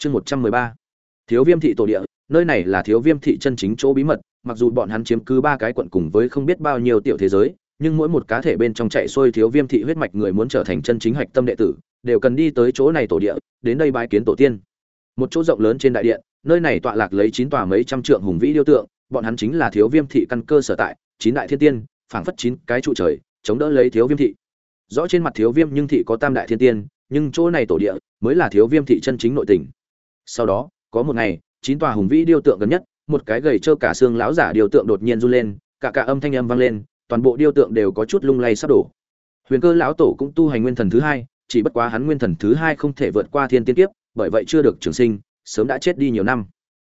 chương một trăm mười ba. Thiếu viêm thị tổ địa, nơi này là thiếu viêm thị chân chính chỗ bí mật, mặc dù bọn hắn chiếm cứ ba cái quận cùng với không biết bao nhiêu tiểu thế giới, nhưng mỗi một cá thể bên trong chạy xuôi thiếu viêm thị huyết mạch người muốn trở thành chân chính hạch tâm đệ tử, đều cần đi tới chỗ này tổ địa, đến đây bái kiến tổ tiên. Một chỗ rộng lớn trên đại điện, nơi này tọa lạc lấy chín tòa mấy trăm trượng hùng vĩ điêu tượng, bọn hắn chính là thiếu viêm thị căn cơ sở tại, chín đại thiên tiên, phảng phất chín cái trụ trời, chống đỡ lấy thiếu viêm thị. Rõ trên mặt thiếu viêm nhưng thị có tam đại thiên tiên, nhưng chỗ này tổ địa mới là thiếu viêm thị chân chính nội tình sau đó, có một ngày, chín tòa hùng vĩ điêu tượng gần nhất, một cái gầy trơ cả xương láo giả điêu tượng đột nhiên run lên, cả cả âm thanh âm vang lên, toàn bộ điêu tượng đều có chút lung lay sắp đổ. Huyền cơ lão tổ cũng tu hành nguyên thần thứ hai, chỉ bất quá hắn nguyên thần thứ hai không thể vượt qua thiên tiên kiếp, bởi vậy chưa được trường sinh, sớm đã chết đi nhiều năm.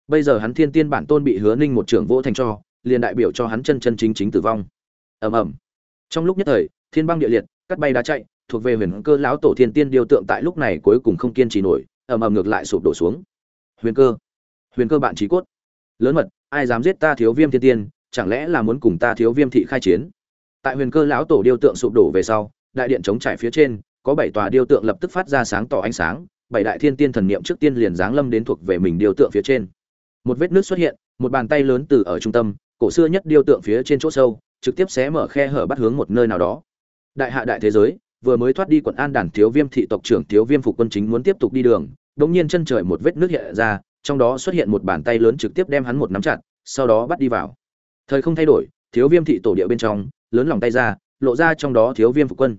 Bây giờ hắn thiên tiên bản tôn bị hứa ninh một trưởng vỗ thành cho, liền đại biểu cho hắn chân chân chính chính tử vong. Ầm ầm. Trong lúc nhất thời, thiên băng địa liệt cắt bay đá chạy, thuộc về huyền cơ lão tổ thiên tiên điêu tượng tại lúc này cuối cùng không kiên trì nổi ầm ầm ngược lại sụp đổ xuống. Huyền cơ huyền cơ bạn trí cốt. Lớn mật, ai dám giết ta thiếu viêm thiên tiên, chẳng lẽ là muốn cùng ta thiếu viêm thị khai chiến? Tại huyền cơ lão tổ điêu tượng sụp đổ về sau, đại điện chống trải phía trên, có bảy tòa điêu tượng lập tức phát ra sáng tỏ ánh sáng, bảy đại thiên tiên thần niệm trước tiên liền giáng lâm đến thuộc về mình điêu tượng phía trên. Một vết nước xuất hiện, một bàn tay lớn từ ở trung tâm, cổ xưa nhất điêu tượng phía trên chỗ sâu, trực tiếp xé mở khe hở bắt hướng một nơi nào đó. Đại hạ đại thế giới, vừa mới thoát đi quận an đàn thiếu viêm thị tộc trưởng thiếu viêm phục quân chính muốn tiếp tục đi đường đột nhiên chân trời một vết nước hiện ra, trong đó xuất hiện một bàn tay lớn trực tiếp đem hắn một nắm chặt, sau đó bắt đi vào. Thời không thay đổi, thiếu viêm thị tổ địa bên trong, lớn lòng tay ra, lộ ra trong đó thiếu viêm phục quân.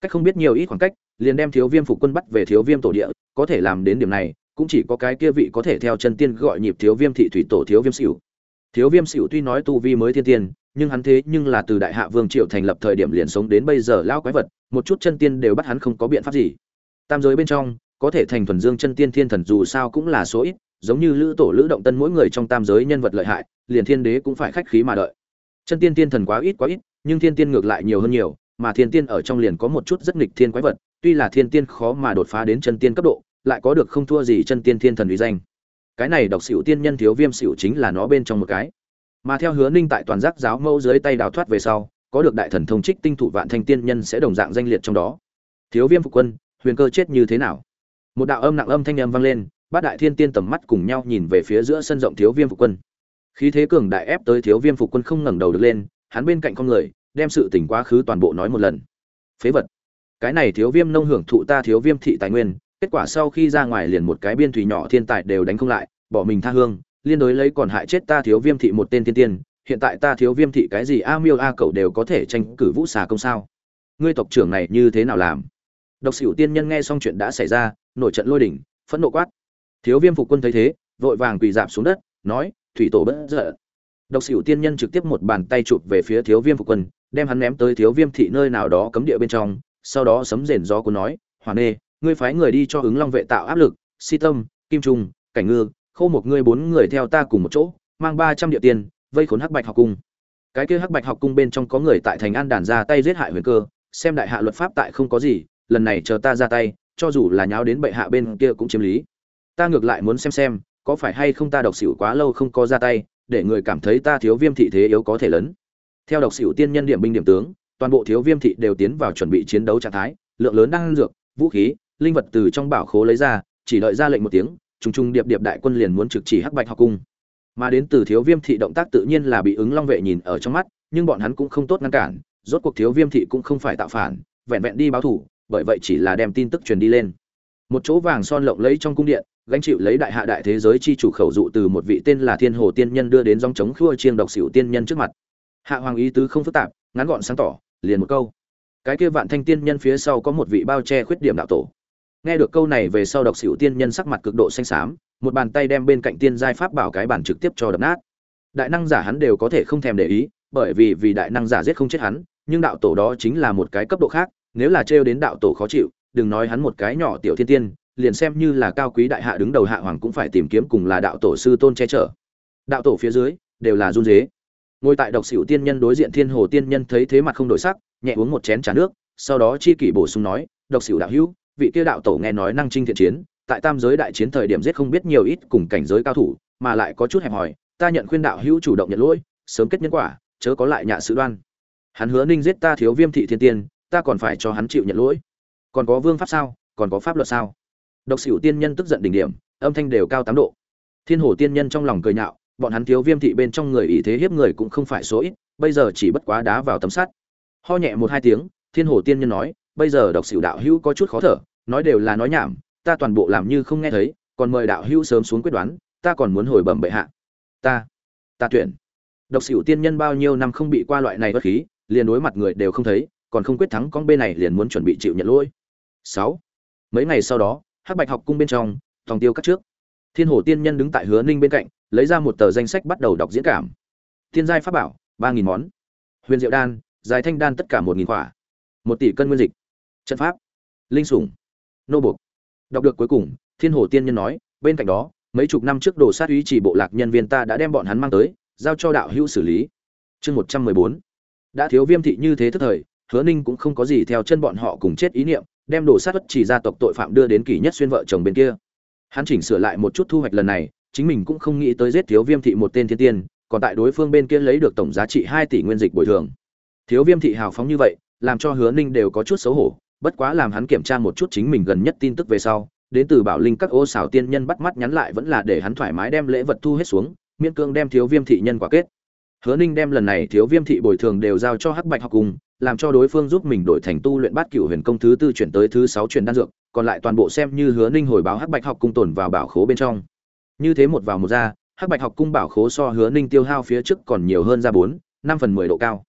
Cách không biết nhiều ít khoảng cách, liền đem thiếu viêm phục quân bắt về thiếu viêm tổ địa, có thể làm đến điểm này, cũng chỉ có cái kia vị có thể theo chân tiên gọi nhịp thiếu viêm thị thủy tổ thiếu viêm sửu. thiếu viêm sửu tuy nói tu vi mới thiên tiên, nhưng hắn thế nhưng là từ đại hạ vương triệu thành lập thời điểm liền sống đến bây giờ lao quái vật, một chút chân tiên đều bắt hắn không có biện pháp gì. Tam giới bên trong có thể thành thuần dương chân tiên thiên thần dù sao cũng là số ít, giống như lữ tổ lữ động tân mỗi người trong tam giới nhân vật lợi hại, liền thiên đế cũng phải khách khí mà đợi. Chân tiên thiên thần quá ít quá ít, nhưng thiên tiên ngược lại nhiều hơn nhiều, mà thiên tiên ở trong liền có một chút rất nghịch thiên quái vật, tuy là thiên tiên khó mà đột phá đến chân tiên cấp độ, lại có được không thua gì chân tiên thiên thần uy danh. Cái này độc xỉu tiên nhân thiếu viêm xỉu chính là nó bên trong một cái. Mà theo hứa ninh tại toàn giác giáo mẫu dưới tay đào thoát về sau, có được đại thần thông trích tinh thủ vạn thanh tiên nhân sẽ đồng dạng danh liệt trong đó. Thiếu viêm phục quân, huyền cơ chết như thế nào? Một đạo âm nặng âm thanh âm vang lên, bát đại thiên tiên tầm mắt cùng nhau nhìn về phía giữa sân rộng thiếu viêm phục quân. Khí thế cường đại ép tới thiếu viêm phục quân không ngẩng đầu được lên, hắn bên cạnh con người, đem sự tình quá khứ toàn bộ nói một lần. Phế vật. Cái này thiếu viêm nông hưởng thụ ta thiếu viêm thị tài nguyên, kết quả sau khi ra ngoài liền một cái biên thủy nhỏ thiên tài đều đánh không lại, bỏ mình tha hương, liên đối lấy còn hại chết ta thiếu viêm thị một tên thiên tiên, hiện tại ta thiếu viêm thị cái gì a miêu a cậu đều có thể tranh cử vũ xà công sao? Ngươi tộc trưởng này như thế nào làm? Độc sửu tiên nhân nghe xong chuyện đã xảy ra nổi trận lôi đỉnh, phẫn nộ quát. Thiếu viêm phục quân thấy thế, vội vàng quỳ dạp xuống đất, nói, thủy tổ bất giận. Độc sửu tiên nhân trực tiếp một bàn tay chụp về phía thiếu viêm phục quân, đem hắn ném tới thiếu viêm thị nơi nào đó cấm địa bên trong, sau đó sấm rền gió của nói hoàn nê, ngươi phái người đi cho ứng long vệ tạo áp lực, si tâm, kim trung, cảnh ngư khâu một ngươi bốn người theo ta cùng một chỗ, mang ba trăm địa tiền, vây khốn hắc bạch học cung. Cái kia hắc bạch học cung bên trong có người tại thành an đàn ra tay giết hại huyền cơ, xem đại hạ luật pháp tại không có gì, lần này chờ ta ra tay cho dù là nháo đến bệ hạ bên kia cũng chiếm lý. Ta ngược lại muốn xem xem, có phải hay không ta độc xỉu quá lâu không có ra tay, để người cảm thấy ta thiếu viêm thị thế yếu có thể lớn. Theo độc xỉu tiên nhân điểm binh điểm tướng, toàn bộ thiếu viêm thị đều tiến vào chuẩn bị chiến đấu trạng thái, lượng lớn đang dược, vũ khí, linh vật từ trong bảo khố lấy ra, chỉ đợi ra lệnh một tiếng, trùng trùng điệp điệp đại quân liền muốn trực chỉ hắc bạch học cung. Mà đến từ thiếu viêm thị động tác tự nhiên là bị ứng long vệ nhìn ở trong mắt, nhưng bọn hắn cũng không tốt ngăn cản, rốt cuộc thiếu viêm thị cũng không phải tạo phản, vẹn vẹn đi báo thủ bởi vậy chỉ là đem tin tức truyền đi lên. Một chỗ vàng son lộng lấy trong cung điện, gánh chịu lấy đại hạ đại thế giới chi chủ khẩu dụ từ một vị tên là thiên hồ tiên nhân đưa đến dòng chống khua chiêng độc xỉu tiên nhân trước mặt. Hạ hoàng ý tứ không phức tạp, ngắn gọn sáng tỏ, liền một câu. Cái kia vạn thanh tiên nhân phía sau có một vị bao che khuyết điểm đạo tổ. Nghe được câu này về sau độc xỉu tiên nhân sắc mặt cực độ xanh xám, một bàn tay đem bên cạnh tiên giai pháp bảo cái bản trực tiếp cho đập nát. Đại năng giả hắn đều có thể không thèm để ý, bởi vì vì đại năng giả giết không chết hắn, nhưng đạo tổ đó chính là một cái cấp độ khác nếu là trêu đến đạo tổ khó chịu, đừng nói hắn một cái nhỏ tiểu thiên tiên, liền xem như là cao quý đại hạ đứng đầu hạ hoàng cũng phải tìm kiếm cùng là đạo tổ sư tôn che chở đạo tổ phía dưới, đều là run rế. ngồi tại độc xỉu tiên nhân đối diện thiên hồ tiên nhân thấy thế mặt không đổi sắc, nhẹ uống một chén trà nước, sau đó chi kỷ bổ sung nói, độc xỉu đạo hữu, vị kia đạo tổ nghe nói năng trinh thiện chiến, tại tam giới đại chiến thời điểm giết không biết nhiều ít cùng cảnh giới cao thủ, mà lại có chút hẹp hòi, ta nhận khuyên đạo hữu chủ động nhận lỗi, sớm kết nhân quả, chớ có lại nhạ sự đoan hắn hứa ninh giết ta thiếu viêm thị thiên tiên ta còn phải cho hắn chịu nhận lỗi. Còn có vương pháp sao? Còn có pháp luật sao? Độc xỉu tiên nhân tức giận đỉnh điểm, âm thanh đều cao tám độ. Thiên hồ tiên nhân trong lòng cười nhạo, bọn hắn thiếu viêm thị bên trong người ý thế hiếp người cũng không phải số ít, bây giờ chỉ bất quá đá vào tấm sắt. Ho nhẹ một hai tiếng, thiên hồ tiên nhân nói, bây giờ độc xỉu đạo hữu có chút khó thở, nói đều là nói nhảm, ta toàn bộ làm như không nghe thấy, còn mời đạo hữu sớm xuống quyết đoán, ta còn muốn hồi bẩm bệ hạ. Ta ta tuyển. Độc xỉu tiên nhân bao nhiêu năm không bị qua loại này bất khí, liền đối mặt người đều không thấy còn không quyết thắng con bên này liền muốn chuẩn bị chịu nhận lỗi. Sáu. Mấy ngày sau đó, hắc bạch học cung bên trong, tòng tiêu cắt trước. Thiên hồ tiên nhân đứng tại hứa ninh bên cạnh, lấy ra một tờ danh sách bắt đầu đọc diễn cảm. Thiên giai pháp bảo, ba nghìn món. Huyền diệu đan dài thanh đan tất cả một nghìn quả. Một tỷ cân nguyên dịch. Trận pháp. Linh sủng. Nô buộc đọc được cuối cùng, thiên hồ tiên nhân nói, bên cạnh đó, mấy chục năm trước đồ sát ý chỉ bộ lạc nhân viên ta đã đem bọn hắn mang tới, giao cho đạo hữu xử lý. Chương một trăm mười bốn. Đã thiếu viêm thị như thế thức thời hứa ninh cũng không có gì theo chân bọn họ cùng chết ý niệm, đem đồ sát bất chỉ gia tộc tội phạm đưa đến kỷ nhất xuyên vợ chồng bên kia. Hắn chỉnh sửa lại một chút thu hoạch lần này, chính mình cũng không nghĩ tới giết thiếu viêm thị một tên thiên tiên, còn tại đối phương bên kia lấy được tổng giá trị hai tỷ nguyên dịch bồi thường. Thiếu viêm thị hào phóng như vậy, làm cho hứa ninh đều có chút xấu hổ, bất quá làm hắn kiểm tra một chút chính mình gần nhất tin tức về sau, đến từ bảo linh các ô xảo tiên nhân bắt mắt nhắn lại vẫn là để hắn thoải mái đem lễ vật thu hết xuống, miễn cương đem thiếu viêm thị nhân quả kết. Hứa ninh đem lần này thiếu viêm thị bồi thường đều giao cho hắc bạch học cùng làm cho đối phương giúp mình đổi thành tu luyện bát cửu huyền công thứ tư chuyển tới thứ sáu chuyển đan dược, còn lại toàn bộ xem như hứa ninh hồi báo hắc bạch học cung tồn vào bảo khố bên trong. Như thế một vào một ra, hắc bạch học cung bảo khố so hứa ninh tiêu hao phía trước còn nhiều hơn ra bốn, năm phần mười độ cao.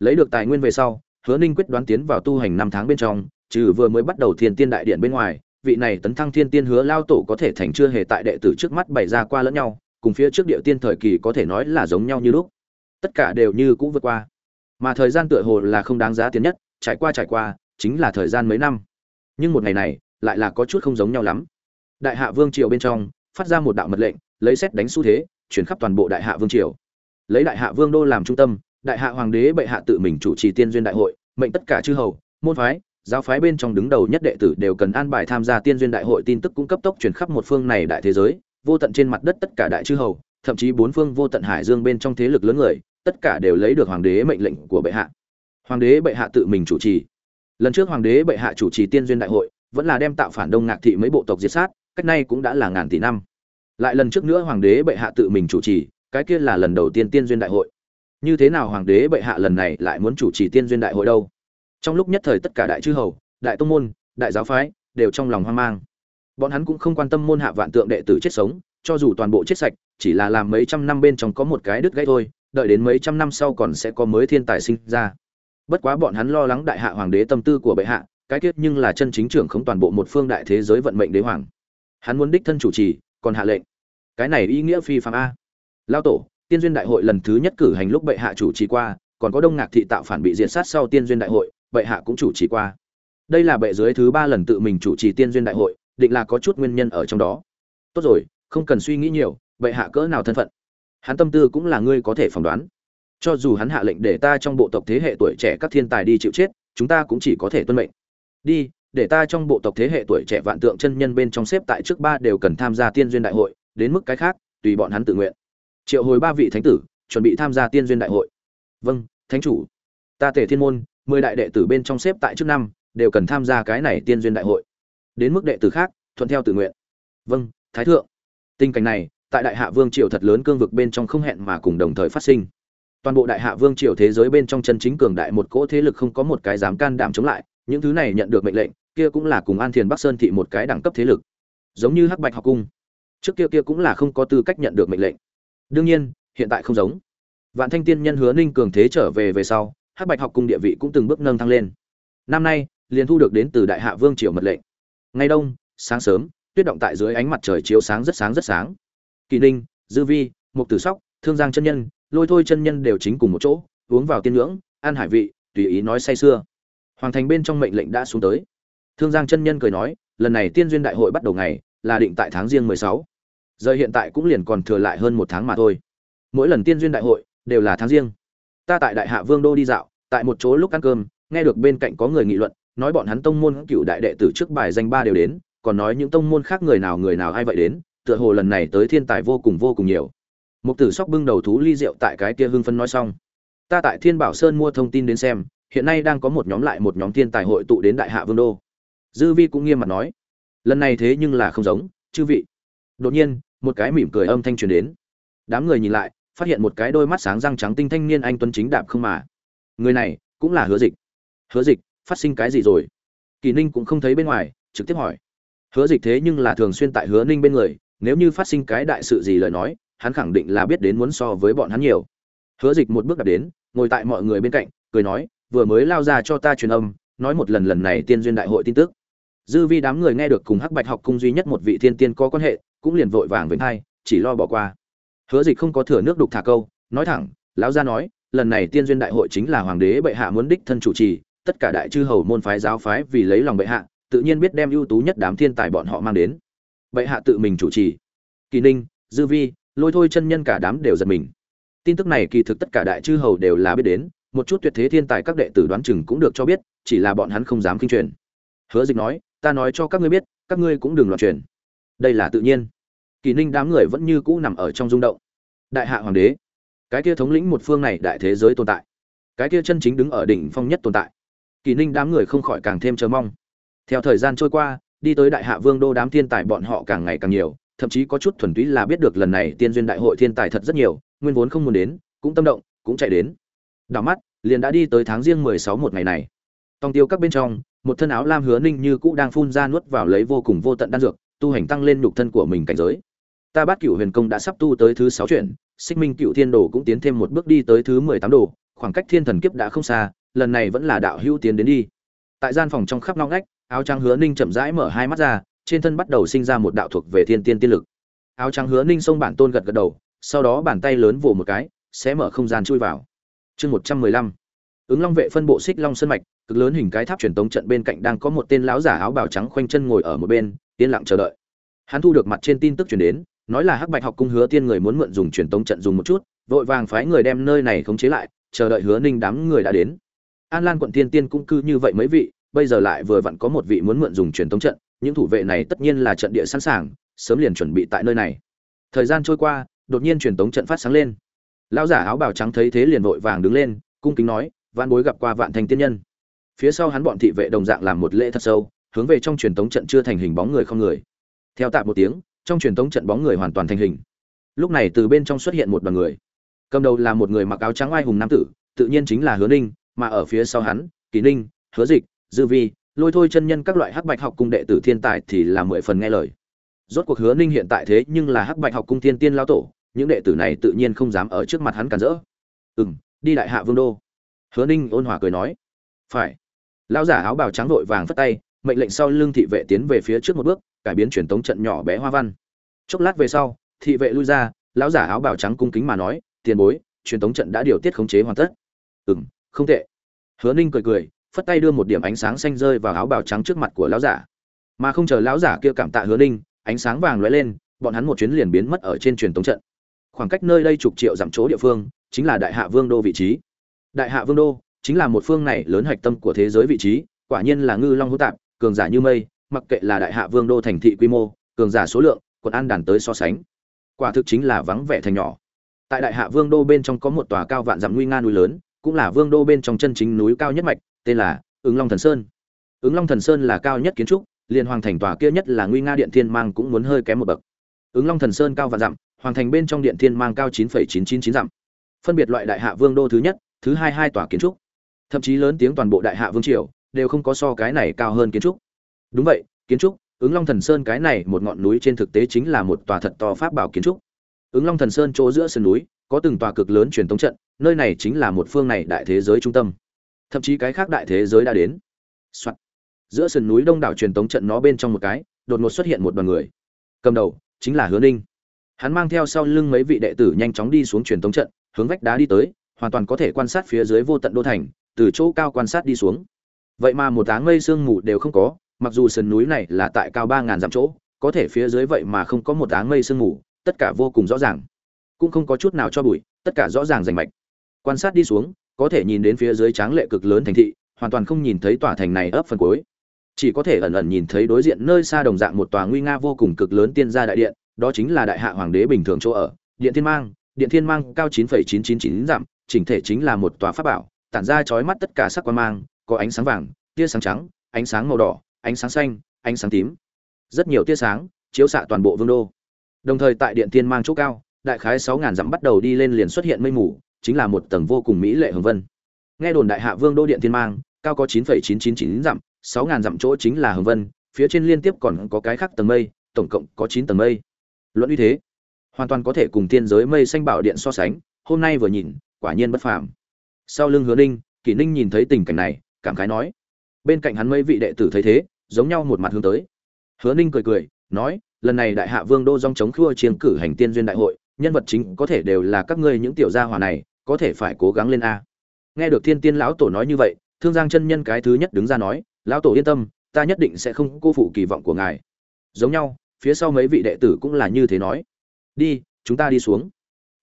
Lấy được tài nguyên về sau, hứa ninh quyết đoán tiến vào tu hành năm tháng bên trong, trừ vừa mới bắt đầu thiên tiên đại điện bên ngoài, vị này tấn thăng thiên tiên hứa lao tổ có thể thành chưa hề tại đệ tử trước mắt bày ra qua lẫn nhau, cùng phía trước địa tiên thời kỳ có thể nói là giống nhau như lúc. Tất cả đều như cũ vượt qua mà thời gian tựa hồ là không đáng giá tiền nhất, trải qua trải qua, chính là thời gian mấy năm. Nhưng một ngày này, lại là có chút không giống nhau lắm. Đại hạ vương triều bên trong, phát ra một đạo mật lệnh, lấy xét đánh xu thế, chuyển khắp toàn bộ đại hạ vương triều. Lấy đại hạ vương đô làm trung tâm, đại hạ hoàng đế bệ hạ tự mình chủ trì tiên duyên đại hội, mệnh tất cả chư hầu, môn phái, giáo phái bên trong đứng đầu nhất đệ tử đều cần an bài tham gia tiên duyên đại hội tin tức cũng cấp tốc truyền khắp một phương này đại thế giới, vô tận trên mặt đất tất cả đại chư hầu, thậm chí bốn phương vô tận hải dương bên trong thế lực lớn người tất cả đều lấy được hoàng đế mệnh lệnh của bệ hạ. Hoàng đế bệ hạ tự mình chủ trì. Lần trước hoàng đế bệ hạ chủ trì tiên duyên đại hội, vẫn là đem tạo phản đông ngạc thị mấy bộ tộc diệt sát, cách nay cũng đã là ngàn tỷ năm. Lại lần trước nữa hoàng đế bệ hạ tự mình chủ trì, cái kia là lần đầu tiên tiên duyên đại hội. Như thế nào hoàng đế bệ hạ lần này lại muốn chủ trì tiên duyên đại hội đâu? Trong lúc nhất thời tất cả đại chư hầu, đại tông môn, đại giáo phái đều trong lòng hoang mang. Bọn hắn cũng không quan tâm môn hạ vạn tượng đệ tử chết sống, cho dù toàn bộ chết sạch, chỉ là làm mấy trăm năm bên trong có một cái đứt gãy thôi đợi đến mấy trăm năm sau còn sẽ có mới thiên tài sinh ra. Bất quá bọn hắn lo lắng đại hạ hoàng đế tâm tư của bệ hạ, cái kết nhưng là chân chính trưởng không toàn bộ một phương đại thế giới vận mệnh đế hoàng. Hắn muốn đích thân chủ trì, còn hạ lệnh. Cái này ý nghĩa phi phạm a. Lao tổ, tiên duyên đại hội lần thứ nhất cử hành lúc bệ hạ chủ trì qua, còn có đông ngạc thị tạo phản bị diệt sát sau tiên duyên đại hội, bệ hạ cũng chủ trì qua. Đây là bệ dưới thứ ba lần tự mình chủ trì tiên duyên đại hội, định là có chút nguyên nhân ở trong đó. Tốt rồi, không cần suy nghĩ nhiều, bệ hạ cỡ nào thân phận hắn tâm tư cũng là ngươi có thể phỏng đoán. Cho dù hắn hạ lệnh để ta trong bộ tộc thế hệ tuổi trẻ các thiên tài đi chịu chết, chúng ta cũng chỉ có thể tuân mệnh. Đi, để ta trong bộ tộc thế hệ tuổi trẻ vạn tượng chân nhân bên trong xếp tại trước ba đều cần tham gia tiên duyên đại hội, đến mức cái khác, tùy bọn hắn tự nguyện. Triệu hồi ba vị thánh tử, chuẩn bị tham gia tiên duyên đại hội. Vâng thánh chủ. Ta tể thiên môn, mười đại đệ tử bên trong xếp tại trước năm, đều cần tham gia cái này tiên duyên đại hội. Đến mức đệ tử khác, thuận theo tự nguyện. Vâng thái thượng. Tình cảnh này tại đại hạ vương triều thật lớn cương vực bên trong không hẹn mà cùng đồng thời phát sinh. Toàn bộ đại hạ vương triều thế giới bên trong chân chính cường đại một cỗ thế lực không có một cái dám can đảm chống lại, những thứ này nhận được mệnh lệnh, kia cũng là cùng an thiền bắc sơn thị một cái đẳng cấp thế lực. Giống như hắc bạch học cung. Trước kia kia cũng là không có tư cách nhận được mệnh lệnh. Đương nhiên, hiện tại không giống. Vạn thanh tiên nhân hứa ninh cường thế trở về về sau, hắc bạch học cung địa vị cũng từng bước nâng thăng lên. Năm nay, liền thu được đến từ đại hạ vương triều mật lệnh. Ngày đông, sáng sớm, tuyết động tại dưới ánh mặt trời chiếu sáng rất sáng rất sáng kỳ ninh, dư vi, mục tử sóc, thương giang chân nhân, lôi thôi chân nhân đều chính cùng một chỗ, uống vào tiên ngưỡng an hải vị, tùy ý nói say sưa. Hoàng thành bên trong mệnh lệnh đã xuống tới. Thương giang chân nhân cười nói, lần này tiên duyên đại hội bắt đầu ngày, là định tại tháng riêng mười sáu. Giờ hiện tại cũng liền còn thừa lại hơn một tháng mà thôi. Mỗi lần tiên duyên đại hội, đều là tháng riêng. Ta tại đại hạ vương đô đi dạo, tại một chỗ lúc ăn cơm, nghe được bên cạnh có người nghị luận, nói bọn hắn tông môn cựu đại đệ tử trước bài danh ba đều đến, còn nói những tông môn khác người nào người nào ai vậy đến tựa hồ lần này tới thiên tài vô cùng vô cùng nhiều. Mục tử sóc bưng đầu thú ly rượu tại cái kia hưng phân nói xong. Ta tại thiên bảo sơn mua thông tin đến xem, hiện nay đang có một nhóm lại một nhóm thiên tài hội tụ đến đại hạ vương đô. Dư vi cũng nghiêm mặt nói, lần này thế nhưng là không giống, chư vị. Đột nhiên, một cái mỉm cười âm thanh truyền đến. Đám người nhìn lại, phát hiện một cái đôi mắt sáng răng trắng tinh thanh niên anh tuấn chính đạp không mà. Người này, cũng là hứa dịch. Hứa dịch, phát sinh cái gì rồi? Kỳ ninh cũng không thấy bên ngoài, trực tiếp hỏi. Hứa dịch thế nhưng là thường xuyên tại hứa ninh bên người nếu như phát sinh cái đại sự gì lời nói, hắn khẳng định là biết đến muốn so với bọn hắn nhiều. Hứa dịch một bước đạp đến, ngồi tại mọi người bên cạnh, cười nói, vừa mới lao ra cho ta truyền âm, nói một lần lần này tiên duyên đại hội tin tức. Dư vi đám người nghe được cùng hắc bạch học cung duy nhất một vị thiên tiên có quan hệ, cũng liền vội vàng với hai, chỉ lo bỏ qua. Hứa dịch không có thừa nước đục thả câu, nói thẳng, lão gia nói, lần này tiên duyên đại hội chính là hoàng đế bệ hạ muốn đích thân chủ trì, tất cả đại chư hầu môn phái giáo phái vì lấy lòng bệ hạ, tự nhiên biết đem ưu tú nhất đám thiên tài bọn họ mang đến bệ hạ tự mình chủ trì. Kỳ ninh, dư vi, lôi thôi chân nhân cả đám đều giật mình. Tin tức này kỳ thực tất cả đại chư hầu đều là biết đến, một chút tuyệt thế thiên tài các đệ tử đoán chừng cũng được cho biết, chỉ là bọn hắn không dám kinh truyền. Hứa dịch nói, ta nói cho các ngươi biết, các ngươi cũng đừng loạn truyền. Đây là tự nhiên. Kỳ ninh đám người vẫn như cũ nằm ở trong rung động. Đại hạ hoàng đế, cái kia thống lĩnh một phương này đại thế giới tồn tại. Cái kia chân chính đứng ở đỉnh phong nhất tồn tại. Kỳ ninh đám người không khỏi càng thêm chờ mong. Theo thời gian trôi qua đi tới đại hạ vương đô đám thiên tài bọn họ càng ngày càng nhiều, thậm chí có chút thuần túy là biết được lần này tiên duyên đại hội thiên tài thật rất nhiều, nguyên vốn không muốn đến, cũng tâm động, cũng chạy đến. Đảo mắt, liền đã đi tới tháng riêng mười sáu một ngày này. Tòng tiêu các bên trong, một thân áo lam hứa ninh như cũ đang phun ra nuốt vào lấy vô cùng vô tận đan dược, tu hành tăng lên nhục thân của mình cảnh giới. Ta bát cửu huyền công đã sắp tu tới thứ sáu chuyển, xích minh cựu thiên đồ cũng tiến thêm một bước đi tới thứ mười tám đồ, khoảng cách thiên thần kiếp đã không xa, lần này vẫn là đạo hữu tiến đến đi. Tại gian phòng trong khắp ngóc ngách áo trắng hứa ninh chậm rãi mở hai mắt ra, trên thân bắt đầu sinh ra một đạo thuộc về thiên tiên tiên lực. Áo trắng hứa ninh xông bản tôn gật gật đầu, sau đó bàn tay lớn vồ một cái, sẽ mở không gian chui vào. Chương một trăm mười lăm. Ứng long vệ phân bộ xích long sân mạch, cực lớn hình cái tháp truyền tống trận bên cạnh đang có một tên lão giả áo bào trắng khoanh chân ngồi ở một bên, yên lặng chờ đợi. Hắn thu được mặt trên tin tức truyền đến, nói là hắc bạch học cung hứa tiên người muốn mượn dùng truyền tống trận dùng một chút, vội vàng phái người đem nơi này khống chế lại, chờ đợi hứa ninh đám người đã đến. An lan quận tiên tiên cũng cư như vậy mấy vị bây giờ lại vừa vặn có một vị muốn mượn dùng truyền thống trận, những thủ vệ này tất nhiên là trận địa sẵn sàng, sớm liền chuẩn bị tại nơi này. Thời gian trôi qua, đột nhiên truyền thống trận phát sáng lên. Lão giả áo bào trắng thấy thế liền vội vàng đứng lên, cung kính nói vạn bối gặp qua vạn thành tiên nhân. Phía sau hắn bọn thị vệ đồng dạng làm một lễ thật sâu, hướng về trong truyền thống trận chưa thành hình bóng người không người. Theo tạm một tiếng, trong truyền thống trận bóng người hoàn toàn thành hình. Lúc này từ bên trong xuất hiện một đoàn người. Cầm đầu là một người mặc áo trắng oai hùng nam tử, tự nhiên chính là hứa ninh, mà ở phía sau hắn, kỳ ninh, hứa dịch dư vi, lôi thôi chân nhân các loại hắc bạch học cung đệ tử thiên tài thì là mười phần nghe lời. Rốt cuộc hứa ninh hiện tại thế nhưng là hắc bạch học cung thiên tiên lao tổ, những đệ tử này tự nhiên không dám ở trước mặt hắn cản rỡ. Ừ m đi đại hạ vương đô. Hứa ninh ôn hòa cười nói. Phải. Lão giả áo bào trắng vội vàng phất tay, mệnh lệnh sau lưng thị vệ tiến về phía trước một bước, cải biến truyền tống trận nhỏ bé hoa văn. Chốc lát về sau, thị vệ lui ra, lão giả áo bào trắng cung kính mà nói, tiền bối, truyền tống trận đã điều tiết khống chế hoàn tất. Ừ m không tệ. Hứa ninh cười cười phất tay đưa một điểm ánh sáng xanh rơi vào áo bào trắng trước mặt của lão giả. Mà không chờ lão giả kia cảm tạ hứa ninh, ánh sáng vàng lóe lên, bọn hắn một chuyến liền biến mất ở trên truyền tống trận. Khoảng cách nơi đây chục triệu dặm chỗ địa phương, chính là đại hạ vương đô vị trí. Đại hạ vương đô chính là một phương này lớn hạch tâm của thế giới vị trí, quả nhiên là ngư long hữu tạp, cường giả như mây, mặc kệ là đại hạ vương đô thành thị quy mô, cường giả số lượng còn an đàn tới so sánh. Quả thực chính là vắng vẻ thành nhỏ. Tại đại hạ vương đô bên trong có một tòa cao vạn dặm nguy nga núi lớn, cũng là vương đô bên trong chân chính núi cao nhất mạch tên là ứng long thần sơn ứng long thần sơn là cao nhất kiến trúc liền hoàng thành tòa kia nhất là nguy nga điện thiên mang cũng muốn hơi kém một bậc ứng long thần sơn cao và dặm hoàng thành bên trong điện thiên mang cao chín chín chín chín dặm phân biệt loại đại hạ vương đô thứ nhất thứ hai hai tòa kiến trúc thậm chí lớn tiếng toàn bộ đại hạ vương triều đều không có so cái này cao hơn kiến trúc đúng vậy kiến trúc ứng long thần sơn cái này một ngọn núi trên thực tế chính là một tòa thật to pháp bảo kiến trúc ứng long thần sơn chỗ giữa sườn núi có từng tòa cực lớn truyền thống trận nơi này chính là một phương này đại thế giới trung tâm thậm chí cái khác đại thế giới đã đến、Soạn. giữa sườn núi đông đảo truyền thống trận nó bên trong một cái, đột ngột xuất hiện một đoàn người. Cầm đầu, chính là hứa ninh. Hắn mang theo sau lưng mấy vị đệ tử nhanh chóng đi xuống truyền thống trận, hướng vách đá đi tới, hoàn toàn có thể quan sát phía dưới vô tận đô thành, từ chỗ cao quan sát đi xuống. Vậy mà một áng mây sương mù đều không có, mặc dù sườn núi này là tại cao ba ngàn dặm chỗ, có thể phía dưới vậy mà không có một áng mây sương mù, tất cả vô cùng rõ ràng. Cũng không có chút nào cho bụi, tất cả rõ ràng rành mạch. Quan sát đi xuống có thể nhìn đến phía dưới tráng lệ cực lớn thành thị hoàn toàn không nhìn thấy tòa thành này ấp phần cuối. Chỉ có thể ẩn ẩn nhìn thấy đối diện nơi xa đồng dạng một tòa nguy nga vô cùng cực lớn tiên gia đại điện đó chính là đại hạ hoàng đế bình thường chỗ ở điện thiên mang điện thiên mang cao 9,999 dặm chỉnh thể chính là một tòa pháp bảo tản ra chói mắt tất cả sắc quan mang có ánh sáng vàng tia sáng trắng ánh sáng màu đỏ ánh sáng xanh ánh sáng tím. Rất nhiều tia sáng chiếu xạ toàn bộ vương đô. Đồng thời tại điện thiên mang chỗ cao đại khái 6.000 dặm bắt đầu đi lên liền xuất hiện mây mù chính là một tầng vô cùng mỹ lệ hồng vân. Nghe đồn đại hạ vương đô điện thiên mang, cao có chín phẩy chín chín chín dặm, sáu ngàn dặm chỗ chính là hồng vân, phía trên liên tiếp còn có cái khác tầng mây, tổng cộng có chín tầng mây. Luận uy thế, hoàn toàn có thể cùng tiên giới mây xanh bảo điện so sánh, hôm nay vừa nhìn, quả nhiên bất phàm. Sau lưng hứa ninh, kỷ ninh nhìn thấy tình cảnh này, cảm khái nói, bên cạnh hắn mấy vị đệ tử thấy thế, giống nhau một mặt hướng tới. Hứa ninh cười cười, nói, lần này đại hạ vương đô dòng chống khua chiến cử hành tiên duyên đại hội, nhân vật chính có thể đều là các ngươi những tiểu gia hỏa này có thể phải cố gắng lên a. Nghe được thiên tiên lão tổ nói như vậy, thương giang chân nhân cái thứ nhất đứng ra nói, lão tổ yên tâm, ta nhất định sẽ không cô phụ kỳ vọng của ngài. Giống nhau, phía sau mấy vị đệ tử cũng là như thế nói. Đi, chúng ta đi xuống.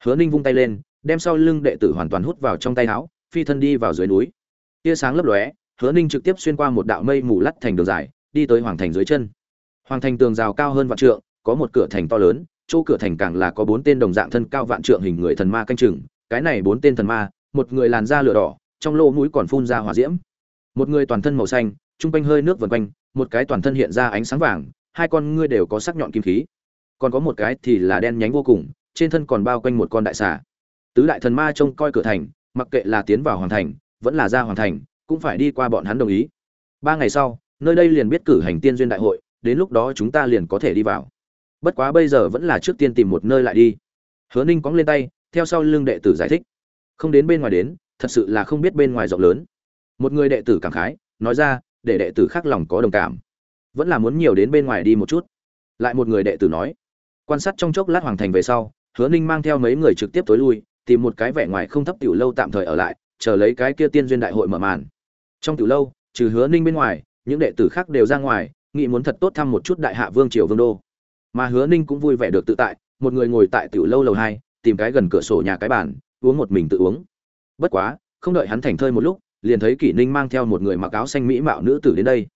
Hứa ninh vung tay lên, đem sau lưng đệ tử hoàn toàn hút vào trong tay áo, phi thân đi vào dưới núi. Tia sáng lấp lóe, hứa ninh trực tiếp xuyên qua một đạo mây mù lắt thành đường dài, đi tới hoàng thành dưới chân. Hoàng thành tường rào cao hơn vạn trượng, có một cửa thành to lớn, chỗ cửa thành càng là có bốn tên đồng dạng thân cao vạn trượng hình người thần ma canh chừng cái này bốn tên thần ma, một người làn da lửa đỏ, trong lỗ mũi còn phun ra hỏa diễm. Một người toàn thân màu xanh, trung quanh hơi nước vần quanh, một cái toàn thân hiện ra ánh sáng vàng, hai con ngươi đều có sắc nhọn kim khí. Còn có một cái thì là đen nhánh vô cùng, trên thân còn bao quanh một con đại xà. Tứ đại thần ma trông coi cửa thành, mặc kệ là tiến vào hoàng thành, vẫn là ra hoàng thành, cũng phải đi qua bọn hắn đồng ý. Ba ngày sau, nơi đây liền biết cử hành tiên duyên đại hội, đến lúc đó chúng ta liền có thể đi vào. Bất quá bây giờ vẫn là trước tiên tìm một nơi lại đi. Hứa ninh cóng lên tay theo sau lưng đệ tử giải thích. Không đến bên ngoài đến, thật sự là không biết bên ngoài rộng lớn. Một người đệ tử cảm khái, nói ra, để đệ tử khác lòng có đồng cảm. Vẫn là muốn nhiều đến bên ngoài đi một chút. Lại một người đệ tử nói, quan sát trong chốc lát hoàng thành về sau, hứa ninh mang theo mấy người trực tiếp tối lui, tìm một cái vẻ ngoài không thấp tiểu lâu tạm thời ở lại, chờ lấy cái kia tiên duyên đại hội mở màn. Trong tiểu lâu, trừ hứa ninh bên ngoài, những đệ tử khác đều ra ngoài nghĩ muốn thật tốt thăm một chút đại hạ vương triều vương đô. Mà hứa ninh cũng vui vẻ được tự tại, một người ngồi tại tiểu lâu lầu hai tìm cái gần cửa sổ nhà cái bàn, uống một mình tự uống. Bất quá, không đợi hắn thành thơi một lúc, liền thấy kỷ ninh mang theo một người mặc áo xanh mỹ mạo nữ tử đến đây.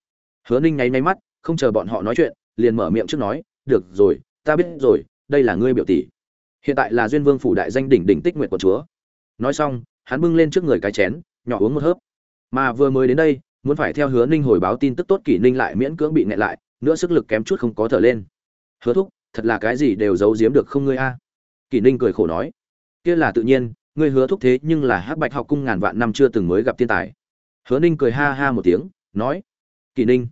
Hứa ninh nháy nháy mắt, không chờ bọn họ nói chuyện, liền mở miệng trước nói, được rồi, ta biết rồi, đây là ngươi biểu tỷ. Hiện tại là duyên vương phủ đại danh đỉnh đỉnh tích nguyện của chúa. Nói xong, hắn bưng lên trước người cái chén, nhỏ uống một hớp. Mà vừa mới đến đây, muốn phải theo hứa ninh hồi báo tin tức tốt kỷ ninh lại miễn cưỡng bị nghẹn lại, nữa sức lực kém chút không có thở lên. Hứa thúc, thật là cái gì đều giấu giếm được không ngươi a? à kỷ ninh cười khổ nói, kia là tự nhiên, ngươi hứa thúc thế nhưng là hắc bạch học cung ngàn vạn năm chưa từng mới gặp thiên tài. Hứa ninh cười ha ha một tiếng, nói, kỷ ninh.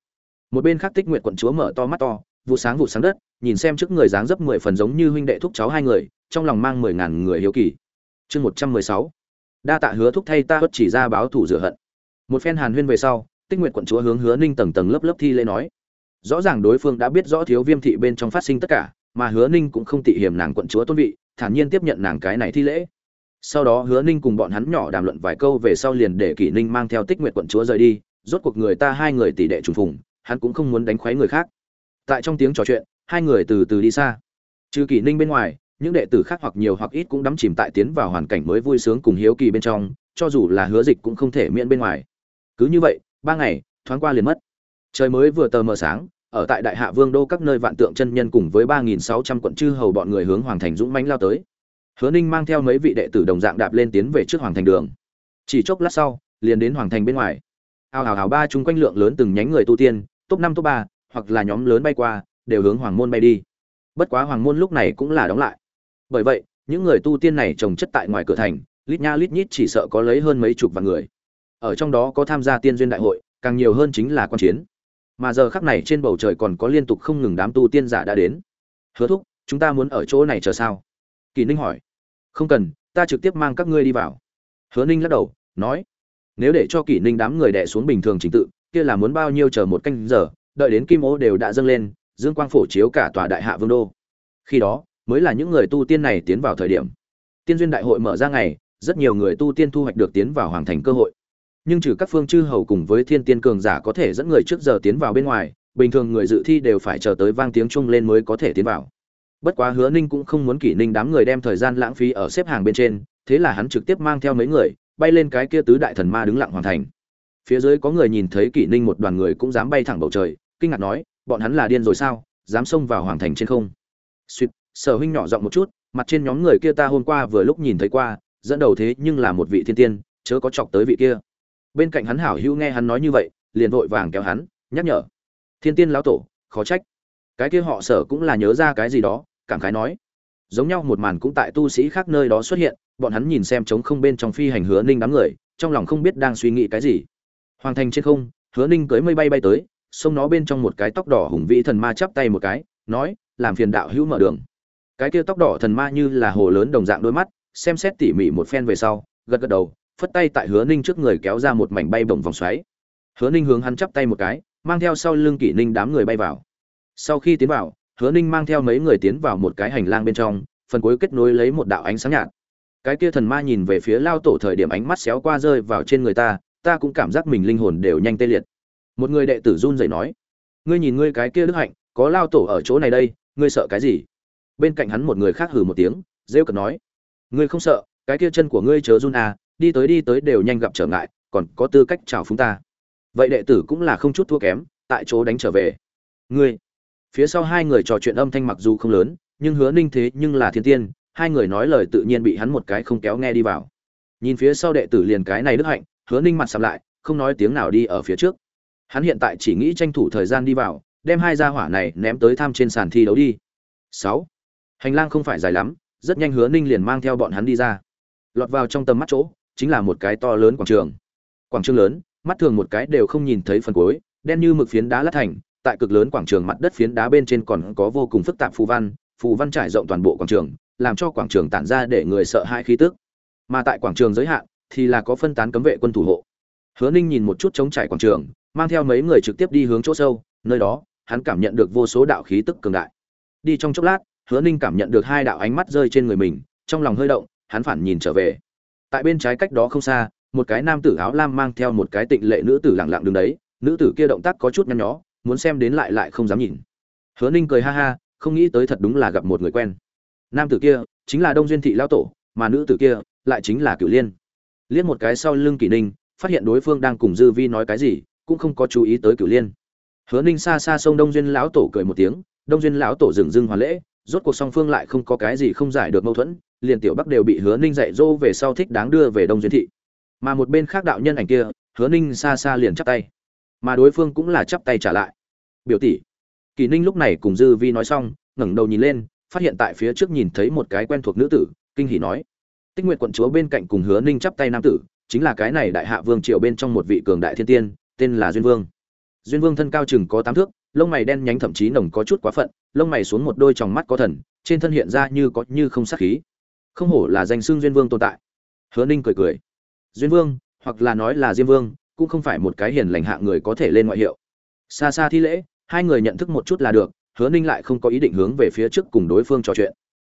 Một bên khác tích nguyện quận chúa mở to mắt to, vụ sáng vụ sáng đất, nhìn xem trước người dáng dấp mười phần giống như huynh đệ thúc cháu hai người, trong lòng mang mười ngàn người hiếu kỳ. Chương một trăm mười sáu, đa tạ hứa thúc thay ta bất chỉ ra báo thủ rửa hận. Một phen hàn huyên về sau, tích nguyện quận chúa hướng hứa ninh tầng tầng lớp lớp thi lễ nói, rõ ràng đối phương đã biết rõ thiếu viêm thị bên trong phát sinh tất cả, mà hứa ninh cũng không tị hiểm nàng quận chúa tôn vị thản nhiên tiếp nhận nàng cái này thi lễ. Sau đó hứa ninh cùng bọn hắn nhỏ đàm luận vài câu về sau liền để kỷ ninh mang theo tích nguyện quận chúa rời đi, rốt cuộc người ta hai người tỷ đệ trùng phùng, hắn cũng không muốn đánh khoáy người khác. Tại trong tiếng trò chuyện, hai người từ từ đi xa. Trừ kỷ ninh bên ngoài, những đệ tử khác hoặc nhiều hoặc ít cũng đắm chìm tại tiến vào hoàn cảnh mới vui sướng cùng hiếu kỳ bên trong, cho dù là hứa dịch cũng không thể miễn bên ngoài. Cứ như vậy, ba ngày, thoáng qua liền mất. Trời mới vừa tờ mờ sáng ở tại đại hạ vương đô các nơi vạn tượng chân nhân cùng với ba nghìn sáu trăm quận chư hầu bọn người hướng hoàng thành dũng mãnh lao tới. Hứa ninh mang theo mấy vị đệ tử đồng dạng đạp lên tiến về trước hoàng thành đường. Chỉ chốc lát sau, liền đến hoàng thành bên ngoài. Ao ào ào ba chung quanh lượng lớn từng nhánh người tu tiên, top năm, top ba, hoặc là nhóm lớn bay qua, đều hướng hoàng môn bay đi. Bất quá hoàng môn lúc này cũng là đóng lại. Bởi vậy, những người tu tiên này trồng chất tại ngoài cửa thành, lít nha lít nhít chỉ sợ có lấy hơn mấy chục vạn người. Ở trong đó có tham gia tiên duyên đại hội, càng nhiều hơn chính là quan chiến mà giờ khắc này trên bầu trời còn có liên tục không ngừng đám tu tiên giả đã đến. Hứa thúc, chúng ta muốn ở chỗ này chờ sao? Kỳ ninh hỏi. Không cần, ta trực tiếp mang các ngươi đi vào. Hứa ninh lắc đầu, nói. Nếu để cho kỷ ninh đám người đẻ xuống bình thường trình tự, kia là muốn bao nhiêu chờ một canh giờ, đợi đến kim ô đều đã dâng lên, dương quang phổ chiếu cả tòa đại hạ vương đô. Khi đó, mới là những người tu tiên này tiến vào thời điểm. Tiên duyên đại hội mở ra ngày, rất nhiều người tu tiên thu hoạch được tiến vào hoàng thành cơ hội nhưng trừ các phương chư hầu cùng với thiên tiên cường giả có thể dẫn người trước giờ tiến vào bên ngoài, bình thường người dự thi đều phải chờ tới vang tiếng chung lên mới có thể tiến vào. Bất quá hứa ninh cũng không muốn kỷ ninh đám người đem thời gian lãng phí ở xếp hàng bên trên, thế là hắn trực tiếp mang theo mấy người, bay lên cái kia tứ đại thần ma đứng lặng hoàn thành. Phía dưới có người nhìn thấy kỷ ninh một đoàn người cũng dám bay thẳng bầu trời, kinh ngạc nói, bọn hắn là điên rồi sao? Dám xông vào hoàng thành trên không? Suýt sở huynh nhỏ giọng một chút, mặt trên nhóm người kia ta hôm qua vừa lúc nhìn thấy qua, dẫn đầu thế nhưng là một vị thiên tiên, chớ có chọc tới vị kia bên cạnh hắn hảo hữu nghe hắn nói như vậy, liền vội vàng kéo hắn, nhắc nhở. Thiên tiên lão tổ, khó trách. Cái kia họ sở cũng là nhớ ra cái gì đó, cảm khái nói. Giống nhau một màn cũng tại tu sĩ khác nơi đó xuất hiện, bọn hắn nhìn xem trống không bên trong phi hành hứa ninh đám người, trong lòng không biết đang suy nghĩ cái gì. Hoàng thành trên không, hứa ninh cưới mây bay bay tới xông nó bên trong một cái tóc đỏ hùng vĩ thần ma chắp tay một cái, nói, làm phiền đạo hữu mở đường. Cái kia tóc đỏ thần ma như là hồ lớn đồng dạng đôi mắt, xem xét tỉ mỉ một phen về sau, gật gật đầu phất tay tại hứa ninh trước người kéo ra một mảnh bay bổng vòng xoáy. Hứa ninh hướng hắn chắp tay một cái, mang theo sau lưng kỷ ninh đám người bay vào. Sau khi tiến vào, hứa ninh mang theo mấy người tiến vào một cái hành lang bên trong, phần cuối kết nối lấy một đạo ánh sáng nhạt. Cái kia thần ma nhìn về phía lao tổ thời điểm ánh mắt xéo qua rơi vào trên người ta ta cũng cảm giác mình linh hồn đều nhanh tê liệt. Một người đệ tử run rẩy nói, ngươi nhìn ngươi cái kia đức hạnh, có lao tổ ở chỗ này đây, ngươi sợ cái gì? Bên cạnh hắn một người khác hừ một tiếng, rêu cợt nói, ngươi không sợ, cái kia chân của ngươi chớ run à đi tới đi tới đều nhanh gặp trở ngại, còn có tư cách chào phúng ta. Vậy đệ tử cũng là không chút thua kém, tại chỗ đánh trở về. Ngươi. Phía sau hai người trò chuyện âm thanh mặc dù không lớn, nhưng hứa ninh thế nhưng là thiên tiên, hai người nói lời tự nhiên bị hắn một cái không kéo nghe đi vào. Nhìn phía sau đệ tử liền cái này đức hạnh, hứa ninh mặt sầm lại, không nói tiếng nào đi ở phía trước. Hắn hiện tại chỉ nghĩ tranh thủ thời gian đi vào, đem hai gia hỏa này ném tới tham trên sàn thi đấu đi. Sáu. Hành lang không phải dài lắm, rất nhanh hứa ninh liền mang theo bọn hắn đi ra. Lọt vào trong tầm mắt chỗ chính là một cái to lớn quảng trường. Quảng trường lớn, mắt thường một cái đều không nhìn thấy phần cuối, đen như mực phiến đá lát thành, tại cực lớn quảng trường mặt đất phiến đá bên trên còn có vô cùng phức tạp phù văn phù văn trải rộng toàn bộ quảng trường, làm cho quảng trường tản ra để người sợ hãi khí tức. Mà tại quảng trường giới hạn, thì là có phân tán cấm vệ quân thủ hộ. Hứa ninh nhìn một chút chống trải quảng trường, mang theo mấy người trực tiếp đi hướng chỗ sâu, nơi đó, hắn cảm nhận được vô số đạo khí tức cường đại. Đi trong chốc lát, hứa ninh cảm nhận được hai đạo ánh mắt rơi trên người mình, trong lòng hơi động, hắn phản nhìn trở về tại bên trái cách đó không xa, một cái nam tử áo lam mang theo một cái tịnh lệ nữ tử lẳng lặng đứng đấy. Nữ tử kia động tác có chút nhăn nhó, muốn xem đến lại lại không dám nhìn. Hứa ninh cười ha ha, không nghĩ tới thật đúng là gặp một người quen. Nam tử kia chính là đông duyên thị lao tổ, mà nữ tử kia lại chính là cửu liên. Liếc một cái sau lưng kỷ ninh, phát hiện đối phương đang cùng dư vi nói cái gì, cũng không có chú ý tới cửu liên. Hứa ninh xa xa sông đông duyên lão tổ cười một tiếng, đông duyên lão tổ dừng dưng hoàn lễ rốt cuộc song phương lại không có cái gì không giải được mâu thuẫn, liền tiểu bắc đều bị hứa ninh dạy dỗ về sau thích đáng đưa về đông duyên thị. Mà một bên khác đạo nhân ảnh kia, hứa ninh xa xa liền chắp tay. Mà đối phương cũng là chắp tay trả lại. Biểu tỷ. Kỳ ninh lúc này cùng dư vi nói xong, ngẩng đầu nhìn lên, phát hiện tại phía trước nhìn thấy một cái quen thuộc nữ tử, kinh hỉ nói. Tích nguyện quận chúa bên cạnh cùng hứa ninh chắp tay nam tử, chính là cái này đại hạ vương triều bên trong một vị cường đại thiên tiên, tên là duyên vương. Duyên vương thân cao chừng có tám thước lông mày đen nhánh thậm chí nồng có chút quá phận, lông mày xuống một đôi tròng mắt có thần, trên thân hiện ra như có như không sát khí. Không hổ là danh xưng duyên vương tồn tại. Hứa ninh cười cười. Duyên vương, hoặc là nói là diêm vương, cũng không phải một cái hiền lành hạ người có thể lên ngoại hiệu. Xa xa thi lễ, hai người nhận thức một chút là được, hứa ninh lại không có ý định hướng về phía trước cùng đối phương trò chuyện.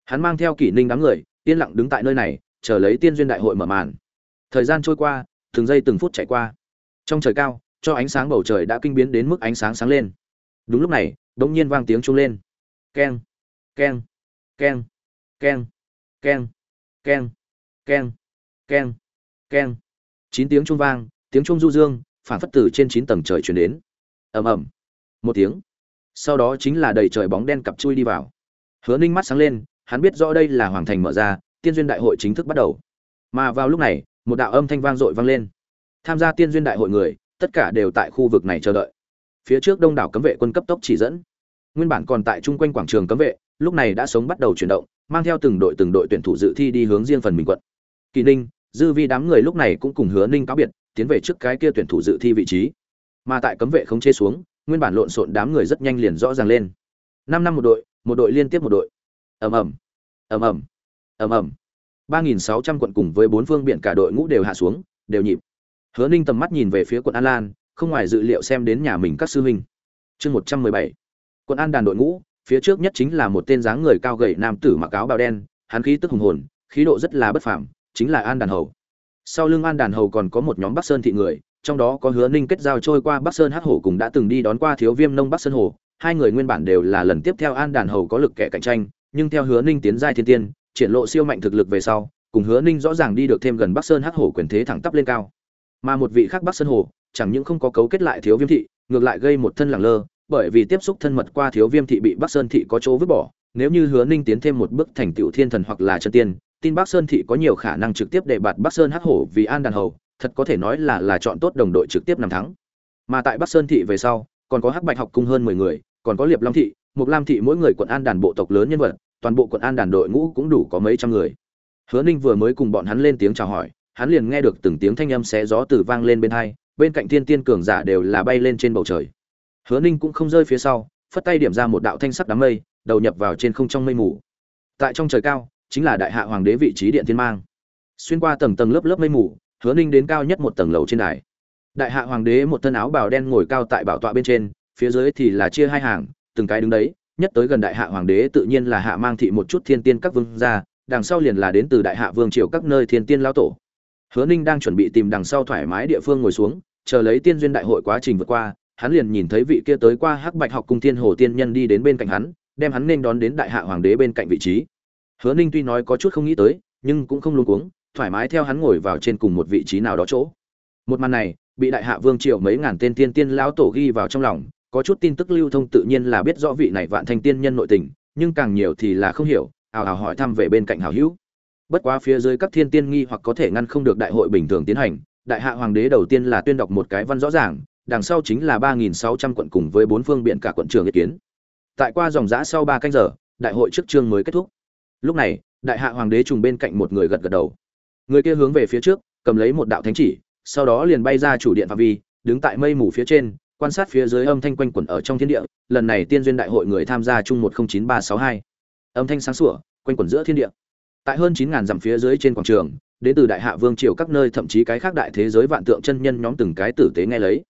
Hắn mang theo kỷ ninh đám người, yên lặng đứng tại nơi này, chờ lấy tiên duyên đại hội mở màn. Thời gian trôi qua, từng giây từng phút chạy qua. Trong trời cao, cho ánh sáng bầu trời đã kinh biến đến mức ánh sáng sáng lên đúng lúc này bỗng nhiên vang tiếng trung lên. Keng keng keng keng keng keng keng keng keng. Chín tiếng trung vang, tiếng trung du dương, phản phất từ trên chín tầng trời chuyển đến. Ầm ầm. Một tiếng. Sau đó chính là đầy trời bóng đen cặp chui đi vào. Hứa ninh mắt sáng lên, hắn biết rõ đây là hoàng thành mở ra, tiên duyên đại hội chính thức bắt đầu. Mà vào lúc này, một đạo âm thanh vang dội vang lên. Tham gia tiên duyên đại hội người, tất cả đều tại khu vực này chờ đợi phía trước đông đảo cấm vệ quân cấp tốc chỉ dẫn. Nguyên bản còn tại chung quanh quảng trường cấm vệ, lúc này đã sống bắt đầu chuyển động, mang theo từng đội từng đội tuyển thủ dự thi đi hướng riêng phần mình quận. Kỳ ninh, dư vi đám người lúc này cũng cùng hứa ninh cáo biệt, tiến về trước cái kia tuyển thủ dự thi vị trí. Mà tại cấm vệ không chê xuống, nguyên bản lộn xộn đám người rất nhanh liền rõ ràng lên. Năm năm một đội một đội liên tiếp một đội. Ầm ầm ầm ầm ầm ầm. Ba nghìn sáu trăm quận cùng với bốn phương biển cả đội ngũ đều hạ xuống, đều nhịp. Hứa ninh tầm mắt nhìn về phía quận an lan không ngoài dự liệu xem đến nhà mình các sư huynh. Chương một trăm mười bảy. Quận an đàn đội ngũ, phía trước nhất chính là một tên dáng người cao gầy nam tử mặc áo bào đen, hắn khí tức hùng hồn, khí độ rất là bất phàm, chính là an đàn hầu. Sau lưng an đàn hầu còn có một nhóm bắc sơn thị người, trong đó có hứa ninh kết giao trôi qua bắc sơn hắc hổ cùng đã từng đi đón qua thiếu viêm nông bắc sơn hồ. Hai người nguyên bản đều là lần tiếp theo an đàn hầu có lực kẻ cạnh tranh, nhưng theo hứa ninh tiến giai thiên tiên, triển lộ siêu mạnh thực lực về sau, cùng hứa ninh rõ ràng đi được thêm gần bắc sơn hắc hổ quyền thế thẳng tắp lên cao. Mà một vị khác bắc sơn hồ chẳng những không có cấu kết lại thiếu viêm thị ngược lại gây một thân lẳng lơ bởi vì tiếp xúc thân mật qua thiếu viêm thị bị bắc sơn thị có chỗ vứt bỏ nếu như hứa ninh tiến thêm một bước thành tựu thiên thần hoặc là chân tiên tin bắc sơn thị có nhiều khả năng trực tiếp để bạt bắc sơn hắc hổ vì an đàn hầu thật có thể nói là là chọn tốt đồng đội trực tiếp nằm thắng. Mà tại Bắc Sơn thị về sau, còn có Hắc Bạch học cung hơn 10 người, còn có Liệp Long thị, Mục Lam thị mỗi người quận an đàn bộ tộc lớn nhân vật, toàn bộ quận an đàn đội ngũ cũng đủ có mấy trăm người hứa ninh vừa mới cùng bọn hắn lên tiếng chào hỏi hắn liền nghe được từng tiếng thanh âm xé gió từ vang lên bên hai bên cạnh thiên tiên cường giả đều là bay lên trên bầu trời. Hứa ninh cũng không rơi phía sau, phất tay điểm ra một đạo thanh sắc đám mây, đầu nhập vào trên không trong mây mù. Tại trong trời cao, chính là đại hạ hoàng đế vị trí điện thiên mang. Xuyên qua tầng tầng lớp lớp mây mù, hứa ninh đến cao nhất một tầng lầu trên đài. Đại hạ hoàng đế một thân áo bào đen ngồi cao tại bảo tọa bên trên, phía dưới thì là chia hai hàng, từng cái đứng đấy, nhất tới gần đại hạ hoàng đế tự nhiên là hạ mang thị một chút thiên tiên các vương gia, đằng sau liền là đến từ đại hạ vương triều các nơi thiên tiên lao tổ hứa ninh đang chuẩn bị tìm đằng sau thoải mái địa phương ngồi xuống, chờ lấy tiên duyên đại hội quá trình vượt qua, hắn liền nhìn thấy vị kia tới qua hắc bạch học cung thiên hồ tiên nhân đi đến bên cạnh hắn, đem hắn nên đón đến đại hạ hoàng đế bên cạnh vị trí. Hứa ninh tuy nói có chút không nghĩ tới, nhưng cũng không luống cuống, thoải mái theo hắn ngồi vào trên cùng một vị trí nào đó chỗ. Một màn này, bị đại hạ vương triều mấy ngàn tên tiên tiên lão tổ ghi vào trong lòng, có chút tin tức lưu thông tự nhiên là biết rõ vị này vạn thanh tiên nhân nội tình, nhưng càng nhiều thì là không hiểu, ào ào hỏi thăm về bên cạnh hảo hữu bất quá phía dưới các thiên tiên nghi hoặc có thể ngăn không được đại hội bình thường tiến hành, đại hạ hoàng đế đầu tiên là tuyên đọc một cái văn rõ ràng, đằng sau chính là ba nghìn sáu trăm quận cùng với bốn phương biện cả quận trường ý kiến. Tại qua dòng giã sau ba canh giờ, đại hội trước trương mới kết thúc. Lúc này, đại hạ hoàng đế trùng bên cạnh một người gật gật đầu. Người kia hướng về phía trước, cầm lấy một đạo thánh chỉ, sau đó liền bay ra chủ điện phạm vi, đứng tại mây mù phía trên, quan sát phía dưới âm thanh quanh quẩn ở trong thiên địa, lần này tiên duyên đại hội người tham gia chung một không chín ba sáu hai. Âm thanh sáng sủa, quanh quẩn giữa thiên địa tại hơn chín ngàn dặm phía dưới trên quảng trường đến từ đại hạ vương triều các nơi, thậm chí cái khác đại thế giới vạn tượng chân nhân nhóm từng cái tử tế nghe lấy.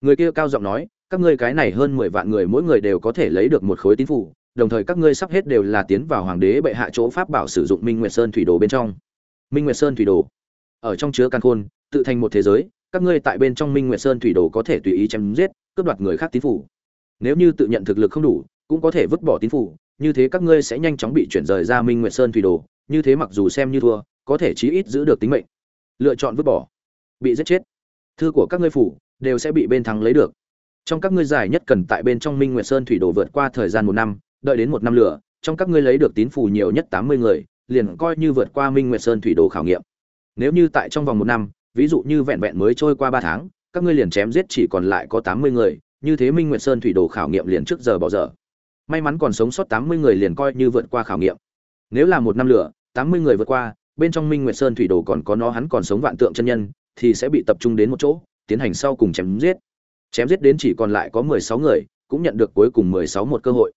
Người kia cao giọng nói, các ngươi cái này hơn mười vạn người mỗi người đều có thể lấy được một khối tín phủ, đồng thời các ngươi sắp hết đều là tiến vào hoàng đế bệ hạ chỗ pháp bảo sử dụng minh nguyệt sơn thủy đồ bên trong. Minh nguyệt sơn thủy đồ. Ở trong chứa căn khôn, tự thành một thế giới, các ngươi tại bên trong minh nguyệt sơn thủy đồ có thể tùy ý chém giết, cướp đoạt người khác tín phủ. Nếu như tự nhận thực lực không đủ, cũng có thể vứt bỏ tín phủ, như thế các ngươi sẽ nhanh chóng bị chuyển rời ra minh nguyệt sơn thủy đồ như thế mặc dù xem như thua, có thể chí ít giữ được tính mệnh. Lựa chọn vứt bỏ. Bị giết chết. Thư của các ngươi phủ đều sẽ bị bên thắng lấy được. Trong các ngươi giải nhất cần tại bên trong minh nguyệt sơn thủy đồ vượt qua thời gian một năm, đợi đến một năm lửa, trong các ngươi lấy được tín phủ nhiều nhất tám mươi người, liền coi như vượt qua minh nguyệt sơn thủy đồ khảo nghiệm. Nếu như tại trong vòng một năm, ví dụ như vẹn vẹn mới trôi qua ba tháng, các ngươi liền chém giết chỉ còn lại có tám mươi người, như thế minh nguyệt sơn thủy đồ khảo nghiệm liền trước giờ bỏ dở. May mắn còn sống sót tám mươi người liền coi như vượt qua khảo nghiệm. Nếu là một năm lửa tám mươi người vượt qua, bên trong minh nguyệt sơn thủy đồ còn có nó, hắn còn sống vạn tượng chân nhân, thì sẽ bị tập trung đến một chỗ, tiến hành sau cùng chém giết. Chém giết đến chỉ còn lại có mười sáu người, cũng nhận được cuối cùng mười sáu một cơ hội.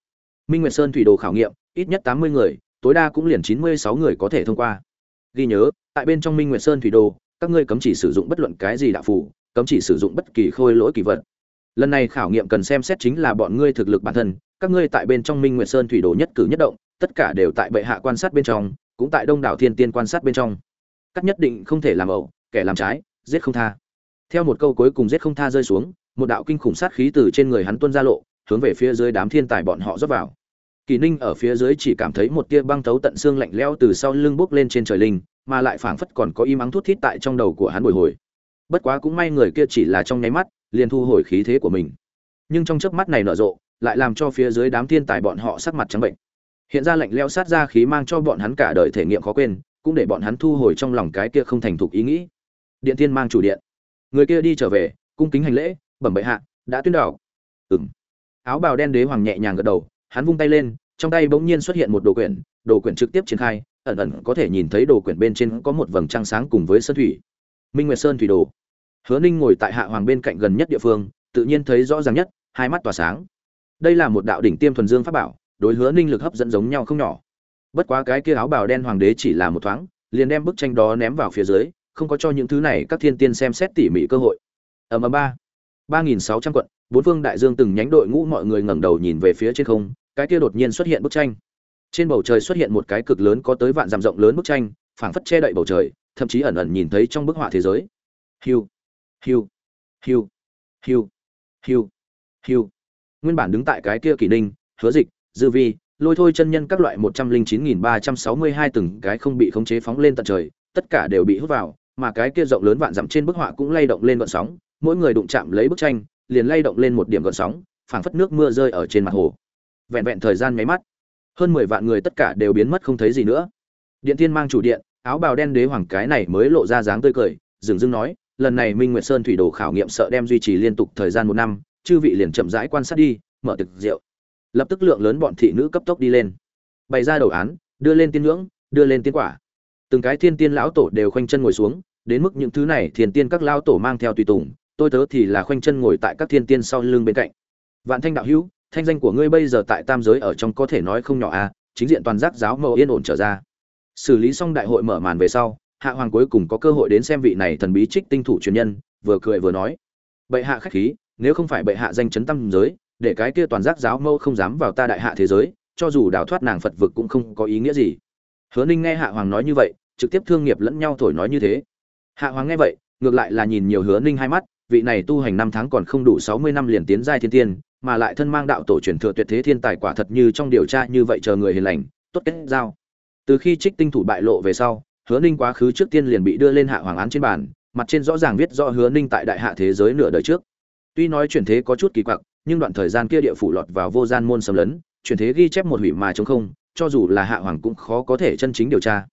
Minh nguyệt sơn thủy đồ khảo nghiệm, ít nhất tám mươi người, tối đa cũng liền chín mươi sáu người có thể thông qua. Ghi nhớ, tại bên trong minh nguyệt sơn thủy đồ, các ngươi cấm chỉ sử dụng bất luận cái gì đạo phủ cấm chỉ sử dụng bất kỳ khôi lỗi kỳ vật. Lần này khảo nghiệm cần xem xét chính là bọn ngươi thực lực bản thân, các ngươi tại bên trong minh nguyệt sơn thủy đồ nhất cử nhất động, tất cả đều tại bệ hạ quan sát bên trong cũng tại đông đảo thiên tiên quan sát bên trong. Cắt nhất định không thể làm ẩu, kẻ làm trái, giết không tha. Theo một câu cuối cùng giết không tha rơi xuống, một đạo kinh khủng sát khí từ trên người hắn tuôn ra lộ, hướng về phía dưới đám thiên tài bọn họ rót vào. Kỳ ninh ở phía dưới chỉ cảm thấy một tia băng thấu tận xương lạnh lẽo từ sau lưng bốc lên trên trời linh, mà lại phảng phất còn có im ắng thút thít tại trong đầu của hắn bồi hồi. Bất quá cũng may người kia chỉ là trong nháy mắt, liền thu hồi khí thế của mình. Nhưng trong chớp mắt này nở rộ, lại làm cho phía dưới đám thiên tài bọn họ sắc mặt trắng bệnh hiện ra lạnh lẽo sát ra khí mang cho bọn hắn cả đời thể nghiệm khó quên, cũng để bọn hắn thu hồi trong lòng cái kia không thành thục ý nghĩ. Điện thiên mang chủ điện. Người kia đi trở về, cung kính hành lễ, bẩm bệ hạ, đã tuyên đảo. Ừng áo bào đen đế hoàng nhẹ nhàng gật đầu, hắn vung tay lên, trong tay bỗng nhiên xuất hiện một đồ quyển đồ quyển trực tiếp triển khai, ẩn ẩn có thể nhìn thấy đồ quyển bên trên có một vầng trăng sáng cùng với sơn thủy. Minh nguyệt sơn thủy đồ. Hứa ninh ngồi tại hạ hoàng bên cạnh gần nhất địa phương, tự nhiên thấy rõ ràng nhất, hai mắt tỏa sáng. Đây là một đạo đỉnh tiêm thuần dương pháp bảo đối hứa ninh lực hấp dẫn giống nhau không nhỏ. Bất quá cái kia áo bào đen hoàng đế chỉ là một thoáng, liền đem bức tranh đó ném vào phía dưới, không có cho những thứ này các thiên tiên xem xét tỉ mỉ cơ hội. Ở ầm ba. ba nghìn sáu trăm quận, bốn phương đại dương từng nhánh đội ngũ mọi người ngẩng đầu nhìn về phía trên không, cái kia đột nhiên xuất hiện bức tranh. Trên bầu trời xuất hiện một cái cực lớn có tới vạn dặm rộng lớn bức tranh, phảng phất che đậy bầu trời, thậm chí ẩn ẩn nhìn thấy trong bức họa thế giới. Hiu hiu hiu hiu hiu hiu. Nguyên bản đứng tại cái kia kỷ ninh, hứa dịch dư vi, lôi thôi chân nhân các loại một trăm linh chín nghìn ba trăm sáu mươi hai từng cái không bị khống chế phóng lên tận trời, tất cả đều bị hút vào, mà cái kia rộng lớn vạn dặm trên bức họa cũng lay động lên gọn sóng, mỗi người đụng chạm lấy bức tranh, liền lay động lên một điểm gọn sóng, phảng phất nước mưa rơi ở trên mặt hồ. Vẹn vẹn thời gian nháy mắt, hơn mười vạn người tất cả đều biến mất không thấy gì nữa. Điện thiên mang chủ điện, áo bào đen đế hoàng cái này mới lộ ra dáng tươi cười, dừng dưng nói, lần này minh nguyệt sơn thủy đồ khảo nghiệm sợ đem duy trì liên tục thời gian một năm, chư vị liền chậm rãi quan sát đi, mở thực rượu lập tức lượng lớn bọn thị nữ cấp tốc đi lên. Bày ra đầu án, đưa lên tiên ngưỡng, đưa lên tiên quả. Từng cái thiên tiên lão tổ đều khoanh chân ngồi xuống, đến mức những thứ này thiên tiên các lão tổ mang theo tùy tùng, tôi tớ thì là khoanh chân ngồi tại các thiên tiên sau lưng bên cạnh. Vạn thanh đạo hữu, thanh danh của ngươi bây giờ tại tam giới ở trong có thể nói không nhỏ à chính diện toàn giác giáo mẫu yên ổn trở ra. Xử lý xong đại hội mở màn về sau, hạ hoàng cuối cùng có cơ hội đến xem vị này thần bí trích tinh thủ truyền nhân, vừa cười vừa nói. Bệ hạ khách khí, nếu không phải bệ hạ danh chấn tâm giới để cái kia toàn giác giáo mâu không dám vào ta đại hạ thế giới, cho dù đào thoát nàng phật vực cũng không có ý nghĩa gì. Hứa ninh nghe hạ hoàng nói như vậy, trực tiếp thương nghiệp lẫn nhau thổi nói như thế. Hạ hoàng nghe vậy, ngược lại là nhìn nhiều hứa ninh hai mắt, vị này tu hành năm tháng còn không đủ sáu mươi năm liền tiến giai thiên tiên, mà lại thân mang đạo tổ truyền thừa tuyệt thế thiên tài quả thật như trong điều tra như vậy chờ người hiền lành, tốt kết giao. Từ khi trích tinh thủ bại lộ về sau, hứa ninh quá khứ trước tiên liền bị đưa lên hạ hoàng án trên bàn, mặt trên rõ ràng viết rõ hứa ninh tại đại hạ thế giới nửa đời trước. Tuy nói chuyển thế có chút kỳ quặc nhưng đoạn thời gian kia địa phủ lọt vào vô gian môn xâm lấn, chuyển thế ghi chép một hủy mà chống không, cho dù là hạ hoàng cũng khó có thể chân chính điều tra.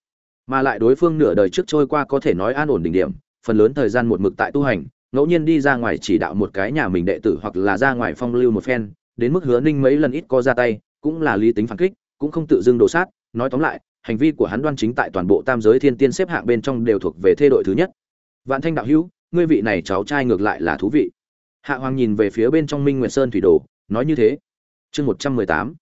Mà lại đối phương nửa đời trước trôi qua có thể nói an ổn đỉnh điểm, phần lớn thời gian một mực tại tu hành, ngẫu nhiên đi ra ngoài chỉ đạo một cái nhà mình đệ tử hoặc là ra ngoài phong lưu một phen, đến mức hứa ninh mấy lần ít có ra tay, cũng là lý tính phản kích, cũng không tự dưng đổ sát. Nói tóm lại, hành vi của hắn đoan chính tại toàn bộ tam giới thiên tiên xếp hạng bên trong đều thuộc về thê đội thứ nhất. Vạn thanh đạo hữu, ngươi vị này cháu trai ngược lại là thú vị hạ hoàng nhìn về phía bên trong minh nguyệt sơn thủy đồ, nói như thế. Chương một trăm mười tám.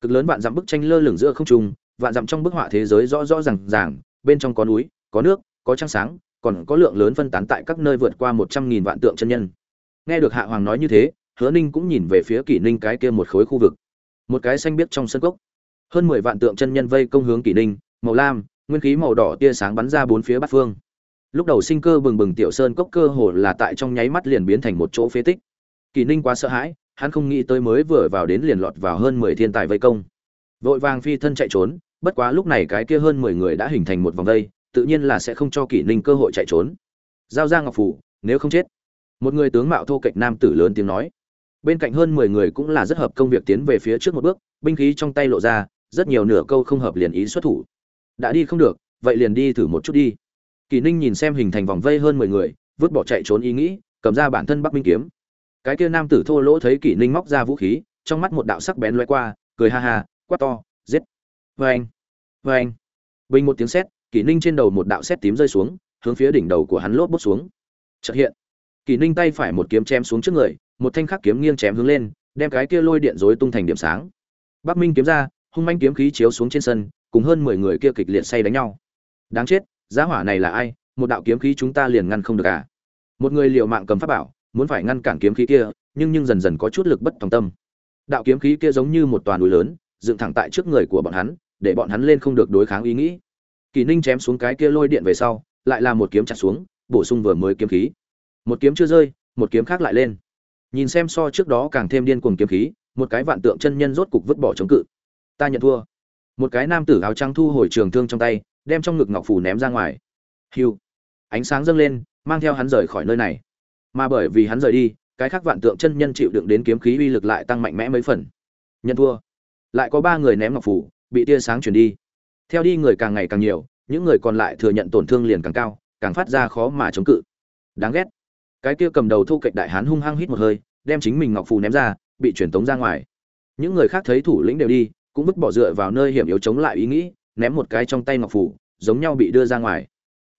Cực lớn vạn dặm bức tranh lơ lửng giữa không trung, vạn dặm trong bức họa thế giới rõ rõ ràng ràng, bên trong có núi, có nước, có trăng sáng, còn có lượng lớn phân tán tại các nơi vượt qua một trăm nghìn vạn tượng chân nhân. Nghe được hạ hoàng nói như thế, hứa ninh cũng nhìn về phía kỷ ninh cái kia một khối khu vực. Một cái xanh biếc trong sân cốc. Hơn mười vạn tượng chân nhân vây công hướng kỷ ninh, màu lam, nguyên khí màu đỏ tia sáng bắn ra bốn phía bát phương lúc đầu sinh cơ bừng bừng tiểu sơn cốc cơ hồ là tại trong nháy mắt liền biến thành một chỗ phế tích. Kỳ ninh quá sợ hãi, hắn không nghĩ tới mới vừa vào đến liền lọt vào hơn mười thiên tài vây công. Vội vàng phi thân chạy trốn, bất quá lúc này cái kia hơn mười người đã hình thành một vòng vây, tự nhiên là sẽ không cho kỷ ninh cơ hội chạy trốn. Giao ra ngọc phủ, nếu không chết. Một người tướng mạo thô kệch nam tử lớn tiếng nói. Bên cạnh hơn mười người cũng là rất hợp công việc tiến về phía trước một bước, binh khí trong tay lộ ra, rất nhiều nửa câu không hợp liền ý xuất thủ. Đã đi không được, vậy liền đi thử một chút đi kỳ ninh nhìn xem hình thành vòng vây hơn mười người, vứt bỏ chạy trốn ý nghĩ, cầm ra bản thân bắc minh kiếm. Cái kia nam tử thô lỗ thấy Kỳ ninh móc ra vũ khí, trong mắt một đạo sắc bén loay qua, cười ha ha, quát to, giết. Vê anh vê anh bình một tiếng sét, Kỳ ninh trên đầu một đạo sét tím rơi xuống, hướng phía đỉnh đầu của hắn lốp bút xuống. Chợt hiện, Kỳ ninh tay phải một kiếm chém xuống trước người, một thanh khắc kiếm nghiêng chém hướng lên, đem cái kia lôi điện rối tung thành điểm sáng. Bắc minh kiếm ra, hung manh kiếm khí chiếu xuống trên sân, cùng hơn mười người kia kịch liệt say đánh nhau. Đáng chết giá hỏa này là ai, một đạo kiếm khí chúng ta liền ngăn không được à? Một người liều mạng cầm pháp bảo, muốn phải ngăn cản kiếm khí kia, nhưng nhưng dần dần có chút lực bất tòng tâm. Đạo kiếm khí kia giống như một toàn núi lớn, dựng thẳng tại trước người của bọn hắn, để bọn hắn lên không được đối kháng ý nghĩ. Kỳ ninh chém xuống cái kia lôi điện về sau, lại là một kiếm chặt xuống, bổ sung vừa mới kiếm khí. Một kiếm chưa rơi, một kiếm khác lại lên. Nhìn xem so trước đó càng thêm điên cuồng kiếm khí, một cái vạn tượng chân nhân rốt cục vứt bỏ chống cự. Ta nhận thua. Một cái nam tử áo trắng thu hồi trường thương trong tay đem trong ngực ngọc phù ném ra ngoài. Hiu. Ánh sáng dâng lên, mang theo hắn rời khỏi nơi này. Mà bởi vì hắn rời đi, cái khác vạn tượng chân nhân chịu đựng đến kiếm khí uy lực lại tăng mạnh mẽ mấy phần. Nhận thua. Lại có ba người ném ngọc phủ bị tia sáng chuyển đi. Theo đi người càng ngày càng nhiều, những người còn lại thừa nhận tổn thương liền càng cao, càng phát ra khó mà chống cự. Đáng ghét. Cái kia cầm đầu thu kệch đại hán hung hăng hít một hơi, đem chính mình ngọc phù ném ra, bị truyền tống ra ngoài. Những người khác thấy thủ lĩnh đều đi, cũng vứt bỏ dựa vào nơi hiểm yếu chống lại ý nghĩ ném một cái trong tay ngọc phủ, giống nhau bị đưa ra ngoài.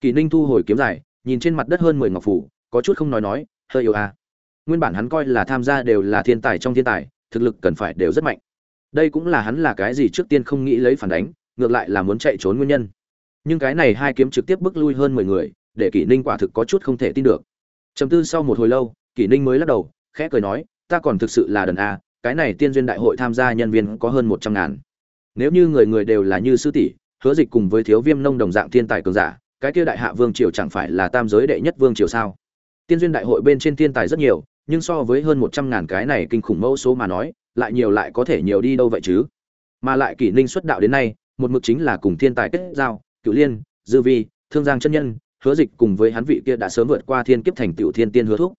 Kỳ ninh thu hồi kiếm dài nhìn trên mặt đất hơn mười ngọc phủ, có chút không nói nói, hơi yêu à. nguyên bản hắn coi là tham gia đều là thiên tài trong thiên tài, thực lực cần phải đều rất mạnh. Đây cũng là hắn là cái gì trước tiên không nghĩ lấy phản đánh, ngược lại là muốn chạy trốn nguyên nhân. Nhưng cái này hai kiếm trực tiếp bước lui hơn mười người, để kỷ ninh quả thực có chút không thể tin được. Chầm tư sau một hồi lâu kỷ ninh mới lắc đầu, khẽ cười nói, ta còn thực sự là đần a cái này tiên duyên đại hội tham gia nhân viên có hơn một trăm ngàn nếu như người người đều là như sư tỷ, hứa dịch cùng với thiếu viêm nông đồng dạng thiên tài cường giả, cái kia đại hạ vương triều chẳng phải là tam giới đệ nhất vương triều sao? Tiên duyên đại hội bên trên thiên tài rất nhiều, nhưng so với hơn một trăm ngàn cái này kinh khủng mẫu số mà nói, lại nhiều lại có thể nhiều đi đâu vậy chứ? Mà lại kỷ ninh xuất đạo đến nay, một mực chính là cùng thiên tài kết giao cựu liên, dư vi, thương giang chân nhân, hứa dịch cùng với hắn vị kia đã sớm vượt qua thiên kiếp thành tiểu thiên tiên hứa thuốc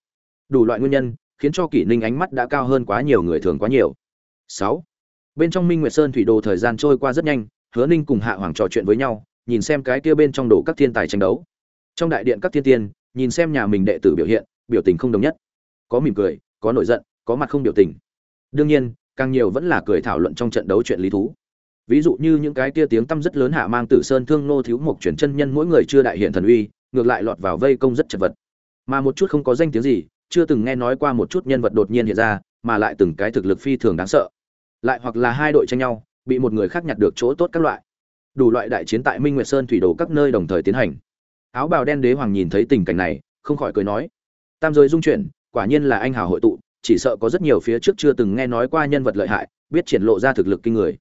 đủ loại nguyên nhân, khiến cho kỷ ninh ánh mắt đã cao hơn quá nhiều người thường quá nhiều. Sáu bên trong minh nguyệt sơn thủy đồ thời gian trôi qua rất nhanh, hứa ninh cùng hạ hoàng trò chuyện với nhau, nhìn xem cái kia bên trong đồ các thiên tài tranh đấu. Trong đại điện các thiên tiên, nhìn xem nhà mình đệ tử biểu hiện, biểu tình không đồng nhất. Có mỉm cười, có nổi giận, có mặt không biểu tình. Đương nhiên, càng nhiều vẫn là cười thảo luận trong trận đấu chuyện lý thú. Ví dụ như những cái kia tiếng tăm rất lớn hạ mang tử sơn thương nô thiếu mục chuyển chân nhân mỗi người chưa đại hiện thần uy, ngược lại lọt vào vây công rất chật vật. Mà một chút không có danh tiếng gì, chưa từng nghe nói qua một chút nhân vật đột nhiên hiện ra, mà lại từng cái thực lực phi thường đáng sợ lại hoặc là hai đội tranh nhau, bị một người khác nhặt được chỗ tốt các loại. Đủ loại đại chiến tại minh nguyệt sơn thủy đồ các nơi đồng thời tiến hành. Áo bào đen đế hoàng nhìn thấy tình cảnh này, không khỏi cười nói, tam giới dung chuyển, quả nhiên là anh hào hội tụ, chỉ sợ có rất nhiều phía trước chưa từng nghe nói qua nhân vật lợi hại, biết triển lộ ra thực lực kinh người.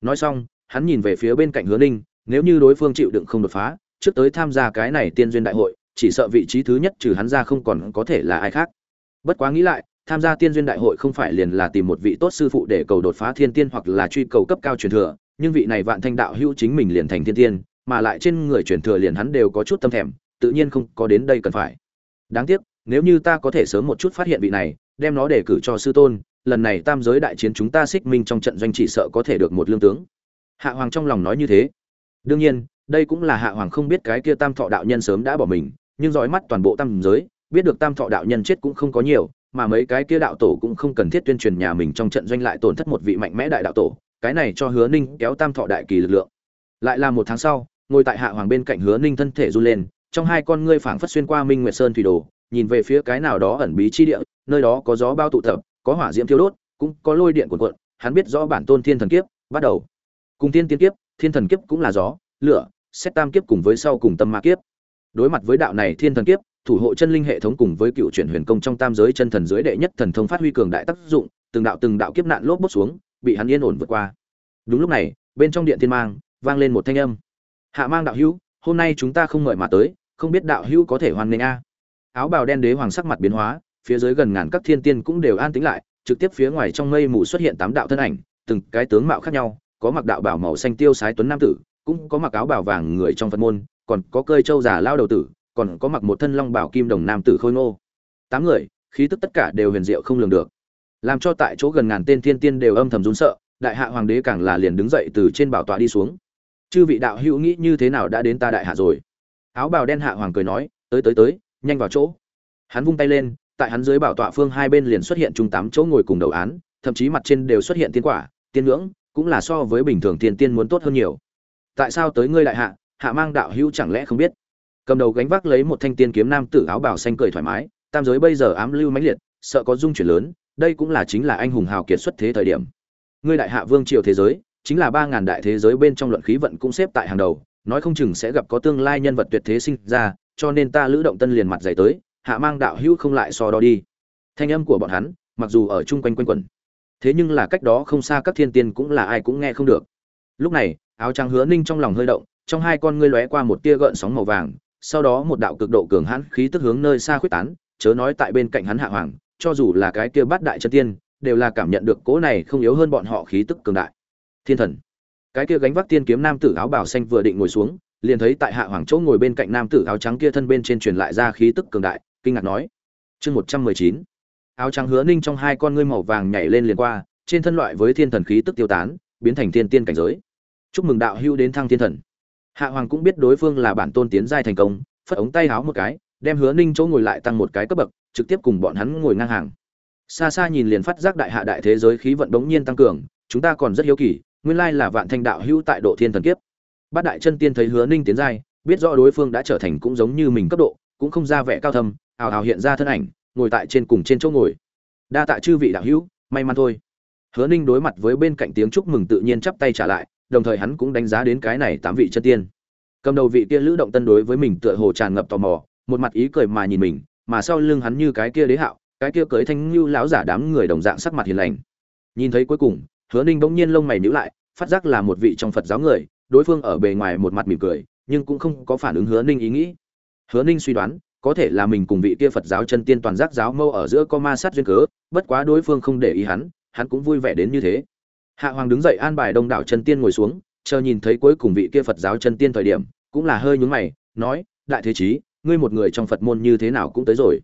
Nói xong, hắn nhìn về phía bên cạnh hứa ninh, nếu như đối phương chịu đựng không đột phá, trước tới tham gia cái này tiên duyên đại hội, chỉ sợ vị trí thứ nhất trừ hắn ra không còn có thể là ai khác. Bất quá nghĩ lại tham gia tiên duyên đại hội không phải liền là tìm một vị tốt sư phụ để cầu đột phá thiên tiên hoặc là truy cầu cấp cao truyền thừa, nhưng vị này vạn thanh đạo hữu chính mình liền thành thiên tiên, mà lại trên người truyền thừa liền hắn đều có chút tâm thèm, tự nhiên không có đến đây cần phải. Đáng tiếc, nếu như ta có thể sớm một chút phát hiện vị này, đem nó đề cử cho sư tôn, lần này tam giới đại chiến chúng ta xích minh trong trận doanh chỉ sợ có thể được một lương tướng. Hạ hoàng trong lòng nói như thế. Đương nhiên, đây cũng là hạ hoàng không biết cái kia tam thọ đạo nhân sớm đã bỏ mình, nhưng dõi mắt toàn bộ tam giới, biết được tam thọ đạo nhân chết cũng không có nhiều mà mấy cái kia đạo tổ cũng không cần thiết tuyên truyền nhà mình trong trận doanh lại tổn thất một vị mạnh mẽ đại đạo tổ, cái này cho hứa ninh kéo tam thọ đại kỳ lực lượng. Lại là một tháng sau, ngồi tại hạ hoàng bên cạnh hứa ninh thân thể run lên, trong hai con ngươi phảng phất xuyên qua minh nguyệt sơn thủy đồ, nhìn về phía cái nào đó ẩn bí chi địa, nơi đó có gió bao tụ tập, có hỏa diễm thiêu đốt, cũng có lôi điện cuộn cuộn, hắn biết rõ bản tôn thiên thần kiếp, bắt đầu. Cùng tiên tiên kiếp, thiên thần kiếp cũng là gió, lửa xét tam kiếp cùng với sau cùng tâm ma kiếp. Đối mặt với đạo này thiên thần kiếp thủ hộ chân linh hệ thống cùng với cựu chuyển huyền công trong tam giới chân thần giới đệ nhất thần thông phát huy cường đại tác dụng, từng đạo từng đạo kiếp nạn lốp bốc xuống, bị hắn yên ổn vượt qua. Đúng lúc này, bên trong điện thiên mang, vang lên một thanh âm. Hạ mang đạo hữu, hôm nay chúng ta không mời mà tới, không biết đạo hữu có thể hoan nghênh a. Áo bào đen đế hoàng sắc mặt biến hóa, phía dưới gần ngàn các thiên tiên cũng đều an tĩnh lại, trực tiếp phía ngoài trong mây mù xuất hiện tám đạo thân ảnh, từng cái tướng mạo khác nhau, có mặc đạo bảo màu xanh tiêu sái tuấn nam tử, cũng có mặc áo bào vàng người trong phật môn, còn có cơi châu già lao đầu tử còn có mặc một thân long bảo kim đồng nam tử khôi ngô. Tám người, khí tức tất cả đều huyền diệu không lường được. Làm cho tại chỗ gần ngàn tên thiên tiên đều âm thầm rún sợ, đại hạ hoàng đế càng là liền đứng dậy từ trên bảo tọa đi xuống. Chư vị đạo hữu nghĩ như thế nào đã đến ta đại hạ rồi? Áo bào đen hạ hoàng cười nói, tới tới tới, nhanh vào chỗ. Hắn vung tay lên, tại hắn dưới bảo tọa phương hai bên liền xuất hiện chung tám chỗ ngồi cùng đầu án, thậm chí mặt trên đều xuất hiện tiên quả, tiên ngưỡng, cũng là so với bình thường tiên tiên muốn tốt hơn nhiều. Tại sao tới ngươi đại hạ hạ mang đạo hữu chẳng lẽ không biết? Cầm đầu gánh vác lấy một thanh tiên kiếm nam tử áo bào xanh cười thoải mái, tam giới bây giờ ám lưu mãnh liệt, sợ có dung chuyển lớn, đây cũng là chính là anh hùng hào kiệt xuất thế thời điểm. Ngươi đại hạ vương triều thế giới, chính là ba ngàn đại thế giới bên trong luận khí vận cũng xếp tại hàng đầu, nói không chừng sẽ gặp có tương lai nhân vật tuyệt thế sinh ra, cho nên ta lữ động tân liền mặt dày tới, hạ mang đạo hữu không lại so đo đi. Thanh âm của bọn hắn, mặc dù ở chung quanh quanh quẩn, thế nhưng là cách đó không xa các thiên tiên cũng là ai cũng nghe không được. Lúc này, áo trắng hứa ninh trong lòng hơi động, trong hai con ngươi lóe qua một tia gợn sóng màu vàng sau đó một đạo cực độ cường hãn khí tức hướng nơi xa khuyết tán, chớ nói tại bên cạnh hắn hạ hoàng, cho dù là cái kia bát đại chân tiên, đều là cảm nhận được cỗ này không yếu hơn bọn họ khí tức cường đại. Thiên thần. Cái kia gánh vác tiên kiếm nam tử áo bào xanh vừa định ngồi xuống, liền thấy tại hạ hoàng chỗ ngồi bên cạnh nam tử áo trắng kia thân bên trên truyền lại ra khí tức cường đại, kinh ngạc nói, chương một trăm mười chín. Áo trắng hứa ninh trong hai con ngươi màu vàng nhảy lên liền qua, trên thân loại với thiên thần khí tức tiêu tán, biến thành thiên tiên cảnh giới. Chúc mừng đạo hữu đến thăng thiên thần hạ hoàng cũng biết đối phương là bản tôn tiến giai thành công, phất ống tay háo một cái, đem hứa ninh chỗ ngồi lại tăng một cái cấp bậc, trực tiếp cùng bọn hắn ngồi ngang hàng. Xa xa nhìn liền phát giác đại hạ đại thế giới khí vận bỗng nhiên tăng cường, chúng ta còn rất hiếu kỳ, nguyên lai là vạn thanh đạo hữu tại độ thiên thần kiếp. Bát đại chân tiên thấy hứa ninh tiến giai, biết rõ đối phương đã trở thành cũng giống như mình cấp độ, cũng không ra vẻ cao thâm, ào ào hiện ra thân ảnh, ngồi tại trên cùng trên chỗ ngồi. Đa tạ chư vị đạo hữu, may mắn thôi. Hứa ninh đối mặt với bên cạnh tiếng chúc mừng tự nhiên chắp tay trả lại đồng thời hắn cũng đánh giá đến cái này tám vị chân tiên. Cầm đầu vị kia lữ động tân đối với mình tựa hồ tràn ngập tò mò, một mặt ý cười mà nhìn mình, mà sau lưng hắn như cái kia đế hạo, cái kia cưới thanh lưu lão giả đám người đồng dạng sắc mặt hiền lành. Nhìn thấy cuối cùng, hứa ninh bỗng nhiên lông mày nhíu lại, phát giác là một vị trong phật giáo người, đối phương ở bề ngoài một mặt mỉm cười, nhưng cũng không có phản ứng hứa ninh ý nghĩ. Hứa ninh suy đoán, có thể là mình cùng vị kia phật giáo chân tiên toàn giác giáo mâu ở giữa có ma sát duyên cớ, bất quá đối phương không để ý hắn hắn cũng vui vẻ đến như thế hạ hoàng đứng dậy an bài đông đảo chân tiên ngồi xuống, chờ nhìn thấy cuối cùng vị kia phật giáo chân tiên thời điểm, cũng là hơi nhún mày, nói, đại thế chí, ngươi một người trong phật môn như thế nào cũng tới rồi.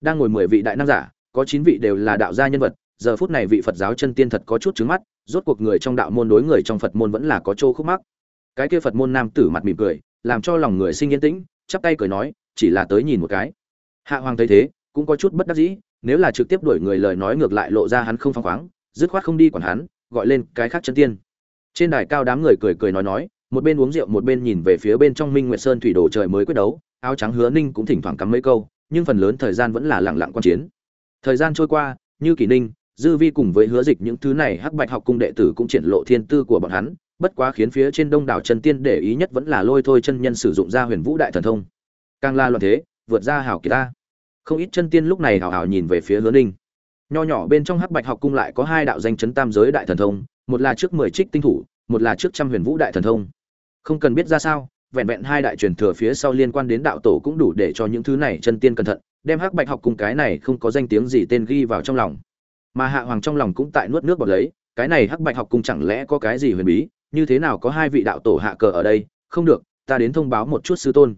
Đang ngồi mười vị đại nam giả, có chín vị đều là đạo gia nhân vật, giờ phút này vị phật giáo chân tiên thật có chút trứng mắt, rốt cuộc người trong đạo môn đối người trong phật môn vẫn là có chỗ khúc mắc. Cái kia phật môn nam tử mặt mỉm cười, làm cho lòng người sinh yên tĩnh, chắp tay cười nói, chỉ là tới nhìn một cái. Hạ hoàng thấy thế, cũng có chút bất đắc dĩ, nếu là trực tiếp đuổi người lời nói ngược lại lộ ra hắn không phăng khoáng, dứt khoát không đi quản hắn gọi lên cái khác chân tiên. Trên đài cao đám người cười cười nói nói, một bên uống rượu một bên nhìn về phía bên trong minh nguyệt sơn thủy đồ trời mới quyết đấu, áo trắng hứa ninh cũng thỉnh thoảng cắm mấy câu, nhưng phần lớn thời gian vẫn là lẳng lặng quan chiến. Thời gian trôi qua, như kỷ ninh, dư vi cùng với hứa dịch những thứ này hắc bạch học cung đệ tử cũng triển lộ thiên tư của bọn hắn, bất quá khiến phía trên đông đảo chân tiên để ý nhất vẫn là lôi thôi chân nhân sử dụng ra huyền vũ đại thần thông. Càng la loạn thế, vượt ra hảo kỳ ta. Không ít chân tiên lúc này hào hào nhìn về phía hứa ninh nho nhỏ bên trong hắc bạch học cung lại có hai đạo danh chấn tam giới đại thần thông, một là trước mười trích tinh thủ, một là trước trăm huyền vũ đại thần thông. Không cần biết ra sao, vẹn vẹn hai đại truyền thừa phía sau liên quan đến đạo tổ cũng đủ để cho những thứ này chân tiên cẩn thận, đem hắc bạch học cùng cái này không có danh tiếng gì tên ghi vào trong lòng. Mà hạ hoàng trong lòng cũng tại nuốt nước bọt lấy, cái này hắc bạch học cùng chẳng lẽ có cái gì huyền bí, như thế nào có hai vị đạo tổ hạ cờ ở đây? Không được, ta đến thông báo một chút sư tôn.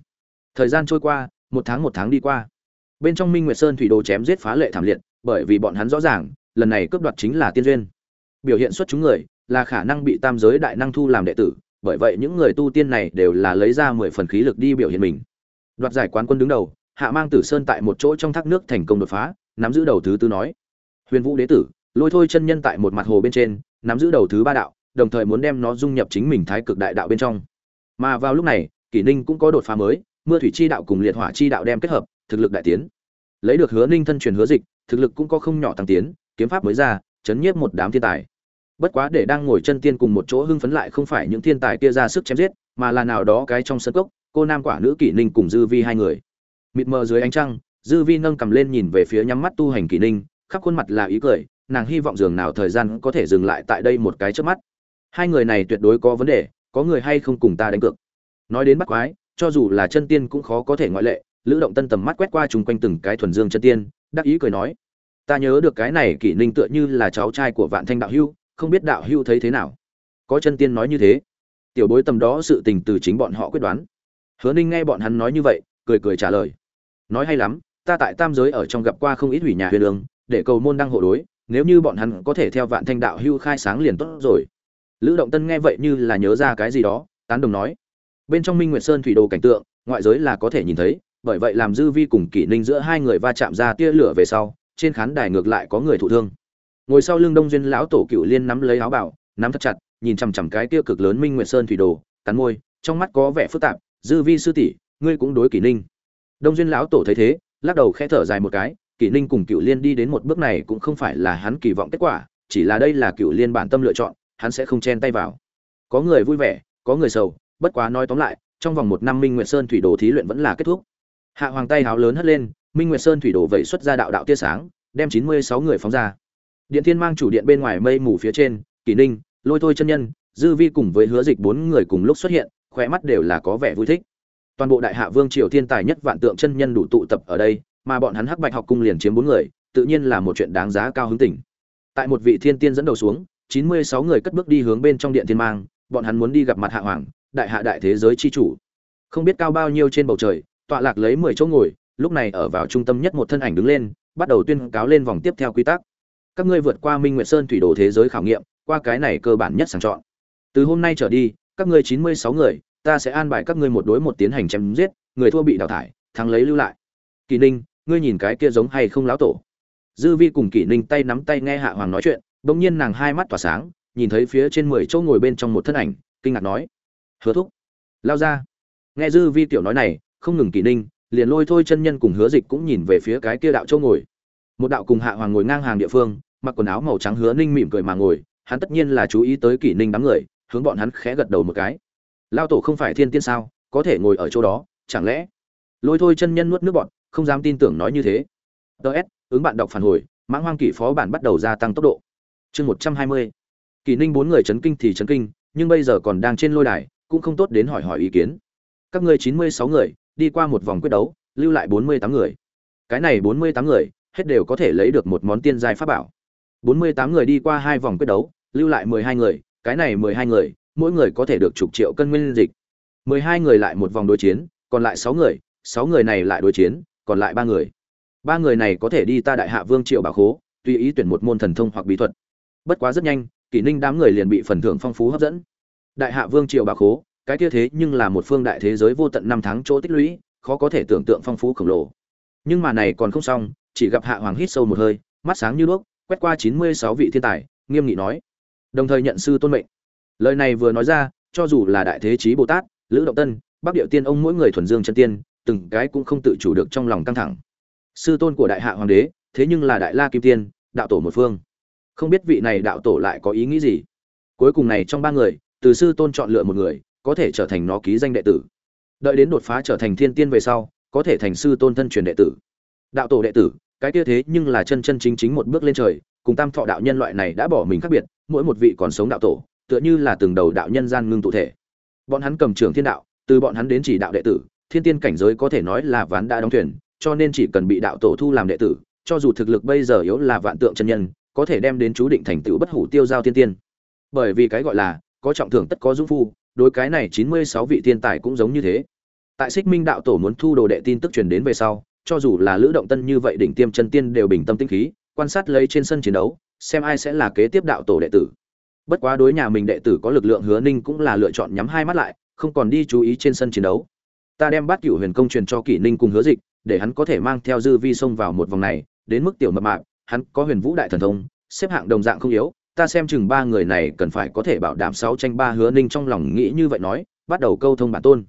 Thời gian trôi qua, một tháng một tháng đi qua. Bên trong minh nguyệt sơn thủy đồ chém giết phá lệ thảm liệt bởi vì bọn hắn rõ ràng, lần này cướp đoạt chính là tiên duyên. Biểu hiện xuất chúng người là khả năng bị tam giới đại năng thu làm đệ tử, bởi vậy những người tu tiên này đều là lấy ra mười phần khí lực đi biểu hiện mình. Đoạt giải quán quân đứng đầu, hạ mang tử sơn tại một chỗ trong thác nước thành công đột phá, nắm giữ đầu thứ tư nói. Huyền vũ đế tử, lôi thôi chân nhân tại một mặt hồ bên trên, nắm giữ đầu thứ ba đạo, đồng thời muốn đem nó dung nhập chính mình thái cực đại đạo bên trong. Mà vào lúc này, kỷ ninh cũng có đột phá mới, mưa thủy chi đạo cùng liệt hỏa chi đạo đem kết hợp, thực lực đại tiến. Lấy được hứa ninh thân truyền hứa dịch thực lực cũng có không nhỏ tăng tiến, kiếm pháp mới ra, chấn nhiếp một đám thiên tài. Bất quá để đang ngồi chân tiên cùng một chỗ hưng phấn lại không phải những thiên tài kia ra sức chém giết, mà là nào đó cái trong sân cốc, cô nam quả nữ kỷ ninh cùng dư vi hai người. Mịt mờ dưới ánh trăng, dư vi nâng cầm lên nhìn về phía nhắm mắt tu hành kỷ ninh, khắp khuôn mặt là ý cười, nàng hy vọng dường nào thời gian có thể dừng lại tại đây một cái chớp mắt. Hai người này tuyệt đối có vấn đề, có người hay không cùng ta đánh cược. Nói đến bắt quái, cho dù là chân tiên cũng khó có thể ngoại lệ, lữ động tân tầm mắt quét qua chung quanh từng cái thuần dương chân tiên, đắc ý cười nói ta nhớ được cái này kỷ ninh tựa như là cháu trai của vạn thanh đạo hưu không biết đạo hưu thấy thế nào. Có chân tiên nói như thế. Tiểu bối tầm đó sự tình từ chính bọn họ quyết đoán. Hứa ninh nghe bọn hắn nói như vậy cười cười trả lời. Nói hay lắm ta tại tam giới ở trong gặp qua không ít hủy nhà huyền đường, để cầu môn đăng hộ đối nếu như bọn hắn có thể theo vạn thanh đạo hưu khai sáng liền tốt rồi. Lữ động tân nghe vậy như là nhớ ra cái gì đó tán đồng nói. Bên trong minh nguyệt sơn thủy đồ cảnh tượng ngoại giới là có thể nhìn thấy bởi vậy làm dư vi cùng kỷ ninh giữa hai người va chạm ra tia lửa về sau trên khán đài ngược lại có người thụ thương. Ngồi sau lưng đông duyên lão tổ cựu liên nắm lấy áo bảo nắm thật chặt, nhìn chằm chằm cái tiêu cực lớn minh nguyệt sơn thủy đồ, cắn môi, trong mắt có vẻ phức tạp, dư vi sư tỷ, ngươi cũng đối kỷ ninh. Đông duyên lão tổ thấy thế, lắc đầu khẽ thở dài một cái, kỷ ninh cùng cựu liên đi đến một bước này cũng không phải là hắn kỳ vọng kết quả, chỉ là đây là cựu liên bản tâm lựa chọn, hắn sẽ không chen tay vào. Có người vui vẻ, có người sầu, bất quá nói tóm lại, trong vòng một năm minh nguyệt sơn thủy đồ thí luyện vẫn là kết thúc hạ hoàng tay háo lớn hất lên, minh nguyệt sơn thủy đổ vẩy xuất ra đạo đạo tia sáng, đem chín mươi sáu người phóng ra. Điện thiên mang chủ điện bên ngoài mây mù phía trên, kỷ ninh, lôi thôi chân nhân, dư vi cùng với hứa dịch bốn người cùng lúc xuất hiện, khỏe mắt đều là có vẻ vui thích. Toàn bộ đại hạ vương triều thiên tài nhất vạn tượng chân nhân đủ tụ tập ở đây, mà bọn hắn hắc bạch học cung liền chiếm bốn người, tự nhiên là một chuyện đáng giá cao hứng tỉnh tại một vị thiên tiên dẫn đầu xuống, chín mươi sáu người cất bước đi hướng bên trong điện thiên mang, bọn hắn muốn đi gặp mặt hạ hoàng, đại hạ đại thế giới chi chủ. Không biết cao bao nhiêu trên bầu trời tọa lạc lấy mười chỗ ngồi, lúc này ở vào trung tâm nhất một thân ảnh đứng lên, bắt đầu tuyên cáo lên vòng tiếp theo quy tắc. Các ngươi vượt qua minh nguyệt sơn thủy đồ thế giới khảo nghiệm, qua cái này cơ bản nhất sàng chọn. Từ hôm nay trở đi, các ngươi chín mươi sáu người, ta sẽ an bài các ngươi một đối một tiến hành chém giết, người thua bị đào thải, thắng lấy lưu lại. Kỳ ninh, ngươi nhìn cái kia giống hay không láo tổ? Dư vi cùng Kỳ ninh tay nắm tay nghe hạ hoàng nói chuyện, bỗng nhiên nàng hai mắt tỏa sáng, nhìn thấy phía trên mười chỗ ngồi bên trong một thân ảnh, kinh ngạc nói, hứa thúc, lao ra. Nghe dư vi tiểu nói này không ngừng kỷ ninh, liền lôi thôi chân nhân cùng hứa dịch cũng nhìn về phía cái kia đạo châu ngồi. Một đạo cùng hạ hoàng ngồi ngang hàng địa phương, mặc quần áo màu trắng hứa ninh mỉm cười mà ngồi, hắn tất nhiên là chú ý tới kỷ ninh đám người, hướng bọn hắn khẽ gật đầu một cái. Lao tổ không phải thiên tiên sao, có thể ngồi ở chỗ đó, chẳng lẽ? Lôi thôi chân nhân nuốt nước bọn không dám tin tưởng nói như thế. Ts ứng bạn đọc phản hồi, mãng hoang kỷ phó bản bắt đầu gia tăng tốc độ. Chương một trăm hai mươi. Kỷ ninh bốn người chấn kinh thì chấn kinh, nhưng bây giờ còn đang trên lôi đài, cũng không tốt đến hỏi hỏi ý kiến. Các ngươi chín mươi sáu người đi qua một vòng quyết đấu, lưu lại bốn mươi tám người. Cái này bốn mươi tám người, hết đều có thể lấy được một món tiên giai pháp bảo. bốn mươi tám người đi qua hai vòng quyết đấu, lưu lại mười hai người, cái này mười hai người, mỗi người có thể được chục triệu cân nguyên dịch. mười hai người lại một vòng đối chiến, còn lại 6 người 6 người này lại đối chiến, còn lại ba người. Ba người này có thể đi ta đại hạ vương triệu bảo khố, tùy ý tuyển một môn thần thông hoặc bí thuật. Bất quá rất nhanh, kỷ ninh đám người liền bị phần thưởng phong phú hấp dẫn. Đại hạ vương triệu bảo khố cái kia thế nhưng là một phương đại thế giới vô tận năm tháng chỗ tích lũy, khó có thể tưởng tượng phong phú khổng lồ. Nhưng mà này còn không xong, chỉ gặp hạ hoàng hít sâu một hơi, mắt sáng như đuốc, quét qua chín mươi sáu vị thiên tài, nghiêm nghị nói. Đồng thời nhận sư tôn mệnh. Lời này vừa nói ra, cho dù là đại thế chí bồ tát, lữ động tân, bắc điệu tiên ông mỗi người thuần dương chân tiên, từng cái cũng không tự chủ được trong lòng căng thẳng. Sư tôn của đại hạ hoàng đế, thế nhưng là đại la kim tiên, đạo tổ một phương. Không biết vị này đạo tổ lại có ý nghĩ gì. Cuối cùng này trong ba người, từ sư tôn chọn lựa một người có thể trở thành nó ký danh đệ tử. Đợi đến đột phá trở thành thiên tiên về sau, có thể thành sư tôn thân truyền đệ tử. Đạo tổ đệ tử, cái kia thế nhưng là chân chân chính chính một bước lên trời, cùng tam thọ đạo nhân loại này đã bỏ mình khác biệt, mỗi một vị còn sống đạo tổ, tựa như là từng đầu đạo nhân gian ngưng tụ thể. Bọn hắn cầm trường thiên đạo, từ bọn hắn đến chỉ đạo đệ tử, thiên tiên cảnh giới có thể nói là ván đã đóng thuyền, cho nên chỉ cần bị đạo tổ thu làm đệ tử, cho dù thực lực bây giờ yếu là vạn tượng chân nhân, có thể đem đến chú định thành tựu bất hủ tiêu giao thiên tiên. Bởi vì cái gọi là, có trọng thưởng tất có dũng phu đối cái này chín mươi sáu vị thiên tài cũng giống như thế. Tại xích minh đạo tổ muốn thu đồ đệ tin tức truyền đến về sau, cho dù là lữ động tân như vậy đỉnh tiêm chân tiên đều bình tâm tĩnh khí, quan sát lấy trên sân chiến đấu, xem ai sẽ là kế tiếp đạo tổ đệ tử. Bất quá đối nhà mình đệ tử có lực lượng hứa ninh cũng là lựa chọn nhắm hai mắt lại, không còn đi chú ý trên sân chiến đấu. Ta đem bát cửu huyền công truyền cho kỷ ninh cùng hứa dịch, để hắn có thể mang theo dư vi xông vào một vòng này, đến mức tiểu mập mạp, hắn có huyền vũ đại thần thông, xếp hạng đồng dạng không yếu ta xem chừng ba người này cần phải có thể bảo đảm sáu tranh ba hứa ninh trong lòng nghĩ như vậy nói, bắt đầu câu thông bản tôn.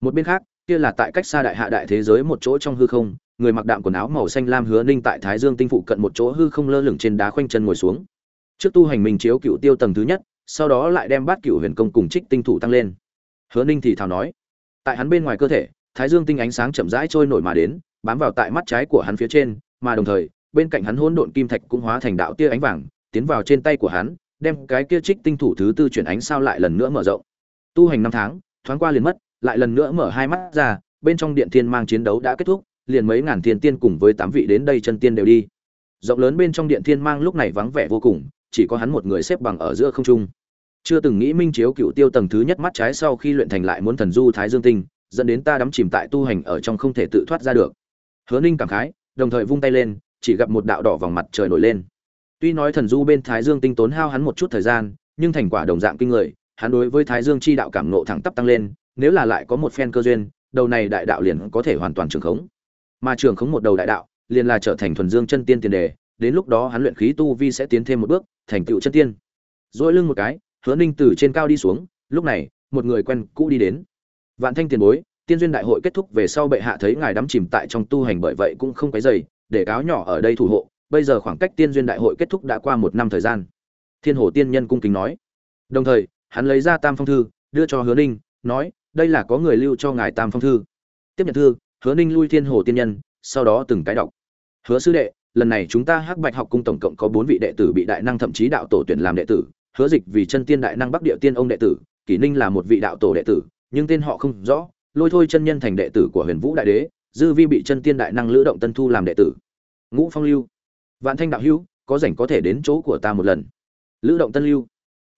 Một bên khác, kia là tại cách xa đại hạ đại thế giới một chỗ trong hư không, người mặc đạm quần áo màu xanh lam hứa ninh tại thái dương tinh phụ cận một chỗ hư không lơ lửng trên đá khoanh chân ngồi xuống. Trước tu hành mình chiếu cựu tiêu tầng thứ nhất, sau đó lại đem bát cựu huyền công cùng trích tinh thủ tăng lên. Hứa ninh thì thào nói, tại hắn bên ngoài cơ thể, thái dương tinh ánh sáng chậm rãi trôi nổi mà đến, bám vào tại mắt trái của hắn phía trên, mà đồng thời, bên cạnh hắn hỗn độn kim thạch cũng hóa thành đạo tia ánh vàng tiến vào trên tay của hắn, đem cái kia trích tinh thủ thứ tư chuyển ánh sao lại lần nữa mở rộng. Tu hành năm tháng, thoáng qua liền mất, lại lần nữa mở hai mắt ra, bên trong điện thiên mang chiến đấu đã kết thúc, liền mấy ngàn thiên tiên cùng với tám vị đến đây chân tiên đều đi. Rộng lớn bên trong điện thiên mang lúc này vắng vẻ vô cùng, chỉ có hắn một người xếp bằng ở giữa không trung. Chưa từng nghĩ minh chiếu cựu tiêu tầng thứ nhất mắt trái sau khi luyện thành lại muốn thần du thái dương tinh, dẫn đến ta đắm chìm tại tu hành ở trong không thể tự thoát ra được. Hứa ninh cảm khái, đồng thời vung tay lên, chỉ gặp một đạo đỏ vòng mặt trời nổi lên tuy nói thần du bên thái dương tinh tốn hao hắn một chút thời gian nhưng thành quả đồng dạng kinh người hắn đối với thái dương chi đạo cảm ngộ thẳng tắp tăng lên nếu là lại có một phen cơ duyên đầu này đại đạo liền có thể hoàn toàn trường khống. Mà trường khống một đầu đại đạo liền là trở thành thuần dương chân tiên tiền đề đến lúc đó hắn luyện khí tu vi sẽ tiến thêm một bước thành tựu chân tiên. Dỗi lưng một cái hứa ninh từ trên cao đi xuống lúc này một người quen cũ đi đến. Vạn thanh tiền bối tiên duyên đại hội kết thúc về sau bệ hạ thấy ngài đắm chìm tại trong tu hành bởi vậy cũng không quấy rầy, để cáo nhỏ ở đây thủ hộ bây giờ khoảng cách tiên duyên đại hội kết thúc đã qua một năm thời gian. Thiên hồ tiên nhân cung kính nói. Đồng thời, hắn lấy ra tam phong thư, đưa cho hứa ninh, nói, đây là có người lưu cho ngài tam phong thư. Tiếp nhận thư, hứa ninh lui thiên hồ tiên nhân, sau đó từng cái đọc. Hứa sư đệ, lần này chúng ta hắc bạch học cung tổng cộng có bốn vị đệ tử bị đại năng thậm chí đạo tổ tuyển làm đệ tử, hứa dịch vì chân tiên đại năng bắc địa tiên ông đệ tử, kỷ ninh là một vị đạo tổ đệ tử, nhưng tên họ không rõ, lôi thôi chân nhân thành đệ tử của huyền vũ đại đế, dư vi bị chân tiên đại năng lữ động tân thu làm đệ tử. Ngũ phong lưu vạn thanh đạo hữu, có rảnh có thể đến chỗ của ta một lần. Lữ động tân lưu.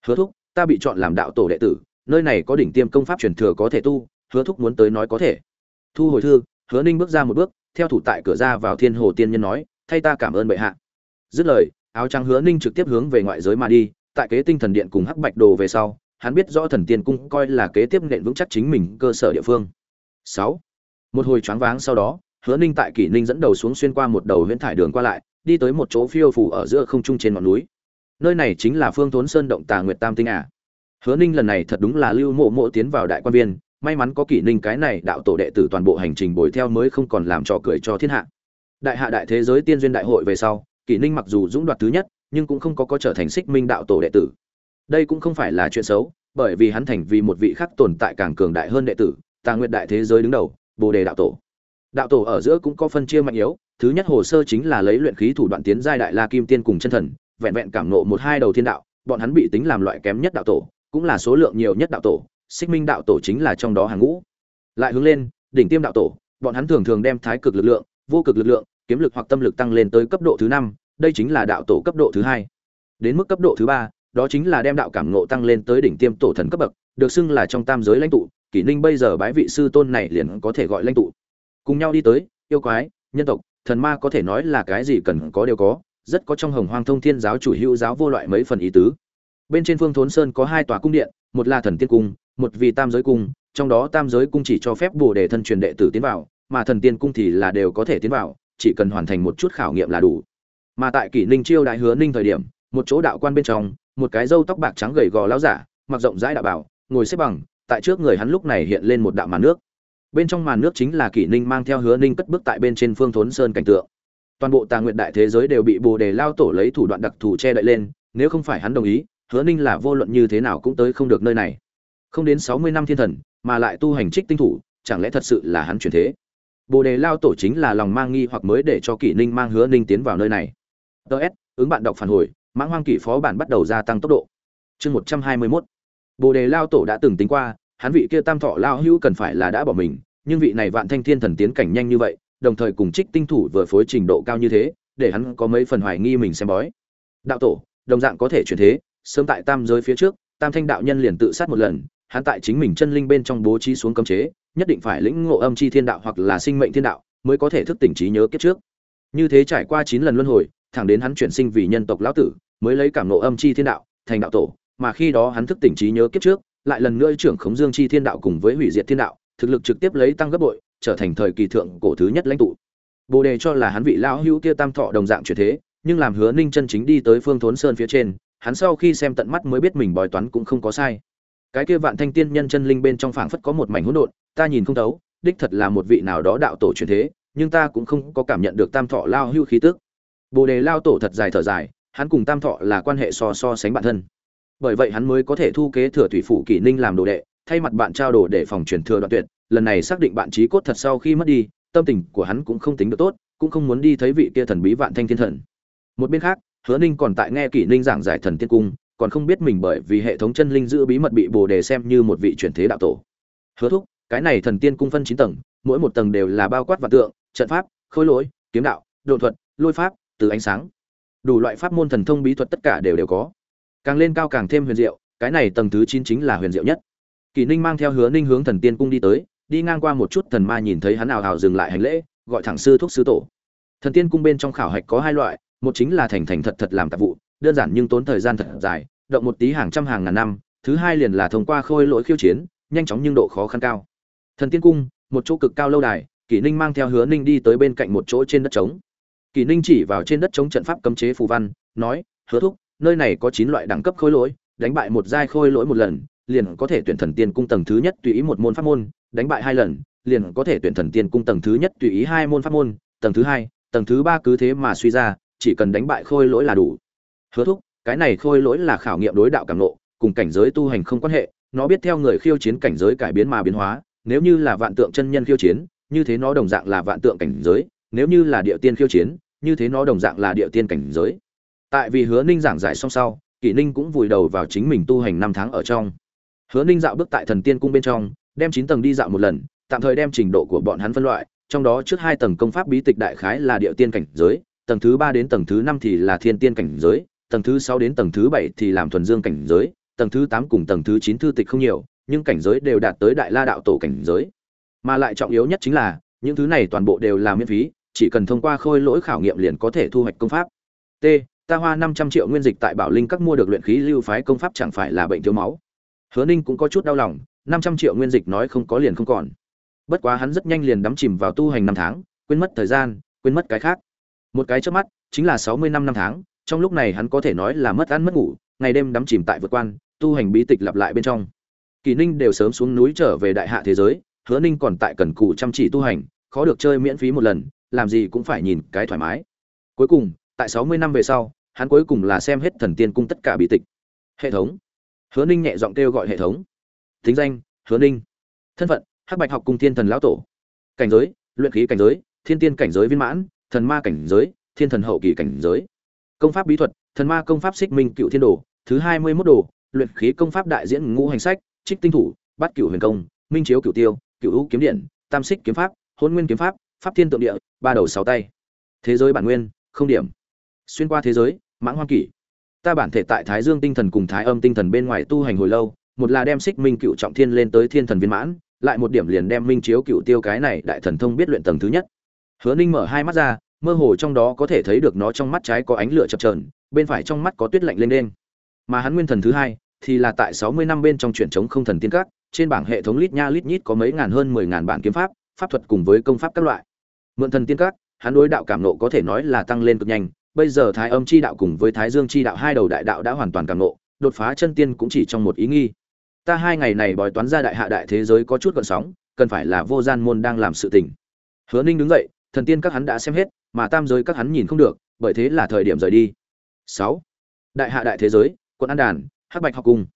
Hứa thúc, ta bị chọn làm đạo tổ đệ tử, nơi này có đỉnh tiêm công pháp truyền thừa có thể tu, hứa thúc muốn tới nói có thể. Thu hồi thư, hứa ninh bước ra một bước, theo thủ tại cửa ra vào thiên hồ tiên nhân nói, thay ta cảm ơn bệ hạ. Dứt lời, áo trắng hứa ninh trực tiếp hướng về ngoại giới mà đi, tại kế tinh thần điện cùng hắc bạch đồ về sau, hắn biết rõ thần tiên cung coi là kế tiếp nện vững chắc chính mình cơ sở địa phương. Sáu. Một hồi choáng váng sau đó, hứa ninh tại kỷ ninh dẫn đầu xuống xuyên qua một đầu huyễn thải đường qua lại đi tới một chỗ phiêu phủ ở giữa không trung trên ngọn núi. Nơi này chính là phương thốn sơn động tà nguyệt tam tinh à. hứa ninh lần này thật đúng là lưu mộ mộ tiến vào đại quan viên, may mắn có kỷ ninh cái này đạo tổ đệ tử toàn bộ hành trình bồi theo mới không còn làm trò cười cho thiên hạ. Đại hạ đại thế giới tiên duyên đại hội về sau, kỷ ninh mặc dù dũng đoạt thứ nhất, nhưng cũng không có có trở thành xích minh đạo tổ đệ tử. Đây cũng không phải là chuyện xấu, bởi vì hắn thành vì một vị khác tồn tại càng cường đại hơn đệ tử, tà nguyệt đại thế giới đứng đầu, bồ đề đạo tổ đạo tổ ở giữa cũng có phân chia mạnh yếu, thứ nhất hồ sơ chính là lấy luyện khí thủ đoạn tiến giai đại la kim tiên cùng chân thần, vẹn vẹn cảm nộ một hai đầu thiên đạo, bọn hắn bị tính làm loại kém nhất đạo tổ, cũng là số lượng nhiều nhất đạo tổ, xích minh đạo tổ chính là trong đó hàng ngũ. Lại hướng lên, đỉnh tiêm đạo tổ, bọn hắn thường thường đem thái cực lực lượng, vô cực lực lượng, kiếm lực hoặc tâm lực tăng lên tới cấp độ thứ năm, đây chính là đạo tổ cấp độ thứ hai. Đến mức cấp độ thứ ba, đó chính là đem đạo cảm ngộ tăng lên tới đỉnh tiêm tổ thần cấp bậc, được xưng là trong tam giới lãnh tụ, kỷ ninh bây giờ bái vị sư tôn này liền có thể gọi lãnh tụ cùng nhau đi tới, yêu quái, nhân tộc, thần ma có thể nói là cái gì cần có đều có, rất có trong hồng hoang thông thiên giáo chủ hữu giáo vô loại mấy phần ý tứ. Bên trên phương thốn sơn có hai tòa cung điện, một là thần tiên cung, một vì tam giới cung, trong đó tam giới cung chỉ cho phép bồ đề thân truyền đệ tử tiến vào, mà thần tiên cung thì là đều có thể tiến vào, chỉ cần hoàn thành một chút khảo nghiệm là đủ. Mà tại kỷ ninh chiêu đại hứa ninh thời điểm, một chỗ đạo quan bên trong, một cái râu tóc bạc trắng gầy gò lão giả, mặc rộng rãi đạo bảo, ngồi xếp bằng, tại trước người hắn lúc này hiện lên một đạo màn nước bên trong màn nước chính là kỷ ninh mang theo hứa ninh cất bước tại bên trên phương thốn sơn cảnh tượng. Toàn bộ tà nguyện đại thế giới đều bị bồ đề lao tổ lấy thủ đoạn đặc thù che đậy lên, nếu không phải hắn đồng ý, hứa ninh là vô luận như thế nào cũng tới không được nơi này. Không đến sáu mươi năm thiên thần, mà lại tu hành trích tinh thủ, chẳng lẽ thật sự là hắn chuyển thế? Bồ đề lao tổ chính là lòng mang nghi hoặc mới để cho kỷ ninh mang hứa ninh tiến vào nơi này. Ts ứng bạn đọc phản hồi, mãng hoang kỷ phó bản bắt đầu gia tăng tốc độ. Chương một trăm hai mươi mốt. Bồ đề lao tổ đã từng tính qua hắn vị kia tam thọ lao hữu cần phải là đã bỏ mình, nhưng vị này vạn thanh thiên thần tiến cảnh nhanh như vậy, đồng thời cùng trích tinh thủ vừa phối trình độ cao như thế, để hắn có mấy phần hoài nghi mình xem bói. Đạo tổ, đồng dạng có thể chuyển thế, sớm tại tam giới phía trước, tam thanh đạo nhân liền tự sát một lần, hắn tại chính mình chân linh bên trong bố trí xuống cấm chế, nhất định phải lĩnh ngộ âm chi thiên đạo hoặc là sinh mệnh thiên đạo, mới có thể thức tỉnh trí nhớ kiếp trước. Như thế trải qua chín lần luân hồi, thẳng đến hắn chuyển sinh vì nhân tộc lão tử, mới lấy cảm ngộ âm chi thiên đạo, thành đạo tổ, mà khi đó hắn thức tỉnh trí nhớ kiếp trước lại lần nữa trưởng khống dương chi thiên đạo cùng với hủy diệt thiên đạo, thực lực trực tiếp lấy tăng gấp bội, trở thành thời kỳ thượng cổ thứ nhất lãnh tụ. Bồ đề cho là hắn vị lão hữu kia tam thọ đồng dạng chuyển thế, nhưng làm hứa ninh chân chính đi tới phương thốn sơn phía trên, hắn sau khi xem tận mắt mới biết mình bói toán cũng không có sai. Cái kia vạn thanh tiên nhân chân linh bên trong phảng phất có một mảnh hỗn độn, ta nhìn không thấu, đích thật là một vị nào đó đạo tổ chuyển thế, nhưng ta cũng không có cảm nhận được tam thọ lao hưu khí tức. Bồ đề lao tổ thật dài thở dài, hắn cùng tam thọ là quan hệ so so sánh bản thân bởi vậy hắn mới có thể thu kế thừa thủy phủ kỷ ninh làm đồ đệ, thay mặt bạn trao đổi để phòng truyền thừa đoạn tuyệt, lần này xác định bạn trí cốt thật sau khi mất đi, tâm tình của hắn cũng không tính được tốt, cũng không muốn đi thấy vị kia thần bí vạn thanh thiên thần. Một bên khác, hứa ninh còn tại nghe kỷ ninh giảng giải thần tiên cung, còn không biết mình bởi vì hệ thống chân linh giữ bí mật bị bồ đề xem như một vị chuyển thế đạo tổ. Hứa thúc, cái này thần tiên cung phân chín tầng, mỗi một tầng đều là bao quát và tượng, trận pháp, khôi lỗi, kiếm đạo độ thuật, lôi pháp, từ ánh sáng. Đủ loại pháp môn thần thông bí thuật tất cả đều đều có càng lên cao càng thêm huyền diệu, cái này tầng thứ chín chính là huyền diệu nhất. Kỳ ninh mang theo hứa ninh hướng thần tiên cung đi tới, đi ngang qua một chút thần ma nhìn thấy hắn ào ào dừng lại hành lễ, gọi thẳng sư thúc sư tổ. Thần tiên cung bên trong khảo hạch có hai loại, một chính là thành thành thật thật làm tạp vụ, đơn giản nhưng tốn thời gian thật dài, động một tí hàng trăm hàng ngàn năm, thứ hai liền là thông qua khôi lỗi khiêu chiến, nhanh chóng nhưng độ khó khăn cao. Thần tiên cung, một chỗ cực cao lâu đài kỷ ninh mang theo hứa ninh đi tới bên cạnh một chỗ trên đất trống. Kỷ ninh chỉ vào trên đất trống trận pháp cấm chế phù văn, nói, hứa thúc nơi này có chín loại đẳng cấp khôi lỗi, đánh bại một giai khôi lỗi một lần, liền có thể tuyển thần tiên cung tầng thứ nhất tùy ý một môn pháp môn, đánh bại hai lần, liền có thể tuyển thần tiên cung tầng thứ nhất tùy ý hai môn pháp môn, tầng thứ hai, tầng thứ ba cứ thế mà suy ra, chỉ cần đánh bại khôi lỗi là đủ. Hứa thúc, cái này khôi lỗi là khảo nghiệm đối đạo cảm nộ cùng cảnh giới tu hành không quan hệ, nó biết theo người khiêu chiến cảnh giới cải biến mà biến hóa, nếu như là vạn tượng chân nhân khiêu chiến, như thế nó đồng dạng là vạn tượng cảnh giới, nếu như là địa tiên khiêu chiến, như thế nó đồng dạng là địa tiên cảnh giới tại vì hứa ninh giảng giải xong sau, kỷ ninh cũng vùi đầu vào chính mình tu hành năm tháng ở trong. Hứa ninh dạo bước tại thần tiên cung bên trong, đem chín tầng đi dạo một lần, tạm thời đem trình độ của bọn hắn phân loại, trong đó trước hai tầng công pháp bí tịch đại khái là địa tiên cảnh giới, tầng thứ ba đến tầng thứ năm thì là thiên tiên cảnh giới, tầng thứ sáu đến tầng thứ bảy thì làm thuần dương cảnh giới, tầng thứ tám cùng tầng thứ chín thư tịch không nhiều, nhưng cảnh giới đều đạt tới đại la đạo tổ cảnh giới. Mà lại trọng yếu nhất chính là, những thứ này toàn bộ đều là miễn phí, chỉ cần thông qua khôi lỗi khảo nghiệm liền có thể thu hoạch công pháp. T ta hoa năm trăm triệu nguyên dịch tại bảo linh các mua được luyện khí lưu phái công pháp chẳng phải là bệnh thiếu máu. Hứa ninh cũng có chút đau lòng, năm trăm triệu nguyên dịch nói không có liền không còn. Bất quá hắn rất nhanh liền đắm chìm vào tu hành năm tháng, quên mất thời gian, quên mất cái khác. Một cái trước mắt, chính là sáu mươi năm năm tháng, trong lúc này hắn có thể nói là mất ăn mất ngủ, ngày đêm đắm chìm tại vượt quan, tu hành bí tịch lặp lại bên trong. Kỳ ninh đều sớm xuống núi trở về đại hạ thế giới, hứa ninh còn tại cần cù chăm chỉ tu hành, khó được chơi miễn phí một lần, làm gì cũng phải nhìn cái thoải mái. Cuối cùng tại sáu mươi năm về sau, hắn cuối cùng là xem hết thần tiên cung tất cả bí tịch. Hệ thống. Hứa ninh nhẹ giọng kêu gọi hệ thống. Thính danh, hứa ninh. Thân phận, hắc bạch học cung thiên thần lão tổ. Cảnh giới, luyện khí cảnh giới, thiên tiên cảnh giới viên mãn, thần ma cảnh giới, thiên thần hậu kỳ cảnh giới. Công pháp bí thuật, thần ma công pháp xích minh cựu thiên đồ, thứ hai mươi mốt đồ, luyện khí công pháp đại diễn ngũ hành sách, trích tinh thủ, bát cựu huyền công, minh chiếu cựu tiêu cựu hữu kiếm điện, tam xích kiếm pháp, hôn nguyên kiếm pháp pháp thiên tượng địa, ba đầu sáu tay. Thế giới bản nguyên, không điểm xuyên qua thế giới, mãng hoang kỷ. Ta bản thể tại thái dương tinh thần cùng thái âm tinh thần bên ngoài tu hành hồi lâu, một là đem xích minh cựu trọng thiên lên tới thiên thần viên mãn, lại một điểm liền đem minh chiếu cựu tiêu cái này đại thần thông biết luyện tầng thứ nhất. Hứa ninh mở hai mắt ra, mơ hồ trong đó có thể thấy được nó trong mắt trái có ánh lửa chập trờn bên phải trong mắt có tuyết lạnh lên đen. Mà hắn nguyên thần thứ hai thì là tại sáu mươi năm bên trong chuyển chống không thần tiên các, trên bảng hệ thống lít nha lít nhít có mấy ngàn hơn mười ngàn bản kiếm pháp pháp thuật cùng với công pháp các loại. Mượn thần tiên các, hắn đối đạo cảm nộ có thể nói là tăng lên cực nhanh bây giờ thái âm chi đạo cùng với thái dương chi đạo hai đầu đại đạo đã hoàn toàn càng nộ, đột phá chân tiên cũng chỉ trong một ý nghi. Ta hai ngày này bói toán ra đại hạ đại thế giới có chút gợn sóng, cần phải là vô gian môn đang làm sự tình. Hứa ninh đứng dậy, thần tiên các hắn đã xem hết, mà tam giới các hắn nhìn không được, bởi thế là thời điểm rời đi. Sáu. Đại hạ đại thế giới, quận an đàn, hắc bạch học cung.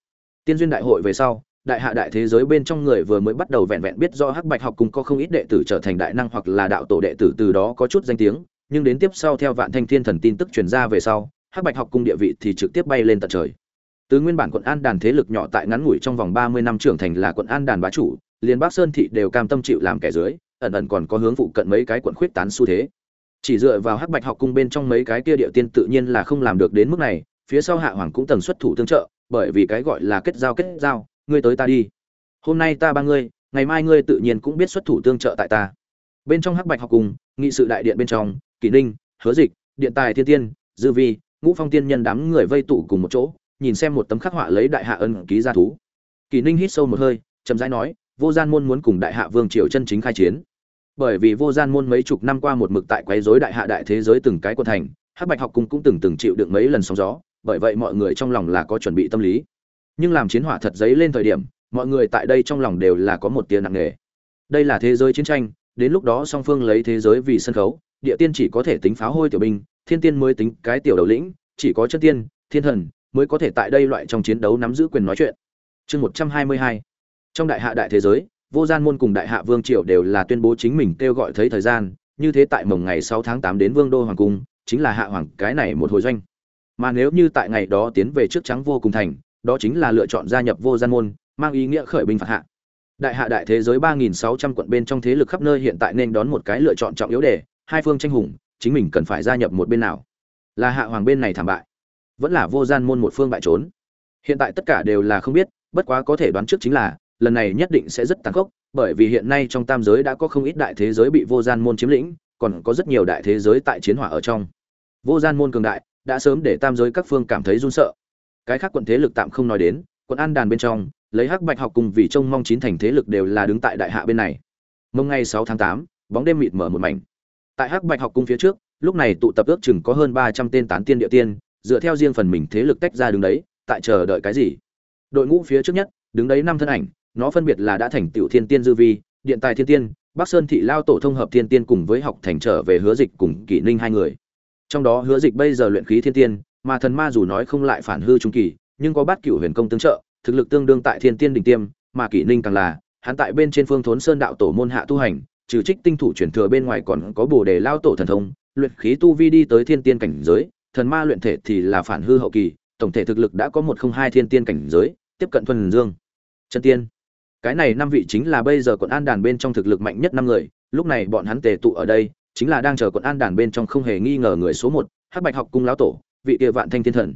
Tiên duyên đại hội về sau, đại hạ đại thế giới bên trong người vừa mới bắt đầu vẹn vẹn biết do hắc bạch học cung có không ít đệ tử trở thành đại năng hoặc là đạo tổ đệ tử, từ đó có chút danh tiếng nhưng đến tiếp sau theo vạn thanh thiên thần tin tức truyền ra về sau, hắc bạch học cung địa vị thì trực tiếp bay lên tận trời. Từ nguyên bản quận an đàn thế lực nhỏ tại ngắn ngủi trong vòng ba mươi năm trưởng thành là quận an đàn bá chủ, liền bắc sơn thị đều cam tâm chịu làm kẻ dưới, ẩn ẩn còn có hướng phụ cận mấy cái quận khuyết tán xu thế. Chỉ dựa vào hắc bạch học cung bên trong mấy cái kia địa tiên tự nhiên là không làm được đến mức này, phía sau hạ hoàng cũng tần xuất thủ tương trợ, bởi vì cái gọi là kết giao kết giao, ngươi tới ta đi. Hôm nay ta ba ngươi, ngày mai ngươi tự nhiên cũng biết xuất thủ tương trợ tại ta. Bên trong hắc bạch học cung, nghị sự đại điện bên trong kỷ ninh, hứa dịch, điện tài thiên tiên, dư vi, ngũ phong tiên nhân đám người vây tụ cùng một chỗ, nhìn xem một tấm khắc họa lấy đại hạ ân ký ra thú. Kỷ ninh hít sâu một hơi, chậm rãi nói, vô gian môn muốn cùng đại hạ vương triều chân chính khai chiến. Bởi vì vô gian môn mấy chục năm qua một mực tại quấy rối đại hạ đại thế giới từng cái quân thành, hắc bạch học cung cũng từng từng chịu được mấy lần sóng gió, bởi vậy mọi người trong lòng là có chuẩn bị tâm lý. Nhưng làm chiến hỏa thật giấy lên thời điểm, mọi người tại đây trong lòng đều là có một tia nặng nề. Đây là thế giới chiến tranh, đến lúc đó song phương lấy thế giới vì sân khấu địa tiên chỉ có thể tính pháo hôi tiểu binh, thiên tiên mới tính cái tiểu đầu lĩnh, chỉ có chân tiên, thiên thần mới có thể tại đây loại trong chiến đấu nắm giữ quyền nói chuyện. Chương một trăm hai mươi hai. Trong đại hạ đại thế giới, vô gian môn cùng đại hạ vương triều đều là tuyên bố chính mình kêu gọi thấy thời gian, như thế tại mồng ngày sáu tháng tám đến vương đô hoàng cung, chính là hạ hoàng cái này một hồi doanh. Mà nếu như tại ngày đó tiến về trước trắng vô cùng thành, đó chính là lựa chọn gia nhập vô gian môn, mang ý nghĩa khởi binh phạt hạ. Đại hạ đại thế giới ba nghìn sáu trăm quận bên trong thế lực khắp nơi hiện tại nên đón một cái lựa chọn trọng yếu đề hai phương tranh hùng, chính mình cần phải gia nhập một bên nào? Là hạ hoàng bên này thảm bại, vẫn là vô gian môn một phương bại trốn? Hiện tại tất cả đều là không biết, bất quá có thể đoán trước chính là, lần này nhất định sẽ rất tàn khốc, bởi vì hiện nay trong tam giới đã có không ít đại thế giới bị vô gian môn chiếm lĩnh, còn có rất nhiều đại thế giới tại chiến hỏa ở trong. Vô gian môn cường đại, đã sớm để tam giới các phương cảm thấy run sợ. Cái khác quận thế lực tạm không nói đến, quận an đàn bên trong, lấy hắc bạch học cùng vì trông mong chín thành thế lực đều là đứng tại đại hạ bên này. Mông ngày sáu tháng tám, bóng đêm mịt mở một mảnh tại hắc bạch học cung phía trước, lúc này tụ tập ước chừng có hơn ba trăm tên tán tiên địa tiên, dựa theo riêng phần mình thế lực tách ra đứng đấy, tại chờ đợi cái gì? Đội ngũ phía trước nhất, đứng đấy năm thân ảnh, nó phân biệt là đã thành tiểu thiên tiên dư vi, điện tài thiên tiên, bắc sơn thị lao tổ thông hợp thiên tiên cùng với học thành trở về hứa dịch cùng kỷ ninh hai người. Trong đó hứa dịch bây giờ luyện khí thiên tiên, mà thần ma dù nói không lại phản hư trung kỳ, nhưng có bát cửu huyền công tương trợ, thực lực tương đương tại thiên tiên đỉnh tiêm, mà kỷ ninh càng là, hắn tại bên trên phương thốn sơn đạo tổ môn hạ tu hành trừ trích tinh thủ truyền thừa bên ngoài còn có bồ đề lao tổ thần thông, luyện khí tu vi đi tới thiên tiên cảnh giới, thần ma luyện thể thì là phản hư hậu kỳ, tổng thể thực lực đã có một không hai thiên tiên cảnh giới, tiếp cận thuần dương. Chân tiên. Cái này năm vị chính là bây giờ quận an đàn bên trong thực lực mạnh nhất năm người, lúc này bọn hắn tề tụ ở đây, chính là đang chờ quận an đàn bên trong không hề nghi ngờ người số một, hắc bạch học cung lão tổ, vị kia vạn thanh thiên thần.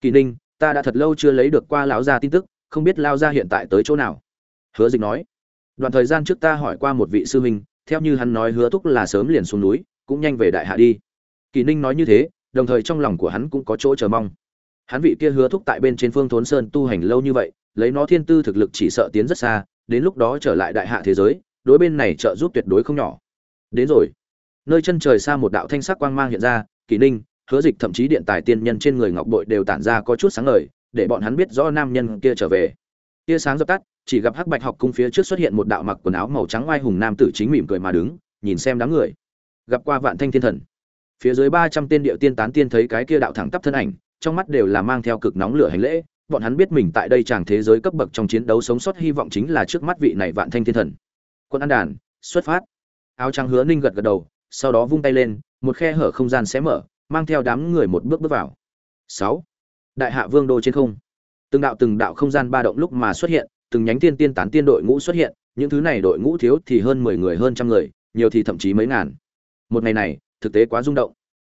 Kỳ ninh, ta đã thật lâu chưa lấy được qua lão gia tin tức, không biết lao gia hiện tại tới chỗ nào? Hứa dịch nói đoạn thời gian trước ta hỏi qua một vị sư huynh, theo như hắn nói hứa thúc là sớm liền xuống núi, cũng nhanh về đại hạ đi. Kỳ ninh nói như thế, đồng thời trong lòng của hắn cũng có chỗ chờ mong. Hắn vị kia hứa thúc tại bên trên phương thốn sơn tu hành lâu như vậy, lấy nó thiên tư thực lực chỉ sợ tiến rất xa, đến lúc đó trở lại đại hạ thế giới, đối bên này trợ giúp tuyệt đối không nhỏ. Đến rồi. Nơi chân trời xa một đạo thanh sắc quang mang hiện ra, kỳ ninh, hứa dịch thậm chí điện tài tiên nhân trên người ngọc bội đều tản ra có chút sáng ngời, để bọn hắn biết rõ nam nhân kia trở về tia sáng dập tắt, chỉ gặp hắc bạch học cung phía trước xuất hiện một đạo mặc quần áo màu trắng oai hùng nam tử chính mỉm cười mà đứng, nhìn xem đám người. Gặp qua vạn thanh thiên thần. Phía dưới ba trăm tên điệu tiên tán tiên thấy cái kia đạo thẳng tắp thân ảnh, trong mắt đều là mang theo cực nóng lửa hành lễ, bọn hắn biết mình tại đây chàng thế giới cấp bậc trong chiến đấu sống sót hy vọng chính là trước mắt vị này vạn thanh thiên thần. Quân an đàn, xuất phát. Áo trắng hứa ninh gật gật đầu, sau đó vung tay lên, một khe hở không gian xé mở, mang theo đám người một bước bước vào. Sáu. Đại hạ vương đô trên không từng đạo từng đạo không gian ba động lúc mà xuất hiện, từng nhánh tiên tiên tán tiên đội ngũ xuất hiện, những thứ này đội ngũ thiếu thì hơn mười người hơn trăm người, nhiều thì thậm chí mấy ngàn. Một ngày này, thực tế quá rung động.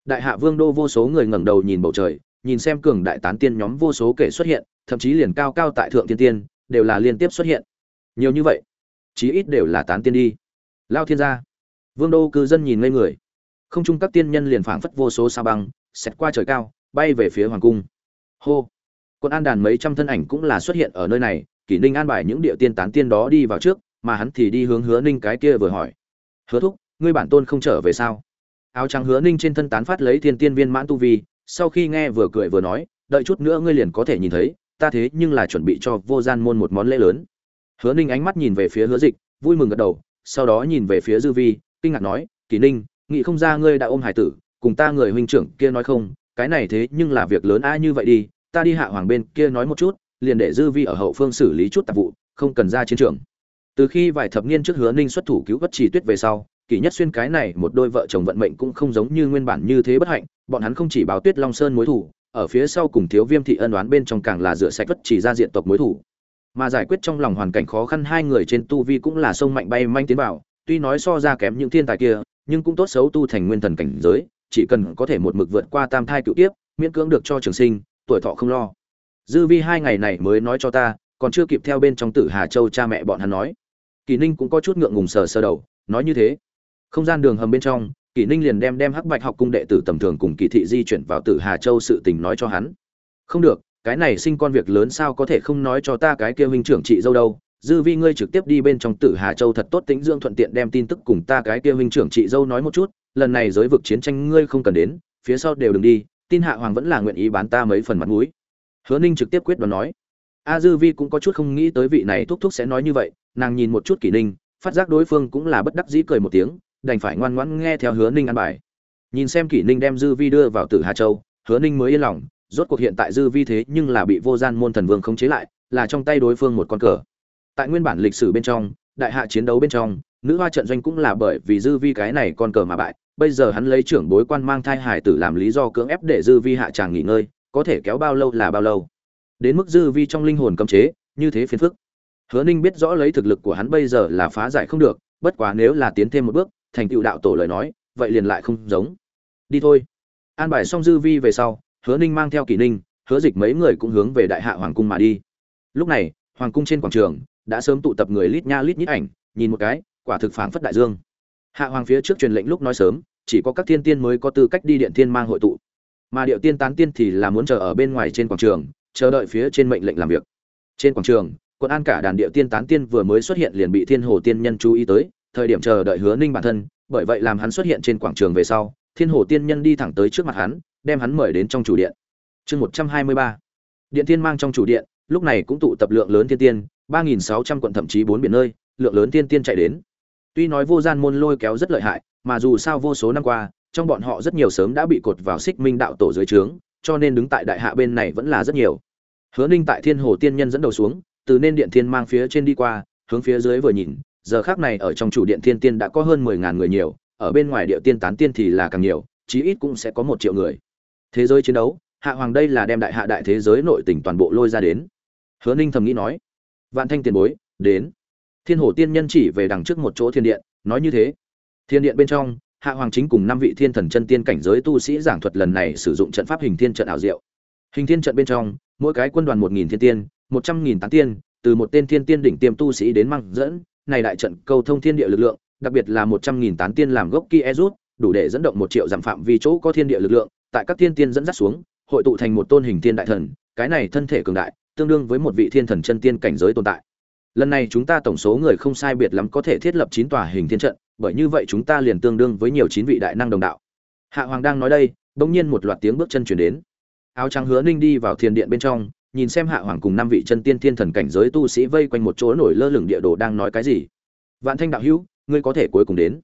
Đại hạ vương đô vô số người ngẩng đầu nhìn bầu trời, nhìn xem cường đại tán tiên nhóm vô số kể xuất hiện, thậm chí liền cao cao tại thượng tiên tiên, đều là liên tiếp xuất hiện. Nhiều như vậy, chí ít đều là tán tiên đi. Lao thiên gia. Vương đô cư dân nhìn ngây người. Không chung các tiên nhân liền phảng phất vô số sa băng, xẹt qua trời cao, bay về phía hoàng cung. Hô còn an đàn mấy trăm thân ảnh cũng là xuất hiện ở nơi này, kỷ ninh an bài những địa tiên tán tiên đó đi vào trước, mà hắn thì đi hướng hứa ninh cái kia vừa hỏi. Hứa thúc, ngươi bản tôn không trở về sao? Áo trắng hứa ninh trên thân tán phát lấy thiên tiên viên mãn tu vi, sau khi nghe vừa cười vừa nói, đợi chút nữa ngươi liền có thể nhìn thấy, ta thế nhưng là chuẩn bị cho vô gian môn một món lễ lớn. Hứa ninh ánh mắt nhìn về phía hứa dịch, vui mừng gật đầu, sau đó nhìn về phía dư vi, kinh ngạc nói kỳ ninh, nghĩ không ra ngươi đã ôm hải tử, cùng ta người huynh trưởng kia nói không, cái này thế nhưng là việc lớn ai như vậy đi ta đi hạ hoàng bên kia nói một chút, liền để dư vi ở hậu phương xử lý chút tạp vụ, không cần ra chiến trường. Từ khi vài thập niên trước hứa ninh xuất thủ cứu vất trì tuyết về sau, kỷ nhất xuyên cái này một đôi vợ chồng vận mệnh cũng không giống như nguyên bản như thế bất hạnh, bọn hắn không chỉ báo tuyết long sơn mối thủ, ở phía sau cùng thiếu viêm thị ân đoán bên trong càng là rửa sạch vất chỉ ra diện tộc mối thủ. Mà giải quyết trong lòng hoàn cảnh khó khăn hai người trên tu vi cũng là sông mạnh bay manh tiến vào, tuy nói so ra kém những thiên tài kia, nhưng cũng tốt xấu tu thành nguyên thần cảnh giới, chỉ cần có thể một mực vượt qua tam thai cựu tiếp miễn cưỡng được cho trường sinh tuổi thọ không lo. Dư vi hai ngày này mới nói cho ta, còn chưa kịp theo bên trong tử hà châu cha mẹ bọn hắn nói. Kỳ ninh cũng có chút ngượng ngùng sờ sờ đầu, nói như thế. Không gian đường hầm bên trong, kỳ ninh liền đem đem hắc bạch học cung đệ tử tầm thường cùng kỳ thị di chuyển vào tử hà châu sự tình nói cho hắn. Không được, cái này sinh con việc lớn sao có thể không nói cho ta cái kia huynh trưởng chị dâu đâu. Dư vi ngươi trực tiếp đi bên trong tử hà châu thật tốt tính dưỡng thuận tiện đem tin tức cùng ta cái kia huynh trưởng chị dâu nói một chút. Lần này giới vực chiến tranh ngươi không cần đến, phía sau đều đừng đi tin hạ hoàng vẫn là nguyện ý bán ta mấy phần mặt mũi. Hứa ninh trực tiếp quyết đoán nói. A dư vi cũng có chút không nghĩ tới vị này thúc thúc sẽ nói như vậy, nàng nhìn một chút kỷ ninh, phát giác đối phương cũng là bất đắc dĩ cười một tiếng, đành phải ngoan ngoãn nghe theo hứa ninh ăn bài. Nhìn xem kỷ ninh đem dư vi đưa vào tử hà châu, hứa ninh mới yên lòng, rốt cuộc hiện tại dư vi thế nhưng là bị vô gian môn thần vương khống chế lại, là trong tay đối phương một con cờ. Tại nguyên bản lịch sử bên trong, đại hạ chiến đấu bên trong, nữ hoa trận doanh cũng là bởi vì dư vi cái này con cờ mà bại bây giờ hắn lấy trưởng bối quan mang thai hải tử làm lý do cưỡng ép để dư vi hạ tràng nghỉ ngơi, có thể kéo bao lâu là bao lâu. Đến mức dư vi trong linh hồn cấm chế, như thế phiền phức. Hứa ninh biết rõ lấy thực lực của hắn bây giờ là phá giải không được, bất quá nếu là tiến thêm một bước, thành tựu đạo tổ lời nói, vậy liền lại không giống. Đi thôi. An bài xong dư vi về sau, hứa ninh mang theo kỷ ninh, hứa dịch mấy người cũng hướng về đại hạ hoàng cung mà đi. Lúc này, hoàng cung trên quảng trường, đã sớm tụ tập người lít nha lít nhít ảnh, nhìn một cái, quả thực phảng phất đại dương hạ hoàng phía trước truyền lệnh lúc nói sớm, chỉ có các thiên tiên mới có tư cách đi điện thiên mang hội tụ. Mà điệu tiên tán tiên thì là muốn chờ ở bên ngoài trên quảng trường, chờ đợi phía trên mệnh lệnh làm việc. Trên quảng trường, quận an cả đàn điệu tiên tán tiên vừa mới xuất hiện liền bị thiên hồ tiên nhân chú ý tới, thời điểm chờ đợi hứa ninh bản thân, bởi vậy làm hắn xuất hiện trên quảng trường về sau, thiên hồ tiên nhân đi thẳng tới trước mặt hắn, đem hắn mời đến trong chủ điện. Chương một trăm hai mươi ba. Điện tiên mang trong chủ điện, lúc này cũng tụ tập lượng lớn thiên tiên, ba nghìn sáu trăm quận thậm chí bốn biển nơi, lượng lớn tiên tiên chạy đến tuy nói vô gian môn lôi kéo rất lợi hại, mà dù sao vô số năm qua, trong bọn họ rất nhiều sớm đã bị cột vào xích minh đạo tổ dưới trướng, cho nên đứng tại đại hạ bên này vẫn là rất nhiều. Hứa ninh tại thiên hồ tiên nhân dẫn đầu xuống, từ nên điện thiên mang phía trên đi qua, hướng phía dưới vừa nhìn, giờ khác này ở trong chủ điện thiên tiên đã có hơn mười ngàn người nhiều, ở bên ngoài địa tiên tán tiên thì là càng nhiều, chí ít cũng sẽ có một triệu người. Thế giới chiến đấu, hạ hoàng đây là đem đại hạ đại thế giới nội tình toàn bộ lôi ra đến. Hứa ninh thầm nghĩ nói, vạn thanh tiền bối, đến thiên hồ tiên nhân chỉ về đằng trước một chỗ thiên điện, nói như thế. Thiên điện bên trong, hạ hoàng chính cùng năm vị thiên thần chân tiên cảnh giới tu sĩ giảng thuật lần này sử dụng trận pháp hình thiên trận ảo diệu. Hình thiên trận bên trong, mỗi cái quân đoàn một nghìn thiên tiên, một trăm nghìn tán tiên, từ một tên thiên tiên đỉnh tiêm tu sĩ đến mang dẫn, này đại trận cầu thông thiên địa lực lượng, đặc biệt là một trăm nghìn tán tiên làm gốc kia rút, đủ để dẫn động một triệu giảm phạm vi chỗ có thiên địa lực lượng, tại các thiên tiên dẫn dắt xuống, hội tụ thành một tôn hình thiên đại thần, cái này thân thể cường đại, tương đương với một vị thiên thần chân tiên cảnh giới tồn tại lần này chúng ta tổng số người không sai biệt lắm có thể thiết lập chín tòa hình thiên trận, bởi như vậy chúng ta liền tương đương với nhiều chín vị đại năng đồng đạo. Hạ hoàng đang nói đây, bỗng nhiên một loạt tiếng bước chân chuyển đến. Áo trắng hứa ninh đi vào thiền điện bên trong, nhìn xem hạ hoàng cùng năm vị chân tiên thiên thần cảnh giới tu sĩ vây quanh một chỗ nổi lơ lửng địa đồ đang nói cái gì. Vạn thanh đạo hữu, ngươi có thể cuối cùng đến.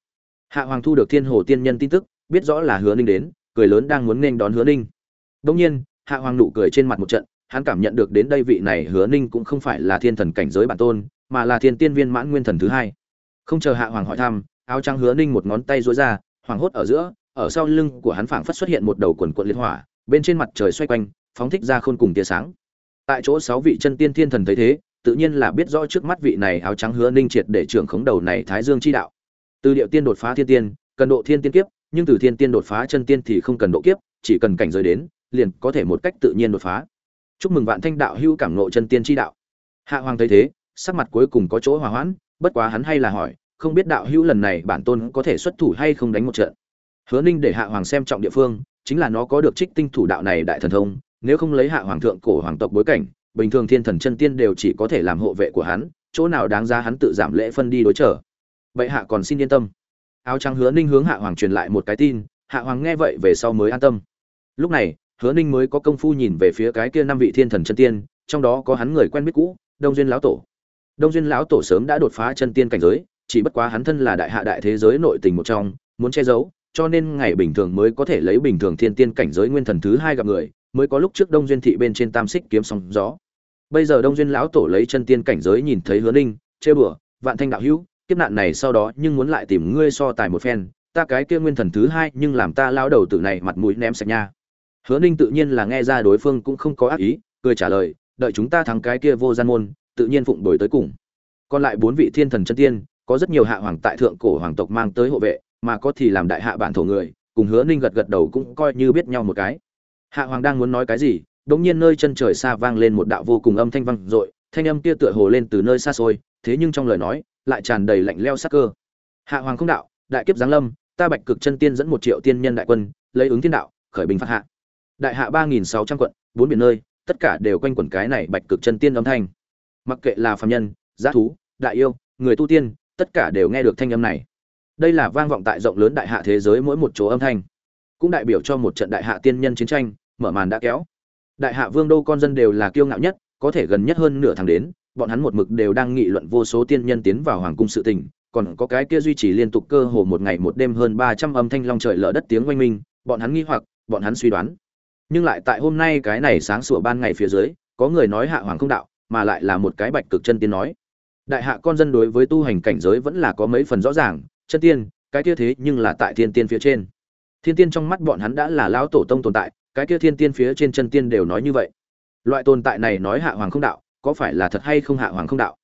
Hạ hoàng thu được thiên hồ tiên nhân tin tức, biết rõ là hứa ninh đến, cười lớn đang muốn nên đón hứa ninh. Đông nhiên, hạ hoàng nụ cười trên mặt một trận hắn cảm nhận được đến đây vị này hứa ninh cũng không phải là thiên thần cảnh giới bản tôn, mà là thiên tiên viên mãn nguyên thần thứ hai. Không chờ hạ hoàng hỏi thăm, áo trắng hứa ninh một ngón tay duỗi ra hoàng hốt ở giữa, ở sau lưng của hắn phảng phất xuất hiện một đầu quần quận liên hỏa, bên trên mặt trời xoay quanh, phóng thích ra khôn cùng tia sáng. Tại chỗ sáu vị chân tiên thiên thần thấy thế, tự nhiên là biết rõ trước mắt vị này áo trắng hứa ninh triệt để trưởng khống đầu này thái dương chi đạo. Từ điệu tiên đột phá thiên tiên, cần độ thiên tiên kiếp, nhưng từ thiên tiên đột phá chân tiên thì không cần độ kiếp, chỉ cần cảnh giới đến, liền có thể một cách tự nhiên đột phá chúc mừng vạn thanh đạo hữu cảm nộ chân tiên chi đạo. Hạ hoàng thấy thế, sắc mặt cuối cùng có chỗ hòa hoãn, bất quá hắn hay là hỏi, không biết đạo hữu lần này bản tôn có thể xuất thủ hay không đánh một trận. Hứa ninh để hạ hoàng xem trọng địa phương, chính là nó có được trích tinh thủ đạo này đại thần thông, nếu không lấy hạ hoàng thượng cổ hoàng tộc bối cảnh, bình thường thiên thần chân tiên đều chỉ có thể làm hộ vệ của hắn, chỗ nào đáng ra hắn tự giảm lễ phân đi đối trở. Vậy hạ còn xin yên tâm. Áo trắng hứa ninh hướng hạ hoàng truyền lại một cái tin, hạ hoàng nghe vậy về sau mới an tâm. Lúc này hứa ninh mới có công phu nhìn về phía cái kia năm vị thiên thần chân tiên, trong đó có hắn người quen biết cũ, đông duyên lão tổ. Đông duyên lão tổ sớm đã đột phá chân tiên cảnh giới, chỉ bất quá hắn thân là đại hạ đại thế giới nội tình một trong, muốn che giấu, cho nên ngày bình thường mới có thể lấy bình thường thiên tiên cảnh giới nguyên thần thứ hai gặp người, mới có lúc trước đông duyên thị bên trên tam xích kiếm sóng gió. Bây giờ đông duyên lão tổ lấy chân tiên cảnh giới nhìn thấy hứa ninh, chê bửa vạn thanh đạo hữu, kiếp nạn này sau đó nhưng muốn lại tìm ngươi so tài một phen, ta cái kia nguyên thần thứ hai nhưng làm ta lao đầu tử này mặt mũi ném sạch nha hứa ninh tự nhiên là nghe ra đối phương cũng không có ác ý, cười trả lời, đợi chúng ta thắng cái kia vô gian môn, tự nhiên phụng đổi tới cùng. Còn lại bốn vị thiên thần chân tiên, có rất nhiều hạ hoàng tại thượng cổ hoàng tộc mang tới hộ vệ, mà có thì làm đại hạ bản thổ người, cùng hứa ninh gật gật đầu cũng coi như biết nhau một cái. Hạ hoàng đang muốn nói cái gì đ ỗ n g nhiên nơi chân trời xa vang lên một đạo vô cùng âm thanh vang r ộ i thanh âm kia tựa hồ lên từ nơi xa xôi, thế nhưng trong lời nói, lại tràn đầy lạnh leo sắc cơ. Hạ hoàng không đạo, đại kiếp giáng lâm, ta bạch cực chân tiên dẫn một triệu tiên nhân đại quân, lấy ứng thiên đạo, khởi bình phát hạ đại hạ ba nghìn sáu trăm quận, bốn biển nơi, tất cả đều quanh quẩn cái này bạch cực chân tiên âm thanh. Mặc kệ là phạm nhân giá thú, đại yêu, người tu tiên, tất cả đều nghe được thanh âm này. Đây là vang vọng tại rộng lớn đại hạ thế giới mỗi một chỗ âm thanh. Cũng đại biểu cho một trận đại hạ tiên nhân chiến tranh, mở màn đã kéo. Đại hạ vương đô con dân đều là kiêu ngạo nhất, có thể gần nhất hơn nửa tháng đến, bọn hắn một mực đều đang nghị luận vô số tiên nhân tiến vào hoàng cung sự tình, còn có cái kia duy trì liên tục cơ hồ một ngày một đêm hơn ba trăm âm thanh long trời lở đất tiếng oanh minh, bọn hắn nghi hoặc, bọn hắn suy đoán nhưng lại tại hôm nay cái này sáng sủa ban ngày phía dưới, có người nói hạ hoàng không đạo, mà lại là một cái bạch cực chân tiên nói. Đại hạ con dân đối với tu hành cảnh giới vẫn là có mấy phần rõ ràng, chân tiên, cái kia thế nhưng là tại thiên tiên phía trên. Thiên tiên trong mắt bọn hắn đã là lão tổ tông tồn tại, cái kia thiên tiên phía trên chân tiên đều nói như vậy. Loại tồn tại này nói hạ hoàng không đạo, có phải là thật hay không hạ hoàng không đạo?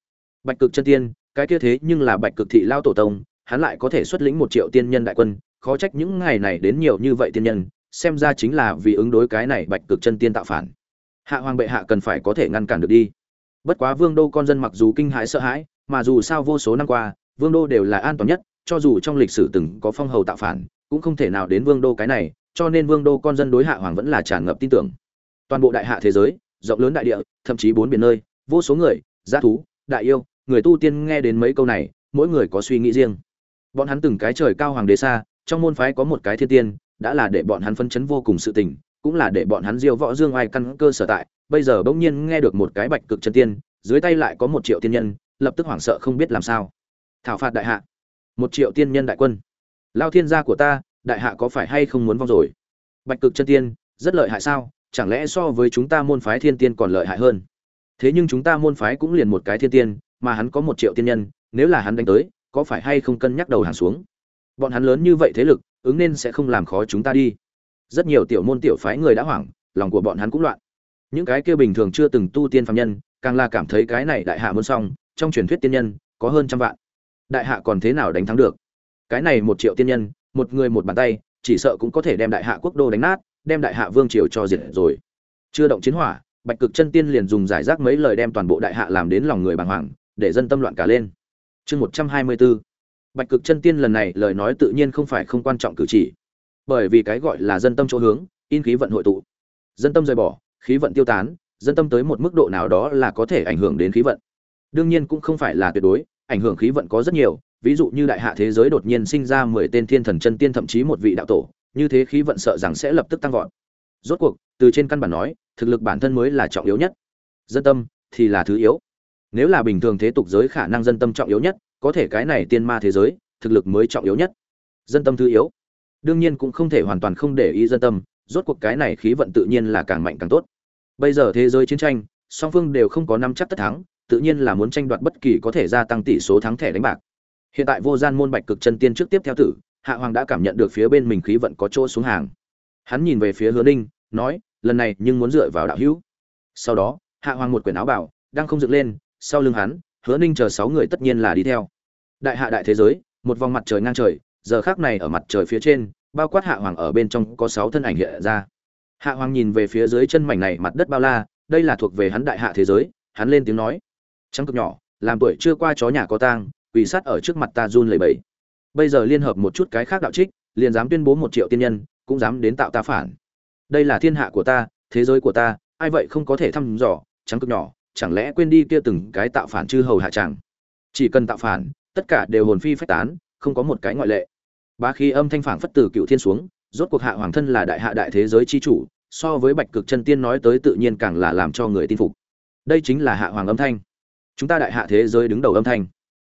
Bạch cực chân tiên, cái kia thế nhưng là bạch cực thị lao tổ tông, hắn lại có thể xuất lĩnh một triệu tiên nhân đại quân, khó trách những ngày này đến nhiều như vậy tiên nhân xem ra chính là vì ứng đối cái này bạch cực chân tiên tạo phản hạ hoàng bệ hạ cần phải có thể ngăn cản được đi bất quá vương đô con dân mặc dù kinh hãi sợ hãi mà dù sao vô số năm qua vương đô đều là an toàn nhất cho dù trong lịch sử từng có phong hầu tạo phản, cũng không thể nào đến vương đô cái này, cho nên vương đô con dân đối hạ hoàng vẫn là tràn ngập tin tưởng. Toàn bộ đại hạ thế giới, rộng lớn đại địa, thậm chí bốn biển nơi, vô số người, giá thú, đại yêu, người tu tiên nghe đến mấy câu này, mỗi người có suy nghĩ riêng. Bọn hắn từng cái trời cao hoàng đế xa, trong môn phái có một cái thiên tiên, đã là để bọn hắn phân chấn vô cùng sự tình, cũng là để bọn hắn diêu võ dương oai căn cơ sở tại, bây giờ bỗng nhiên nghe được một cái bạch cực chân tiên, dưới tay lại có một triệu tiên nhân, lập tức hoảng sợ không biết làm sao. Thảo phạt đại hạ. Một triệu tiên nhân đại quân. Lao thiên gia của ta đại hạ có phải hay không muốn vong rồi? Bạch cực chân tiên rất lợi hại sao? Chẳng lẽ so với chúng ta môn phái thiên tiên còn lợi hại hơn? Thế nhưng chúng ta môn phái cũng liền một cái thiên tiên mà hắn có một triệu tiên nhân nếu là hắn đánh tới có phải hay không cân nhắc đầu hàng xuống? Bọn hắn lớn như vậy thế lực ứng nên sẽ không làm khó chúng ta đi. Rất nhiều tiểu môn tiểu phái người đã hoảng, lòng của bọn hắn cũng loạn. Những cái kia bình thường chưa từng tu tiên phạm nhân, càng là cảm thấy cái này đại hạ muốn xong trong truyền thuyết tiên nhân, có hơn trăm vạn. Đại hạ còn thế nào đánh thắng được? Cái này một triệu tiên nhân, một người một bàn tay, chỉ sợ cũng có thể đem đại hạ quốc đô đánh nát, đem đại hạ vương triều cho diệt rồi. Chưa động chiến hỏa, bạch cực chân tiên liền dùng giải rác mấy lời đem toàn bộ đại hạ làm đến lòng người bàng hoàng, để dân tâm loạn cả lên. Chương một trăm hai mươi bốn bạch cực chân tiên lần này lời nói tự nhiên không phải không quan trọng cử chỉ bởi vì cái gọi là dân tâm chỗ hướng in khí vận hội tụ dân tâm rời bỏ khí vận tiêu tán dân tâm tới một mức độ nào đó là có thể ảnh hưởng đến khí vận đương nhiên cũng không phải là tuyệt đối ảnh hưởng khí vận có rất nhiều, ví dụ như đại hạ thế giới đột nhiên sinh ra 10 tên thiên thần chân tiên thậm chí một vị đạo tổ, như thế khí vận sợ rằng sẽ lập tức tăng vọt. Rốt cuộc, từ trên căn bản nói, thực lực bản thân mới là trọng yếu nhất. Dân tâm thì là thứ yếu. Nếu là bình thường thế tục giới khả năng dân tâm trọng yếu nhất, có thể cái này tiên ma thế giới, thực lực mới trọng yếu nhất. Dân tâm thứ yếu. Đương nhiên cũng không thể hoàn toàn không để ý dân tâm, rốt cuộc cái này khí vận tự nhiên là càng mạnh càng tốt. Bây giờ thế giới chiến tranh, song phương đều không có năm chắc tất thắng, tự nhiên là muốn tranh đoạt bất kỳ có thể gia tăng tỷ số thắng thẻ đánh bạc. Hiện tại vô gian môn bạch cực chân tiên trước tiếp theo tử, Hạ Hoàng đã cảm nhận được phía bên mình khí vận có chỗ xuống hàng. Hắn nhìn về phía Hứa Ninh, nói, lần này nhưng muốn dựa vào đạo hữu. Sau đó, Hạ Hoàng một quyển áo bảo, đang không dựng lên, sau lưng hắn, Hứa Ninh chờ sáu người tất nhiên là đi theo. Đại hạ đại thế giới, một vòng mặt trời ngang trời, giờ khác này ở mặt trời phía trên, bao quát Hạ Hoàng ở bên trong có sáu thân ảnh hiện ra. Hạ Hoàng nhìn về phía dưới chân mảnh này mặt đất bao la, đây là thuộc về hắn đại hạ thế giới, hắn lên tiếng nói: trắng cực nhỏ làm tuổi chưa qua chó nhà có tang quỳ sát ở trước mặt ta run lẩy bẩy bây giờ liên hợp một chút cái khác đạo trích liền dám tuyên bố một triệu tiên nhân cũng dám đến tạo ta phản đây là thiên hạ của ta thế giới của ta ai vậy không có thể thăm dò trắng cực nhỏ chẳng lẽ quên đi kia từng cái tạo phản chư hầu hạ chẳng? Chỉ cần tạo phản, tất cả đều hồn phi phách tán, không có một cái ngoại lệ. Ba khi âm thanh phản phất từ cựu thiên xuống, rốt cuộc hạ hoàng thân là đại hạ đại thế giới chi chủ, so với bạch cực chân tiên nói tới tự nhiên càng là làm cho người tin phục. Đây chính là hạ hoàng âm thanh. Chúng ta đại hạ thế giới đứng đầu âm thanh.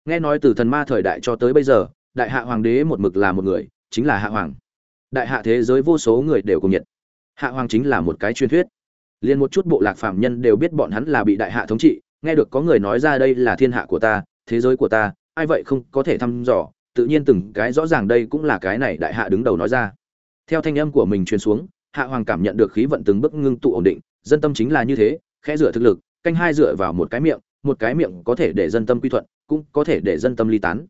Nghe nói từ thần ma thời đại cho tới bây giờ, đại hạ hoàng đế một mực là một người, chính là hạ hoàng. Đại hạ thế giới vô số người đều cùng nhiệt. Hạ hoàng chính là một cái truyền thuyết liền một chút bộ lạc phạm nhân đều biết bọn hắn là bị đại hạ thống trị, nghe được có người nói ra đây là thiên hạ của ta, thế giới của ta, ai vậy không có thể thăm dò, tự nhiên từng cái rõ ràng đây cũng là cái này đại hạ đứng đầu nói ra. Theo thanh âm của mình truyền xuống, hạ hoàng cảm nhận được khí vận từng bước ngưng tụ ổn định, dân tâm chính là như thế, khẽ dựa thực lực, canh hai dựa vào một cái miệng, một cái miệng có thể để dân tâm quy thuận, cũng có thể để dân tâm ly tán.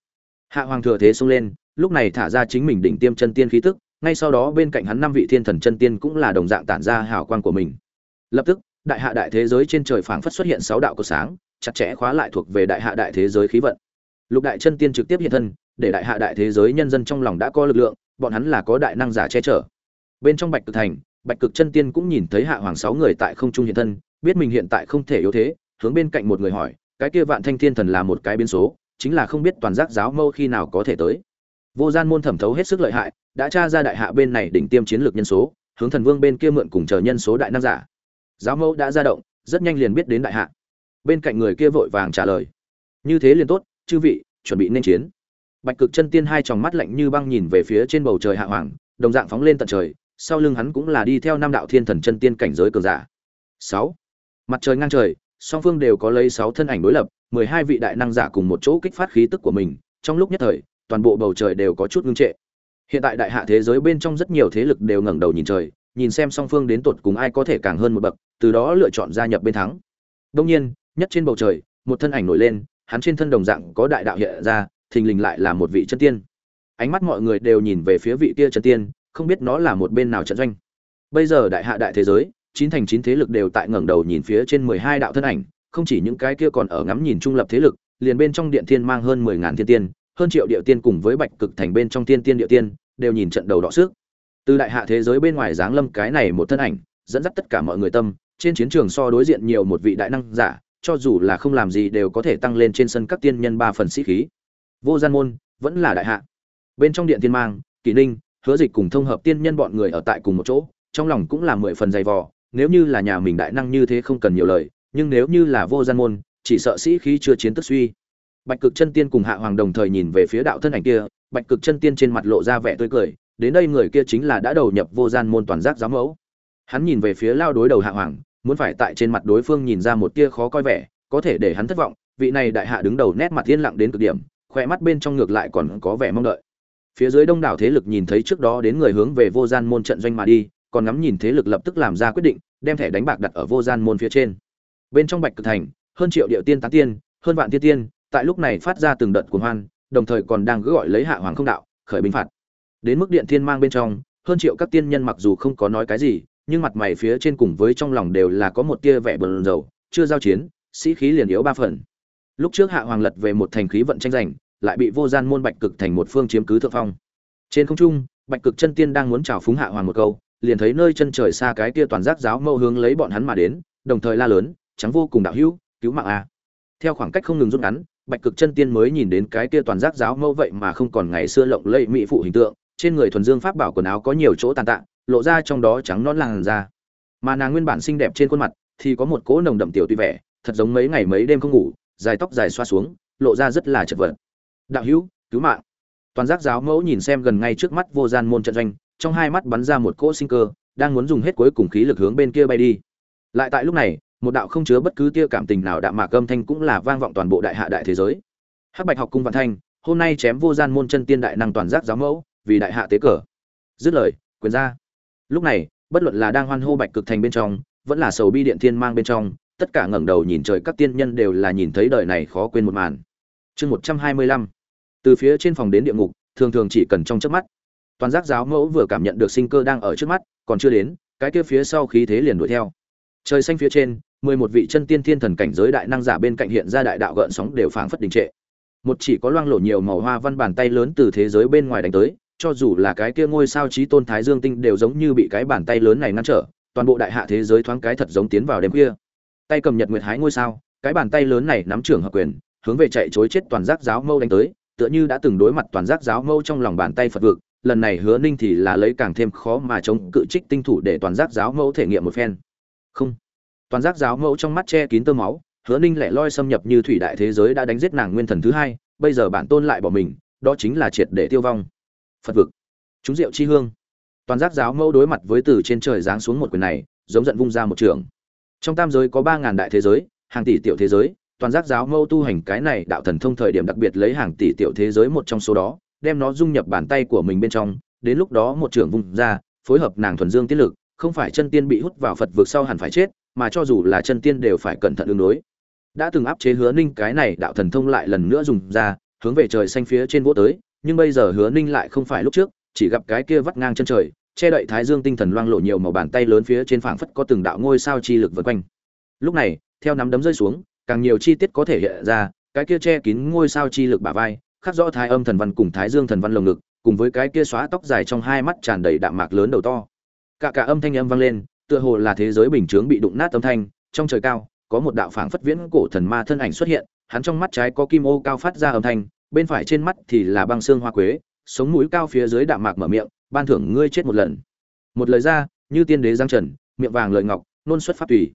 Hạ hoàng thừa thế xông lên, lúc này thả ra chính mình đỉnh tiêm chân tiên khí tức, ngay sau đó bên cạnh hắn năm vị thiên thần chân tiên cũng là đồng dạng tản ra hào quang của mình lập tức, đại hạ đại thế giới trên trời phảng phất xuất hiện sáu đạo của sáng, chặt chẽ khóa lại thuộc về đại hạ đại thế giới khí vận. Lục đại chân tiên trực tiếp hiện thân, để đại hạ đại thế giới nhân dân trong lòng đã có lực lượng, bọn hắn là có đại năng giả che chở. Bên trong bạch cực thành, bạch cực chân tiên cũng nhìn thấy hạ hoàng sáu người tại không trung hiện thân, biết mình hiện tại không thể yếu thế, hướng bên cạnh một người hỏi, cái kia vạn thanh thiên thần là một cái biến số, chính là không biết toàn giác giáo mâu khi nào có thể tới. Vô gian môn thẩm thấu hết sức lợi hại, đã tra ra đại hạ bên này đỉnh tiêm chiến lược nhân số, hướng thần vương bên kia mượn cùng chờ nhân số đại năng giả giáo mẫu đã ra động, rất nhanh liền biết đến đại hạ. Bên cạnh người kia vội vàng trả lời. Như thế liền tốt, chư vị, chuẩn bị nên chiến. Bạch cực chân tiên hai tròng mắt lạnh như băng nhìn về phía trên bầu trời hạ hoàng, đồng dạng phóng lên tận trời, sau lưng hắn cũng là đi theo năm đạo thiên thần chân tiên cảnh giới cường giả. Sáu. Mặt trời ngang trời, song phương đều có lấy sáu thân ảnh đối lập, mười hai vị đại năng giả cùng một chỗ kích phát khí tức của mình, trong lúc nhất thời, toàn bộ bầu trời đều có chút ngưng trệ. Hiện tại đại hạ thế giới bên trong rất nhiều thế lực đều ngẩng đầu nhìn trời nhìn xem song phương đến tột cùng ai có thể càng hơn một bậc, từ đó lựa chọn gia nhập bên thắng. Đông nhiên, nhất trên bầu trời, một thân ảnh nổi lên, hắn trên thân đồng dạng có đại đạo hiện ra, thình lình lại là một vị chân tiên. Ánh mắt mọi người đều nhìn về phía vị kia chân tiên, không biết nó là một bên nào trận doanh. Bây giờ đại hạ đại thế giới, chín thành chín thế lực đều tại ngẩng đầu nhìn phía trên mười hai đạo thân ảnh, không chỉ những cái kia còn ở ngắm nhìn trung lập thế lực, liền bên trong điện thiên mang hơn mười ngàn thiên tiên, hơn triệu địa tiên cùng với bạch cực thành bên trong tiên tiên địa tiên, đều nhìn trận đầu đỏ sức từ đại hạ thế giới bên ngoài giáng lâm cái này một thân ảnh, dẫn dắt tất cả mọi người tâm, trên chiến trường so đối diện nhiều một vị đại năng giả, cho dù là không làm gì đều có thể tăng lên trên sân các tiên nhân ba phần sĩ khí. Vô gian môn vẫn là đại hạ. Bên trong điện tiên mang, kỷ ninh, hứa dịch cùng thông hợp tiên nhân bọn người ở tại cùng một chỗ, trong lòng cũng là mười phần dày vò, nếu như là nhà mình đại năng như thế không cần nhiều lời, nhưng nếu như là vô gian môn, chỉ sợ sĩ khí chưa chiến tức suy. Bạch cực chân tiên cùng hạ hoàng đồng thời nhìn về phía đạo thân ảnh kia, bạch cực chân tiên trên mặt lộ ra vẻ tươi cười đến đây người kia chính là đã đầu nhập vô gian môn toàn giác giám mẫu. Hắn nhìn về phía lao đối đầu hạ hoàng, muốn phải tại trên mặt đối phương nhìn ra một tia khó coi vẻ, có thể để hắn thất vọng, vị này đại hạ đứng đầu nét mặt yên lặng đến cực điểm khoe mắt bên trong ngược lại còn có vẻ mong đợi. Phía dưới đông đảo thế lực nhìn thấy trước đó đến người hướng về vô gian môn trận doanh mà đi, còn ngắm nhìn thế lực lập tức làm ra quyết định, đem thẻ đánh bạc đặt ở vô gian môn phía trên. Bên trong bạch cực thành, hơn triệu điệu tiên tán tiên, hơn vạn tiên tiên, tại lúc này phát ra từng đợt cuồng hoan, đồng thời còn đang gỡ gọi lấy hạ hoàng không đạo, khởi binh phạt đến mức điện thiên mang bên trong, hơn triệu các tiên nhân mặc dù không có nói cái gì, nhưng mặt mày phía trên cùng với trong lòng đều là có một tia vẻ bờn dầu chưa giao chiến, sĩ khí liền yếu ba phần. Lúc trước hạ hoàng lật về một thành khí vận tranh giành, lại bị vô gian môn bạch cực thành một phương chiếm cứ thượng phong. Trên không trung, bạch cực chân tiên đang muốn chào phúng hạ hoàng một câu, liền thấy nơi chân trời xa cái kia toàn giác giáo mâu hướng lấy bọn hắn mà đến, đồng thời la lớn, trắng vô cùng đạo hữu, cứu mạng a. Theo khoảng cách không ngừng rút ngắn, bạch cực chân tiên mới nhìn đến cái kia toàn giác giáo mâu vậy mà không còn ngày xưa lộng lẫy mỹ phụ hình tượng trên người thuần dương pháp bảo quần áo có nhiều chỗ tàn tạ, lộ ra trong đó trắng non làn da. Mà nàng nguyên bản xinh đẹp trên khuôn mặt thì có một cỗ nồng đậm tiểu tuy vẻ, thật giống mấy ngày mấy đêm không ngủ, dài tóc dài xoa xuống, lộ ra rất là chật vật. Đạo hữu, cứu mạng. Toàn giác giáo mẫu nhìn xem gần ngay trước mắt vô gian môn trận doanh, trong hai mắt bắn ra một cỗ sinh cơ, đang muốn dùng hết cuối cùng khí lực hướng bên kia bay đi. Lại tại lúc này, một đạo không chứa bất cứ tia cảm tình nào đạm mạc âm thanh cũng là vang vọng toàn bộ đại hạ đại thế giới. Hắc bạch học cung vạn thanh, hôm nay chém vô gian môn chân tiên đại năng toàn giác giáo mẫu vì đại hạ tế cờ. Dứt lời, quyền ra. Lúc này, bất luận là đang hoan hô bạch cực thành bên trong, vẫn là sầu bi điện thiên mang bên trong, tất cả ngẩng đầu nhìn trời các tiên nhân đều là nhìn thấy đời này khó quên một màn. Chương một trăm hai mươi lăm. Từ phía trên phòng đến địa ngục, thường thường chỉ cần trong trước mắt. Toàn giác giáo mẫu vừa cảm nhận được sinh cơ đang ở trước mắt, còn chưa đến, cái kia phía sau khí thế liền đuổi theo. Trời xanh phía trên, mười một vị chân tiên thiên thần cảnh giới đại năng giả bên cạnh hiện ra đại đạo gợn sóng đều phảng phất đình trệ. Một chỉ có loang lổ nhiều màu hoa văn bàn tay lớn từ thế giới bên ngoài đánh tới cho dù là cái kia ngôi sao trí tôn thái dương tinh đều giống như bị cái bàn tay lớn này ngăn trở, toàn bộ đại hạ thế giới thoáng cái thật giống tiến vào đêm kia tay cầm nhật nguyệt hái ngôi sao, cái bàn tay lớn này nắm trưởng hợp quyền, hướng về chạy chối chết toàn giác giáo mâu đánh tới, tựa như đã từng đối mặt toàn giác giáo mâu trong lòng bàn tay phật vực, lần này hứa ninh thì là lấy càng thêm khó mà chống cự trích tinh thủ để toàn giác giáo mâu thể nghiệm một phen. Không. Toàn giác giáo mẫu trong mắt che kín tơ máu, hứa ninh lẻ loi xâm nhập như thủy đại thế giới đã đánh giết nàng nguyên thần thứ hai, bây giờ bản tôn lại bỏ mình, đó chính là triệt để tiêu vong phật vực. Chúng rượu chi hương. Toàn giác giáo mẫu đối mặt với từ trên trời giáng xuống một quyền này, giống giận vung ra một trường. Trong tam giới có ba ngàn đại thế giới, hàng tỷ tiểu thế giới, toàn giác giáo mẫu tu hành cái này đạo thần thông thời điểm đặc biệt lấy hàng tỷ tiểu thế giới một trong số đó, đem nó dung nhập bàn tay của mình bên trong, đến lúc đó một trường vung ra, phối hợp nàng thuần dương tiết lực, không phải chân tiên bị hút vào phật vực sau hẳn phải chết, mà cho dù là chân tiên đều phải cẩn thận ứng đối. Đã từng áp chế hứa ninh cái này đạo thần thông lại lần nữa dùng ra, hướng về trời xanh phía trên vỗ tới nhưng bây giờ hứa ninh lại không phải lúc trước, chỉ gặp cái kia vắt ngang chân trời, che đậy thái dương tinh thần loang lộ nhiều màu bàn tay lớn phía trên phảng phất có từng đạo ngôi sao chi lực vượt quanh. Lúc này, theo nắm đấm rơi xuống, càng nhiều chi tiết có thể hiện ra, cái kia che kín ngôi sao chi lực bả vai, khắc rõ thái âm thần văn cùng thái dương thần văn lồng ngực, cùng với cái kia xóa tóc dài trong hai mắt tràn đầy đạm mạc lớn đầu to. Cả cả âm thanh âm vang lên, tựa hồ là thế giới bình chướng bị đụng nát âm thanh, trong trời cao, có một đạo phảng phất viễn cổ thần ma thân ảnh xuất hiện, hắn trong mắt trái có kim ô cao phát ra âm thanh bên phải trên mắt thì là băng xương hoa quế, sống mũi cao phía dưới đạm mạc mở miệng, ban thưởng ngươi chết một lần. Một lời ra, như tiên đế giang trần, miệng vàng lợi ngọc, nôn xuất pháp tùy.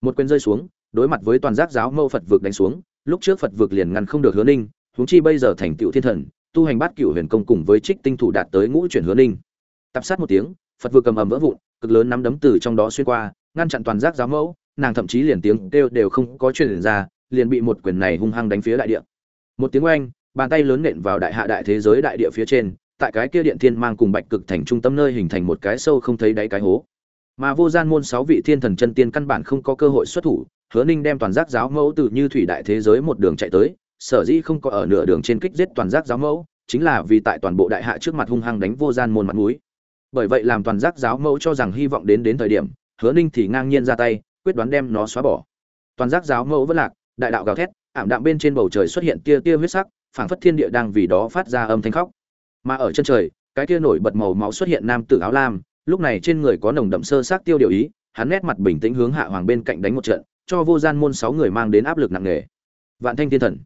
Một quyền rơi xuống, đối mặt với toàn giác giáo mâu phật vực đánh xuống, lúc trước phật vực liền ngăn không được hứa ninh, huống chi bây giờ thành tựu thiên thần, tu hành bát cửu huyền công cùng với trích tinh thủ đạt tới ngũ chuyển hứa ninh. Tập sát một tiếng, phật vực cầm ầm vỡ vụn, cực lớn nắm đấm từ trong đó xuyên qua, ngăn chặn toàn giác giáo mẫu, nàng thậm chí liền tiếng kêu đều không có truyền ra, liền bị một quyền này hung hăng đánh phía đại địa. Một tiếng oanh bàn tay lớn nện vào đại hạ đại thế giới đại địa phía trên, tại cái kia điện thiên mang cùng bạch cực thành trung tâm nơi hình thành một cái sâu không thấy đáy cái hố. Mà vô gian môn sáu vị thiên thần chân tiên căn bản không có cơ hội xuất thủ, hứa ninh đem toàn giác giáo mẫu từ như thủy đại thế giới một đường chạy tới, sở dĩ không có ở nửa đường trên kích giết toàn giác giáo mẫu, chính là vì tại toàn bộ đại hạ trước mặt hung hăng đánh vô gian môn mặt mũi. Bởi vậy làm toàn giác giáo mẫu cho rằng hy vọng đến đến thời điểm, hứa ninh thì ngang nhiên ra tay, quyết đoán đem nó xóa bỏ. Toàn giác giáo mẫu vẫn lạc, đại đạo gào thét, ảm đạm bên trên bầu trời xuất hiện tia tia huyết sắc phảng phất thiên địa đang vì đó phát ra âm thanh khóc. Mà ở chân trời, cái kia nổi bật màu máu xuất hiện nam tử áo lam, lúc này trên người có nồng đậm sơ sát tiêu điều ý, hắn nét mặt bình tĩnh hướng hạ hoàng bên cạnh đánh một trận, cho vô gian môn sáu người mang đến áp lực nặng nề. Vạn thanh thiên thần.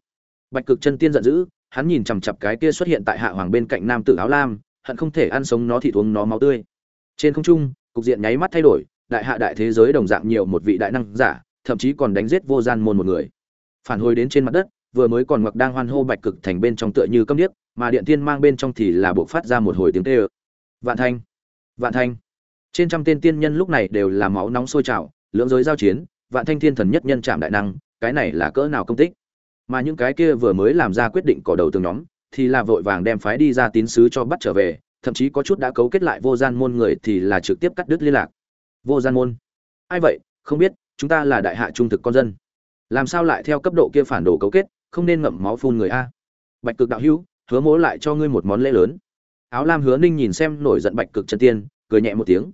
Bạch cực chân tiên giận dữ, hắn nhìn chằm chặp cái kia xuất hiện tại hạ hoàng bên cạnh nam tử áo lam, hận không thể ăn sống nó thì uống nó máu tươi. Trên không trung, cục diện nháy mắt thay đổi, đại hạ đại thế giới đồng dạng nhiều một vị đại năng giả, thậm chí còn đánh giết vô gian môn một người. Phản hồi đến trên mặt đất vừa mới còn mặc đang hoan hô bạch cực thành bên trong tựa như câm điếc, mà điện tiên mang bên trong thì là buộc phát ra một hồi tiếng tê ơ. Vạn thanh vạn thanh. Trên trăm tên tiên nhân lúc này đều là máu nóng sôi trào, lưỡng giới giao chiến, vạn thanh thiên thần nhất nhân chạm đại năng, cái này là cỡ nào công tích? Mà những cái kia vừa mới làm ra quyết định cỏ đầu từng nhóm, thì là vội vàng đem phái đi ra tín sứ cho bắt trở về, thậm chí có chút đã cấu kết lại vô gian môn người thì là trực tiếp cắt đứt liên lạc. Vô gian môn? Ai vậy? Không biết, chúng ta là đại hạ trung thực con dân. Làm sao lại theo cấp độ kia phản đồ cấu kết? Không nên ngậm máu phun người a. Bạch cực đạo hữu, hứa mỗ lại cho ngươi một món lễ lớn. Áo lam hứa ninh nhìn xem nổi giận bạch cực chân tiên, cười nhẹ một tiếng.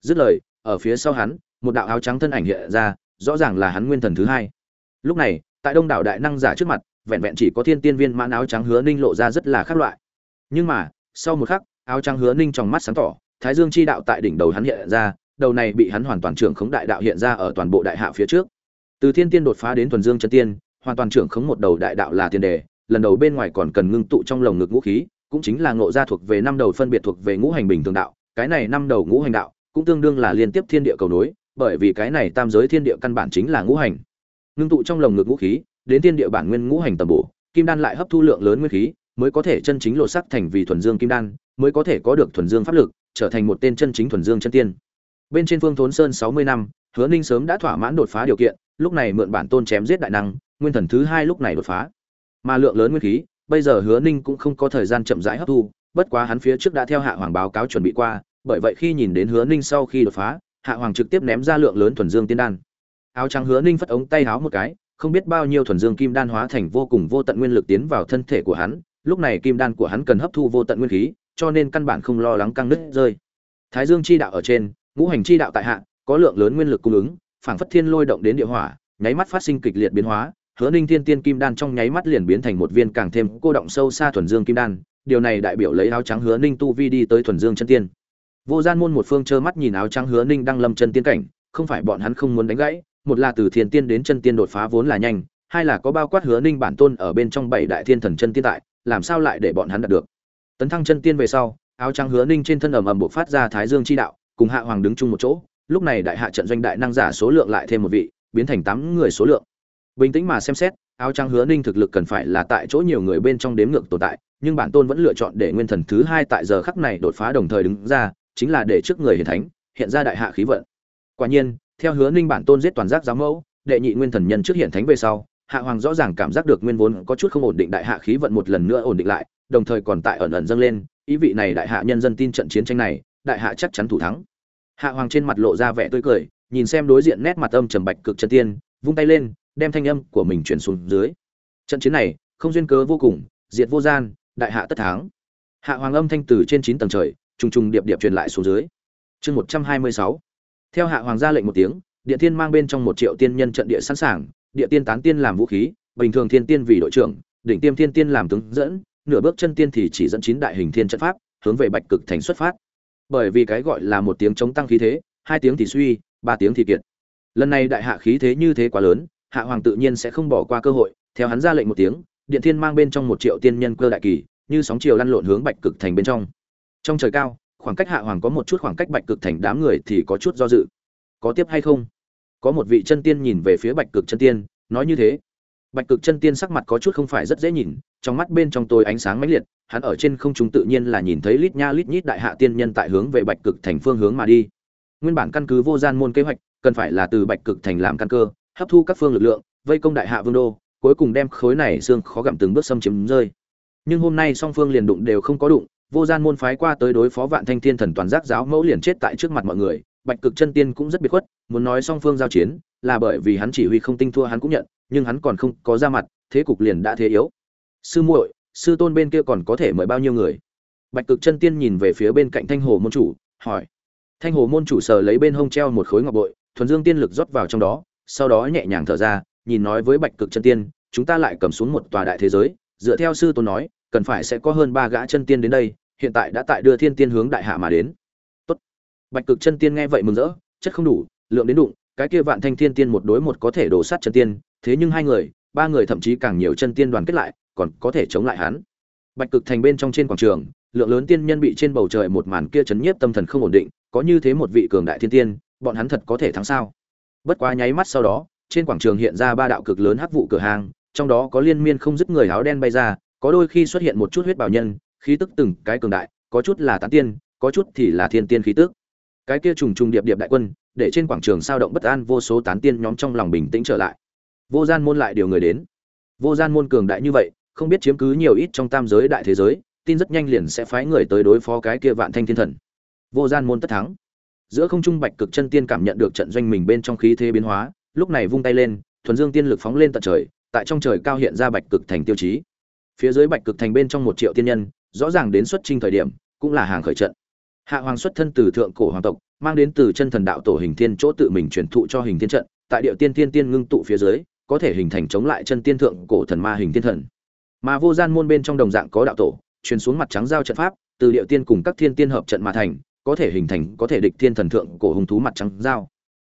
Dứt lời, ở phía sau hắn, một đạo áo trắng thân ảnh hiện ra, rõ ràng là hắn nguyên thần thứ hai. Lúc này, tại đông đảo đại năng giả trước mặt, vẹn vẹn chỉ có thiên tiên viên mãn áo trắng hứa ninh lộ ra rất là khác loại. Nhưng mà, sau một khắc, áo trắng hứa ninh trong mắt sáng tỏ, thái dương chi đạo tại đỉnh đầu hắn hiện ra, đầu này bị hắn hoàn toàn trưởng khống đại đạo hiện ra ở toàn bộ đại hạ phía trước. Từ thiên tiên đột phá đến thuần dương chân tiên hoàn toàn trưởng khống một đầu đại đạo là tiền đề, lần đầu bên ngoài còn cần ngưng tụ trong lồng ngực ngũ khí, cũng chính là ngộ ra thuộc về năm đầu phân biệt thuộc về ngũ hành bình thường đạo, cái này năm đầu ngũ hành đạo cũng tương đương là liên tiếp thiên địa cầu nối, bởi vì cái này tam giới thiên địa căn bản chính là ngũ hành. Ngưng tụ trong lồng ngực ngũ khí, đến thiên địa bản nguyên ngũ hành tầm bổ, kim đan lại hấp thu lượng lớn nguyên khí, mới có thể chân chính lộ sắc thành vì thuần dương kim đan, mới có thể có được thuần dương pháp lực, trở thành một tên chân chính thuần dương chân tiên. Bên trên phương thốn sơn sáu mươi năm hứa ninh sớm đã thỏa mãn đột phá điều kiện, lúc này mượn bản tôn chém giết đại năng, nguyên thần thứ hai lúc này đột phá. Mà lượng lớn nguyên khí, bây giờ hứa ninh cũng không có thời gian chậm rãi hấp thu, bất quá hắn phía trước đã theo hạ hoàng báo cáo chuẩn bị qua, bởi vậy khi nhìn đến hứa ninh sau khi đột phá, hạ hoàng trực tiếp ném ra lượng lớn thuần dương tiên đan. Áo trắng hứa ninh phất ống tay háo một cái, không biết bao nhiêu thuần dương kim đan hóa thành vô cùng vô tận nguyên lực tiến vào thân thể của hắn, lúc này kim đan của hắn cần hấp thu vô tận nguyên khí, cho nên căn bản không lo lắng căng nứt rơi. Thái dương chi đạo ở trên, ngũ hành chi đạo tại hạ có lượng lớn nguyên lực cung ứng, phảng phất thiên lôi động đến địa hỏa, nháy mắt phát sinh kịch liệt biến hóa, hứa ninh thiên tiên kim đan trong nháy mắt liền biến thành một viên càng thêm cô động sâu xa thuần dương kim đan, điều này đại biểu lấy áo trắng hứa ninh tu vi đi tới thuần dương chân tiên. Vô gian môn một phương trơ mắt nhìn áo trắng hứa ninh đang lâm chân tiên cảnh, không phải bọn hắn không muốn đánh gãy, một là từ thiên tiên đến chân tiên đột phá vốn là nhanh, hai là có bao quát hứa ninh bản tôn ở bên trong bảy đại thiên thần chân tiên tại, làm sao lại để bọn hắn đạt được? Tấn thăng chân tiên về sau, áo trắng hứa ninh trên thân ẩm ẩm bộc phát ra thái dương chi đạo, cùng hạ hoàng đứng chung một chỗ lúc này đại hạ trận doanh đại năng giả số lượng lại thêm một vị, biến thành tám người số lượng. Bình tĩnh mà xem xét, áo trắng hứa ninh thực lực cần phải là tại chỗ nhiều người bên trong đếm ngược tồn tại, nhưng bản tôn vẫn lựa chọn để nguyên thần thứ hai tại giờ khắc này đột phá đồng thời đứng ra, chính là để trước người hiền thánh, hiện ra đại hạ khí vận. Quả nhiên, theo hứa ninh bản tôn giết toàn giác giáo mẫu, đệ nhị nguyên thần nhân trước hiện thánh về sau, hạ hoàng rõ ràng cảm giác được nguyên vốn có chút không ổn định đại hạ khí vận một lần nữa ổn định lại, đồng thời còn tại ẩn ẩn dâng lên, ý vị này đại hạ nhân dân tin trận chiến tranh này, đại hạ chắc chắn thủ thắng hạ hoàng trên mặt lộ ra vẻ tươi cười, nhìn xem đối diện nét mặt âm trầm bạch cực chân tiên, vung tay lên, đem thanh âm của mình chuyển xuống dưới. Trận chiến này, không duyên cớ vô cùng, diệt vô gian, đại hạ tất thắng. Hạ hoàng âm thanh từ trên chín tầng trời, trùng trùng điệp điệp truyền lại xuống dưới. Chương một trăm hai mươi sáu. Theo hạ hoàng ra lệnh một tiếng địa tiên mang bên trong một triệu tiên nhân trận địa sẵn sàng, địa tiên tán tiên làm vũ khí, bình thường thiên tiên vì đội trưởng, đỉnh tiêm thiên tiên làm tướng dẫn, nửa bước chân tiên thì chỉ dẫn chín đại hình thiên trận pháp, hướng về bạch cực thành xuất phát bởi vì cái gọi là một tiếng chống tăng khí thế, hai tiếng thì suy, ba tiếng thì kiệt. Lần này đại hạ khí thế như thế quá lớn, hạ hoàng tự nhiên sẽ không bỏ qua cơ hội, theo hắn ra lệnh một tiếng, điện thiên mang bên trong một triệu tiên nhân cơ đại kỳ, như sóng chiều lăn lộn hướng bạch cực thành bên trong. Trong trời cao, khoảng cách hạ hoàng có một chút khoảng cách bạch cực thành đám người thì có chút do dự. Có tiếp hay không? Có một vị chân tiên nhìn về phía bạch cực chân tiên, nói như thế bạch cực chân tiên sắc mặt có chút không phải rất dễ nhìn, trong mắt bên trong tôi ánh sáng mãnh liệt, hắn ở trên không trung tự nhiên là nhìn thấy lít nha lít nhít đại hạ tiên nhân tại hướng về bạch cực thành phương hướng mà đi. Nguyên bản căn cứ vô gian môn kế hoạch, cần phải là từ bạch cực thành làm căn cơ, hấp thu các phương lực lượng, vây công đại hạ vương đô, cuối cùng đem khối này xương khó gặm từng bước xâm chiếm rơi. Nhưng hôm nay song phương liền đụng đều không có đụng, vô gian môn phái qua tới đối phó vạn thanh thiên thần toàn giác giáo mẫu liền chết tại trước mặt mọi người, bạch cực chân tiên cũng rất biệt khuất, muốn nói song phương giao chiến, là bởi vì hắn chỉ huy không tinh thua hắn cũng nhận nhưng hắn còn không có ra mặt, thế cục liền đã thế yếu. Sư muội, sư tôn bên kia còn có thể mời bao nhiêu người? Bạch cực chân tiên nhìn về phía bên cạnh thanh hồ môn chủ, hỏi. Thanh hồ môn chủ sờ lấy bên hông treo một khối ngọc bội, thuần dương tiên lực rót vào trong đó, sau đó nhẹ nhàng thở ra, nhìn nói với bạch cực chân tiên, chúng ta lại cầm xuống một tòa đại thế giới, dựa theo sư tôn nói, cần phải sẽ có hơn ba gã chân tiên đến đây, hiện tại đã tại đưa thiên tiên hướng đại hạ mà đến. Tốt. bạch cực chân tiên nghe vậy mừng rỡ, chất không đủ, lượng đến đụng, cái kia vạn thanh thiên tiên một đối một có thể đổ sát chân tiên thế nhưng hai người, ba người thậm chí càng nhiều chân tiên đoàn kết lại, còn có thể chống lại hắn. Bạch cực thành bên trong trên quảng trường, lượng lớn tiên nhân bị trên bầu trời một màn kia chấn nhiếp tâm thần không ổn định, có như thế một vị cường đại thiên tiên, bọn hắn thật có thể thắng sao? Bất quá nháy mắt sau đó, trên quảng trường hiện ra ba đạo cực lớn hắc vụ cửa hàng, trong đó có liên miên không dứt người áo đen bay ra, có đôi khi xuất hiện một chút huyết bảo nhân, khí tức từng cái cường đại, có chút là tán tiên, có chút thì là thiên tiên khí tức. Cái kia trùng trùng điệp điệp đại quân, để trên quảng trường sao động bất an vô số tán tiên nhóm trong lòng bình tĩnh trở lại vô gian môn lại điều người đến. Vô gian môn cường đại như vậy, không biết chiếm cứ nhiều ít trong tam giới đại thế giới, tin rất nhanh liền sẽ phái người tới đối phó cái kia vạn thanh thiên thần. Vô gian môn tất thắng. Giữa không trung bạch cực chân tiên cảm nhận được trận doanh mình bên trong khí thế biến hóa, lúc này vung tay lên, thuần dương tiên lực phóng lên tận trời, tại trong trời cao hiện ra bạch cực thành tiêu chí. Phía dưới bạch cực thành bên trong một triệu tiên nhân, rõ ràng đến xuất trình thời điểm, cũng là hàng khởi trận. Hạ hoàng xuất thân từ thượng cổ hoàng tộc, mang đến từ chân thần đạo tổ hình thiên chỗ tự mình truyền thụ cho hình thiên trận, tại điệu tiên tiên tiên ngưng tụ phía dưới có thể hình thành chống lại chân tiên thượng cổ thần ma hình tiên thần. Mà vô gian môn bên trong đồng dạng có đạo tổ, truyền xuống mặt trắng giao trận pháp, từ điệu tiên cùng các thiên tiên hợp trận mà thành, có thể hình thành, có thể địch thiên thần thượng cổ hung thú mặt trắng giao.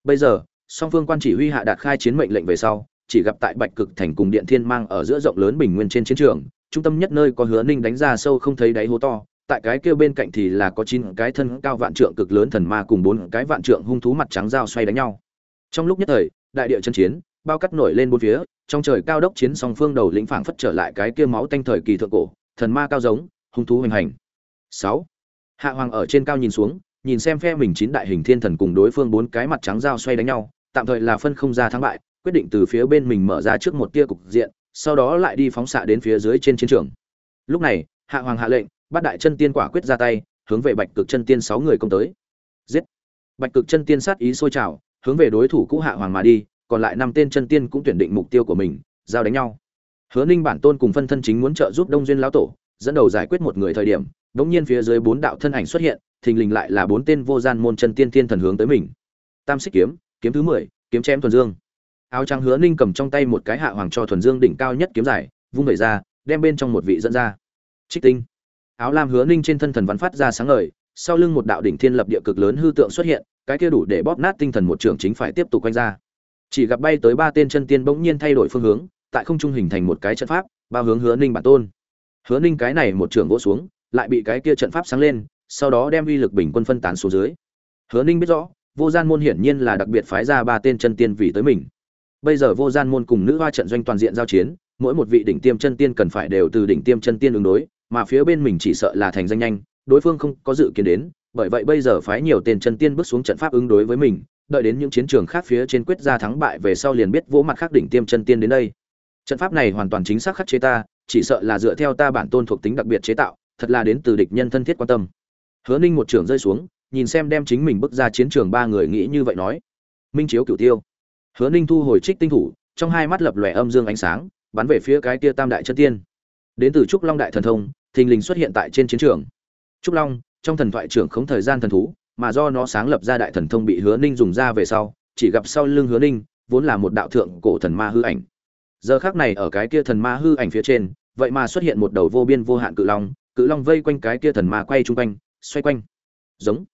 Bây giờ, song phương quan chỉ huy hạ đạt khai chiến mệnh lệnh về sau, chỉ gặp tại bạch cực thành cùng điện thiên mang ở giữa rộng lớn bình nguyên trên chiến trường, trung tâm nhất nơi có hứa ninh đánh ra sâu không thấy đáy hố to, tại cái kêu bên cạnh thì là có chín cái thân cao vạn trượng cực lớn thần ma cùng bốn cái vạn trượng hung thú mặt trắng dao xoay đánh nhau. Trong lúc nhất thời, đại địa chân chiến bao cắt nổi lên bốn phía, trong trời cao đốc chiến song phương đầu lĩnh phảng phất trở lại cái kia máu tanh thời kỳ thượng cổ, thần ma cao giống, hung thú hoành hành. Sáu, hạ hoàng ở trên cao nhìn xuống, nhìn xem phe mình chín đại hình thiên thần cùng đối phương bốn cái mặt trắng dao xoay đánh nhau, tạm thời là phân không ra thắng bại, quyết định từ phía bên mình mở ra trước một tia cục diện, sau đó lại đi phóng xạ đến phía dưới trên chiến trường. Lúc này, hạ hoàng hạ lệnh, bắt đại chân tiên quả quyết ra tay, hướng về bạch cực chân tiên sáu người công tới. Giết! Bạch cực chân tiên sát ý sôi trào, hướng về đối thủ cũ hạ hoàng mà đi còn lại năm tên chân tiên cũng tuyển định mục tiêu của mình, giao đánh nhau. Hứa ninh bản tôn cùng phân thân chính muốn trợ giúp đông duyên lão tổ, dẫn đầu giải quyết một người thời điểm đống nhiên phía dưới bốn đạo thân ảnh xuất hiện, thình lình lại là bốn tên vô gian môn chân tiên tiên thần hướng tới mình. Tam xích kiếm kiếm thứ mười, kiếm chém thuần dương. Áo trắng hứa ninh cầm trong tay một cái hạ hoàng cho thuần dương đỉnh cao nhất kiếm giải, vung vẩy ra, đem bên trong một vị dẫn ra. Trích tinh. Áo lam hứa ninh trên thân thần văn phát ra sáng ngời, sau lưng một đạo đỉnh thiên lập địa cực lớn hư tượng xuất hiện, cái kia đủ để bóp nát tinh thần một trưởng chính phải tiếp tục quanh ra chỉ gặp bay tới ba tên chân tiên bỗng nhiên thay đổi phương hướng, tại không trung hình thành một cái trận pháp, bao hướng hứa ninh bản tôn. Hứa ninh cái này một trưởng gỗ xuống, lại bị cái kia trận pháp sáng lên, sau đó đem uy lực bình quân phân tán xuống dưới. Hứa ninh biết rõ, vô gian môn hiển nhiên là đặc biệt phái ra ba tên chân tiên vì tới mình. Bây giờ vô gian môn cùng nữ hoa trận doanh toàn diện giao chiến, mỗi một vị đỉnh tiêm chân tiên cần phải đều từ đỉnh tiêm chân tiên ứng đối, mà phía bên mình chỉ sợ là thành danh nhanh, đối phương không có dự kiến đến, bởi vậy bây giờ phái nhiều tên chân tiên bước xuống trận pháp ứng đối với mình đợi đến những chiến trường khác phía trên quyết ra thắng bại về sau liền biết vỗ mặt khắc đỉnh tiêm chân tiên đến đây. Trận pháp này hoàn toàn chính xác khắc chế ta, chỉ sợ là dựa theo ta bản tôn thuộc tính đặc biệt chế tạo, thật là đến từ địch nhân thân thiết quan tâm. Hứa ninh một trường rơi xuống, nhìn xem đem chính mình bước ra chiến trường ba người nghĩ như vậy nói. Minh chiếu cửu tiêu. Hứa ninh thu hồi trích tinh thủ, trong hai mắt lập lòe âm dương ánh sáng, bắn về phía cái kia tam đại chân tiên. Đến từ trúc long đại thần thông, thình lình xuất hiện tại trên chiến trường. Trúc long, trong thần thoại trưởng không thời gian thần thú mà do nó sáng lập ra đại thần thông bị hứa ninh dùng ra về sau, chỉ gặp sau lưng hứa ninh vốn là một đạo thượng cổ thần ma hư ảnh. Giờ khác này ở cái kia thần ma hư ảnh phía trên, vậy mà xuất hiện một đầu vô biên vô hạn cự long cự long vây quanh cái kia thần ma quay chung quanh, xoay quanh. Giống.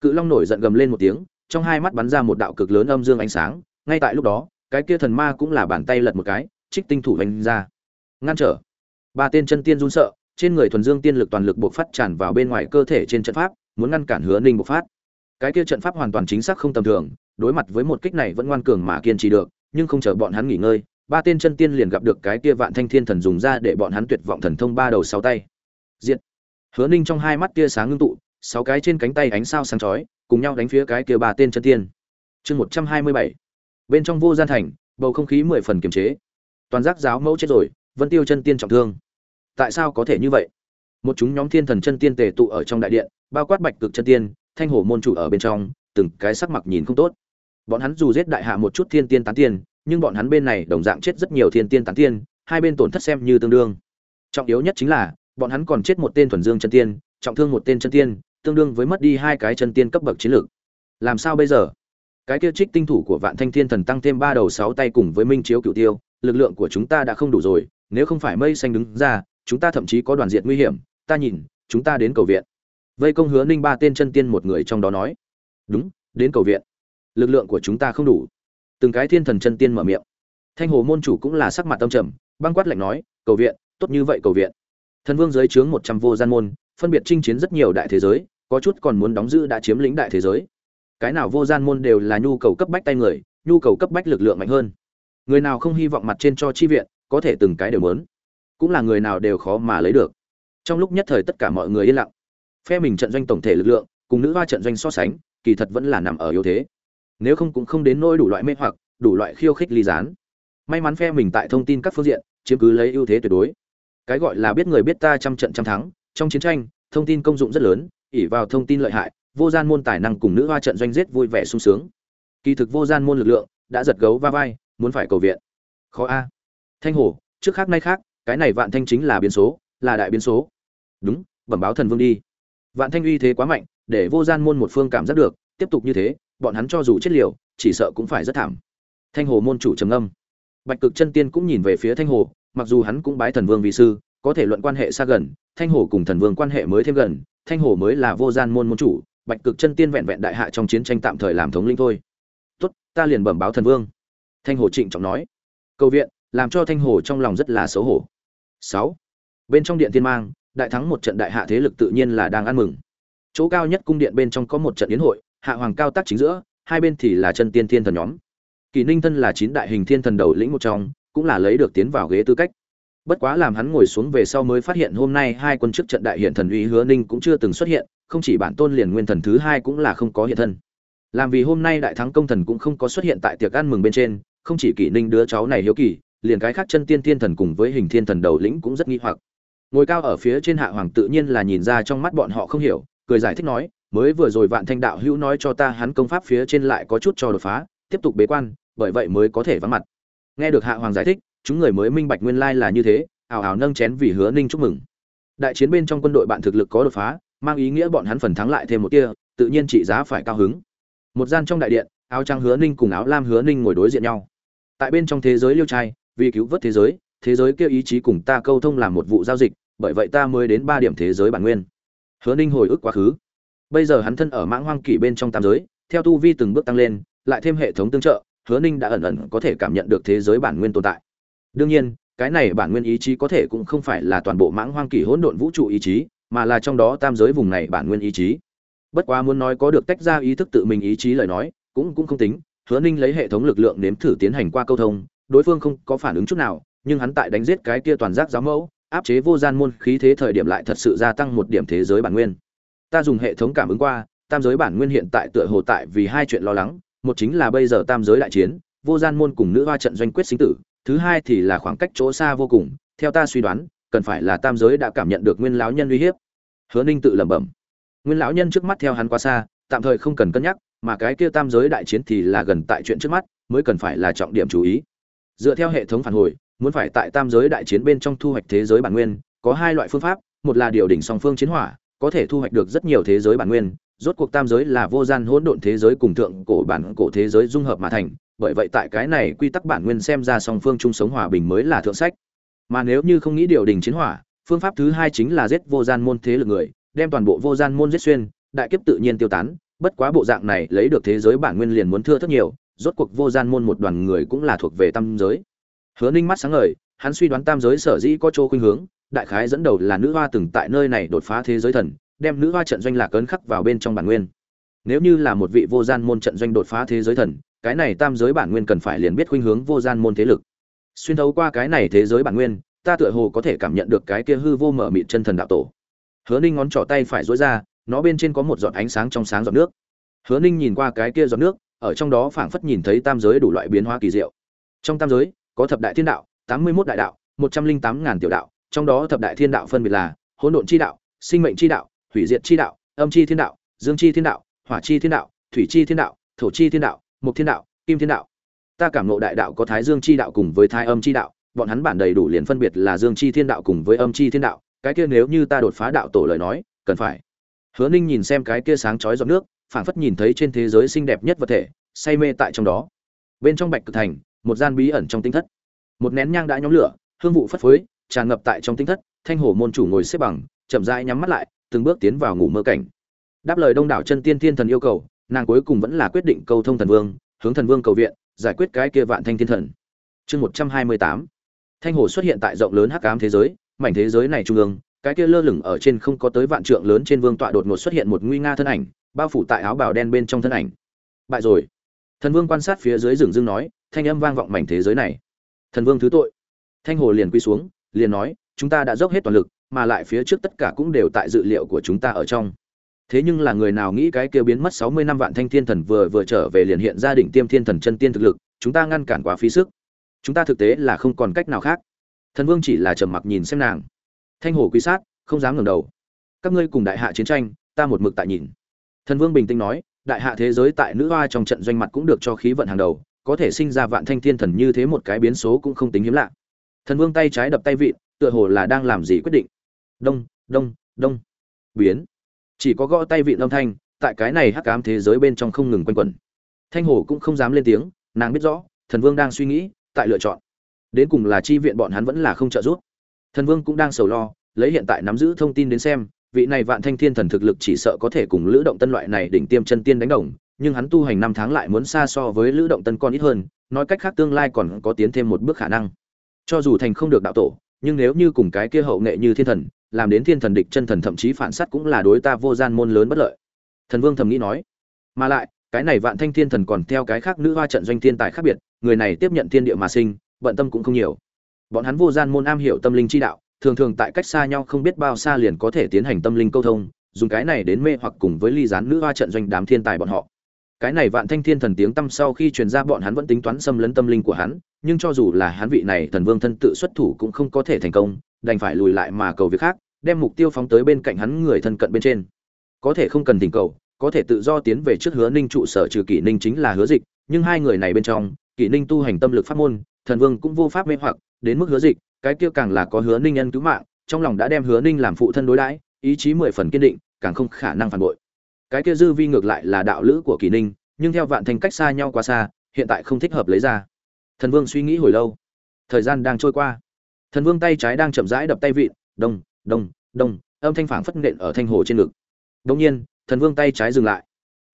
Cự long nổi giận gầm lên một tiếng, trong hai mắt bắn ra một đạo cực lớn âm dương ánh sáng, ngay tại lúc đó, cái kia thần ma cũng là bàn tay lật một cái, trích tinh thủ đánh ra. Ngăn trở. Ba tên chân tiên run sợ, trên người thuần dương tiên lực toàn lực buộc phát tràn vào bên ngoài cơ thể trên trận pháp muốn ngăn cản hứa ninh bộc phát. Cái kia trận pháp hoàn toàn chính xác không tầm thường, đối mặt với một kích này vẫn ngoan cường mà kiên trì được, nhưng không chờ bọn hắn nghỉ ngơi, ba tên chân tiên liền gặp được cái kia vạn thanh thiên thần dùng ra để bọn hắn tuyệt vọng thần thông ba đầu sáu tay. Diện hứa ninh trong hai mắt tia sáng ngưng tụ, sáu cái trên cánh tay ánh sao sáng chói, cùng nhau đánh phía cái kia ba tên chân tiên. Chương một trăm hai mươi bảy. Bên trong vô gian thành, bầu không khí mười phần kiềm chế. Toàn giác giáo mẫu chết rồi, vân tiêu chân tiên trọng thương. Tại sao có thể như vậy? Một chúng nhóm thiên thần chân tiên tề tụ ở trong đại điện, bao quát bạch cực chân tiên, thanh hổ môn chủ ở bên trong, từng cái sắc mặt nhìn không tốt. Bọn hắn dù giết đại hạ một chút thiên tiên tán tiên, nhưng bọn hắn bên này đồng dạng chết rất nhiều thiên tiên tán tiên, hai bên tổn thất xem như tương đương. Trọng yếu nhất chính là, bọn hắn còn chết một tên thuần dương chân tiên, trọng thương một tên chân tiên, tương đương với mất đi hai cái chân tiên cấp bậc chiến lược. Làm sao bây giờ? Cái kia trích tinh thủ của vạn thanh thiên thần tăng thêm ba đầu sáu tay cùng với minh chiếu cựu tiêu, lực lượng của chúng ta đã không đủ rồi, nếu không phải mây xanh đứng ra, chúng ta thậm chí có đoàn diện nguy hiểm ta nhìn, chúng ta đến cầu viện. Vây công hứa ninh ba tên chân tiên một người trong đó nói. Đúng, đến cầu viện. Lực lượng của chúng ta không đủ. Từng cái thiên thần chân tiên mở miệng. Thanh hồ môn chủ cũng là sắc mặt tâm trầm, băng quát lạnh nói, cầu viện, tốt như vậy cầu viện. Thần vương giới chướng một trăm vô gian môn, phân biệt chinh chiến rất nhiều đại thế giới, có chút còn muốn đóng giữ đã chiếm lĩnh đại thế giới. Cái nào vô gian môn đều là nhu cầu cấp bách tay người, nhu cầu cấp bách lực lượng mạnh hơn. Người nào không hy vọng mặt trên cho chi viện, có thể từng cái đều muốn. Cũng là người nào đều khó mà lấy được trong lúc nhất thời tất cả mọi người yên lặng, phe mình trận doanh tổng thể lực lượng, cùng nữ hoa trận doanh so sánh, kỳ thật vẫn là nằm ở yếu thế. Nếu không cũng không đến nỗi đủ loại mê hoặc, đủ loại khiêu khích ly gián. May mắn phe mình tại thông tin các phương diện, chiếm cứ lấy ưu thế tuyệt đối. Cái gọi là biết người biết ta trăm trận trăm thắng, trong chiến tranh, thông tin công dụng rất lớn ỉ vào thông tin lợi hại, vô gian môn tài năng cùng nữ hoa trận doanh giết vui vẻ sung sướng. Kỳ thực vô gian môn lực lượng đã giật gấu va vai, muốn phải cầu viện. Khó a. Thanh hổ trước khác nay khác, cái này vạn thanh chính là biến số là đại biến số. Đúng, bẩm báo thần vương đi. Vạn thanh uy thế quá mạnh, để vô gian môn một phương cảm giác được, tiếp tục như thế, bọn hắn cho dù chết liều, chỉ sợ cũng phải rất thảm. Thanh hồ môn chủ trầm âm bạch cực chân tiên cũng nhìn về phía thanh hồ, mặc dù hắn cũng bái thần vương vị sư, có thể luận quan hệ xa gần, thanh hồ cùng thần vương quan hệ mới thêm gần, thanh hồ mới là vô gian môn môn chủ, bạch cực chân tiên vẹn vẹn đại hạ trong chiến tranh tạm thời làm thống linh thôi. Tốt, ta liền bẩm báo thần vương. Thanh hồ trịnh trọng nói. Cầu viện, làm cho thanh hồ trong lòng rất là xấu hổ. Sáu bên trong điện thiên mang, đại thắng một trận đại hạ thế lực tự nhiên là đang ăn mừng. Chỗ cao nhất cung điện bên trong có một trận yến hội, hạ hoàng cao tác chính giữa, hai bên thì là chân tiên thiên thần nhóm. Kỳ ninh thân là chín đại hình thiên thần đầu lĩnh một trong, cũng là lấy được tiến vào ghế tư cách. Bất quá làm hắn ngồi xuống về sau mới phát hiện hôm nay hai quân chức trận đại hiện thần uy hứa ninh cũng chưa từng xuất hiện, không chỉ bản tôn liền nguyên thần thứ hai cũng là không có hiện thân. Làm vì hôm nay đại thắng công thần cũng không có xuất hiện tại tiệc ăn mừng bên trên, không chỉ kỷ ninh đứa cháu này hiếu kỳ, liền cái khác chân tiên thiên thần cùng với hình thiên thần đầu lĩnh cũng rất nghi hoặc ngồi cao ở phía trên hạ hoàng tự nhiên là nhìn ra trong mắt bọn họ không hiểu, cười giải thích nói, mới vừa rồi vạn thanh đạo hữu nói cho ta hắn công pháp phía trên lại có chút cho đột phá, tiếp tục bế quan, bởi vậy mới có thể vắng mặt. Nghe được hạ hoàng giải thích, chúng người mới minh bạch nguyên lai là như thế ảo ảo nâng chén vì hứa ninh chúc mừng. Đại chiến bên trong quân đội bạn thực lực có đột phá, mang ý nghĩa bọn hắn phần thắng lại thêm một kia tự nhiên trị giá phải cao hứng. Một gian trong đại điện, áo trắng hứa ninh cùng áo lam hứa ninh ngồi đối diện nhau. Tại bên trong thế giới liêu trai, vì cứu vớt thế giới thế giới kêu ý chí cùng ta câu thông làm một vụ giao dịch bởi vậy ta mới đến ba điểm thế giới bản nguyên. Hứa ninh hồi ức quá khứ. Bây giờ hắn thân ở mãng hoang kỷ bên trong tam giới, theo tu vi từng bước tăng lên, lại thêm hệ thống tương trợ, hứa ninh đã ẩn ẩn có thể cảm nhận được thế giới bản nguyên tồn tại. Đương nhiên, cái này bản nguyên ý chí có thể cũng không phải là toàn bộ mãng hoang kỷ hỗn độn vũ trụ ý chí, mà là trong đó tam giới vùng này bản nguyên ý chí. Bất quá muốn nói có được tách ra ý thức tự mình ý chí lời nói, cũng cũng không tính. Hứa ninh lấy hệ thống lực lượng nếm thử tiến hành qua câu thông, đối phương không có phản ứng chút nào, nhưng hắn tại đánh giết cái kia toàn giác giáo mẫu áp chế vô gian môn khí thế thời điểm lại thật sự gia tăng một điểm thế giới bản nguyên. Ta dùng hệ thống cảm ứng qua, tam giới bản nguyên hiện tại tựa hồ tại vì hai chuyện lo lắng, một chính là bây giờ tam giới đại chiến, vô gian môn cùng nữ hoa trận doanh quyết sinh tử, thứ hai thì là khoảng cách chỗ xa vô cùng, theo ta suy đoán, cần phải là tam giới đã cảm nhận được nguyên lão nhân uy hiếp. Hứa ninh tự lẩm bẩm. Nguyên lão nhân trước mắt theo hắn quá xa, tạm thời không cần cân nhắc, mà cái kia tam giới đại chiến thì là gần tại chuyện trước mắt, mới cần phải là trọng điểm chú ý. Dựa theo hệ thống phản hồi muốn phải tại tam giới đại chiến bên trong thu hoạch thế giới bản nguyên, có hai loại phương pháp, một là điều đỉnh song phương chiến hỏa, có thể thu hoạch được rất nhiều thế giới bản nguyên, rốt cuộc tam giới là vô gian hỗn độn thế giới cùng thượng cổ bản cổ thế giới dung hợp mà thành, bởi vậy tại cái này quy tắc bản nguyên xem ra song phương chung sống hòa bình mới là thượng sách. Mà nếu như không nghĩ điều đình chiến hỏa, phương pháp thứ hai chính là giết vô gian môn thế lực người, đem toàn bộ vô gian môn giết xuyên, đại kiếp tự nhiên tiêu tán, bất quá bộ dạng này lấy được thế giới bản nguyên liền muốn thưa rất nhiều, rốt cuộc vô gian môn một đoàn người cũng là thuộc về tam giới hứa ninh mắt sáng ngời, hắn suy đoán tam giới sở dĩ có chỗ khuynh hướng, đại khái dẫn đầu là nữ hoa từng tại nơi này đột phá thế giới thần, đem nữ hoa trận doanh lạc ấn khắc vào bên trong bản nguyên. Nếu như là một vị vô gian môn trận doanh đột phá thế giới thần, cái này tam giới bản nguyên cần phải liền biết khuynh hướng vô gian môn thế lực. Xuyên thấu qua cái này thế giới bản nguyên, ta tựa hồ có thể cảm nhận được cái kia hư vô mở mịt chân thần đạo tổ. Hứa ninh ngón trỏ tay phải dối ra, nó bên trên có một giọt ánh sáng trong sáng giọt nước. Hứa ninh nhìn qua cái kia giọt nước, ở trong đó phảng phất nhìn thấy tam giới đủ loại biến hóa kỳ diệu. Trong tam giới có thập đại thiên đạo, tám mươi mốt đại đạo, một trăm linh tám ngàn tiểu đạo, trong đó thập đại thiên đạo phân biệt là hỗn độn chi đạo, sinh mệnh chi đạo, hủy diệt chi đạo, âm chi thiên đạo, dương chi thiên đạo, hỏa chi thiên đạo, thủy chi thiên đạo, thổ chi thiên đạo mục thiên đạo, kim thiên đạo. Ta cảm ngộ đại đạo có thái dương chi đạo cùng với thái âm chi đạo, bọn hắn bản đầy đủ liền phân biệt là dương chi thiên đạo cùng với âm chi thiên đạo. Cái kia nếu như ta đột phá đạo tổ lời nói, cần phải. Hứa ninh nhìn xem cái kia sáng chói giọt nước, phảng phất nhìn thấy trên thế giới xinh đẹp nhất vật thể, say mê tại trong đó. Bên trong bạch cực thành một gian bí ẩn trong tinh thất. Một nén nhang đã nhóm lửa, hương vụ phất phới, tràn ngập tại trong tinh thất, thanh hổ môn chủ ngồi xếp bằng, chậm rãi nhắm mắt lại, từng bước tiến vào ngủ mơ cảnh. Đáp lời đông đảo chân tiên thiên thần yêu cầu, nàng cuối cùng vẫn là quyết định câu thông thần vương, hướng thần vương cầu viện, giải quyết cái kia vạn thanh thiên thần. Chương một trăm hai mươi tám. Thanh hồ xuất hiện tại rộng lớn hắc ám thế giới, mảnh thế giới này trung ương, cái kia lơ lửng ở trên không có tới vạn trượng lớn trên vương tọa đột ngột xuất hiện một nguy nga thân ảnh, bao phủ tại áo bào đen bên trong thân ảnh. Bại rồi. Thần vương quan sát phía dưới rừng rưng nói thanh âm vang vọng mảnh thế giới này. Thần vương thứ tội. Thanh hồ liền quy xuống, liền nói, chúng ta đã dốc hết toàn lực, mà lại phía trước tất cả cũng đều tại dự liệu của chúng ta ở trong. Thế nhưng là người nào nghĩ cái kia biến mất sáu mươi năm vạn thanh thiên thần vừa vừa trở về liền hiện ra đỉnh tiêm thiên thần chân tiên thực lực, chúng ta ngăn cản quá phí sức. Chúng ta thực tế là không còn cách nào khác. Thần vương chỉ là trầm mặc nhìn xem nàng. Thanh hồ quy sát, không dám ngẩng đầu. Các ngươi cùng đại hạ chiến tranh, ta một mực tại nhìn. Thần vương bình tĩnh nói, đại hạ thế giới tại nữ hoa trong trận doanh mặt cũng được cho khí vận hàng đầu có thể sinh ra vạn thanh thiên thần như thế một cái biến số cũng không tính hiếm lạ. Thần vương tay trái đập tay vị tựa hồ là đang làm gì quyết định. Đông đông đông. Biến. Chỉ có gõ tay vị âm thanh, tại cái này hắc ám thế giới bên trong không ngừng quanh quẩn. Thanh hồ cũng không dám lên tiếng, nàng biết rõ, thần vương đang suy nghĩ, tại lựa chọn. Đến cùng là chi viện bọn hắn vẫn là không trợ giúp. Thần vương cũng đang sầu lo, lấy hiện tại nắm giữ thông tin đến xem, vị này vạn thanh thiên thần thực lực chỉ sợ có thể cùng lữ động tân loại này đỉnh tiêm chân tiên đánh đồng nhưng hắn tu hành năm tháng lại muốn xa so với lữ động tân con ít hơn, nói cách khác tương lai còn có tiến thêm một bước khả năng. Cho dù thành không được đạo tổ, nhưng nếu như cùng cái kia hậu nghệ như thiên thần, làm đến thiên thần địch chân thần thậm chí phản sát cũng là đối ta vô gian môn lớn bất lợi. Thần vương thầm nghĩ nói. Mà lại, cái này vạn thanh thiên thần còn theo cái khác nữ hoa trận doanh thiên tài khác biệt, người này tiếp nhận thiên địa mà sinh, bận tâm cũng không nhiều. Bọn hắn vô gian môn am hiểu tâm linh chi đạo, thường thường tại cách xa nhau không biết bao xa liền có thể tiến hành tâm linh câu thông, dùng cái này đến mê hoặc cùng với ly gián nữ hoa trận doanh đám thiên tài bọn họ cái này vạn thanh thiên thần tiếng tâm sau khi truyền ra bọn hắn vẫn tính toán xâm lấn tâm linh của hắn, nhưng cho dù là hắn vị này thần vương thân tự xuất thủ cũng không có thể thành công, đành phải lùi lại mà cầu việc khác, đem mục tiêu phóng tới bên cạnh hắn người thân cận bên trên. Có thể không cần tình cầu, có thể tự do tiến về trước hứa ninh trụ sở trừ kỷ ninh chính là hứa dịch, nhưng hai người này bên trong, kỷ ninh tu hành tâm lực pháp môn, thần vương cũng vô pháp mê hoặc, đến mức hứa dịch, cái kia càng là có hứa ninh nhân cứu mạng, trong lòng đã đem hứa ninh làm phụ thân đối đãi, ý chí mười phần kiên định, càng không khả năng phản bội cái kia dư vi ngược lại là đạo lữ của kỳ ninh, nhưng theo vạn thành cách xa nhau quá xa, hiện tại không thích hợp lấy ra. Thần vương suy nghĩ hồi lâu. Thời gian đang trôi qua. Thần vương tay trái đang chậm rãi đập tay vịn đông đông đông âm thanh phảng phất nện ở thanh hồ trên ngực. Đông nhiên, thần vương tay trái dừng lại.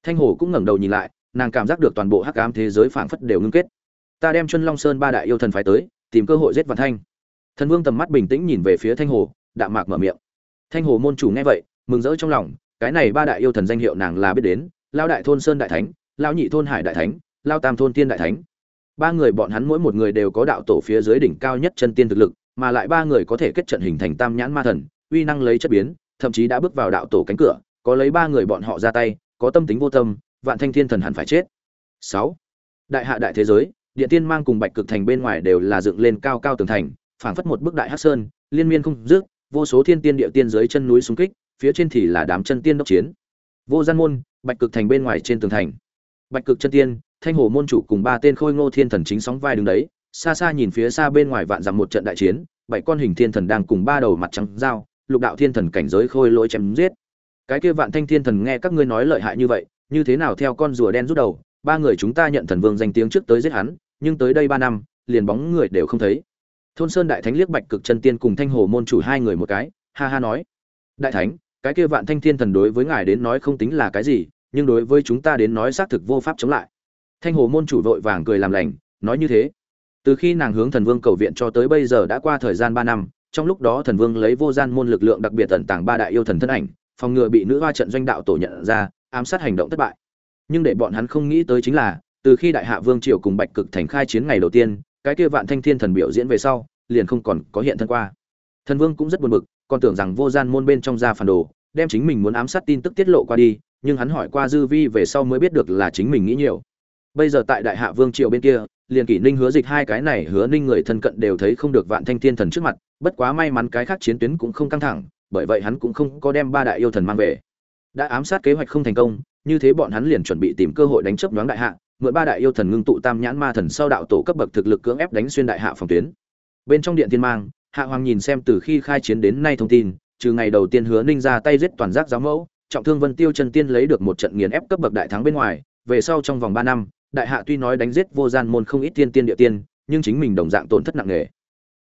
Thanh hồ cũng ngẩng đầu nhìn lại, nàng cảm giác được toàn bộ hắc ám thế giới phảng phất đều ngưng kết. Ta đem chân long sơn ba đại yêu thần phái tới, tìm cơ hội giết vạn thanh. Thần vương tầm mắt bình tĩnh nhìn về phía thanh hồ, đạm mạc mở miệng. Thanh hồ môn chủ nghe vậy, mừng rỡ trong lòng cái này ba đại yêu thần danh hiệu nàng là biết đến, lao đại thôn sơn đại thánh, lao nhị thôn hải đại thánh, lao tam thôn tiên đại thánh. Ba người bọn hắn mỗi một người đều có đạo tổ phía dưới đỉnh cao nhất chân tiên thực lực, mà lại ba người có thể kết trận hình thành tam nhãn ma thần, uy năng lấy chất biến, thậm chí đã bước vào đạo tổ cánh cửa, có lấy ba người bọn họ ra tay, có tâm tính vô tâm, vạn thanh thiên thần hẳn phải chết. Sáu. Đại hạ đại thế giới, địa tiên mang cùng bạch cực thành bên ngoài đều là dựng lên cao cao tường thành, phảng phất một bức đại hắc sơn, liên miên không dứt, vô số thiên tiên địa tiên dưới chân núi xung kích phía trên thì là đám chân tiên đốc chiến. Vô gian môn, bạch cực thành bên ngoài trên tường thành. Bạch cực chân tiên, thanh hồ môn chủ cùng ba tên khôi ngô thiên thần chính sóng vai đứng đấy, xa xa nhìn phía xa bên ngoài vạn dặm một trận đại chiến, bảy con hình thiên thần đang cùng ba đầu mặt trắng dao lục đạo thiên thần cảnh giới khôi lỗi chém giết. Cái kia vạn thanh thiên thần nghe các ngươi nói lợi hại như vậy, như thế nào theo con rùa đen rút đầu, ba người chúng ta nhận thần vương danh tiếng trước tới giết hắn, nhưng tới đây ba năm, liền bóng người đều không thấy. Thôn sơn đại thánh liếc bạch cực chân tiên cùng thanh hồ môn chủ hai người một cái, ha ha nói. Đại thánh cái kia vạn thanh thiên thần đối với ngài đến nói không tính là cái gì, nhưng đối với chúng ta đến nói xác thực vô pháp chống lại. Thanh hồ môn chủ vội vàng cười làm lành, nói như thế. Từ khi nàng hướng thần vương cầu viện cho tới bây giờ đã qua thời gian ba năm, trong lúc đó thần vương lấy vô gian môn lực lượng đặc biệt tận tàng ba đại yêu thần thân ảnh, phòng ngừa bị nữ hoa trận doanh đạo tổ nhận ra, ám sát hành động thất bại. Nhưng để bọn hắn không nghĩ tới chính là, từ khi đại hạ vương triều cùng bạch cực thành khai chiến ngày đầu tiên, cái kia vạn thanh thiên thần biểu diễn về sau, liền không còn có hiện thân qua. Thần vương cũng rất buồn bực còn tưởng rằng vô gian môn bên trong ra phản đồ, đem chính mình muốn ám sát tin tức tiết lộ qua đi, nhưng hắn hỏi qua dư vi về sau mới biết được là chính mình nghĩ nhiều. Bây giờ tại đại hạ vương triều bên kia, liền kỷ ninh hứa dịch hai cái này hứa ninh người thân cận đều thấy không được vạn thanh thiên thần trước mặt, bất quá may mắn cái khác chiến tuyến cũng không căng thẳng, bởi vậy hắn cũng không có đem ba đại yêu thần mang về. Đã ám sát kế hoạch không thành công, như thế bọn hắn liền chuẩn bị tìm cơ hội đánh chấp nhoáng đại hạ, mượn ba đại yêu thần ngưng tụ tam nhãn ma thần sau đạo tổ cấp bậc thực lực cưỡng ép đánh xuyên đại hạ phòng tuyến. Bên trong điện thiên mang hạ hoàng nhìn xem từ khi khai chiến đến nay thông tin, trừ ngày đầu tiên hứa ninh ra tay giết toàn giác giáo mẫu, trọng thương vân tiêu chân tiên lấy được một trận nghiền ép cấp bậc đại thắng bên ngoài, về sau trong vòng ba năm, đại hạ tuy nói đánh giết vô gian môn không ít tiên tiên địa tiên, nhưng chính mình đồng dạng tổn thất nặng nề.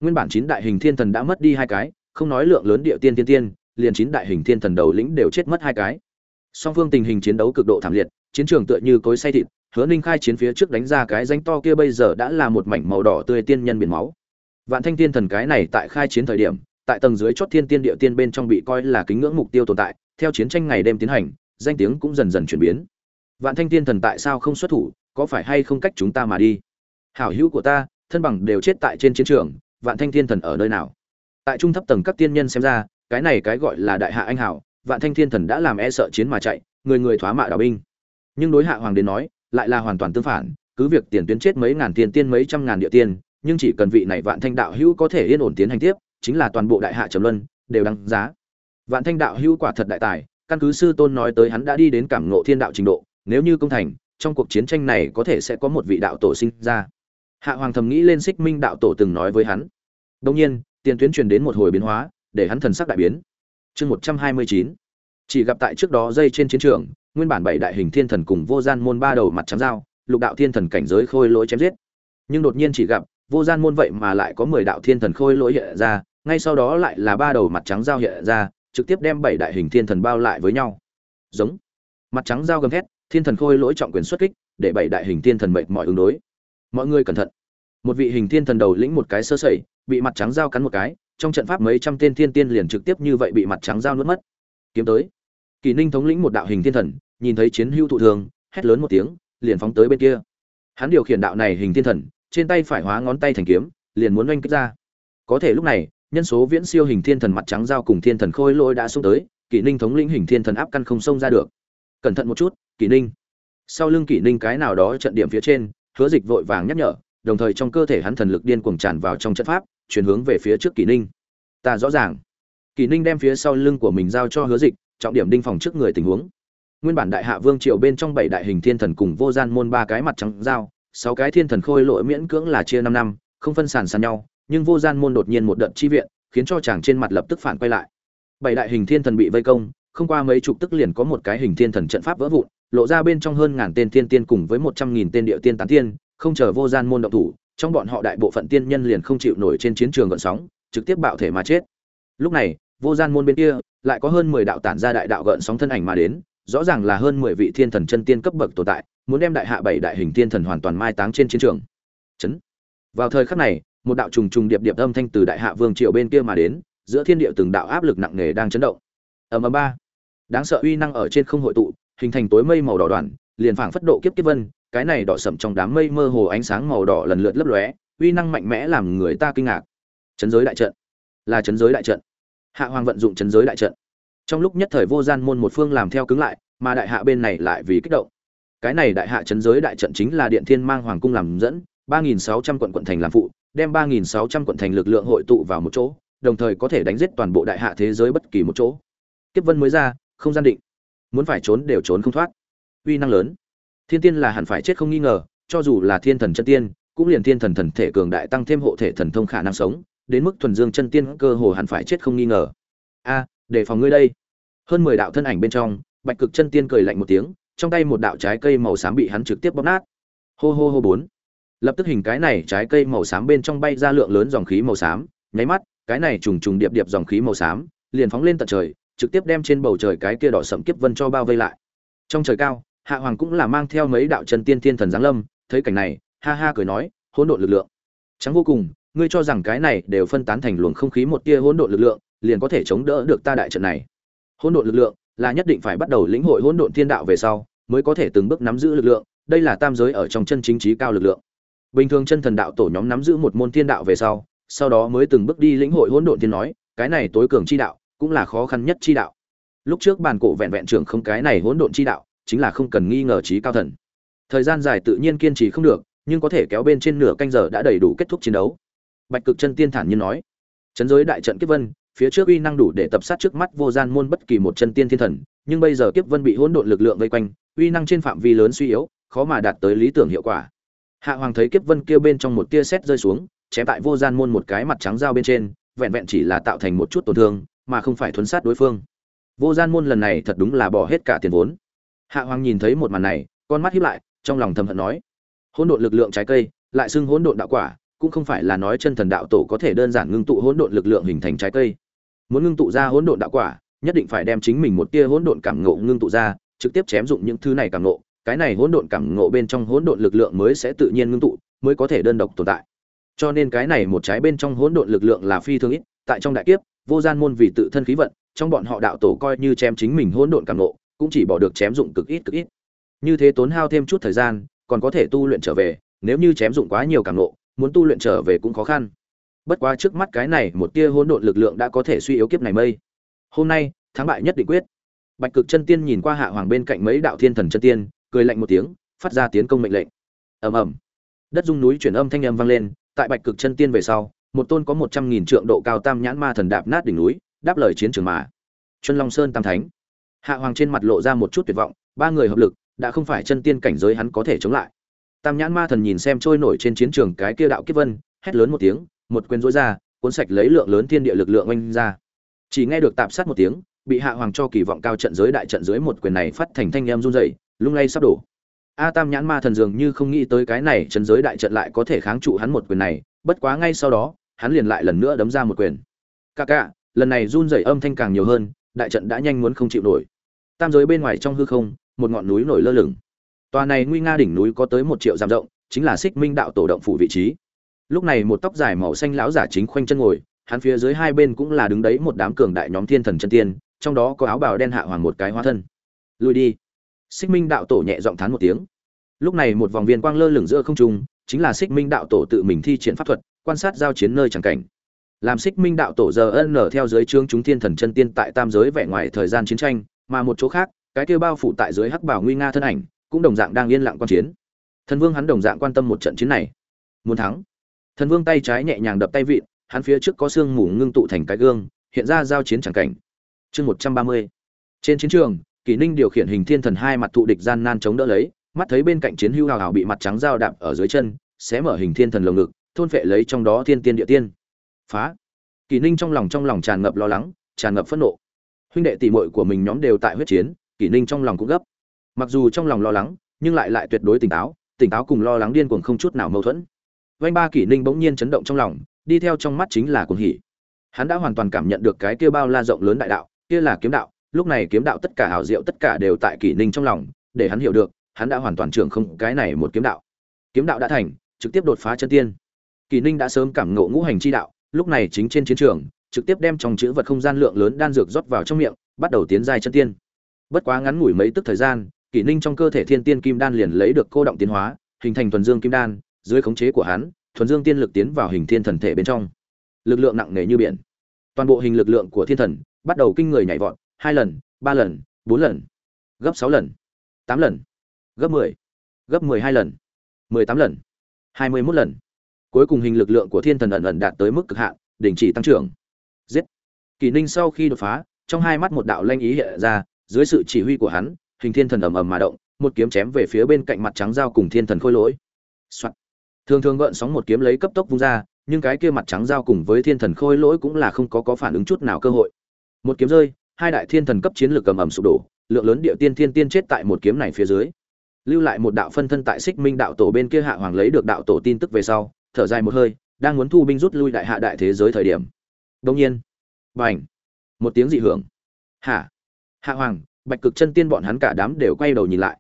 Nguyên bản chín đại hình thiên thần đã mất đi hai cái, không nói lượng lớn địa tiên tiên tiên, liền chín đại hình thiên thần đầu lĩnh đều chết mất hai cái. Song phương tình hình chiến đấu cực độ thảm liệt, chiến trường tựa như cối say thịt, hứa ninh khai chiến phía trước đánh ra cái danh to kia bây giờ đã là một mảnh màu đỏ tươi tiên nhân biển máu vạn thanh tiên thần cái này tại khai chiến thời điểm, tại tầng dưới chót thiên tiên địa tiên bên trong bị coi là kính ngưỡng mục tiêu tồn tại, theo chiến tranh ngày đêm tiến hành, danh tiếng cũng dần dần chuyển biến. Vạn thanh tiên thần tại sao không xuất thủ, có phải hay không cách chúng ta mà đi? Hảo hữu của ta, thân bằng đều chết tại trên chiến trường, vạn thanh thiên thần ở nơi nào? Tại trung thấp tầng các tiên nhân xem ra, cái này cái gọi là đại hạ anh hảo, vạn thanh thiên thần đã làm e sợ chiến mà chạy, người người thoá mạ đảo binh. Nhưng đối hạ hoàng đến nói, lại là hoàn toàn tương phản, cứ việc tiền tuyến chết mấy ngàn tiền tiên mấy trăm ngàn địa tiên nhưng chỉ cần vị này vạn thanh đạo hữu có thể yên ổn tiến hành tiếp, chính là toàn bộ đại hạ trầm luân đều đăng giá. Vạn thanh đạo hữu quả thật đại tài, căn cứ sư tôn nói tới hắn đã đi đến cảm ngộ thiên đạo trình độ, nếu như công thành, trong cuộc chiến tranh này có thể sẽ có một vị đạo tổ sinh ra. Hạ hoàng thầm nghĩ lên xích minh đạo tổ từng nói với hắn. Đông nhiên, tiền tuyến truyền đến một hồi biến hóa, để hắn thần sắc đại biến. Chương một trăm hai mươi chín. Chỉ gặp tại trước đó dây trên chiến trường, nguyên bản bảy đại hình thiên thần cùng vô gian môn ba đầu mặt trắng dao lục đạo thiên thần cảnh giới khôi lỗi chém giết. Nhưng đột nhiên chỉ gặp vô gian môn vậy mà lại có mười đạo thiên thần khôi lỗi hiện ra, ngay sau đó lại là ba đầu mặt trắng dao hiện ra, trực tiếp đem bảy đại hình thiên thần bao lại với nhau. Giống. Mặt trắng dao gầm thét, thiên thần khôi lỗi trọng quyền xuất kích, để bảy đại hình thiên thần mệt mỏi ứng đối. Mọi người cẩn thận. Một vị hình thiên thần đầu lĩnh một cái sơ sẩy, bị mặt trắng dao cắn một cái, trong trận pháp mấy trăm tên thiên tiên liền trực tiếp như vậy bị mặt trắng dao nuốt mất. Kiếm tới. Kỳ ninh thống lĩnh một đạo hình thiên thần, nhìn thấy chiến hưu thụ thường, hét lớn một tiếng, liền phóng tới bên kia. Hắn điều khiển đạo này hình thiên thần trên tay phải hóa ngón tay thành kiếm, liền muốn oanh kích ra. Có thể lúc này, nhân số viễn siêu hình thiên thần mặt trắng dao cùng thiên thần khôi lỗi đã xuống tới, kỷ ninh thống lĩnh hình thiên thần áp căn không xông ra được. Cẩn thận một chút, kỷ ninh. Sau lưng kỷ ninh cái nào đó trận điểm phía trên, hứa dịch vội vàng nhắc nhở, đồng thời trong cơ thể hắn thần lực điên cuồng tràn vào trong trận pháp, chuyển hướng về phía trước kỷ ninh. Ta rõ ràng. Kỷ ninh đem phía sau lưng của mình giao cho hứa dịch, trọng điểm đinh phòng trước người tình huống. Nguyên bản đại hạ vương triều bên trong bảy đại hình thiên thần cùng vô gian môn ba cái mặt trắng dao sáu cái thiên thần khôi lỗi miễn cưỡng là chia năm năm, không phân sản sàn nhau, nhưng vô gian môn đột nhiên một đợt chi viện, khiến cho chàng trên mặt lập tức phản quay lại. Bảy đại hình thiên thần bị vây công, không qua mấy chục tức liền có một cái hình thiên thần trận pháp vỡ vụn, lộ ra bên trong hơn ngàn tên thiên tiên cùng với một trăm nghìn tên địa tiên tán tiên, không chờ vô gian môn động thủ, trong bọn họ đại bộ phận tiên nhân liền không chịu nổi trên chiến trường gợn sóng, trực tiếp bạo thể mà chết. Lúc này, vô gian môn bên kia, lại có hơn mười đạo tản ra đại đạo gợn sóng thân ảnh mà đến, rõ ràng là hơn mười vị thiên thần chân tiên cấp bậc tồn tại muốn đem đại hạ bảy đại hình tiên thần hoàn toàn mai táng trên chiến trường. Chấn. Vào thời khắc này, một đạo trùng trùng điệp điệp âm thanh từ đại hạ vương triều bên kia mà đến, giữa thiên địa từng đạo áp lực nặng nề đang chấn động. Ầm ầm ba. Đáng sợ uy năng ở trên không hội tụ, hình thành tối mây màu đỏ đoàn, liền phảng phất độ kiếp kiếp vân, cái này đỏ sậm trong đám mây mơ hồ ánh sáng màu đỏ lần lượt lấp lóe, uy năng mạnh mẽ làm người ta kinh ngạc. Chấn giới đại trận. Là chấn giới đại trận. Hạ hoàng vận dụng chấn giới đại trận. Trong lúc nhất thời vô gian môn một phương làm theo cứng lại, mà đại hạ bên này lại vì kích động cái này đại hạ trấn giới đại trận chính là điện thiên mang hoàng cung làm dẫn, ba nghìn sáu trăm quận quận thành làm phụ, đem ba nghìn sáu trăm quận thành lực lượng hội tụ vào một chỗ, đồng thời có thể đánh giết toàn bộ đại hạ thế giới bất kỳ một chỗ. Kiếp vân mới ra, không gian định. Muốn phải trốn đều trốn không thoát. Uy năng lớn. Thiên tiên là hẳn phải chết không nghi ngờ, cho dù là thiên thần chân tiên, cũng liền thiên thần thần thể cường đại tăng thêm hộ thể thần thông khả năng sống, đến mức thuần dương chân tiên cơ hồ hẳn phải chết không nghi ngờ. A, để phòng ngươi đây. Hơn mười đạo thân ảnh bên trong, bạch cực chân tiên cười lạnh một tiếng trong tay một đạo trái cây màu xám bị hắn trực tiếp bóp nát. Hô hô hô bốn. Lập tức hình cái này trái cây màu xám bên trong bay ra lượng lớn dòng khí màu xám, nháy mắt, cái này trùng trùng điệp điệp dòng khí màu xám liền phóng lên tận trời, trực tiếp đem trên bầu trời cái kia đỏ sẫm kiếp vân cho bao vây lại. Trong trời cao, hạ hoàng cũng là mang theo mấy đạo chân tiên thiên thần giáng lâm, thấy cảnh này, ha ha cười nói, hỗn độn lực lượng. Trắng vô cùng, ngươi cho rằng cái này đều phân tán thành luồng không khí một tia hỗn độn lực lượng, liền có thể chống đỡ được ta đại trận này. Hỗn độn lực lượng là nhất định phải bắt đầu lĩnh hội hỗn độn thiên đạo về sau, mới có thể từng bước nắm giữ lực lượng, đây là tam giới ở trong chân chính trí cao lực lượng. Bình thường chân thần đạo tổ nhóm nắm giữ một môn thiên đạo về sau sau đó mới từng bước đi lĩnh hội hỗn độn thiên nói, cái này tối cường chi đạo, cũng là khó khăn nhất chi đạo. Lúc trước bàn cổ vẹn vẹn trưởng không cái này hỗn độn chi đạo, chính là không cần nghi ngờ trí cao thần. Thời gian dài tự nhiên kiên trì không được, nhưng có thể kéo bên trên nửa canh giờ đã đầy đủ kết thúc chiến đấu. Bạch cực chân tiên thản nhiên nói. Chấn giới đại trận kiếp vân phía trước uy năng đủ để tập sát trước mắt vô gian môn bất kỳ một chân tiên thiên thần, nhưng bây giờ kiếp vân bị hỗn độn lực lượng vây quanh, uy năng trên phạm vi lớn suy yếu, khó mà đạt tới lý tưởng hiệu quả. Hạ hoàng thấy kiếp vân kia bên trong một tia sét rơi xuống, chém tại vô gian môn một cái mặt trắng dao bên trên, vẹn vẹn chỉ là tạo thành một chút tổn thương, mà không phải thuấn sát đối phương. Vô gian môn lần này thật đúng là bỏ hết cả tiền vốn. Hạ hoàng nhìn thấy một màn này, con mắt hiếp lại, trong lòng thầm hận nói, hỗn độn lực lượng trái cây, lại xưng hỗn độn đạo quả, cũng không phải là nói chân thần đạo tổ có thể đơn giản ngưng tụ hỗn độn lực lượng hình thành trái cây muốn ngưng tụ ra hỗn độn đạo quả, nhất định phải đem chính mình một tia hỗn độn cảm ngộ ngưng tụ ra, trực tiếp chém dụng những thứ này cảm ngộ. Cái này hỗn độn cảm ngộ bên trong hỗn độn lực lượng mới sẽ tự nhiên ngưng tụ, mới có thể đơn độc tồn tại. Cho nên cái này một trái bên trong hỗn độn lực lượng là phi thường ít, tại trong đại kiếp, vô gian môn vì tự thân khí vận, trong bọn họ đạo tổ coi như chém chính mình hỗn độn cảm ngộ, cũng chỉ bỏ được chém dụng cực ít cực ít. Như thế tốn hao thêm chút thời gian, còn có thể tu luyện trở về, nếu như chém dụng quá nhiều cảm ngộ, muốn tu luyện trở về cũng khó khăn bất quá trước mắt cái này một tia hỗn độn lực lượng đã có thể suy yếu kiếp này mây. Hôm nay, thắng bại nhất định quyết. Bạch cực chân tiên nhìn qua hạ hoàng bên cạnh mấy đạo thiên thần chân tiên, cười lạnh một tiếng, phát ra tiến công mệnh lệnh. Ầm ầm. Đất dung núi chuyển âm thanh âm vang lên, tại bạch cực chân tiên về sau, một tôn có một trăm nghìn trượng độ cao tam nhãn ma thần đạp nát đỉnh núi, đáp lời chiến trường mà. Chân long sơn tam thánh. Hạ hoàng trên mặt lộ ra một chút tuyệt vọng, ba người hợp lực, đã không phải chân tiên cảnh giới hắn có thể chống lại. Tam nhãn ma thần nhìn xem trôi nổi trên chiến trường cái kia đạo kiếp vân, hét lớn một tiếng một quyền rối ra, cuốn sạch lấy lượng lớn thiên địa lực lượng oanh ra. Chỉ nghe được tạp sát một tiếng, bị hạ hoàng cho kỳ vọng cao trận giới đại trận dưới một quyền này phát thành thanh em run rẩy, lung lay sắp đổ. A tam nhãn ma thần dường như không nghĩ tới cái này trận giới đại trận lại có thể kháng trụ hắn một quyền này, bất quá ngay sau đó, hắn liền lại lần nữa đấm ra một quyền. Ca ca lần này run rẩy âm thanh càng nhiều hơn, đại trận đã nhanh muốn không chịu nổi. Tam giới bên ngoài trong hư không, một ngọn núi nổi lơ lửng. Tòa này nguy nga đỉnh núi có tới một triệu dặm rộng, chính là xích minh đạo tổ động phủ vị trí lúc này một tóc dài màu xanh lão giả chính khoanh chân ngồi, hắn phía dưới hai bên cũng là đứng đấy một đám cường đại nhóm thiên thần chân tiên, trong đó có áo bào đen hạ hoàng một cái hóa thân. Lùi đi. Xích minh đạo tổ nhẹ giọng thán một tiếng. Lúc này một vòng viên quang lơ lửng giữa không trung, chính là xích minh đạo tổ tự mình thi triển pháp thuật, quan sát giao chiến nơi chẳng cảnh. Làm xích minh đạo tổ giờ ân nở theo dưới trương chúng thiên thần chân tiên tại tam giới vẻ ngoài thời gian chiến tranh, mà một chỗ khác, cái kia bao phủ tại dưới hắc bảo nguy nga thân ảnh, cũng đồng dạng đang yên lặng quan chiến. Thần vương hắn đồng dạng quan tâm một trận chiến này. Muốn thắng thần vương tay trái nhẹ nhàng đập tay vịn, hắn phía trước có xương mù ngưng tụ thành cái gương, hiện ra giao chiến chẳng cảnh. Chương một trăm ba mươi. Trên chiến trường, kỷ ninh điều khiển hình thiên thần hai mặt thụ địch gian nan chống đỡ lấy, mắt thấy bên cạnh chiến hưu hào hào bị mặt trắng dao đạp ở dưới chân xé mở hình thiên thần lồng ngực, thôn phệ lấy trong đó thiên tiên địa tiên. Phá. Kỷ ninh trong lòng trong lòng tràn ngập lo lắng, tràn ngập phẫn nộ. Huynh đệ tỷ muội của mình nhóm đều tại huyết chiến, kỷ ninh trong lòng cũng gấp. Mặc dù trong lòng lo lắng, nhưng lại lại tuyệt đối tỉnh táo tỉnh táo cùng lo lắng điên cuồng không chút nào mâu thuẫn vanh ba kỷ ninh bỗng nhiên chấn động trong lòng, đi theo trong mắt chính là cuồng hỉ. Hắn đã hoàn toàn cảm nhận được cái kia bao la rộng lớn đại đạo, kia là kiếm đạo, lúc này kiếm đạo tất cả hảo diệu tất cả đều tại kỷ ninh trong lòng, để hắn hiểu được, hắn đã hoàn toàn trưởng không cái này một kiếm đạo. Kiếm đạo đã thành, trực tiếp đột phá chân tiên. Kỷ ninh đã sớm cảm ngộ ngũ hành chi đạo, lúc này chính trên chiến trường, trực tiếp đem trong chữ vật không gian lượng lớn đan dược rót vào trong miệng, bắt đầu tiến giai chân tiên. Bất quá ngắn ngủi mấy tức thời gian, kỷ ninh trong cơ thể thiên tiên kim đan liền lấy được cô động tiến hóa, hình thành thuần dương kim đan dưới khống chế của hắn, thuần dương tiên lực tiến vào hình thiên thần thể bên trong. Lực lượng nặng nề như biển. Toàn bộ hình lực lượng của thiên thần bắt đầu kinh người nhảy vọt, hai lần, ba lần, bốn lần, gấp sáu lần, tám lần, gấp mười gấp mười hai lần, mười tám lần, hai mươi mốt lần. Cuối cùng hình lực lượng của thiên thần ẩn ẩn đạt tới mức cực hạn, đình chỉ tăng trưởng. Giết. Kỳ ninh sau khi đột phá, trong hai mắt một đạo lanh ý hiện ra, dưới sự chỉ huy của hắn, hình thiên thần ầm ầm mà động, một kiếm chém về phía bên cạnh mặt trắng dao cùng thiên thần khôi lỗi、Soạn thường thường gợn sóng một kiếm lấy cấp tốc vung ra, nhưng cái kia mặt trắng dao cùng với thiên thần khôi lỗi cũng là không có có phản ứng chút nào cơ hội. Một kiếm rơi, hai đại thiên thần cấp chiến lược cầm ầm sụp đổ, lượng lớn địa tiên thiên tiên chết tại một kiếm này phía dưới. Lưu lại một đạo phân thân tại xích minh đạo tổ bên kia hạ hoàng lấy được đạo tổ tin tức về sau, thở dài một hơi, đang muốn thu binh rút lui đại hạ đại thế giới thời điểm. Đông nhiên, bành, một tiếng dị hưởng. Hả? Hạ hoàng, bạch cực chân tiên bọn hắn cả đám đều quay đầu nhìn lại.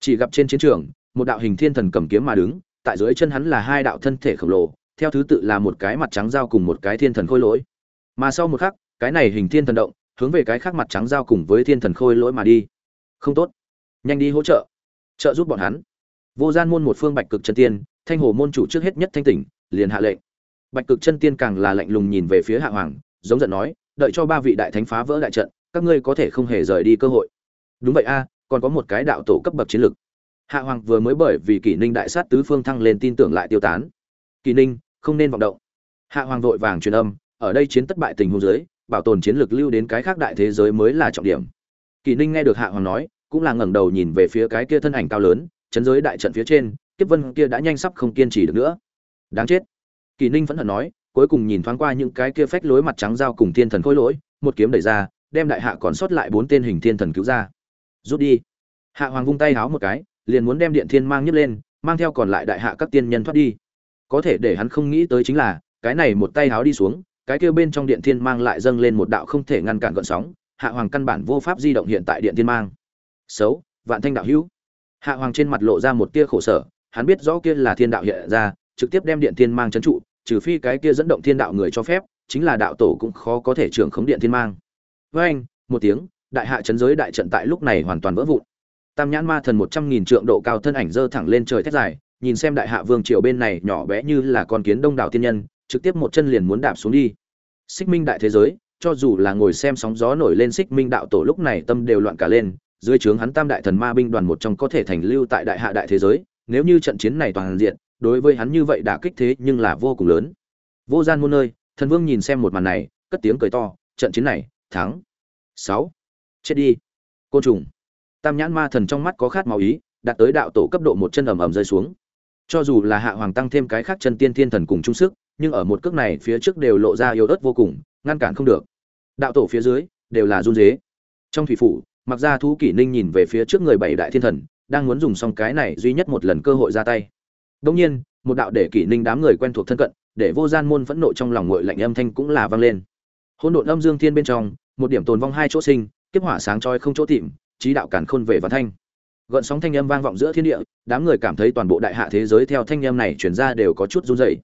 Chỉ gặp trên chiến trường, một đạo hình thiên thần cầm kiếm mà đứng tại dưới chân hắn là hai đạo thân thể khổng lồ, theo thứ tự là một cái mặt trắng dao cùng một cái thiên thần khôi lỗi. Mà sau một khắc, cái này hình thiên thần động, hướng về cái khác mặt trắng dao cùng với thiên thần khôi lỗi mà đi. Không tốt. Nhanh đi hỗ trợ. Trợ giúp bọn hắn. Vô gian môn một phương bạch cực chân tiên, thanh hồ môn chủ trước hết nhất thanh tỉnh, liền hạ lệnh. Bạch cực chân tiên càng là lạnh lùng nhìn về phía hạ hoàng, giống giận nói, đợi cho ba vị đại thánh phá vỡ đại trận, các ngươi có thể không hề rời đi cơ hội. Đúng vậy a, còn có một cái đạo tổ cấp bậc chiến lực hạ hoàng vừa mới bởi vì kỷ ninh đại sát tứ phương thăng lên tin tưởng lại tiêu tán. Kỷ ninh, không nên vọng động. Hạ hoàng vội vàng truyền âm, ở đây chiến thất bại tình huống dưới, bảo tồn chiến lược lưu đến cái khác đại thế giới mới là trọng điểm. Kỷ ninh nghe được hạ hoàng nói, cũng là ngẩng đầu nhìn về phía cái kia thân ảnh cao lớn, chấn giới đại trận phía trên, kiếp vân kia đã nhanh sắp không kiên trì được nữa. Đáng chết. Kỷ ninh vẫn hận nói, cuối cùng nhìn thoáng qua những cái kia phách lối mặt trắng dao cùng thiên thần khôi lỗi, một kiếm đẩy ra, đem đại hạ còn sót lại bốn tên hình thiên thần cứu ra. Rút đi. Hạ hoàng vung tay háo một cái liền muốn đem điện thiên mang nhấc lên, mang theo còn lại đại hạ các tiên nhân thoát đi. Có thể để hắn không nghĩ tới chính là, cái này một tay háo đi xuống, cái kia bên trong điện thiên mang lại dâng lên một đạo không thể ngăn cản gọn sóng, hạ hoàng căn bản vô pháp di động hiện tại điện thiên mang. Xấu, vạn thanh đạo hữu. Hạ hoàng trên mặt lộ ra một tia khổ sở, hắn biết rõ kia là thiên đạo hiện ra, trực tiếp đem điện thiên mang trấn trụ, trừ phi cái kia dẫn động thiên đạo người cho phép, chính là đạo tổ cũng khó có thể trưởng khống điện thiên mang. Với anh một tiếng, đại hạ chấn giới đại trận tại lúc này hoàn toàn vỡ vụn tam nhãn ma thần một trăm nghìn trượng độ cao thân ảnh dơ thẳng lên trời thét dài, nhìn xem đại hạ vương triều bên này nhỏ bé như là con kiến đông đảo tiên nhân, trực tiếp một chân liền muốn đạp xuống đi. Xích minh đại thế giới, cho dù là ngồi xem sóng gió nổi lên xích minh đạo tổ lúc này tâm đều loạn cả lên, dưới trướng hắn tam đại thần ma binh đoàn một trong có thể thành lưu tại đại hạ đại thế giới, nếu như trận chiến này toàn diện, đối với hắn như vậy đã kích thế nhưng là vô cùng lớn. Vô gian muôn nơi thần vương nhìn xem một màn này, cất tiếng cười to, trận chiến này, thắng. Sáu. Chết đi. Côn trùng tam nhãn ma thần trong mắt có khát máu ý, đạt tới đạo tổ cấp độ một chân ầm ầm rơi xuống. Cho dù là hạ hoàng tăng thêm cái khác chân tiên thiên thần cùng chung sức, nhưng ở một cước này phía trước đều lộ ra yếu ớt vô cùng, ngăn cản không được. Đạo tổ phía dưới đều là run dế trong thủy phủ mặc ra thú kỷ ninh nhìn về phía trước người bảy đại thiên thần, đang muốn dùng xong cái này duy nhất một lần cơ hội ra tay. Đông nhiên, một đạo để kỷ ninh đám người quen thuộc thân cận, để vô gian môn phẫn nộ trong lòng ngội lạnh âm thanh cũng là vang lên. Hỗn độn âm dương thiên bên trong, một điểm tồn vong hai chỗ sinh, kiếp hỏa sáng trói không chỗ tìm trí đạo cản khôn về và thanh. Gợn sóng thanh âm vang vọng giữa thiên địa, đám người cảm thấy toàn bộ đại hạ thế giới theo thanh âm này chuyển ra đều có chút run rẩy.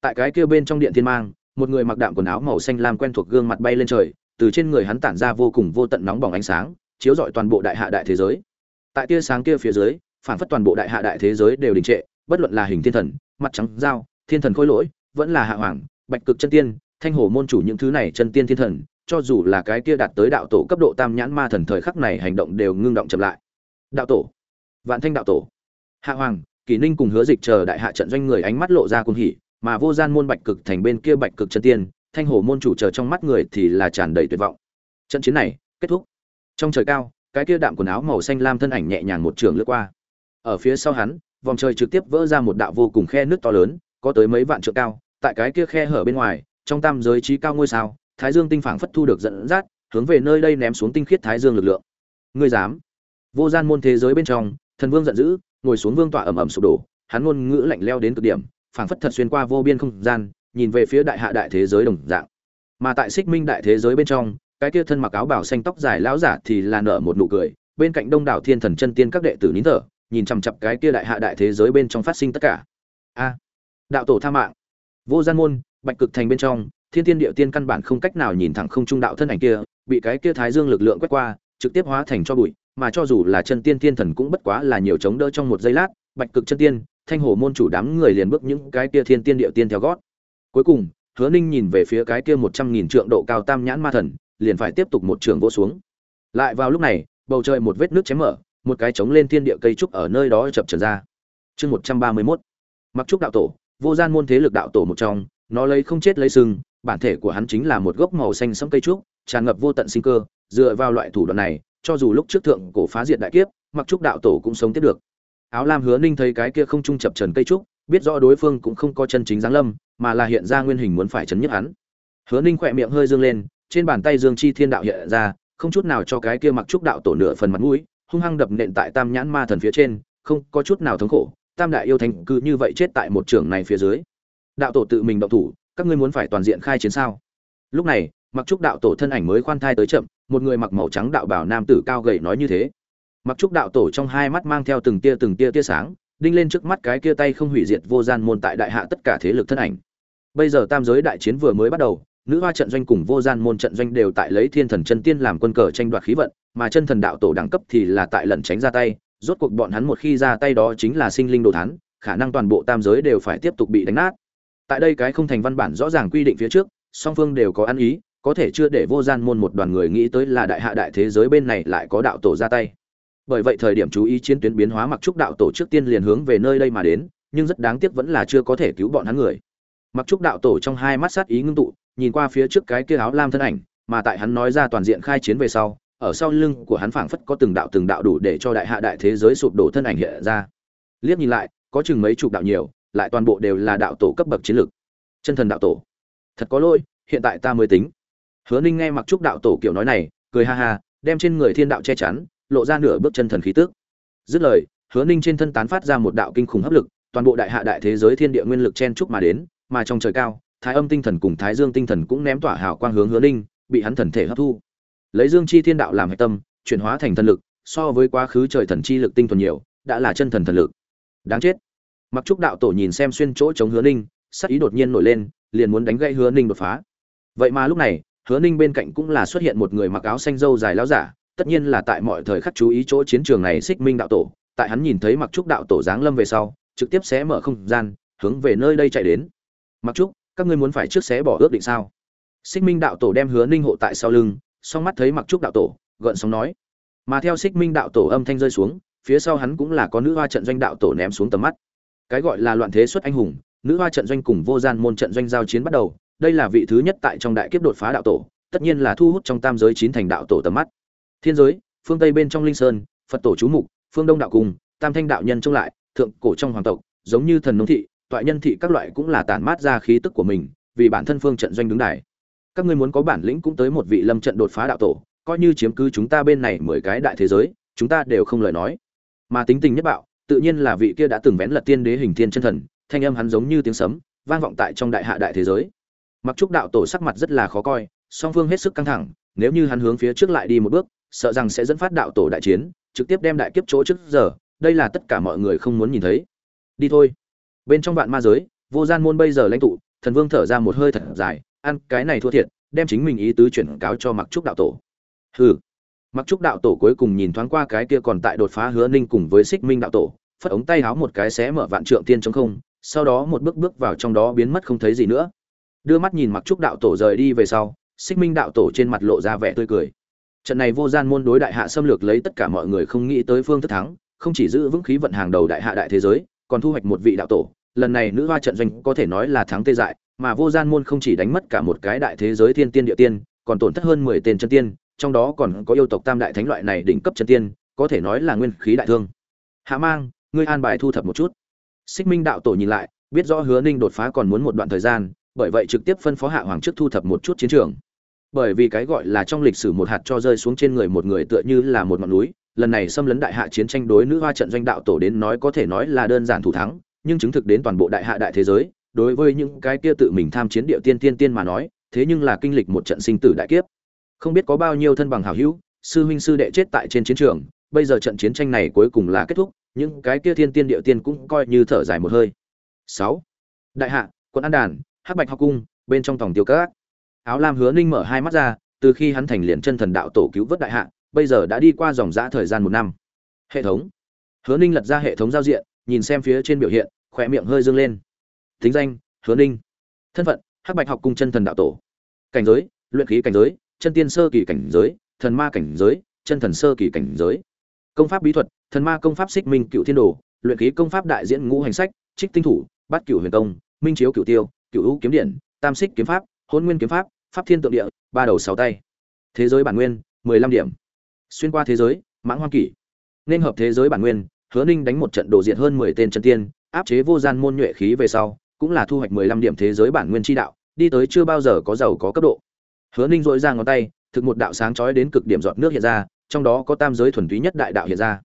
Tại cái kia bên trong điện thiên mang, một người mặc đạm quần áo màu xanh lam quen thuộc gương mặt bay lên trời, từ trên người hắn tản ra vô cùng vô tận nóng bỏng ánh sáng, chiếu rọi toàn bộ đại hạ đại thế giới. Tại tia sáng kia phía dưới, phản phất toàn bộ đại hạ đại thế giới đều đình trệ, bất luận là hình thiên thần, mặt trắng dao, thiên thần khôi lỗi, vẫn là hạ hoàng, bạch cực chân tiên, thanh hồ môn chủ những thứ này chân tiên thiên thần cho dù là cái kia đạt tới đạo tổ cấp độ tam nhãn ma thần thời khắc này hành động đều ngưng động chậm lại. Đạo tổ. Vạn thanh đạo tổ. Hạ hoàng, kỷ ninh cùng hứa dịch chờ đại hạ trận doanh người ánh mắt lộ ra cung hỉ, mà vô gian môn bạch cực thành bên kia bạch cực chân tiên, thanh hồ môn chủ chờ trong mắt người thì là tràn đầy tuyệt vọng. Trận chiến này kết thúc. Trong trời cao, cái kia đạm quần áo màu xanh lam thân ảnh nhẹ nhàng một trường lướt qua. Ở phía sau hắn, vòng trời trực tiếp vỡ ra một đạo vô cùng khe nước to lớn, có tới mấy vạn trượng cao, tại cái kia khe hở bên ngoài, trong tam giới trí cao ngôi sao thái dương tinh phảng phất thu được dẫn dắt, hướng về nơi đây ném xuống tinh khiết thái dương lực lượng. Ngươi dám? Vô gian môn thế giới bên trong, thần vương giận dữ, ngồi xuống vương tọa ẩm ẩm sụp đổ, hắn ngôn ngữ lạnh leo đến cực điểm, phảng phất thật xuyên qua vô biên không gian, nhìn về phía đại hạ đại thế giới đồng dạng. Mà tại xích minh đại thế giới bên trong, cái kia thân mặc áo bảo xanh tóc dài lão giả thì là nở một nụ cười, bên cạnh đông đảo thiên thần chân tiên các đệ tử nín thở, nhìn chằm chặp cái kia đại hạ đại thế giới bên trong phát sinh tất cả. A, đạo tổ tha mạng. Vô gian môn, bạch cực thành bên trong thiên tiên địa tiên căn bản không cách nào nhìn thẳng không trung đạo thân ảnh kia, bị cái kia thái dương lực lượng quét qua, trực tiếp hóa thành cho bụi, mà cho dù là chân tiên thiên thần cũng bất quá là nhiều chống đỡ trong một giây lát, bạch cực chân tiên, thanh hồ môn chủ đám người liền bước những cái kia thiên tiên địa tiên theo gót. Cuối cùng, hứa ninh nhìn về phía cái kia một trăm nghìn trượng độ cao tam nhãn ma thần, liền phải tiếp tục một trường vỗ xuống. Lại vào lúc này, bầu trời một vết nước chém mở, một cái trống lên thiên địa cây trúc ở nơi đó chập trần ra. Chương một trăm ba mươi mốt. Mặc trúc đạo tổ, vô gian môn thế lực đạo tổ một trong, nó lấy không chết lấy sừng bản thể của hắn chính là một gốc màu xanh sẫm cây trúc, tràn ngập vô tận sinh cơ, dựa vào loại thủ đoạn này, cho dù lúc trước thượng cổ phá diệt đại kiếp, mặc trúc đạo tổ cũng sống tiếp được. Áo lam hứa ninh thấy cái kia không trung chập trần cây trúc, biết rõ đối phương cũng không có chân chính giáng lâm, mà là hiện ra nguyên hình muốn phải chấn nhức hắn. Hứa ninh khỏe miệng hơi dương lên, trên bàn tay dương chi thiên đạo hiện ra, không chút nào cho cái kia mặc trúc đạo tổ nửa phần mặt mũi, hung hăng đập nện tại tam nhãn ma thần phía trên, không có chút nào thống khổ, tam đại yêu thánh cứ như vậy chết tại một trường này phía dưới. Đạo tổ tự mình động thủ các ngươi muốn phải toàn diện khai chiến sao? Lúc này mặc trúc đạo tổ thân ảnh mới khoan thai tới chậm, một người mặc màu trắng đạo bảo nam tử cao gầy nói như thế. Mặc trúc đạo tổ trong hai mắt mang theo từng tia từng tia tia sáng, đinh lên trước mắt cái kia tay không hủy diệt vô gian môn tại đại hạ tất cả thế lực thân ảnh. Bây giờ tam giới đại chiến vừa mới bắt đầu, nữ hoa trận doanh cùng vô gian môn trận doanh đều tại lấy thiên thần chân tiên làm quân cờ tranh đoạt khí vận, mà chân thần đạo tổ đẳng cấp thì là tại lẩn tránh ra tay, rốt cuộc bọn hắn một khi ra tay đó chính là sinh linh đồ thán, khả năng toàn bộ tam giới đều phải tiếp tục bị đánh nát tại đây cái không thành văn bản rõ ràng quy định phía trước, song phương đều có ăn ý, có thể chưa để vô gian môn một đoàn người nghĩ tới là đại hạ đại thế giới bên này lại có đạo tổ ra tay. Bởi vậy thời điểm chú ý chiến tuyến biến hóa mặc trúc đạo tổ trước tiên liền hướng về nơi đây mà đến, nhưng rất đáng tiếc vẫn là chưa có thể cứu bọn hắn người. Mặc trúc đạo tổ trong hai mắt sát ý ngưng tụ, nhìn qua phía trước cái kia áo lam thân ảnh, mà tại hắn nói ra toàn diện khai chiến về sau, ở sau lưng của hắn phảng phất có từng đạo từng đạo đủ để cho đại hạ đại thế giới sụp đổ thân ảnh hiện ra. Liếc nhìn lại, có chừng mấy chục đạo nhiều lại toàn bộ đều là đạo tổ cấp bậc chiến lược. Chân thần đạo tổ. Thật có lỗi, hiện tại ta mới tính. Hứa ninh nghe mặc trúc đạo tổ kiểu nói này, cười ha ha, đem trên người thiên đạo che chắn, lộ ra nửa bước chân thần khí tức. Dứt lời, hứa ninh trên thân tán phát ra một đạo kinh khủng hấp lực, toàn bộ đại hạ đại thế giới thiên địa nguyên lực chen chúc mà đến, mà trong trời cao, thái âm tinh thần cùng thái dương tinh thần cũng ném tỏa hào quang hướng hứa ninh, bị hắn thần thể hấp thu. Lấy dương chi thiên đạo làm hệ tâm, chuyển hóa thành thần lực, so với quá khứ trời thần chi lực tinh thuần nhiều, đã là chân thần thần lực. Đáng chết mặc trúc đạo tổ nhìn xem xuyên chỗ chống hứa ninh, sắc ý đột nhiên nổi lên, liền muốn đánh gãy hứa ninh đột phá. Vậy mà lúc này, hứa ninh bên cạnh cũng là xuất hiện một người mặc áo xanh dâu dài láo giả, tất nhiên là tại mọi thời khắc chú ý chỗ chiến trường này xích minh đạo tổ. Tại hắn nhìn thấy mặc trúc đạo tổ giáng lâm về sau, trực tiếp xé mở không gian, hướng về nơi đây chạy đến. Mặc trúc, các ngươi muốn phải trước xé bỏ ước định sao? Xích minh đạo tổ đem hứa ninh hộ tại sau lưng, song mắt thấy mặc trúc đạo tổ, gợn sóng nói. Mà theo xích minh đạo tổ âm thanh rơi xuống, phía sau hắn cũng là có nữ hoa trận doanh đạo tổ ném xuống tầm mắt cái gọi là loạn thế xuất anh hùng, nữ hoa trận doanh cùng vô gian môn trận doanh giao chiến bắt đầu, đây là vị thứ nhất tại trong đại kiếp đột phá đạo tổ, tất nhiên là thu hút trong tam giới chín thành đạo tổ tầm mắt. Thiên giới, phương tây bên trong linh sơn, phật tổ chú mục, phương đông đạo cung tam thanh đạo nhân trông lại, thượng cổ trong hoàng tộc, giống như thần nông thị, toại nhân thị các loại cũng là tản mát ra khí tức của mình, vì bản thân phương trận doanh đứng đài. Các ngươi muốn có bản lĩnh cũng tới một vị lâm trận đột phá đạo tổ, coi như chiếm cứ chúng ta bên này mười cái đại thế giới, chúng ta đều không lời nói. Mà tính tình nhất bạo tự nhiên là vị kia đã từng vén lật tiên đế hình thiên chân thần, thanh âm hắn giống như tiếng sấm, vang vọng tại trong đại hạ đại thế giới. Mặc trúc đạo tổ sắc mặt rất là khó coi, song phương hết sức căng thẳng, nếu như hắn hướng phía trước lại đi một bước, sợ rằng sẽ dẫn phát đạo tổ đại chiến, trực tiếp đem đại kiếp chỗ trước giờ, đây là tất cả mọi người không muốn nhìn thấy. Đi thôi. Bên trong vạn ma giới, vô gian môn bây giờ lãnh tụ, thần vương thở ra một hơi thật dài, ăn cái này thua thiệt, đem chính mình ý tứ chuyển cáo cho mặc trúc đạo tổ. Hừ mặc trúc đạo tổ cuối cùng nhìn thoáng qua cái kia còn tại đột phá hứa ninh cùng với xích minh đạo tổ, phất ống tay háo một cái xé mở vạn trượng tiên chống không, sau đó một bước bước vào trong đó biến mất không thấy gì nữa. Đưa mắt nhìn mặc trúc đạo tổ rời đi về sau xích minh đạo tổ trên mặt lộ ra vẻ tươi cười. Trận này vô gian môn đối đại hạ xâm lược lấy tất cả mọi người không nghĩ tới phương thức thắng, không chỉ giữ vững khí vận hàng đầu đại hạ đại thế giới, còn thu hoạch một vị đạo tổ. Lần này nữ hoa trận doanh có thể nói là thắng tê dại, mà vô gian môn không chỉ đánh mất cả một cái đại thế giới thiên tiên địa tiên, còn tổn thất hơn mười tên chân tiên trong đó còn có yêu tộc tam đại thánh loại này đỉnh cấp chân tiên, có thể nói là nguyên khí đại thương. Hạ mang, ngươi an bài thu thập một chút. Xích minh đạo tổ nhìn lại, biết rõ hứa ninh đột phá còn muốn một đoạn thời gian, bởi vậy trực tiếp phân phó hạ hoàng trước thu thập một chút chiến trường. Bởi vì cái gọi là trong lịch sử một hạt cho rơi xuống trên người một người tựa như là một ngọn núi, lần này xâm lấn đại hạ chiến tranh đối nữ hoa trận doanh đạo tổ đến nói có thể nói là đơn giản thủ thắng, nhưng chứng thực đến toàn bộ đại hạ đại thế giới, đối với những cái kia tự mình tham chiến địa tiên tiên tiên mà nói, thế nhưng là kinh lịch một trận sinh tử đại kiếp không biết có bao nhiêu thân bằng hảo hữu, sư huynh sư đệ chết tại trên chiến trường, bây giờ trận chiến tranh này cuối cùng là kết thúc, những cái kia thiên tiên địa tiên cũng coi như thở dài một hơi. Sáu, đại hạ, quận an đàn, hắc bạch học cung, bên trong tổng tiêu các. Áo lam hứa ninh mở hai mắt ra, từ khi hắn thành liền chân thần đạo tổ cứu vớt đại hạ, bây giờ đã đi qua dòng giã thời gian một năm. Hệ thống. Hứa ninh lật ra hệ thống giao diện, nhìn xem phía trên biểu hiện khỏe miệng hơi dâng lên. Thính danh, hứa ninh. Thân phận, hắc bạch học cung chân thần đạo tổ. Cảnh giới, luyện khí cảnh giới chân tiên sơ kỳ cảnh giới, thần ma cảnh giới, chân thần sơ kỳ cảnh giới. Công pháp bí thuật, thần ma công pháp xích minh cựu thiên đồ, luyện khí công pháp đại diễn ngũ hành sách, trích tinh thủ bát cửu huyền công, minh chiếu cửu tiêu, cửu u kiếm điện, tam xích kiếm pháp hôn nguyên kiếm pháp pháp thiên tượng địa, ba đầu sáu tay. Thế giới bản nguyên, mười lăm điểm. Xuyên qua thế giới, mãng hoang kỷ. Nên hợp thế giới bản nguyên, hứa ninh đánh một trận đồ diệt hơn mười tên chân tiên, áp chế vô gian môn nhuệ khí về sau, cũng là thu hoạch mười lăm điểm thế giới bản nguyên chi đạo, đi tới chưa bao giờ có giàu có cấp độ hứa ninh dội ra ngón tay, thực một đạo sáng chói đến cực điểm giọt nước hiện ra, trong đó có tam giới thuần túy nhất đại đạo hiện ra.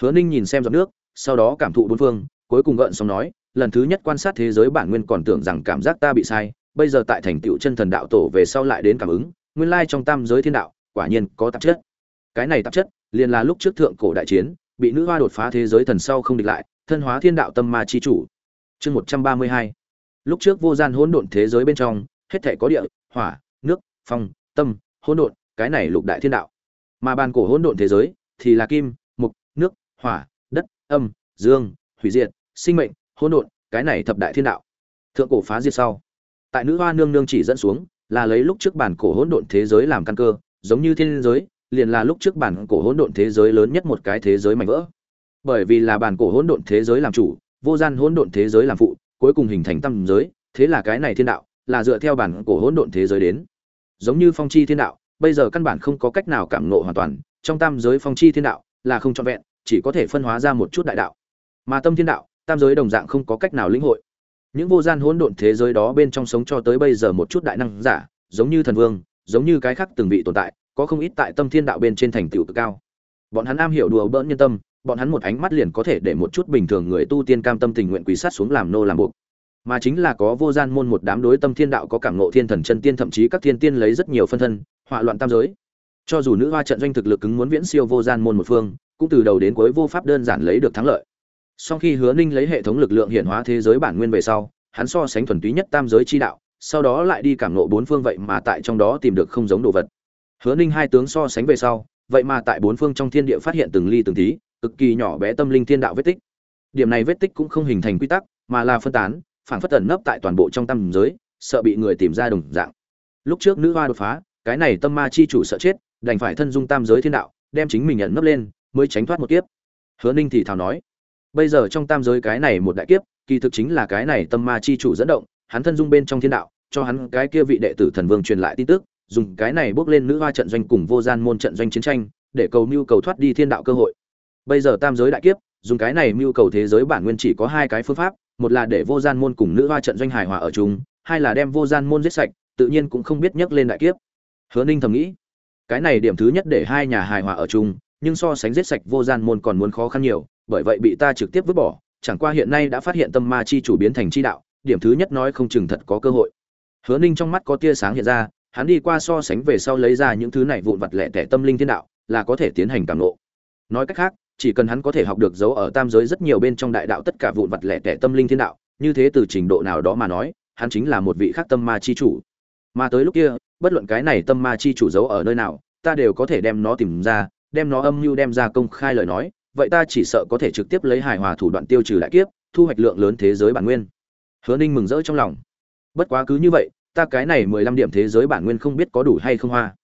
Hứa ninh nhìn xem giọt nước, sau đó cảm thụ bốn phương, cuối cùng gợn xong nói, lần thứ nhất quan sát thế giới bản nguyên còn tưởng rằng cảm giác ta bị sai, bây giờ tại thành tựu chân thần đạo tổ về sau lại đến cảm ứng, nguyên lai trong tam giới thiên đạo, quả nhiên có tạp chất. Cái này tạp chất, liền là lúc trước thượng cổ đại chiến, bị nữ hoa đột phá thế giới thần sau không địch lại, thân hóa thiên đạo tâm ma chi chủ. Chương một trăm ba mươi hai. Lúc trước vô gian hỗn độn thế giới bên trong, hết thể có địa, hỏa, nước phong, tâm, hỗn độn, cái này lục đại thiên đạo. Mà bàn cổ hỗn độn thế giới thì là kim, mục, nước, hỏa, đất, âm, dương, hủy diệt, sinh mệnh, hỗn độn, cái này thập đại thiên đạo. Thượng cổ phá diệt sau, tại nữ hoa nương nương chỉ dẫn xuống là lấy lúc trước bản cổ hỗn độn thế giới làm căn cơ, giống như thiên giới, liền là lúc trước bản cổ hỗn độn thế giới lớn nhất một cái thế giới mạnh vỡ. Bởi vì là bản cổ hỗn độn thế giới làm chủ, vô gian hỗn độn thế giới làm phụ, cuối cùng hình thành tâm giới, thế là cái này thiên đạo là dựa theo bản cổ hỗn độn thế giới đến giống như phong chi thiên đạo, bây giờ căn bản không có cách nào cảm ngộ hoàn toàn, trong tam giới phong chi thiên đạo là không trọn vẹn, chỉ có thể phân hóa ra một chút đại đạo. Mà tâm thiên đạo, tam giới đồng dạng không có cách nào lĩnh hội. Những vô gian hỗn độn thế giới đó bên trong sống cho tới bây giờ một chút đại năng giả, giống như thần vương, giống như cái khác từng vị tồn tại, có không ít tại tâm thiên đạo bên trên thành tựu cực cao. Bọn hắn am hiểu đùa bỡn nhân tâm, bọn hắn một ánh mắt liền có thể để một chút bình thường người tu tiên cam tâm tình nguyện quỳ sát xuống làm nô làm buộc mà chính là có vô gian môn một đám đối tâm thiên đạo có cảm ngộ thiên thần chân tiên, thậm chí các thiên tiên lấy rất nhiều phân thân, hỏa loạn tam giới. Cho dù nữ hoa trận doanh thực lực cứng muốn viễn siêu vô gian môn một phương, cũng từ đầu đến cuối vô pháp đơn giản lấy được thắng lợi. Sau khi hứa ninh lấy hệ thống lực lượng hiện hóa thế giới bản nguyên về sau, hắn so sánh thuần túy nhất tam giới chi đạo, sau đó lại đi cảm ngộ bốn phương vậy mà tại trong đó tìm được không giống đồ vật. Hứa ninh hai tướng so sánh về sau, vậy mà tại bốn phương trong thiên địa phát hiện từng ly từng tí, cực kỳ nhỏ bé tâm linh thiên đạo vết tích. Điểm này vết tích cũng không hình thành quy tắc, mà là phân tán phản phất tẩn nấp tại toàn bộ trong tam giới, sợ bị người tìm ra đồng dạng. Lúc trước nữ hoa đột phá, cái này tâm ma chi chủ sợ chết, đành phải thân dung tam giới thiên đạo, đem chính mình nhận nấp lên, mới tránh thoát một kiếp. Hứa ninh thì thào nói, bây giờ trong tam giới cái này một đại kiếp, kỳ thực chính là cái này tâm ma chi chủ dẫn động, hắn thân dung bên trong thiên đạo, cho hắn cái kia vị đệ tử thần vương truyền lại tin tức, dùng cái này bước lên nữ hoa trận doanh cùng vô gian môn trận doanh chiến tranh, để cầu mưu cầu thoát đi thiên đạo cơ hội. Bây giờ tam giới đại kiếp, dùng cái này mưu cầu thế giới bản nguyên chỉ có hai cái phương pháp một là để vô gian môn cùng nữ hoa trận doanh hài hòa ở chung, hai là đem vô gian môn giết sạch, tự nhiên cũng không biết nhắc lên đại kiếp hứa ninh thầm nghĩ, cái này điểm thứ nhất để hai nhà hài hòa ở chung, nhưng so sánh giết sạch vô gian môn còn muốn khó khăn nhiều, bởi vậy bị ta trực tiếp vứt bỏ, chẳng qua hiện nay đã phát hiện tâm ma chi chủ biến thành chi đạo, điểm thứ nhất nói không chừng thật có cơ hội hứa ninh trong mắt có tia sáng hiện ra, hắn đi qua so sánh về sau lấy ra những thứ này vụn vặt lẻ tẻ tâm linh thiên đạo, là có thể tiến hành cảm lộ. nói cách khác chỉ cần hắn có thể học được dấu ở tam giới rất nhiều bên trong đại đạo tất cả vụn vặt lẻ tẻ tâm linh thiên đạo, như thế từ trình độ nào đó mà nói, hắn chính là một vị khác tâm ma chi chủ. Mà tới lúc kia, bất luận cái này tâm ma chi chủ giấu ở nơi nào, ta đều có thể đem nó tìm ra, đem nó âm mưu đem ra công khai lời nói, vậy ta chỉ sợ có thể trực tiếp lấy hài hòa thủ đoạn tiêu trừ đại kiếp, thu hoạch lượng lớn thế giới bản nguyên. Hứa ninh mừng rỡ trong lòng. Bất quá cứ như vậy, ta cái này mười lăm điểm thế giới bản nguyên không biết có đủ hay không hoa.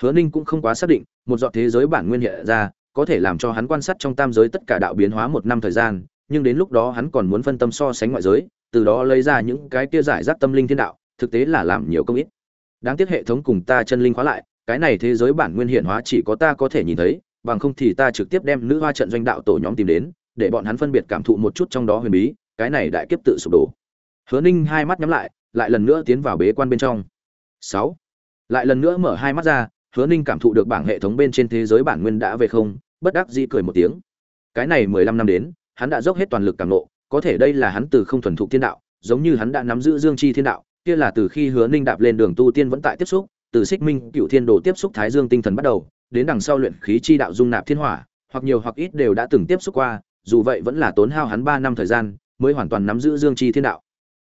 Hứa ninh cũng không quá xác định, một giọt thế giới bản nguyên hiện ra có thể làm cho hắn quan sát trong tam giới tất cả đạo biến hóa một năm thời gian, nhưng đến lúc đó hắn còn muốn phân tâm so sánh ngoại giới, từ đó lấy ra những cái kia giải rác tâm linh thiên đạo, thực tế là làm nhiều công ít. Đáng tiếc hệ thống cùng ta chân linh khóa lại, cái này thế giới bản nguyên hiện hóa chỉ có ta có thể nhìn thấy, bằng không thì ta trực tiếp đem nữ hoa trận doanh đạo tổ nhóm tìm đến, để bọn hắn phân biệt cảm thụ một chút trong đó huyền bí, cái này đại kiếp tự sụp đổ. Hứa ninh hai mắt nhắm lại lại lần nữa tiến vào bế quan bên trong. Sáu. Lại lần nữa mở hai mắt ra hứa ninh cảm thụ được bảng hệ thống bên trên thế giới bản nguyên đã về không, bất đắc dĩ cười một tiếng. Cái này mười lăm năm đến, hắn đã dốc hết toàn lực cảm nộ, có thể đây là hắn từ không thuần thục thiên đạo, giống như hắn đã nắm giữ dương chi thiên đạo, kia là từ khi hứa ninh đạp lên đường tu tiên vẫn tại tiếp xúc, từ xích minh cựu thiên đồ tiếp xúc thái dương tinh thần bắt đầu, đến đằng sau luyện khí chi đạo dung nạp thiên hỏa, hoặc nhiều hoặc ít đều đã từng tiếp xúc qua, dù vậy vẫn là tốn hao hắn ba năm thời gian, mới hoàn toàn nắm giữ dương chi thiên đạo.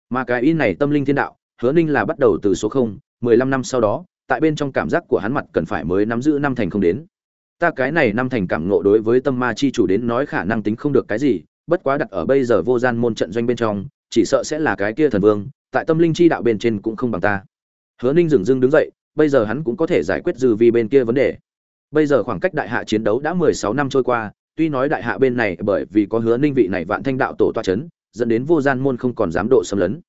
Mà cái in này tâm linh thiên đạo, hứa ninh là bắt đầu từ số không, mười lăm năm sau đó tại bên trong cảm giác của hắn mặt cần phải mới nắm giữ năm thành không đến. Ta cái này năm thành cảm ngộ đối với tâm ma chi chủ đến nói khả năng tính không được cái gì, bất quá đặt ở bây giờ vô gian môn trận doanh bên trong, chỉ sợ sẽ là cái kia thần vương, tại tâm linh chi đạo bên trên cũng không bằng ta. Hứa ninh dừng dưng đứng dậy, bây giờ hắn cũng có thể giải quyết dư vi bên kia vấn đề. Bây giờ khoảng cách đại hạ chiến đấu đã mười sáu năm trôi qua, tuy nói đại hạ bên này bởi vì có hứa ninh vị này vạn thanh đạo tổ toa c h ấ n dẫn đến vô gian môn không còn dám độ xâm lấn.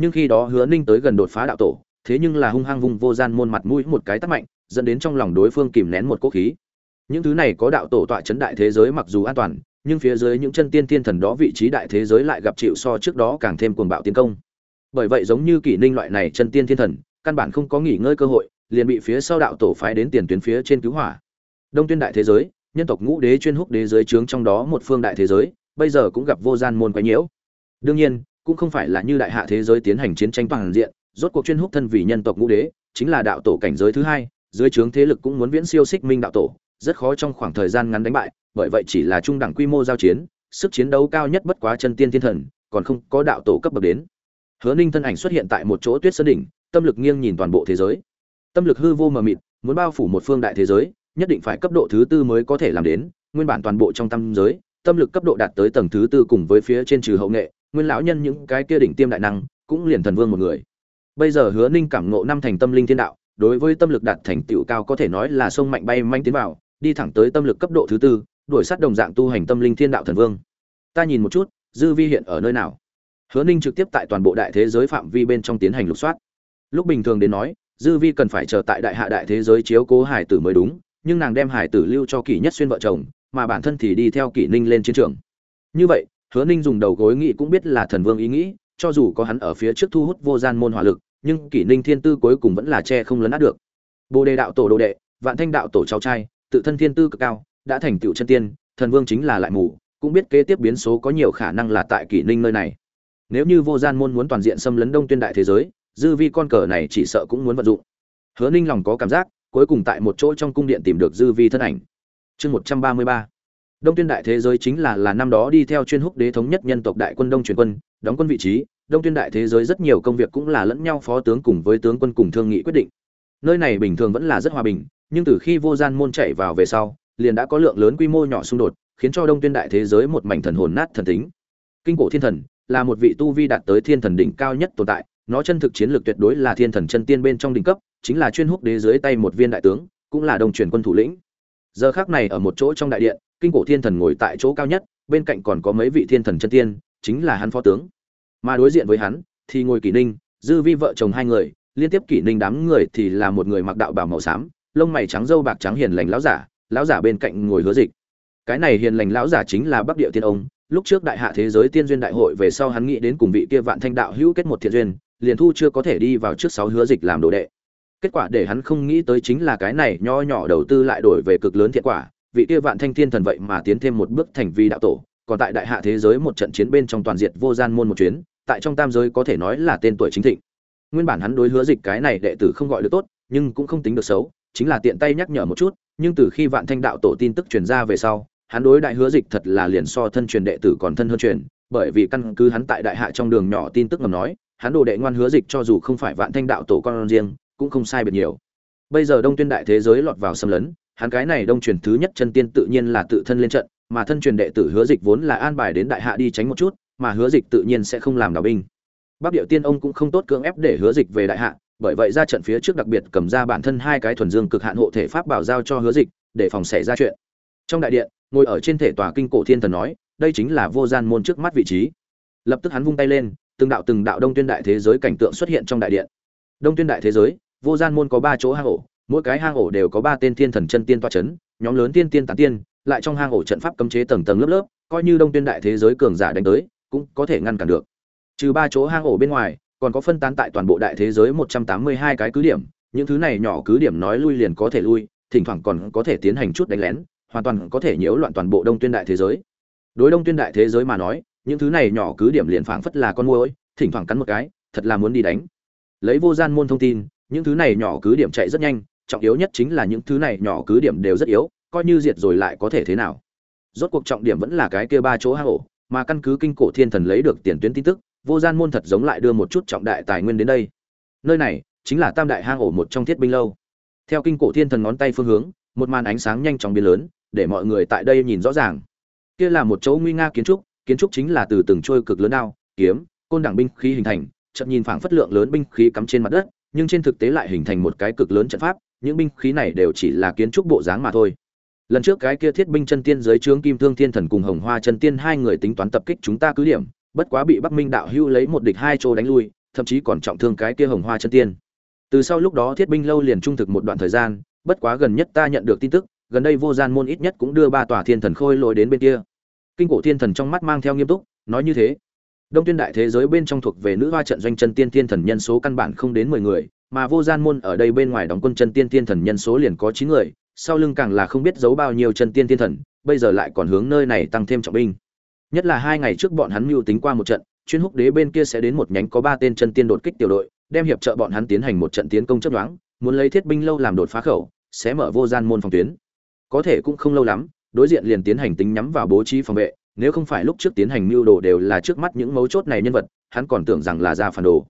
Nhưng khi đó hứa ninh tới gần đột phá đạo tổ thế nhưng là hung hăng vung vô gian môn mặt mũi một cái tắt mạnh, dẫn đến trong lòng đối phương kìm nén một cỗ khí. Những thứ này có đạo tổ tọa chấn đại thế giới mặc dù an toàn, nhưng phía dưới những chân tiên thiên thần đó vị trí đại thế giới lại gặp chịu so trước đó càng thêm cuồng bạo tiến công. Bởi vậy giống như kỷ ninh loại này chân tiên thiên thần, căn bản không có nghỉ ngơi cơ hội, liền bị phía sau đạo tổ phái đến tiền tuyến phía trên cứu hỏa. Đông tuyên đại thế giới, nhân tộc ngũ đế chuyên húc đế giới trướng trong đó một phương đại thế giới, bây giờ cũng gặp vô gian môn quái nhiễu. Đương nhiên, cũng không phải là như đại hạ thế giới tiến hành chiến tranh toàn diện rốt cuộc chuyên húc thân vì nhân tộc ngũ đế, chính là đạo tổ cảnh giới thứ hai, dưới trướng thế lực cũng muốn viễn siêu xích minh đạo tổ, rất khó trong khoảng thời gian ngắn đánh bại, bởi vậy chỉ là trung đẳng quy mô giao chiến, sức chiến đấu cao nhất bất quá chân tiên thiên thần, còn không có đạo tổ cấp bậc đến. Hứa ninh thân ảnh xuất hiện tại một chỗ tuyết sơn đỉnh, tâm lực nghiêng nhìn toàn bộ thế giới. Tâm lực hư vô mờ mịt, muốn bao phủ một phương đại thế giới, nhất định phải cấp độ thứ tư mới có thể làm đến, nguyên bản toàn bộ trong tâm giới, tâm lực cấp độ đạt tới tầng thứ tư cùng với phía trên trừ hậu nghệ, nguyên lão nhân những cái kia đỉnh tiêm đại năng, cũng liền thần vương một người bây giờ hứa ninh cảm ngộ năm thành tâm linh thiên đạo, đối với tâm lực đạt thành tựu cao có thể nói là sông mạnh bay manh tiến vào, đi thẳng tới tâm lực cấp độ thứ tư, đuổi sát đồng dạng tu hành tâm linh thiên đạo thần vương. Ta nhìn một chút, dư vi hiện ở nơi nào? Hứa ninh trực tiếp tại toàn bộ đại thế giới phạm vi bên trong tiến hành lục soát. Lúc bình thường đến nói, dư vi cần phải chờ tại đại hạ đại thế giới chiếu cố hải tử mới đúng, nhưng nàng đem hải tử lưu cho kỷ nhất xuyên vợ chồng, mà bản thân thì đi theo kỷ ninh lên chiến trường. Như vậy, hứa ninh dùng đầu gối nghĩ cũng biết là thần vương ý nghĩ cho dù có hắn ở phía trước thu hút vô gian môn hỏa lực, nhưng Kỷ Ninh Thiên Tư cuối cùng vẫn là che không lấn át được. Bồ Đề đạo tổ đồ đệ, Vạn Thanh đạo tổ cháu trai, tự thân thiên tư cực cao, đã thành tựu chân tiên, thần vương chính là lại mù, cũng biết kế tiếp biến số có nhiều khả năng là tại Kỷ Ninh nơi này. Nếu như vô gian môn muốn toàn diện xâm lấn Đông Tuyên đại thế giới, dư vi con cờ này chỉ sợ cũng muốn vận dụng. Hứa Ninh lòng có cảm giác, cuối cùng tại một chỗ trong cung điện tìm được dư vi thân ảnh. Chương 133 đông tuyên đại thế giới chính là là năm đó đi theo chuyên húc đế thống nhất nhân tộc đại quân đông truyền quân, đóng quân vị trí. Đông tuyên đại thế giới rất nhiều công việc cũng là lẫn nhau phó tướng cùng với tướng quân cùng thương nghị quyết định. Nơi này bình thường vẫn là rất hòa bình, nhưng từ khi vô gian môn chạy vào về sau, liền đã có lượng lớn quy mô nhỏ xung đột, khiến cho đông tuyên đại thế giới một mảnh thần hồn nát thần tính. Kinh cổ thiên thần là một vị tu vi đạt tới thiên thần đỉnh cao nhất tồn tại, nó chân thực chiến lược tuyệt đối là thiên thần chân tiên bên trong đỉnh cấp, chính là chuyên húc đế dưới tay một viên đại tướng, cũng là đồng truyền quân thủ lĩnh. Giờ khác này ở một chỗ trong đại điện kinh cổ thiên thần ngồi tại chỗ cao nhất, bên cạnh còn có mấy vị thiên thần chân tiên, chính là hắn phó tướng. Mà đối diện với hắn, thì ngồi kỷ ninh, dư vi vợ chồng hai người, liên tiếp kỷ ninh đám người thì là một người mặc đạo bào màu xám, lông mày trắng râu bạc trắng hiền lành lão giả lão giả bên cạnh ngồi hứa dịch. Cái này hiền lành lão giả chính là bắc địa tiên ông, lúc trước đại hạ thế giới tiên duyên đại hội về sau hắn nghĩ đến cùng vị kia vạn thanh đạo hữu kết một thiện duyên, liền thu chưa có thể đi vào trước sáu hứa dịch làm đồ đệ. Kết quả để hắn không nghĩ tới chính là cái này nho nhỏ đầu tư lại đổi về cực lớn thiện quả vị kia vạn thanh thiên thần vậy mà tiến thêm một bước thành vi đạo tổ, còn tại đại hạ thế giới một trận chiến bên trong toàn diện vô gian môn một chuyến, tại trong tam giới có thể nói là tên tuổi chính thịnh. Nguyên bản hắn đối hứa dịch cái này đệ tử không gọi được tốt, nhưng cũng không tính được xấu, chính là tiện tay nhắc nhở một chút, nhưng từ khi vạn thanh đạo tổ tin tức truyền ra về sau, hắn đối đại hứa dịch thật là liền so thân truyền đệ tử còn thân hơn truyền, bởi vì căn cứ hắn tại đại hạ trong đường nhỏ tin tức ngầm nói, hắn đồ đệ ngoan hứa dịch cho dù không phải vạn thanh đạo tổ con riêng, cũng không sai biệt nhiều. Bây giờ đông tuyên đại thế giới lọt vào xâm lấn hắn cái này đông truyền thứ nhất chân tiên tự nhiên là tự thân lên trận, mà thân truyền đệ tử hứa dịch vốn là an bài đến đại hạ đi tránh một chút, mà hứa dịch tự nhiên sẽ không làm đạo binh. Bắc điệu tiên ông cũng không tốt cưỡng ép để hứa dịch về đại hạ, bởi vậy ra trận phía trước đặc biệt cầm ra bản thân hai cái thuần dương cực hạn hộ thể pháp bảo giao cho hứa dịch, để phòng xảy ra chuyện. Trong đại điện, ngồi ở trên thể tòa kinh cổ thiên thần nói, đây chính là vô gian môn trước mắt vị trí. Lập tức hắn vung tay lên, từng đạo từng đạo đông tuyên đại thế giới cảnh tượng xuất hiện trong đại điện. Đông tuyên đại thế giới, vô gian môn có ba chỗ hang ổ mỗi cái hang ổ đều có ba tên thiên thần chân tiên toa c h ấ n nhóm lớn tiên tiên tán tiên, lại trong hang ổ trận pháp cấm chế tầng tầng lớp lớp, coi như đông tuyên đại thế giới cường giả đánh tới, cũng có thể ngăn cản được. Trừ ba chỗ hang ổ bên ngoài, còn có phân tán tại toàn bộ đại thế giới một trăm tám mươi hai cái cứ điểm, những thứ này nhỏ cứ điểm nói lui liền có thể lui, thỉnh thoảng còn có thể tiến hành chút đánh lén, hoàn toàn có thể nhiễu loạn toàn bộ đông tuyên đại thế giới. Đối đông tuyên đại thế giới mà nói, những thứ này nhỏ cứ điểm liền phảng phất là con môi thỉnh thoảng cắn một cái, thật là muốn đi đánh. Lấy vô gian môn thông tin, những thứ này nhỏ cứ điểm chạy rất nhanh trọng yếu nhất chính là những thứ này nhỏ cứ điểm đều rất yếu, coi như diệt rồi lại có thể thế nào. Rốt cuộc trọng điểm vẫn là cái kia ba chỗ hang ổ, mà căn cứ kinh cổ thiên thần lấy được tiền tuyến tin tức, vô gian môn thật giống lại đưa một chút trọng đại tài nguyên đến đây. Nơi này chính là tam đại hang ổ một trong thiết binh lâu. Theo kinh cổ thiên thần ngón tay phương hướng, một màn ánh sáng nhanh chóng biến lớn, để mọi người tại đây nhìn rõ ràng. Kia là một chỗ nguy nga kiến trúc kiến trúc chính là từ từng trôi cực lớn đao, kiếm, côn đảng binh khí hình thành chậm nhìn phảng phất lượng lớn binh khí cắm trên mặt đất, nhưng trên thực tế lại hình thành một cái cực lớn trận pháp những binh khí này đều chỉ là kiến trúc bộ dáng mà thôi. Lần trước cái kia thiết binh chân tiên dưới trướng kim thương thiên thần cùng hồng hoa chân tiên hai người tính toán tập kích chúng ta cứ điểm, bất quá bị bắc minh đạo hưu lấy một địch hai chỗ đánh lui, thậm chí còn trọng thương cái kia hồng hoa chân tiên. Từ sau lúc đó thiết binh lâu liền trung thực một đoạn thời gian, bất quá gần nhất ta nhận được tin tức, gần đây vô gian môn ít nhất cũng đưa ba tòa thiên thần khôi lỗi đến bên kia. Kinh cổ thiên thần trong mắt mang theo nghiêm túc, nói như thế. Đông tuyên đại thế giới bên trong thuộc về nữ hoa trận doanh chân tiên thiên thần nhân số căn bản không đến mười người mà vô gian môn ở đây bên ngoài đóng quân chân tiên thiên thần nhân số liền có chín người, sau lưng càng là không biết giấu bao nhiêu chân tiên thiên thần, bây giờ lại còn hướng nơi này tăng thêm trọng binh. Nhất là hai ngày trước bọn hắn mưu tính qua một trận, chuyên húc đế bên kia sẽ đến một nhánh có ba tên chân tiên đột kích tiểu đội, đem hiệp trợ bọn hắn tiến hành một trận tiến công chấp đoán muốn lấy thiết binh lâu làm đột phá khẩu, sẽ mở vô gian môn phòng tuyến. Có thể cũng không lâu lắm, đối diện liền tiến hành tính nhắm vào bố trí phòng vệ, nếu không phải lúc trước tiến hành mưu đồ đều là trước mắt những mấu chốt này nhân vật, hắn còn tưởng rằng là ra phản đồ.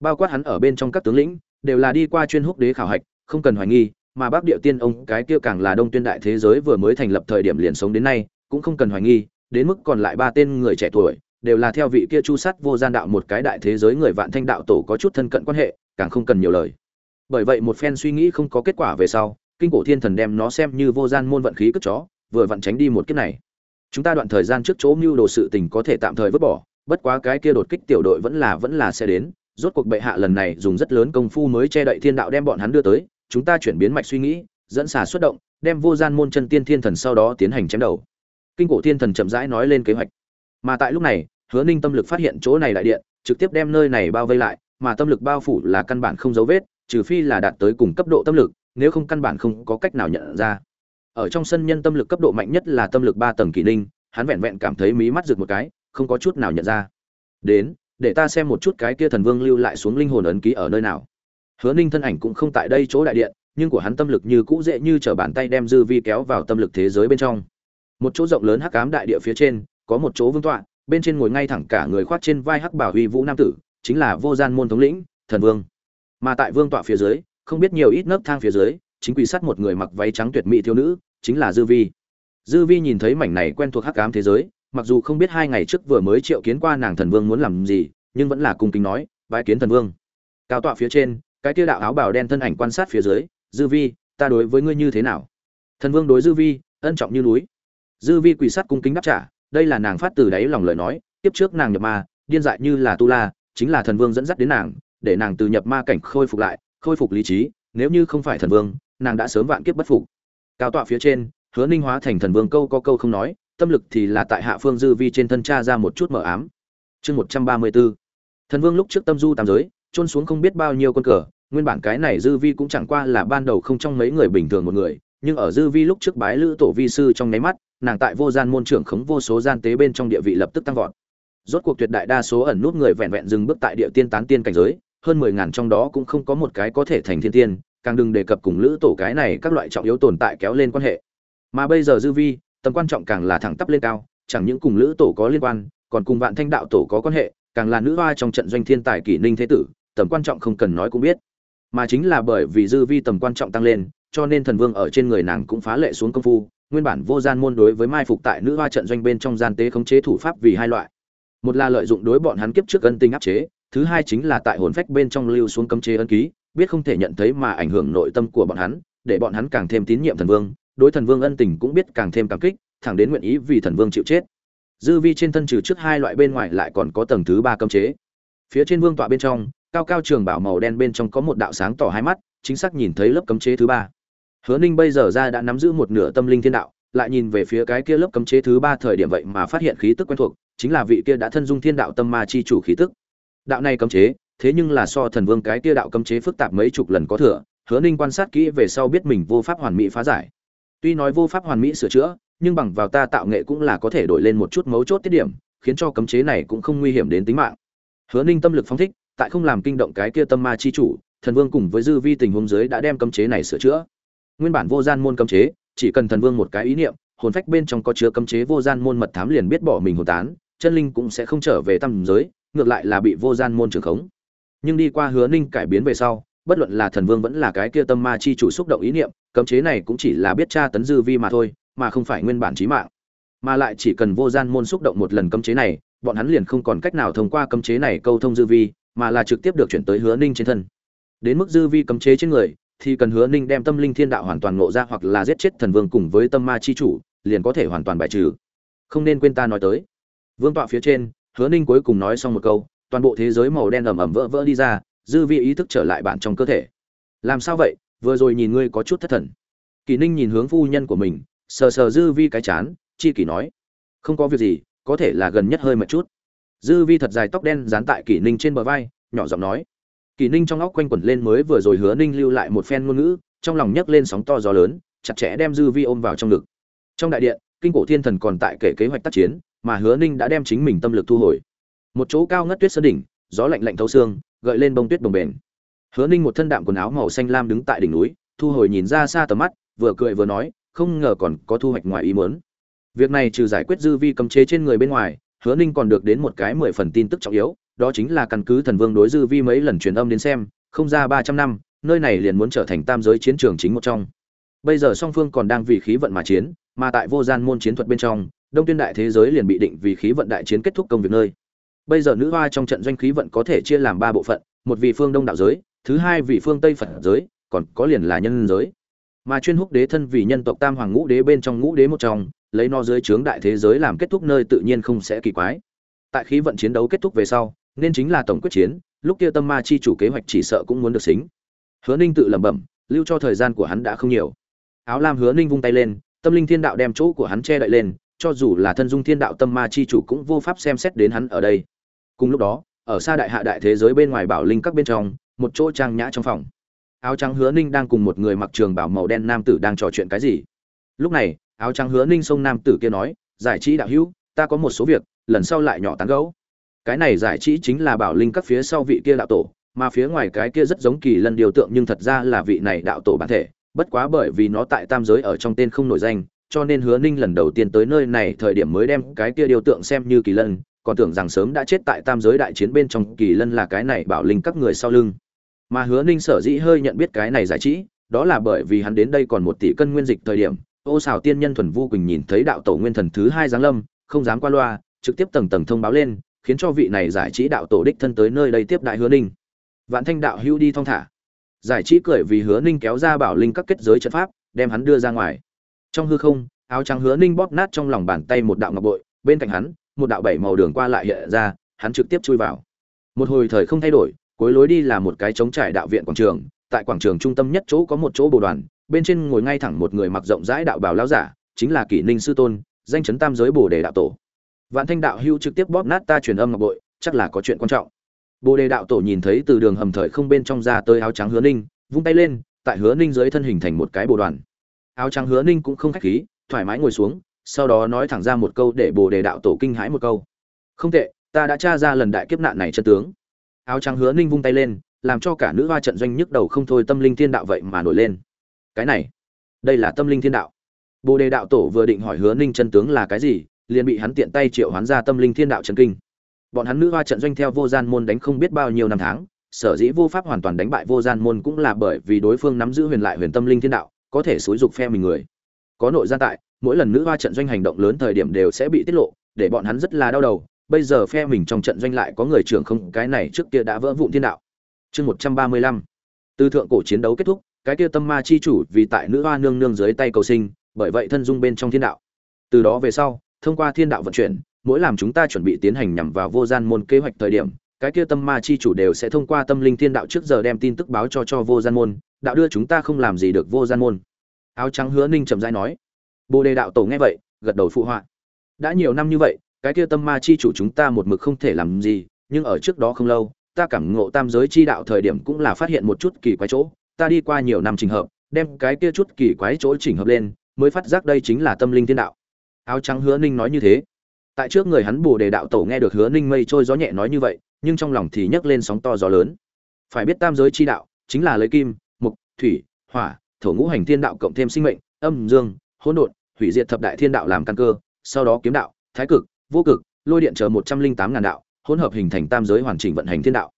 Bao quát hắn ở bên trong các tướng lĩnh đều là đi qua chuyên húc đế khảo hạch, không cần hoài nghi, mà bác địa tiên ông cái kia càng là đông tuyên đại thế giới vừa mới thành lập thời điểm liền sống đến nay, cũng không cần hoài nghi, đến mức còn lại ba tên người trẻ tuổi, đều là theo vị kia chu sát vô gian đạo một cái đại thế giới người vạn thanh đạo tổ có chút thân cận quan hệ, càng không cần nhiều lời. Bởi vậy một phen suy nghĩ không có kết quả về sau, kinh cổ thiên thần đem nó xem như vô gian môn vận khí cất chó, vừa vặn tránh đi một kiếp này. Chúng ta đoạn thời gian trước chỗ mưu đồ sự tình có thể tạm thời vứt bỏ, bất quá cái kia đột kích tiểu đội vẫn là vẫn là sẽ đến rốt cuộc bệ hạ lần này dùng rất lớn công phu mới che đậy thiên đạo đem bọn hắn đưa tới, chúng ta chuyển biến mạch suy nghĩ, dẫn xà xuất động, đem vô gian môn chân tiên thiên thần sau đó tiến hành chém đầu. Kinh cổ thiên thần chậm rãi nói lên kế hoạch. Mà tại lúc này, hứa ninh tâm lực phát hiện chỗ này đại điện, trực tiếp đem nơi này bao vây lại, mà tâm lực bao phủ là căn bản không dấu vết, trừ phi là đạt tới cùng cấp độ tâm lực, nếu không căn bản không có cách nào nhận ra. Ở trong sân nhân tâm lực cấp độ mạnh nhất là tâm lực ba tầng kỷ ninh hắn vẹn vẹn cảm thấy mí mắt rực một cái, không có chút nào nhận ra. Đến để ta xem một chút cái kia thần vương lưu lại xuống linh hồn ấn ký ở nơi nào. Hứa ninh thân ảnh cũng không tại đây chỗ đại điện, nhưng của hắn tâm lực như cũ dễ như t bàn tay đem dư vi kéo vào tâm lực thế giới bên trong. Một chỗ rộng lớn hắc ám đại địa phía trên, có một chỗ vương tọa, bên trên ngồi ngay thẳng cả người khoác trên vai hắc bảo huy vũ nam tử, chính là vô gian môn thống lĩnh, thần vương. Mà tại vương tọa phía dưới, không biết nhiều ít nấc thang phía dưới, chính quỷ sát một người mặc váy trắng tuyệt mỹ thiếu nữ, chính là dư vi. Dư vi nhìn thấy mảnh này quen thuộc hắc ám thế giới mặc dù không biết hai ngày trước vừa mới triệu kiến qua nàng thần vương muốn làm gì, nhưng vẫn là cung kính nói, bái kiến thần vương. Cao tọa phía trên, cái kia đạo áo bào đen thân ảnh quan sát phía dưới, dư vi, ta đối với ngươi như thế nào? Thần vương đối dư vi, ân trọng như núi. Dư vi quỳ sát cung kính đáp trả, đây là nàng phát từ đáy lòng lời nói tiếp trước nàng nhập ma, điên dại như là tu la, chính là thần vương dẫn dắt đến nàng, để nàng từ nhập ma cảnh khôi phục lại, khôi phục lý trí, nếu như không phải thần vương, nàng đã sớm vạn kiếp bất phục. Cao tọa phía trên, hứa ninh hóa thành thần vương câu có câu không nói tâm lực thì là tại hạ phương dư vi trên thân cha ra một chút mờ ám. Chương một trăm ba mươi b ố thần vương lúc trước tâm du tam giới trôn xuống không biết bao nhiêu con cờ, nguyên bản cái này dư vi cũng chẳng qua là ban đầu không trong mấy người bình thường một người, nhưng ở dư vi lúc trước bái lữ tổ vi sư trong nháy mắt, nàng tại vô gian môn trưởng khống vô số gian tế bên trong địa vị lập tức tăng vọt. Rốt cuộc tuyệt đại đa số ẩn nút người vẹn vẹn dừng bước tại địa tiên tán tiên cảnh giới, hơn mười ngàn trong đó cũng không có một cái có thể thành thiên tiên, càng đừng đề cập cùng lữ tổ cái này các loại trọng yếu tồn tại kéo lên quan hệ. Mà bây giờ dư vi tầm quan trọng càng là thẳng tắp lên cao, chẳng những cùng lữ tổ có liên quan, còn cùng vạn thanh đạo tổ có quan hệ, càng là nữ hoa trong trận doanh thiên tài kỷ ninh thế tử, tầm quan trọng không cần nói cũng biết. Mà chính là bởi vì dư vi tầm quan trọng tăng lên, cho nên thần vương ở trên người nàng cũng phá lệ xuống công phu, nguyên bản vô gian môn đối với mai phục tại nữ hoa trận doanh bên trong gian tế khống chế thủ pháp vì hai loại. Một là lợi dụng đối bọn hắn kiếp trước ân tinh áp chế, thứ hai chính là tại hồn phách bên trong lưu xuống cấm chế ân ký, biết không thể nhận thấy mà ảnh hưởng nội tâm của bọn hắn, để bọn hắn càng thêm tín nhiệm thần vương đối thần vương ân tình cũng biết càng thêm cảm kích, thẳng đến nguyện ý vì thần vương chịu chết. Dư vi trên thân trừ trước hai loại bên ngoài lại còn có tầng thứ ba cấm chế. Phía trên vương tọa bên trong, cao cao trường bảo màu đen bên trong có một đạo sáng tỏ hai mắt, chính xác nhìn thấy lớp cấm chế thứ ba. Hứa ninh bây giờ ra đã nắm giữ một nửa tâm linh thiên đạo, lại nhìn về phía cái kia lớp cấm chế thứ ba thời điểm vậy mà phát hiện khí tức quen thuộc, chính là vị kia đã thân dung thiên đạo tâm ma chi chủ khí tức. Đạo này cấm chế, thế nhưng là so thần vương cái kia đạo cấm chế phức tạp mấy chục lần có thừa, hứa ninh quan sát kỹ về sau biết mình vô pháp hoàn mỹ phá giải tuy nói vô pháp hoàn mỹ sửa chữa, nhưng bằng vào ta tạo nghệ cũng là có thể đổi lên một chút mấu chốt tiết điểm, khiến cho cấm chế này cũng không nguy hiểm đến tính mạng. Hứa ninh tâm lực phóng thích, tại không làm kinh động cái kia tâm ma chi chủ, thần vương cùng với dư vi tình huống dưới đã đem cấm chế này sửa chữa. Nguyên bản vô gian môn cấm chế, chỉ cần thần vương một cái ý niệm, hồn phách bên trong có chứa cấm chế vô gian môn mật thám liền biết bỏ mình hồn tán, chân linh cũng sẽ không trở về tâm giới, ngược lại là bị vô gian môn trường khống. Nhưng đi qua hứa ninh cải biến về sau, bất luận là thần vương vẫn là cái kia tâm ma chi chủ xúc động ý niệm cấm chế này cũng chỉ là biết tra tấn dư vi mà thôi, mà không phải nguyên bản trí mạng. Mà lại chỉ cần vô gian môn xúc động một lần cấm chế này, bọn hắn liền không còn cách nào thông qua cấm chế này câu thông dư vi, mà là trực tiếp được chuyển tới hứa ninh trên thân. Đến mức dư vi cấm chế trên người, thì cần hứa ninh đem tâm linh thiên đạo hoàn toàn ngộ ra hoặc là giết chết thần vương cùng với tâm ma chi chủ, liền có thể hoàn toàn bài trừ. Không nên quên ta nói tới. Vương tọa phía trên, hứa ninh cuối cùng nói xong một câu, toàn bộ thế giới màu đen ẩm ẩm vỡ vỡ đi ra, dư vi ý thức trở lại bạn trong cơ thể. Làm sao vậy? Vừa rồi nhìn ngươi có chút thất thần. Kỳ ninh nhìn hướng phu nhân của mình, sờ sờ dư vi cái chán, chi kỷ nói, không có việc gì, có thể là gần nhất hơi một chút. Dư vi thật dài tóc đen dán tại kỷ ninh trên bờ vai, nhỏ giọng nói kỷ ninh trong óc quanh quẩn lên mới vừa rồi hứa ninh lưu lại một phen ngôn ngữ, trong lòng nhấc lên sóng to gió lớn, chặt chẽ đem dư vi ôm vào trong ngực. Trong đại điện, kinh cổ thiên thần còn tại kể kế hoạch tác chiến, mà hứa ninh đã đem chính mình tâm lực thu hồi. Một chỗ cao ngất tuyết sơn đỉnh, gió lạnh lạnh thấu xương, gợi lên bông tuyết đồng bền hứa ninh một thân đạm quần áo màu xanh lam đứng tại đỉnh núi, thu hồi nhìn ra xa tầm mắt, vừa cười vừa nói, không ngờ còn có thu hoạch ngoài ý muốn. Việc này trừ giải quyết dư vi cấm chế trên người bên ngoài, hứa ninh còn được đến một cái mười phần tin tức trọng yếu, đó chính là căn cứ thần vương đối dư vi mấy lần truyền âm đến xem, không ra ba trăm năm, nơi này liền muốn trở thành tam giới chiến trường chính một trong. Bây giờ song phương còn đang vì khí vận mà chiến, mà tại vô gian môn chiến thuật bên trong, đông tuyên đại thế giới liền bị định vì khí vận đại chiến kết thúc công việc nơi. Bây giờ nữ hoa trong trận doanh khí vận có thể chia làm ba bộ phận, một vì phương đông đạo giới thứ hai vì phương tây phật giới, còn có liền là nhân giới. Mà chuyên húc đế thân vì nhân tộc tam hoàng ngũ đế bên trong ngũ đế một trong, lấy nó dưới trướng đại thế giới làm kết thúc nơi tự nhiên không sẽ kỳ quái. Tại khí vận chiến đấu kết thúc về sau, nên chính là tổng quyết chiến, lúc kia tâm ma chi chủ kế hoạch chỉ sợ cũng muốn được xính. Hứa ninh tự lẩm bẩm, lưu cho thời gian của hắn đã không nhiều. Áo lam hứa ninh vung tay lên, tâm linh thiên đạo đem chỗ của hắn che đậy lên, cho dù là thân dung thiên đạo tâm ma chi chủ cũng vô pháp xem xét đến hắn ở đây. Cùng lúc đó, ở xa đại hạ đại thế giới bên ngoài bảo linh các bên trong một chỗ trang nhã trong phòng. Áo trắng hứa ninh đang cùng một người mặc trường bảo màu đen nam tử đang trò chuyện cái gì? Lúc này, áo trắng hứa ninh xông nam tử kia nói, giải trí đạo hữu, ta có một số việc, lần sau lại nhỏ tán gấu cái này giải trí chính là bảo linh các phía sau vị kia đạo tổ, mà phía ngoài cái kia rất giống kỳ lân điều tượng nhưng thật ra là vị này đạo tổ bản thể, bất quá bởi vì nó tại tam giới ở trong tên không nổi danh, cho nên hứa ninh lần đầu tiên tới nơi này thời điểm mới đem cái kia điều tượng xem như kỳ lân, còn tưởng rằng sớm đã chết tại tam giới đại chiến bên trong kỳ lân là cái này bảo linh các người sau lưng mà hứa ninh sở dĩ hơi nhận biết cái này giải trí, đó là bởi vì hắn đến đây còn một tỷ cân nguyên dịch thời điểm, ô xào tiên nhân thuần vu quỳnh nhìn thấy đạo tổ nguyên thần thứ hai giáng lâm, không dám qua loa, trực tiếp tầng tầng thông báo lên, khiến cho vị này giải trí đạo tổ đích thân tới nơi đây tiếp đại hứa ninh. Vạn thanh đạo hưu đi thong thả. Giải trí cười vì hứa ninh kéo ra bảo linh các kết giới trận pháp, đem hắn đưa ra ngoài. Trong hư không, áo trắng hứa ninh bóp nát trong lòng bàn tay một đạo ngọc bội, bên cạnh hắn, một đạo bảy màu đường qua lại hiện ra, hắn trực tiếp chui vào. Một hồi thời không thay đổi cuối lối đi là một cái trống trải đạo viện quảng trường, tại quảng trường trung tâm nhất chỗ có một chỗ bồ đoàn, bên trên ngồi ngay thẳng một người mặc rộng rãi đạo bào lão giả, chính là kỷ ninh sư tôn, danh chấn tam giới bồ đề đạo tổ. Vạn thanh đạo hưu trực tiếp bóp nát ta truyền âm ngọc bội, chắc là có chuyện quan trọng. Bồ đề đạo tổ nhìn thấy từ đường hầm thời không bên trong ra tới áo trắng hứa ninh, vung tay lên, tại hứa ninh dưới thân hình thành một cái bồ đoàn. Áo trắng hứa ninh cũng không khách khí, thoải mái ngồi xuống, sau đó nói thẳng ra một câu để bồ đề đạo tổ kinh hãi một câu. Không tệ, ta đã tra ra lần đại kiếp nạn này chân tướng áo trắng hứa ninh vung tay lên, làm cho cả nữ hoa trận doanh nhức đầu không thôi tâm linh thiên đạo vậy mà nổi lên. Cái này, đây là tâm linh thiên đạo. Bồ đề đạo tổ vừa định hỏi hứa ninh chân tướng là cái gì, liền bị hắn tiện tay triệu hoán ra tâm linh thiên đạo trần kinh. Bọn hắn nữ hoa trận doanh theo vô gian môn đánh không biết bao nhiêu năm tháng, sở dĩ vô pháp hoàn toàn đánh bại vô gian môn cũng là bởi vì đối phương nắm giữ huyền lại huyền tâm linh thiên đạo, có thể xúi dục phe mình người. Có nội gian tại, mỗi lần nữ hoa trận doanh hành động lớn thời điểm đều sẽ bị tiết lộ, để bọn hắn rất là đau đầu bây giờ phe mình trong trận doanh lại có người trưởng không? Cái này trước kia đã vỡ vụn thiên đạo. Chương một trăm ba mươi lăm. Từ thượng cổ chiến đấu kết thúc, cái kia tâm ma chi chủ vì tại nữ hoa nương nương dưới tay cầu sinh, bởi vậy thân dung bên trong thiên đạo. Từ đó về sau, thông qua thiên đạo vận chuyển, mỗi làm chúng ta chuẩn bị tiến hành nhằm vào vô gian môn kế hoạch thời điểm, cái kia tâm ma chi chủ đều sẽ thông qua tâm linh thiên đạo trước giờ đem tin tức báo cho cho vô gian môn, đạo đưa chúng ta không làm gì được vô gian môn. Áo trắng hứa ninh chậm rãi nói. Bồ đề đạo tổ nghe vậy, gật đầu phụ họa. Đã nhiều năm như vậy cái kia tâm ma chi chủ chúng ta một mực không thể làm gì nhưng ở trước đó không lâu ta cảm ngộ tam giới chi đạo thời điểm cũng là phát hiện một chút kỳ quái chỗ ta đi qua nhiều năm trình hợp đem cái kia chút kỳ quái chỗ chỉnh hợp lên mới phát giác đây chính là tâm linh thiên đạo. Áo trắng hứa ninh nói như thế. Tại trước người hắn bồ đề đạo tổ nghe được hứa ninh mây trôi gió nhẹ nói như vậy nhưng trong lòng thì nhấc lên sóng to gió lớn. Phải biết tam giới chi đạo chính là lấy kim mộc, thủy hỏa thổ ngũ hành thiên đạo cộng thêm sinh mệnh âm dương hỗn độn hủy diệt thập đại thiên đạo làm căn cơ sau đó kiếm đạo thái cực vô cực, lôi điện chờ một trăm linh tám ngàn đạo, hỗn hợp hình thành tam giới hoàn chỉnh vận hành thiên đạo.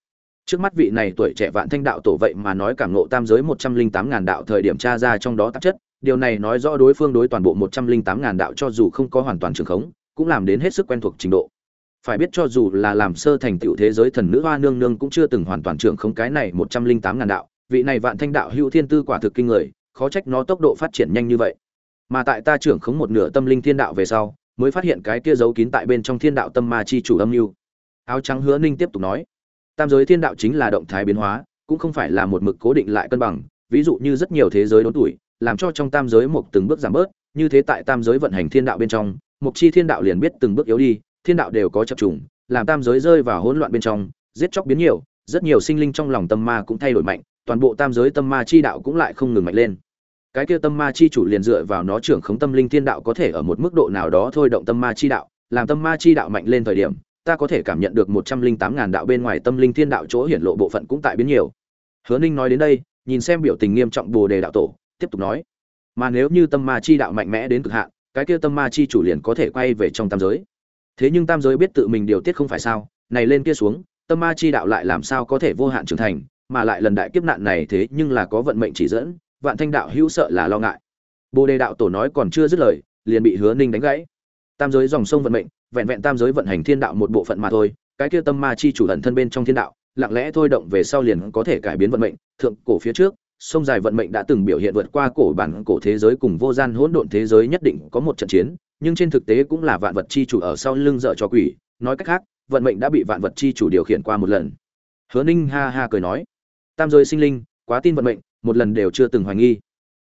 Trước mắt vị này tuổi trẻ vạn thanh đạo tổ vậy mà nói cảm ngộ tam giới một trăm linh tám ngàn đạo thời điểm tra ra trong đó tạp chất, điều này nói rõ đối phương đối toàn bộ một trăm linh tám ngàn đạo cho dù không có hoàn toàn trường khống, cũng làm đến hết sức quen thuộc trình độ. Phải biết cho dù là làm sơ thành tựu thế giới thần nữ hoa nương nương cũng chưa từng hoàn toàn trưởng không cái này một trăm linh tám ngàn đạo, vị này vạn thanh đạo hữu thiên tư quả thực kinh người, khó trách nó tốc độ phát triển nhanh như vậy. Mà tại ta trưởng khống một nửa tâm linh thiên đạo về sau mới phát hiện cái kia giấu kín tại bên trong thiên đạo tâm ma chi chủ âm mưu. Áo trắng hứa ninh tiếp tục nói, tam giới thiên đạo chính là động thái biến hóa, cũng không phải là một mực cố định lại cân bằng, ví dụ như rất nhiều thế giới đốn tuổi, làm cho trong tam giới một từng bước giảm bớt, như thế tại tam giới vận hành thiên đạo bên trong mục chi thiên đạo liền biết từng bước yếu đi, thiên đạo đều có chập trùng, làm tam giới rơi vào hỗn loạn bên trong, giết chóc biến nhiều, rất nhiều sinh linh trong lòng tâm ma cũng thay đổi mạnh, toàn bộ tam giới tâm ma chi đạo cũng lại không ngừng mạnh lên cái kia tâm ma chi chủ liền dựa vào nó trưởng khống tâm linh thiên đạo có thể ở một mức độ nào đó thôi động tâm ma chi đạo, làm tâm ma chi đạo mạnh lên thời điểm, ta có thể cảm nhận được một trăm linh tám ngàn đạo bên ngoài tâm linh thiên đạo chỗ hiển lộ bộ phận cũng tại biến nhiều. Hứa ninh nói đến đây, nhìn xem biểu tình nghiêm trọng bồ đề đạo tổ, tiếp tục nói, mà nếu như tâm ma chi đạo mạnh mẽ đến cực hạn, cái kia tâm ma chi chủ liền có thể quay về trong tam giới. Thế nhưng tam giới biết tự mình điều tiết không phải sao, này lên kia xuống, tâm ma chi đạo lại làm sao có thể vô hạn trưởng thành, mà lại lần đại kiếp nạn này thế nhưng là có vận mệnh chỉ dẫn vạn thanh đạo hữu sợ là lo ngại. Bồ đề đạo tổ nói còn chưa dứt lời, liền bị hứa ninh đánh gãy. Tam giới dòng sông vận mệnh, vẹn vẹn tam giới vận hành thiên đạo một bộ phận mà thôi, cái kia tâm ma chi chủ thần thân bên trong thiên đạo, lặng lẽ thôi động về sau liền có thể cải biến vận mệnh, thượng cổ phía trước, sông dài vận mệnh đã từng biểu hiện vượt qua cổ bản cổ thế giới cùng vô gian hỗn độn thế giới nhất định có một trận chiến, nhưng trên thực tế cũng là vạn vật chi chủ ở sau lưng dở cho quỷ, nói cách khác, vận mệnh đã bị vạn vật chi chủ điều khiển qua một lần. Hứa ninh ha ha cười nói, tam giới sinh linh, quá tin vận mệnh một lần đều chưa từng hoài nghi.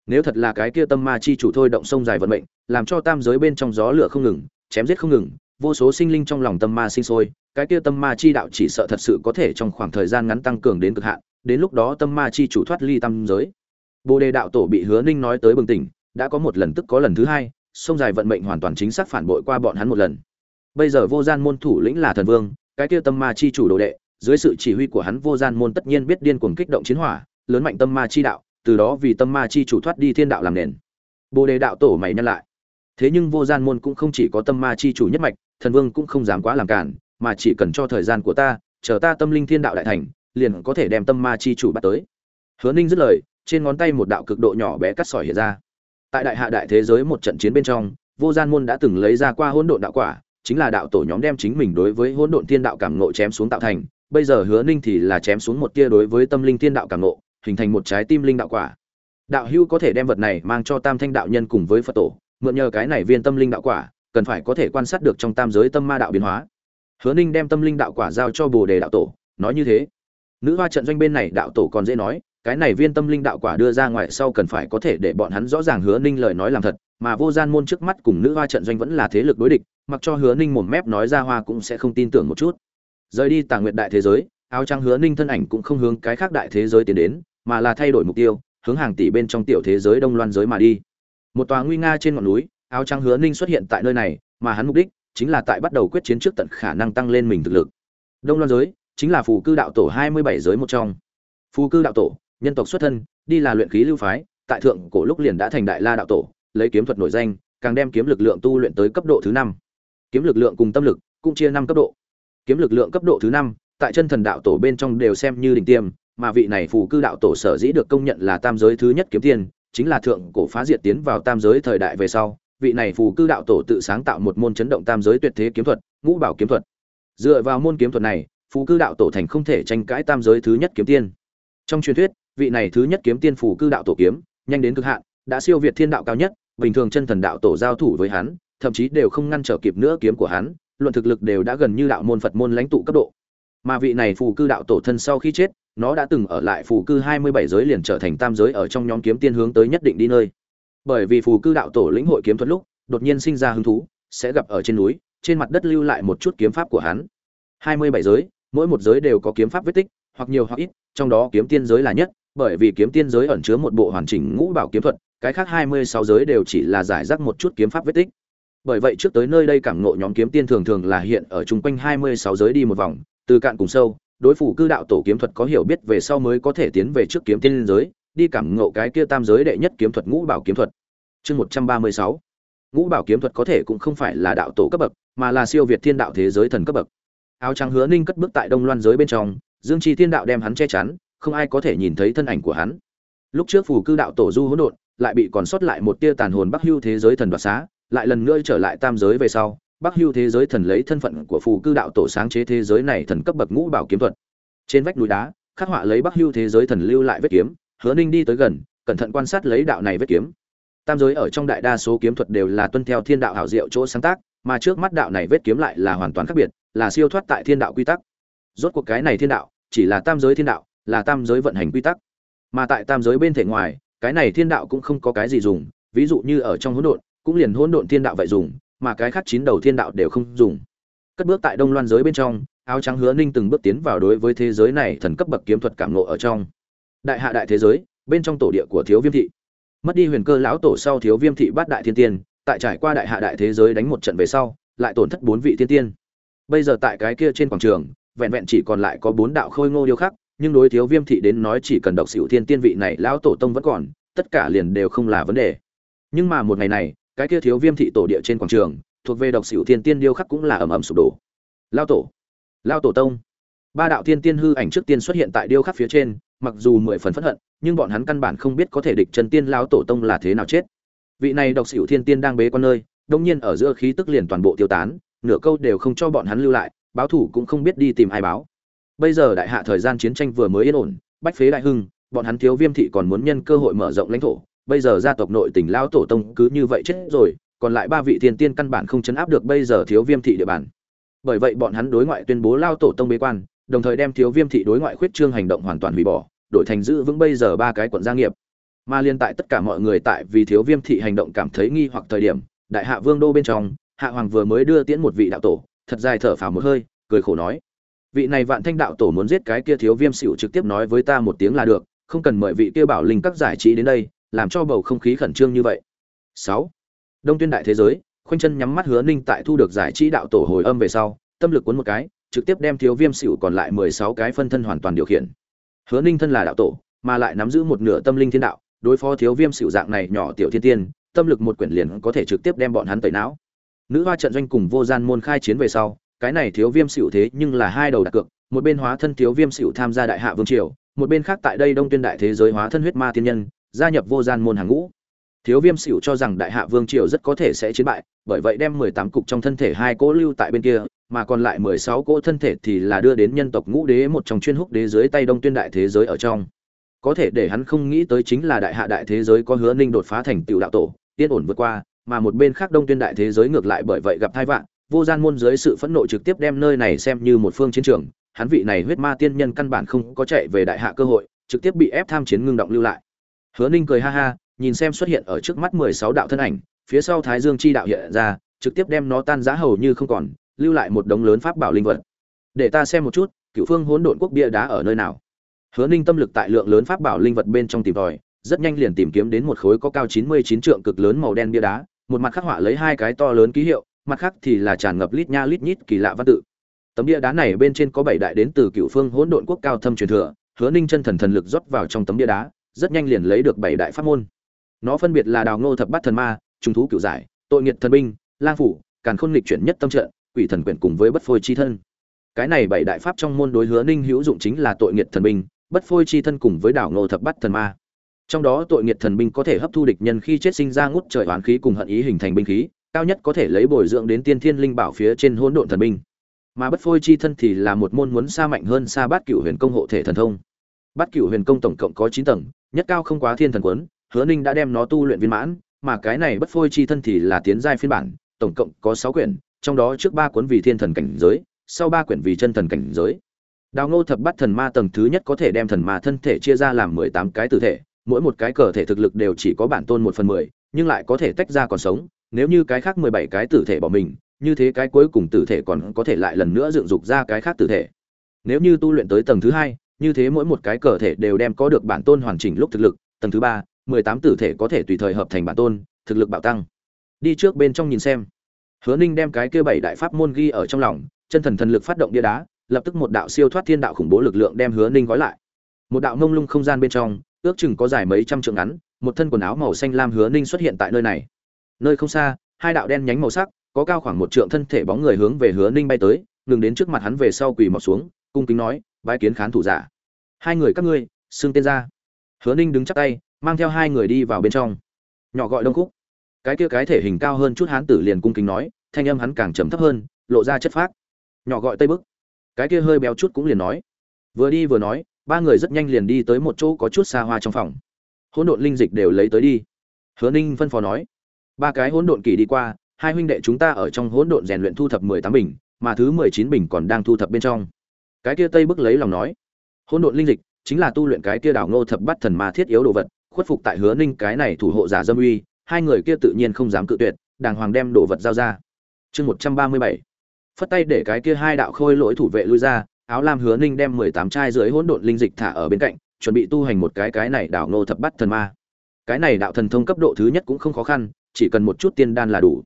Nếu thật là cái kia tâm ma chi chủ thôi động sông dài vận mệnh, làm cho tam giới bên trong gió lửa không ngừng, chém giết không ngừng, vô số sinh linh trong lòng tâm ma sinh sôi, cái kia tâm ma chi đạo chỉ sợ thật sự có thể trong khoảng thời gian ngắn tăng cường đến cực hạn, đến lúc đó tâm ma chi chủ thoát ly tam giới. Bồ đề đạo tổ bị hứa ninh nói tới bừng tỉnh, đã có một lần tức có lần thứ hai, sông dài vận mệnh hoàn toàn chính xác phản bội qua bọn hắn một lần. Bây giờ vô gian môn thủ lĩnh là thần vương, cái kia tâm ma chi chủ đồ đệ, dưới sự chỉ huy của hắn vô gian môn tất nhiên biết điên cuồng kích động chiến hỏa lớn mạnh tâm ma chi đạo, từ đó vì tâm ma chi chủ thoát đi thiên đạo làm nền. Bồ đề đạo tổ mày nhân lại. Thế nhưng vô gian môn cũng không chỉ có tâm ma chi chủ nhất mạch, thần vương cũng không dám quá làm cản, mà chỉ cần cho thời gian của ta, chờ ta tâm linh thiên đạo đại thành, liền có thể đem tâm ma chi chủ bắt tới. Hứa ninh dứt lời, trên ngón tay một đạo cực độ nhỏ bé cắt sỏi hiện ra. Tại đại hạ đại thế giới một trận chiến bên trong, vô gian môn đã từng lấy ra qua hỗn độn đạo quả, chính là đạo tổ nhóm đem chính mình đối với hỗn độn thiên đạo cảm ngộ chém xuống tạo thành. Bây giờ hứa ninh thì là chém xuống một tia đối với tâm linh thiên đạo cảm ngộ hình thành một trái tim linh đạo quả. Đạo hưu có thể đem vật này mang cho tam thanh đạo nhân cùng với phật tổ, mượn nhờ cái này viên tâm linh đạo quả, cần phải có thể quan sát được trong tam giới tâm ma đạo biến hóa. Hứa ninh đem tâm linh đạo quả giao cho bồ đề đạo tổ, nói như thế. Nữ hoa trận doanh bên này đạo tổ còn dễ nói, cái này viên tâm linh đạo quả đưa ra ngoài sau cần phải có thể để bọn hắn rõ ràng hứa ninh lời nói làm thật, mà vô gian môn trước mắt cùng nữ hoa trận doanh vẫn là thế lực đối địch, mặc cho hứa ninh mồm mép nói ra hoa cũng sẽ không tin tưởng một chút. Rời đi tàng nguyện đại thế giới, áo trắng hứa ninh thân ảnh cũng không hướng cái khác đại thế giới tiến đến mà là thay đổi mục tiêu, hướng hàng tỷ bên trong tiểu thế giới đông loan giới mà đi. Một tòa nguy nga trên ngọn núi, áo trắng hứa ninh xuất hiện tại nơi này, mà hắn mục đích chính là tại bắt đầu quyết chiến trước tận khả năng tăng lên mình thực lực. Đông loan giới chính là phù cư đạo tổ hai mươi bảy giới một trong. Phù cư đạo tổ, nhân tộc xuất thân, đi là luyện khí lưu phái, tại thượng cổ lúc liền đã thành đại la đạo tổ, lấy kiếm thuật nổi danh, càng đem kiếm lực lượng tu luyện tới cấp độ thứ năm. Kiếm lực lượng cùng tâm lực cũng chia năm cấp độ. Kiếm lực lượng cấp độ thứ năm, tại chân thần đạo tổ bên trong đều xem như đỉnh tiêm mà vị này phù cư đạo tổ sở dĩ được công nhận là tam giới thứ nhất kiếm tiên, chính là thượng cổ phá diệt tiến vào tam giới thời đại về sau, vị này phù cư đạo tổ tự sáng tạo một môn chấn động tam giới tuyệt thế kiếm thuật, ngũ bảo kiếm thuật. Dựa vào môn kiếm thuật này, phù cư đạo tổ thành không thể tranh cãi tam giới thứ nhất kiếm tiên. Trong truyền thuyết, vị này thứ nhất kiếm tiên phù cư đạo tổ kiếm, nhanh đến cực hạn, đã siêu việt thiên đạo cao nhất, bình thường chân thần đạo tổ giao thủ với hắn, thậm chí đều không ngăn trở kịp nữa kiếm của hắn, luận thực lực đều đã gần như đạo môn phật môn lãnh tụ cấp độ. Mà vị này phù cư đạo tổ thân sau khi chết nó đã từng ở lại phù cư hai mươi bảy giới liền trở thành tam giới ở trong nhóm kiếm tiên hướng tới nhất định đi nơi. Bởi vì phù cư đạo tổ lĩnh hội kiếm thuật lúc, đột nhiên sinh ra hứng thú, sẽ gặp ở trên núi, trên mặt đất lưu lại một chút kiếm pháp của hắn. hai mươi bảy giới, mỗi một giới đều có kiếm pháp vết tích, hoặc nhiều hoặc ít, trong đó kiếm tiên giới là nhất, bởi vì kiếm tiên giới ẩn chứa một bộ hoàn chỉnh ngũ bảo kiếm thuật, cái khác hai mươi sáu giới đều chỉ là giải rác một chút kiếm pháp vết tích. Bởi vậy trước tới nơi đây cảm ngộ nhóm kiếm tiên thường thường là hiện ở chung quanh hai mươi sáu giới đi một vòng, từ cạn cùng sâu đối phủ cư đạo tổ kiếm thuật có hiểu biết về sau mới có thể tiến về trước kiếm tiên giới, đi cảm ngộ cái kia tam giới đệ nhất kiếm thuật ngũ bảo kiếm thuật. Chương một trăm ba mươi sáu. Ngũ bảo kiếm thuật có thể cũng không phải là đạo tổ cấp bậc, mà là siêu việt thiên đạo thế giới thần cấp bậc. Áo trắng hứa ninh cất bước tại đông loan giới bên trong, dương chi thiên đạo đem hắn che chắn, không ai có thể nhìn thấy thân ảnh của hắn. Lúc trước phù cư đạo tổ du hỗn độn, lại bị còn sót lại một tia tàn hồn bắc hưu thế giới thần đoạt xá, lại lần nữa trở lại tam giới về sau bắc hưu thế giới thần lấy thân phận của phù cư đạo tổ sáng chế thế giới này thần cấp bậc ngũ bảo kiếm thuật. Trên vách núi đá, khắc họa lấy bắc hưu thế giới thần lưu lại vết kiếm, hứa ninh đi tới gần, cẩn thận quan sát lấy đạo này vết kiếm. Tam giới ở trong đại đa số kiếm thuật đều là tuân theo thiên đạo hảo diệu chỗ sáng tác, mà trước mắt đạo này vết kiếm lại là hoàn toàn khác biệt, là siêu thoát tại thiên đạo quy tắc. Rốt cuộc cái này thiên đạo, chỉ là tam giới thiên đạo, là tam giới vận hành quy tắc. Mà tại tam giới bên thể ngoài, cái này thiên đạo cũng không có cái gì dùng, ví dụ như ở trong hỗn độn, cũng liền hỗn độn thiên đạo vậy dùng mà cái khác chín đầu thiên đạo đều không dùng. Cất bước tại đông loan giới bên trong, áo trắng hứa ninh từng bước tiến vào đối với thế giới này thần cấp bậc kiếm thuật cảm ngộ ở trong. Đại hạ đại thế giới, bên trong tổ địa của thiếu viêm thị. Mất đi huyền cơ lão tổ sau thiếu viêm thị bát đại thiên tiên, tại trải qua đại hạ đại thế giới đánh một trận về sau, lại tổn thất bốn vị thiên tiên. Bây giờ tại cái kia trên quảng trường, vẹn vẹn chỉ còn lại có bốn đạo khôi ngô điêu khắc, nhưng đối thiếu viêm thị đến nói chỉ cần độc xỉu thiên tiên vị này, lão tổ tông vẫn còn, tất cả liền đều không là vấn đề. Nhưng mà một ngày này cái kia thiếu viêm thị tổ địa trên quảng trường, thuộc về độc sửu thiên tiên điêu khắc cũng là ầm ầm sụp đổ. Lao tổ lao tổ tông. Ba đạo thiên tiên hư ảnh trước tiên xuất hiện tại điêu khắc phía trên, mặc dù mười phần phẫn hận, nhưng bọn hắn căn bản không biết có thể địch trần tiên lao tổ tông là thế nào chết. Vị này độc sửu thiên tiên đang bế quan nơi, đông nhiên ở giữa khí tức liền toàn bộ tiêu tán, nửa câu đều không cho bọn hắn lưu lại, báo thủ cũng không biết đi tìm ai báo. Bây giờ đại hạ thời gian chiến tranh vừa mới yên ổn, bách phế đại hưng, bọn hắn thiếu viêm thị còn muốn nhân cơ hội mở rộng lãnh thổ bây giờ gia tộc nội tỉnh Lão tổ tông cứ như vậy chết rồi, còn lại ba vị thiên tiên căn bản không chấn áp được bây giờ thiếu viêm thị địa bàn. Bởi vậy bọn hắn đối ngoại tuyên bố lao tổ tông bế quan, đồng thời đem thiếu viêm thị đối ngoại khuyết trương hành động hoàn toàn hủy bỏ, đổi thành giữ vững bây giờ ba cái quận gia nghiệp. Mà liên tại tất cả mọi người tại vì thiếu viêm thị hành động cảm thấy nghi hoặc thời điểm, đại hạ vương đô bên trong, hạ hoàng vừa mới đưa tiễn một vị đạo tổ, thật dài thở phào một hơi, cười khổ nói, vị này vạn thanh đạo tổ muốn giết cái kia thiếu viêm xỉu trực tiếp nói với ta một tiếng là được, không cần mời vị kia bảo linh các giải trí đến đây làm cho bầu không khí khẩn trương như vậy. Sáu. Đông tuyên đại thế giới Khuynh chân nhắm mắt hứa ninh tại thu được giải trí đạo tổ hồi âm về sau, tâm lực cuốn một cái, trực tiếp đem thiếu viêm Sửu còn lại mười sáu cái phân thân hoàn toàn điều khiển. Hứa ninh thân là đạo tổ, mà lại nắm giữ một nửa tâm linh thiên đạo, đối phó thiếu viêm Sửu dạng này nhỏ tiểu thiên tiên, tâm lực một quyển liền có thể trực tiếp đem bọn hắn tẩy não. Nữ hoa trận doanh cùng vô gian môn khai chiến về sau, cái này thiếu viêm Sửu thế nhưng là hai đầu đặt cược, một bên hóa thân thiếu viêm Sửu tham gia đại hạ vương triều, một bên khác tại đây đông tuyên đại thế giới hóa thân huyết ma tiên nhân gia nhập vô gian môn hàng ngũ. Thiếu viêm xỉu cho rằng đại hạ vương triều rất có thể sẽ chiến bại, bởi vậy đem mười tám cục trong thân thể hai cỗ lưu tại bên kia, mà còn lại mười sáu cỗ thân thể thì là đưa đến nhân tộc ngũ đế một trong chuyên húc đế dưới tay đông tuyên đại thế giới ở trong. Có thể để hắn không nghĩ tới chính là đại hạ đại thế giới có hứa ninh đột phá thành tựu đạo tổ, yên ổn vượt qua, mà một bên khác đông tuyên đại thế giới ngược lại bởi vậy gặp thai vạn, vô gian môn dưới sự phẫn nộ trực tiếp đem nơi này xem như một phương chiến trường, hắn vị này huyết ma tiên nhân căn bản không có chạy về đại hạ cơ hội, trực tiếp bị ép tham chiến ngưng động lưu lại hứa ninh cười ha ha, nhìn xem xuất hiện ở trước mắt mười sáu đạo thân ảnh, phía sau thái dương chi đạo hiện ra, trực tiếp đem nó tan rã hầu như không còn, lưu lại một đống lớn pháp bảo linh vật. Để ta xem một chút, cựu phương hỗn độn quốc bia đá ở nơi nào. Hứa ninh tâm lực tại lượng lớn pháp bảo linh vật bên trong tìm tòi, rất nhanh liền tìm kiếm đến một khối có cao chín mươi chín trượng cực lớn màu đen bia đá, một mặt khắc họa lấy hai cái to lớn ký hiệu, mặt khác thì là tràn ngập lít nha lít nhít kỳ lạ văn tự. Tấm bia đá này bên trên có bảy đại đến từ cựu phương hỗn độn quốc cao thâm truyền thừa, hứa ninh chân thần thần lực rót vào trong tấm bia đá rất nhanh liền lấy được bảy đại pháp môn. Nó phân biệt là đào ngô thập bát thần ma trung thú cựu giải, tội nghiệt thần binh, lang phủ, càn khôn lịch chuyển nhất tâm trận, quỷ thần quyển cùng với bất phôi chi thân. Cái này bảy đại pháp trong môn đối hứa ninh hữu dụng chính là tội nghiệt thần binh, bất phôi chi thân cùng với đảo ngô thập bát thần ma. Trong đó tội nghiệt thần binh có thể hấp thu địch nhân khi chết sinh ra ngút trời oán khí cùng hận ý hình thành binh khí, cao nhất có thể lấy bồi dưỡng đến tiên thiên linh bảo phía trên hỗn độn thần binh. Mà bất phôi chi thân thì là một môn muốn xa mạnh hơn xa bát cửu huyền công hộ thể thần thông. Bát cửu huyền công tổng cộng có chín tầng nhất cao không quá thiên thần quấn hứa ninh đã đem nó tu luyện viên mãn, mà cái này bất phôi chi thân thì là tiến giai phiên bản, tổng cộng có sáu quyển, trong đó trước ba cuốn vì thiên thần cảnh giới, sau ba quyển vì chân thần cảnh giới. Đào ngô thập bắt thần ma tầng thứ nhất có thể đem thần ma thân thể chia ra làm mười tám cái tử thể, mỗi một cái cờ thể thực lực đều chỉ có bản tôn một phần mười, nhưng lại có thể tách ra còn sống, nếu như cái khác mười bảy cái tử thể bỏ mình, như thế cái cuối cùng tử thể còn có thể lại lần nữa dựng dục ra cái khác tử thể. Nếu như tu luyện tới tầng thứ hai như thế mỗi một cái cờ thể đều đem có được bản tôn hoàn chỉnh lúc thực lực, tầng thứ ba, mười tám tử thể có thể tùy thời hợp thành bản tôn, thực lực bạo tăng. Đi trước bên trong nhìn xem. Hứa ninh đem cái kia bảy đại pháp môn ghi ở trong lòng, chân thần thần lực phát động bia đá, lập tức một đạo siêu thoát thiên đạo khủng bố lực lượng đem hứa ninh gói lại. Một đạo mông lung không gian bên trong, ước chừng có dài mấy trăm trượng ngắn, một thân quần áo màu xanh lam hứa ninh xuất hiện tại nơi này. Nơi không xa, hai đạo đen nhánh màu sắc, có cao khoảng một trượng thân thể bóng người hướng về hứa ninh bay tới, ngừng đến trước mặt hắn về sau quỳ mọc xuống, cung kính nói bái kiến khán thủ giả. Hai người các ngươi, xưng tên ra. Hứa ninh đứng chắc tay, mang theo hai người đi vào bên trong. Nhỏ gọi đông khúc. Cái kia cái thể hình cao hơn chút hán tử liền cung kính nói, thanh âm hắn càng trầm thấp hơn, lộ ra chất phác. Nhỏ gọi tây bức. Cái kia hơi béo chút cũng liền nói. Vừa đi vừa nói, ba người rất nhanh liền đi tới một chỗ có chút xa hoa trong phòng. Hỗn độn linh dịch đều lấy tới đi. Hứa ninh phân phó nói. Ba cái hỗn độn kỳ đi qua, hai huynh đệ chúng ta ở trong hỗn độn rèn luyện thu thập mười tám bình, mà thứ mười chín bình còn đang thu thập bên trong cái kia tây bức lấy lòng nói, hỗn độn linh dịch chính là tu luyện cái kia đảo ngô thập bắt thần ma thiết yếu đồ vật, khuất phục tại hứa ninh cái này thủ hộ giả dâm uy, hai người kia tự nhiên không dám cự tuyệt, đàng hoàng đem đồ vật giao ra. Chương một trăm ba mươi bảy. Phất tay để cái kia hai đạo khôi lỗi thủ vệ lui ra, áo lam hứa ninh đem mười tám chai dưới hỗn độn linh dịch thả ở bên cạnh, chuẩn bị tu hành một cái cái này đảo ngô thập bắt thần ma. Cái này đạo thần thông cấp độ thứ nhất cũng không khó khăn, chỉ cần một chút tiên đan là đủ.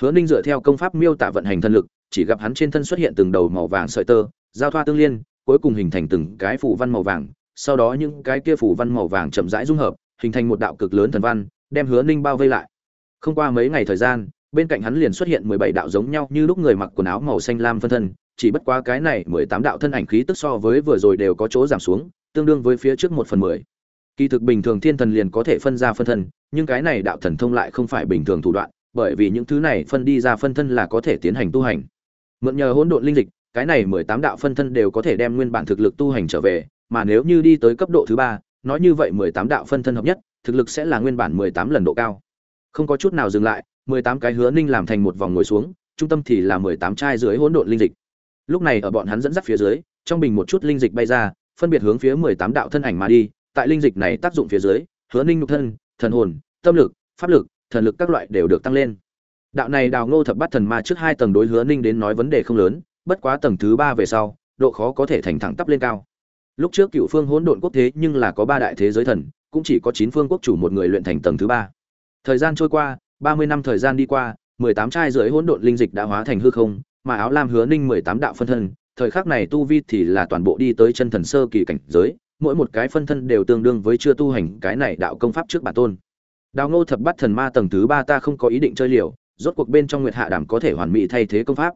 Hứa ninh dựa theo công pháp miêu tả vận hành thân lực, chỉ gặp hắn trên thân xuất hiện từng đầu màu vàng sợi tơ giao thoa tương liên, cuối cùng hình thành từng cái phủ văn màu vàng, sau đó những cái kia phủ văn màu vàng chậm rãi dung hợp, hình thành một đạo cực lớn thần văn, đem hứa ninh bao vây lại. Không qua mấy ngày thời gian, bên cạnh hắn liền xuất hiện mười bảy đạo giống nhau như lúc người mặc quần áo màu xanh lam phân thân, chỉ bất quá cái này mười tám đạo thân ảnh khí tức so với vừa rồi đều có chỗ giảm xuống, tương đương với phía trước một phần mười. Kỳ thực bình thường thiên thần liền có thể phân ra phân thân, nhưng cái này đạo thần thông lại không phải bình thường thủ đoạn, bởi vì những thứ này phân đi ra phân thân là có thể tiến hành tu hành. Mượn nhờ hỗn độn linh dịch cái này mười tám đạo phân thân đều có thể đem nguyên bản thực lực tu hành trở về, mà nếu như đi tới cấp độ thứ ba, nói như vậy mười tám đạo phân thân hợp nhất, thực lực sẽ là nguyên bản mười tám lần độ cao. Không có chút nào dừng lại, mười tám cái hứa ninh làm thành một vòng ngồi xuống, trung tâm thì là mười tám chai dưới hỗn độn linh dịch. Lúc này ở bọn hắn dẫn dắt phía dưới, trong bình một chút linh dịch bay ra, phân biệt hướng phía mười tám đạo thân ảnh mà đi, tại linh dịch này tác dụng phía dưới, hứa ninh nhục thân, thần hồn, tâm lực, pháp lực, thần lực các loại đều được tăng lên. Đạo này đào ngô thập bát thần ma trước hai tầng đối hứa ninh đến nói vấn đề không lớn bất quá tầng thứ ba về sau, độ khó có thể thành thẳng tắp lên cao. Lúc trước cựu phương hỗn độn quốc thế nhưng là có ba đại thế giới thần, cũng chỉ có chín phương quốc chủ một người luyện thành tầng thứ ba. Thời gian trôi qua, ba mươi năm thời gian đi qua, mười tám trai dưới hỗn độn linh dịch đã hóa thành hư không, mà áo lam hứa ninh mười tám đạo phân thân, thời khắc này tu vi thì là toàn bộ đi tới chân thần sơ kỳ cảnh giới, mỗi một cái phân thân đều tương đương với chưa tu hành cái này đạo công pháp trước bản tôn. Đào ngô thập bắt thần ma tầng thứ ba ta không có ý định chơi liều, rốt cuộc bên trong nguyệt hạ đàm có thể hoàn mỹ thay thế công pháp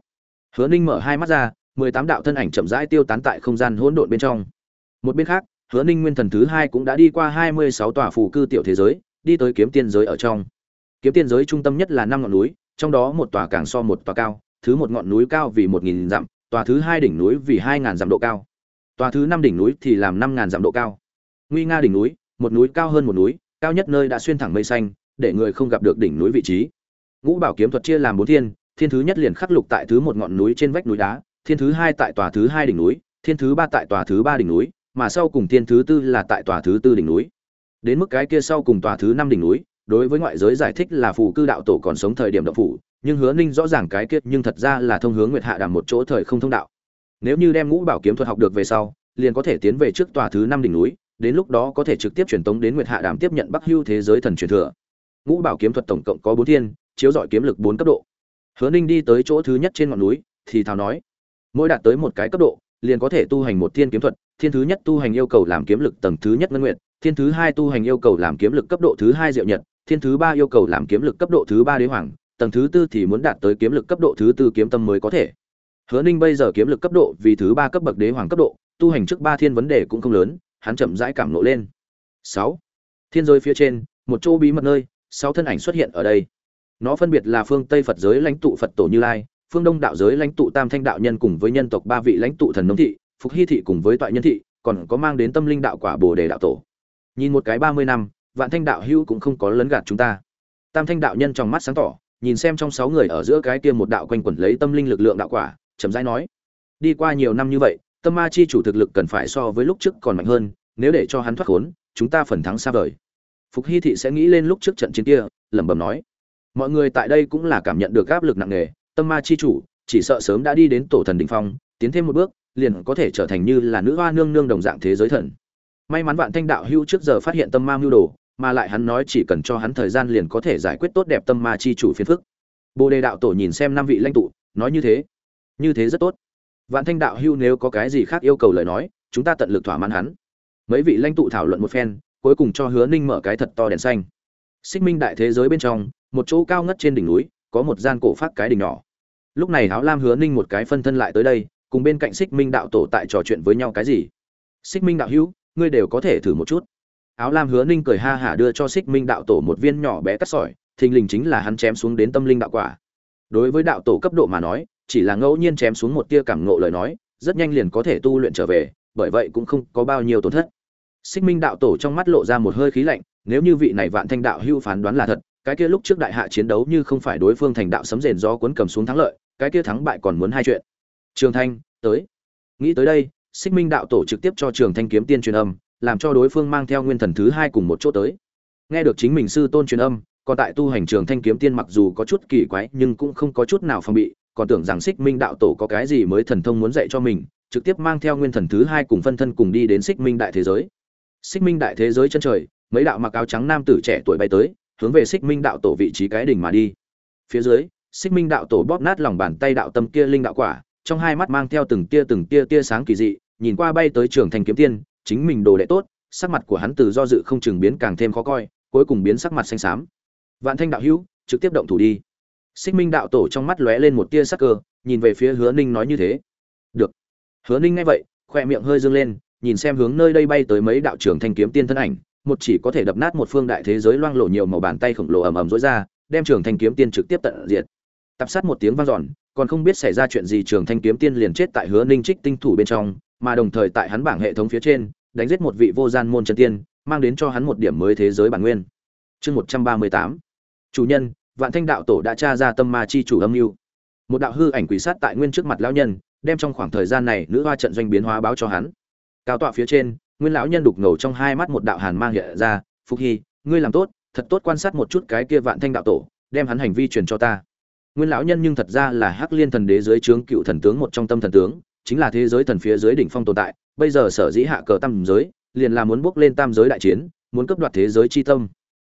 hứa ninh mở hai mắt ra, mười tám đạo thân ảnh chậm rãi tiêu tán tại không gian hỗn độn bên trong. Một bên khác, hứa ninh nguyên thần thứ hai cũng đã đi qua hai mươi sáu tòa phủ cư tiểu thế giới, đi tới kiếm tiên giới ở trong. Kiếm tiên giới trung tâm nhất là năm ngọn núi, trong đó một tòa càng so một tòa cao, thứ một ngọn núi cao vì một nghìn dặm, tòa thứ hai đỉnh núi vì hai ngàn dặm độ cao. Tòa thứ năm đỉnh núi thì làm năm ngàn dặm độ cao. Nguy nga đỉnh núi, một núi cao hơn một núi, cao nhất nơi đã xuyên thẳng mây xanh, để người không gặp được đỉnh núi vị trí. Ngũ bảo kiếm thuật chia làm bốn thiên thiên thứ nhất liền khắc lục tại thứ một ngọn núi trên vách núi đá, thiên thứ hai tại tòa thứ hai đỉnh núi, thiên thứ ba tại tòa thứ ba đỉnh núi, mà sau cùng thiên thứ tư là tại tòa thứ tư đỉnh núi. Đến mức cái kia sau cùng tòa thứ năm đỉnh núi, đối với ngoại giới giải thích là phù cư đạo tổ còn sống thời điểm động phủ, nhưng hứa ninh rõ ràng cái kiết nhưng thật ra là thông hướng nguyệt hạ đàm một chỗ thời không thông đạo. Nếu như đem ngũ bảo kiếm thuật học được về sau, liền có thể tiến về trước tòa thứ năm đỉnh núi, đến lúc đó có thể trực tiếp truyền tống đến nguyệt hạ đàm tiếp nhận bắc hưu thế giới thần truyền thừa. Ngũ bảo kiếm thuật tổng cộng có bốn thiên, chiếu dọi kiếm lực bốn cấp độ hứa ninh đi tới chỗ thứ nhất trên ngọn núi, thì thào nói, mỗi đạt tới một cái cấp độ, liền có thể tu hành một thiên kiếm thuật, thiên thứ nhất tu hành yêu cầu làm kiếm lực tầng thứ nhất ngân nguyện thiên thứ hai tu hành yêu cầu làm kiếm lực cấp độ thứ hai diệu nhật, thiên thứ ba yêu cầu làm kiếm lực cấp độ thứ ba đế hoàng, tầng thứ tư thì muốn đạt tới kiếm lực cấp độ thứ tư kiếm tâm mới có thể. Hứa ninh bây giờ kiếm lực cấp độ vì thứ ba cấp bậc đế hoàng cấp độ, tu hành trước ba thiên vấn đề cũng không lớn, hắn chậm rãi cảm nộ lên. Sáu. Thiên giới phía trên, một chỗ bí mật nơi, sáu thân ảnh xuất hiện ở đây nó phân biệt là phương tây phật giới lãnh tụ phật tổ như lai, phương đông đạo giới lãnh tụ tam thanh đạo nhân cùng với nhân tộc ba vị lãnh tụ thần nông thị, phục hy thị cùng với toại nhân thị, còn có mang đến tâm linh đạo quả bồ đề đạo tổ. Nhìn một cái ba mươi năm, vạn thanh đạo hữu cũng không có lấn gạt chúng ta. Tam thanh đạo nhân trong mắt sáng tỏ, nhìn xem trong sáu người ở giữa cái kia một đạo quanh quẩn lấy tâm linh lực lượng đạo quả, chậm rãi nói, đi qua nhiều năm như vậy, tâm ma chi chủ thực lực cần phải so với lúc trước còn mạnh hơn, nếu để cho hắn thoát khốn, chúng ta phần thắng xa vời. Phục hy thị sẽ nghĩ lên lúc trước trận chiến kia, lẩm bẩm nói mọi người tại đây cũng là cảm nhận được áp lực nặng nề, tâm ma chi chủ, chỉ sợ sớm đã đi đến tổ thần đỉnh phong, tiến thêm một bước, liền có thể trở thành như là nữ hoa nương nương đồng dạng thế giới thần. May mắn vạn thanh đạo hưu trước giờ phát hiện tâm ma mưu đồ, mà lại hắn nói chỉ cần cho hắn thời gian liền có thể giải quyết tốt đẹp tâm ma chi chủ phiền phức. Bồ đề đạo tổ nhìn xem năm vị lãnh tụ, nói như thế. Như thế rất tốt. Vạn thanh đạo hưu nếu có cái gì khác yêu cầu lời nói, chúng ta tận lực thỏa mãn hắn. Mấy vị lãnh tụ thảo luận một phen, cuối cùng cho hứa ninh mở cái thật to đèn xanh. Xích minh đại thế giới bên trong một chỗ cao ngất trên đỉnh núi, có một gian cổ phát cái đỉnh nhỏ. Lúc này áo lam hứa ninh một cái phân thân lại tới đây, cùng bên cạnh xích minh đạo tổ tại trò chuyện với nhau cái gì? Xích minh đạo hữu, ngươi đều có thể thử một chút. Áo lam hứa ninh cười ha hả đưa cho xích minh đạo tổ một viên nhỏ bé cắt sỏi, thình lình chính là hắn chém xuống đến tâm linh đạo quả. Đối với đạo tổ cấp độ mà nói, chỉ là ngẫu nhiên chém xuống một tia cảm ngộ lời nói, rất nhanh liền có thể tu luyện trở về, bởi vậy cũng không có bao nhiêu tổn thất. Xích minh đạo tổ trong mắt lộ ra một hơi khí lạnh, nếu như vị này vạn thanh đạo hưu phán đoán là thật cái kia lúc trước đại hạ chiến đấu như không phải đối phương thành đạo sấm rền do cuốn cầm xuống thắng lợi, cái kia thắng bại còn muốn hai chuyện. Trường thanh, tới. Nghĩ tới đây, xích minh đạo tổ trực tiếp cho trường thanh kiếm tiên truyền âm, làm cho đối phương mang theo nguyên thần thứ hai cùng một chỗ tới. Nghe được chính mình sư tôn truyền âm, còn tại tu hành trường thanh kiếm tiên mặc dù có chút kỳ quái nhưng cũng không có chút nào phòng bị, còn tưởng rằng xích minh đạo tổ có cái gì mới thần thông muốn dạy cho mình, trực tiếp mang theo nguyên thần thứ hai cùng phân thân cùng đi đến xích minh đại thế giới. Xích minh đại thế giới chân trời, mấy đạo mặc áo trắng nam tử trẻ tuổi bay tới hướng về xích minh đạo tổ vị trí cái đỉnh mà đi. Phía dưới, xích minh đạo tổ bóp nát lòng bàn tay đạo tâm kia linh đạo quả, trong hai mắt mang theo từng tia từng tia tia sáng kỳ dị, nhìn qua bay tới trường thành kiếm tiên, chính mình đồ đệ tốt, sắc mặt của hắn từ do dự không chừng biến càng thêm khó coi, cuối cùng biến sắc mặt xanh xám. Vạn thanh đạo hữu, trực tiếp động thủ đi. Xích minh đạo tổ trong mắt lóe lên một tia sắc cơ, nhìn về phía hứa ninh nói như thế. Được. Hứa ninh nghe vậy, khoe miệng hơi dương lên, nhìn xem hướng nơi đây bay tới mấy đạo trưởng thanh kiếm tiên thân ảnh một chỉ có thể đập nát một phương đại thế giới loang lổ nhiều màu bàn tay khổng lồ ầm ầm rối ra, đem trường thanh kiếm tiên trực tiếp tận diệt. Tập sát một tiếng vang dọn, còn không biết xảy ra chuyện gì trường thanh kiếm tiên liền chết tại hứa ninh trích tinh thủ bên trong, mà đồng thời tại hắn bảng hệ thống phía trên, đánh giết một vị vô gian môn chân tiên, mang đến cho hắn một điểm mới thế giới bản nguyên. Chương một trăm ba mươi tám. Chủ nhân, vạn thanh đạo tổ đã tra ra tâm ma chi chủ âm mưu. Một đạo hư ảnh quỷ sát tại nguyên trước mặt lão nhân, đem trong khoảng thời gian này nữ hoa trận doanh biến hóa báo cho hắn. Cao tọa phía trên nguyên lão nhân đục ngầu trong hai mắt một đạo hàn mang hiện ra phúc hy, ngươi làm tốt, thật tốt quan sát một chút cái kia vạn thanh đạo tổ, đem hắn hành vi truyền cho ta. Nguyên lão nhân nhưng thật ra là hắc liên thần đế dưới trướng cựu thần tướng một trong tâm thần tướng, chính là thế giới thần phía dưới đỉnh phong tồn tại, bây giờ sở dĩ hạ cờ tam giới, liền là muốn bước lên tam giới đại chiến, muốn cấp đoạt thế giới chi tâm.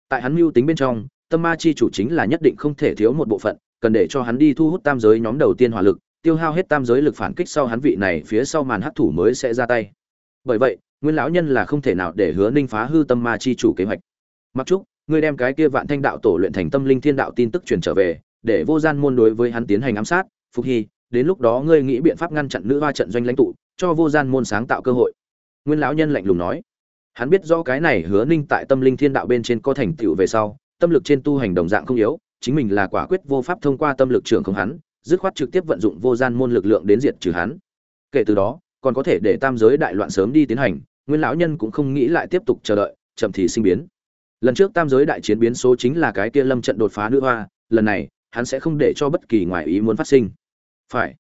Tại hắn mưu tính bên trong, tâm ma chi chủ chính là nhất định không thể thiếu một bộ phận, cần để cho hắn đi thu hút tam giới nhóm đầu tiên hỏa lực, tiêu hao hết tam giới lực phản kích sau hắn vị này phía sau màn hắc thủ mới sẽ ra tay. Bởi vậy nguyên lão nhân là không thể nào để hứa ninh phá hư tâm ma chi chủ kế hoạch. Mặc trúc, ngươi đem cái kia vạn thanh đạo tổ luyện thành tâm linh thiên đạo tin tức truyền trở về, để vô gian môn đối với hắn tiến hành ám sát, phục hy, đến lúc đó ngươi nghĩ biện pháp ngăn chặn nữ hoa trận doanh lãnh tụ, cho vô gian môn sáng tạo cơ hội. Nguyên lão nhân lạnh lùng nói. Hắn biết do cái này hứa ninh tại tâm linh thiên đạo bên trên có thành tựu về sau, tâm lực trên tu hành đồng dạng không yếu, chính mình là quả quyết vô pháp thông qua tâm lực trưởng không hắn, dứt khoát trực tiếp vận dụng vô gian môn lực lượng đến diệt trừ hắn. Kể từ đó còn có thể để tam giới đại loạn sớm đi tiến hành, nguyên lão nhân cũng không nghĩ lại tiếp tục chờ đợi, chậm thì sinh biến. Lần trước tam giới đại chiến biến số chính là cái kia lâm trận đột phá nữ hoa, lần này, hắn sẽ không để cho bất kỳ ngoại ý muốn phát sinh. Phải.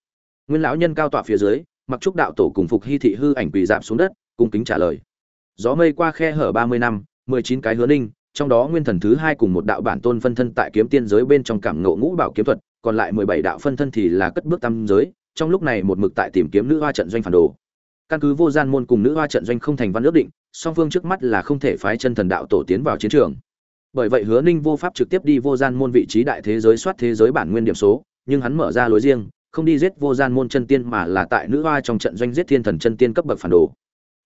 Nguyên lão nhân cao tọa phía dưới, mặc trúc đạo tổ cùng phục hy thị hư ảnh quỳ dạp xuống đất, cung kính trả lời. Gió mây qua khe hở ba mươi năm, mười chín cái hứa ninh, trong đó nguyên thần thứ hai cùng một đạo bản tôn phân thân tại kiếm tiên giới bên trong cảm ngộ ngũ bảo kiếm thuật, còn lại mười bảy đạo phân thân thì là cất bước tam giới trong lúc này một mực tại tìm kiếm nữ hoa trận doanh phản đồ. Căn cứ vô gian môn cùng nữ hoa trận doanh không thành văn ước định, song phương trước mắt là không thể phái chân thần đạo tổ tiến vào chiến trường. Bởi vậy hứa ninh vô pháp trực tiếp đi vô gian môn vị trí đại thế giới soát thế giới bản nguyên điểm số, nhưng hắn mở ra lối riêng, không đi giết vô gian môn chân tiên mà là tại nữ hoa trong trận doanh giết thiên thần chân tiên cấp bậc phản đồ.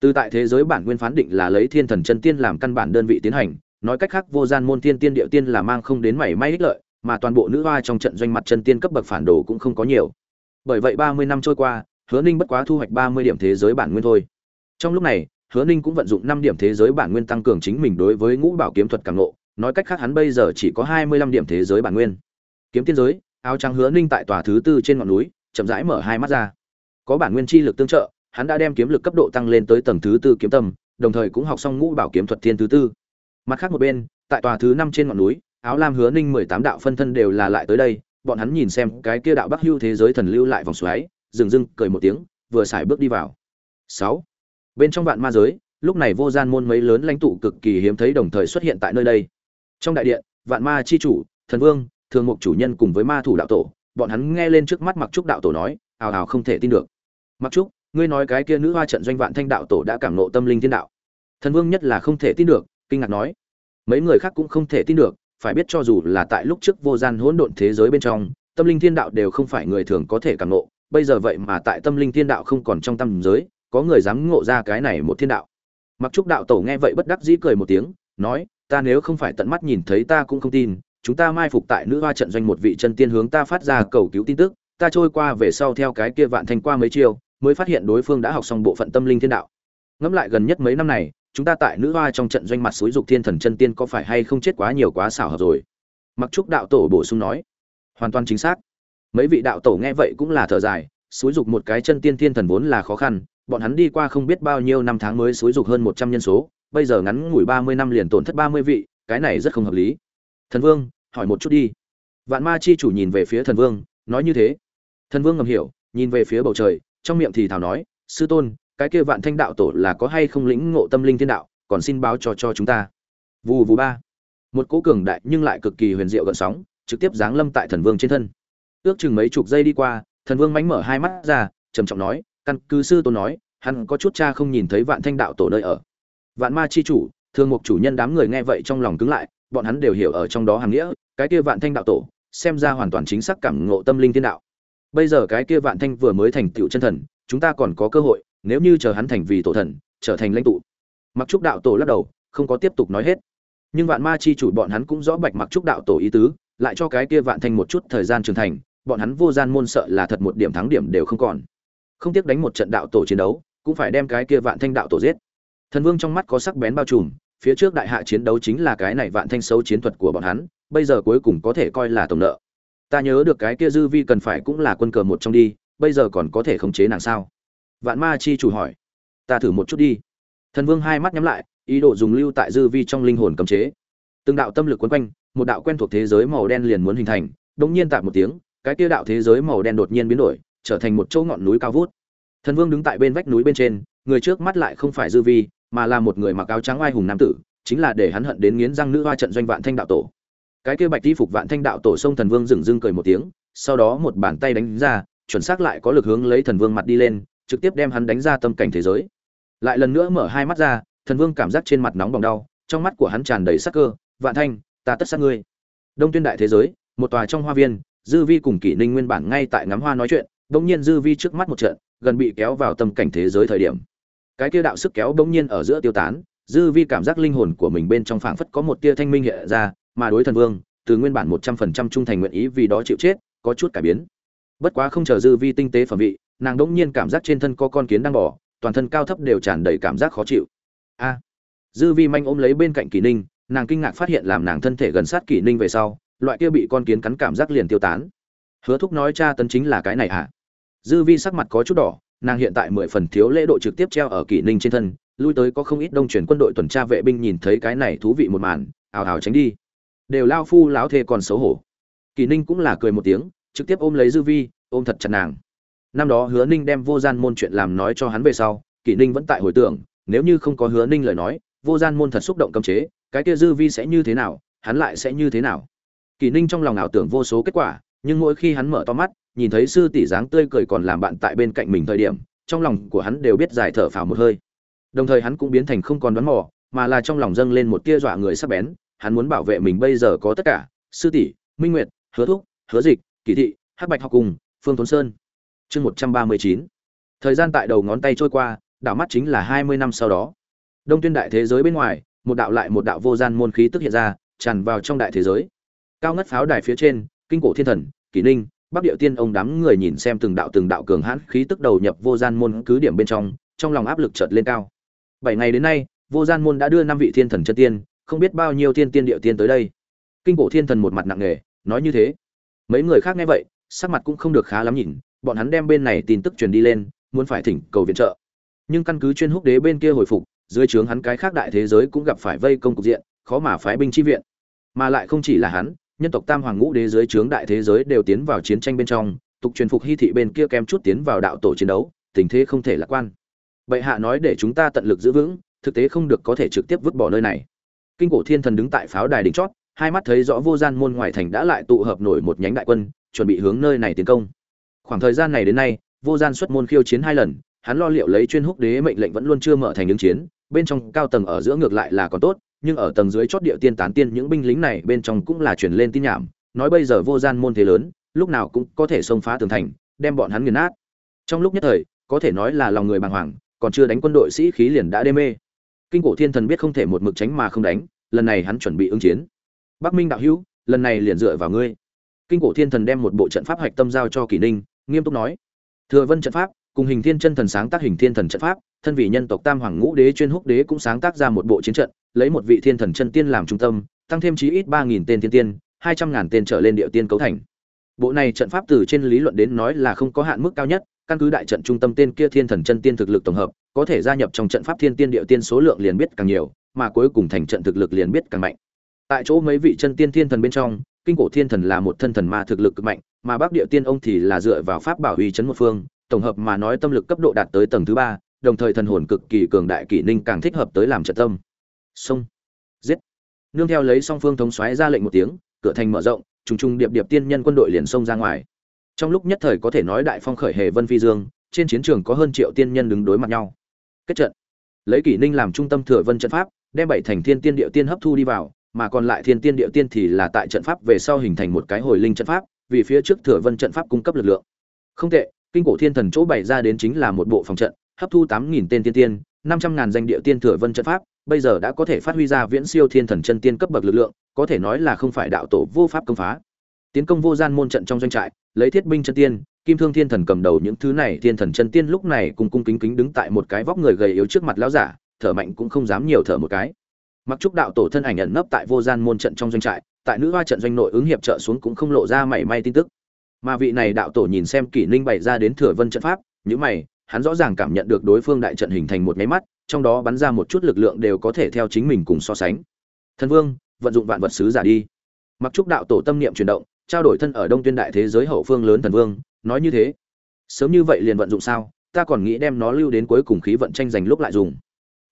Từ tại thế giới bản nguyên phán định là lấy thiên thần chân tiên làm căn bản đơn vị tiến hành, nói cách khác vô gian môn thiên tiên địa tiên là mang không đến mảy may ích lợi, mà toàn bộ nữ hoa trong trận doanh mặt chân tiên cấp bậc phản đồ cũng không có nhiều bởi vậy ba mươi năm trôi qua, hứa ninh bất quá thu hoạch ba mươi điểm thế giới bản nguyên thôi. Trong lúc này, hứa ninh cũng vận dụng năm điểm thế giới bản nguyên tăng cường chính mình đối với ngũ bảo kiếm thuật càng ngộ, nói cách khác hắn bây giờ chỉ có hai mươi lăm điểm thế giới bản nguyên. Kiếm tiên giới, áo trắng hứa ninh tại tòa thứ tư trên ngọn núi, chậm rãi mở hai mắt ra. Có bản nguyên chi lực tương trợ, hắn đã đem kiếm lực cấp độ tăng lên tới tầng thứ tư kiếm tâm, đồng thời cũng học xong ngũ bảo kiếm thuật thiên thứ tư. Mặt khác một bên, tại tòa thứ năm trên ngọn núi, áo lam hứa ninh mười tám đạo phân thân đều là lại tới đây bọn hắn nhìn xem cái kia đạo bắc hưu thế giới thần lưu lại vòng xoáy, dừng dưng cười một tiếng, vừa xài bước đi vào. Sáu. Bên trong vạn ma giới, lúc này vô gian môn mấy lớn lãnh tụ cực kỳ hiếm thấy đồng thời xuất hiện tại nơi đây. Trong đại điện, vạn ma chi chủ, thần vương, thường mục chủ nhân cùng với ma thủ đạo tổ, bọn hắn nghe lên trước mắt mặc trúc đạo tổ nói, ào ào không thể tin được. Mặc trúc, ngươi nói cái kia nữ hoa trận doanh vạn thanh đạo tổ đã cảm nộ tâm linh thiên đạo. Thần vương nhất là không thể tin được, kinh ngạc nói. Mấy người khác cũng không thể tin được phải biết cho dù là tại lúc trước vô gian hỗn độn thế giới bên trong tâm linh thiên đạo đều không phải người thường có thể cảm ngộ. bây giờ vậy mà tại tâm linh thiên đạo không còn trong tâm giới có người dám ngộ ra cái này một thiên đạo mặc trúc đạo tổ nghe vậy bất đắc dĩ cười một tiếng nói ta nếu không phải tận mắt nhìn thấy ta cũng không tin chúng ta mai phục tại nữ hoa trận doanh một vị chân tiên hướng ta phát ra cầu cứu tin tức ta trôi qua về sau theo cái kia vạn thanh qua mấy chiều, mới phát hiện đối phương đã học xong bộ phận tâm linh thiên đạo ngẫm lại gần nhất mấy năm này chúng ta tại nữ hoa trong trận doanh mặt suối dục thiên thần chân tiên có phải hay không chết quá nhiều quá xảo hợp rồi? Mặc trúc đạo tổ bổ sung nói. Hoàn toàn chính xác. Mấy vị đạo tổ nghe vậy cũng là thở dài suối dục một cái chân tiên thiên thần vốn là khó khăn, bọn hắn đi qua không biết bao nhiêu năm tháng mới suối dục hơn một trăm nhân số, bây giờ ngắn ngủi ba mươi năm liền tổn thất ba mươi vị, cái này rất không hợp lý. Thần vương, hỏi một chút đi. Vạn ma chi chủ nhìn về phía thần vương, nói như thế. Thần vương ngầm hiểu, nhìn về phía bầu trời, trong miệng thì thảo nói, sư tôn cái kia vạn thanh đạo tổ là có hay không lĩnh ngộ tâm linh thiên đạo, còn xin báo cho cho chúng ta. Vù vù ba. Một cỗ cường đại nhưng lại cực kỳ huyền diệu gợn sóng, trực tiếp giáng lâm tại thần vương trên thân. Ước chừng mấy chục giây đi qua, thần vương mánh mở hai mắt ra, trầm trọng nói, căn cứ sư tôn nói, hắn có chút cha không nhìn thấy vạn thanh đạo tổ nơi ở. Vạn ma chi chủ thường một chủ nhân đám người nghe vậy trong lòng cứng lại, bọn hắn đều hiểu ở trong đó hàng nghĩa, cái kia vạn thanh đạo tổ, xem ra hoàn toàn chính xác cảm ngộ tâm linh thiên đạo. Bây giờ cái kia vạn thanh vừa mới thành tựu chân thần, chúng ta còn có cơ hội nếu như chờ hắn thành vì tổ thần, trở thành lãnh tụ. Mặc trúc đạo tổ lắc đầu, không có tiếp tục nói hết. Nhưng vạn ma chi chủ bọn hắn cũng rõ bạch mặc trúc đạo tổ ý tứ, lại cho cái kia vạn thanh một chút thời gian trưởng thành, bọn hắn vô gian môn sợ là thật một điểm thắng điểm đều không còn. Không tiếc đánh một trận đạo tổ chiến đấu, cũng phải đem cái kia vạn thanh đạo tổ giết. Thần vương trong mắt có sắc bén bao trùm, phía trước đại hạ chiến đấu chính là cái này vạn thanh xấu chiến thuật của bọn hắn, bây giờ cuối cùng có thể coi là tổng nợ. Ta nhớ được cái kia dư vi cần phải cũng là quân cờ một trong đi, bây giờ còn có thể khống chế nàng sao? Vạn ma chi chủ hỏi. Ta thử một chút đi. Thần vương hai mắt nhắm lại, ý đồ dùng lưu tại dư vi trong linh hồn cấm chế. Từng đạo tâm lực quấn quanh, một đạo quen thuộc thế giới màu đen liền muốn hình thành đống nhiên tạm một tiếng, cái kia đạo thế giới màu đen đột nhiên biến đổi, trở thành một chỗ ngọn núi cao vút. Thần vương đứng tại bên vách núi bên trên, người trước mắt lại không phải dư vi, mà là một người mặc áo trắng oai hùng nam tử, chính là để hắn hận đến nghiến răng nữ hoa trận doanh vạn thanh đạo tổ. Cái kia bạch y phục vạn thanh đạo tổ sông thần vương dừng dưng cười một tiếng, sau đó một bàn tay đánh ra, chuẩn xác lại có lực hướng lấy thần vương mặt đi lên trực tiếp đem hắn đánh ra tâm cảnh thế giới. Lại lần nữa mở hai mắt ra, thần vương cảm giác trên mặt nóng bỏng đau, trong mắt của hắn tràn đầy sắc cơ, vạn thanh, ta tất sát ngươi. Đông tuyên đại thế giới, một tòa trong hoa viên, dư vi cùng kỷ ninh nguyên bản ngay tại ngắm hoa nói chuyện bỗng nhiên dư vi trước mắt một trận, gần bị kéo vào tâm cảnh thế giới thời điểm. Cái kia đạo sức kéo bỗng nhiên ở giữa tiêu tán, dư vi cảm giác linh hồn của mình bên trong phảng phất có một tia thanh minh hiện ra, mà đối thần vương, từ nguyên bản một trăm phần trăm trung thành nguyện ý vì đó chịu chết, có chút cải biến. Bất quá không chờ dư vi tinh tế phẩm vị nàng đỗng nhiên cảm giác trên thân có con kiến đang bỏ, toàn thân cao thấp đều tràn đầy cảm giác khó chịu. A. Dư vi manh ôm lấy bên cạnh kỷ ninh, nàng kinh ngạc phát hiện làm nàng thân thể gần sát kỷ ninh về sau, loại kia bị con kiến cắn cảm giác liền tiêu tán. Hứa thúc nói cha tấn chính là cái này à dư vi sắc mặt có chút đỏ, nàng hiện tại mười phần thiếu lễ độ trực tiếp treo ở kỷ ninh trên thân, lui tới có không ít đông chuyển quân đội tuần tra vệ binh nhìn thấy cái này thú vị một màn, ào ào tránh đi. Đều lao phu láo thê còn xấu hổ. Kỷ ninh cũng là cười một tiếng, trực tiếp ôm lấy dư vi, ôm thật chặt nàng năm đó hứa ninh đem vô gian môn chuyện làm nói cho hắn về sau, kỷ ninh vẫn tại hồi tưởng, nếu như không có hứa ninh lời nói, vô gian môn thật xúc động cấm chế, cái kia dư vi sẽ như thế nào, hắn lại sẽ như thế nào? Kỷ ninh trong lòng ảo tưởng vô số kết quả, nhưng mỗi khi hắn mở to mắt, nhìn thấy sư tỷ dáng tươi cười còn làm bạn tại bên cạnh mình thời điểm, trong lòng của hắn đều biết giải thở phào một hơi. Đồng thời hắn cũng biến thành không còn đoán mò, mà là trong lòng dâng lên một tia dọa người sắp bén, hắn muốn bảo vệ mình bây giờ có tất cả, sư tỷ, minh nguyệt, hứa thúc, hứa dịch kỳ thị, hắc bạch học cùng, phương tuấn sơn chương một trăm ba mươi chín. Thời gian tại đầu ngón tay trôi qua, đảo mắt chính là hai mươi năm sau đó. Đông tuyên đại thế giới bên ngoài, một đạo lại một đạo vô gian môn khí tức hiện ra, tràn vào trong đại thế giới. Cao ngất pháo đài phía trên, kinh cổ thiên thần, kỷ ninh, bắc điệu tiên ông đám người nhìn xem từng đạo từng đạo cường hãn khí tức đầu nhập vô gian môn cứ điểm bên trong trong lòng áp lực chợt lên cao. Bảy ngày đến nay, vô gian môn đã đưa năm vị thiên thần chân tiên, không biết bao nhiêu thiên tiên điệu tiên tới đây. Kinh cổ thiên thần một mặt nặng nề, nói như thế. Mấy người khác nghe vậy, sắc mặt cũng không được khá lắm nhìn bọn hắn đem bên này tin tức truyền đi lên, muốn phải thỉnh cầu viện trợ. Nhưng căn cứ chuyên húc đế bên kia hồi phục, dưới trướng hắn cái khác đại thế giới cũng gặp phải vây công cục diện, khó mà phái binh chi viện. Mà lại không chỉ là hắn, nhân tộc tam hoàng ngũ đế dưới trướng đại thế giới đều tiến vào chiến tranh bên trong, tục truyền phục hy thị bên kia kém chút tiến vào đạo tổ chiến đấu, tình thế không thể lạc quan. Bệ hạ nói để chúng ta tận lực giữ vững, thực tế không được có thể trực tiếp vứt bỏ nơi này. Kinh cổ thiên thần đứng tại pháo đài đỉnh chót, hai mắt thấy rõ vô gian môn ngoài thành đã lại tụ hợp nổi một nhánh đại quân, chuẩn bị hướng nơi này tiến công khoảng thời gian này đến nay, vô gian xuất môn khiêu chiến hai lần, hắn lo liệu lấy chuyên húc đế mệnh lệnh vẫn luôn chưa mở thành ứng chiến, bên trong cao tầng ở giữa ngược lại là còn tốt, nhưng ở tầng dưới chót địa tiên tán tiên những binh lính này bên trong cũng là truyền lên tin nhảm, nói bây giờ vô gian môn thế lớn, lúc nào cũng có thể xông phá tường thành, đem bọn hắn nghiền nát. Trong lúc nhất thời, có thể nói là lòng người bàng hoàng, còn chưa đánh quân đội sĩ khí liền đã đê mê. Kinh cổ thiên thần biết không thể một mực tránh mà không đánh, lần này hắn chuẩn bị ứng chiến. Bắc minh đạo hữu, lần này liền dựa vào ngươi. Kinh cổ thiên thần đem một bộ trận pháp hạch tâm giao cho kỷ ninh nghiêm túc nói. Thừa vân trận pháp, cùng hình thiên chân thần sáng tác hình thiên thần trận pháp, thân vị nhân tộc tam hoàng ngũ đế chuyên húc đế cũng sáng tác ra một bộ chiến trận, lấy một vị thiên thần chân tiên làm trung tâm, tăng thêm chí ít ba nghìn tên thiên tiên, hai trăm ngàn tên trở lên địa tiên cấu thành. Bộ này trận pháp từ trên lý luận đến nói là không có hạn mức cao nhất, căn cứ đại trận trung tâm tên kia thiên thần chân tiên thực lực tổng hợp, có thể gia nhập trong trận pháp thiên tiên địa tiên số lượng liền biết càng nhiều, mà cuối cùng thành trận thực lực liền biết càng mạnh. Tại chỗ mấy vị chân tiên thiên thần bên trong kinh cổ thiên thần là một thân thần ma thực lực cực mạnh, mà bắc địa tiên ông thì là dựa vào pháp bảo uy chấn một phương, tổng hợp mà nói tâm lực cấp độ đạt tới tầng thứ ba, đồng thời thần hồn cực kỳ cường đại kỷ ninh càng thích hợp tới làm trận tâm. Xông giết. Nương theo lấy song phương thống xoáy ra lệnh một tiếng, cửa thành mở rộng, trùng trùng điệp điệp tiên nhân quân đội liền xông ra ngoài. Trong lúc nhất thời có thể nói đại phong khởi hề vân phi dương, trên chiến trường có hơn triệu tiên nhân đứng đối mặt nhau. Kết trận. Lấy kỷ ninh làm trung tâm thừa vân trận pháp, đem bảy thành thiên tiên địa tiên hấp thu đi vào mà còn lại thiên tiên địa tiên thì là tại trận pháp về sau hình thành một cái hồi linh trận pháp, vì phía trước thừa vân trận pháp cung cấp lực lượng. Không tệ, kinh cổ thiên thần chỗ bày ra đến chính là một bộ phòng trận, hấp thu tám nghìn tên tiên tiên, năm trăm ngàn danh địa tiên thừa vân trận pháp, bây giờ đã có thể phát huy ra viễn siêu thiên thần chân tiên cấp bậc lực lượng, có thể nói là không phải đạo tổ vô pháp công phá. Tiến công vô gian môn trận trong doanh trại, lấy thiết binh chân tiên, kim thương thiên thần cầm đầu những thứ này, thiên thần chân tiên lúc này cùng cung kính kính đứng tại một cái vóc người gầy yếu trước mặt lão giả, thở mạnh cũng không dám nhiều thở một cái mặc trúc đạo tổ thân ảnh ẩn nấp tại vô gian môn trận trong doanh trại, tại nữ hoa trận doanh nội ứng hiệp trợ xuống cũng không lộ ra mảy may tin tức. Mà vị này đạo tổ nhìn xem kỷ ninh bày ra đến thừa vân trận pháp những mày, hắn rõ ràng cảm nhận được đối phương đại trận hình thành một máy mắt, trong đó bắn ra một chút lực lượng đều có thể theo chính mình cùng so sánh. Thần vương, vận dụng vạn vật sứ giả đi. Mặc trúc đạo tổ tâm niệm chuyển động, trao đổi thân ở đông tuyên đại thế giới hậu phương lớn thần vương, nói như thế, sớm như vậy liền vận dụng sao, ta còn nghĩ đem nó lưu đến cuối cùng khí vận tranh giành lúc lại dùng.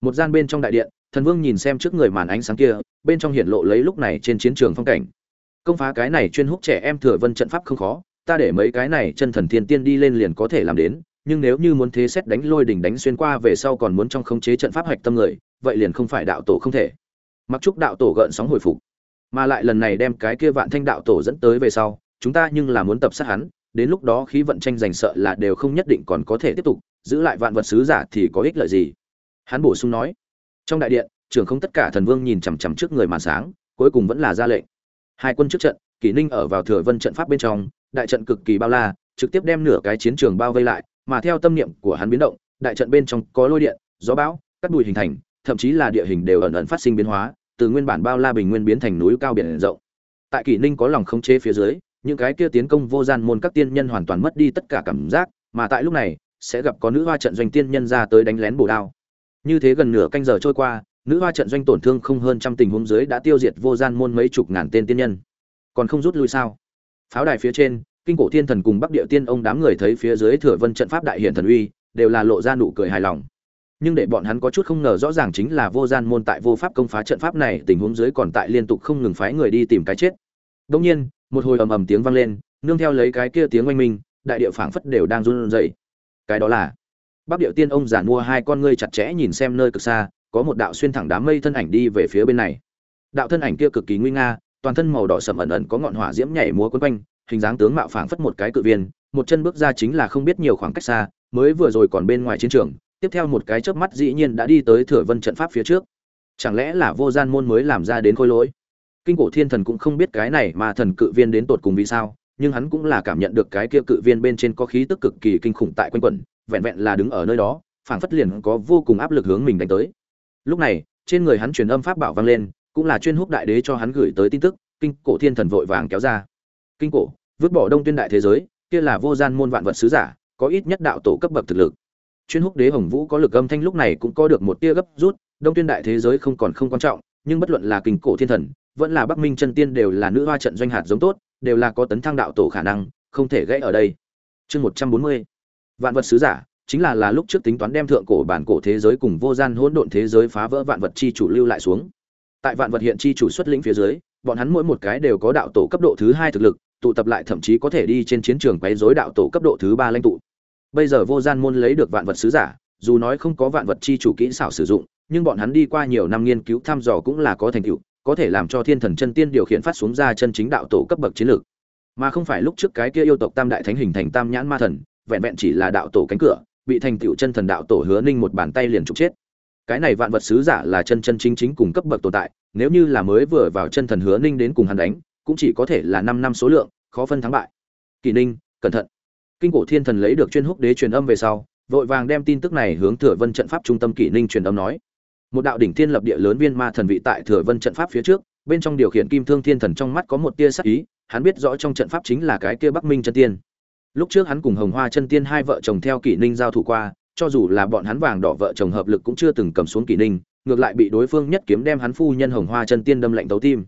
Một gian bên trong đại điện thần vương nhìn xem trước người màn ánh sáng kia, bên trong hiện lộ lấy lúc này trên chiến trường phong cảnh. Công phá cái này chuyên hút trẻ em thừa vân trận pháp không khó, ta để mấy cái này chân thần thiên tiên đi lên liền có thể làm đến, nhưng nếu như muốn thế xét đánh lôi đỉnh đánh xuyên qua về sau còn muốn trong khống chế trận pháp hạch tâm người, vậy liền không phải đạo tổ không thể. Mặc chúc đạo tổ gợn sóng hồi phục, mà lại lần này đem cái kia vạn thanh đạo tổ dẫn tới về sau, chúng ta nhưng là muốn tập sát hắn, đến lúc đó khí vận tranh giành sợ là đều không nhất định còn có thể tiếp tục, giữ lại vạn vật sứ giả thì có ích lợi gì? Hắn bổ sung nói trong đại điện, trưởng không tất cả thần vương nhìn chằm chằm trước người màn sáng, cuối cùng vẫn là ra lệnh. Hai quân trước trận, kỷ ninh ở vào thừa vân trận pháp bên trong, đại trận cực kỳ bao la, trực tiếp đem nửa cái chiến trường bao vây lại, mà theo tâm niệm của hắn biến động, đại trận bên trong có lôi điện, gió bão cắt bụi hình thành, thậm chí là địa hình đều ẩn ẩn phát sinh biến hóa, từ nguyên bản bao la bình nguyên biến thành núi cao biển rộng. Tại kỷ ninh có lòng khống chế phía dưới, những cái kia tiến công vô gian môn các tiên nhân hoàn toàn mất đi tất cả cảm giác, mà tại lúc này, sẽ gặp có nữ hoa trận doanh tiên nhân ra tới đánh lén bổ đao như thế gần nửa canh giờ trôi qua, nữ hoa trận doanh tổn thương không hơn trăm tình huống dưới đã tiêu diệt vô gian môn mấy chục ngàn tên tiên nhân. Còn không rút lui sao? Pháo đài phía trên, kinh cổ thiên thần cùng bắc địa tiên ông đám người thấy phía dưới thừa vân trận pháp đại hiển thần uy, đều là lộ ra nụ cười hài lòng. Nhưng để bọn hắn có chút không ngờ rõ ràng chính là vô gian môn tại vô pháp công phá trận pháp này, tình huống dưới còn tại liên tục không ngừng phái người đi tìm cái chết. Đông nhiên, một hồi ầm ầm tiếng vang lên, nương theo lấy cái kia tiếng oanh minh, đại địa phảng phất đều đang run rẩy. Cái đó là bắc điệu tiên ông giản mua hai con ngươi chặt chẽ nhìn xem nơi cực xa, có một đạo xuyên thẳng đám mây thân ảnh đi về phía bên này. Đạo thân ảnh kia cực kỳ nguy nga, toàn thân màu đỏ sầm ẩn ẩn có ngọn hỏa diễm nhảy múa quấn quanh, hình dáng tướng mạo phảng phất một cái cự viên, một chân bước ra chính là không biết nhiều khoảng cách xa, mới vừa rồi còn bên ngoài chiến trường, tiếp theo một cái chớp mắt dĩ nhiên đã đi tới thừa vân trận pháp phía trước. Chẳng lẽ là vô gian môn mới làm ra đến khôi lỗi? Kinh cổ thiên thần cũng không biết cái này mà thần cự viên đến tột cùng vì sao nhưng hắn cũng là cảm nhận được cái kia cự viên bên trên có khí tức cực kỳ kinh khủng tại quanh quẩn, vẹn vẹn là đứng ở nơi đó, phảng phất liền có vô cùng áp lực hướng mình đánh tới. Lúc này, trên người hắn truyền âm pháp bảo vang lên, cũng là chuyên húc đại đế cho hắn gửi tới tin tức, kinh cổ thiên thần vội vàng kéo ra. Kinh cổ, vứt bỏ đông tuyên đại thế giới, kia là vô gian môn vạn vật sứ giả, có ít nhất đạo tổ cấp bậc thực lực. Chuyên húc đế hồng vũ có lực âm thanh lúc này cũng có được một tia gấp rút, đông tuyên đại thế giới không còn không quan trọng, nhưng bất luận là kinh cổ thiên thần, vẫn là bắc minh chân tiên đều là nữ hoa trận doanh hạt giống tốt đều là có tấn thăng đạo tổ khả năng, không thể gãy ở đây. Chương một trăm bốn mươi. Vạn vật sứ giả, chính là là lúc trước tính toán đem thượng cổ bản cổ thế giới cùng vô gian hỗn độn thế giới phá vỡ vạn vật chi chủ lưu lại xuống. Tại vạn vật hiện chi chủ xuất lĩnh phía dưới, bọn hắn mỗi một cái đều có đạo tổ cấp độ thứ hai thực lực, tụ tập lại thậm chí có thể đi trên chiến trường quấy rối đạo tổ cấp độ thứ ba lãnh tụ. Bây giờ vô gian môn lấy được vạn vật sứ giả, dù nói không có vạn vật chi chủ kỹ xảo sử dụng, nhưng bọn hắn đi qua nhiều năm nghiên cứu thăm dò cũng là có thành tựu có thể làm cho thiên thần chân tiên điều khiển phát xuống ra chân chính đạo tổ cấp bậc chiến lược. Mà không phải lúc trước cái kia yêu tộc tam đại thánh hình thành tam nhãn ma thần, vẹn vẹn chỉ là đạo tổ cánh cửa, bị thành tựu chân thần đạo tổ hứa ninh một bàn tay liền trục chết. Cái này vạn vật sứ giả là chân chân chính chính cùng cấp bậc tồn tại, nếu như là mới vừa vào chân thần hứa ninh đến cùng hắn đánh, cũng chỉ có thể là năm năm số lượng, khó phân thắng bại. Kỳ ninh, cẩn thận. Kinh cổ thiên thần lấy được chuyên húc đế truyền âm về sau, vội vàng đem tin tức này hướng thừa vân trận pháp trung tâm kỷ ninh truyền âm nói một đạo đỉnh thiên lập địa lớn viên ma thần vị tại thừa vân trận pháp phía trước, bên trong điều khiển kim thương thiên thần trong mắt có một tia sắc ý, hắn biết rõ trong trận pháp chính là cái kia bắc minh chân tiên. Lúc trước hắn cùng hồng hoa chân tiên hai vợ chồng theo kỷ ninh giao thủ qua, cho dù là bọn hắn vàng đỏ vợ chồng hợp lực cũng chưa từng cầm xuống kỷ ninh, ngược lại bị đối phương nhất kiếm đem hắn phu nhân hồng hoa chân tiên đâm lạnh tấu tim.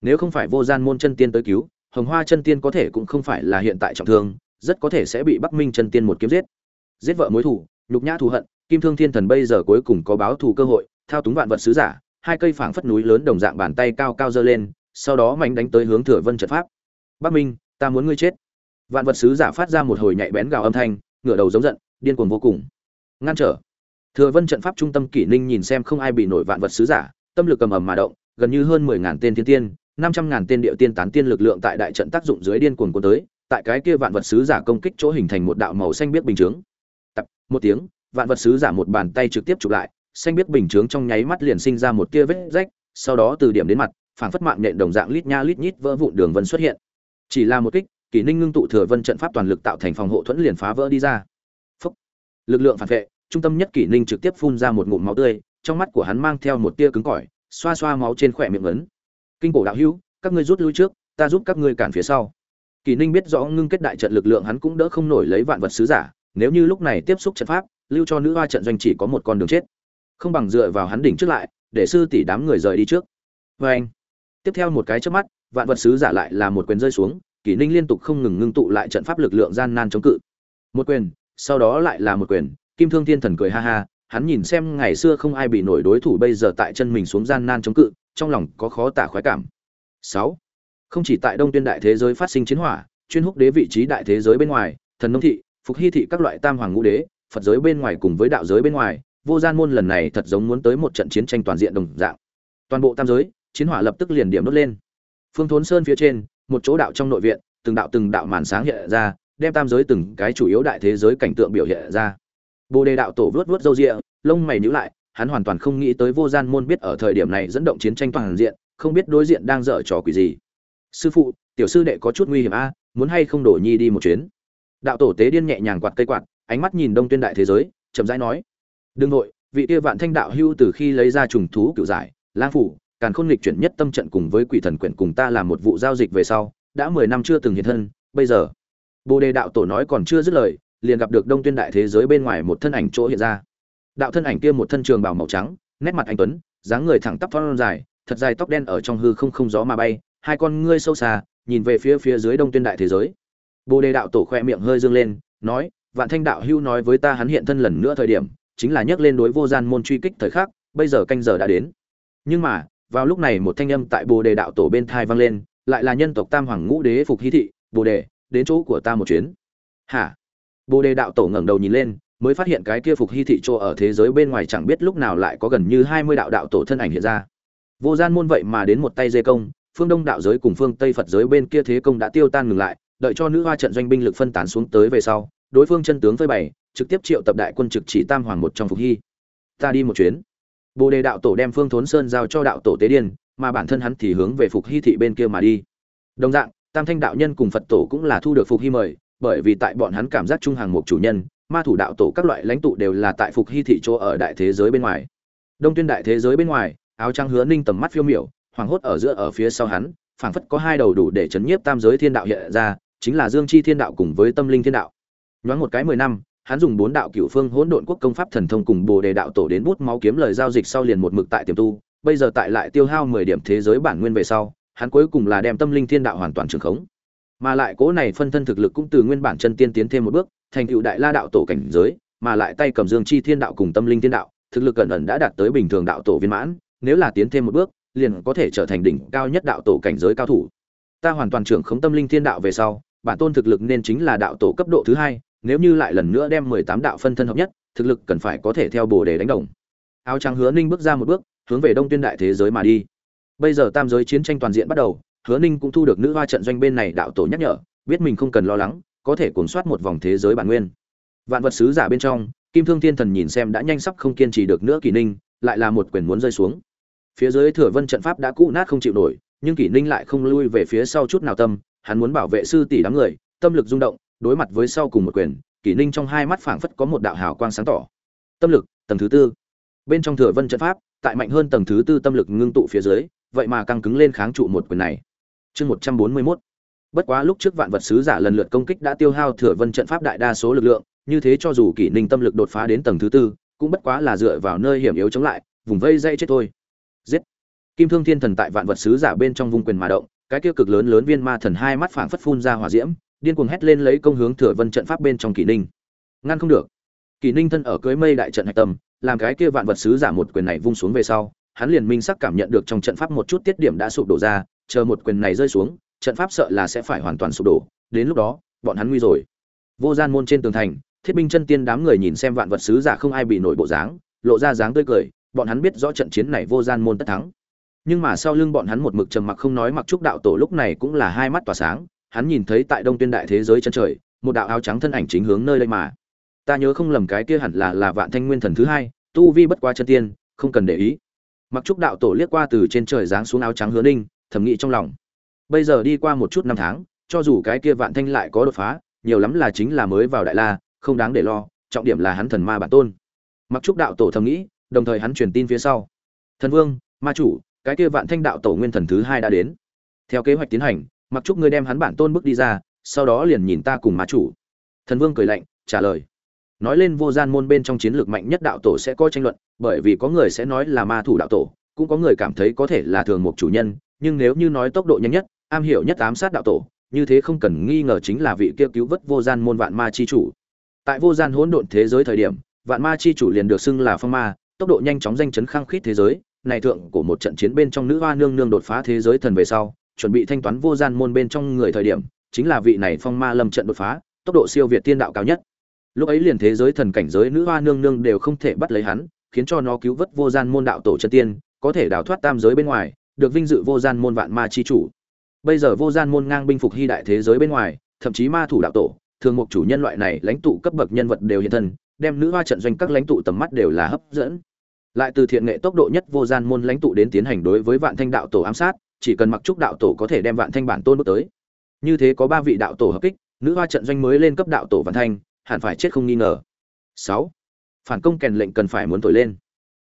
Nếu không phải vô gian môn chân tiên tới cứu, hồng hoa chân tiên có thể cũng không phải là hiện tại trọng thương, rất có thể sẽ bị bắc minh chân tiên một kiếm giết. Giết vợ mối thủ nhục nhã thù hận, kim thương thiên thần bây giờ cuối cùng có báo thù cơ hội thao túng vạn vật sứ giả, hai cây phảng phất núi lớn đồng dạng bàn tay cao cao giơ lên, sau đó mạnh đánh tới hướng thừa vân trận pháp. Bắc minh, ta muốn ngươi chết. Vạn vật sứ giả phát ra một hồi nhạy bén gào âm thanh, ngửa đầu giống giận, điên cuồng vô cùng. Ngăn trở. Thừa vân trận pháp trung tâm kỷ ninh nhìn xem không ai bị nổi vạn vật sứ giả, tâm lực cầm ầm mà động, gần như hơn mười ngàn tên thiên tiên, năm trăm ngàn tên địa tiên tán tiên lực lượng tại đại trận tác dụng dưới điên cuồng cuốn tới, tại cái kia vạn vật sứ giả công kích chỗ hình thành một đạo màu xanh biết bình chướng. Tập, một tiếng, vạn vật sứ giả một bàn tay trực tiếp chụp lại xanh biết bình chướng trong nháy mắt liền sinh ra một tia vết rách, sau đó từ điểm đến mặt, phảng phất mạng nện đồng dạng lít nha lít nhít vỡ vụn đường vân xuất hiện chỉ là một kích kỷ ninh ngưng tụ thừa vân trận pháp toàn lực tạo thành phòng hộ thuẫn liền phá vỡ đi ra Phúc. lực lượng phản vệ, trung tâm nhất kỷ ninh trực tiếp phun ra một ngụm máu tươi, trong mắt của hắn mang theo một tia cứng cỏi, xoa xoa máu trên khóe miệng ngấn. kinh cổ đạo hữu, các ngươi rút lui trước, ta giúp các ngươi cản phía sau kỷ ninh biết rõ ngưng kết đại trận lực lượng hắn cũng đỡ không nổi lấy vạn vật sứ giả, nếu như lúc này tiếp xúc trận pháp, lưu cho nữ hoa trận doanh chỉ có một con đường chết không bằng dựa vào hắn đỉnh trước lại, để sư tỷ đám người rời đi trước. Vê anh, tiếp theo một cái trước mắt, vạn vật sứ giả lại là một quyền rơi xuống, kỷ ninh liên tục không ngừng ngưng tụ lại trận pháp lực lượng gian nan chống cự. Một quyền, sau đó lại là một quyền, kim thương thiên thần cười ha ha, hắn nhìn xem ngày xưa không ai bị nổi đối thủ bây giờ tại chân mình xuống gian nan chống cự, trong lòng có khó tả khoái cảm. Sáu, không chỉ tại đông tuyên đại thế giới phát sinh chiến hỏa, chuyên húc đế vị trí đại thế giới bên ngoài, thần nông thị, phục hy thị các loại tam hoàng ngũ đế, phật giới bên ngoài cùng với đạo giới bên ngoài vô gian môn lần này thật giống muốn tới một trận chiến tranh toàn diện đồng dạng. Toàn bộ tam giới, chiến hỏa lập tức liền điểm đốt lên. Phương thốn sơn phía trên, một chỗ đạo trong nội viện, từng đạo từng đạo màn sáng hiện ra, đem tam giới từng cái chủ yếu đại thế giới cảnh tượng biểu hiện ra. Bồ đề đạo tổ vớt vớt râu rịa lông mày nhíu lại, hắn hoàn toàn không nghĩ tới vô gian môn biết ở thời điểm này dẫn động chiến tranh toàn diện, không biết đối diện đang dở trò quỷ gì. Sư phụ, tiểu sư đệ có chút nguy hiểm a, muốn hay không đổ nhi đi một chuyến? Đạo tổ tế điên nhẹ nhàng quạt cây quạt, ánh mắt nhìn đông tuyên đại thế giới, chậm rãi nói đương nội vị kia vạn thanh đạo hưu từ khi lấy ra trùng thú cựu giải, lang phủ, càn khôn lịch chuyển nhất tâm trận cùng với quỷ thần quyển cùng ta làm một vụ giao dịch về sau, đã mười năm chưa từng hiện thân, bây giờ, bồ đề đạo tổ nói còn chưa dứt lời, liền gặp được đông tuyên đại thế giới bên ngoài một thân ảnh chỗ hiện ra. Đạo thân ảnh kia một thân trường bào màu trắng, nét mặt anh tuấn, dáng người thẳng tắp thon dài, thật dài tóc đen ở trong hư không không gió mà bay, hai con ngươi sâu xa, nhìn về phía phía dưới đông tuyên đại thế giới. Bồ đề đạo tổ khoe miệng hơi dương lên, nói, vạn thanh đạo hưu nói với ta hắn hiện thân lần nữa thời điểm chính là nhắc lên đối vô gian môn truy kích thời khắc, bây giờ canh giờ đã đến. Nhưng mà, vào lúc này một thanh âm tại bồ đề đạo tổ bên thai vang lên, lại là nhân tộc tam hoàng ngũ đế phục hí thị, bồ đề, đến chỗ của ta một chuyến. Hả? Bồ đề đạo tổ ngẩng đầu nhìn lên, mới phát hiện cái kia phục hy thị chỗ ở thế giới bên ngoài chẳng biết lúc nào lại có gần như hai mươi đạo đạo tổ thân ảnh hiện ra. Vô gian môn vậy mà đến một tay dê công, phương đông đạo giới cùng phương tây phật giới bên kia thế công đã tiêu tan ngừng lại, đợi cho nữ hoa trận doanh binh lực phân tán xuống tới về sau đối phương chân tướng phơi bày, trực tiếp triệu tập đại quân trực chỉ tam hoàng một trong phục hy. Ta đi một chuyến. Bồ đề đạo tổ đem phương thốn sơn giao cho đạo tổ tế điên, mà bản thân hắn thì hướng về phục hy thị bên kia mà đi. Đồng dạng, tam thanh đạo nhân cùng phật tổ cũng là thu được phục hy mời, bởi vì tại bọn hắn cảm giác trung hàng một chủ nhân, ma thủ đạo tổ các loại lãnh tụ đều là tại phục hy thị chỗ ở đại thế giới bên ngoài. Đông tuyên đại thế giới bên ngoài, áo trắng hứa ninh tầm mắt phiêu miểu, hoàng hốt ở giữa ở phía sau hắn, phảng phất có hai đầu đủ để chấn nhiếp tam giới thiên đạo hiện ra, chính là dương chi thiên đạo cùng với tâm linh thiên đạo nhoáng một cái mười năm, hắn dùng bốn đạo cửu phương hỗn độn quốc công pháp thần thông cùng bồ đề đạo tổ đến bút máu kiếm lời giao dịch sau liền một mực tại tiềm tu, bây giờ tại lại tiêu hao mười điểm thế giới bản nguyên về sau, hắn cuối cùng là đem tâm linh thiên đạo hoàn toàn trường khống. Mà lại cố này phân thân thực lực cũng từ nguyên bản chân tiên tiến thêm một bước, thành tựu đại la đạo tổ cảnh giới, mà lại tay cầm dương chi thiên đạo cùng tâm linh thiên đạo, thực lực cẩn ẩn đã đạt tới bình thường đạo tổ viên mãn, nếu là tiến thêm một bước, liền có thể trở thành đỉnh cao nhất đạo tổ cảnh giới cao thủ. Ta hoàn toàn trưởng khống tâm linh thiên đạo về sau, bản tôn thực lực nên chính là đạo tổ cấp độ thứ hai nếu như lại lần nữa đem mười tám đạo phân thân hợp nhất, thực lực cần phải có thể theo bồ đề đánh đồng. Áo trắng hứa ninh bước ra một bước, hướng về đông tuyên đại thế giới mà đi. Bây giờ tam giới chiến tranh toàn diện bắt đầu, hứa ninh cũng thu được nữ hoa trận doanh bên này đạo tổ nhắc nhở, biết mình không cần lo lắng, có thể cuốn soát một vòng thế giới bản nguyên. Vạn vật sứ giả bên trong, kim thương thiên thần nhìn xem đã nhanh sắp không kiên trì được nữa kỷ ninh, lại là một quyền muốn rơi xuống. Phía dưới thừa vân trận pháp đã cũ nát không chịu nổi, nhưng kỷ ninh lại không lui về phía sau chút nào tâm, hắn muốn bảo vệ sư tỷ đám người, tâm lực rung động đối mặt với sau cùng một quyền, kỷ ninh trong hai mắt phảng phất có một đạo hào quang sáng tỏ. Tâm lực, tầng thứ tư. Bên trong thừa vân trận pháp, tại mạnh hơn tầng thứ tư tâm lực ngưng tụ phía dưới, vậy mà căng cứng lên kháng trụ một quyền này. Chương một trăm bốn mươi mốt. Bất quá lúc trước vạn vật sứ giả lần lượt công kích đã tiêu hao thừa vân trận pháp đại đa số lực lượng, như thế cho dù kỷ ninh tâm lực đột phá đến tầng thứ tư, cũng bất quá là dựa vào nơi hiểm yếu chống lại, vùng vây dây chết thôi. Giết. Kim thương thiên thần tại vạn vật sứ giả bên trong vùng quyền mà động, cái kia cực lớn lớn viên ma thần hai mắt phảng phất phun ra hỏa diễm điên cuồng hét lên lấy công hướng thừa vân trận pháp bên trong kỷ ninh. Ngăn không được. Kỷ ninh thân ở cưới mây đại trận hạch tâm, làm cái kia vạn vật sứ giả một quyền này vung xuống về sau, hắn liền minh sắc cảm nhận được trong trận pháp một chút tiết điểm đã sụp đổ ra, chờ một quyền này rơi xuống, trận pháp sợ là sẽ phải hoàn toàn sụp đổ, đến lúc đó, bọn hắn nguy rồi. Vô gian môn trên tường thành, thiết binh chân tiên đám người nhìn xem vạn vật sứ giả không ai bị nổi bộ dáng, lộ ra dáng tươi cười, bọn hắn biết rõ trận chiến này vô gian môn tất thắng. Nhưng mà sau lưng bọn hắn một mực trầm mặc không nói mặc trúc đạo tổ lúc này cũng là hai mắt tỏa sáng hắn nhìn thấy tại đông tuyên đại thế giới chân trời, một đạo áo trắng thân ảnh chính hướng nơi đây mà. Ta nhớ không lầm cái kia hẳn là là vạn thanh nguyên thần thứ hai, tu vi bất qua chân tiên, không cần để ý. Mặc trúc đạo tổ liếc qua từ trên trời giáng xuống áo trắng hứa ninh, thầm nghĩ trong lòng. Bây giờ đi qua một chút năm tháng, cho dù cái kia vạn thanh lại có đột phá, nhiều lắm là chính là mới vào đại la, không đáng để lo, trọng điểm là hắn thần ma bản tôn. Mặc trúc đạo tổ thầm nghĩ, đồng thời hắn truyền tin phía sau. Thần vương, ma chủ, cái kia vạn thanh đạo tổ nguyên thần thứ hai đã đến. Theo kế hoạch tiến hành mặc chúc ngươi đem hắn bản tôn bước đi ra, sau đó liền nhìn ta cùng ma chủ. Thần vương cười lạnh, trả lời. Nói lên vô gian môn bên trong chiến lược mạnh nhất đạo tổ sẽ có tranh luận, bởi vì có người sẽ nói là ma thủ đạo tổ, cũng có người cảm thấy có thể là thường một chủ nhân, nhưng nếu như nói tốc độ nhanh nhất, am hiểu nhất ám sát đạo tổ, như thế không cần nghi ngờ chính là vị kia cứu vớt vô gian môn vạn ma chi chủ. Tại vô gian hỗn độn thế giới thời điểm, vạn ma chi chủ liền được xưng là phong ma, tốc độ nhanh chóng danh chấn khăng khít thế giới, này thượng của một trận chiến bên trong nữ hoa nương nương đột phá thế giới thần về sau chuẩn bị thanh toán vô gian môn bên trong người thời điểm, chính là vị này phong ma lâm trận đột phá, tốc độ siêu việt tiên đạo cao nhất. Lúc ấy liền thế giới thần cảnh giới nữ hoa nương nương đều không thể bắt lấy hắn, khiến cho nó cứu vớt vô gian môn đạo tổ chân tiên, có thể đào thoát tam giới bên ngoài, được vinh dự vô gian môn vạn ma chi chủ. Bây giờ vô gian môn ngang binh phục hy đại thế giới bên ngoài, thậm chí ma thủ đạo tổ, thường mục chủ nhân loại này lãnh tụ cấp bậc nhân vật đều hiện thân, đem nữ hoa trận doanh các lãnh tụ tầm mắt đều là hấp dẫn. Lại từ thiện nghệ tốc độ nhất vô gian môn lãnh tụ đến tiến hành đối với vạn thanh đạo tổ ám sát chỉ cần mặc trúc đạo tổ có thể đem vạn thanh bản tôn bước tới. Như thế có ba vị đạo tổ hợp kích, nữ hoa trận doanh mới lên cấp đạo tổ vạn thanh, hẳn phải chết không nghi ngờ. Sáu, phản công kèn lệnh cần phải muốn thổi lên.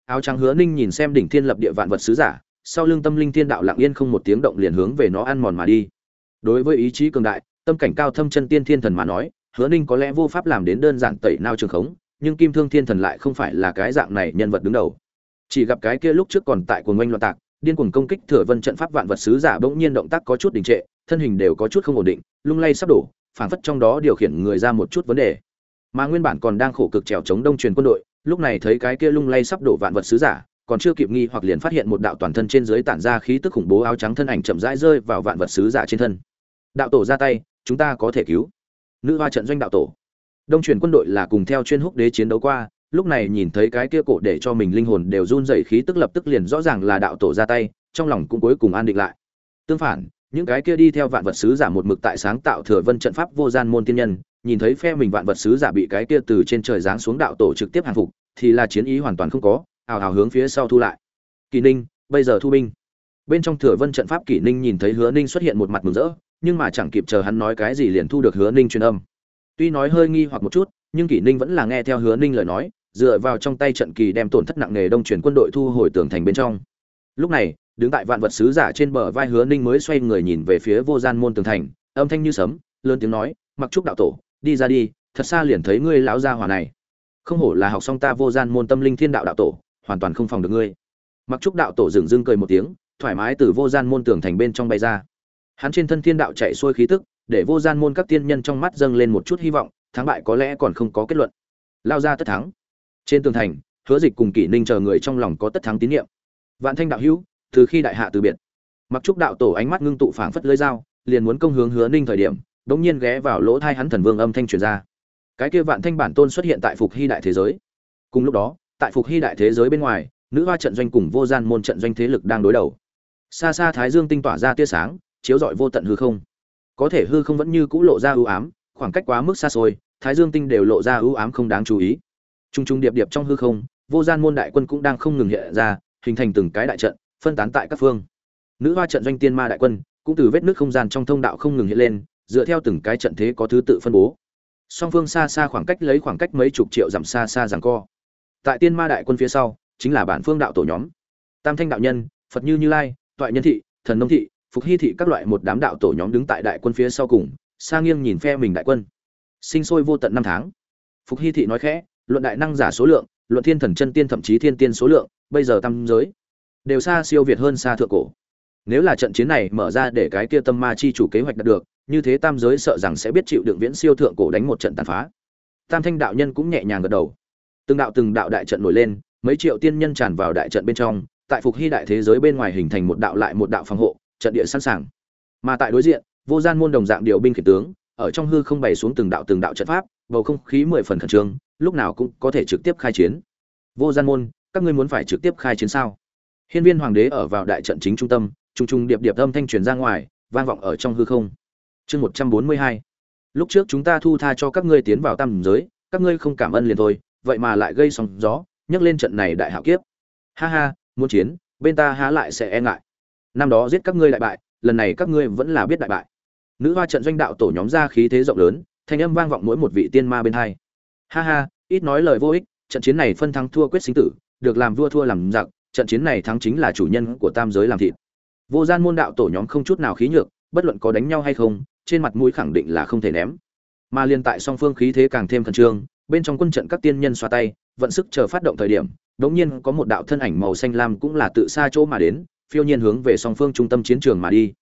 Áo trắng hứa ninh nhìn xem đỉnh thiên lập địa vạn vật sứ giả, sau lưng tâm linh thiên đạo lặng yên không một tiếng động liền hướng về nó ăn mòn mà đi. Đối với ý chí cường đại, tâm cảnh cao thâm chân tiên thiên thần mà nói, hứa ninh có lẽ vô pháp làm đến đơn giản tẩy nao trường khống, nhưng kim thương thiên thần lại không phải là cái dạng này nhân vật đứng đầu. Chỉ gặp cái kia lúc trước còn tại cuồng oanh loạn tạc điên cuồng công kích thừa vân trận pháp vạn vật sứ giả bỗng nhiên động tác có chút đình trệ, thân hình đều có chút không ổn định, lung lay sắp đổ, phảng phất trong đó điều khiển người ra một chút vấn đề. Mà nguyên bản còn đang khổ cực trèo chống đông truyền quân đội, lúc này thấy cái kia lung lay sắp đổ vạn vật sứ giả, còn chưa kịp nghi hoặc liền phát hiện một đạo toàn thân trên dưới tản ra khí tức khủng bố áo trắng thân ảnh chậm rãi rơi vào vạn vật sứ giả trên thân. Đạo tổ ra tay, chúng ta có thể cứu. Nữ hoa trận doanh đạo tổ. Đông truyền quân đội là cùng theo chuyên húc đế chiến đấu qua lúc này nhìn thấy cái kia cổ để cho mình linh hồn đều run rẩy khí tức lập tức liền rõ ràng là đạo tổ ra tay, trong lòng cũng cuối cùng an định lại. Tương phản, những cái kia đi theo vạn vật sứ giả một mực tại sáng tạo thừa vân trận pháp vô gian môn tiên nhân, nhìn thấy phe mình vạn vật sứ giả bị cái kia từ trên trời giáng xuống đạo tổ trực tiếp hàng phục, thì là chiến ý hoàn toàn không có ào ào hướng phía sau thu lại. Kỷ ninh, bây giờ thu binh. Bên trong thừa vân trận pháp kỷ ninh nhìn thấy hứa ninh xuất hiện một mặt mừng rỡ, nhưng mà chẳng kịp chờ hắn nói cái gì liền thu được hứa ninh truyền âm. Tuy nói hơi nghi hoặc một chút, nhưng kỷ ninh vẫn là nghe theo hứa ninh lời nói dựa vào trong tay trận kỳ đem tổn thất nặng nề đông chuyển quân đội thu hồi tường thành bên trong. Lúc này, đứng tại vạn vật sứ giả trên bờ vai hứa ninh mới xoay người nhìn về phía vô gian môn tường thành, âm thanh như sấm, lớn tiếng nói, mặc trúc đạo tổ, đi ra đi, thật xa liền thấy ngươi lão gia hỏa này. Không hổ là học xong ta vô gian môn tâm linh thiên đạo đạo tổ, hoàn toàn không phòng được ngươi. Mặc trúc đạo tổ dừng dưng cười một tiếng, thoải mái từ vô gian môn tường thành bên trong bay ra. Hắn trên thân thiên đạo chạy xuôi khí tức, để vô gian môn các tiên nhân trong mắt dâng lên một chút hy vọng, thắng bại có lẽ còn không có kết luận. Lao ra tất thắng trên tường thành, hứa dịch cùng kỷ ninh chờ người trong lòng có tất thắng tín nhiệm. Vạn thanh đạo hữu, từ khi đại hạ từ biệt, mặc trúc đạo tổ ánh mắt ngưng tụ phảng phất lưỡi dao, liền muốn công hướng hứa ninh thời điểm, đống nhiên ghé vào lỗ thai hắn thần vương âm thanh truyền ra. Cái kia vạn thanh bản tôn xuất hiện tại phục hy đại thế giới. Cùng lúc đó, tại phục hy đại thế giới bên ngoài, nữ hoa trận doanh cùng vô gian môn trận doanh thế lực đang đối đầu. Xa xa thái dương tinh tỏa ra tia sáng, chiếu rọi vô tận hư không. Có thể hư không vẫn như cũ lộ ra ưu ám, khoảng cách quá mức xa xôi, thái dương tinh đều lộ ra ưu ám không đáng chú ý trung trung điệp điệp trong hư không, vô gian môn đại quân cũng đang không ngừng hiện ra, hình thành từng cái đại trận, phân tán tại các phương. Nữ hoa trận doanh tiên ma đại quân cũng từ vết nước không gian trong thông đạo không ngừng hiện lên, dựa theo từng cái trận thế có thứ tự phân bố. Song phương xa xa khoảng cách lấy khoảng cách mấy chục triệu dặm xa xa rằng co. Tại tiên ma đại quân phía sau, chính là bản phương đạo tổ nhóm. Tam thanh đạo nhân, phật như như lai, toại nhân thị, thần nông thị, phục hy thị các loại một đám đạo tổ nhóm đứng tại đại quân phía sau cùng, xa nghiêng nhìn phe mình đại quân. Sinh sôi vô tận năm tháng. Phục hy thị nói khẽ luận đại năng giả số lượng, luận thiên thần chân tiên thậm chí thiên tiên số lượng, bây giờ tam giới, đều xa siêu việt hơn xa thượng cổ. Nếu là trận chiến này mở ra để cái kia tâm ma chi chủ kế hoạch đạt được, như thế tam giới sợ rằng sẽ biết chịu đựng viễn siêu thượng cổ đánh một trận tàn phá. Tam thanh đạo nhân cũng nhẹ nhàng gật đầu. Từng đạo từng đạo đại trận nổi lên, mấy triệu tiên nhân tràn vào đại trận bên trong, tại phục hy đại thế giới bên ngoài hình thành một đạo lại một đạo phòng hộ, trận địa sẵn sàng. Mà tại đối diện, vô gian môn đồng dạng điều binh khiển tướng, ở trong hư không bày xuống từng đạo từng đạo trận pháp, bầu không khí mười phần khẩn trương lúc nào cũng có thể trực tiếp khai chiến. Vô gian môn, các ngươi muốn phải trực tiếp khai chiến sao? Hiên viên hoàng đế ở vào đại trận chính trung tâm trung trung điệp điệp âm thanh truyền ra ngoài, vang vọng ở trong hư không. Chương một trăm bốn mươi hai. Lúc trước chúng ta thu tha cho các ngươi tiến vào tam giới, các ngươi không cảm ơn liền thôi, vậy mà lại gây sóng gió, nhấc lên trận này đại hạo kiếp. Ha ha, muốn chiến, bên ta há lại sẽ e ngại. Năm đó giết các ngươi đại bại, lần này các ngươi vẫn là biết đại bại. Nữ hoa trận doanh đạo tổ nhóm ra khí thế rộng lớn, thanh âm vang vọng mỗi một vị tiên ma bên hai ha ha, ít nói lời vô ích, trận chiến này phân thắng thua quyết sinh tử, được làm vua thua làm giặc, trận chiến này thắng chính là chủ nhân của tam giới làm thịt. Vô gian môn đạo tổ nhóm không chút nào khí nhược, bất luận có đánh nhau hay không, trên mặt mũi khẳng định là không thể ném. Mà liên tại song phương khí thế càng thêm khẩn trương, bên trong quân trận các tiên nhân xoa tay, vận sức chờ phát động thời điểm, đống nhiên có một đạo thân ảnh màu xanh lam cũng là tự xa chỗ mà đến, phiêu nhiên hướng về song phương trung tâm chiến trường mà đi.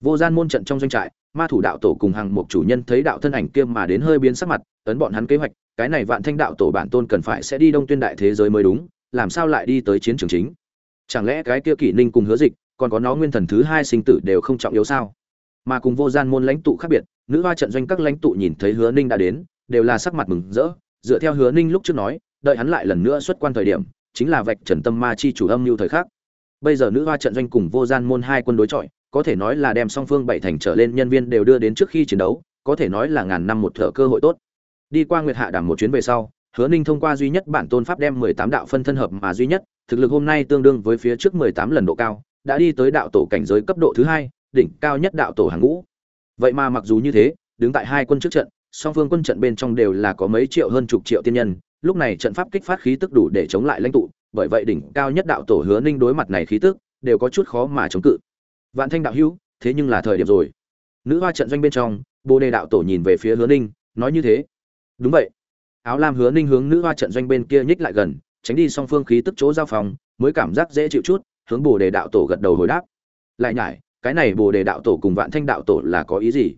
Vô gian môn trận trong doanh trại, ma thủ đạo tổ cùng hàng một chủ nhân thấy đạo thân ảnh kia mà đến hơi biến sắc mặt tấn bọn hắn kế hoạch cái này vạn thanh đạo tổ bản tôn cần phải sẽ đi đông tuyên đại thế giới mới đúng, làm sao lại đi tới chiến trường chính? Chẳng lẽ cái kia kỷ ninh cùng hứa dịch, còn có nó nguyên thần thứ hai sinh tử đều không trọng yếu sao? Mà cùng vô gian môn lãnh tụ khác biệt, nữ hoa trận doanh các lãnh tụ nhìn thấy hứa ninh đã đến, đều là sắc mặt mừng rỡ, dựa theo hứa ninh lúc trước nói, đợi hắn lại lần nữa xuất quan thời điểm, chính là vạch trần tâm ma chi chủ âm mưu thời khắc. Bây giờ nữ hoa trận doanh cùng vô gian môn hai quân đối chọi, có thể nói là đem song phương bảy thành trở lên nhân viên đều đưa đến trước khi chiến đấu, có thể nói là ngàn năm một thở cơ hội tốt đi qua nguyệt hạ đàm một chuyến về sau, hứa ninh thông qua duy nhất bản tôn pháp đem mười tám đạo phân thân hợp mà duy nhất, thực lực hôm nay tương đương với phía trước mười tám lần độ cao, đã đi tới đạo tổ cảnh giới cấp độ thứ hai, đỉnh cao nhất đạo tổ hàng ngũ. Vậy mà mặc dù như thế, đứng tại hai quân trước trận, song phương quân trận bên trong đều là có mấy triệu hơn chục triệu tiên nhân, lúc này trận pháp kích phát khí tức đủ để chống lại lãnh tụ, bởi vậy đỉnh cao nhất đạo tổ hứa ninh đối mặt này khí tức, đều có chút khó mà chống cự. Vạn thanh đạo hữu, thế nhưng là thời điểm rồi. Nữ hoa trận doanh bên trong, bồ đề đạo tổ nhìn về phía hứa ninh, nói như thế đúng vậy. Áo lam hứa ninh hướng nữ hoa trận doanh bên kia nhích lại gần, tránh đi song phương khí tức chỗ giao phòng, mới cảm giác dễ chịu chút, hướng bồ đề đạo tổ gật đầu hồi đáp. Lại nhải, cái này bồ đề đạo tổ cùng vạn thanh đạo tổ là có ý gì?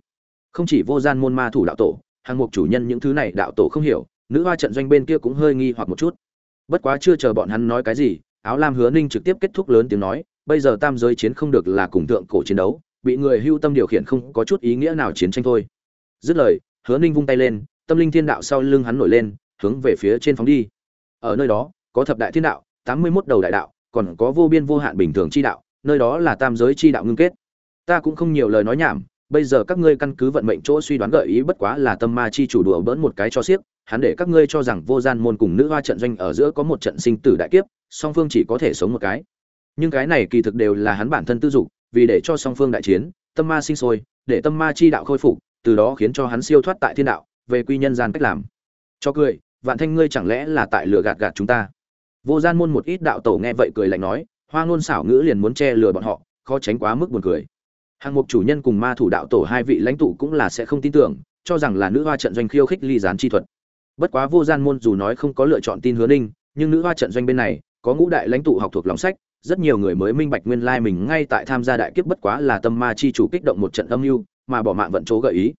Không chỉ vô gian môn ma thủ đạo tổ, hàng mục chủ nhân những thứ này đạo tổ không hiểu, nữ hoa trận doanh bên kia cũng hơi nghi hoặc một chút. Bất quá chưa chờ bọn hắn nói cái gì, áo lam hứa ninh trực tiếp kết thúc lớn tiếng nói, bây giờ tam giới chiến không được là cùng tượng cổ chiến đấu, bị người hưu tâm điều khiển không có chút ý nghĩa nào chiến tranh thôi. Dứt lời, hứa ninh vung tay lên tâm linh thiên đạo sau lưng hắn nổi lên, hướng về phía trên phóng đi. Ở nơi đó, có thập đại thiên đạo, tám mươi mốt đầu đại đạo, còn có vô biên vô hạn bình thường chi đạo, nơi đó là tam giới chi đạo ngưng kết. Ta cũng không nhiều lời nói nhảm, bây giờ các ngươi căn cứ vận mệnh chỗ suy đoán gợi ý bất quá là tâm ma chi chủ đùa bỡn một cái cho xiếc hắn để các ngươi cho rằng vô gian môn cùng nữ hoa trận doanh ở giữa có một trận sinh tử đại kiếp, song phương chỉ có thể sống một cái. Nhưng cái này kỳ thực đều là hắn bản thân tư dục, vì để cho song phương đại chiến, tâm ma sinh sôi, để tâm ma chi đạo khôi phục, từ đó khiến cho hắn siêu thoát tại thiên đạo về quy nhân gian cách làm. Cho cười, vạn thanh ngươi chẳng lẽ là tại lừa gạt gạt chúng ta? Vô gian môn một ít đạo tổ nghe vậy cười lạnh nói, hoa ngôn xảo ngữ liền muốn che lừa bọn họ, khó tránh quá mức buồn cười. Hàng mục chủ nhân cùng ma thủ đạo tổ hai vị lãnh tụ cũng là sẽ không tin tưởng, cho rằng là nữ hoa trận doanh khiêu khích ly gián chi thuật. Bất quá vô gian môn dù nói không có lựa chọn tin hứa ninh, nhưng nữ hoa trận doanh bên này, có ngũ đại lãnh tụ học thuộc lòng sách, rất nhiều người mới minh bạch nguyên lai mình ngay tại tham gia đại kiếp bất quá là tâm ma chi chủ kích động một trận âm mưu, mà bỏ mạng vận chỗ gợi ý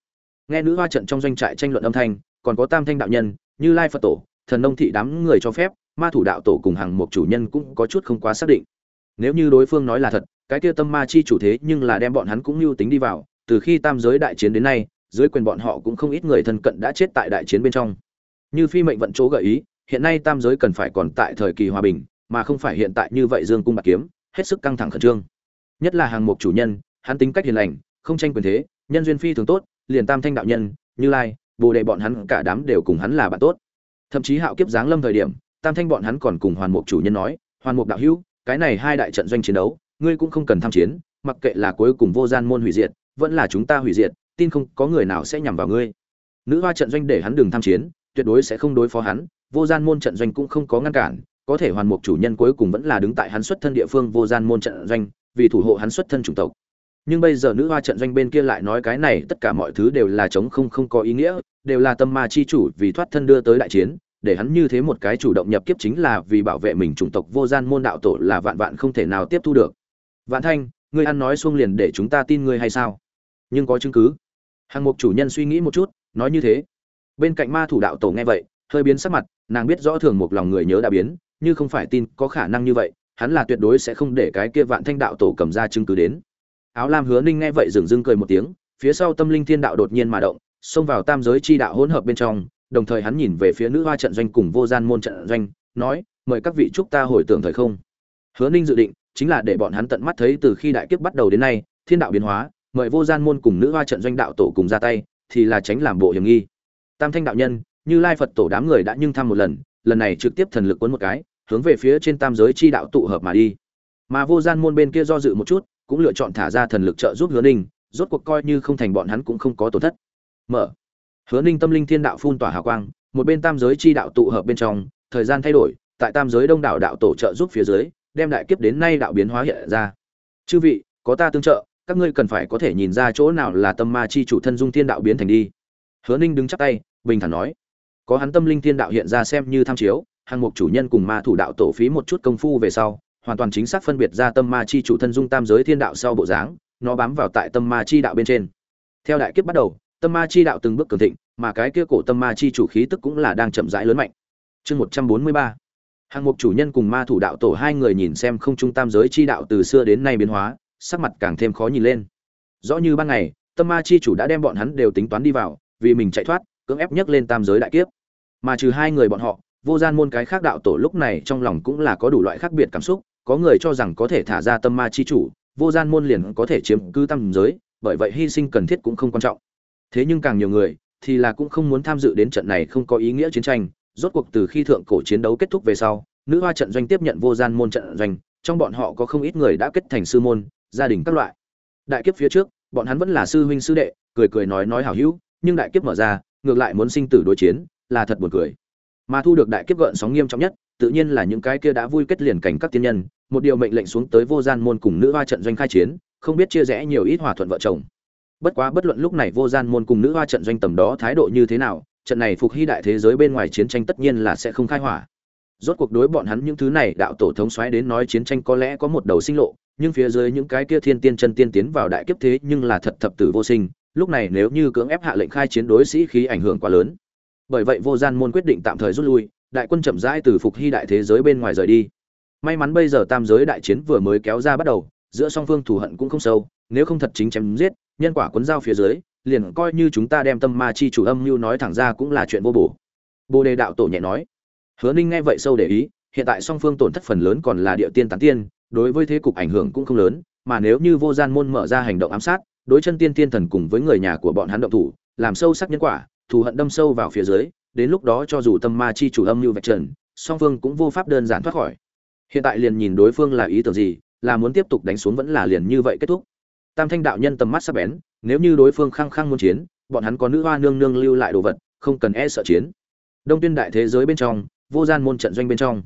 nghe nữ hoa trận trong doanh trại tranh luận âm thanh, còn có tam thanh đạo nhân, như lai phật tổ, thần nông thị đám người cho phép, ma thủ đạo tổ cùng hàng một chủ nhân cũng có chút không quá xác định. Nếu như đối phương nói là thật, cái kia tâm ma chi chủ thế nhưng là đem bọn hắn cũng mưu tính đi vào, từ khi tam giới đại chiến đến nay, dưới quyền bọn họ cũng không ít người thân cận đã chết tại đại chiến bên trong. Như phi mệnh vận chỗ gợi ý, hiện nay tam giới cần phải còn tại thời kỳ hòa bình, mà không phải hiện tại như vậy dương cung bạc kiếm, hết sức căng thẳng khẩn trương. Nhất là hàng mục chủ nhân, hắn tính cách hiền lành, không tranh quyền thế, nhân duyên phi thường tốt liền tam thanh đạo nhân, như lai, bồ đề bọn hắn cả đám đều cùng hắn là bạn tốt. Thậm chí hạo kiếp giáng lâm thời điểm, tam thanh bọn hắn còn cùng hoàn mục chủ nhân nói, hoàn mục đạo hữu, cái này hai đại trận doanh chiến đấu, ngươi cũng không cần tham chiến, mặc kệ là cuối cùng vô gian môn hủy diệt, vẫn là chúng ta hủy diệt, tin không có người nào sẽ nhằm vào ngươi. Nữ hoa trận doanh để hắn đừng tham chiến, tuyệt đối sẽ không đối phó hắn, vô gian môn trận doanh cũng không có ngăn cản, có thể hoàn mục chủ nhân cuối cùng vẫn là đứng tại hắn xuất thân địa phương vô gian môn trận doanh, vì thủ hộ hắn xuất thân chủng tộc nhưng bây giờ nữ hoa trận doanh bên kia lại nói cái này, tất cả mọi thứ đều là chống không không có ý nghĩa, đều là tâm ma chi chủ vì thoát thân đưa tới đại chiến. Để hắn như thế một cái chủ động nhập kiếp chính là vì bảo vệ mình chủng tộc vô gian môn đạo tổ là vạn vạn không thể nào tiếp thu được. Vạn thanh, ngươi ăn nói xuông liền để chúng ta tin ngươi hay sao? Nhưng có chứng cứ. Hàng mục chủ nhân suy nghĩ một chút, nói như thế. Bên cạnh ma thủ đạo tổ nghe vậy, hơi biến sắc mặt, nàng biết rõ thường một lòng người nhớ đã biến, như không phải tin có khả năng như vậy, hắn là tuyệt đối sẽ không để cái kia vạn thanh đạo tổ cầm ra chứng cứ đến áo lam hứa ninh nghe vậy dừng dưng cười một tiếng, phía sau tâm linh thiên đạo đột nhiên mà động, xông vào tam giới chi đạo hỗn hợp bên trong, đồng thời hắn nhìn về phía nữ hoa trận doanh cùng vô gian môn trận doanh, nói, mời các vị chúc ta hồi tưởng thời không. Hứa ninh dự định chính là để bọn hắn tận mắt thấy từ khi đại kiếp bắt đầu đến nay, thiên đạo biến hóa, mời vô gian môn cùng nữ hoa trận doanh đạo tổ cùng ra tay, thì là tránh làm bộ hiểm nghi. Tam thanh đạo nhân, như lai phật tổ đám người đã nhưng thăm một lần lần này trực tiếp thần lực cuốn một cái, hướng về phía trên tam giới chi đạo tụ hợp mà đi. Mà vô gian môn bên kia do dự một chút cũng lựa chọn thả ra thần lực trợ giúp hứa ninh, rốt cuộc coi như không thành bọn hắn cũng không có tổn thất. Mở. Hứa ninh tâm linh thiên đạo phun tỏa hào quang, một bên tam giới chi đạo tụ hợp bên trong, thời gian thay đổi, tại tam giới đông đảo đạo tổ trợ giúp phía dưới, đem đại kiếp đến nay đạo biến hóa hiện ra. Chư vị, có ta tương trợ, các ngươi cần phải có thể nhìn ra chỗ nào là tâm ma chi chủ thân dung thiên đạo biến thành đi. Hứa ninh đứng chắp tay, bình thản nói. Có hắn tâm linh thiên đạo hiện ra xem như tham chiếu hàng mục chủ nhân cùng ma thủ đạo tổ phí một chút công phu về sau hoàn toàn chính xác phân biệt ra tâm ma chi chủ thân dung tam giới thiên đạo sau bộ dáng, nó bám vào tại tâm ma chi đạo bên trên. Theo đại kiếp bắt đầu, tâm ma chi đạo từng bước cường thịnh, mà cái kia cổ tâm ma chi chủ khí tức cũng là đang chậm rãi lớn mạnh. Chương một trăm bốn mươi ba. Hàng mục chủ nhân cùng ma thủ đạo tổ hai người nhìn xem không trung tam giới chi đạo từ xưa đến nay biến hóa, sắc mặt càng thêm khó nhìn lên. Rõ như ban ngày, tâm ma chi chủ đã đem bọn hắn đều tính toán đi vào, vì mình chạy thoát, cưỡng ép nhấc lên tam giới đại kiếp. Mà trừ hai người bọn họ, vô gian môn cái khác đạo tổ lúc này trong lòng cũng là có đủ loại khác biệt cảm xúc có người cho rằng có thể thả ra tâm ma chi chủ, vô gian môn liền có thể chiếm cứ tam giới, bởi vậy hy sinh cần thiết cũng không quan trọng. Thế nhưng càng nhiều người, thì là cũng không muốn tham dự đến trận này không có ý nghĩa chiến tranh. Rốt cuộc từ khi thượng cổ chiến đấu kết thúc về sau, nữ hoa trận doanh tiếp nhận vô gian môn trận doanh, trong bọn họ có không ít người đã kết thành sư môn, gia đình các loại. Đại kiếp phía trước, bọn hắn vẫn là sư huynh sư đệ, cười cười nói nói hảo hữu, nhưng đại kiếp mở ra, ngược lại muốn sinh tử đối chiến, là thật buồn cười. Mà thu được đại kiếp gợn sóng nghiêm trọng nhất, tự nhiên là những cái kia đã vui kết liền cảnh các tiên nhân một điều mệnh lệnh xuống tới vô gian môn cùng nữ hoa trận doanh khai chiến, không biết chia rẽ nhiều ít hòa thuận vợ chồng. Bất quá bất luận lúc này vô gian môn cùng nữ hoa trận doanh tầm đó thái độ như thế nào, trận này phục hy đại thế giới bên ngoài chiến tranh tất nhiên là sẽ không khai hỏa. Rốt cuộc đối bọn hắn những thứ này đạo tổ thống xoáy đến nói chiến tranh có lẽ có một đầu sinh lộ, nhưng phía dưới những cái kia thiên tiên chân tiên tiến vào đại kiếp thế nhưng là thật thập tử vô sinh, lúc này nếu như cưỡng ép hạ lệnh khai chiến đối sĩ khí ảnh hưởng quá lớn. Bởi vậy vô gian môn quyết định tạm thời rút lui, đại quân chậm rãi từ phục hy đại thế giới bên ngoài rời đi may mắn bây giờ tam giới đại chiến vừa mới kéo ra bắt đầu, giữa song phương thù hận cũng không sâu, nếu không thật chính chém giết, nhân quả cuốn dao phía dưới, liền coi như chúng ta đem tâm ma chi chủ âm mưu nói thẳng ra cũng là chuyện vô bổ. Bồ đề đạo tổ nhẹ nói, hứa ninh nghe vậy sâu để ý, hiện tại song phương tổn thất phần lớn còn là địa tiên tán tiên, đối với thế cục ảnh hưởng cũng không lớn, mà nếu như vô gian môn mở ra hành động ám sát, đối chân tiên tiên thần cùng với người nhà của bọn hắn động thủ, làm sâu sắc nhân quả, thù hận đâm sâu vào phía dưới, đến lúc đó cho dù tâm ma chi chủ âm mưu vạch trần, song phương cũng vô pháp đơn giản thoát khỏi hiện tại liền nhìn đối phương là ý tưởng gì, là muốn tiếp tục đánh xuống vẫn là liền như vậy kết thúc. Tam thanh đạo nhân tầm mắt sắc bén, nếu như đối phương khăng khăng muốn chiến, bọn hắn có nữ hoa nương nương lưu lại đồ vật, không cần e sợ chiến. Đông tuyên đại thế giới bên trong, vô gian môn trận doanh bên trong.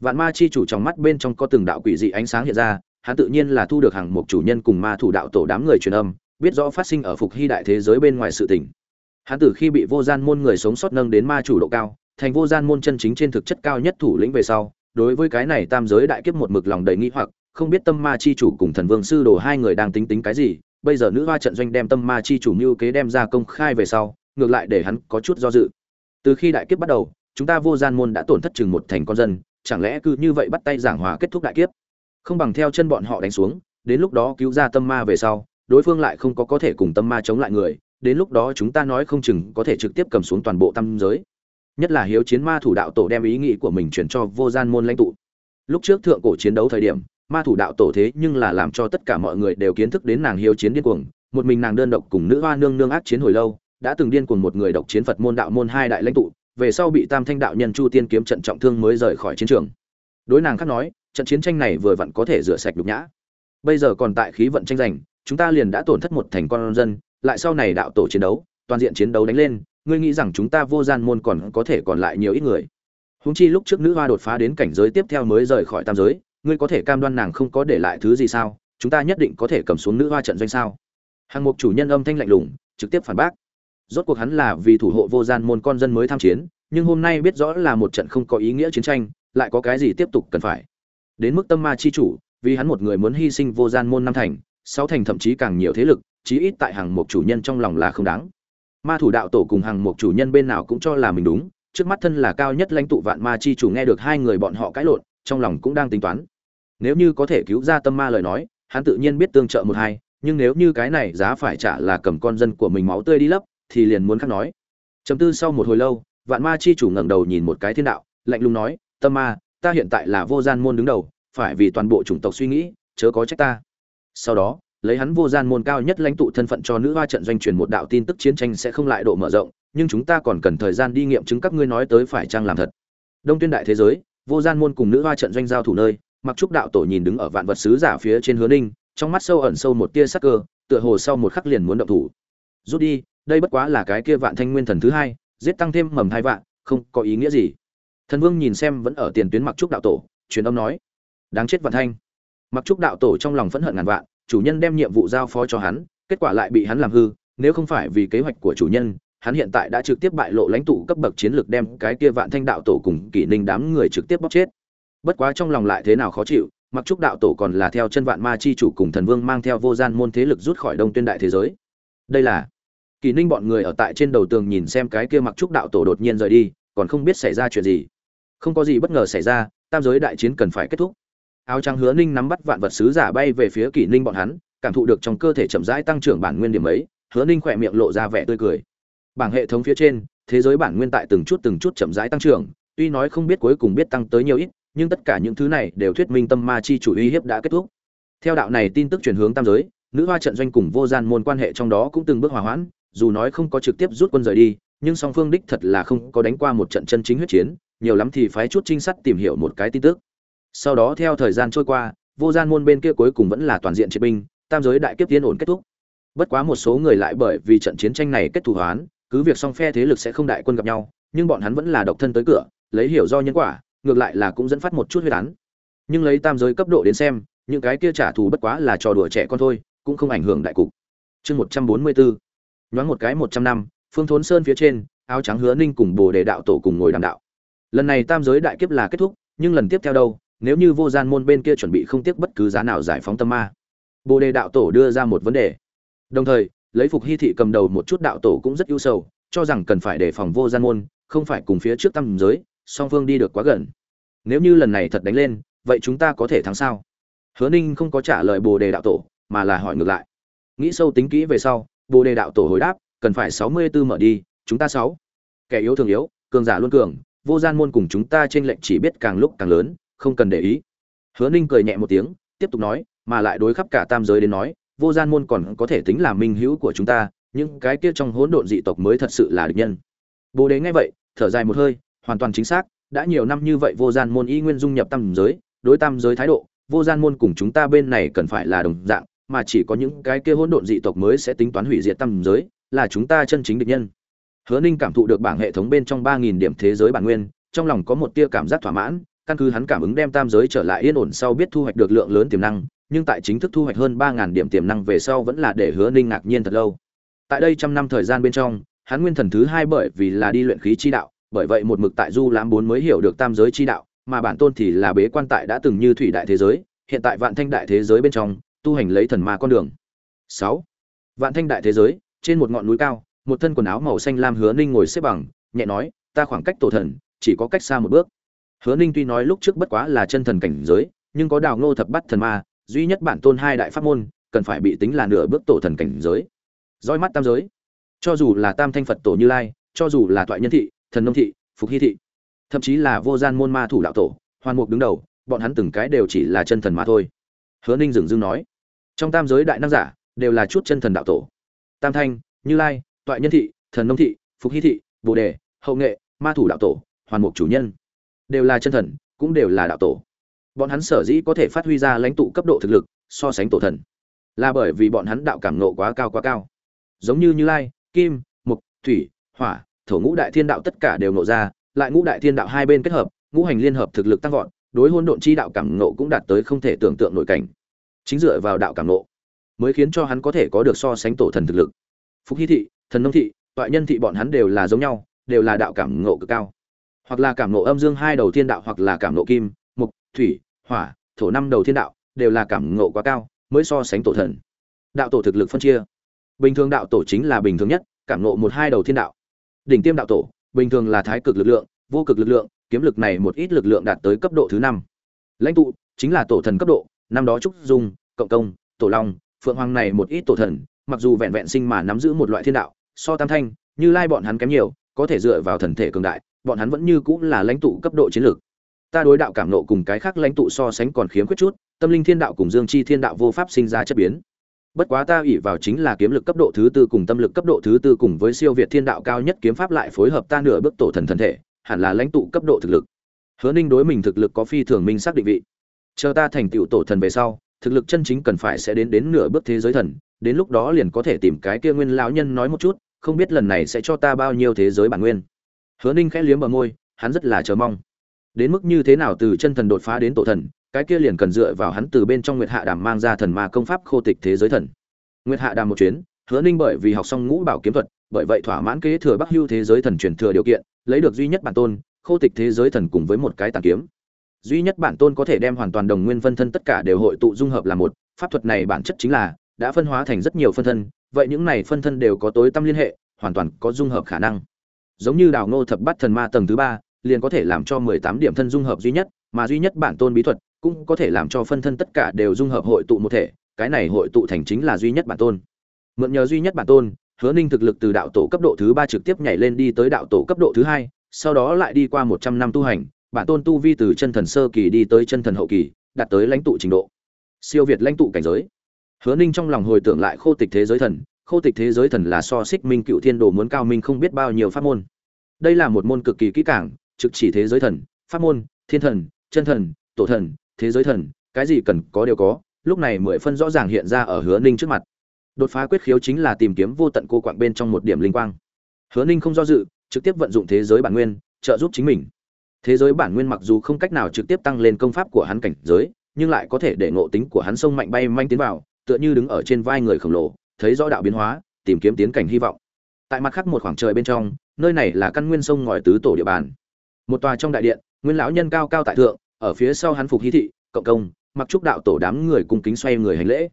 Vạn ma chi chủ trong mắt bên trong có từng đạo quỷ dị ánh sáng hiện ra, hắn tự nhiên là thu được hàng một chủ nhân cùng ma thủ đạo tổ đám người truyền âm, biết rõ phát sinh ở phục hy đại thế giới bên ngoài sự tình. Hắn từ khi bị vô gian môn người sống sót nâng đến ma chủ độ cao, thành vô gian môn chân chính trên thực chất cao nhất thủ lĩnh về sau đối với cái này tam giới đại kiếp một mực lòng đầy nghi hoặc, không biết tâm ma chi chủ cùng thần vương sư đồ hai người đang tính tính cái gì, bây giờ nữ hoa trận doanh đem tâm ma chi chủ mưu kế đem ra công khai về sau, ngược lại để hắn có chút do dự. Từ khi đại kiếp bắt đầu, chúng ta vô gian môn đã tổn thất chừng một thành con dân, chẳng lẽ cứ như vậy bắt tay giảng hòa kết thúc đại kiếp? Không bằng theo chân bọn họ đánh xuống, đến lúc đó cứu ra tâm ma về sau, đối phương lại không có có thể cùng tâm ma chống lại người, đến lúc đó chúng ta nói không chừng có thể trực tiếp cầm xuống toàn bộ tam giới nhất là hiếu chiến ma thủ đạo tổ đem ý nghĩ của mình chuyển cho vô gian môn lãnh tụ. Lúc trước thượng cổ chiến đấu thời điểm, ma thủ đạo tổ thế nhưng là làm cho tất cả mọi người đều kiến thức đến nàng hiếu chiến điên cuồng, một mình nàng đơn độc cùng nữ hoa nương nương ác chiến hồi lâu, đã từng điên cuồng một người độc chiến phật môn đạo môn hai đại lãnh tụ, về sau bị tam thanh đạo nhân chu tiên kiếm trận trọng thương mới rời khỏi chiến trường. Đối nàng khác nói, trận chiến tranh này vừa vặn có thể rửa sạch nhục nhã. Bây giờ còn tại khí vận tranh giành, chúng ta liền đã tổn thất một thành con dân, lại sau này đạo tổ chiến đấu, toàn diện chiến đấu đánh lên ngươi nghĩ rằng chúng ta vô gian môn còn có thể còn lại nhiều ít người? Húng chi lúc trước nữ hoa đột phá đến cảnh giới tiếp theo mới rời khỏi tam giới, ngươi có thể cam đoan nàng không có để lại thứ gì sao? Chúng ta nhất định có thể cầm xuống nữ hoa trận doanh sao? Hàng mục chủ nhân âm thanh lạnh lùng, trực tiếp phản bác. Rốt cuộc hắn là vì thủ hộ vô gian môn con dân mới tham chiến, nhưng hôm nay biết rõ là một trận không có ý nghĩa chiến tranh, lại có cái gì tiếp tục cần phải? Đến mức tâm ma chi chủ, vì hắn một người muốn hy sinh vô gian môn năm thành, sáu thành thậm chí càng nhiều thế lực, chí ít tại hàng mục chủ nhân trong lòng là không đáng ma thủ đạo tổ cùng hàng một chủ nhân bên nào cũng cho là mình đúng, trước mắt thân là cao nhất lãnh tụ vạn ma chi chủ nghe được hai người bọn họ cãi lộn, trong lòng cũng đang tính toán. Nếu như có thể cứu ra tâm ma lời nói, hắn tự nhiên biết tương trợ một hai, nhưng nếu như cái này giá phải trả là cầm con dân của mình máu tươi đi lấp, thì liền muốn khác nói. Chấm tư sau một hồi lâu, vạn ma chi chủ ngẩng đầu nhìn một cái thiên đạo, lạnh lùng nói, tâm ma, ta hiện tại là vô gian môn đứng đầu, phải vì toàn bộ chủng tộc suy nghĩ, chớ có trách ta. Sau đó lấy hắn vô gian môn cao nhất lãnh tụ thân phận cho nữ hoa trận doanh truyền một đạo tin tức chiến tranh sẽ không lại độ mở rộng, nhưng chúng ta còn cần thời gian đi nghiệm chứng các ngươi nói tới phải chăng làm thật. Đông tuyên đại thế giới, vô gian môn cùng nữ hoa trận doanh giao thủ nơi, mặc trúc đạo tổ nhìn đứng ở vạn vật sứ giả phía trên hứa ninh, trong mắt sâu ẩn sâu một tia sắc cơ, tựa hồ sau một khắc liền muốn động thủ. Rút đi, đây bất quá là cái kia vạn thanh nguyên thần thứ hai, giết tăng thêm mầm hai vạn, không có ý nghĩa gì. Thần vương nhìn xem vẫn ở tiền tuyến mặc trúc đạo tổ, truyền âm nói, đáng chết vạn thanh. Mặc trúc đạo tổ trong lòng phẫn hận ngàn vạn chủ nhân đem nhiệm vụ giao phó cho hắn, kết quả lại bị hắn làm hư, nếu không phải vì kế hoạch của chủ nhân, hắn hiện tại đã trực tiếp bại lộ lãnh tụ cấp bậc chiến lược đem cái kia vạn thanh đạo tổ cùng kỷ ninh đám người trực tiếp bóc chết. Bất quá trong lòng lại thế nào khó chịu, mặc trúc đạo tổ còn là theo chân vạn ma chi chủ cùng thần vương mang theo vô gian môn thế lực rút khỏi đông tuyên đại thế giới. Đây là kỳ ninh bọn người ở tại trên đầu tường nhìn xem cái kia mặc trúc đạo tổ đột nhiên rời đi, còn không biết xảy ra chuyện gì. Không có gì bất ngờ xảy ra, tam giới đại chiến cần phải kết thúc áo trắng hứa ninh nắm bắt vạn vật sứ giả bay về phía kỷ ninh bọn hắn, cảm thụ được trong cơ thể chậm rãi tăng trưởng bản nguyên điểm ấy, hứa ninh khỏe miệng lộ ra vẻ tươi cười. Bảng hệ thống phía trên, thế giới bản nguyên tại từng chút từng chút chậm rãi tăng trưởng, tuy nói không biết cuối cùng biết tăng tới nhiều ít, nhưng tất cả những thứ này đều thuyết minh tâm ma chi chủ uy hiếp đã kết thúc. Theo đạo này tin tức chuyển hướng tam giới, nữ hoa trận doanh cùng vô gian môn quan hệ trong đó cũng từng bước hòa hoãn, dù nói không có trực tiếp rút quân rời đi, nhưng song phương đích thật là không có đánh qua một trận chân chính huyết chiến, nhiều lắm thì phái chút trinh sát tìm hiểu một cái tin tức sau đó theo thời gian trôi qua, vô gian môn bên kia cuối cùng vẫn là toàn diện chiến binh, tam giới đại kiếp tiến ổn kết thúc. Bất quá một số người lại bởi vì trận chiến tranh này kết thù hoán, cứ việc song phe thế lực sẽ không đại quân gặp nhau, nhưng bọn hắn vẫn là độc thân tới cửa, lấy hiểu do nhân quả, ngược lại là cũng dẫn phát một chút huyết án. Nhưng lấy tam giới cấp độ đến xem, những cái kia trả thù bất quá là trò đùa trẻ con thôi, cũng không ảnh hưởng đại cục. Chương một trăm bốn mươi bốn nhoáng một cái một trăm năm, phương thốn sơn phía trên, áo trắng hứa ninh cùng bồ đề đạo tổ cùng ngồi đàm đạo. Lần này tam giới đại kiếp là kết thúc, nhưng lần tiếp theo đâu nếu như vô gian môn bên kia chuẩn bị không tiếc bất cứ giá nào giải phóng tâm ma. Bồ đề đạo tổ đưa ra một vấn đề. Đồng thời, lấy phục hy thị cầm đầu một chút đạo tổ cũng rất ưu sầu, cho rằng cần phải đề phòng vô gian môn, không phải cùng phía trước tam giới, song phương đi được quá gần. Nếu như lần này thật đánh lên, vậy chúng ta có thể thắng sao? Hứa ninh không có trả lời bồ đề đạo tổ, mà là hỏi ngược lại. Nghĩ sâu tính kỹ về sau, bồ đề đạo tổ hồi đáp, cần phải sáu mươi b ố mở đi, chúng ta sáu. Kẻ yếu thường yếu, cường giả luôn cường, vô gian môn cùng chúng ta t r ê n lệnh chỉ biết càng lúc càng lớn không cần để ý. Hứa ninh cười nhẹ một tiếng, tiếp tục nói, mà lại đối khắp cả tam giới đến nói, vô gian môn còn có thể tính là minh hữu của chúng ta những cái kia trong hỗn độn dị tộc mới thật sự là địch nhân. Bồ đế nghe vậy, thở dài một hơi, hoàn toàn chính xác, đã nhiều năm như vậy vô gian môn y nguyên dung nhập tam giới, đối tam giới thái độ, vô gian môn cùng chúng ta bên này cần phải là đồng dạng, mà chỉ có những cái kia hỗn độn dị tộc mới sẽ tính toán hủy diệt tam giới, là chúng ta chân chính địch nhân. Hứa ninh cảm thụ được bảng hệ thống bên trong ba nghìn điểm thế giới bản nguyên, trong lòng có một tia cảm giác thỏa mãn căn cứ hắn cảm ứng đem tam giới trở lại yên ổn sau biết thu hoạch được lượng lớn tiềm năng, nhưng tại chính thức thu hoạch hơn ba ngàn điểm tiềm năng về sau vẫn là để hứa ninh ngạc nhiên thật lâu. Tại đây trăm năm thời gian bên trong, hắn nguyên thần thứ hai bởi vì là đi luyện khí chi đạo, bởi vậy một mực tại du lãm bốn mới hiểu được tam giới chi đạo, mà bản tôn thì là bế quan tại đã từng như thủy đại thế giới, hiện tại vạn thanh đại thế giới bên trong, tu hành lấy thần ma con đường. Sáu. Vạn thanh đại thế giới, trên một ngọn núi cao, một thân quần áo màu xanh lam hứa ninh ngồi xếp bằng, nhẹ nói, ta khoảng cách tổ thần, chỉ có cách xa một bước hứa ninh tuy nói lúc trước bất quá là chân thần cảnh giới, nhưng có đào ngô thập bắt thần ma, duy nhất bản tôn hai đại pháp môn, cần phải bị tính là nửa bước tổ thần cảnh giới. Dõi mắt tam giới. Cho dù là tam thanh phật tổ như lai, cho dù là toại nhân thị, thần nông thị, phục hy thị, thậm chí là vô gian môn ma thủ đạo tổ, hoàn mục đứng đầu, bọn hắn từng cái đều chỉ là chân thần mà thôi. Hứa ninh dừng dưng nói, trong tam giới đại năng giả, đều là chút chân thần đạo tổ. Tam thanh, như lai, toại nhân thị, thần nông thị, phục hy thị, bồ đề, hậu nghệ, ma thủ đạo tổ, hoàn mục chủ nhân đều là chân thần, cũng đều là đạo tổ. Bọn hắn sở dĩ có thể phát huy ra lãnh tụ cấp độ thực lực, so sánh tổ thần, là bởi vì bọn hắn đạo cảm nộ quá cao quá cao. Giống như như lai, kim mục thủy, hỏa, thổ ngũ đại thiên đạo tất cả đều nộ ra, lại ngũ đại thiên đạo hai bên kết hợp, ngũ hành liên hợp thực lực tăng vọt, đối hôn độn chi đạo cảm nộ cũng đạt tới không thể tưởng tượng nội cảnh. Chính dựa vào đạo cảm nộ mới khiến cho hắn có thể có được so sánh tổ thần thực lực. Phúc hy thị, thần nông thị, toại nhân thị bọn hắn đều là giống nhau, đều là đạo cảm ngộ cực cao hoặc là cảm ngộ âm dương hai đầu thiên đạo hoặc là cảm ngộ kim, mục, thủy, hỏa, thổ năm đầu thiên đạo, đều là cảm ngộ quá cao, mới so sánh tổ thần. Đạo tổ thực lực phân chia. Bình thường đạo tổ chính là bình thường nhất, cảm ngộ một hai đầu thiên đạo. Đỉnh tiêm đạo tổ, bình thường là thái cực lực lượng, vô cực lực lượng, kiếm lực này một ít lực lượng đạt tới cấp độ thứ năm. Lãnh tụ, chính là tổ thần cấp độ, năm đó trúc dung, cộng công, tổ long, phượng hoàng này một ít tổ thần, mặc dù vẹn vẹn sinh mà nắm giữ một loại thiên đạo, so tam thanh, như lai bọn hắn kém nhiều, có thể dựa vào thần thể cường đại bọn hắn vẫn như cũng là lãnh tụ cấp độ chiến lược. Ta đối đạo cảm nộ cùng cái khác lãnh tụ so sánh còn khiếm khuyết chút, tâm linh thiên đạo cùng dương chi thiên đạo vô pháp sinh ra chất biến. Bất quá ta ủy vào chính là kiếm lực cấp độ thứ tư cùng tâm lực cấp độ thứ tư cùng với siêu việt thiên đạo cao nhất kiếm pháp lại phối hợp ta nửa bước tổ thần thần thể, hẳn là lãnh tụ cấp độ thực lực. Hứa ninh đối mình thực lực có phi thường minh xác định vị. Chờ ta thành tựu tổ thần về sau, thực lực chân chính cần phải sẽ đến đến nửa bước thế giới thần, đến lúc đó liền có thể tìm cái kia nguyên lão nhân nói một chút, không biết lần này sẽ cho ta bao nhiêu thế giới bản nguyên hứa ninh khẽ liếm bờ môi, hắn rất là chờ mong. Đến mức như thế nào từ chân thần đột phá đến tổ thần, cái kia liền cần dựa vào hắn từ bên trong nguyệt hạ đàm mang ra thần ma công pháp khô tịch thế giới thần. Nguyệt hạ đàm một chuyến, hứa ninh bởi vì học xong ngũ bảo kiếm thuật, bởi vậy thỏa mãn kế thừa bắc hưu thế giới thần truyền thừa điều kiện, lấy được duy nhất bản tôn, khô tịch thế giới thần cùng với một cái tàn kiếm. Duy nhất bản tôn có thể đem hoàn toàn đồng nguyên phân thân tất cả đều hội tụ dung hợp là một, pháp thuật này bản chất chính là, đã phân hóa thành rất nhiều phân thân, vậy những này phân thân đều có tối tâm liên hệ, hoàn toàn có dung hợp khả năng giống như đào ngô thập bát thần ma tầng thứ ba, liền có thể làm cho mười tám điểm thân dung hợp duy nhất, mà duy nhất bản tôn bí thuật cũng có thể làm cho phân thân tất cả đều dung hợp hội tụ một thể, cái này hội tụ thành chính là duy nhất bản tôn. Mượn nhờ duy nhất bản tôn, hứa ninh thực lực từ đạo tổ cấp độ thứ ba trực tiếp nhảy lên đi tới đạo tổ cấp độ thứ hai, sau đó lại đi qua một trăm năm tu hành, bản tôn tu vi từ chân thần sơ kỳ đi tới chân thần hậu kỳ, đạt tới lãnh tụ trình độ. Siêu việt lãnh tụ cảnh giới. Hứa ninh trong lòng hồi tưởng lại khô tịch thế giới thần khô tịch thế giới thần là so xích minh cựu thiên đồ muốn cao minh không biết bao nhiêu pháp môn. Đây là một môn cực kỳ kỹ càng, trực chỉ thế giới thần, pháp môn, thiên thần, chân thần, tổ thần, thế giới thần, cái gì cần có đều có, lúc này mười phân rõ ràng hiện ra ở hứa ninh trước mặt. Đột phá quyết khiếu chính là tìm kiếm vô tận cô quạng bên trong một điểm linh quang. Hứa ninh không do dự, trực tiếp vận dụng thế giới bản nguyên, trợ giúp chính mình. Thế giới bản nguyên mặc dù không cách nào trực tiếp tăng lên công pháp của hắn cảnh giới, nhưng lại có thể để ngộ tính của hắn sông mạnh bay manh tiến vào, tựa như đứng ở trên vai người khổng lồ thấy rõ đạo biến hóa, tìm kiếm tiến cảnh hy vọng. Tại mặt khác một khoảng trời bên trong, nơi này là căn nguyên sông ngòi tứ tổ địa bàn. Một tòa trong đại điện, nguyên lão nhân cao cao tại thượng, ở phía sau hắn phục hy thị, cộng công, mặc trúc đạo tổ đám người cung kính xoay người hành lễ.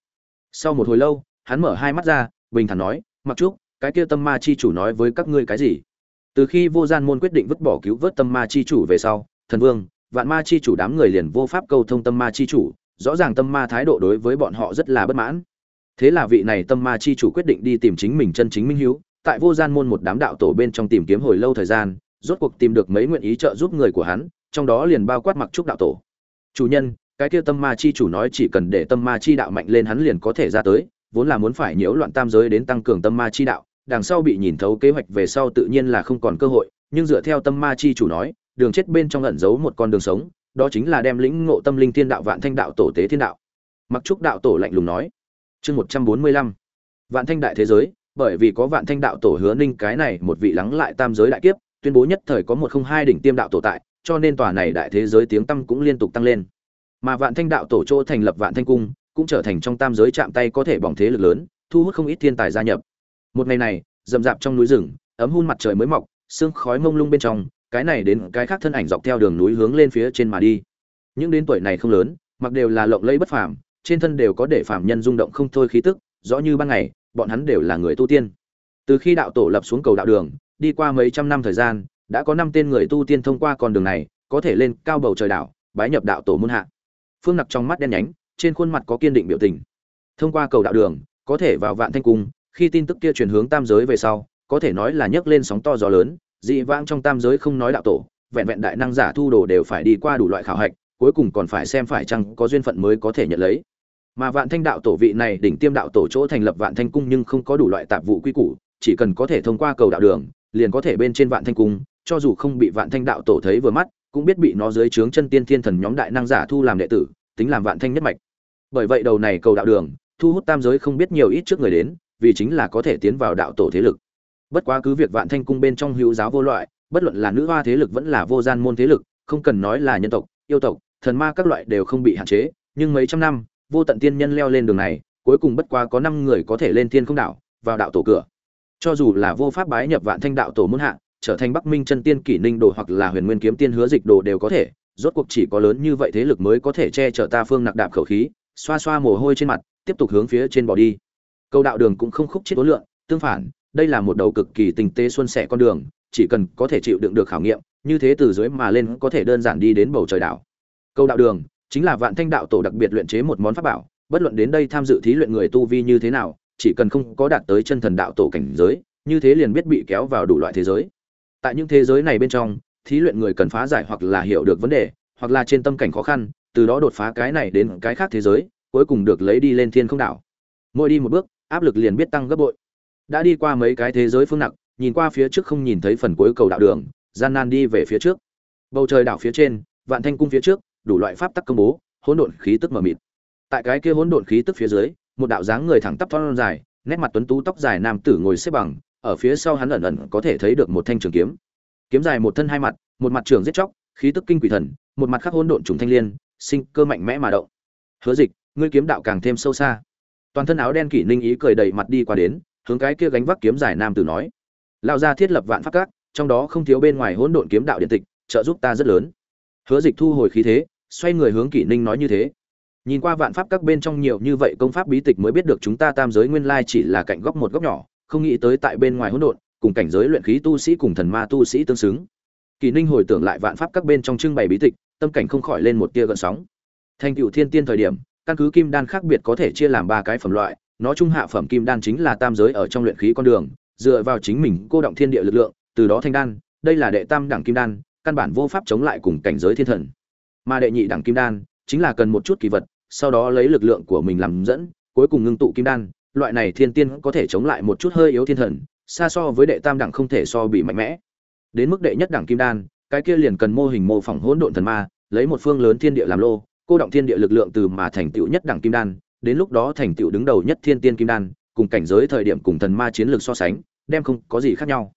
Sau một hồi lâu, hắn mở hai mắt ra, bình thản nói, mặc trúc cái kia tâm ma chi chủ nói với các ngươi cái gì? Từ khi vô gian môn quyết định vứt bỏ cứu vớt tâm ma chi chủ về sau, thần vương, vạn ma chi chủ đám người liền vô pháp câu thông tâm ma chi chủ, rõ ràng tâm ma thái độ đối với bọn họ rất là bất mãn thế là vị này tâm ma chi chủ quyết định đi tìm chính mình chân chính minh hiếu, tại vô gian môn một đám đạo tổ bên trong tìm kiếm hồi lâu thời gian, rốt cuộc tìm được mấy nguyện ý trợ giúp người của hắn, trong đó liền bao quát mặc trúc đạo tổ. Chủ nhân, cái kia tâm ma chi chủ nói chỉ cần để tâm ma chi đạo mạnh lên hắn liền có thể ra tới, vốn là muốn phải nhiễu loạn tam giới đến tăng cường tâm ma chi đạo, đằng sau bị nhìn thấu kế hoạch về sau tự nhiên là không còn cơ hội, nhưng dựa theo tâm ma chi chủ nói, đường chết bên trong ẩn giấu một con đường sống, đó chính là đem lĩnh ngộ tâm linh thiên đạo vạn thanh đạo tổ tế thiên đạo. Mặc trúc đạo tổ lạnh lùng nói chương một trăm bốn mươi lăm. Vạn thanh đại thế giới, bởi vì có vạn thanh đạo tổ hứa ninh cái này một vị lắng lại tam giới đại kiếp, tuyên bố nhất thời có một không hai đỉnh tiêm đạo tổ tại, cho nên tòa này đại thế giới tiếng tăm cũng liên tục tăng lên. Mà vạn thanh đạo tổ chỗ thành lập vạn thanh cung, cũng trở thành trong tam giới chạm tay có thể bỏng thế lực lớn, thu hút không ít thiên tài gia nhập. Một ngày này, rậm rạp trong núi rừng, ấm hun mặt trời mới mọc, sương khói mông lung bên trong, cái này đến cái khác thân ảnh dọc theo đường núi hướng lên phía trên mà đi. Những đến tuổi này không lớn, mặc đều là lộng lẫy bất phàm trên thân đều có để phàm nhân rung động không thôi khí tức, rõ như ban ngày, bọn hắn đều là người tu tiên. Từ khi đạo tổ lập xuống cầu đạo đường, đi qua mấy trăm năm thời gian, đã có năm tên người tu tiên thông qua con đường này, có thể lên cao bầu trời đảo, bái nhập đạo tổ môn hạ. Phương nặc trong mắt đen nhánh, trên khuôn mặt có kiên định biểu tình. Thông qua cầu đạo đường, có thể vào vạn thanh cung, khi tin tức kia truyền hướng tam giới về sau, có thể nói là nhấc lên sóng to gió lớn, dị vãng trong tam giới không nói đạo tổ, vẹn vẹn đại năng giả thu đồ đều phải đi qua đủ loại khảo hạch, cuối cùng còn phải xem phải chăng có duyên phận mới có thể nhận lấy mà vạn thanh đạo tổ vị này đỉnh tiêm đạo tổ chỗ thành lập vạn thanh cung nhưng không có đủ loại tạp vụ quy củ, chỉ cần có thể thông qua cầu đạo đường, liền có thể bên trên vạn thanh cung, cho dù không bị vạn thanh đạo tổ thấy vừa mắt, cũng biết bị nó dưới trướng chân tiên thiên thần nhóm đại năng giả thu làm đệ tử, tính làm vạn thanh nhất mạch. Bởi vậy đầu này cầu đạo đường, thu hút tam giới không biết nhiều ít trước người đến, vì chính là có thể tiến vào đạo tổ thế lực. Bất quá cứ việc vạn thanh cung bên trong hữu giáo vô loại, bất luận là nữ hoa thế lực vẫn là vô gian môn thế lực, không cần nói là nhân tộc, yêu tộc, thần ma các loại đều không bị hạn chế, nhưng mấy trăm năm vô tận tiên nhân leo lên đường này, cuối cùng bất quá có năm người có thể lên thiên không đạo vào đạo tổ cửa. Cho dù là vô pháp bái nhập vạn thanh đạo tổ muôn hạ, trở thành bắc minh chân tiên kỷ ninh đồ hoặc là huyền nguyên kiếm tiên hứa dịch đồ đều có thể, rốt cuộc chỉ có lớn như vậy thế lực mới có thể che chở ta phương nặc đạp khẩu khí, xoa xoa mồ hôi trên mặt, tiếp tục hướng phía trên bỏ đi. Câu đạo đường cũng không khúc chết đối lượng, tương phản, đây là một đầu cực kỳ tình tế xuân sẻ con đường, chỉ cần có thể chịu đựng được khảo nghiệm, như thế từ dưới mà lên có thể đơn giản đi đến bầu trời đảo. Câu đạo đường chính là vạn thanh đạo tổ đặc biệt luyện chế một món pháp bảo, bất luận đến đây tham dự thí luyện người tu vi như thế nào, chỉ cần không có đạt tới chân thần đạo tổ cảnh giới, như thế liền biết bị kéo vào đủ loại thế giới. Tại những thế giới này bên trong, thí luyện người cần phá giải hoặc là hiểu được vấn đề, hoặc là trên tâm cảnh khó khăn, từ đó đột phá cái này đến cái khác thế giới, cuối cùng được lấy đi lên thiên không đảo mỗi đi một bước, áp lực liền biết tăng gấp bội. Đã đi qua mấy cái thế giới phương nặng, nhìn qua phía trước không nhìn thấy phần cuối cầu đạo đường, gian nan đi về phía trước. Bầu trời đảo phía trên, vạn thanh cung phía trước đủ loại pháp tắc công bố, hỗn độn khí tức mờ mịt. Tại cái kia hỗn độn khí tức phía dưới, một đạo dáng người thẳng tắp thon dài, nét mặt tuấn tú tóc dài nam tử ngồi xếp bằng, ở phía sau hắn ẩn ẩn có thể thấy được một thanh trường kiếm. Kiếm dài một thân hai mặt, một mặt trường giết chóc, khí tức kinh quỷ thần, một mặt khắc hỗn độn trùng thanh liên, sinh cơ mạnh mẽ mà động. Hứa dịch, ngươi kiếm đạo càng thêm sâu xa. Toàn thân áo đen kỷ ninh ý cười đầy mặt đi qua đến, hướng cái kia gánh vác kiếm dài nam tử nói. Lao ra thiết lập vạn pháp các, trong đó không thiếu bên ngoài hỗn độn kiếm đạo điện tịch, trợ giúp ta rất lớn. Hứa dịch thu hồi khí thế xoay người hướng kỷ ninh nói như thế. Nhìn qua vạn pháp các bên trong nhiều như vậy công pháp bí tịch mới biết được chúng ta tam giới nguyên lai chỉ là cạnh góc một góc nhỏ, không nghĩ tới tại bên ngoài hỗn độn, cùng cảnh giới luyện khí tu sĩ cùng thần ma tu sĩ tương xứng. Kỳ ninh hồi tưởng lại vạn pháp các bên trong trưng bày bí tịch, tâm cảnh không khỏi lên một tia gợn sóng. Thành cựu thiên tiên thời điểm, căn cứ kim đan khác biệt có thể chia làm ba cái phẩm loại, nó trung hạ phẩm kim đan chính là tam giới ở trong luyện khí con đường, dựa vào chính mình cô động thiên địa lực lượng, từ đó thanh đan, đây là đệ tam đẳng kim đan, căn bản vô pháp chống lại cùng cảnh giới thiên thần mà đệ nhị đẳng kim đan chính là cần một chút kỳ vật, sau đó lấy lực lượng của mình làm dẫn, cuối cùng ngưng tụ kim đan. Loại này thiên tiên có thể chống lại một chút hơi yếu thiên thần, xa so với đệ tam đẳng không thể so bị mạnh mẽ. Đến mức đệ nhất đẳng kim đan, cái kia liền cần mô hình mô phỏng hỗn độn thần ma, lấy một phương lớn thiên địa làm lô, cô động thiên địa lực lượng từ mà thành tựu nhất đẳng kim đan, đến lúc đó thành tựu đứng đầu nhất thiên tiên kim đan, cùng cảnh giới thời điểm cùng thần ma chiến lược so sánh, đem không có gì khác nhau.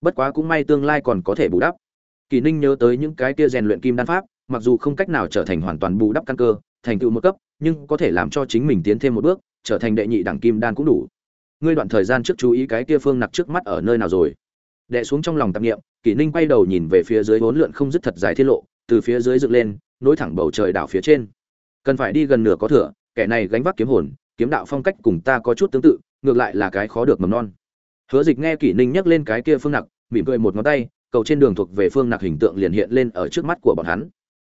Bất quá cũng may tương lai còn có thể bù đắp. Kỳ ninh nhớ tới những cái kia rèn luyện kim đan pháp mặc dù không cách nào trở thành hoàn toàn bù đắp căn cơ thành tựu một cấp nhưng có thể làm cho chính mình tiến thêm một bước trở thành đệ nhị đẳng kim đan cũng đủ. Ngươi đoạn thời gian trước chú ý cái kia phương nặc trước mắt ở nơi nào rồi? Đệ xuống trong lòng tạp niệm, kỷ ninh quay đầu nhìn về phía dưới vốn lượn không dứt thật dài thiên lộ từ phía dưới dựng lên nối thẳng bầu trời đảo phía trên. Cần phải đi gần nửa có thừa kẻ này gánh vác kiếm hồn kiếm đạo phong cách cùng ta có chút tương tự ngược lại là cái khó được mầm non. Hứa dịch nghe kỷ ninh nhắc lên cái kia phương nặc mỉm cười một ngón tay cầu trên đường thuộc về phương nặc hình tượng liền hiện lên ở trước mắt của bọn hắn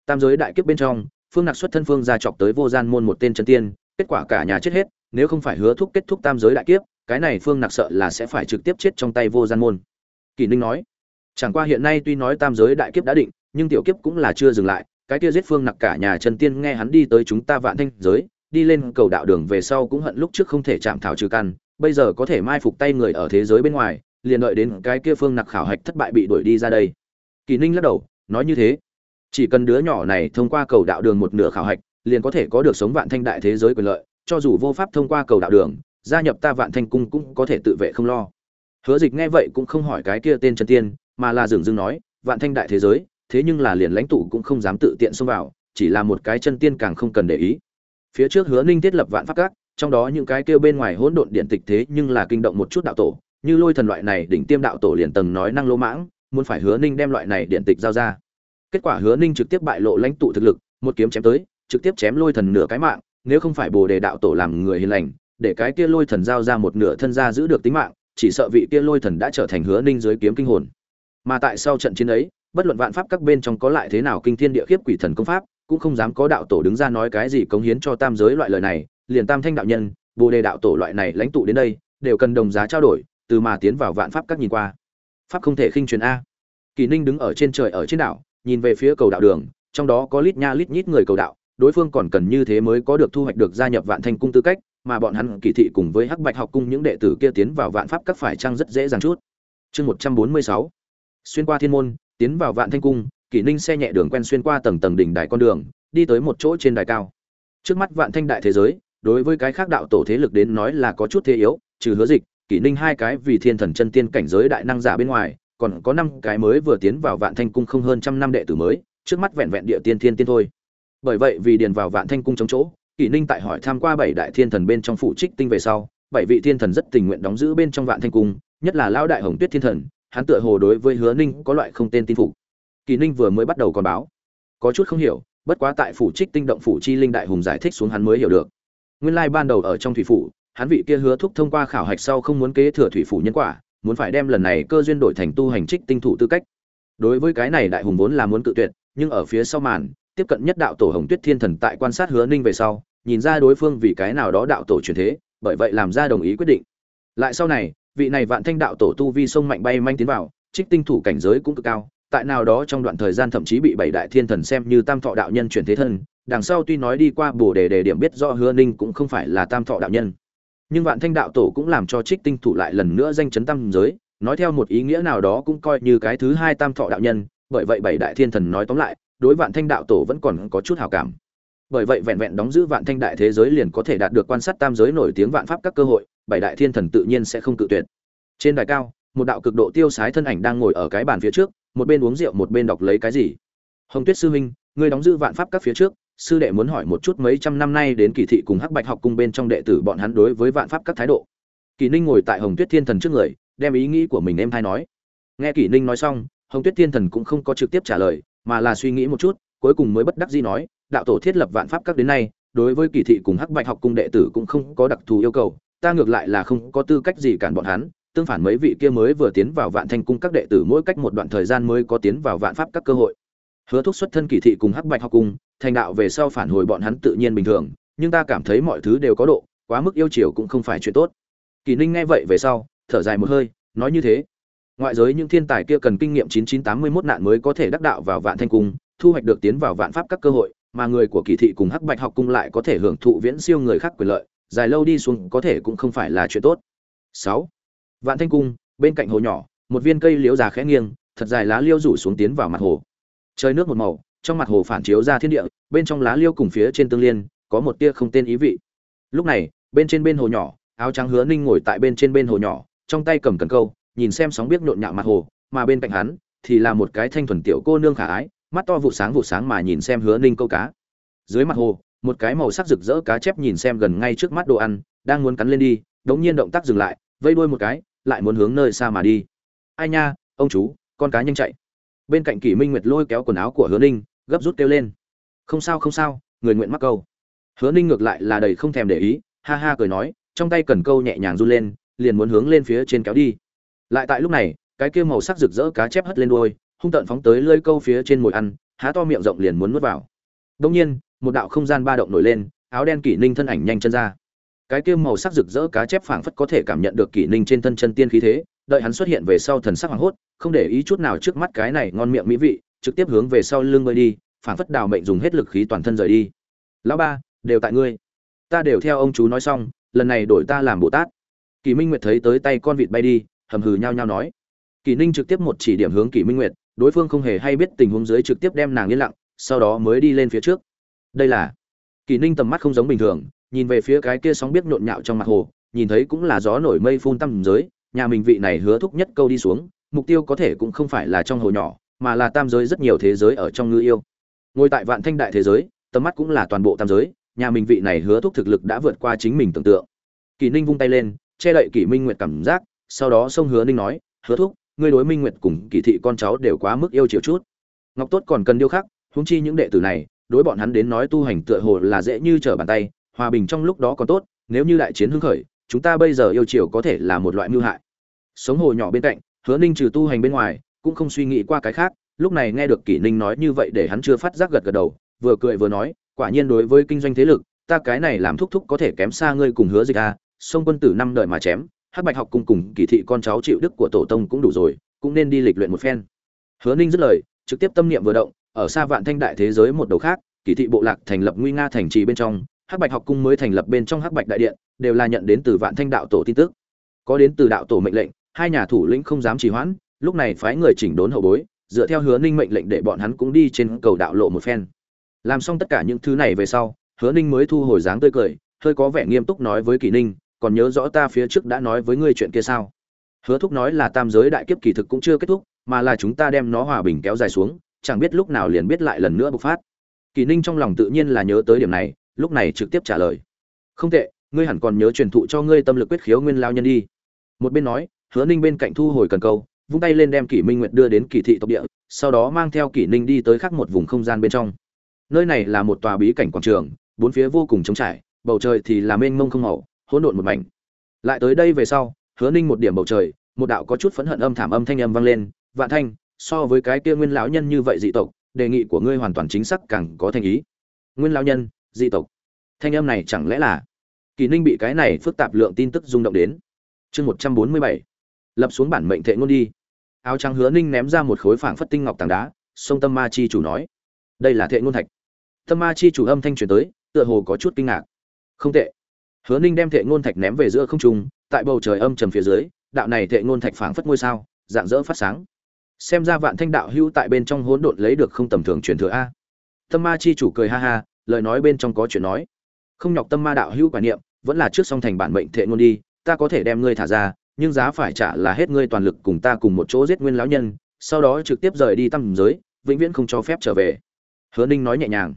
tam giới đại kiếp bên trong, phương nặc xuất thân phương ra chọc tới vô gian môn một tên chân tiên, kết quả cả nhà chết hết, nếu không phải hứa thúc kết thúc tam giới đại kiếp, cái này phương nặc sợ là sẽ phải trực tiếp chết trong tay vô gian môn. Kỷ ninh nói, chẳng qua hiện nay tuy nói tam giới đại kiếp đã định, nhưng tiểu kiếp cũng là chưa dừng lại, cái kia giết phương nặc cả nhà chân tiên nghe hắn đi tới chúng ta vạn thanh giới, đi lên cầu đạo đường về sau cũng hận lúc trước không thể chạm thảo trừ căn, bây giờ có thể mai phục tay người ở thế giới bên ngoài, liền đợi đến cái kia phương nặc khảo hạch thất bại bị đuổi đi ra đây. Kỳ ninh lắc đầu, nói như thế chỉ cần đứa nhỏ này thông qua cầu đạo đường một nửa khảo hạch, liền có thể có được sống vạn thanh đại thế giới quyền lợi, cho dù vô pháp thông qua cầu đạo đường, gia nhập ta vạn thanh cung cũng có thể tự vệ không lo. Hứa dịch nghe vậy cũng không hỏi cái kia tên chân tiên, mà là dừng dưng nói, vạn thanh đại thế giới, thế nhưng là liền lãnh tụ cũng không dám tự tiện xông vào, chỉ là một cái chân tiên càng không cần để ý. Phía trước hứa ninh thiết lập vạn pháp các, trong đó những cái kêu bên ngoài hỗn độn điện tịch thế nhưng là kinh động một chút đạo tổ, như lôi thần loại này đỉnh tiêm đạo tổ liền tầng nói năng lỗ mãng, muốn phải hứa ninh đem loại này điện tịch giao ra kết quả hứa ninh trực tiếp bại lộ lãnh tụ thực lực, một kiếm chém tới, trực tiếp chém lôi thần nửa cái mạng, nếu không phải bồ đề đạo tổ làm người hiền lành, để cái kia lôi thần giao ra một nửa thân ra giữ được tính mạng, chỉ sợ vị kia lôi thần đã trở thành hứa ninh dưới kiếm kinh hồn. Mà tại sau trận chiến ấy, bất luận vạn pháp các bên trong có lại thế nào kinh thiên địa khiếp quỷ thần công pháp, cũng không dám có đạo tổ đứng ra nói cái gì cống hiến cho tam giới loại lời này, liền tam thanh đạo nhân, bồ đề đạo tổ loại này lãnh tụ đến đây, đều cần đồng giá trao đổi, từ mà tiến vào vạn pháp các nhìn qua. Pháp không thể khinh truyền a. Kỳ ninh đứng ở trên trời ở trên đảo nhìn về phía cầu đạo đường, trong đó có lít nha lít nhít người cầu đạo, đối phương còn cần như thế mới có được thu hoạch được gia nhập vạn thanh cung tư cách, mà bọn hắn kỳ thị cùng với hắc bạch học cung những đệ tử kia tiến vào vạn pháp các phải trang rất dễ dàng chút. Chương một trăm bốn mươi sáu. Xuyên qua thiên môn, tiến vào vạn thanh cung, kỷ ninh xe nhẹ đường quen xuyên qua tầng tầng đỉnh đài con đường, đi tới một chỗ trên đài cao. Trước mắt vạn thanh đại thế giới, đối với cái khác đạo tổ thế lực đến nói là có chút thế yếu, trừ hứa dịch, kỷ ninh hai cái vì thiên thần chân tiên cảnh giới đại năng giả bên ngoài còn có năm cái mới vừa tiến vào vạn thanh cung không hơn trăm năm đệ tử mới, trước mắt vẹn vẹn địa tiên thiên tiên thôi. Bởi vậy vì điền vào vạn thanh cung chống chỗ, kỷ ninh tại hỏi tham qua bảy đại thiên thần bên trong phụ trích tinh về sau, bảy vị thiên thần rất tình nguyện đóng giữ bên trong vạn thanh cung, nhất là lão đại hồng tuyết thiên thần, hắn tựa hồ đối với hứa ninh có loại không tên tin phục. Kỳ ninh vừa mới bắt đầu còn báo. Có chút không hiểu, bất quá tại phủ trích tinh động phủ chi linh đại hùng giải thích xuống hắn mới hiểu được. Nguyên lai ban đầu ở trong thủy phủ, hắn vị kia hứa thúc thông qua khảo hạch sau không muốn kế thừa thủy phủ nhân quả muốn phải đem lần này cơ duyên đổi thành tu hành trích tinh thủ tư cách. Đối với cái này đại hùng vốn là muốn cự tuyệt, nhưng ở phía sau màn, tiếp cận nhất đạo tổ hồng tuyết thiên thần tại quan sát hứa ninh về sau, nhìn ra đối phương vì cái nào đó đạo tổ truyền thế, bởi vậy làm ra đồng ý quyết định. Lại sau này, vị này vạn thanh đạo tổ tu vi sông mạnh bay manh tiến vào, trích tinh thủ cảnh giới cũng cực cao, tại nào đó trong đoạn thời gian thậm chí bị bảy đại thiên thần xem như tam thọ đạo nhân chuyển thế thân, đằng sau tuy nói đi qua bổ đề đề điểm biết rõ hứa ninh cũng không phải là tam thọ đạo nhân nhưng vạn thanh đạo tổ cũng làm cho trích tinh thủ lại lần nữa danh chấn tam giới, nói theo một ý nghĩa nào đó cũng coi như cái thứ hai tam thọ đạo nhân, bởi vậy bảy đại thiên thần nói tóm lại, đối vạn thanh đạo tổ vẫn còn có chút hào cảm. Bởi vậy vẹn vẹn đóng giữ vạn thanh đại thế giới liền có thể đạt được quan sát tam giới nổi tiếng vạn pháp các cơ hội, bảy đại thiên thần tự nhiên sẽ không cự tuyệt. Trên đài cao, một đạo cực độ tiêu sái thân ảnh đang ngồi ở cái bàn phía trước, một bên uống rượu một bên đọc lấy cái gì. Hồng tuyết sư huynh, ngươi đóng giữ vạn pháp các phía trước sư đệ muốn hỏi một chút mấy trăm năm nay đến kỳ thị cùng hắc bạch học cung bên trong đệ tử bọn hắn đối với vạn pháp các thái độ. Kỳ ninh ngồi tại hồng tuyết thiên thần trước người, đem ý nghĩ của mình em thay nói. Nghe kỳ ninh nói xong, hồng tuyết thiên thần cũng không có trực tiếp trả lời, mà là suy nghĩ một chút, cuối cùng mới bất đắc dĩ nói, đạo tổ thiết lập vạn pháp các đến nay, đối với kỳ thị cùng hắc bạch học cung đệ tử cũng không có đặc thù yêu cầu, ta ngược lại là không có tư cách gì cản bọn hắn, tương phản mấy vị kia mới vừa tiến vào vạn thanh cung các đệ tử mỗi cách một đoạn thời gian mới có tiến vào vạn pháp các cơ hội hứa thúc xuất thân kỳ thị cùng hắc bạch học cùng, thành đạo về sau phản hồi bọn hắn tự nhiên bình thường, nhưng ta cảm thấy mọi thứ đều có độ, quá mức yêu chiều cũng không phải chuyện tốt. Kỳ ninh nghe vậy về sau, thở dài một hơi, nói như thế. Ngoại giới những thiên tài kia cần kinh nghiệm 9981 nạn mới có thể đắc đạo vào vạn thanh cung, thu hoạch được tiến vào vạn pháp các cơ hội, mà người của kỳ thị cùng hắc bạch học cung lại có thể hưởng thụ viễn siêu người khác quyền lợi, dài lâu đi xuống có thể cũng không phải là chuyện tốt. Sáu. Vạn thanh cung, bên cạnh hồ nhỏ, một viên cây liễu già khẽ nghiêng, thật dài lá liêu rủ xuống tiến vào mặt hồ trời nước một màu, trong mặt hồ phản chiếu ra thiên địa, bên trong lá liêu cùng phía trên tương liên, có một tia không tên ý vị. Lúc này, bên trên bên hồ nhỏ, áo trắng hứa ninh ngồi tại bên trên bên hồ nhỏ, trong tay cầm cần câu, nhìn xem sóng biết nhộn nhạo mặt hồ, mà bên cạnh hắn, thì là một cái thanh thuần tiểu cô nương khả ái, mắt to vụ sáng vụ sáng mà nhìn xem hứa ninh câu cá. Dưới mặt hồ, một cái màu sắc rực rỡ cá chép nhìn xem gần ngay trước mắt đồ ăn, đang muốn cắn lên đi, đống nhiên động tác dừng lại vây đuôi một cái, lại muốn hướng nơi xa mà đi. Ai nha, ông chú, con cá nhanh chạy bên cạnh kỷ minh nguyệt lôi kéo quần áo của hứa ninh, gấp rút kêu lên. Không sao không sao, người nguyện mắc câu. Hứa ninh ngược lại là đầy không thèm để ý, ha ha cười nói, trong tay cần câu nhẹ nhàng run lên, liền muốn hướng lên phía trên kéo đi. Lại tại lúc này, cái kia màu sắc rực rỡ cá chép hất lên đuôi, hung tợn phóng tới lơi câu phía trên mồi ăn, há to miệng rộng liền muốn nuốt vào. Đông nhiên, một đạo không gian ba động nổi lên, áo đen kỷ ninh thân ảnh nhanh chân ra. Cái kia màu sắc rực rỡ cá chép phảng phất có thể cảm nhận được kỷ ninh trên thân chân tiên khí thế, đợi hắn xuất hiện về sau thần sắc hoàng hốt không để ý chút nào trước mắt cái này ngon miệng mỹ vị, trực tiếp hướng về sau lưng bơi đi phản phất đào mệnh dùng hết lực khí toàn thân rời đi. Lão ba, đều tại ngươi. Ta đều theo ông chú nói xong, lần này đổi ta làm bồ tát. Kỳ minh nguyệt thấy tới tay con vịt bay đi, hầm hừ nhao nhao nói. Kỳ ninh trực tiếp một chỉ điểm hướng kỳ minh nguyệt, đối phương không hề hay biết tình huống dưới trực tiếp đem nàng yên lặng, sau đó mới đi lên phía trước. Đây là kỳ ninh tầm mắt không giống bình thường, nhìn về phía cái kia sóng biết nhộn nhạo trong mặt hồ, nhìn thấy cũng là gió nổi mây phun tăm giới, nhà mình vị này hứa thúc nhất câu đi xuống mục tiêu có thể cũng không phải là trong hồ nhỏ, mà là tam giới rất nhiều thế giới ở trong ngư yêu. Ngồi tại vạn thanh đại thế giới, tầm mắt cũng là toàn bộ tam giới, nhà mình vị này hứa thúc thực lực đã vượt qua chính mình tưởng tượng. Kỳ ninh vung tay lên, che đậy kỷ minh nguyệt cảm giác, sau đó sông hứa ninh nói, hứa thúc, ngươi đối minh nguyệt cùng kỳ thị con cháu đều quá mức yêu chiều chút. Ngọc tốt còn cần điêu khắc, huống chi những đệ tử này, đối bọn hắn đến nói tu hành tựa hồ là dễ như trở bàn tay, hòa bình trong lúc đó còn tốt, nếu như đại chiến hưng khởi, chúng ta bây giờ yêu chiều có thể là một loại mưu hại. Sống hồ nhỏ bên cạnh hứa ninh trừ tu hành bên ngoài cũng không suy nghĩ qua cái khác lúc này nghe được kỷ ninh nói như vậy để hắn chưa phát giác gật gật đầu vừa cười vừa nói quả nhiên đối với kinh doanh thế lực ta cái này làm thúc thúc có thể kém xa ngươi cùng hứa dịch a à, sông quân tử năm đời mà chém hắc bạch học cùng cùng kỳ thị con cháu chịu đức của tổ tông cũng đủ rồi cũng nên đi lịch luyện một phen. Hứa ninh dứt lời trực tiếp tâm niệm vừa động ở xa vạn thanh đại thế giới một đầu khác kỳ thị bộ lạc thành lập nguy nga thành trì bên trong hắc bạch học cung mới thành lập bên trong hắc bạch đại điện đều là nhận đến từ vạn thanh đạo tổ tin tức. Có đến từ đạo tổ mệnh lệnh hai nhà thủ lĩnh không dám trì hoãn, lúc này phái người chỉnh đốn hậu bối, dựa theo hứa ninh mệnh lệnh để bọn hắn cũng đi trên cầu đạo lộ một phen. Làm xong tất cả những thứ này về sau, hứa ninh mới thu hồi dáng tươi cười, hơi có vẻ nghiêm túc nói với kỷ ninh, còn nhớ rõ ta phía trước đã nói với ngươi chuyện kia sao? Hứa thúc nói là tam giới đại kiếp kỳ thực cũng chưa kết thúc, mà là chúng ta đem nó hòa bình kéo dài xuống, chẳng biết lúc nào liền biết lại lần nữa bộc phát. Kỳ ninh trong lòng tự nhiên là nhớ tới điểm này, lúc này trực tiếp trả lời. Không tệ, ngươi hẳn còn nhớ truyền thụ cho ngươi tâm lực quyết khiếu nguyên lao nhân đi. Một bên nói hứa ninh bên cạnh thu hồi cần câu, vung tay lên đem kỷ minh nguyệt đưa đến kỳ thị tộc địa, sau đó mang theo kỷ ninh đi tới khắc một vùng không gian bên trong. Nơi này là một tòa bí cảnh quảng trường, bốn phía vô cùng trống trải, bầu trời thì là mênh mông không màu, hỗn độn một mảnh. Lại tới đây về sau, hứa ninh một điểm bầu trời, một đạo có chút phẫn hận âm thảm âm thanh âm vang lên, vạn thanh, so với cái kia nguyên lão nhân như vậy dị tộc, đề nghị của ngươi hoàn toàn chính xác càng có thành ý. Nguyên lão nhân, dị tộc? Thanh âm này chẳng lẽ là kỳ ninh bị cái này phức tạp lượng tin tức rung động đến? Chương một trăm bốn mươi bảy lập xuống bản mệnh thệ ngôn đi. Áo trắng hứa ninh ném ra một khối phảng phất tinh ngọc tảng đá, sông tâm ma chi chủ nói, đây là thệ ngôn thạch. Tâm ma chi chủ âm thanh truyền tới, tựa hồ có chút kinh ngạc. Không tệ. Hứa ninh đem thệ ngôn thạch ném về giữa không trung, tại bầu trời âm trầm phía dưới, đạo này thệ ngôn thạch phảng phất ngôi sao, dạng dỡ phát sáng. Xem ra vạn thanh đạo hữu tại bên trong hỗn độn lấy được không tầm thường truyền thừa a. Tâm ma chi chủ cười ha ha, lời nói bên trong có chuyện nói, không nhọc tâm ma đạo hữu quả niệm, vẫn là trước song thành bản mệnh thệ ngôn đi, ta có thể đem ngươi thả ra nhưng giá phải trả là hết ngươi toàn lực cùng ta cùng một chỗ giết nguyên lão nhân, sau đó trực tiếp rời đi tâm giới, vĩnh viễn không cho phép trở về. Hứa ninh nói nhẹ nhàng.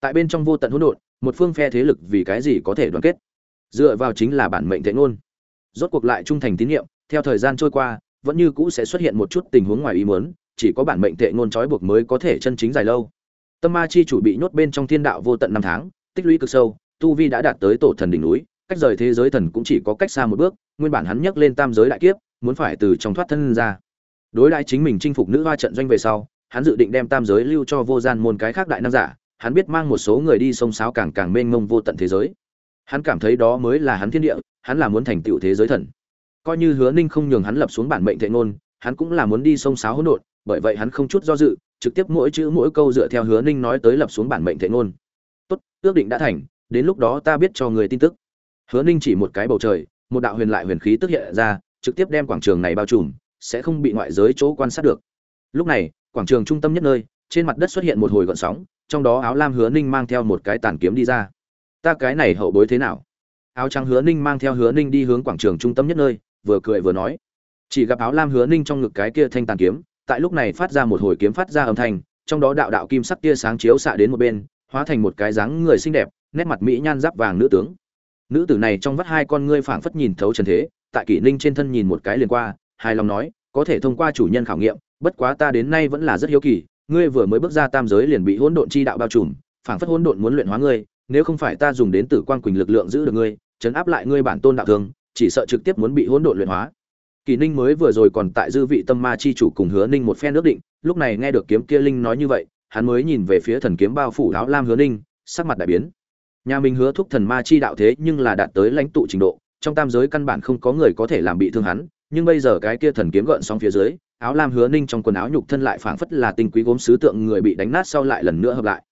Tại bên trong vô tận hỗn độn, một phương phe thế lực vì cái gì có thể đoàn kết? Dựa vào chính là bản mệnh thệ ngôn. Rốt cuộc lại trung thành tín nhiệm, theo thời gian trôi qua, vẫn như cũ sẽ xuất hiện một chút tình huống ngoài ý muốn, chỉ có bản mệnh thệ ngôn trói buộc mới có thể chân chính dài lâu. Tâm ma chi chủ bị nhốt bên trong thiên đạo vô tận năm tháng, tích lũy cực sâu, tu vi đã đạt tới tổ thần đỉnh núi cách rời thế giới thần cũng chỉ có cách xa một bước, nguyên bản hắn nhấc lên tam giới đại kiếp, muốn phải từ trong thoát thân ra. Đối đãi chính mình chinh phục nữ hoa trận doanh về sau, hắn dự định đem tam giới lưu cho vô gian môn cái khác đại nam giả, hắn biết mang một số người đi sông sáo càng càng mênh mông vô tận thế giới. Hắn cảm thấy đó mới là hắn thiên địa, hắn là muốn thành tựu thế giới thần. Coi như hứa ninh không nhường hắn lập xuống bản mệnh thệ ngôn, hắn cũng là muốn đi sông sáo hỗn độn, bởi vậy hắn không chút do dự, trực tiếp mỗi chữ mỗi câu dựa theo hứa ninh nói tới lập xuống bản mệnh thệ ngôn. Tốt, ước định đã thành, đến lúc đó ta biết cho người tin tức hứa ninh chỉ một cái bầu trời, một đạo huyền lại huyền khí tức hiện ra, trực tiếp đem quảng trường này bao trùm, sẽ không bị ngoại giới chỗ quan sát được. Lúc này, quảng trường trung tâm nhất nơi, trên mặt đất xuất hiện một hồi gợn sóng, trong đó áo lam hứa ninh mang theo một cái tàn kiếm đi ra. Ta cái này hậu bối thế nào? Áo trắng hứa ninh mang theo hứa ninh đi hướng quảng trường trung tâm nhất nơi, vừa cười vừa nói. Chỉ gặp áo lam hứa ninh trong ngực cái kia thanh tàn kiếm, tại lúc này phát ra một hồi kiếm phát ra âm thanh, trong đó đạo đạo kim sắc tia sáng chiếu xạ đến một bên, hóa thành một cái dáng người xinh đẹp, nét mặt mỹ nhan giáp vàng nữ tướng nữ tử này trong vắt hai con ngươi phảng phất nhìn thấu trần thế, tại kỷ ninh trên thân nhìn một cái liền qua, hài lòng nói, có thể thông qua chủ nhân khảo nghiệm, bất quá ta đến nay vẫn là rất hiếu kỳ, ngươi vừa mới bước ra tam giới liền bị hỗn độn chi đạo bao trùm, phảng phất hỗn độn muốn luyện hóa ngươi, nếu không phải ta dùng đến tử quang quỳnh lực lượng giữ được ngươi, chấn áp lại ngươi bản tôn đạo thương chỉ sợ trực tiếp muốn bị hỗn độn luyện hóa. Kỳ ninh mới vừa rồi còn tại dư vị tâm ma chi chủ cùng hứa ninh một phen ước định, lúc này nghe được kiếm kia linh nói như vậy, hắn mới nhìn về phía thần kiếm bao phủ áo lam hứa ninh, sắc mặt đại biến nhà mình hứa thúc thần ma chi đạo thế nhưng là đạt tới lãnh tụ trình độ, trong tam giới căn bản không có người có thể làm bị thương hắn, nhưng bây giờ cái kia thần kiếm gợn xong phía dưới, áo lam hứa ninh trong quần áo nhục thân lại phảng phất là tinh quý gốm sứ tượng người bị đánh nát sau lại lần nữa hợp lại.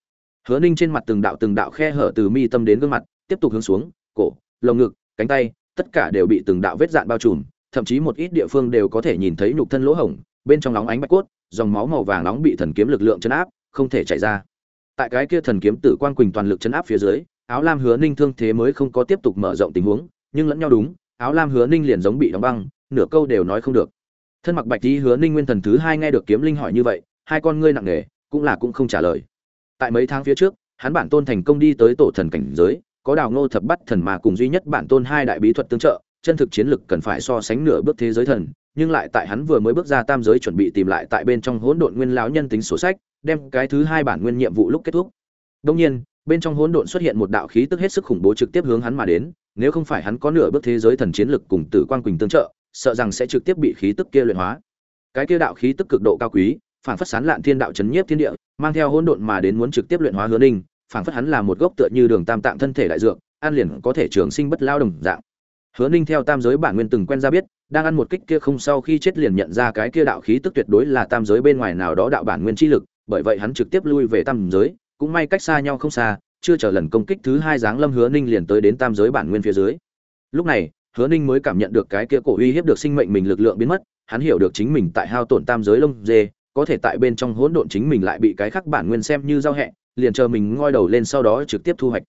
Hứa ninh trên mặt từng đạo từng đạo khe hở từ mi tâm đến gương mặt, tiếp tục hướng xuống, cổ, lồng ngực, cánh tay, tất cả đều bị từng đạo vết dạn bao trùm, thậm chí một ít địa phương đều có thể nhìn thấy nhục thân lỗ hổng, bên trong nóng ánh bạch cốt, dòng máu màu vàng nóng bị thần kiếm lực lượng chấn áp, không thể chảy ra. Tại cái kia thần kiếm tử quan quỳnh toàn lực chấn áp phía dưới áo lam hứa ninh thương thế mới không có tiếp tục mở rộng tình huống, nhưng lẫn nhau đúng, áo lam hứa ninh liền giống bị đóng băng, nửa câu đều nói không được. Thân mặc bạch tí hứa ninh nguyên thần thứ hai nghe được kiếm linh hỏi như vậy, hai con ngươi nặng nề, cũng là cũng không trả lời. Tại mấy tháng phía trước, hắn bản tôn thành công đi tới tổ thần cảnh giới, có đào ngô thập bắt thần mà cùng duy nhất bản tôn hai đại bí thuật tương trợ, chân thực chiến lực cần phải so sánh nửa bước thế giới thần, nhưng lại tại hắn vừa mới bước ra tam giới chuẩn bị tìm lại tại bên trong hỗn độn nguyên lão nhân tính sổ sách, đem cái thứ hai bản nguyên nhiệm vụ lúc kết thúc. Đông nhiên bên trong hỗn độn xuất hiện một đạo khí tức hết sức khủng bố trực tiếp hướng hắn mà đến, nếu không phải hắn có nửa bước thế giới thần chiến lực cùng tử quan quỳnh tương trợ, sợ rằng sẽ trực tiếp bị khí tức kia luyện hóa. Cái kia đạo khí tức cực độ cao quý, phản phất sán lạn thiên đạo chấn nhiếp thiên địa, mang theo hỗn độn mà đến muốn trực tiếp luyện hóa hứa ninh, phản phất hắn là một gốc tựa như đường tam tạng thân thể đại dược an liền có thể trường sinh bất lao đồng dạng. Hứa ninh theo tam giới bản nguyên từng quen ra biết, đang ăn một kích kia không sau khi chết liền nhận ra cái kia đạo khí tức tuyệt đối là tam giới bên ngoài nào đó đạo bản nguyên chi lực, bởi vậy hắn trực tiếp lui về tam giới cũng may cách xa nhau không xa, chưa chờ lần công kích thứ hai giáng lâm hứa ninh liền tới đến tam giới bản nguyên phía dưới. Lúc này, hứa ninh mới cảm nhận được cái kia cổ uy hiếp được sinh mệnh mình lực lượng biến mất, hắn hiểu được chính mình tại hao tổn tam giới lông dê, có thể tại bên trong hỗn độn chính mình lại bị cái khắc bản nguyên xem như giao hẹ, liền chờ mình ngoi đầu lên sau đó trực tiếp thu hoạch.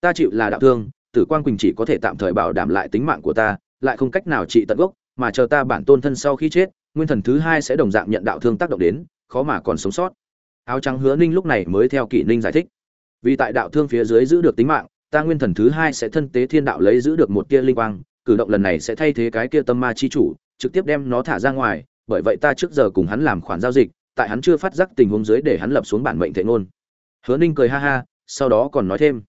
Ta chịu là đạo thương, tử quang quỳnh chỉ có thể tạm thời bảo đảm lại tính mạng của ta, lại không cách nào trị tận gốc, mà chờ ta bản tôn thân sau khi chết, nguyên thần thứ hai sẽ đồng dạng nhận đạo thương tác động đến, khó mà còn sống sót áo trắng hứa ninh lúc này mới theo kỷ ninh giải thích. Vì tại đạo thương phía dưới giữ được tính mạng, ta nguyên thần thứ hai sẽ thân tế thiên đạo lấy giữ được một tia linh quang, cử động lần này sẽ thay thế cái kia tâm ma chi chủ, trực tiếp đem nó thả ra ngoài, bởi vậy ta trước giờ cùng hắn làm khoản giao dịch, tại hắn chưa phát giác tình huống dưới để hắn lập xuống bản mệnh thể ngôn. Hứa ninh cười ha ha, sau đó còn nói thêm.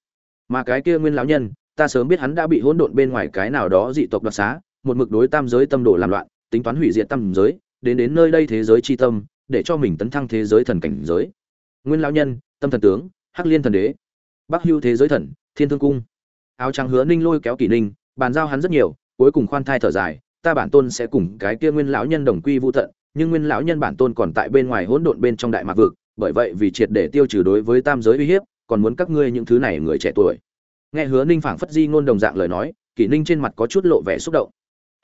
Mà cái kia nguyên lão nhân, ta sớm biết hắn đã bị hỗn độn bên ngoài cái nào đó dị tộc đoạt xá, một mực đối tam giới tâm đồ làm loạn, tính toán hủy diệt tam giới, đến đến nơi đây thế giới chi tâm để cho mình tấn thăng thế giới thần cảnh giới. Nguyên lão nhân, tâm thần tướng, hắc liên thần đế. Bắc hưu thế giới thần, thiên thương cung. Áo trắng hứa ninh lôi kéo kỷ ninh, bàn giao hắn rất nhiều, cuối cùng khoan thai thở dài, ta bản tôn sẽ cùng cái kia nguyên lão nhân đồng quy vu tận, nhưng nguyên lão nhân bản tôn còn tại bên ngoài hỗn độn bên trong đại mạc vực, bởi vậy vì triệt để tiêu trừ đối với tam giới uy hiếp, còn muốn các ngươi những thứ này người trẻ tuổi. Nghe hứa ninh phảng phất di ngôn đồng dạng lời nói, kỷ ninh trên mặt có chút lộ vẻ xúc động.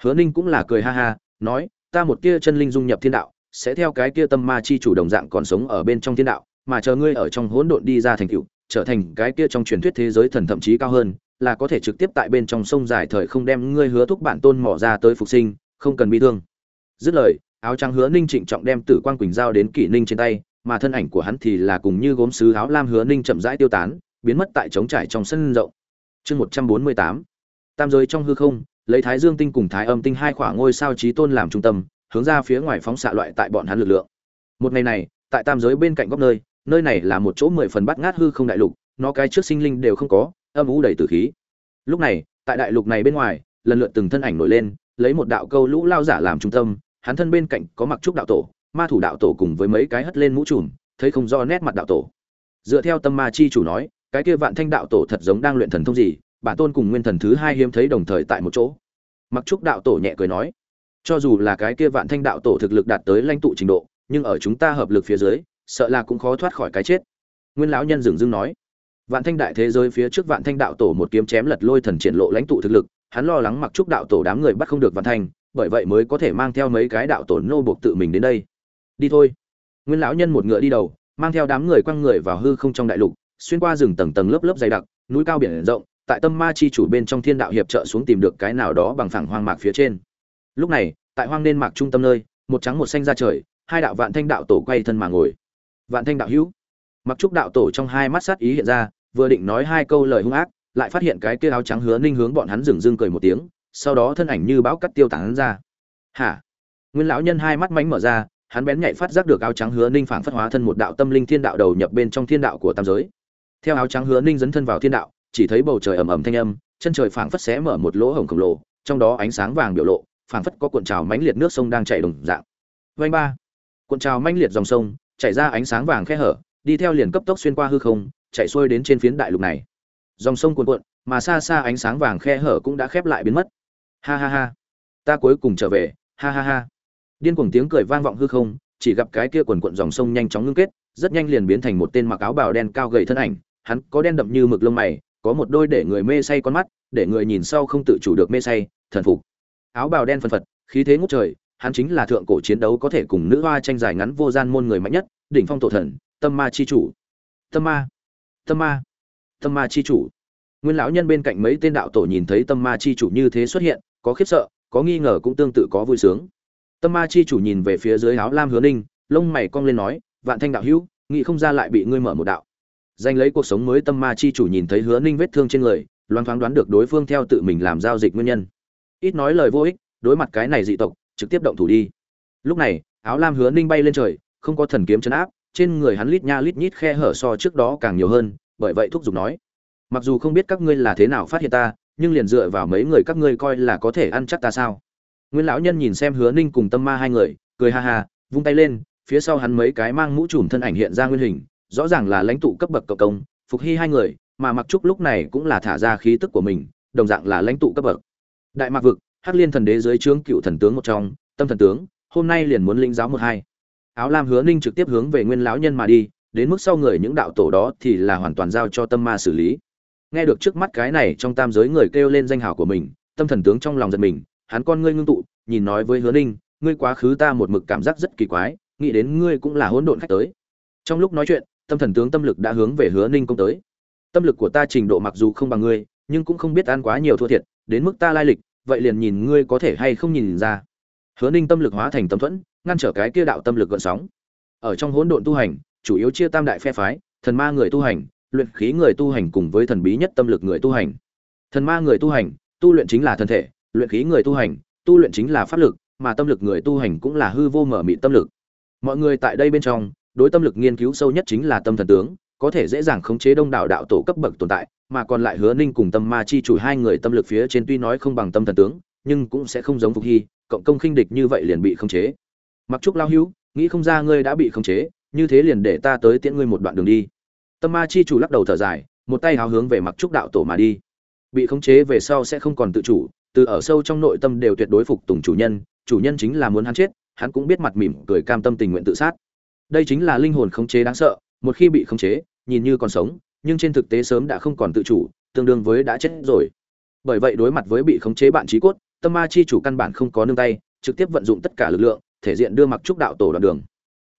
Hứa ninh cũng là cười ha ha, nói, ta một kia chân linh dung nhập thiên đạo sẽ theo cái kia tâm ma chi chủ đồng dạng còn sống ở bên trong thiên đạo mà chờ ngươi ở trong hỗn độn đi ra thành tựu, trở thành cái kia trong truyền thuyết thế giới thần thậm chí cao hơn là có thể trực tiếp tại bên trong sông dài thời không đem ngươi hứa thúc bản tôn mỏ ra tới phục sinh không cần bị thương. Dứt lời áo trắng hứa ninh trịnh trọng đem tử quang quỳnh giao đến kỷ ninh trên tay mà thân ảnh của hắn thì là cùng như gốm sứ áo lam hứa ninh chậm rãi tiêu tán biến mất tại trống trải trong sân rộng. Chương một trăm bốn mươi tám. Tam giới trong hư không lấy thái dương tinh cùng thái âm tinh hai khoảng ngôi sao trí tôn làm trung tâm hướng ra phía ngoài phóng xạ loại tại bọn hắn lực lượng. Một ngày này, tại tam giới bên cạnh góc nơi nơi này là một chỗ mười phần bắt ngát hư không đại lục, nó cái trước sinh linh đều không có, âm ú đầy tử khí. Lúc này, tại đại lục này bên ngoài, lần lượt từng thân ảnh nổi lên, lấy một đạo câu lũ lao giả làm trung tâm, hắn thân bên cạnh có mặc trúc đạo tổ, ma thủ đạo tổ cùng với mấy cái hất lên mũ trùm, thấy không do nét mặt đạo tổ. Dựa theo tâm ma chi chủ nói, cái kia vạn thanh đạo tổ thật giống đang luyện thần thông gì, bản tôn cùng nguyên thần thứ hai hiếm thấy đồng thời tại một chỗ. Mặc trúc đạo tổ nhẹ cười nói cho dù là cái kia vạn thanh đạo tổ thực lực đạt tới lãnh tụ trình độ, nhưng ở chúng ta hợp lực phía dưới, sợ là cũng khó thoát khỏi cái chết. Nguyên lão nhân dừng dưng nói. Vạn thanh đại thế giới phía trước vạn thanh đạo tổ một kiếm chém lật lôi thần triển lộ lãnh tụ thực lực, hắn lo lắng mặc trúc đạo tổ đám người bắt không được vạn thanh, bởi vậy mới có thể mang theo mấy cái đạo tổ nô buộc tự mình đến đây. Đi thôi. Nguyên lão nhân một ngựa đi đầu, mang theo đám người quăng người vào hư không trong đại lục, xuyên qua rừng tầng tầng lớp lớp dày đặc, núi cao biển rộng, tại tâm ma chi chủ bên trong thiên đạo hiệp trợ xuống tìm được cái nào đó bằng phẳng hoang mạc phía trên lúc này, tại hoang nên mạc trung tâm nơi, một trắng một xanh ra trời, hai đạo vạn thanh đạo tổ quay thân mà ngồi. Vạn thanh đạo hữu. Mặc trúc đạo tổ trong hai mắt sát ý hiện ra, vừa định nói hai câu lời hung ác, lại phát hiện cái kia áo trắng hứa ninh hướng bọn hắn dừng dưng cười một tiếng, sau đó thân ảnh như bão cắt tiêu tán ra. Hả? Nguyên lão nhân hai mắt mánh mở ra, hắn bén nhạy phát giác được áo trắng hứa ninh phảng phất hóa thân một đạo tâm linh thiên đạo đầu nhập bên trong thiên đạo của tam giới. Theo áo trắng hứa ninh dấn thân vào thiên đạo, chỉ thấy bầu trời ầm ầm thanh âm, chân trời phảng phất xé mở một lỗ hổng khổng lồ, trong đó ánh sáng vàng biểu lộ phảng phất có cuộn trào mãnh liệt nước sông đang chảy đồng dạng. Vành ba. Cuộn trào mãnh liệt dòng sông, chảy ra ánh sáng vàng khe hở, đi theo liền cấp tốc xuyên qua hư không, chạy xuôi đến trên phiến đại lục này. Dòng sông cuồn cuộn, mà xa xa ánh sáng vàng khe hở cũng đã khép lại biến mất. Ha ha ha. Ta cuối cùng trở về. Ha ha ha. Điên cuồng tiếng cười vang vọng hư không, chỉ gặp cái kia cuộn cuộn dòng sông nhanh chóng ngưng kết, rất nhanh liền biến thành một tên mặc áo bào đen cao gầy thân ảnh. Hắn có đen đậm như mực lông mày, có một đôi để người mê say con mắt, để người nhìn sau không tự chủ được mê say, thần phục áo bào đen phân phật, khí thế ngút trời, hắn chính là thượng cổ chiến đấu có thể cùng nữ hoa tranh giải ngắn vô gian môn người mạnh nhất, đỉnh phong tổ thần, tâm ma chi chủ. Tâm ma tâm ma tâm ma chi chủ. Nguyên lão nhân bên cạnh mấy tên đạo tổ nhìn thấy tâm ma chi chủ như thế xuất hiện, có khiếp sợ, có nghi ngờ cũng tương tự có vui sướng. Tâm ma chi chủ nhìn về phía dưới áo lam hứa ninh, lông mày cong lên nói, vạn thanh đạo hữu nghị không ra lại bị ngươi mở một đạo. Danh lấy cuộc sống mới, tâm ma chi chủ nhìn thấy hứa ninh vết thương trên người loan thoáng đoán được đối phương theo tự mình làm giao dịch nguyên nhân ít nói lời vô ích, đối mặt cái này dị tộc, trực tiếp động thủ đi. Lúc này, áo lam hứa ninh bay lên trời, không có thần kiếm chấn áp, trên người hắn lít nha lít nhít khe hở so trước đó càng nhiều hơn, bởi vậy thúc giục nói, mặc dù không biết các ngươi là thế nào phát hiện ta, nhưng liền dựa vào mấy người các ngươi coi là có thể ăn chắc ta sao? Nguyên lão nhân nhìn xem hứa ninh cùng tâm ma hai người, cười ha ha, vung tay lên, phía sau hắn mấy cái mang mũ trùm thân ảnh hiện ra nguyên hình, rõ ràng là lãnh tụ cấp bậc cộng công, phục hy hai người, mà mặc trúc lúc này cũng là thả ra khí tức của mình, đồng dạng là lãnh tụ cấp bậc đại mạc vực, hắc liên thần đế dưới trướng cựu thần tướng một trong, tâm thần tướng, hôm nay liền muốn lĩnh giáo một hai. Áo lam hứa ninh trực tiếp hướng về nguyên lão nhân mà đi, đến mức sau người những đạo tổ đó thì là hoàn toàn giao cho tâm ma xử lý. Nghe được trước mắt cái này trong tam giới người kêu lên danh hào của mình, tâm thần tướng trong lòng giật mình, hắn con ngươi ngưng tụ, nhìn nói với hứa ninh, ngươi quá khứ ta một mực cảm giác rất kỳ quái, nghĩ đến ngươi cũng là hỗn độn khách tới. Trong lúc nói chuyện, tâm thần tướng tâm lực đã hướng về hứa ninh công tới. Tâm lực của ta trình độ mặc dù không bằng ngươi, nhưng cũng không biết ăn quá nhiều thua thiệt đến mức ta lai lịch, vậy liền nhìn ngươi có thể hay không nhìn ra. Hứa ninh tâm lực hóa thành tâm thuẫn, ngăn trở cái kia đạo tâm lực gợn sóng. Ở trong hỗn độn tu hành, chủ yếu chia tam đại phe phái, thần ma người tu hành, luyện khí người tu hành cùng với thần bí nhất tâm lực người tu hành. Thần ma người tu hành, tu luyện chính là thân thể, luyện khí người tu hành, tu luyện chính là pháp lực, mà tâm lực người tu hành cũng là hư vô mở mị tâm lực. Mọi người tại đây bên trong, đối tâm lực nghiên cứu sâu nhất chính là tâm thần tướng, có thể dễ dàng khống chế đông đảo đạo tổ cấp bậc tồn tại mà còn lại hứa ninh cùng tâm ma chi chủ hai người tâm lực phía trên tuy nói không bằng tâm thần tướng, nhưng cũng sẽ không giống phục hy, cộng công khinh địch như vậy liền bị khống chế. Mặc trúc lao hữu, nghĩ không ra ngươi đã bị khống chế, như thế liền để ta tới tiễn ngươi một đoạn đường đi. Tâm ma chi chủ lắc đầu thở dài, một tay hào hướng về mặc trúc đạo tổ mà đi. Bị khống chế về sau sẽ không còn tự chủ, từ ở sâu trong nội tâm đều tuyệt đối phục tùng chủ nhân chủ nhân chính là muốn hắn chết, hắn cũng biết mặt mỉm cười cam tâm tình nguyện tự sát. Đây chính là linh hồn khống chế đáng sợ, một khi bị khống chế, nhìn như còn sống nhưng trên thực tế sớm đã không còn tự chủ, tương đương với đã chết rồi. Bởi vậy đối mặt với bị khống chế bạn trí cốt, tâm ma chi chủ căn bản không có nương tay, trực tiếp vận dụng tất cả lực lượng, thể diện đưa mặc trúc đạo tổ đoạn đường.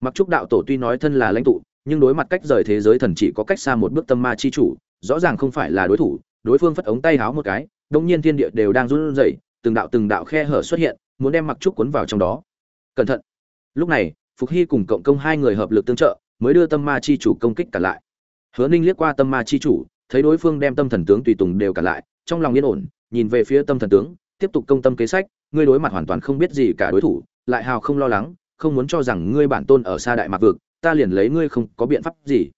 Mặc trúc đạo tổ tuy nói thân là lãnh tụ, nhưng đối mặt cách rời thế giới thần chỉ có cách xa một bước tâm ma chi chủ, rõ ràng không phải là đối thủ, đối phương phất ống tay háo một cái, đông nhiên thiên địa đều đang run rẩy, từng đạo từng đạo khe hở xuất hiện, muốn đem mặc trúc cuốn vào trong đó. Cẩn thận. Lúc này, phục hy cùng cộng công hai người hợp lực tương trợ, mới đưa tâm ma chi chủ công kích cả lại hứa ninh liếc qua tâm ma chi chủ, thấy đối phương đem tâm thần tướng tùy tùng đều cả lại, trong lòng yên ổn, nhìn về phía tâm thần tướng, tiếp tục công tâm kế sách, ngươi đối mặt hoàn toàn không biết gì cả đối thủ, lại hào không lo lắng, không muốn cho rằng ngươi bản tôn ở xa đại mạc vực, ta liền lấy ngươi không có biện pháp gì.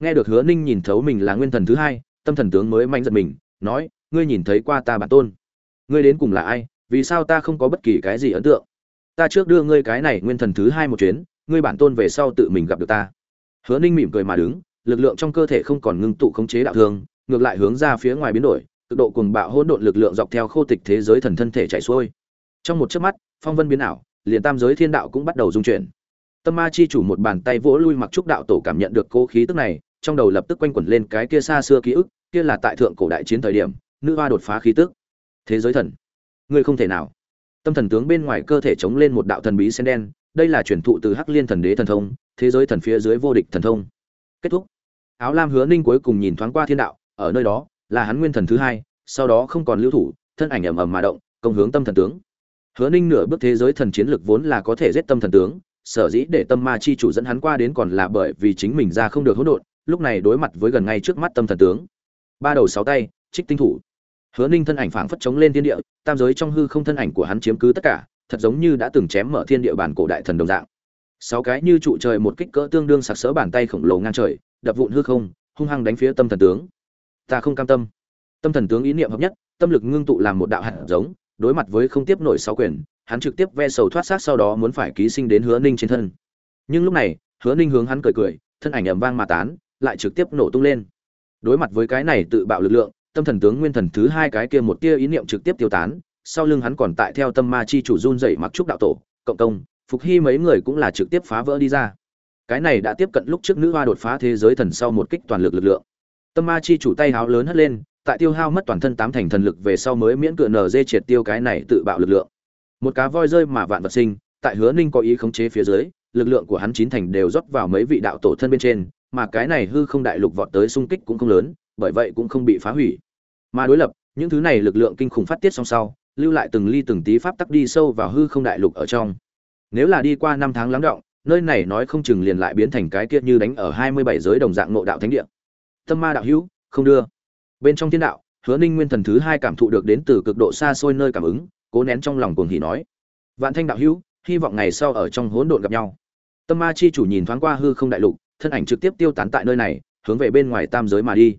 Nghe được hứa ninh nhìn thấu mình là nguyên thần thứ hai, tâm thần tướng mới manh giật mình, nói, ngươi nhìn thấy qua ta bản tôn. Ngươi đến cùng là ai, vì sao ta không có bất kỳ cái gì ấn tượng? Ta trước đưa ngươi cái này nguyên thần thứ hai một chuyến, ngươi bản tôn về sau tự mình gặp được ta. Hứa ninh mỉm cười mà đứng lực lượng trong cơ thể không còn ngưng tụ khống chế đạo thương, ngược lại hướng ra phía ngoài biến đổi, cực độ cuồng bạo hỗn độn lực lượng dọc theo khô tịch thế giới thần thân thể chạy xuôi. Trong một chớp mắt, phong vân biến ảo, liền tam giới thiên đạo cũng bắt đầu dung chuyển. Tâm ma chi chủ một bàn tay vỗ lui mặc trúc đạo tổ cảm nhận được cô khí tức này, trong đầu lập tức quanh quẩn lên cái kia xa xưa ký ức, kia là tại thượng cổ đại chiến thời điểm, nữ hoa đột phá khí tức. Thế giới thần. Ngươi không thể nào. Tâm thần tướng bên ngoài cơ thể chống lên một đạo thần bí sen đen, đây là truyền thụ từ hắc liên thần đế thần thông, thế giới thần phía dưới vô địch thần thông kết thúc. Áo lam hứa ninh cuối cùng nhìn thoáng qua thiên đạo, ở nơi đó, là hắn nguyên thần thứ hai, sau đó không còn lưu thủ, thân ảnh ầm ầm mà động, công hướng tâm thần tướng. Hứa ninh nửa bước thế giới thần chiến lực vốn là có thể giết tâm thần tướng, sở dĩ để tâm ma chi chủ dẫn hắn qua đến còn là bởi vì chính mình ra không được hỗn độn, lúc này đối mặt với gần ngay trước mắt tâm thần tướng. Ba đầu sáu tay, trích tinh thủ. Hứa ninh thân ảnh phảng phất chống lên thiên địa, tam giới trong hư không thân ảnh của hắn chiếm cứ tất cả, thật giống như đã từng chém mở thiên địa bản cổ đại thần đồng dạng sáu cái như trụ trời một kích cỡ tương đương sặc sỡ bàn tay khổng lồ ngang trời, đập vụn hư không, hung hăng đánh phía tâm thần tướng. Ta không cam tâm. Tâm thần tướng ý niệm hợp nhất, tâm lực ngưng tụ làm một đạo hạt giống, đối mặt với không tiếp nổi sáu quyền, hắn trực tiếp ve sầu thoát xác sau đó muốn phải ký sinh đến hứa ninh trên thân. Nhưng lúc này, hứa ninh hướng hắn cười cười, thân ảnh ầm vang mà tán, lại trực tiếp nổ tung lên. Đối mặt với cái này tự bạo lực lượng, tâm thần tướng nguyên thần thứ hai cái kia một tia ý niệm trực tiếp tiêu tán, sau lưng hắn còn tại theo tâm ma chi chủ run dậy mặc trúc đạo tổ, cộng công phục hy mấy người cũng là trực tiếp phá vỡ đi ra. Cái này đã tiếp cận lúc trước nữ hoa đột phá thế giới thần sau một kích toàn lực lực lượng. Tâm ma chi chủ tay háo lớn hất lên, tại tiêu hao mất toàn thân tám thành thần lực về sau mới miễn cựa nở dê triệt tiêu cái này tự bạo lực lượng. Một cá voi rơi mà vạn vật sinh, tại hứa ninh có ý khống chế phía dưới, lực lượng của hắn chín thành đều rót vào mấy vị đạo tổ thân bên trên, mà cái này hư không đại lục vọt tới xung kích cũng không lớn, bởi vậy cũng không bị phá hủy. Mà đối lập, những thứ này lực lượng kinh khủng phát tiết song sau, lưu lại từng ly từng tí pháp tắc đi sâu vào hư không đại lục ở trong nếu là đi qua năm tháng lắng động, nơi này nói không chừng liền lại biến thành cái kia như đánh ở hai mươi bảy giới đồng dạng ngộ đạo thánh địa. Tâm ma đạo hữu, không đưa. Bên trong thiên đạo, hứa ninh nguyên thần thứ hai cảm thụ được đến từ cực độ xa xôi nơi cảm ứng, cố nén trong lòng cuồng hỉ nói. Vạn thanh đạo hữu, hy vọng ngày sau ở trong hỗn độn gặp nhau. Tâm ma chi chủ nhìn thoáng qua hư không đại lục, thân ảnh trực tiếp tiêu tán tại nơi này, hướng về bên ngoài tam giới mà đi.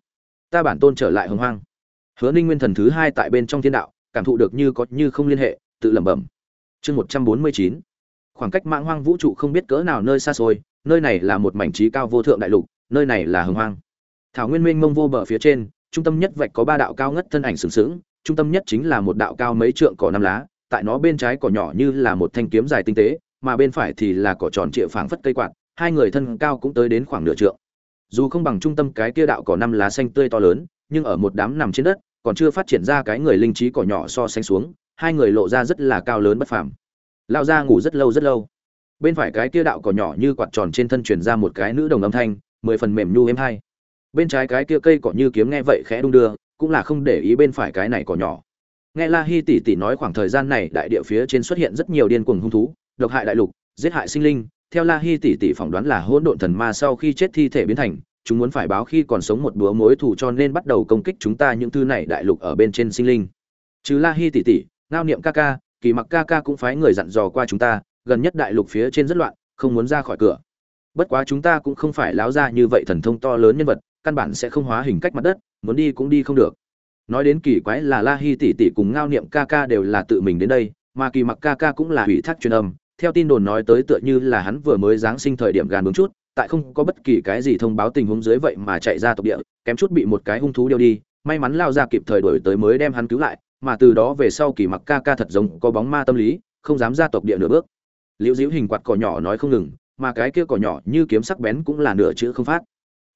Ta bản tôn trở lại hồng hoang. Hứa ninh nguyên thần thứ hai tại bên trong thiên đạo, cảm thụ được như có như không liên hệ, tự lẩm bẩm. Chương một trăm bốn mươi chín khoảng cách mạng hoang vũ trụ không biết cỡ nào nơi xa xôi, nơi này là một mảnh trí cao vô thượng đại lục, nơi này là hồng hoang. Thảo nguyên minh mông vô bờ phía trên, trung tâm nhất vạch có ba đạo cao ngất thân ảnh sừng sững, trung tâm nhất chính là một đạo cao mấy trượng cỏ năm lá, tại nó bên trái cỏ nhỏ như là một thanh kiếm dài tinh tế, mà bên phải thì là cỏ tròn trịa phảng phất cây quạt, hai người thân cao cũng tới đến khoảng nửa trượng. Dù không bằng trung tâm cái kia đạo cỏ năm lá xanh tươi to lớn, nhưng ở một đám nằm trên đất, còn chưa phát triển ra cái người linh trí cỏ nhỏ so sánh xuống, hai người lộ ra rất là cao lớn bất phàm lao ra ngủ rất lâu rất lâu. Bên phải cái kia đạo cỏ nhỏ như quạt tròn trên thân truyền ra một cái nữ đồng âm thanh, mười phần mềm nhu êm hai bên trái cái kia cây cỏ như kiếm nghe vậy khẽ đung đưa, cũng là không để ý bên phải cái này cỏ nhỏ. Nghe la hi tỷ tỷ nói khoảng thời gian này đại địa phía trên xuất hiện rất nhiều điên cuồng hung thú, độc hại đại lục, giết hại sinh linh. Theo la hi tỷ tỷ phỏng đoán là hỗn độn thần ma sau khi chết thi thể biến thành, chúng muốn phải báo khi còn sống một búa mối thù cho nên bắt đầu công kích chúng ta những thứ này đại lục ở bên trên sinh linh. Chứ la hi tỷ tỷ, ngao niệm ca ca kỳ mặc ca ca cũng phái người dặn dò qua chúng ta, gần nhất đại lục phía trên rất loạn, không muốn ra khỏi cửa. Bất quá chúng ta cũng không phải láo ra như vậy thần thông to lớn nhân vật, căn bản sẽ không hóa hình cách mặt đất, muốn đi cũng đi không được. Nói đến kỳ quái là la hi tỷ tỷ cùng ngao niệm ca ca đều là tự mình đến đây, mà kỳ mặc ca ca cũng là ủy thác truyền âm. Theo tin đồn nói tới tựa như là hắn vừa mới giáng sinh thời điểm gàn bướng chút, tại không có bất kỳ cái gì thông báo tình huống dưới vậy mà chạy ra tộc địa, kém chút bị một cái hung thú điêu đi. May mắn lao ra kịp thời đổi tới mới đem hắn cứu lại mà từ đó về sau kỳ mặc ca ca thật giống có bóng ma tâm lý, không dám ra tộc địa nửa bước. Liễu diễu hình quạt cỏ nhỏ nói không ngừng, mà cái kia cỏ nhỏ như kiếm sắc bén cũng là nửa chữ không phát.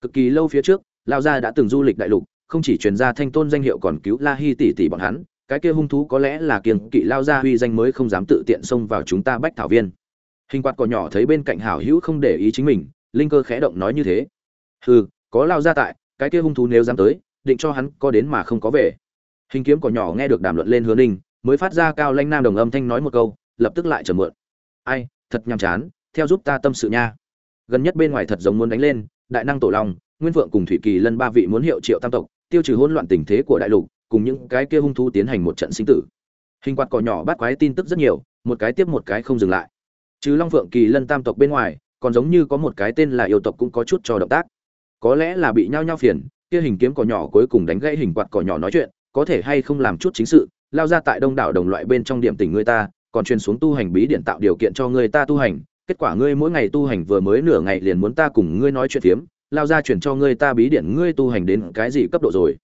Cực kỳ lâu phía trước, lao gia đã từng du lịch đại lục, không chỉ truyền ra thanh tôn danh hiệu còn cứu la hi tỷ tỷ bọn hắn, cái kia hung thú có lẽ là kiêng kỵ lao gia huy danh mới không dám tự tiện xông vào chúng ta bách thảo viên. Hình quạt cỏ nhỏ thấy bên cạnh hảo hữu không để ý chính mình, linh cơ khẽ động nói như thế. Hừ, có lao gia tại, cái kia hung thú nếu dám tới, định cho hắn có đến mà không có về hình kiếm cỏ nhỏ nghe được đàm luận lên hứa ninh, mới phát ra cao lanh nam đồng âm thanh nói một câu, lập tức lại trở mượn. Ai, thật nhàm chán, theo giúp ta tâm sự nha. Gần nhất bên ngoài thật giống muốn đánh lên, đại năng tổ long, nguyên vượng cùng thủy kỳ lân ba vị muốn hiệu triệu tam tộc, tiêu trừ hỗn loạn tình thế của đại lục, cùng những cái kia hung thú tiến hành một trận sinh tử. Hình quạt cỏ nhỏ bắt quái tin tức rất nhiều, một cái tiếp một cái không dừng lại. Chứ long vượng kỳ lân tam tộc bên ngoài, còn giống như có một cái tên là yêu tộc cũng có chút cho động tác. Có lẽ là bị nhao nhao phiền, kia hình kiếm cỏ nhỏ cuối cùng đánh gãy hình quạt cỏ nhỏ nói chuyện có thể hay không làm chút chính sự, lao ra tại đông đảo đồng loại bên trong điểm tỉnh người ta, còn truyền xuống tu hành bí điện tạo điều kiện cho người ta tu hành, kết quả ngươi mỗi ngày tu hành vừa mới nửa ngày liền muốn ta cùng ngươi nói chuyện phiếm, lao ra chuyển cho ngươi ta bí điển ngươi tu hành đến cái gì cấp độ rồi.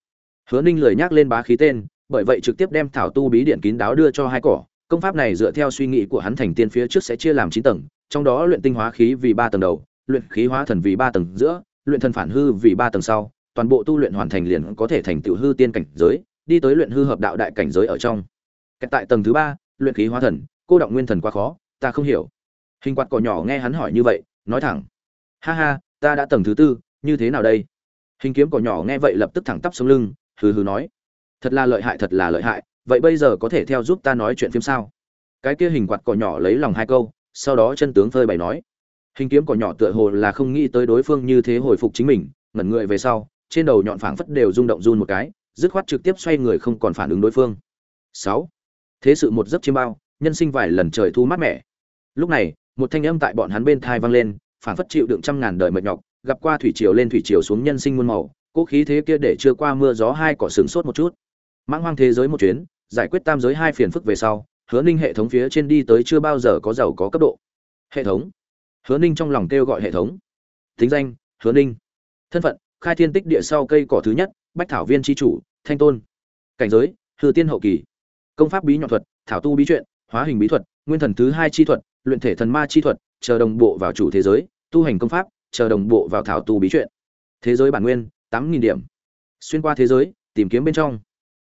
Hứa ninh lời nhắc lên bá khí tên, bởi vậy trực tiếp đem thảo tu bí điển kín đáo đưa cho hai cỏ, công pháp này dựa theo suy nghĩ của hắn thành tiên phía trước sẽ chia làm chín tầng, trong đó luyện tinh hóa khí vì ba tầng đầu, luyện khí hóa thần vì ba tầng giữa, luyện thần phản hư vì ba tầng sau, toàn bộ tu luyện hoàn thành liền có thể thành tựu hư tiên cảnh giới đi tới luyện hư hợp đạo đại cảnh giới ở trong. Tại tầng thứ ba, luyện khí hóa thần, cô động nguyên thần quá khó, ta không hiểu. Hình quạt cỏ nhỏ nghe hắn hỏi như vậy, nói thẳng. Ha ha, ta đã tầng thứ tư, như thế nào đây? Hình kiếm cỏ nhỏ nghe vậy lập tức thẳng tắp sống lưng, hừ hừ nói. Thật là lợi hại, thật là lợi hại, vậy bây giờ có thể theo giúp ta nói chuyện phim sao? Cái kia hình quạt cỏ nhỏ lấy lòng hai câu, sau đó chân tướng phơi bày nói. Hình kiếm cỏ nhỏ tựa hồ là không nghĩ tới đối phương như thế hồi phục chính mình, ngẩn người về sau, trên đầu nhọn phảng phất đều rung động run một cái dứt khoát trực tiếp xoay người không còn phản ứng đối phương. Sáu. Thế sự một giấc chiêm bao, nhân sinh vài lần trời thu mát mẻ. Lúc này, một thanh âm tại bọn hắn bên thai vang lên, phản phất chịu đựng trăm ngàn đời mệt nhọc, gặp qua thủy triều lên thủy triều xuống nhân sinh muôn màu, cố khí thế kia để chưa qua mưa gió hai cỏ sướng sốt một chút. Mãng hoang thế giới một chuyến, giải quyết tam giới hai phiền phức về sau, hứa ninh hệ thống phía trên đi tới chưa bao giờ có giàu có cấp độ. Hệ thống. Hứa ninh trong lòng kêu gọi hệ thống. Tính danh, hứa ninh. Thân phận, khai thiên tích địa sau cây cỏ thứ nhất bách thảo viên tri chủ, thanh tôn. Cảnh giới, hư tiên hậu kỳ. Công pháp bí nhọn thuật, thảo tu bí truyện, hóa hình bí thuật, nguyên thần thứ hai chi thuật, luyện thể thần ma chi thuật, chờ đồng bộ vào chủ thế giới, tu hành công pháp, chờ đồng bộ vào thảo tu bí truyện. Thế giới bản nguyên, tám nghìn điểm. Xuyên qua thế giới, tìm kiếm bên trong.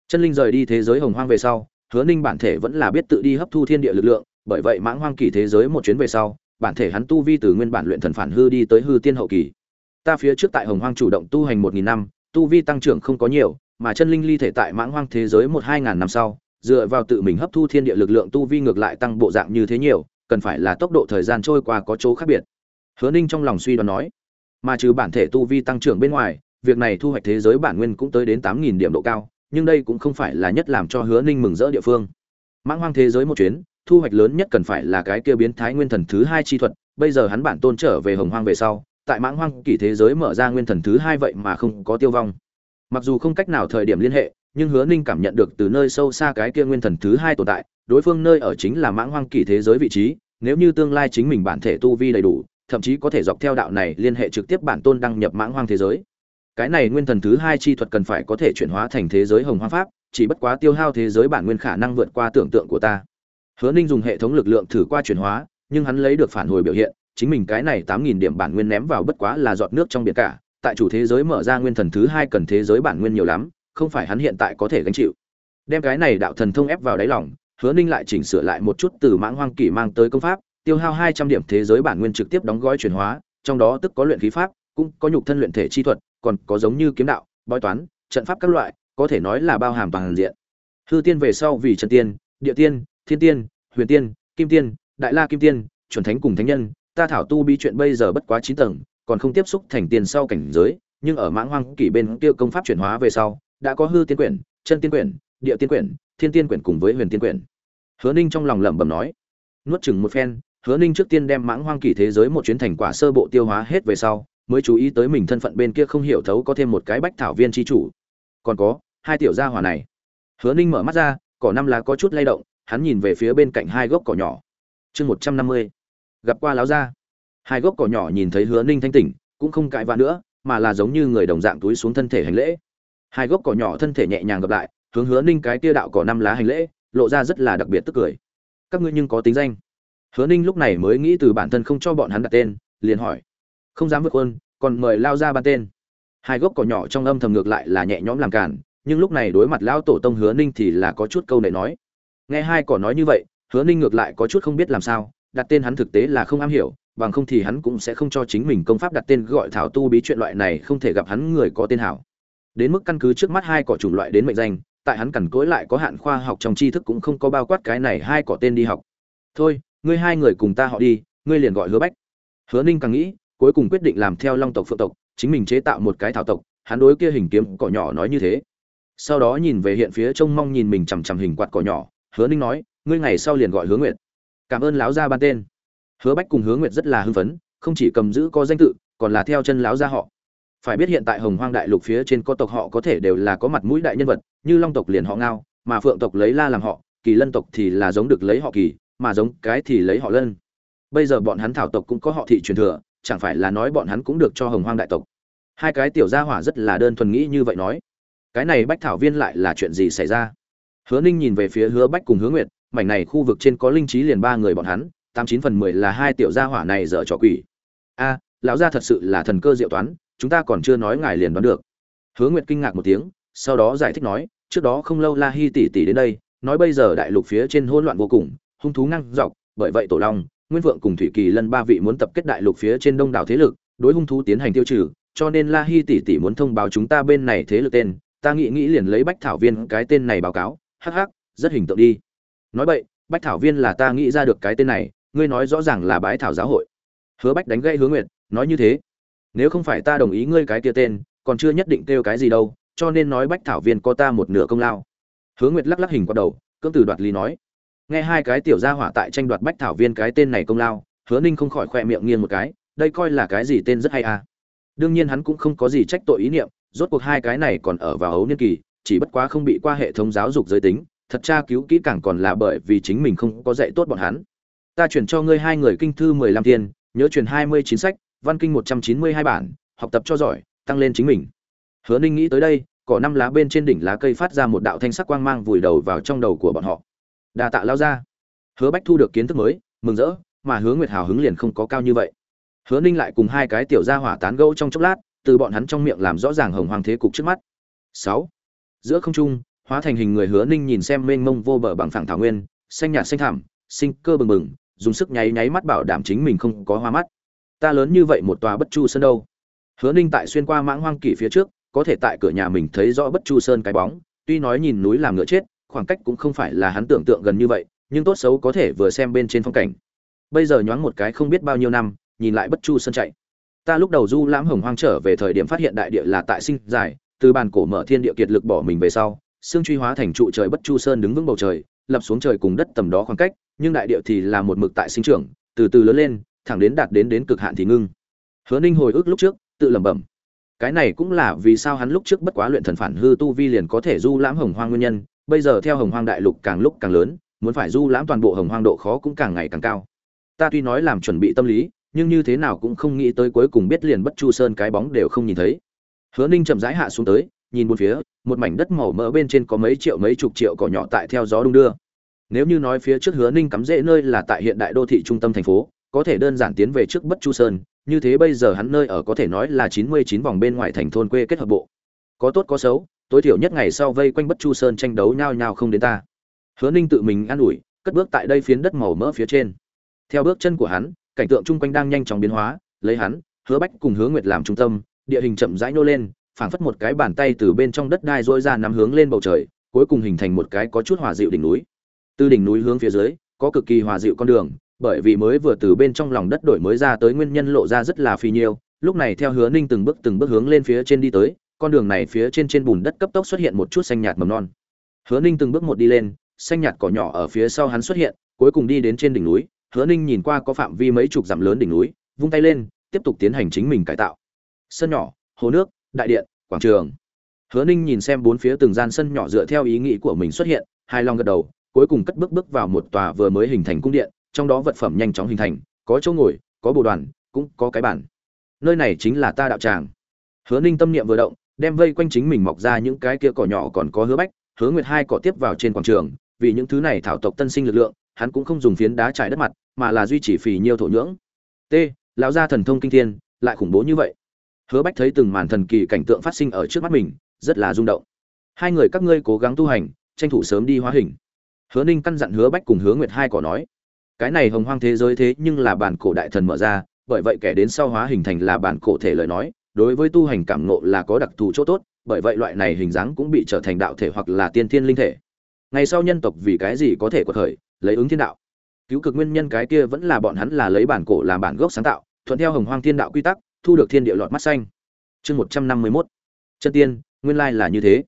Chân linh rời đi thế giới hồng hoang về sau, hứa ninh bản thể vẫn là biết tự đi hấp thu thiên địa lực lượng, bởi vậy mãng hoang kỳ thế giới một chuyến về sau, bản thể hắn tu vi từ nguyên bản luyện thần phản hư đi tới hư tiên hậu kỳ. Ta phía trước tại hồng hoang chủ động tu hành một nghìn năm tu vi tăng trưởng không có nhiều, mà chân linh ly thể tại mãng hoang thế giới một hai ngàn năm sau, dựa vào tự mình hấp thu thiên địa lực lượng tu vi ngược lại tăng bộ dạng như thế nhiều, cần phải là tốc độ thời gian trôi qua có chỗ khác biệt. Hứa ninh trong lòng suy đoán nói, mà trừ bản thể tu vi tăng trưởng bên ngoài, việc này thu hoạch thế giới bản nguyên cũng tới đến tám nghìn điểm độ cao, nhưng đây cũng không phải là nhất làm cho hứa ninh mừng rỡ địa phương. Mãng hoang thế giới một chuyến, thu hoạch lớn nhất cần phải là cái kia biến thái nguyên thần thứ hai chi thuật, bây giờ hắn bản tôn trở về hồng hoang về sau tại mãng hoang kỷ thế giới mở ra nguyên thần thứ hai vậy mà không có tiêu vong. Mặc dù không cách nào thời điểm liên hệ, nhưng hứa ninh cảm nhận được từ nơi sâu xa cái kia nguyên thần thứ hai tồn tại, đối phương nơi ở chính là mãng hoang kỷ thế giới vị trí, nếu như tương lai chính mình bản thể tu vi đầy đủ, thậm chí có thể dọc theo đạo này liên hệ trực tiếp bản tôn đăng nhập mãng hoang thế giới. Cái này nguyên thần thứ hai chi thuật cần phải có thể chuyển hóa thành thế giới hồng hoang pháp, chỉ bất quá tiêu hao thế giới bản nguyên khả năng vượt qua tưởng tượng của ta. Hứa ninh dùng hệ thống lực lượng thử qua chuyển hóa, nhưng hắn lấy được phản hồi biểu hiện chính mình cái này tám nghìn điểm bản nguyên ném vào bất quá là giọt nước trong biển cả, tại chủ thế giới mở ra nguyên thần thứ hai cần thế giới bản nguyên nhiều lắm, không phải hắn hiện tại có thể gánh chịu. Đem cái này đạo thần thông ép vào đáy lòng, hứa ninh lại chỉnh sửa lại một chút từ mãng hoang kỷ mang tới công pháp, tiêu hao hai trăm điểm thế giới bản nguyên trực tiếp đóng gói chuyển hóa, trong đó tức có luyện khí pháp, cũng có nhục thân luyện thể chi thuật, còn có giống như kiếm đạo, bói toán, trận pháp các loại, có thể nói là bao hàm toàn diện. Hư tiên về sau vì trần tiên, địa tiên, thiên tiên, huyền tiên, kim tiên, đại la kim tiên, chuẩn thánh cùng thánh nhân ta thảo tu bí chuyện bây giờ bất quá chín tầng, còn không tiếp xúc thành tiền sau cảnh giới, nhưng ở mãng hoang kỷ bên kia công pháp chuyển hóa về sau, đã có hư tiên quyển, chân tiên quyển, địa tiên quyển, thiên tiên quyển cùng với huyền tiên quyển. Hứa ninh trong lòng lẩm bẩm nói, nuốt chừng một phen, hứa ninh trước tiên đem mãng hoang kỷ thế giới một chuyến thành quả sơ bộ tiêu hóa hết về sau, mới chú ý tới mình thân phận bên kia không hiểu thấu có thêm một cái bách thảo viên tri chủ. Còn có, hai tiểu gia hỏa này. Hứa ninh mở mắt ra, cỏ năm lá có chút lay động, hắn nhìn về phía bên cạnh hai gốc cỏ nhỏ. Chương một trăm năm mươi gặp qua láo gia hai gốc cỏ nhỏ nhìn thấy hứa ninh thanh tỉnh, cũng không cãi vã nữa, mà là giống như người đồng dạng túi xuống thân thể hành lễ. Hai gốc cỏ nhỏ thân thể nhẹ nhàng gặp lại, hướng hứa ninh cái kia đạo cỏ năm lá hành lễ, lộ ra rất là đặc biệt tức cười. Các ngươi nhưng có tính danh. Hứa ninh lúc này mới nghĩ từ bản thân không cho bọn hắn đặt tên, liền hỏi. Không dám vượt quân còn mời lao ra ban tên. Hai gốc cỏ nhỏ trong âm thầm ngược lại là nhẹ nhõm làm cản nhưng lúc này đối mặt lão tổ tông hứa ninh thì là có chút câu này nói. Nghe hai cỏ nói như vậy, hứa ninh ngược lại có chút không biết làm sao đặt tên hắn thực tế là không am hiểu, bằng không thì hắn cũng sẽ không cho chính mình công pháp đặt tên gọi thảo tu bí chuyện loại này không thể gặp hắn người có tên hảo. Đến mức căn cứ trước mắt hai cỏ chủng loại đến mệnh danh, tại hắn cằn cỗi lại có hạn khoa học trong tri thức cũng không có bao quát cái này hai cỏ tên đi học. Thôi, ngươi hai người cùng ta họ đi, ngươi liền gọi hứa bách. Hứa ninh càng nghĩ, cuối cùng quyết định làm theo long tộc, phượng tộc, chính mình chế tạo một cái thảo tộc, hắn đối kia hình kiếm cỏ nhỏ nói như thế. Sau đó nhìn về hiện phía trông mong nhìn mình chằm chằm hình quạt cỏ nhỏ, hứa ninh nói, ngươi ngày sau liền gọi hứa nguyệt cảm ơn lão gia ban tên. Hứa bách cùng hứa nguyệt rất là hưng phấn, không chỉ cầm giữ có danh tự, còn là theo chân lão gia họ. Phải biết hiện tại hồng hoang đại lục phía trên có tộc họ có thể đều là có mặt mũi đại nhân vật, như long tộc liền họ ngao, mà phượng tộc lấy la làm họ, kỳ lân tộc thì là giống được lấy họ kỳ, mà giống cái thì lấy họ lân. Bây giờ bọn hắn thảo tộc cũng có họ thị truyền thừa, chẳng phải là nói bọn hắn cũng được cho hồng hoang đại tộc. Hai cái tiểu gia hỏa rất là đơn thuần nghĩ như vậy nói. Cái này bách thảo viên lại là chuyện gì xảy ra? Hứa ninh nhìn về phía hứa bách cùng hứa nguyệt mảnh này khu vực trên có linh trí liền ba người bọn hắn, tám chín phần mười là hai tiểu gia hỏa này dở trò quỷ. A, lão gia thật sự là thần cơ diệu toán, chúng ta còn chưa nói ngài liền đoán được. Hứa nguyệt kinh ngạc một tiếng, sau đó giải thích nói, trước đó không lâu la hi tỷ tỷ đến đây, nói bây giờ đại lục phía trên hỗn loạn vô cùng, hung thú năng dọc, bởi vậy tổ long, nguyên vượng cùng thủy kỳ lân ba vị muốn tập kết đại lục phía trên đông đảo thế lực, đối hung thú tiến hành tiêu trừ, cho nên la hi tỷ tỷ muốn thông báo chúng ta bên này thế lực tên, ta nghĩ nghĩ liền lấy bách thảo viên cái tên này báo cáo, hắc hắc, rất hình tượng đi nói vậy bách thảo viên là ta nghĩ ra được cái tên này, ngươi nói rõ ràng là bái thảo giáo hội. Hứa bách đánh gây hứa nguyệt, nói như thế. Nếu không phải ta đồng ý ngươi cái kia tên, còn chưa nhất định kêu cái gì đâu, cho nên nói bách thảo viên có ta một nửa công lao. Hứa nguyệt lắc lắc hình qua đầu, cưỡng từ đoạt lý nói. Nghe hai cái tiểu gia hỏa tại tranh đoạt bách thảo viên cái tên này công lao, hứa ninh không khỏi khoe miệng nghiêng một cái, đây coi là cái gì tên rất hay à. Đương nhiên hắn cũng không có gì trách tội ý niệm, rốt cuộc hai cái này còn ở vào ấu niên kỳ, chỉ bất quá không bị qua hệ thống giáo dục giới tính thật tra cứu kỹ càng còn là bởi vì chính mình không có dạy tốt bọn hắn. Ta chuyển cho ngươi hai người kinh thư mười lăm thiên, nhớ truyền hai mươi chín sách, văn kinh một trăm chín mươi hai bản, học tập cho giỏi, tăng lên chính mình. Hứa ninh nghĩ tới đây, cỏ năm lá bên trên đỉnh lá cây phát ra một đạo thanh sắc quang mang vùi đầu vào trong đầu của bọn họ. Đa tạ lao ra hứa bách thu được kiến thức mới, mừng rỡ, mà hứa nguyệt hào hứng liền không có cao như vậy. Hứa ninh lại cùng hai cái tiểu gia hỏa tán gẫu trong chốc lát, từ bọn hắn trong miệng làm rõ ràng hồng hoàng thế cục trước mắt. Sáu. Giữa không trung hóa thành hình người hứa ninh nhìn xem mênh mông vô bờ bằng phẳng thảo nguyên, xanh nhạt xanh thảm sinh cơ bừng bừng, dùng sức nháy nháy mắt bảo đảm chính mình không có hoa mắt. Ta lớn như vậy một tòa bất chu sơn đâu? Hứa ninh tại xuyên qua mãng hoang kỷ phía trước, có thể tại cửa nhà mình thấy rõ bất chu sơn cái bóng, tuy nói nhìn núi làm ngựa chết, khoảng cách cũng không phải là hắn tưởng tượng gần như vậy, nhưng tốt xấu có thể vừa xem bên trên phong cảnh. Bây giờ nhoáng một cái không biết bao nhiêu năm, nhìn lại bất chu sơn chạy. Ta lúc đầu du lãm hồng hoang trở về thời điểm phát hiện đại địa là tại sinh dài, từ bàn cổ mở thiên địa kiệt lực bỏ mình về sau xương truy hóa thành trụ trời bất chu sơn đứng vững bầu trời, lập xuống trời cùng đất tầm đó khoảng cách, nhưng đại địa thì là một mực tại sinh trưởng, từ từ lớn lên, thẳng đến đạt đến đến cực hạn thì ngưng. Hứa ninh hồi ức lúc trước, tự lẩm bẩm. Cái này cũng là vì sao hắn lúc trước bất quá luyện thần phản hư tu vi liền có thể du lãm hồng hoang nguyên nhân, bây giờ theo hồng hoang đại lục càng lúc càng lớn, muốn phải du lãm toàn bộ hồng hoang độ khó cũng càng ngày càng cao. Ta tuy nói làm chuẩn bị tâm lý, nhưng như thế nào cũng không nghĩ tới cuối cùng biết liền bất chu sơn cái bóng đều không nhìn thấy. Hứa ninh chậm rãi hạ xuống tới nhìn bốn phía, một mảnh đất màu mỡ bên trên có mấy triệu mấy chục triệu cỏ nhỏ tại theo gió đung đưa. Nếu như nói phía trước hứa ninh cắm rễ nơi là tại hiện đại đô thị trung tâm thành phố, có thể đơn giản tiến về trước bất chu sơn, như thế bây giờ hắn nơi ở có thể nói là chín mươi chín vòng bên ngoài thành thôn quê kết hợp bộ. Có tốt có xấu, tối thiểu nhất ngày sau vây quanh bất chu sơn tranh đấu nhau nhau không đến ta. Hứa ninh tự mình an ủi, cất bước tại đây phiến đất màu mỡ phía trên. Theo bước chân của hắn, cảnh tượng chung quanh đang nhanh chóng biến hóa, lấy hắn, hứa bách cùng hứa nguyệt làm trung tâm, địa hình chậm rãi nô lên phảng phất một cái bàn tay từ bên trong đất đai rỗi ra nắm hướng lên bầu trời, cuối cùng hình thành một cái có chút hòa dịu đỉnh núi. Từ đỉnh núi hướng phía dưới, có cực kỳ hòa dịu con đường, bởi vì mới vừa từ bên trong lòng đất đổi mới ra tới nguyên nhân lộ ra rất là phi nhiêu, lúc này theo hứa ninh từng bước từng bước hướng lên phía trên đi tới, con đường này phía trên trên bùn đất cấp tốc xuất hiện một chút xanh nhạt mầm non. Hứa ninh từng bước một đi lên, xanh nhạt cỏ nhỏ ở phía sau hắn xuất hiện, cuối cùng đi đến trên đỉnh núi, hứa ninh nhìn qua có phạm vi mấy chục dặm lớn đỉnh núi, vung tay lên, tiếp tục tiến hành chính mình cải tạo. Sân nhỏ, hồ nước đại điện, quảng trường. Hứa ninh nhìn xem bốn phía từng gian sân nhỏ dựa theo ý nghĩ của mình xuất hiện hai long gật đầu, cuối cùng cất bước bước vào một tòa vừa mới hình thành cung điện, trong đó vật phẩm nhanh chóng hình thành, có chỗ ngồi, có bồ đoàn, cũng có cái bản nơi này chính là ta đạo tràng. Hứa ninh tâm niệm vừa động, đem vây quanh chính mình mọc ra những cái kia cỏ nhỏ còn có hứa bách, hứa nguyệt hai cỏ tiếp vào trên quảng trường, vì những thứ này thảo tộc tân sinh lực lượng, hắn cũng không dùng phiến đá trải đất mặt, mà là duy trì phì nhiêu thổ nhưỡng. T, lão gia thần thông kinh thiên, lại khủng bố như vậy hứa bách thấy từng màn thần kỳ cảnh tượng phát sinh ở trước mắt mình, rất là rung động. Hai người các ngươi cố gắng tu hành, tranh thủ sớm đi hóa hình. Hứa ninh căn dặn hứa bách cùng hứa nguyệt hai cỏ nói, cái này hồng hoang thế giới thế nhưng là bản cổ đại thần mở ra, bởi vậy kẻ đến sau hóa hình thành là bản cổ thể lời nói, đối với tu hành cảm ngộ là có đặc thù chỗ tốt, bởi vậy loại này hình dáng cũng bị trở thành đạo thể hoặc là tiên thiên linh thể. Ngày sau nhân tộc vì cái gì có thể quật khởi, lấy ứng thiên đạo? Cứu cực nguyên nhân cái kia vẫn là bọn hắn là lấy bản cổ làm bản gốc sáng tạo, thuận theo hồng hoang thiên đạo quy tắc thu được thiên địa lọt mắt xanh. Chương một trăm năm mươi mốt. Chân tiên, nguyên lai là như thế.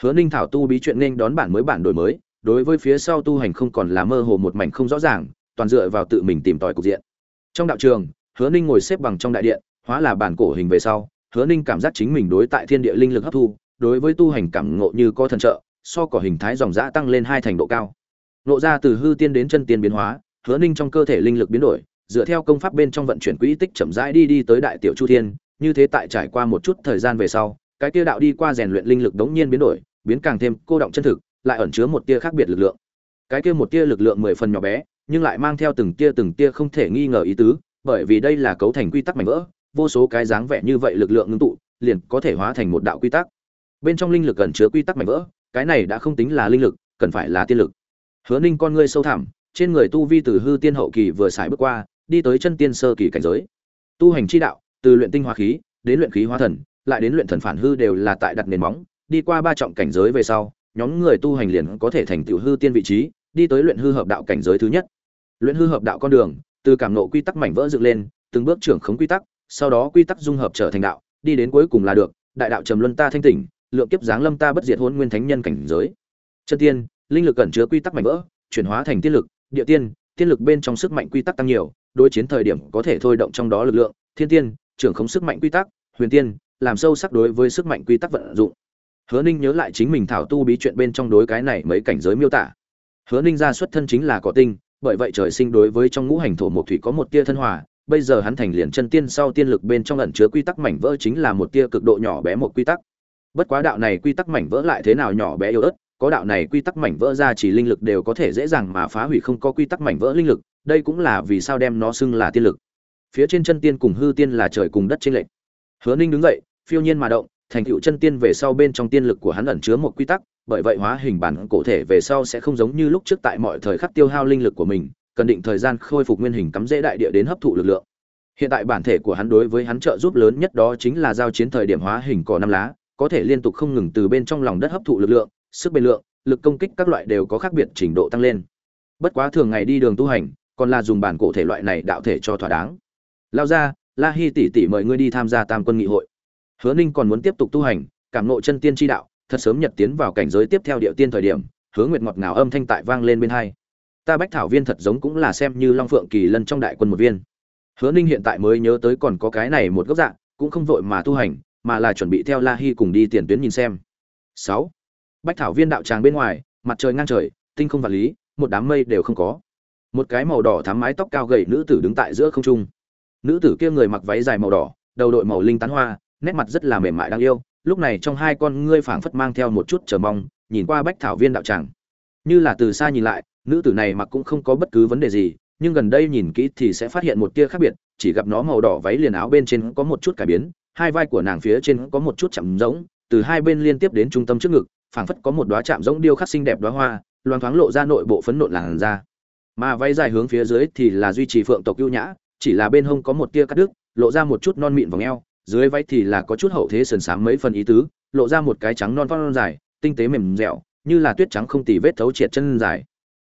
Hứa ninh thảo tu bí chuyện nên đón bản mới bản đổi mới, đối với phía sau tu hành không còn là mơ hồ một mảnh không rõ ràng, toàn dựa vào tự mình tìm tòi cục diện. Trong đạo trường, hứa ninh ngồi xếp bằng trong đại điện, hóa là bản cổ hình về sau, hứa ninh cảm giác chính mình đối tại thiên địa linh lực hấp thu, đối với tu hành cảm ngộ như có thần trợ, so cỏ hình thái dòng dã tăng lên hai thành độ cao. Nộ ra từ hư tiên đến chân tiên biến hóa, hứa ninh trong cơ thể linh lực biến đổi dựa theo công pháp bên trong vận chuyển quỹ tích chậm rãi đi đi tới đại tiểu chu thiên, như thế tại trải qua một chút thời gian về sau, cái kia đạo đi qua rèn luyện linh lực đống nhiên biến đổi, biến càng thêm cô động chân thực, lại ẩn chứa một tia khác biệt lực lượng. Cái kia một tia lực lượng mười phần nhỏ bé, nhưng lại mang theo từng tia từng tia không thể nghi ngờ ý tứ, bởi vì đây là cấu thành quy tắc mảnh vỡ, vô số cái dáng vẻ như vậy lực lượng ngưng tụ, liền có thể hóa thành một đạo quy tắc. Bên trong linh lực ẩn chứa quy tắc mảnh vỡ, cái này đã không tính là linh lực, cần phải là tiên lực. Hứa ninh con ngươi sâu thẳm, trên người tu vi từ hư tiên hậu kỳ vừa xài bước qua đi tới chân tiên sơ kỳ cảnh giới. Tu hành chi đạo, từ luyện tinh hóa khí, đến luyện khí hóa thần, lại đến luyện thần phản hư đều là tại đặt nền móng, đi qua ba trọng cảnh giới về sau, nhóm người tu hành liền có thể thành tiểu hư tiên vị trí, đi tới luyện hư hợp đạo cảnh giới thứ nhất. Luyện hư hợp đạo con đường, từ cảm nộ quy tắc mảnh vỡ dựng lên, từng bước trưởng khống quy tắc, sau đó quy tắc dung hợp trở thành đạo, đi đến cuối cùng là được, đại đạo trầm luân ta thanh tỉnh, lượng kiếp giáng lâm ta bất diệt hôn nguyên thánh nhân cảnh giới. Chân tiên, linh lực cẩn chứa quy tắc mảnh vỡ, chuyển hóa thành tiên lực, địa tiên tiên lực bên trong sức mạnh quy tắc tăng nhiều đối chiến thời điểm có thể thôi động trong đó lực lượng, thiên tiên, trưởng khống sức mạnh quy tắc, huyền tiên, làm sâu sắc đối với sức mạnh quy tắc vận dụng. Hứa ninh nhớ lại chính mình thảo tu bí chuyện bên trong đối cái này mấy cảnh giới miêu tả. Hứa ninh ra xuất thân chính là cỏ tinh, bởi vậy trời sinh đối với trong ngũ hành thổ một thủy có một tia thân hòa, bây giờ hắn thành liền chân tiên sau tiên lực bên trong ẩn chứa quy tắc mảnh vỡ chính là một tia cực độ nhỏ bé một quy tắc. Bất quá đạo này quy tắc mảnh vỡ lại thế nào nhỏ bé yếu ớt, có đạo này quy tắc mảnh vỡ ra chỉ linh lực đều có thể dễ dàng mà phá hủy không có quy tắc mảnh vỡ linh lực đây cũng là vì sao đem nó xưng là tiên lực. Phía trên chân tiên cùng hư tiên là trời cùng đất trên lệnh hứa ninh đứng dậy, phiêu nhiên mà động, thành tựu chân tiên về sau bên trong tiên lực của hắn ẩn chứa một quy tắc, bởi vậy hóa hình bản cổ thể về sau sẽ không giống như lúc trước tại mọi thời khắc tiêu hao linh lực của mình, cần định thời gian khôi phục nguyên hình cắm dễ đại địa đến hấp thụ lực lượng. Hiện tại bản thể của hắn đối với hắn trợ giúp lớn nhất đó chính là giao chiến thời điểm hóa hình cỏ năm lá, có thể liên tục không ngừng từ bên trong lòng đất hấp thụ lực lượng, sức bền lượng, lực công kích các loại đều có khác biệt trình độ tăng lên. Bất quá thường ngày đi đường tu hành còn là dùng bản cổ thể loại này đạo thể cho thỏa đáng. Lao ra, la hi tỷ tỷ mời ngươi đi tham gia tam quân nghị hội. Hứa ninh còn muốn tiếp tục tu hành, cảm ngộ chân tiên tri đạo, thật sớm nhật tiến vào cảnh giới tiếp theo địa tiên thời điểm, hứa nguyệt ngọt ngào âm thanh tại vang lên bên hai. Ta bách thảo viên thật giống cũng là xem như long phượng kỳ lân trong đại quân một viên. Hứa ninh hiện tại mới nhớ tới còn có cái này một gốc dạng cũng không vội mà tu hành, mà là chuẩn bị theo la hi cùng đi tiền tuyến nhìn xem. Sáu. Bách thảo viên đạo tràng bên ngoài, mặt trời ngang trời, tinh không vật lý, một đám mây đều không có một cái màu đỏ thắm mái tóc cao gầy nữ tử đứng tại giữa không trung. Nữ tử kia người mặc váy dài màu đỏ, đầu đội màu linh tán hoa, nét mặt rất là mềm mại đáng yêu, lúc này trong hai con ngươi phảng phất mang theo một chút chờ mong, nhìn qua bách thảo viên đạo tràng. Như là từ xa nhìn lại, nữ tử này mặc cũng không có bất cứ vấn đề gì, nhưng gần đây nhìn kỹ thì sẽ phát hiện một tia khác biệt, chỉ gặp nó màu đỏ váy liền áo bên trên có một chút cải biến, hai vai của nàng phía trên có một chút chạm rỗng, từ hai bên liên tiếp đến trung tâm trước ngực, phảng phất có một đóa chạm rỗng điêu khắc xinh đẹp đóa hoa loan thoáng lộ ra nội bộ phấn nộn làn da mà váy dài hướng phía dưới thì là duy trì phượng tộc ưu nhã, chỉ là bên hông có một tia cắt đứt, lộ ra một chút non mịn vòng eo, dưới váy thì là có chút hậu thế sườn xám mấy phần ý tứ, lộ ra một cái trắng non non dài, tinh tế mềm dẻo, như là tuyết trắng không tì vết thấu triệt chân dài.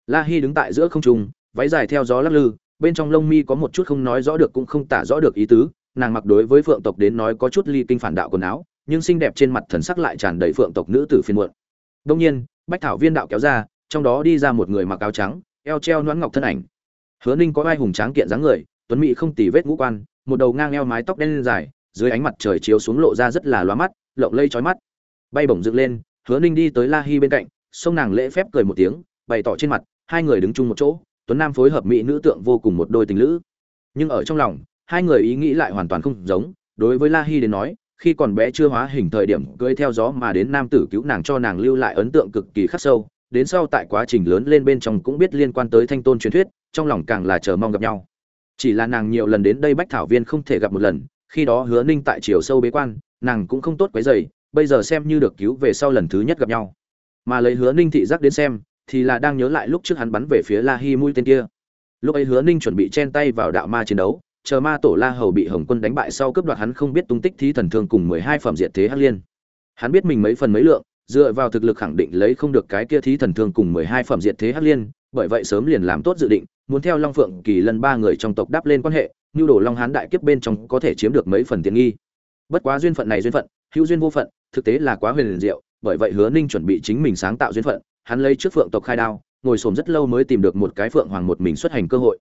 La hi đứng tại giữa không trung, váy dài theo gió lắc lư, bên trong lông mi có một chút không nói rõ được cũng không tả rõ được ý tứ, nàng mặc đối với phượng tộc đến nói có chút ly kinh phản đạo quần áo, nhưng xinh đẹp trên mặt thần sắc lại tràn đầy phượng tộc nữ tử phiên muộn. Đông nhiên, bách thảo viên đạo kéo ra, trong đó đi ra một người mặc áo trắng eo treo noãn ngọc thân ảnh. Hứa ninh có ai hùng tráng kiện dáng người, tuấn mỹ không tì vết ngũ quan, một đầu ngang eo mái tóc đen dài, dưới ánh mặt trời chiếu xuống lộ ra rất là loa mắt, lộng lây trói mắt. Bay bổng dựng lên, hứa ninh đi tới la hi bên cạnh xông nàng lễ phép cười một tiếng, bày tỏ trên mặt, hai người đứng chung một chỗ, tuấn nam phối hợp mỹ nữ tượng vô cùng một đôi tình lữ. Nhưng ở trong lòng, hai người ý nghĩ lại hoàn toàn không giống, đối với la hi đến nói, khi còn bé chưa hóa hình thời điểm cưỡi theo gió mà đến nam tử cứu nàng cho nàng lưu lại ấn tượng cực kỳ khắc sâu đến sau tại quá trình lớn lên bên trong cũng biết liên quan tới thanh tôn truyền thuyết, trong lòng càng là chờ mong gặp nhau. Chỉ là nàng nhiều lần đến đây bách thảo viên không thể gặp một lần, khi đó hứa ninh tại chiều sâu bế quan, nàng cũng không tốt quấy dày bây giờ xem như được cứu về sau lần thứ nhất gặp nhau. Mà lấy hứa ninh thị giác đến xem, thì là đang nhớ lại lúc trước hắn bắn về phía la hi mũi tên kia. Lúc ấy hứa ninh chuẩn bị chen tay vào đạo ma chiến đấu, chờ ma tổ la hầu bị hồng quân đánh bại sau cướp đoạt hắn không biết tung tích thí thần thương cùng mười hai phẩm diện thế hắc liên. Hắn biết mình mấy phần mấy lượng dựa vào thực lực khẳng định lấy không được cái kia thí thần thương cùng mười hai phẩm diệt thế hắc liên, bởi vậy sớm liền làm tốt dự định, muốn theo long phượng kỳ lân ba người trong tộc đáp lên quan hệ nhu đồ long hán đại kiếp bên trong có thể chiếm được mấy phần tiện nghi. Bất quá duyên phận này duyên phận, hữu duyên vô phận, thực tế là quá huyền diệu, bởi vậy hứa ninh chuẩn bị chính mình sáng tạo duyên phận, hắn lấy trước phượng tộc khai đao, ngồi xổm rất lâu mới tìm được một cái phượng hoàng một mình xuất hành cơ hội.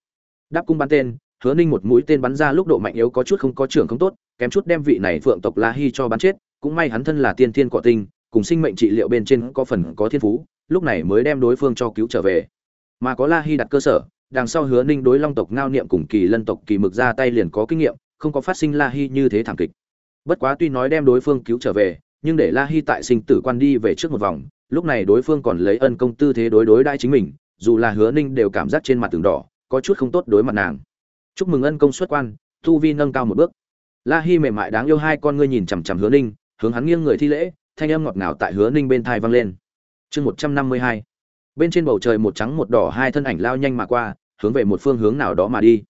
Đáp cung bắn tên, hứa ninh một mũi tên bắn ra lúc độ mạnh yếu có chút không có trưởng không tốt, kém chút đem vị này phượng tộc la hi cho bắn chết, cũng may hắn thân là tiên thiên cọ tinh cùng sinh mệnh trị liệu bên trên có phần có thiên phú, lúc này mới đem đối phương cho cứu trở về. Mà có la hi đặt cơ sở, đằng sau hứa ninh đối long tộc ngao niệm cùng kỳ lân tộc kỳ mực ra tay liền có kinh nghiệm, không có phát sinh la hi như thế thảm kịch. Bất quá tuy nói đem đối phương cứu trở về, nhưng để la hi tại sinh tử quan đi về trước một vòng, lúc này đối phương còn lấy ân công tư thế đối đối đãi chính mình, dù là hứa ninh đều cảm giác trên mặt tường đỏ, có chút không tốt đối mặt nàng. Chúc mừng ân công xuất quan thu vi nâng cao một bước. La hi mềm mại đáng yêu hai con ngươi nhìn chằm chằm hứa ninh, hướng hắn nghiêng người thi lễ thanh âm ngọt ngào tại hứa ninh bên thai vang lên. Chương một trăm năm mươi hai. Bên trên bầu trời một trắng một đỏ hai thân ảnh lao nhanh mà qua, hướng về một phương hướng nào đó mà đi.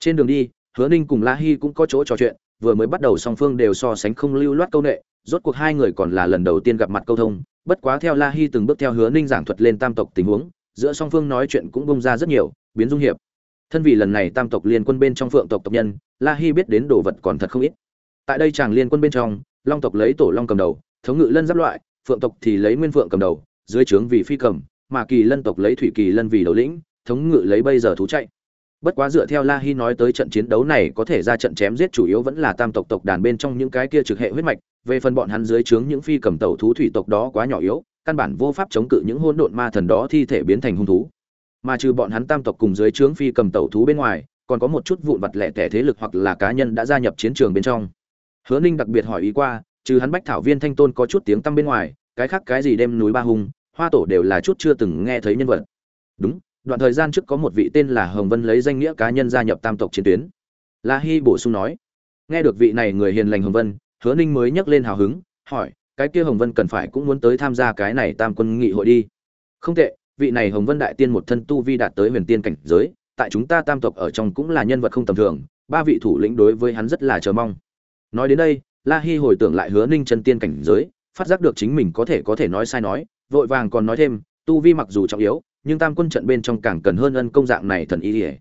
Trên đường đi, hứa ninh cùng la hi cũng có chỗ trò chuyện, vừa mới bắt đầu song phương đều so sánh không lưu loát câu nệ, rốt cuộc hai người còn là lần đầu tiên gặp mặt câu thông, bất quá theo la hi từng bước theo hứa ninh giảng thuật lên tam tộc tình huống, giữa song phương nói chuyện cũng bung ra rất nhiều, biến dung hiệp. Thân vì lần này tam tộc liên quân bên trong phượng tộc tộc nhân, la hi biết đến đồ vật còn thật không ít. Tại đây chàng liên quân bên trong, long tộc lấy tổ long cầm đầu thống ngự lân giáp loại, phượng tộc thì lấy nguyên phượng cầm đầu, dưới trướng vì phi cầm, mà kỳ lân tộc lấy thủy kỳ lân vì đầu lĩnh, thống ngự lấy bây giờ thú chạy. Bất quá dựa theo la hi nói tới trận chiến đấu này có thể ra trận chém giết chủ yếu vẫn là tam tộc tộc đàn bên trong những cái kia trực hệ huyết mạch, về phần bọn hắn dưới trướng những phi cầm tẩu thú thủy tộc đó quá nhỏ yếu, căn bản vô pháp chống cự những hỗn độn ma thần đó thi thể biến thành hung thú. Mà trừ bọn hắn tam tộc cùng dưới trướng phi cầm tẩu thú bên ngoài, còn có một chút vụn vặt lẻ tẻ thế lực hoặc là cá nhân đã gia nhập chiến trường bên trong. Hứa ninh đặc biệt hỏi ý qua trừ hắn bách thảo viên thanh tôn có chút tiếng tăm bên ngoài, cái khác cái gì đem núi ba hùng hoa tổ đều là chút chưa từng nghe thấy nhân vật. Đúng, đoạn thời gian trước có một vị tên là hồng vân lấy danh nghĩa cá nhân gia nhập tam tộc chiến tuyến. La hi bổ sung nói, nghe được vị này người hiền lành hồng vân, hứa ninh mới nhắc lên hào hứng, hỏi, cái kia hồng vân cần phải cũng muốn tới tham gia cái này tam quân nghị hội đi. Không tệ, vị này hồng vân đại tiên một thân tu vi đạt tới huyền tiên cảnh giới, tại chúng ta tam tộc ở trong cũng là nhân vật không tầm thường, ba vị thủ lĩnh đối với hắn rất là chờ mong. Nói đến đây la hi hồi tưởng lại hứa ninh chân tiên cảnh giới, phát giác được chính mình có thể có thể nói sai nói, vội vàng còn nói thêm, tu vi mặc dù trọng yếu, nhưng tam quân trận bên trong càng cần hơn ân công dạng này thần ý. Ỉa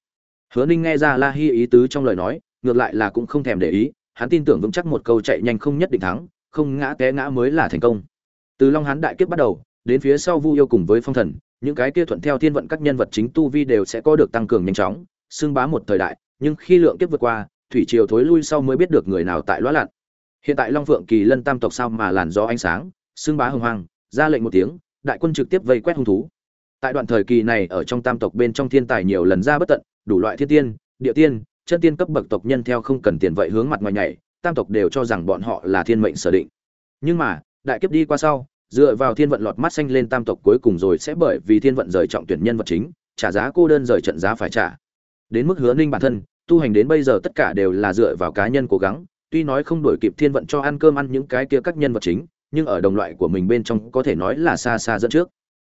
hứa ninh nghe ra la hi ý tứ trong lời nói, ngược lại là cũng không thèm để ý, hắn tin tưởng vững chắc một câu chạy nhanh không nhất định thắng, không ngã té ngã mới là thành công. Từ long hán đại kiếp bắt đầu, đến phía sau vu yêu cùng với phong thần, những cái kia thuận theo thiên vận các nhân vật chính tu vi đều sẽ có được tăng cường nhanh chóng, xưng bá một thời đại, nhưng khi lượng kiếp vượt qua, thủy triều thối lui sau mới biết được người nào tại lõa lặn hiện tại long phượng kỳ lân tam tộc sao mà làn gió ánh sáng xưng bá hồng hoang, ra lệnh một tiếng, đại quân trực tiếp vây quét hung thú. Tại đoạn thời kỳ này ở trong tam tộc bên trong thiên tài nhiều lần ra bất tận, đủ loại thiên tiên, địa tiên, chân tiên cấp bậc tộc nhân theo không cần tiền vậy hướng mặt ngoài nhảy, tam tộc đều cho rằng bọn họ là thiên mệnh sở định. Nhưng mà, đại kiếp đi qua sau, dựa vào thiên vận lọt mắt xanh lên tam tộc cuối cùng rồi sẽ bởi vì thiên vận rời trọng tuyển nhân vật chính, trả giá cô đơn rời trận giá phải trả. Đến mức hứa ninh bản thân, tu hành đến bây giờ tất cả đều là dựa vào cá nhân cố gắng tuy nói không đổi kịp thiên vận cho ăn cơm ăn những cái kia các nhân vật chính, nhưng ở đồng loại của mình bên trong có thể nói là xa xa dẫn trước.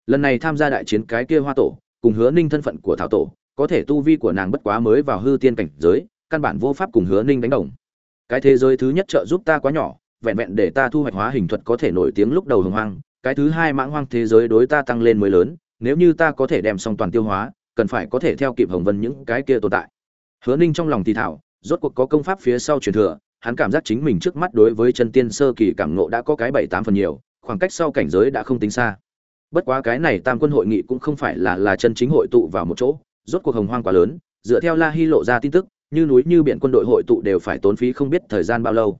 Lần này tham gia đại chiến cái kia hoa tổ, cùng hứa ninh thân phận của thảo tổ, có thể tu vi của nàng bất quá mới vào hư tiên cảnh giới, căn bản vô pháp cùng hứa ninh đánh đồng. Cái thế giới thứ nhất trợ giúp ta quá nhỏ, vẹn vẹn để ta thu hoạch hóa hình thuật có thể nổi tiếng lúc đầu hồng hoang, cái thứ hai mãng hoang thế giới đối ta tăng lên mới lớn, nếu như ta có thể đem xong toàn tiêu hóa, cần phải có thể theo kịp hồng vân những cái kia tồn tại. Hứa ninh trong lòng thì thảo, rốt cuộc có công pháp phía sau truyền thừa hắn cảm giác chính mình trước mắt đối với chân tiên sơ kỳ cảm nộ đã có cái bảy tám phần nhiều, khoảng cách sau cảnh giới đã không tính xa. Bất quá cái này tam quân hội nghị cũng không phải là là chân chính hội tụ vào một chỗ, rốt cuộc hồng hoang quá lớn, dựa theo la hy lộ ra tin tức, như núi như biển quân đội hội tụ đều phải tốn phí không biết thời gian bao lâu.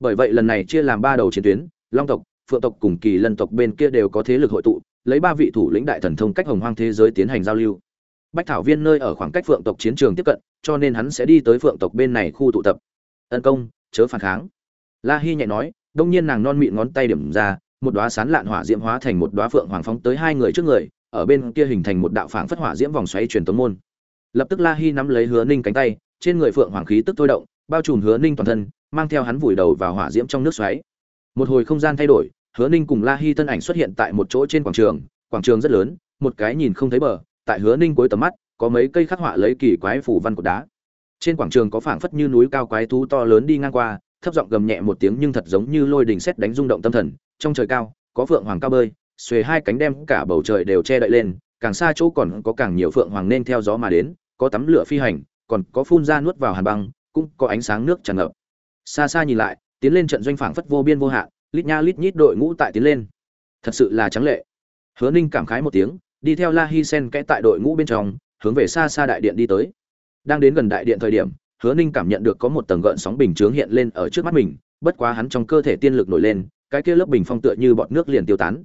Bởi vậy lần này chia làm ba đầu chiến tuyến, long tộc, phượng tộc cùng kỳ lân tộc bên kia đều có thế lực hội tụ, lấy ba vị thủ lĩnh đại thần thông cách hồng hoang thế giới tiến hành giao lưu. Bách thảo viên nơi ở khoảng cách phượng tộc chiến trường tiếp cận, cho nên hắn sẽ đi tới phượng tộc bên này khu tụ tập. Tấn công chớ phản kháng. La Hi nhẹ nói, đông nhiên nàng non mịn ngón tay điểm ra, một đóa sán lạn hỏa diễm hóa thành một đóa phượng hoàng phóng tới hai người trước người, ở bên kia hình thành một đạo phảng phất hỏa diễm vòng xoáy truyền tống môn. Lập tức la Hi nắm lấy hứa ninh cánh tay, trên người phượng hoàng khí tức thôi động, bao trùm hứa ninh toàn thân, mang theo hắn vùi đầu vào hỏa diễm trong nước xoáy. Một hồi không gian thay đổi, hứa ninh cùng la Hi thân ảnh xuất hiện tại một chỗ trên quảng trường quảng trường rất lớn, một cái nhìn không thấy bờ, tại hứa ninh cuối tầm mắt, có mấy cây khắc họa lấy kỳ quái phủ văn cột đá trên quảng trường có phảng phất như núi cao quái thú to lớn đi ngang qua, thấp giọng gầm nhẹ một tiếng nhưng thật giống như lôi đình sét đánh rung động tâm thần. Trong trời cao, có phượng hoàng cao bơi, xuề hai cánh đem cả bầu trời đều che đậy lên, càng xa chỗ còn có càng nhiều phượng hoàng nên theo gió mà đến, có tắm lửa phi hành, còn có phun ra nuốt vào hàn băng, cũng có ánh sáng nước tràn ngập. Xa xa nhìn lại, tiến lên trận doanh phảng phất vô biên vô hạn, lít nha lít nhít đội ngũ tại tiến lên. Thật sự là trắng lệ. Hứa ninh cảm khái một tiếng, đi theo la hi sen kẽ tại đội ngũ bên trong, hướng về xa xa đại điện đi tới đang đến gần đại điện thời điểm, hứa ninh cảm nhận được có một tầng gợn sóng bình chướng hiện lên ở trước mắt mình, bất quá hắn trong cơ thể tiên lực nổi lên, cái kia lớp bình phong tựa như bọt nước liền tiêu tán.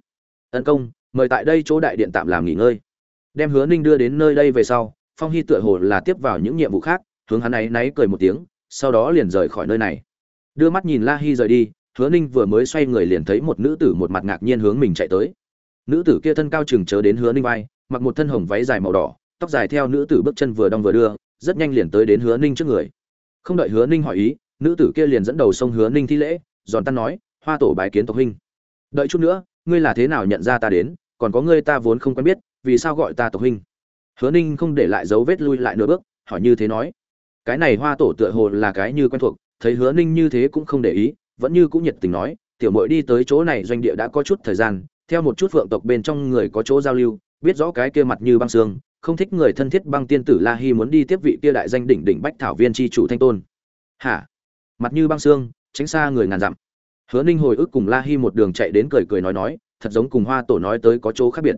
Tấn công, mời tại đây chỗ đại điện tạm làm nghỉ ngơi. Đem hứa ninh đưa đến nơi đây về sau, phong hy tựa hồ là tiếp vào những nhiệm vụ khác, hướng hắn ấy náy cười một tiếng, sau đó liền rời khỏi nơi này. Đưa mắt nhìn la hy rời đi, hứa ninh vừa mới xoay người liền thấy một nữ tử một mặt ngạc nhiên hướng mình chạy tới. Nữ tử kia thân cao chừng chớ đến hứa ninh vai, mặc một thân hồng váy dài màu đỏ, tóc dài theo nữ tử bước chân vừa đong vừa đưa rất nhanh liền tới đến hứa ninh trước người. Không đợi hứa ninh hỏi ý, nữ tử kia liền dẫn đầu sông hứa ninh thi lễ, giòn tan nói, hoa tổ bái kiến tộc huynh. Đợi chút nữa, ngươi là thế nào nhận ra ta đến, còn có ngươi ta vốn không quen biết, vì sao gọi ta tộc huynh? Hứa ninh không để lại dấu vết lui lại nửa bước, hỏi như thế nói, cái này hoa tổ tựa hồ là cái như quen thuộc, thấy hứa ninh như thế cũng không để ý, vẫn như cũng nhiệt tình nói, tiểu muội đi tới chỗ này doanh địa đã có chút thời gian, theo một chút phượng tộc bên trong người có chỗ giao lưu, biết rõ cái kia mặt như băng xương không thích người thân thiết băng tiên tử la Hi muốn đi tiếp vị kia đại danh đỉnh đỉnh bách thảo viên tri chủ thanh tôn. Hả? Mặt như băng xương, tránh xa người ngàn dặm. Hứa ninh hồi ức cùng la Hi một đường chạy đến cười cười nói nói, thật giống cùng hoa tổ nói tới có chỗ khác biệt.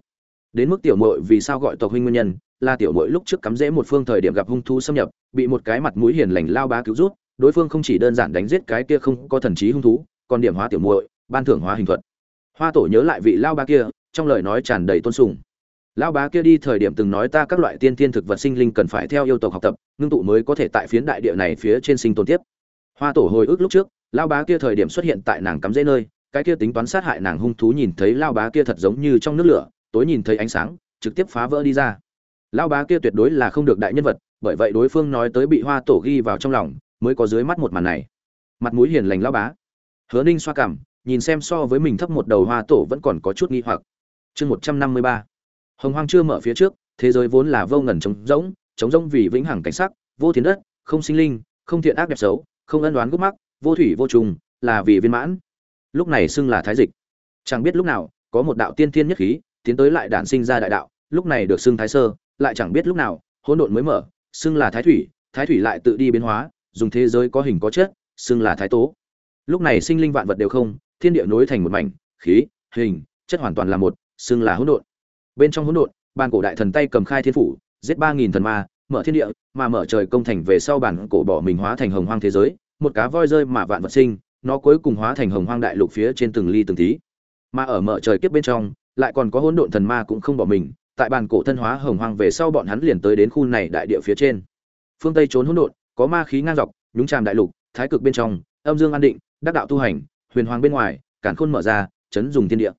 Đến mức tiểu mội vì sao gọi tộc huynh nguyên nhân là tiểu mội lúc trước cắm rễ một phương thời điểm gặp hung thú xâm nhập, bị một cái mặt mũi hiền lành lao bá cứu rút, đối phương không chỉ đơn giản đánh giết cái kia không có thần trí hung thú, còn điểm hóa tiểu muội, ban thưởng hóa hình thuật. Hoa tổ nhớ lại vị lao bá kia, trong lời nói tràn đầy tôn sùng. Lão bá kia đi thời điểm từng nói ta các loại tiên tiên thực vật sinh linh cần phải theo yêu tộc học tập, ngưng tụ mới có thể tại phiến đại địa này phía trên sinh tồn tiếp. Hoa tổ hồi ức lúc trước, lão bá kia thời điểm xuất hiện tại nàng cắm dễ nơi, cái kia tính toán sát hại nàng hung thú nhìn thấy lão bá kia thật giống như trong nước lửa, tối nhìn thấy ánh sáng, trực tiếp phá vỡ đi ra. Lão bá kia tuyệt đối là không được đại nhân vật, bởi vậy đối phương nói tới bị hoa tổ ghi vào trong lòng, mới có dưới mắt một màn này. Mặt mũi hiền lành lão bá. Hứa ninh xoa cảm, nhìn xem so với mình thấp một đầu hoa tổ vẫn còn có chút nghi hoặc. Chương một trăm năm mươi ba hồng hoang chưa mở phía trước, thế giới vốn là vô ngần trống rỗng trống rỗng vì vĩnh hằng cảnh sắc, vô thiên đất, không sinh linh, không thiện ác đẹp xấu, không ân đoán gốc mắc, vô thủy vô trùng, là vì viên mãn. Lúc này xưng là thái dịch. Chẳng biết lúc nào, có một đạo tiên thiên nhất khí tiến tới lại đản sinh ra đại đạo, lúc này được xưng thái sơ, lại chẳng biết lúc nào, hỗn độn mới mở, xưng là thái thủy thái thủy lại tự đi biến hóa, dùng thế giới có hình có chất, xưng là thái tố. Lúc này sinh linh vạn vật đều không, thiên địa nối thành một mảnh, khí, hình, chất hoàn toàn là một, xưng là hỗn độn bên trong hỗn độn, bàn cổ đại thần tay cầm khai thiên phủ, giết ba nghìn thần ma, mở thiên địa, mà mở trời công thành về sau bản cổ bỏ mình hóa thành hồng hoang thế giới, một cá voi rơi mà vạn vật sinh, nó cuối cùng hóa thành hồng hoang đại lục phía trên từng ly từng tí. Mà ở mở trời kiếp bên trong, lại còn có hỗn độn thần ma cũng không bỏ mình, tại bàn cổ thân hóa hồng hoang về sau bọn hắn liền tới đến khu này đại địa phía trên. Phương tây trốn hỗn độn, có ma khí ngang dọc, nhúng tràm đại lục, thái cực bên trong, âm dương an định, đắc đạo tu hành, huyền hoàng bên ngoài cản khôn mở ra, chấn dùng thiên địa.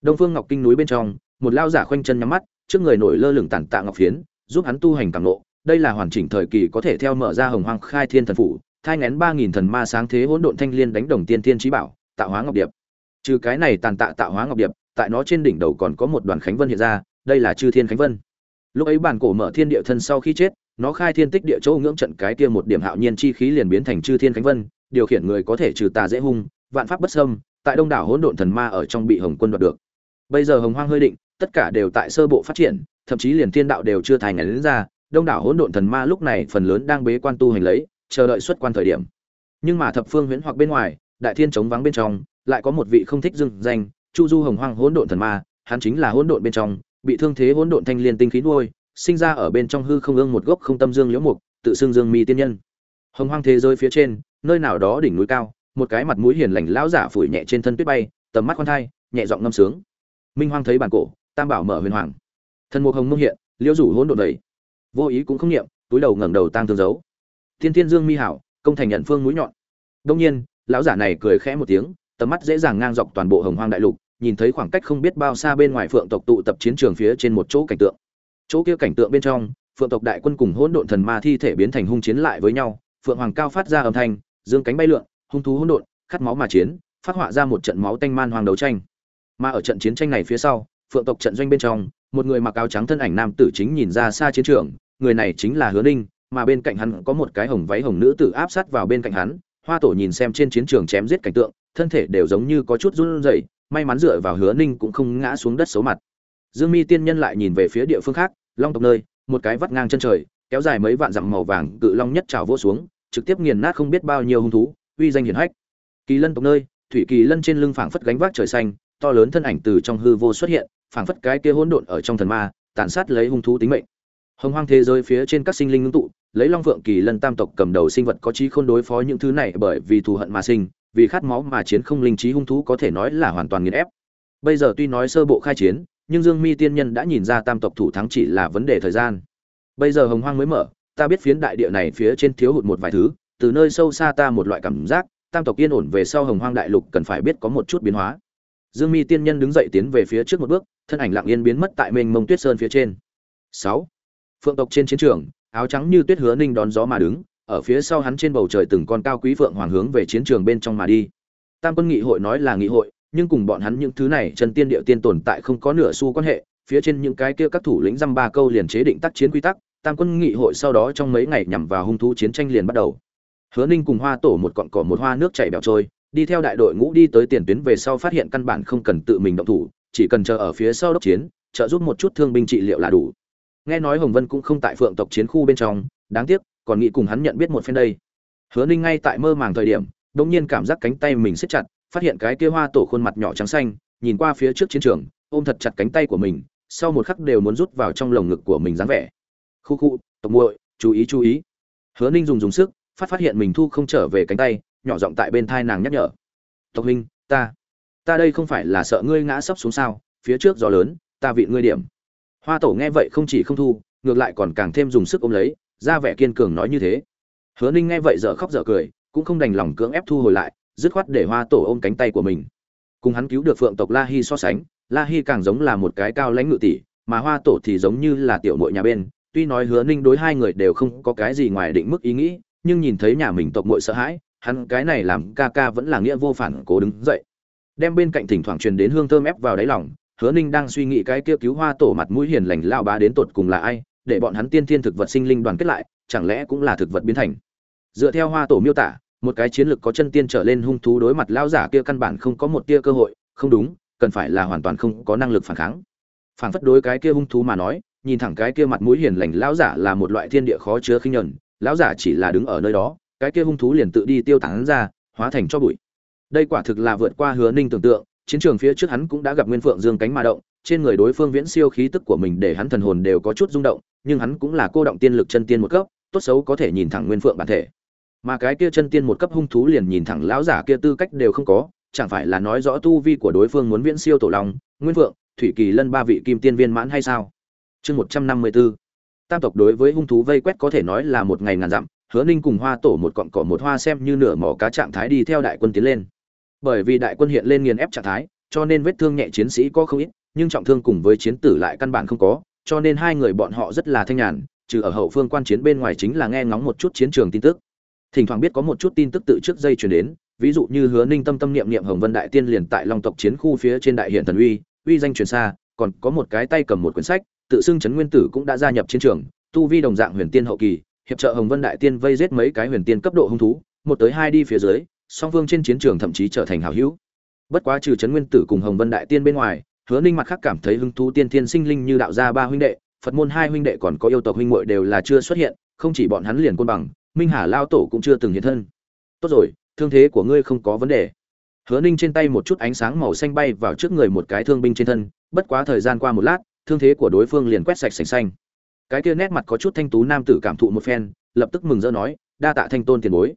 Đông phương ngọc kinh núi bên trong một lao giả khoanh chân nhắm mắt, trước người nổi lơ lửng tản tạ ngọc phiến, giúp hắn tu hành càng lộ. Đây là hoàn chỉnh thời kỳ có thể theo mở ra hồng hoang khai thiên thần phủ, thai ngén ba nghìn thần ma sáng thế hỗn độn thanh liên đánh đồng tiên thiên trí bảo, tạo hóa ngọc điệp. Trừ cái này tàn tạ tạo hóa ngọc điệp, tại nó trên đỉnh đầu còn có một đoàn khánh vân hiện ra, đây là chư thiên khánh vân. Lúc ấy bản cổ mở thiên địa thân sau khi chết, nó khai thiên tích địa chỗ ngưỡng trận cái kia một điểm hạo nhiên chi khí liền biến thành chư thiên khánh vân, điều khiển người có thể trừ tà dễ hung, vạn pháp bất sâm tại đông đảo hỗn độn thần ma ở trong bị hồng quân đoạt được. Bây giờ hồng hoang hơi định tất cả đều tại sơ bộ phát triển thậm chí liền thiên đạo đều chưa thành ngày đến ra đông đảo hỗn độn thần ma lúc này phần lớn đang bế quan tu hành lấy chờ đợi xuất quan thời điểm. Nhưng mà thập phương huyễn hoặc bên ngoài đại thiên chống vắng bên trong lại có một vị không thích dừng, danh chu du hồng hoang hỗn độn thần ma hắn chính là hỗn độn bên trong bị thương thế hỗn độn thanh liên tinh khí nuôi sinh ra ở bên trong hư không ương một gốc không tâm dương liễu mục tự xưng dương mi tiên nhân. Hồng hoang thế giới phía trên nơi nào đó đỉnh núi cao một cái mặt mũi hiền lành lão giả phủi nhẹ trên thân tuyết bay tầm mắt khoan thai nhẹ giọng ngâm sướng. Minh hoang thấy bản cổ tam bảo mở huyền hoàng. Thần mục hồng mông hiện, liễu rủ hỗn độn đầy. Vô ý cũng không niệm, túi đầu ngẩng đầu tang thương dấu. Thiên thiên dương mi hảo, công thành nhận phương mũi nhọn. Đông nhiên, lão giả này cười khẽ một tiếng, tầm mắt dễ dàng ngang dọc toàn bộ hồng hoang đại lục, nhìn thấy khoảng cách không biết bao xa bên ngoài phượng tộc tụ tập chiến trường phía trên một chỗ cảnh tượng. Chỗ kia cảnh tượng bên trong, phượng tộc đại quân cùng hỗn độn thần ma thi thể biến thành hung chiến lại với nhau, phượng hoàng cao phát ra âm thanh, dương cánh bay lượn, hung thú hỗn độn, khát máu mà chiến, phát họa ra một trận máu tanh man hoàng đấu tranh. Mà ở trận chiến tranh này phía sau phượng tộc trận doanh bên trong, một người mặc áo trắng thân ảnh nam tử chính nhìn ra xa chiến trường, người này chính là hứa ninh, mà bên cạnh hắn có một cái hồng váy hồng nữ tử áp sát vào bên cạnh hắn, hoa tổ nhìn xem trên chiến trường chém giết cảnh tượng, thân thể đều giống như có chút run rẩy, may mắn dựa vào hứa ninh cũng không ngã xuống đất xấu mặt. Dương mi tiên nhân lại nhìn về phía địa phương khác, long tộc nơi, một cái vắt ngang chân trời, kéo dài mấy vạn dặm màu vàng cự long nhất trào vỗ xuống, trực tiếp nghiền nát không biết bao nhiêu hung thú, uy danh hiển hách. Kỳ lân tộc nơi, thủy kỳ lân trên lưng phảng phất gánh vác trời xanh, to lớn thân ảnh từ trong hư vô xuất hiện phảng phất cái kia hỗn độn ở trong thần ma, tàn sát lấy hung thú tính mệnh. Hồng hoang thế giới phía trên các sinh linh ngưng tụ, lấy long phượng kỳ lân tam tộc cầm đầu sinh vật có trí khôn đối phó những thứ này bởi vì thù hận mà sinh, vì khát máu mà chiến không linh trí hung thú có thể nói là hoàn toàn nghiền ép. Bây giờ tuy nói sơ bộ khai chiến, nhưng dương mi tiên nhân đã nhìn ra tam tộc thủ thắng chỉ là vấn đề thời gian. Bây giờ hồng hoang mới mở, ta biết phiến đại địa này phía trên thiếu hụt một vài thứ, từ nơi sâu xa ta một loại cảm giác, tam tộc yên ổn về sau hồng hoang đại lục cần phải biết có một chút biến hóa dương mi tiên nhân đứng dậy tiến về phía trước một bước, thân ảnh lặng yên biến mất tại mênh mông tuyết sơn phía trên. Sáu. Phượng tộc trên chiến trường, áo trắng như tuyết hứa ninh đón gió mà đứng, ở phía sau hắn trên bầu trời từng con cao quý phượng hoàng hướng về chiến trường bên trong mà đi. Tam quân nghị hội nói là nghị hội, nhưng cùng bọn hắn những thứ này chân tiên địa tiên tồn tại không có nửa xu quan hệ, phía trên những cái kia các thủ lĩnh dăm ba câu liền chế định tác chiến quy tắc, tam quân nghị hội sau đó trong mấy ngày nhằm vào hung thú chiến tranh liền bắt đầu. Hứa ninh cùng hoa tổ một cọn cỏ một hoa nước chảy bèo trôi đi theo đại đội ngũ đi tới tiền tuyến về sau phát hiện căn bản không cần tự mình động thủ, chỉ cần chờ ở phía sau đốc chiến, trợ giúp một chút thương binh trị liệu là đủ. Nghe nói hồng vân cũng không tại phượng tộc chiến khu bên trong, đáng tiếc, còn nghĩ cùng hắn nhận biết một phen đây. Hứa ninh ngay tại mơ màng thời điểm, đột nhiên cảm giác cánh tay mình siết chặt, phát hiện cái kia hoa tổ khuôn mặt nhỏ trắng xanh, nhìn qua phía trước chiến trường, ôm thật chặt cánh tay của mình, sau một khắc đều muốn rút vào trong lồng ngực của mình dáng vẻ. Khu khu, tộc muội, chú ý chú ý. Hứa ninh dùng dùng sức, phát phát hiện mình thu không trở về cánh tay nhỏ giọng tại bên thai nàng nhắc nhở. Tộc huynh, ta ta đây không phải là sợ ngươi ngã sấp xuống sao, phía trước gió lớn, ta vị ngươi điểm. Hoa tổ nghe vậy không chỉ không thu, ngược lại còn càng thêm dùng sức ôm lấy, ra vẻ kiên cường nói như thế. Hứa ninh nghe vậy dở khóc dở cười, cũng không đành lòng cưỡng ép thu hồi lại, dứt khoát để hoa tổ ôm cánh tay của mình. Cùng hắn cứu được phượng tộc la hi so sánh, la hi càng giống là một cái cao lãnh ngự tỷ, mà hoa tổ thì giống như là tiểu mội nhà bên. Tuy nói hứa ninh đối hai người đều không có cái gì ngoài định mức ý nghĩ, nhưng nhìn thấy nhà mình tộc mội sợ hãi hắn cái này làm ca ca vẫn là nghĩa vô phản cố đứng dậy. Đem bên cạnh thỉnh thoảng truyền đến hương thơm ép vào đáy lòng, hứa ninh đang suy nghĩ cái kia cứu hoa tổ mặt mũi hiền lành lao bá đến tột cùng là ai, để bọn hắn tiên thiên thực vật sinh linh đoàn kết lại, chẳng lẽ cũng là thực vật biến thành. Dựa theo hoa tổ miêu tả, một cái chiến lược có chân tiên trở lên hung thú đối mặt lao giả kia căn bản không có một tia cơ hội, không đúng, cần phải là hoàn toàn không có năng lực phản kháng. Phản phất đối cái kia hung thú mà nói, nhìn thẳng cái kia mặt mũi hiền lành lão giả là một loại thiên địa khó chứa khinh nhẫn, lão giả chỉ là đứng ở nơi đó cái kia hung thú liền tự đi tiêu tán ra hóa thành cho bụi đây quả thực là vượt qua hứa ninh tưởng tượng chiến trường phía trước hắn cũng đã gặp Nguyên Phượng Dương cánh mà động, trên người đối phương viễn siêu khí tức của mình để hắn thần hồn đều có chút rung động, nhưng hắn cũng là cô động tiên lực chân tiên một cấp, tốt xấu có thể nhìn thẳng Nguyên Phượng bản thể. Mà cái kia chân tiên một cấp hung thú liền nhìn thẳng lão giả kia tư cách đều không có, chẳng phải là nói rõ tu vi của đối phương muốn viễn siêu tổ long, Nguyên Phượng, Thủy Kỳ Lân ba vị kim tiên viên mãn hay sao? Chương 154. Tam tộc đối với hung thú vây quét có thể nói là một ngày ngàn dặm, Hứa Ninh cùng Hoa Tổ một cọng cỏ một hoa xem như nửa mỏ cá trạng thái đi theo đại quân tiến lên. Bởi vì đại quân hiện lên nghiền ép trạng thái, cho nên vết thương nhẹ chiến sĩ có không ít, nhưng trọng thương cùng với chiến tử lại căn bản không có, cho nên hai người bọn họ rất là thanh nhàn, trừ ở hậu phương quan chiến bên ngoài chính là nghe ngóng một chút chiến trường tin tức. Thỉnh thoảng biết có một chút tin tức tự trước dây chuyển đến, ví dụ như hứa ninh tâm tâm niệm niệm hồng vân đại tiên liền tại long tộc chiến khu phía trên đại hiện thần uy uy danh truyền xa, còn có một cái tay cầm một quyển sách, tự xưng trấn nguyên tử cũng đã gia nhập chiến trường, tu vi đồng dạng huyền tiên hậu kỳ hiệp trợ hồng vân đại tiên vây giết mấy cái huyền tiên cấp độ hung thú, một tới hai đi phía dưới, song phương trên chiến trường thậm chí trở thành hảo hữu. Bất quá trừ trấn nguyên tử cùng hồng vân đại tiên bên ngoài, hứa ninh mặt khác cảm thấy hứng thú tiên thiên sinh linh như đạo gia ba huynh đệ, phật môn hai huynh đệ còn có yêu tộc huynh muội đều là chưa xuất hiện, không chỉ bọn hắn liền côn bằng, minh hà lao tổ cũng chưa từng hiện thân. Tốt rồi, thương thế của ngươi không có vấn đề. Hứa ninh trên tay một chút ánh sáng màu xanh bay vào trước người một cái thương binh trên thân, bất quá thời gian qua một lát, thương thế của đối phương liền quét sạch sành xanh cái kia nét mặt có chút thanh tú nam tử cảm thụ một phen, lập tức mừng rỡ nói, đa tạ thanh tôn tiền bối.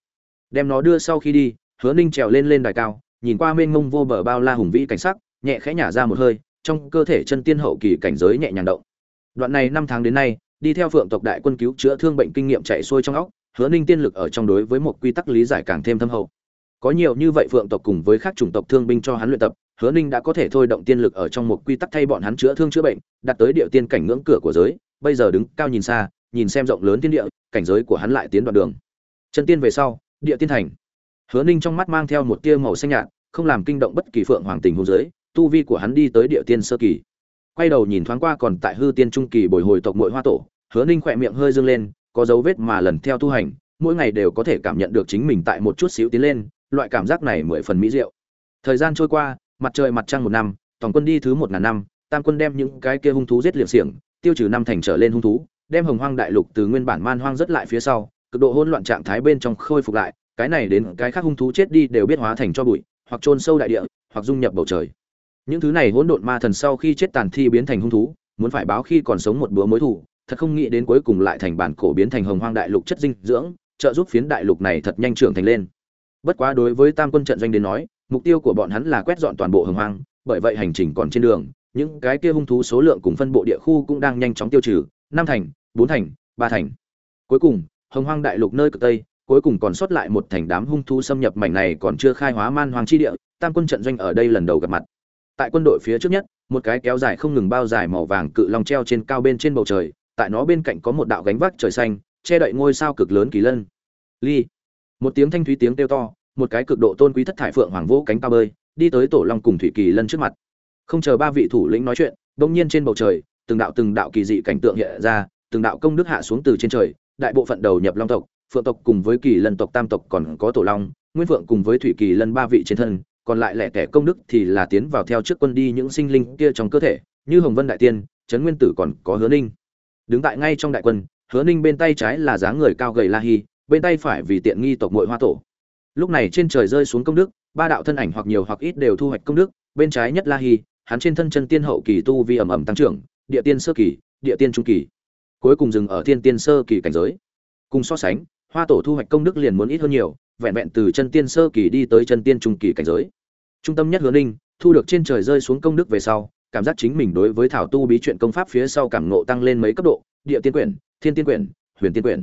Đem nó đưa sau khi đi, hứa ninh trèo lên lên đài cao, nhìn qua mênh mông vô bờ bao la hùng vĩ cảnh sắc, nhẹ khẽ nhả ra một hơi, trong cơ thể chân tiên hậu kỳ cảnh giới nhẹ nhàng động. Đoạn này năm tháng đến nay, đi theo phượng tộc đại quân cứu chữa thương bệnh kinh nghiệm chạy xuôi trong óc, hứa ninh tiên lực ở trong đối với một quy tắc lý giải càng thêm thâm hậu. Có nhiều như vậy phượng tộc cùng với các chủng tộc thương binh cho hắn luyện tập, hứa ninh đã có thể thôi động tiên lực ở trong một quy tắc thay bọn hắn chữa thương chữa bệnh đặt tới địa tiên cảnh ngưỡng cửa của giới bây giờ đứng cao nhìn xa, nhìn xem rộng lớn thiên địa, cảnh giới của hắn lại tiến đoạn đường. Chân tiên về sau, địa tiên thành. Hứa ninh trong mắt mang theo một tia màu xanh nhạt, không làm kinh động bất kỳ phượng hoàng tình hôn giới tu vi của hắn đi tới địa tiên sơ kỳ. Quay đầu nhìn thoáng qua còn tại hư tiên trung kỳ bồi hồi tộc mội hoa tổ, hứa ninh khỏe miệng hơi dâng lên, có dấu vết mà lần theo tu hành, mỗi ngày đều có thể cảm nhận được chính mình tại một chút xíu tiến lên, loại cảm giác này mười phần mỹ diệu. Thời gian trôi qua, mặt trời mặt trăng một năm, tổng quân đi thứ một ngàn năm, tam quân đem những cái kia hung thú giết liệm xiềng tiêu trừ năm thành trở lên hung thú, đem hồng hoang đại lục từ nguyên bản man hoang rất lại phía sau, cực độ hỗn loạn trạng thái bên trong khôi phục lại, cái này đến cái khác hung thú chết đi đều biết hóa thành cho bụi, hoặc chôn sâu đại địa, hoặc dung nhập bầu trời. Những thứ này hỗn độn ma thần sau khi chết tàn thi biến thành hung thú, muốn phải báo khi còn sống một bữa mối thù, thật không nghĩ đến cuối cùng lại thành bản cổ biến thành hồng hoang đại lục chất dinh dưỡng, trợ giúp phiến đại lục này thật nhanh trưởng thành lên. Bất quá đối với tam quân trận doanh đến nói, mục tiêu của bọn hắn là quét dọn toàn bộ hồng hoang, bởi vậy hành trình còn trên đường những cái kia hung thú số lượng cùng phân bộ địa khu cũng đang nhanh chóng tiêu trừ, năm thành, bốn thành, ba thành. Cuối cùng, hồng hoang đại lục nơi cực tây, cuối cùng còn sót lại một thành đám hung thú xâm nhập mảnh này còn chưa khai hóa man hoàng chi địa, tam quân trận doanh ở đây lần đầu gặp mặt. Tại quân đội phía trước nhất, một cái kéo dài không ngừng bao dài màu vàng cự long treo trên cao bên trên bầu trời, tại nó bên cạnh có một đạo gánh vác trời xanh, che đậy ngôi sao cực lớn kỳ lân. Ly. Một tiếng thanh thúy tiếng kêu to, một cái cực độ tôn quý thất thải phượng hoàng vũ cánh cao bơi, đi tới tổ long cùng thủy kỳ lân trước mặt không chờ ba vị thủ lĩnh nói chuyện, bỗng nhiên trên bầu trời, từng đạo từng đạo kỳ dị cảnh tượng hiện ra, từng đạo công đức hạ xuống từ trên trời, đại bộ phận đầu nhập long tộc, phượng tộc cùng với kỳ lân tộc, tam tộc còn có tổ long, nguyên phượng cùng với thủy kỳ lân ba vị trên thân, còn lại lẻ tẻ công đức thì là tiến vào theo trước quân đi những sinh linh kia trong cơ thể, như hồng vân đại tiên, trấn nguyên tử còn có hứa ninh. Đứng tại ngay trong đại quân, hứa ninh bên tay trái là dáng người cao gầy la hi, bên tay phải vì tiện nghi tộc mội hoa tổ. Lúc này trên trời rơi xuống công đức, ba đạo thân ảnh hoặc nhiều hoặc ít đều thu hoạch công đức, bên trái nhất la hi hắn trên thân chân tiên hậu kỳ tu vi ầm ầm tăng trưởng, địa tiên sơ kỳ, địa tiên trung kỳ. Cuối cùng dừng ở thiên tiên sơ kỳ cảnh giới. Cùng so sánh, hoa tổ thu hoạch công đức liền muốn ít hơn nhiều, vẹn vẹn từ chân tiên sơ kỳ đi tới chân tiên trung kỳ cảnh giới. Trung tâm nhất hứa ninh, thu được trên trời rơi xuống công đức về sau, cảm giác chính mình đối với thảo tu bí truyện công pháp phía sau cảm ngộ tăng lên mấy cấp độ, địa tiên quyển, thiên tiên quyển, huyền tiên quyển.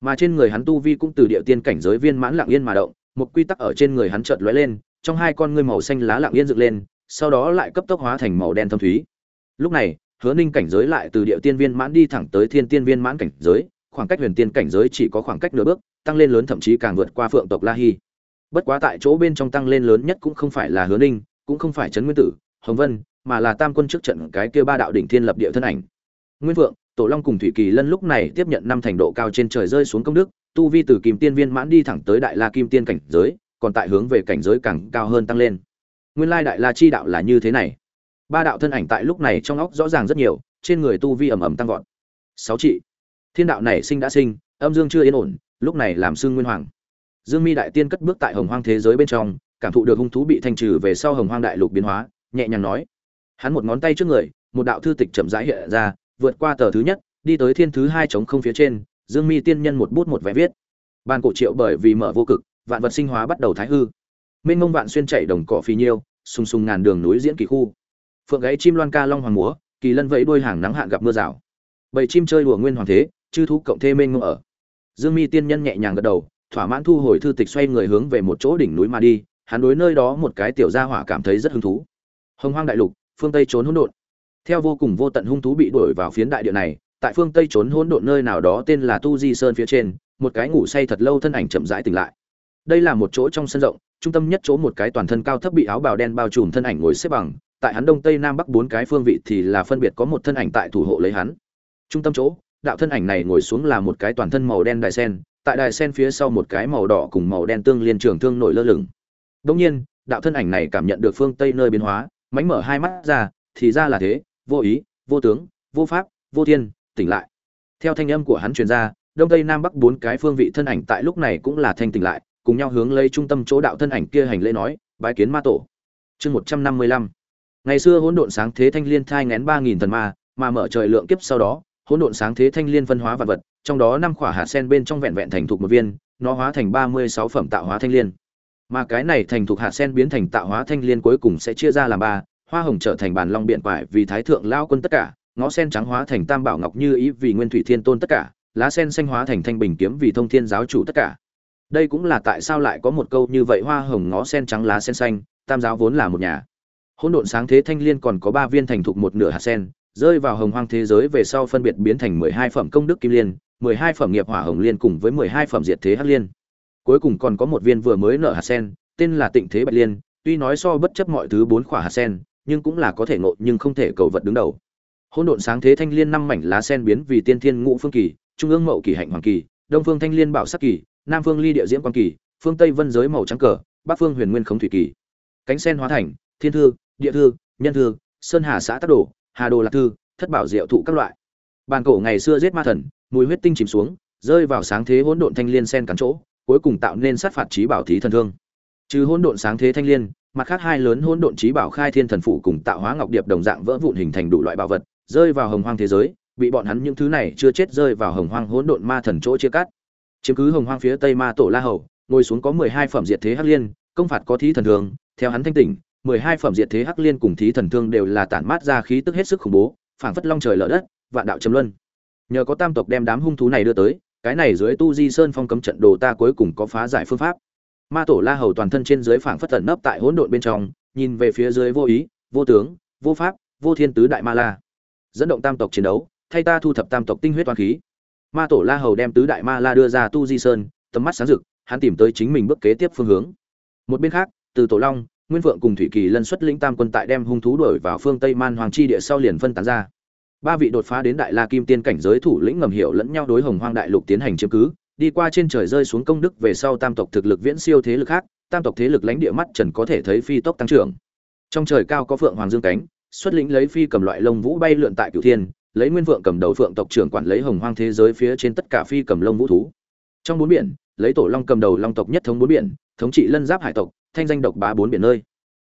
Mà trên người hắn tu vi cũng từ địa tiên cảnh giới viên mãn lặng yên mà động, một quy tắc ở trên người hắn chợt lóe lên, trong hai con ngươi màu xanh lá lặng yên dựng lên sau đó lại cấp tốc hóa thành màu đen thâm thúy. Lúc này, hứa ninh cảnh giới lại từ địa tiên viên mãn đi thẳng tới thiên tiên viên mãn cảnh giới, khoảng cách huyền tiên cảnh giới chỉ có khoảng cách nửa bước, tăng lên lớn thậm chí càng vượt qua phượng tộc la Hi. bất quá tại chỗ bên trong tăng lên lớn nhất cũng không phải là hứa ninh, cũng không phải trấn nguyên tử, hồng vân, mà là tam quân trước trận cái kia ba đạo đỉnh thiên lập địa thân ảnh. Nguyên vượng tổ long cùng thủy kỳ lân lúc này tiếp nhận năm thành độ cao trên trời rơi xuống công đức, tu vi từ kim tiên viên mãn đi thẳng tới đại la kim tiên cảnh giới, còn tại hướng về cảnh giới càng cao hơn tăng lên nguyên lai đại la chi đạo là như thế này. Ba đạo thân ảnh tại lúc này trong óc rõ ràng rất nhiều, trên người tu vi ầm ầm tăng vọt. Sáu trị. Thiên đạo này sinh đã sinh, âm dương chưa yên ổn, lúc này làm xương nguyên hoàng. Dương mi đại tiên cất bước tại hồng hoang thế giới bên trong, cảm thụ được hung thú bị thanh trừ về sau hồng hoang đại lục biến hóa, nhẹ nhàng nói. Hắn một ngón tay trước người, một đạo thư tịch chậm rãi hiện ra, vượt qua tờ thứ nhất, đi tới thiên thứ hai chống không phía trên, dương mi tiên nhân một bút một vẽ viết. Ban cổ triệu bởi vì mở vô cực, vạn vật sinh hóa bắt đầu thái hư mênh mông vạn xuyên chạy đồng cỏ phì nhiêu sung sung ngàn đường núi diễn kỳ khu. Phượng gáy chim loan ca long hoàng múa, kỳ lân vẫy đuôi hàng nắng hạn gặp mưa rào. Bầy chim chơi đùa nguyên hoàng thế, chư thú cộng thêm mênh mông ở. Dương mi tiên nhân nhẹ nhàng gật đầu, thỏa mãn thu hồi thư tịch xoay người hướng về một chỗ đỉnh núi mà đi, hắn đối nơi đó một cái tiểu gia hỏa cảm thấy rất hứng thú. Hồng hoang đại lục, phương tây trốn hỗn độn. Theo vô cùng vô tận hung thú bị đuổi vào phiến đại địa này, tại phương tây trốn hỗn độn nơi nào đó tên là tu di sơn phía trên, một cái ngủ say thật lâu thân ảnh chậm rãi tỉnh lại. Đây là một chỗ trong sân rộng trung tâm nhất chỗ một cái toàn thân cao thấp bị áo bào đen bao trùm thân ảnh ngồi xếp bằng, tại hắn đông tây nam bắc bốn cái phương vị thì là phân biệt có một thân ảnh tại thủ hộ lấy hắn. Trung tâm chỗ, đạo thân ảnh này ngồi xuống là một cái toàn thân màu đen đài sen, tại đài sen phía sau một cái màu đỏ cùng màu đen tương liên trường thương nổi lơ lửng. Đông nhiên, đạo thân ảnh này cảm nhận được phương tây nơi biến hóa, mánh mở hai mắt ra, thì ra là thế, vô ý, vô tướng, vô pháp, vô thiên, tỉnh lại. Theo thanh âm của hắn truyền ra, đông tây nam bắc bốn cái phương vị thân ảnh tại lúc này cũng là thanh tỉnh lại cùng nhau hướng lấy trung tâm chỗ đạo thân ảnh kia hành lễ nói, bái kiến ma tổ. Chương một trăm năm mươi lăm. Ngày xưa hỗn độn sáng thế thanh liên thai ngén ba nghìn thần ma, mà mở trời lượng kiếp sau đó, hỗn độn sáng thế thanh liên phân hóa vật vật, trong đó năm quả hạt sen bên trong vẹn vẹn thành thuộc một viên, nó hóa thành ba mươi sáu phẩm tạo hóa thanh liên. Mà cái này thành thuộc hạt sen biến thành tạo hóa thanh liên cuối cùng sẽ chia ra làm ba, hoa hồng trở thành bàn long biện quải vì thái thượng lao quân tất cả ngõ sen trắng hóa thành tam bảo ngọc như ý vì nguyên thủy thiên tôn tất cả, lá sen xanh hóa thành thanh bình kiếm vì thông thiên giáo chủ tất cả đây cũng là tại sao lại có một câu như vậy, hoa hồng ngó sen trắng lá sen xanh, tam giáo vốn là một nhà. Hỗn độn sáng thế thanh liên còn có ba viên thành thục một nửa hạt sen, rơi vào hồng hoang thế giới về sau phân biệt biến thành mười hai phẩm công đức kim liên, mười hai phẩm nghiệp hỏa hồng liên cùng với mười hai phẩm diệt thế hắc liên. Cuối cùng còn có một viên vừa mới nở hạt sen, tên là tịnh thế bạch liên, tuy nói so bất chấp mọi thứ bốn khỏa hạt sen, nhưng cũng là có thể ngộ nhưng không thể cầu vật đứng đầu. Hỗn độn sáng thế thanh liên năm mảnh lá sen biến vì tiên thiên ngũ phương kỳ, trung ương mậu kỳ hạnh hoàng kỳ, đông phương thanh liên bảo sắc kỳ nam phương ly địa diễm quan kỳ, phương tây vân giới màu trắng cờ, bắc phương huyền nguyên khống thủy kỳ. Cánh sen hóa thành, thiên thư, địa thư, nhân thư, sơn hà xã tắc đồ hà đồ lạc thư, thất bảo diệu thụ các loại. Bàn cổ ngày xưa giết ma thần, mùi huyết tinh chìm xuống, rơi vào sáng thế hỗn độn thanh liên sen cắn chỗ, cuối cùng tạo nên sát phạt trí bảo thí thần thương. Trừ hỗn độn sáng thế thanh liên, mặt khác hai lớn hỗn độn trí bảo khai thiên thần phủ cùng tạo hóa ngọc điệp đồng dạng vỡ vụn hình thành đủ loại bảo vật, rơi vào hồng hoang thế giới, bị bọn hắn những thứ này chưa chết rơi vào hồng hoang hỗn độn ma thần chỗ chia cắt chiếm cứ hồng hoang phía tây ma tổ la hầu, ngồi xuống có mười hai phẩm diệt thế hắc liên, công phạt có thí thần thường, theo hắn thanh tỉnh, mười hai phẩm diệt thế hắc liên cùng thí thần thương đều là tản mát ra khí tức hết sức khủng bố, phảng phất long trời lở đất, vạn đạo chấm luân. Nhờ có tam tộc đem đám hung thú này đưa tới, cái này dưới tu di sơn phong cấm trận đồ ta cuối cùng có phá giải phương pháp. Ma tổ la hầu toàn thân trên dưới phảng phất tẩn nấp tại hỗn độn bên trong, nhìn về phía dưới vô ý, vô tướng, vô pháp, vô thiên tứ đại ma la. Dẫn động tam tộc chiến đấu, thay ta thu thập tam tộc tinh huyết toàn khí ma tổ la hầu đem tứ đại ma la đưa ra tu di sơn, tầm mắt sáng rực, hắn tìm tới chính mình bước kế tiếp phương hướng. Một bên khác, từ tổ long, nguyên vượng cùng thủy kỳ lân xuất lĩnh tam quân tại đem hung thú đuổi vào phương tây man hoàng chi địa sau liền phân tán ra. Ba vị đột phá đến đại la kim tiên cảnh giới thủ lĩnh ngầm hiểu lẫn nhau đối hồng hoang đại lục tiến hành chiếm cứ, đi qua trên trời rơi xuống công đức về sau tam tộc thực lực viễn siêu thế lực khác, tam tộc thế lực lãnh địa mắt trần có thể thấy phi tốc tăng trưởng. Trong trời cao có phượng hoàng dương cánh, xuất lĩnh lấy phi cầm loại lông vũ bay lượn tại cửu thiên lấy nguyên vượng cầm đầu phượng tộc trưởng quản lấy hồng hoang thế giới phía trên tất cả phi cầm lông vũ thú. Trong bốn biển, lấy tổ long cầm đầu long tộc nhất thống bốn biển, thống trị lân giáp hải tộc, thanh danh độc bá bốn biển nơi.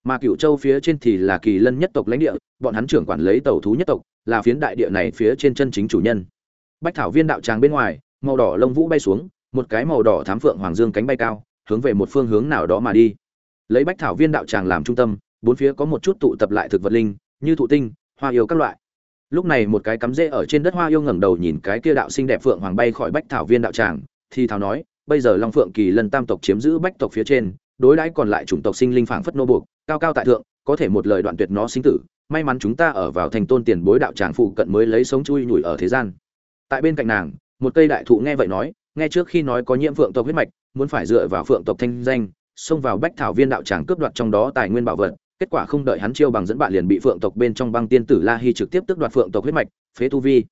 Mà cựu châu phía trên thì là kỳ lân nhất tộc lãnh địa, bọn hắn trưởng quản lấy tàu thú nhất tộc, là phiến đại địa này phía trên chân chính chủ nhân. Bách thảo viên đạo tràng bên ngoài, màu đỏ lông vũ bay xuống, một cái màu đỏ thám phượng hoàng dương cánh bay cao, hướng về một phương hướng nào đó mà đi. Lấy bách thảo viên đạo tràng làm trung tâm, bốn phía có một chút tụ tập lại thực vật linh, như thụ tinh, hoa yêu các loại lúc này một cái cắm rễ ở trên đất hoa yêu ngẩng đầu nhìn cái kia đạo xinh đẹp phượng hoàng bay khỏi bách thảo viên đạo tràng, thì thảo nói, bây giờ long phượng kỳ lân tam tộc chiếm giữ bách tộc phía trên, đối đãi còn lại chủng tộc sinh linh phảng phất nô buộc, cao cao tại thượng, có thể một lời đoạn tuyệt nó sinh tử, may mắn chúng ta ở vào thành tôn tiền bối đạo tràng phụ cận mới lấy sống chui nhủi ở thế gian. Tại bên cạnh nàng, một cây đại thụ nghe vậy nói, nghe trước khi nói có nhiễm phượng tộc huyết mạch, muốn phải dựa vào phượng tộc thanh danh, xông vào bách thảo viên đạo tràng cướp đoạt trong đó tài nguyên bảo vật kết quả không đợi hắn chiêu bằng dẫn bạn liền bị phượng tộc bên trong băng tiên tử la hy trực tiếp tước đoạt phượng tộc huyết mạch, phế tu vi.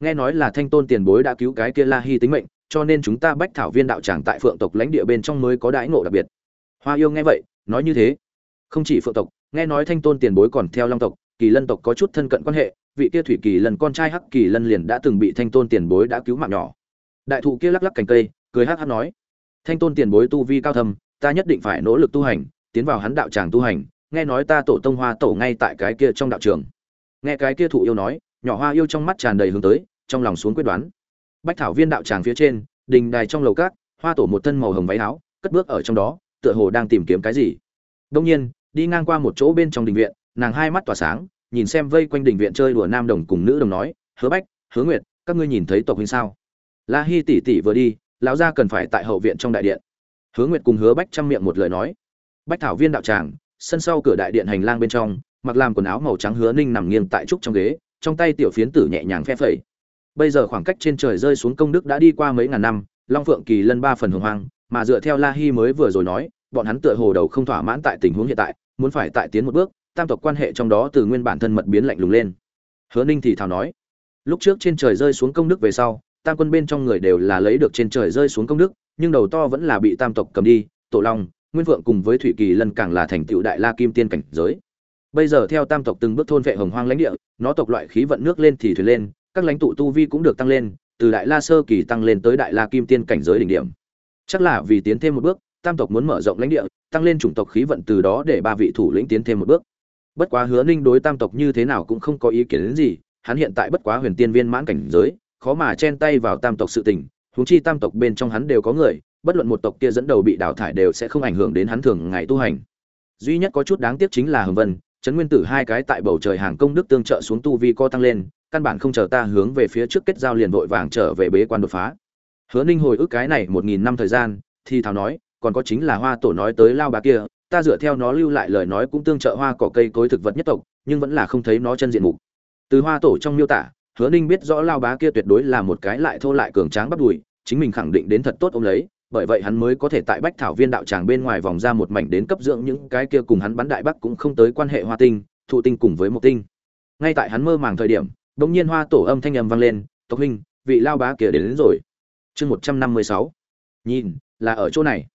Nghe nói là thanh tôn tiền bối đã cứu cái kia la hy tính mệnh, cho nên chúng ta bách thảo viên đạo tràng tại phượng tộc lãnh địa bên trong mới có đãi ngộ đặc biệt. Hoa yêu nghe vậy, nói như thế. Không chỉ phượng tộc, nghe nói thanh tôn tiền bối còn theo long tộc, kỳ lân tộc có chút thân cận quan hệ, vị kia thủy kỳ lần con trai hắc kỳ lân liền đã từng bị thanh tôn tiền bối đã cứu mạng nhỏ. Đại thụ kia lắc lắc cành cây, cười hắc hắc nói, thanh tôn tiền bối tu vi cao thâm, ta nhất định phải nỗ lực tu hành, tiến vào hắn đạo tràng tu hành nghe nói ta tổ tông hoa tổ ngay tại cái kia trong đạo trường. Nghe cái kia thụ yêu nói, nhỏ hoa yêu trong mắt tràn đầy hướng tới, trong lòng xuống quyết đoán. Bách thảo viên đạo tràng phía trên, đình đài trong lầu cát hoa tổ một thân màu hồng váy áo, cất bước ở trong đó, tựa hồ đang tìm kiếm cái gì. Đông nhiên, đi ngang qua một chỗ bên trong đình viện, nàng hai mắt tỏa sáng, nhìn xem vây quanh đình viện chơi đùa nam đồng cùng nữ đồng nói, hứa bách, hứa nguyệt, các ngươi nhìn thấy tộc huynh sao? La hi tỷ tỷ vừa đi, lão gia cần phải tại hậu viện trong đại điện. Hứa nguyệt cùng hứa bách chăm miệng một lời nói. Bách thảo viên đạo tràng sân sau cửa đại điện hành lang bên trong, mặc làm quần áo màu trắng hứa ninh nằm nghiêng tại trúc trong ghế, trong tay tiểu phiến tử nhẹ nhàng phe phẩy. Bây giờ khoảng cách trên trời rơi xuống công đức đã đi qua mấy ngàn năm, long phượng kỳ lân ba phần hồng hoang mà dựa theo la hi mới vừa rồi nói, bọn hắn tựa hồ đầu không thỏa mãn tại tình huống hiện tại, muốn phải tại tiến một bước, tam tộc quan hệ trong đó từ nguyên bản thân mật biến lạnh lùng lên. Hứa ninh thì thào nói, lúc trước trên trời rơi xuống công đức về sau, tam quân bên trong người đều là lấy được trên trời rơi xuống công đức, nhưng đầu to vẫn là bị tam tộc cầm đi, tổ long nguyên vượng cùng với thủy kỳ lân càng là thành tựu đại la kim tiên cảnh giới. Bây giờ theo tam tộc từng bước thôn vệ hồng hoang lãnh địa, nó tộc loại khí vận nước lên thì thuyền lên, các lãnh tụ tu vi cũng được tăng lên, từ đại la sơ kỳ tăng lên tới đại la kim tiên cảnh giới đỉnh điểm. Chắc là vì tiến thêm một bước, tam tộc muốn mở rộng lãnh địa, tăng lên chủng tộc khí vận từ đó để ba vị thủ lĩnh tiến thêm một bước. Bất quá hứa ninh đối tam tộc như thế nào cũng không có ý kiến đến gì, hắn hiện tại bất quá huyền tiên viên mãn cảnh giới, khó mà chen tay vào tam tộc sự tình, huống chi tam tộc bên trong hắn đều có người bất luận một tộc kia dẫn đầu bị đào thải đều sẽ không ảnh hưởng đến hắn thường ngày tu hành. Duy nhất có chút đáng tiếc chính là hồng vân, trấn nguyên tử hai cái tại bầu trời hàng công đức tương trợ xuống tu vi co tăng lên, căn bản không chờ ta hướng về phía trước kết giao liền vội vàng trở về bế quan đột phá. Hứa ninh hồi ức cái này một nghìn năm thời gian, thì thào nói, còn có chính là hoa tổ nói tới lao bà kia, ta dựa theo nó lưu lại lời nói cũng tương trợ hoa cỏ cây cối thực vật nhất tộc, nhưng vẫn là không thấy nó chân diện mục. Từ hoa tổ trong miêu tả, hứa ninh biết rõ lao bá kia tuyệt đối là một cái lại thô lại cường tráng bắt đùi, chính mình khẳng định đến thật tốt ôm lấy bởi vậy hắn mới có thể tại bách thảo viên đạo tràng bên ngoài vòng ra một mảnh đến cấp dưỡng những cái kia cùng hắn bắn đại bắc cũng không tới quan hệ hoa tinh thụ tinh cùng với một tinh. Ngay tại hắn mơ màng thời điểm đ ỗ n g nhiên hoa tổ âm thanh âm vang lên tộc huynh vị lao bá kia đến, đến rồi. Chương một trăm năm mươi sáu. Nhìn là ở chỗ này.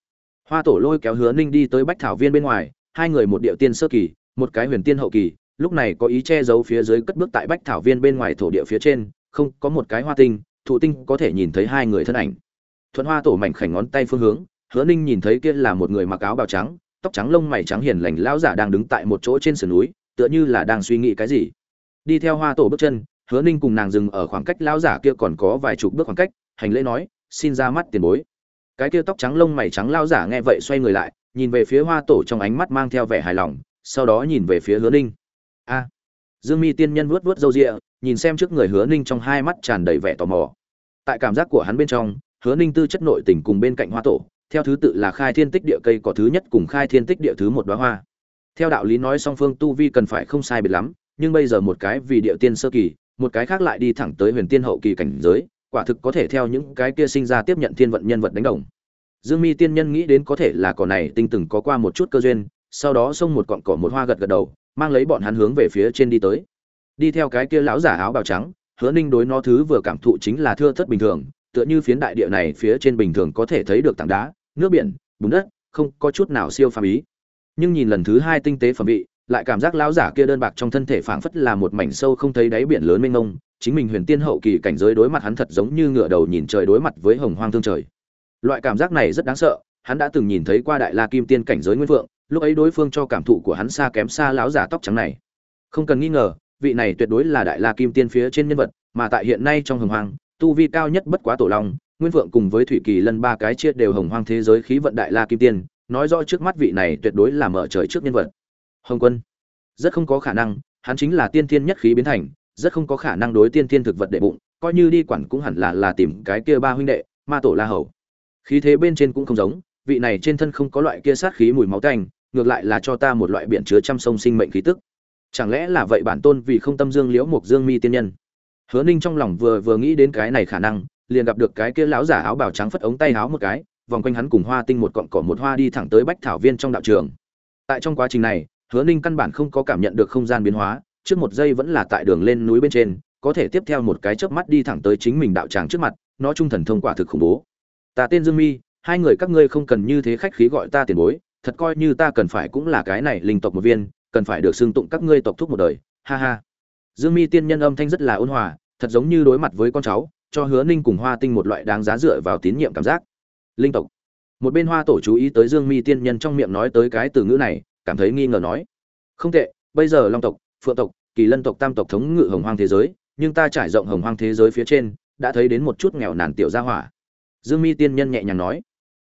Hoa tổ lôi kéo hứa ninh đi tới bách thảo viên bên ngoài hai người một điệu tiên sơ kỳ một cái huyền tiên hậu kỳ lúc này có ý che giấu phía dưới cất bước tại bách thảo viên bên ngoài thổ địa phía trên không có một cái hoa tinh thụ tinh có thể nhìn thấy hai người thân ảnh thuận hoa tổ mảnh khảnh ngón tay phương hướng, hứa ninh nhìn thấy kia là một người mặc áo bào trắng, tóc trắng lông mày trắng hiền lành lão giả đang đứng tại một chỗ trên sườn núi, tựa như là đang suy nghĩ cái gì. Đi theo hoa tổ bước chân, hứa ninh cùng nàng dừng ở khoảng cách lão giả kia còn có vài chục bước khoảng cách, hành lễ nói, xin ra mắt tiền bối. Cái kia tóc trắng lông mày trắng lão giả nghe vậy xoay người lại, nhìn về phía hoa tổ trong ánh mắt mang theo vẻ hài lòng, sau đó nhìn về phía hứa ninh. A. Dương mi tiên nhân vuốt vuốt râu rịa nhìn xem trước người hứa ninh trong hai mắt tràn đầy vẻ tò mò. Tại cảm giác của hắn bên trong hứa ninh tư chất nội tình cùng bên cạnh hoa tổ, theo thứ tự là khai thiên tích địa cây cỏ thứ nhất cùng khai thiên tích địa thứ một đoá hoa. Theo đạo lý nói song phương tu vi cần phải không sai biệt lắm, nhưng bây giờ một cái vì địa tiên sơ kỳ, một cái khác lại đi thẳng tới huyền tiên hậu kỳ cảnh giới, quả thực có thể theo những cái kia sinh ra tiếp nhận thiên vận nhân vật đánh đồng. Dương mi tiên nhân nghĩ đến có thể là cỏ này tinh từng có qua một chút cơ duyên, sau đó xông một cọn cỏ một hoa gật gật đầu, mang lấy bọn hắn hướng về phía trên đi tới. Đi theo cái kia lão giả áo bào trắng, hứa ninh đối nó thứ vừa cảm thụ chính là thưa thất bình thường tựa như phiến đại địa này phía trên bình thường có thể thấy được tảng đá, nước biển, bùn đất, không có chút nào siêu phàm ý. Nhưng nhìn lần thứ hai tinh tế phẩm vị, lại cảm giác lão giả kia đơn bạc trong thân thể phảng phất là một mảnh sâu không thấy đáy biển lớn mênh mông, chính mình huyền tiên hậu kỳ cảnh giới đối mặt hắn thật giống như ngựa đầu nhìn trời đối mặt với hồng hoang thương trời. Loại cảm giác này rất đáng sợ, hắn đã từng nhìn thấy qua đại la kim tiên cảnh giới nguyên vượng lúc ấy đối phương cho cảm thụ của hắn xa kém xa lão giả tóc trắng này. Không cần nghi ngờ, vị này tuyệt đối là đại la kim tiên phía trên nhân vật, mà tại hiện nay trong hồng hoang tu vi cao nhất bất quá tổ long, nguyên vượng cùng với thủy kỳ lân ba cái chia đều hồng hoang thế giới khí vận đại la kim tiên, nói rõ trước mắt vị này tuyệt đối là mở trời trước nhân vật. Hồng quân, rất không có khả năng, hắn chính là tiên thiên nhất khí biến thành, rất không có khả năng đối tiên thiên thực vật đệ bụng, coi như đi quản cũng hẳn là là tìm cái kia ba huynh đệ, ma tổ la hầu. Khí thế bên trên cũng không giống, vị này trên thân không có loại kia sát khí mùi máu tanh, ngược lại là cho ta một loại biển chứa trăm sông sinh mệnh khí tức. Chẳng lẽ là vậy bản tôn vì không tâm dương liễu mục dương mi tiên nhân? Hứa ninh trong lòng vừa vừa nghĩ đến cái này khả năng, liền gặp được cái kia lão giả áo bào trắng phất ống tay áo một cái, vòng quanh hắn cùng hoa tinh một cọng cỏ một hoa đi thẳng tới bách thảo viên trong đạo trường. Tại trong quá trình này, hứa ninh căn bản không có cảm nhận được không gian biến hóa, trước một giây vẫn là tại đường lên núi bên trên, có thể tiếp theo một cái chớp mắt đi thẳng tới chính mình đạo tràng trước mặt, nó trung thần thông quả thực khủng bố. Ta tên dương mi, hai người các ngươi không cần như thế khách khí gọi ta tiền bối, thật coi như ta cần phải cũng là cái này linh tộc một viên, cần phải được xưng tụng các ngươi tộc thúc một đời, ha ha dương mi tiên nhân âm thanh rất là ôn hòa, thật giống như đối mặt với con cháu, cho hứa ninh cùng hoa tinh một loại đáng giá dựa vào tín nhiệm cảm giác. Linh tộc. Một bên hoa tổ chú ý tới dương mi tiên nhân trong miệng nói tới cái từ ngữ này, cảm thấy nghi ngờ nói. Không tệ, bây giờ long tộc, phượng tộc, kỳ lân tộc, tam tộc thống ngự hồng hoang thế giới, nhưng ta trải rộng hồng hoang thế giới phía trên, đã thấy đến một chút nghèo nàn tiểu gia hỏa. Dương mi tiên nhân nhẹ nhàng nói.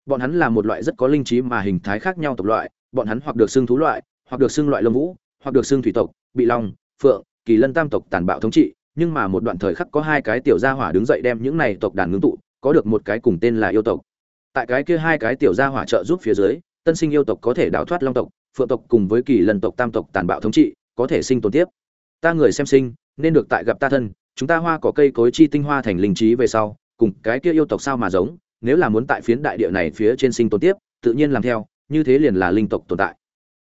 Bọn hắn là một loại rất có linh trí mà hình thái khác nhau tộc loại, bọn hắn hoặc được xưng thú loại, hoặc được xưng loại lông vũ, hoặc được xưng thủy tộc, bị long, phượng kỳ lân tam tộc tàn bạo thống trị, nhưng mà một đoạn thời khắc có hai cái tiểu gia hỏa đứng dậy đem những này tộc đàn ngưng tụ, có được một cái cùng tên là yêu tộc. Tại cái kia hai cái tiểu gia hỏa trợ giúp phía dưới, tân sinh yêu tộc có thể đào thoát long tộc, phượng tộc cùng với kỳ lân tộc tam tộc tàn bạo thống trị, có thể sinh tồn tiếp. Ta người xem sinh, nên được tại gặp ta thân, chúng ta hoa có cây cối chi tinh hoa thành linh trí về sau, cùng cái kia yêu tộc sao mà giống, nếu là muốn tại phiến đại địa này phía trên sinh tồn tiếp, tự nhiên làm theo, như thế liền là linh tộc tồn tại.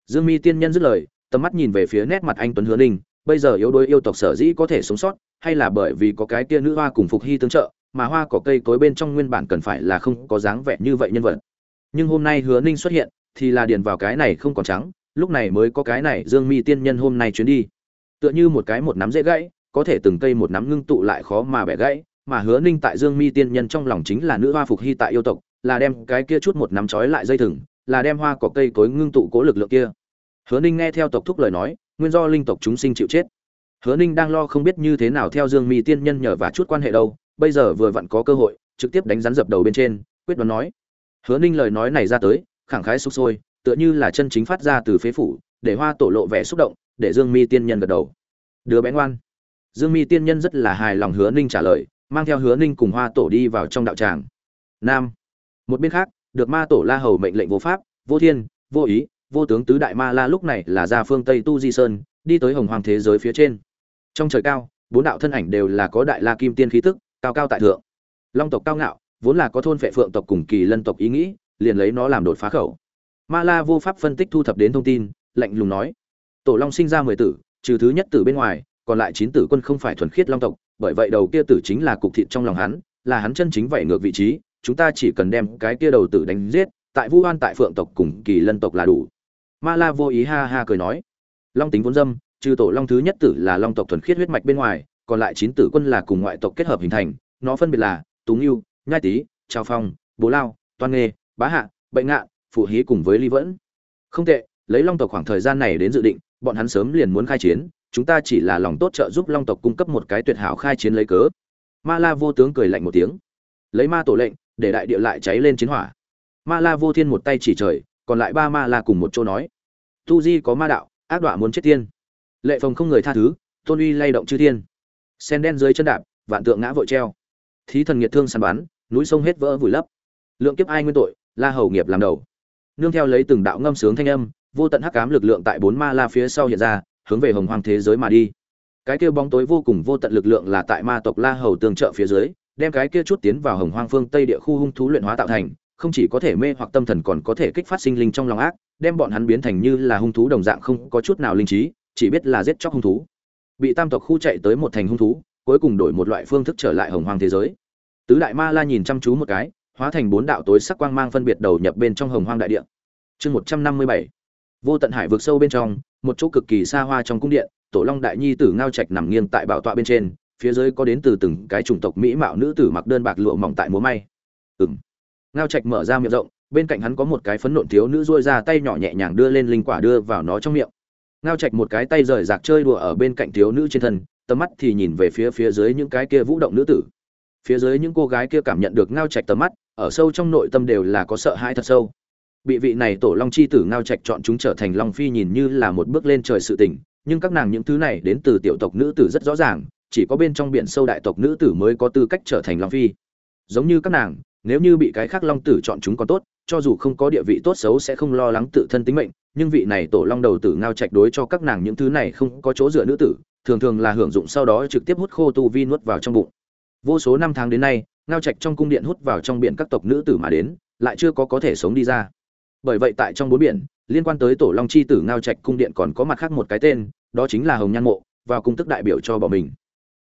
Dương mi tiên nhân dứt lời, tầm mắt nhìn về phía nét mặt anh tuấn hứa ninh bây giờ yếu đuối yêu tộc sở dĩ có thể sống sót, hay là bởi vì có cái tia nữ hoa cùng phục hy tương trợ, mà hoa có cây cối bên trong nguyên bản cần phải là không có dáng vẻ như vậy nhân vật. Nhưng hôm nay hứa ninh xuất hiện, thì là điền vào cái này không còn trắng, lúc này mới có cái này dương mi tiên nhân hôm nay chuyến đi. Tựa như một cái một nắm dễ gãy, có thể từng cây một nắm ngưng tụ lại khó mà bẻ gãy, mà hứa ninh tại dương mi tiên nhân trong lòng chính là nữ hoa phục hy tại yêu tộc, là đem cái kia chút một nắm trói lại dây thừng, là đem hoa có cây cối ngưng tụ cố lực lượng kia. Hứa ninh nghe theo tộc thúc lời nói nguyên do linh tộc chúng sinh chịu chết. Hứa ninh đang lo không biết như thế nào theo dương mi tiên nhân nhờ và chút quan hệ đâu, bây giờ vừa vặn có cơ hội, trực tiếp đánh rắn dập đầu bên trên, quyết đoán nói. Hứa ninh lời nói này ra tới, khẳng khái sục sôi, tựa như là chân chính phát ra từ phế phủ, để hoa tổ lộ vẻ xúc động, để dương mi tiên nhân gật đầu. Đứa bé ngoan. Dương mi tiên nhân rất là hài lòng hứa ninh trả lời, mang theo hứa ninh cùng hoa tổ đi vào trong đạo tràng. Nam. Một bên khác, được ma tổ la hầu mệnh lệnh vô pháp, vô thiên, vô ý vô tướng tứ đại ma la lúc này là ra phương tây tu di sơn, đi tới hồng hoàng thế giới phía trên. Trong trời cao, bốn đạo thân ảnh đều là có đại la kim tiên khí tức, cao cao tại thượng. Long tộc cao ngạo, vốn là có thôn phệ phượng tộc cùng kỳ lân tộc ý nghĩ, liền lấy nó làm đột phá khẩu. Ma la vô pháp phân tích thu thập đến thông tin, lạnh lùng nói, tổ long sinh ra mười tử, trừ thứ nhất tử bên ngoài, còn lại chín tử quân không phải thuần khiết long tộc, bởi vậy đầu kia tử chính là cục thịt trong lòng hắn, là hắn chân chính vậy ngược vị trí, chúng ta chỉ cần đem cái kia đầu tử đánh giết, tại vu oan tại phượng tộc cùng kỳ lân tộc là đủ ma la vô ý ha ha cười nói. Long tính vốn dâm, trừ tổ long thứ nhất tử là long tộc thuần khiết huyết mạch bên ngoài, còn lại chín tử quân là cùng ngoại tộc kết hợp hình thành, nó phân biệt là túng yêu nhai tý trao phong bố lao, toan nghê, bá hạ bệnh ngạ phụ hí cùng với ly vẫn. Không tệ, lấy long tộc khoảng thời gian này đến dự định, bọn hắn sớm liền muốn khai chiến, chúng ta chỉ là lòng tốt trợ giúp long tộc cung cấp một cái tuyệt hảo khai chiến lấy cớ. Ma la vô tướng cười lạnh một tiếng. Lấy ma tổ lệnh, để đại địa lại cháy lên chiến hỏa. Ma la vô thiên một tay chỉ trời còn lại ba ma la cùng một chỗ nói. Tu di có ma đạo, ác đọa muốn chết tiên. Lệ phòng không người tha thứ, tôn uy lay động chư thiên. Sen đen dưới chân đạp, vạn tượng ngã vội treo. Thí thần nghiệt thương săn bắn, núi sông hết vỡ vùi lấp. Lượng kiếp ai nguyên tội, la hầu nghiệp làm đầu. Nương theo lấy từng đạo ngâm sướng thanh âm, vô tận hắc ám lực lượng tại bốn ma la phía sau hiện ra, hướng về hồng hoang thế giới mà đi. Cái kia bóng tối vô cùng vô tận lực lượng là tại ma tộc la hầu tương trợ phía dưới, đem cái kia chút tiến vào hồng hoang phương tây địa khu hung thú luyện hóa tạo thành không chỉ có thể mê hoặc tâm thần còn có thể kích phát sinh linh trong lòng ác, đem bọn hắn biến thành như là hung thú đồng dạng không có chút nào linh trí, chỉ biết là giết chóc hung thú. Bị tam tộc khu chạy tới một thành hung thú, cuối cùng đổi một loại phương thức trở lại hồng hoang thế giới. Tứ đại ma la nhìn chăm chú một cái, hóa thành bốn đạo tối sắc quang mang phân biệt đầu nhập bên trong hồng hoang đại địa. Chương một trăm năm mươi bảy. Vô tận hải vực sâu bên trong, một chỗ cực kỳ xa hoa trong cung điện, tổ long đại nhi tử ngao trạch nằm nghiêng tại bảo tọa bên trên, phía dưới có đến từ từng cái chủng tộc mỹ mạo nữ tử mặc đơn bạc lụa mỏng tại múa may. Ừm ngao trạch mở ra miệng rộng, bên cạnh hắn có một cái phấn nộn thiếu nữ dôi ra tay nhỏ nhẹ nhàng đưa lên linh quả đưa vào nó trong miệng. Ngao trạch một cái tay rời rạc chơi đùa ở bên cạnh thiếu nữ trên thân, tầm mắt thì nhìn về phía phía dưới những cái kia vũ động nữ tử. Phía dưới những cô gái kia cảm nhận được ngao trạch tầm mắt, ở sâu trong nội tâm đều là có sợ hãi thật sâu. Bị vị này tổ long chi tử ngao trạch chọn chúng trở thành long phi nhìn như là một bước lên trời sự tình, nhưng các nàng những thứ này đến từ tiểu tộc nữ tử rất rõ ràng, chỉ có bên trong biển sâu đại tộc nữ tử mới có tư cách trở thành long phi. Giống như các nàng nếu như bị cái khác long tử chọn chúng còn tốt, cho dù không có địa vị tốt xấu sẽ không lo lắng tự thân tính mệnh, nhưng vị này tổ long đầu tử ngao trạch đối cho các nàng những thứ này không có chỗ dựa nữ tử, thường thường là hưởng dụng sau đó trực tiếp hút khô tu vi nuốt vào trong bụng. Vô số năm tháng đến nay, ngao trạch trong cung điện hút vào trong biển các tộc nữ tử mà đến, lại chưa có có thể sống đi ra. Bởi vậy tại trong bốn biển, liên quan tới tổ long chi tử ngao trạch cung điện còn có mặt khác một cái tên, đó chính là hồng nhan mộ, vào cung tức đại biểu cho bọn mình.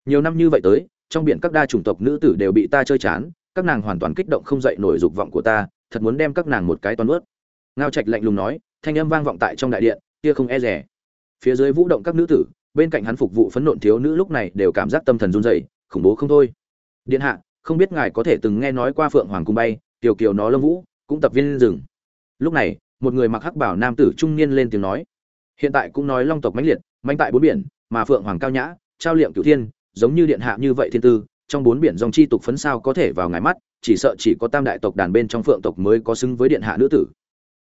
Nhiều năm như vậy tới, trong biển các đa chủng tộc nữ tử đều bị ta chơi chán các nàng hoàn toàn kích động không dậy nổi dục vọng của ta, thật muốn đem các nàng một cái toan ướt. Ngao trạch lạnh lùng nói, thanh âm vang vọng tại trong đại điện, kia không e rẻ phía dưới vũ động các nữ tử, bên cạnh hắn phục vụ phấn nộn thiếu nữ lúc này đều cảm giác tâm thần run rẩy, khủng bố không thôi. Điện hạ, không biết ngài có thể từng nghe nói qua phượng hoàng cung bay, tiểu kiều nó lâm vũ, cũng tập viên rừng. Lúc này, một người mặc hắc bảo nam tử trung niên lên tiếng nói. Hiện tại cũng nói long tộc mãnh liệt, mãnh tại bốn biển, mà phượng hoàng cao nhã, trao liệm cửu thiên, giống như điện hạ như vậy thiên tư trong bốn biển dòng chi tục phấn sao có thể vào ngài mắt, chỉ sợ chỉ có tam đại tộc đàn bên trong phượng tộc mới có xứng với điện hạ nữ tử.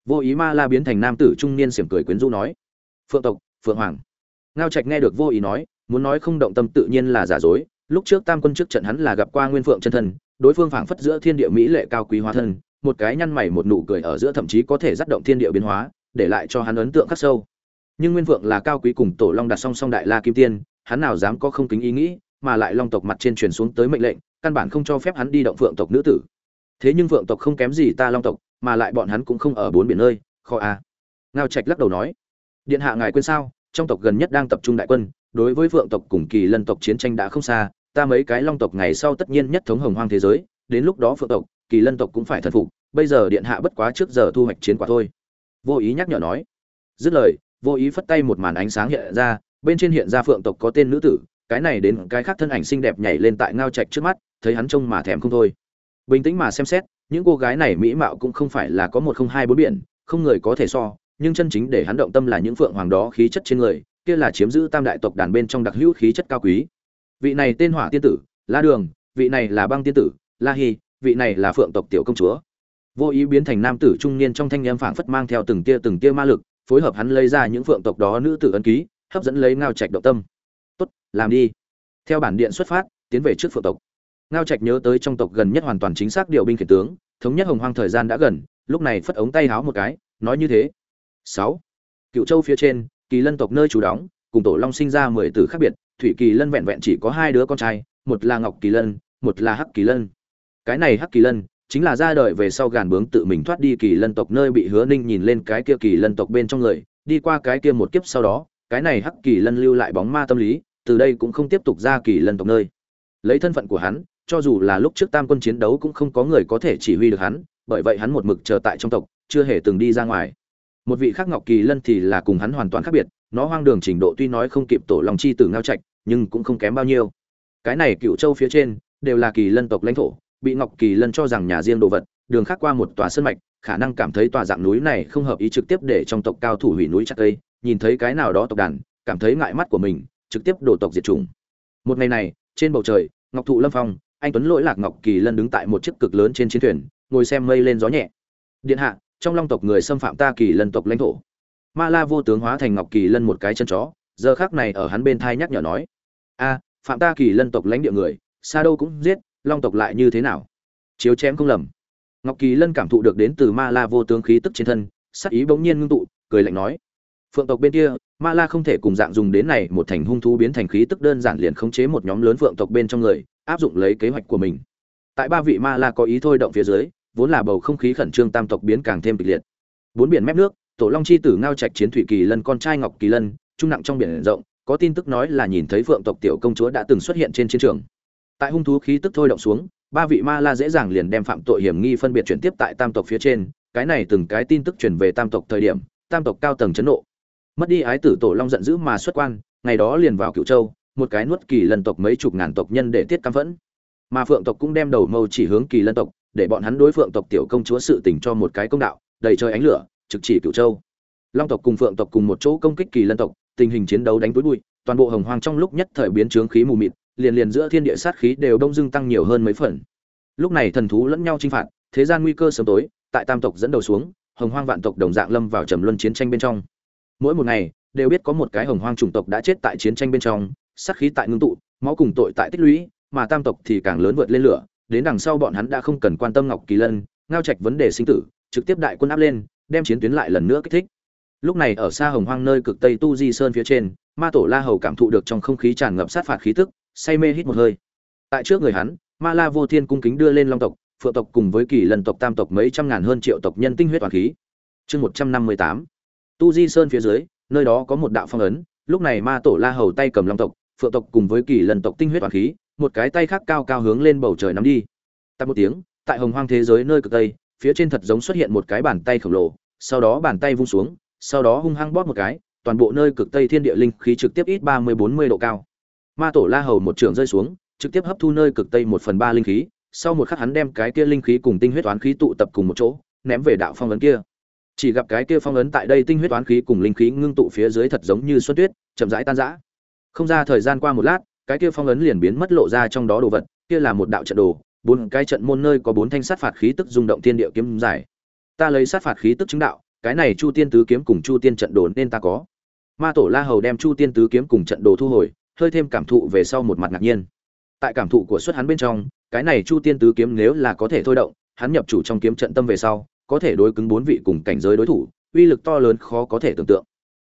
Vô ý ma la biến thành nam tử trung niên xiểm cười quyến rũ nói, phượng tộc, phượng hoàng. Ngao trạch nghe được vô ý nói, muốn nói không động tâm tự nhiên là giả dối, lúc trước tam quân trước trận hắn là gặp qua nguyên phượng chân thân, đối phương phảng phất giữa thiên địa mỹ lệ cao quý hóa thân, một cái nhăn mày một nụ cười ở giữa thậm chí có thể dắt động thiên địa biến hóa, để lại cho hắn ấn tượng khắc sâu. Nhưng nguyên phượng là cao quý cùng tổ long đặt song song đại la kim tiên, hắn nào dám có không kính ý nghĩ mà lại long tộc mặt trên truyền xuống tới mệnh lệnh, căn bản không cho phép hắn đi động phượng tộc nữ tử. Thế nhưng phượng tộc không kém gì ta long tộc, mà lại bọn hắn cũng không ở bốn biển nơi, kho a. Ngao trạch lắc đầu nói, điện hạ ngài quên sao? Trong tộc gần nhất đang tập trung đại quân, đối với phượng tộc cùng kỳ lân tộc chiến tranh đã không xa, ta mấy cái long tộc ngày sau tất nhiên nhất thống hồng hoang thế giới, đến lúc đó phượng tộc, kỳ lân tộc cũng phải thần phục, bây giờ điện hạ bất quá trước giờ thu hoạch chiến quả thôi. Vô ý nhắc nhở nói. Dứt lời, vô ý phất tay một màn ánh sáng hiện ra, bên trên hiện ra phượng tộc có tên nữ tử cái này đến cái khác thân ảnh xinh đẹp nhảy lên tại ngao trạch trước mắt, thấy hắn trông mà thèm không thôi. Bình tĩnh mà xem xét, những cô gái này mỹ mạo cũng không phải là có một không hai bốn biển, không người có thể so, nhưng chân chính để hắn động tâm là những phượng hoàng đó khí chất trên người, kia là chiếm giữ tam đại tộc đàn bên trong đặc hữu khí chất cao quý. Vị này tên hỏa tiên tử, la đường, vị này là băng tiên tử, la hy vị này là phượng tộc tiểu công chúa. Vô ý biến thành nam tử trung niên trong thanh niên phảng phất mang theo từng tia từng tia ma lực, phối hợp hắn lấy ra những phượng tộc đó nữ tử ân ký, hấp dẫn lấy ngao trạch động tâm làm đi. Theo bản điện xuất phát, tiến về trước phượng tộc. Ngao trạch nhớ tới trong tộc gần nhất hoàn toàn chính xác điều binh khiển tướng, thống nhất hồng hoang thời gian đã gần, lúc này phất ống tay háo một cái, nói như thế. Sáu. Cựu châu phía trên, kỳ lân tộc nơi trú đóng, cùng tổ long sinh ra mười tử khác biệt, thủy kỳ lân vẹn vẹn chỉ có hai đứa con trai, một là ngọc kỳ lân, một là hắc kỳ lân. Cái này hắc kỳ lân, chính là ra đời về sau gàn bướng tự mình thoát đi kỳ lân tộc nơi bị hứa ninh nhìn lên cái kia kỳ lân tộc bên trong người, đi qua cái kia một kiếp sau đó, cái này hắc kỳ lân lưu lại bóng ma tâm lý từ đây cũng không tiếp tục ra kỳ lân tộc nơi. Lấy thân phận của hắn, cho dù là lúc trước tam quân chiến đấu cũng không có người có thể chỉ huy được hắn, bởi vậy hắn một mực chờ tại trong tộc, chưa hề từng đi ra ngoài. Một vị khác ngọc kỳ lân thì là cùng hắn hoàn toàn khác biệt, nó hoang đường trình độ tuy nói không kịp tổ lòng chi từ ngao trạch, nhưng cũng không kém bao nhiêu. Cái này cựu châu phía trên, đều là kỳ lân tộc lãnh thổ, bị ngọc kỳ lân cho rằng nhà riêng đồ vật, đường khác qua một tòa sơn mạch, khả năng cảm thấy tòa dạng núi này không hợp ý trực tiếp để trong tộc cao thủ hủy núi chặt cây, nhìn thấy cái nào đó tộc đàn, cảm thấy ngại mắt của mình trực tiếp đổ tộc diệt chủng. Một ngày này, trên bầu trời, ngọc thụ lâm phong, anh tuấn lỗi lạc ngọc kỳ lân đứng tại một chiếc cực lớn trên chiến thuyền, ngồi xem mây lên gió nhẹ. Điện hạ, trong long tộc người xâm phạm ta kỳ lân tộc lãnh thổ. Ma la vô tướng hóa thành ngọc kỳ lân một cái chân chó, giờ khác này ở hắn bên thai nhắc nhở nói, a, phạm ta kỳ lân tộc lãnh địa người, xa đâu cũng giết, long tộc lại như thế nào? Chiếu chém không lầm. Ngọc kỳ lân cảm thụ được đến từ ma la vô tướng khí tức trên thân, sắc ý bỗng nhiên ngưng tụ, cười lạnh nói, phượng tộc bên kia ma la không thể cùng dạng dùng đến này, một thành hung thú biến thành khí tức đơn giản liền khống chế một nhóm lớn phượng tộc bên trong người, áp dụng lấy kế hoạch của mình. Tại ba vị ma la có ý thôi động phía dưới, vốn là bầu không khí khẩn trương tam tộc biến càng thêm kịch liệt. Bốn biển mép nước, tổ long chi tử ngao trạch chiến thủy kỳ lân, con trai ngọc kỳ lân, trung nặng trong biển rộng, có tin tức nói là nhìn thấy phượng tộc tiểu công chúa đã từng xuất hiện trên chiến trường. Tại hung thú khí tức thôi động xuống, ba vị ma la dễ dàng liền đem phạm tội hiểm nghi phân biệt chuyển tiếp tại tam tộc phía trên. Cái này từng cái tin tức truyền về tam tộc thời điểm, tam tộc cao tầng chấn nộ mất đi ái tử tổ long giận dữ mà xuất quan, ngày đó liền vào cựu châu, một cái nuốt kỳ lân tộc mấy chục ngàn tộc nhân để tiết cam phẫn. Mà phượng tộc cũng đem đầu mâu chỉ hướng kỳ lân tộc, để bọn hắn đối phượng tộc tiểu công chúa sự tình cho một cái công đạo, đầy trời ánh lửa, trực chỉ cựu châu. Long tộc cùng phượng tộc cùng một chỗ công kích kỳ lân tộc, tình hình chiến đấu đánh túi bụi, toàn bộ hồng hoang trong lúc nhất thời biến trướng khí mù mịt, liền liền giữa thiên địa sát khí đều đông dưng tăng nhiều hơn mấy phần. Lúc này thần thú lẫn nhau chinh phạt, thế gian nguy cơ sớm tối, tại tam tộc dẫn đầu xuống, hồng hoang vạn tộc đồng dạng lâm vào trầm luân chiến tranh bên trong mỗi một ngày đều biết có một cái hồng hoang chủng tộc đã chết tại chiến tranh bên trong, sát khí tại ngưng tụ, máu cùng tội tại tích lũy, mà tam tộc thì càng lớn vượt lên lửa, đến đằng sau bọn hắn đã không cần quan tâm ngọc kỳ lân, ngao trạch vấn đề sinh tử, trực tiếp đại quân áp lên, đem chiến tuyến lại lần nữa kích thích. Lúc này ở xa hồng hoang nơi cực tây tu di sơn phía trên, ma tổ la hầu cảm thụ được trong không khí tràn ngập sát phạt khí tức, say mê hít một hơi. Tại trước người hắn, ma la vô thiên cung kính đưa lên long tộc, phượng tộc cùng với kỳ lần tộc tam tộc mấy trăm ngàn hơn triệu tộc nhân tinh huyết toàn khí. Chương một trăm năm mươi tám tu di sơn phía dưới, nơi đó có một đạo phong ấn, lúc này ma tổ la hầu tay cầm long tộc, phượng tộc cùng với kỳ lần tộc tinh huyết toàn khí, một cái tay khác cao cao hướng lên bầu trời nắm đi. Tại một tiếng, tại hồng hoang thế giới nơi cực tây, phía trên thật giống xuất hiện một cái bàn tay khổng lồ, sau đó bàn tay vung xuống, sau đó hung hăng bóp một cái, toàn bộ nơi cực tây thiên địa linh khí trực tiếp ít ba mươi bốn mươi độ cao. Ma tổ la hầu một trường rơi xuống, trực tiếp hấp thu nơi cực tây một phần ba linh khí, sau một khắc hắn đem cái kia linh khí cùng tinh huyết toán khí tụ tập cùng một chỗ, ném về đạo phong ấn kia chỉ gặp cái kia phong ấn tại đây tinh huyết toán khí cùng linh khí ngưng tụ phía dưới thật giống như xuân tuyết, chậm rãi tan rã. Không ra thời gian qua một lát, cái kia phong ấn liền biến mất lộ ra trong đó đồ vật, kia là một đạo trận đồ, bốn cái trận môn nơi có bốn thanh sát phạt khí tức rung động thiên địa kiếm giải. Ta lấy sát phạt khí tức chứng đạo, cái này chu tiên tứ kiếm cùng chu tiên trận đồ nên ta có. Ma tổ la hầu đem chu tiên tứ kiếm cùng trận đồ thu hồi, hơi thêm cảm thụ về sau một mặt ngạc nhiên. Tại cảm thụ của xuất hắn bên trong, cái này chu tiên tứ kiếm nếu là có thể thôi động, hắn nhập chủ trong kiếm trận tâm về sau có thể đối cứng bốn vị cùng cảnh giới đối thủ, uy lực to lớn khó có thể tưởng tượng.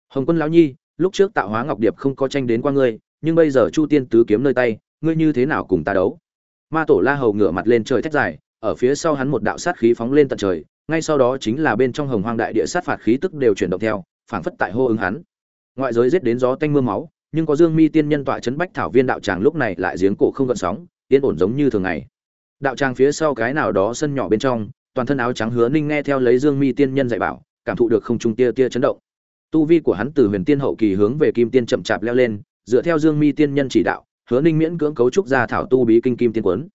Hồng quân lão nhi, lúc trước tạo hóa ngọc điệp không có tranh đến qua ngươi, nhưng bây giờ chu tiên tứ kiếm nơi tay, ngươi như thế nào cùng ta đấu? Ma tổ la hầu ngửa mặt lên trời thét dài, ở phía sau hắn một đạo sát khí phóng lên tận trời, ngay sau đó chính là bên trong hồng hoang đại địa sát phạt khí tức đều chuyển động theo, phảng phất tại hô ứng hắn. Ngoại giới giết đến gió tanh mưa máu, nhưng có dương mi tiên nhân tọa chấn bách thảo viên đạo tràng lúc này lại giếng cổ không gợn sóng, yên ổn giống như thường ngày. Đạo tràng phía sau cái nào đó sân nhỏ bên trong toàn thân áo trắng hứa ninh nghe theo lấy dương mi tiên nhân dạy bảo, cảm thụ được không trung tia tia chấn động. Tu vi của hắn từ huyền tiên hậu kỳ hướng về kim tiên chậm chạp leo lên, dựa theo dương mi tiên nhân chỉ đạo, hứa ninh miễn cưỡng cấu trúc ra thảo tu bí kinh kim tiên quấn.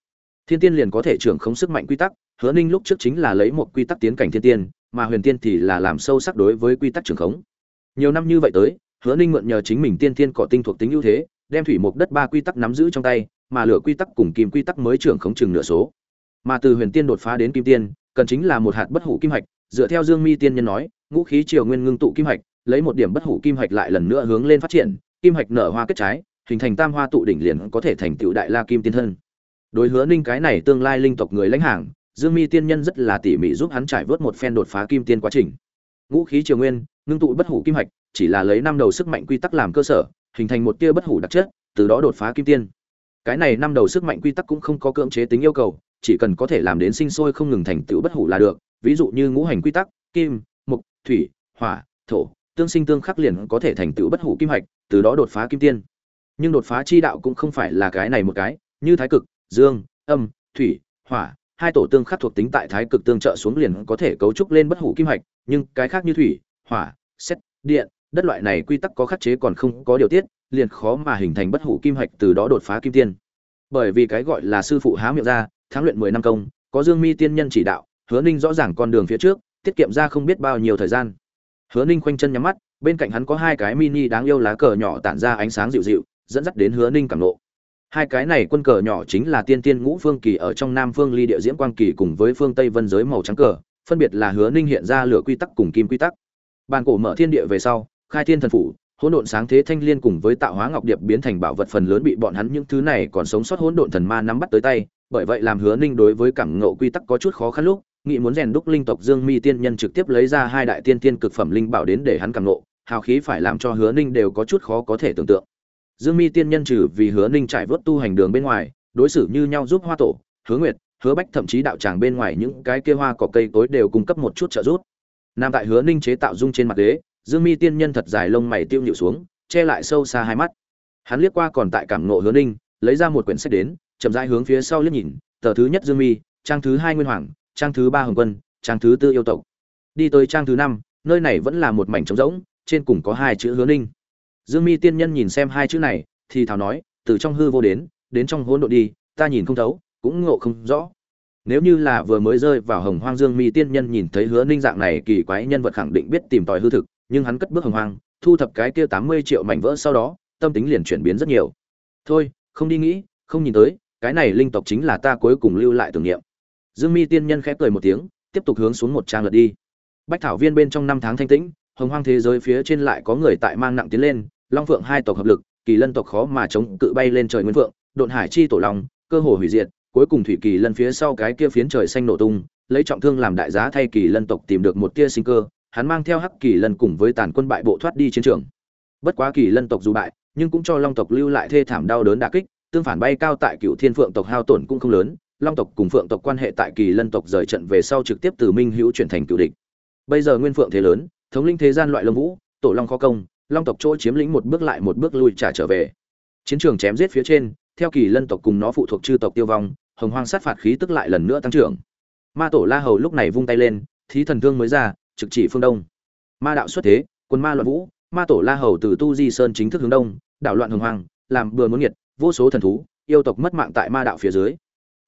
Thiên tiên liền có thể trưởng khống sức mạnh quy tắc, hứa ninh lúc trước chính là lấy một quy tắc tiến cảnh thiên tiên, mà huyền tiên thì là làm sâu sắc đối với quy tắc trưởng khống. Nhiều năm như vậy tới, hứa ninh mượn nhờ chính mình tiên tiên cọ tinh thuộc tính ưu thế, đem thủy mục đất ba quy tắc nắm giữ trong tay, mà lửa quy tắc cùng kim quy tắc mới trưởng khống chừng nửa số. Mà từ huyền tiên đột phá đến kim tiên cần chính là một hạt bất hủ kim hạch, dựa theo dương mi tiên nhân nói, ngũ khí triều nguyên ngưng tụ kim hạch, lấy một điểm bất hủ kim hạch lại lần nữa hướng lên phát triển, kim hạch nở hoa kết trái, hình thành tam hoa tụ đỉnh liền có thể thành tựu đại la kim tiên thân. Đối hứa ninh cái này tương lai linh tộc người lãnh hàng, dương mi tiên nhân rất là tỉ mỉ giúp hắn trải vớt một phen đột phá kim tiên quá trình. Ngũ khí triều nguyên, ngưng tụ bất hủ kim hạch, chỉ là lấy năm đầu sức mạnh quy tắc làm cơ sở, hình thành một tia bất hủ đặc chất, từ đó đột phá kim tiên. Cái này năm đầu sức mạnh quy tắc cũng không có cưỡng chế tính yêu cầu chỉ cần có thể làm đến sinh sôi không ngừng thành tựu bất hủ là được. Ví dụ như ngũ hành quy tắc, kim mục thủy, hỏa, thổ, tương sinh tương khắc liền có thể thành tựu bất hủ kim hạch, từ đó đột phá kim tiên. Nhưng đột phá chi đạo cũng không phải là cái này một cái, như thái cực, dương, âm, thủy, hỏa, hai tổ tương khắc thuộc tính tại thái cực tương trợ xuống liền có thể cấu trúc lên bất hủ kim hạch, nhưng cái khác như thủy, hỏa xét điện, đất loại này quy tắc có khắc chế còn không có điều tiết, liền khó mà hình thành bất hủ kim hạch từ đó đột phá kim tiên. Bởi vì cái gọi là sư phụ há miệng ra Tháng luyện mười năm công, có dương mi tiên nhân chỉ đạo, hứa ninh rõ ràng con đường phía trước, tiết kiệm ra không biết bao nhiêu thời gian. Hứa ninh khoanh chân nhắm mắt, bên cạnh hắn có hai cái mini đáng yêu lá cờ nhỏ tản ra ánh sáng dịu dịu, dẫn dắt đến hứa ninh cảm lộ. Hai cái này quân cờ nhỏ chính là tiên tiên ngũ phương kỳ ở trong nam phương ly địa Diễm quang kỳ cùng với phương tây vân giới màu trắng cờ, phân biệt là hứa ninh hiện ra lửa quy tắc cùng kim quy tắc. Bàn cổ mở thiên địa về sau, khai thiên thần phủ, hỗn độn sáng thế thanh liên cùng với tạo hóa ngọc điệp biến thành bảo vật phần lớn bị bọn hắn những thứ này còn sống sót hỗn độn thần ma nắm bắt tới tay bởi vậy làm hứa ninh đối với cảm ngộ quy tắc có chút khó khăn lúc, nghĩ muốn rèn đúc linh tộc dương mi tiên nhân trực tiếp lấy ra hai đại tiên tiên cực phẩm linh bảo đến để hắn cảm ngộ, hào khí phải làm cho hứa ninh đều có chút khó có thể tưởng tượng. Dương mi tiên nhân trừ vì hứa ninh trải vớt tu hành đường bên ngoài, đối xử như nhau giúp hoa tổ, hứa nguyệt, hứa bách, thậm chí đạo tràng bên ngoài những cái kia hoa cỏ cây tối đều cung cấp một chút trợ giúp. Nam tại hứa ninh chế tạo dung trên mặt ghế, dương mi tiên nhân thật dài lông mày tiêu nhịu xuống, che lại sâu xa hai mắt. Hắn liếc qua còn tại cảm ngộ hứa ninh, lấy ra một quyển sách đến chậm rãi hướng phía sau liếc nhìn, tờ thứ nhất dương mi, trang thứ hai nguyên hoàng, trang thứ ba hồng quân, trang thứ tư yêu tộc. Đi tới trang thứ năm, nơi này vẫn là một mảnh trống rỗng, trên cùng có hai chữ hứa ninh. Dương mi tiên nhân nhìn xem hai chữ này, thì thào nói, từ trong hư vô đến đến trong hỗn độn đi, ta nhìn không thấu, cũng ngộ không rõ. Nếu như là vừa mới rơi vào hồng hoang dương mi tiên nhân nhìn thấy hứa ninh dạng này, kỳ quái nhân vật khẳng định biết tìm tòi hư thực, nhưng hắn cất bước hồng hoang, thu thập cái kia tám mươi triệu mảnh vỡ sau đó, tâm tính liền chuyển biến rất nhiều. Thôi, không đi nghĩ, không nhìn tới cái này linh tộc chính là ta cuối cùng lưu lại tưởng niệm. Dương mi tiên nhân khép cười một tiếng, tiếp tục hướng xuống một trang lật đi. Bách thảo viên bên trong năm tháng thanh tĩnh, hồng hoang thế giới phía trên lại có người tại mang nặng tiến lên, long phượng hai tộc hợp lực, kỳ lân tộc khó mà chống cự bay lên trời nguyên phượng, độn hải chi tổ long, cơ hồ hủy diệt, cuối cùng thủy kỳ lân phía sau cái kia phiến trời xanh nổ tung, lấy trọng thương làm đại giá thay kỳ lân tộc tìm được một tia sinh cơ, hắn mang theo hắc kỳ lân cùng với tàn quân bại bộ thoát đi chiến trường. Bất quá kỳ lân tộc dù bại, nhưng cũng cho long tộc lưu lại thê thảm đau đớn đả kích tương phản bay cao tại cựu thiên phượng tộc hao tổn cũng không lớn, long tộc cùng phượng tộc quan hệ tại kỳ lân tộc rời trận về sau trực tiếp từ minh hữu chuyển thành cựu địch. Bây giờ nguyên phượng thế lớn, thống linh thế gian loại lông vũ, tổ long khó công, long tộc chỗ chiếm lĩnh một bước lại một bước lui trả trở về. Chiến trường chém giết phía trên, theo kỳ lân tộc cùng nó phụ thuộc chư tộc tiêu vong, hồng hoang sát phạt khí tức lại lần nữa tăng trưởng. Ma tổ la hầu lúc này vung tay lên, thí thần thương mới ra, trực chỉ phương đông. Ma đạo xuất thế, quân ma loạn vũ, ma tổ la hầu từ tu di sơn chính thức hướng đông, đảo loạn hồng hoang, làm bừa muốn nhiệt vô số thần thú, yêu tộc mất mạng tại ma đạo phía dưới.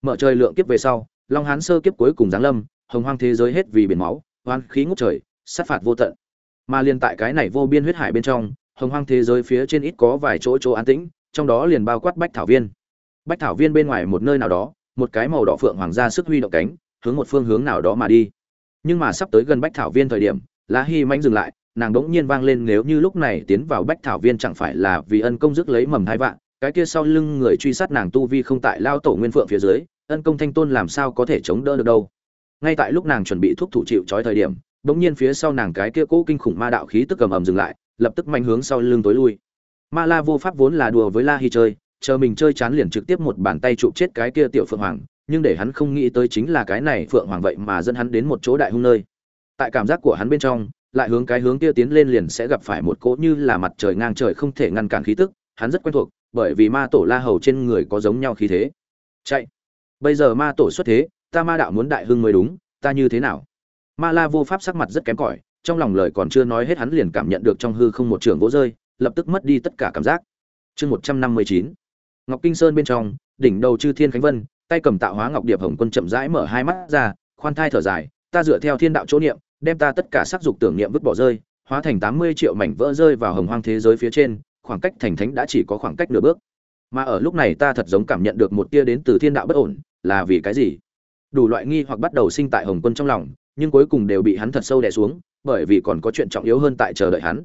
Mở trời lượng kiếp về sau, long hán sơ kiếp cuối cùng giáng lâm, hồng hoang thế giới hết vì biển máu, oan khí ngút trời, sát phạt vô tận. Mà liên tại cái này vô biên huyết hải bên trong, hồng hoang thế giới phía trên ít có vài chỗ chỗ an tĩnh, trong đó liền bao quát bách thảo viên. Bách thảo viên bên ngoài một nơi nào đó, một cái màu đỏ phượng hoàng gia sức huy động cánh, hướng một phương hướng nào đó mà đi. Nhưng mà sắp tới gần bách thảo viên thời điểm, lá hy mãnh dừng lại, nàng đỗng nhiên vang lên nếu như lúc này tiến vào bách thảo viên chẳng phải là vì ân công dứt lấy mầm hai vạn cái kia sau lưng người truy sát nàng tu vi không tại lao tổ nguyên phượng phía dưới, ân công thanh tôn làm sao có thể chống đỡ được đâu. Ngay tại lúc nàng chuẩn bị thuốc thủ chịu trói thời điểm đống nhiên phía sau nàng cái kia cũ kinh khủng ma đạo khí tức cầm ầm dừng lại, lập tức mạnh hướng sau lưng tối lui. Ma la vô pháp vốn là đùa với la hy chơi, chờ mình chơi chán liền trực tiếp một bàn tay chụp chết cái kia tiểu phượng hoàng, nhưng để hắn không nghĩ tới chính là cái này phượng hoàng vậy mà dẫn hắn đến một chỗ đại hung nơi. Tại cảm giác của hắn bên trong, lại hướng cái hướng kia tiến lên liền sẽ gặp phải một cỗ như là mặt trời ngang trời không thể ngăn cản khí tức, hắn rất quen thuộc bởi vì ma tổ la hầu trên người có giống nhau khí thế. Chạy. Bây giờ ma tổ xuất thế, ta ma đạo muốn đại hưng mới đúng, ta như thế nào? Ma la vô pháp sắc mặt rất kém cỏi, trong lòng lời còn chưa nói hết hắn liền cảm nhận được trong hư không một trường vỗ rơi, lập tức mất đi tất cả cảm giác. Chương một trăm năm mươi chín. Ngọc kinh sơn bên trong, đỉnh đầu chư thiên khánh vân, tay cầm tạo hóa ngọc điệp hồng quân chậm rãi mở hai mắt ra, khoan thai thở dài, ta dựa theo thiên đạo chỗ niệm, đem ta tất cả sắc dục tưởng niệm vứt bỏ rơi, hóa thành tám mươi triệu mảnh vỡ rơi vào hồng hoang thế giới phía trên khoảng cách thành thánh đã chỉ có khoảng cách nửa bước. Mà ở lúc này ta thật giống cảm nhận được một tia đến từ thiên đạo bất ổn, là vì cái gì? Đủ loại nghi hoặc bắt đầu sinh tại hồng quân trong lòng, nhưng cuối cùng đều bị hắn thật sâu đè xuống, bởi vì còn có chuyện trọng yếu hơn tại chờ đợi hắn.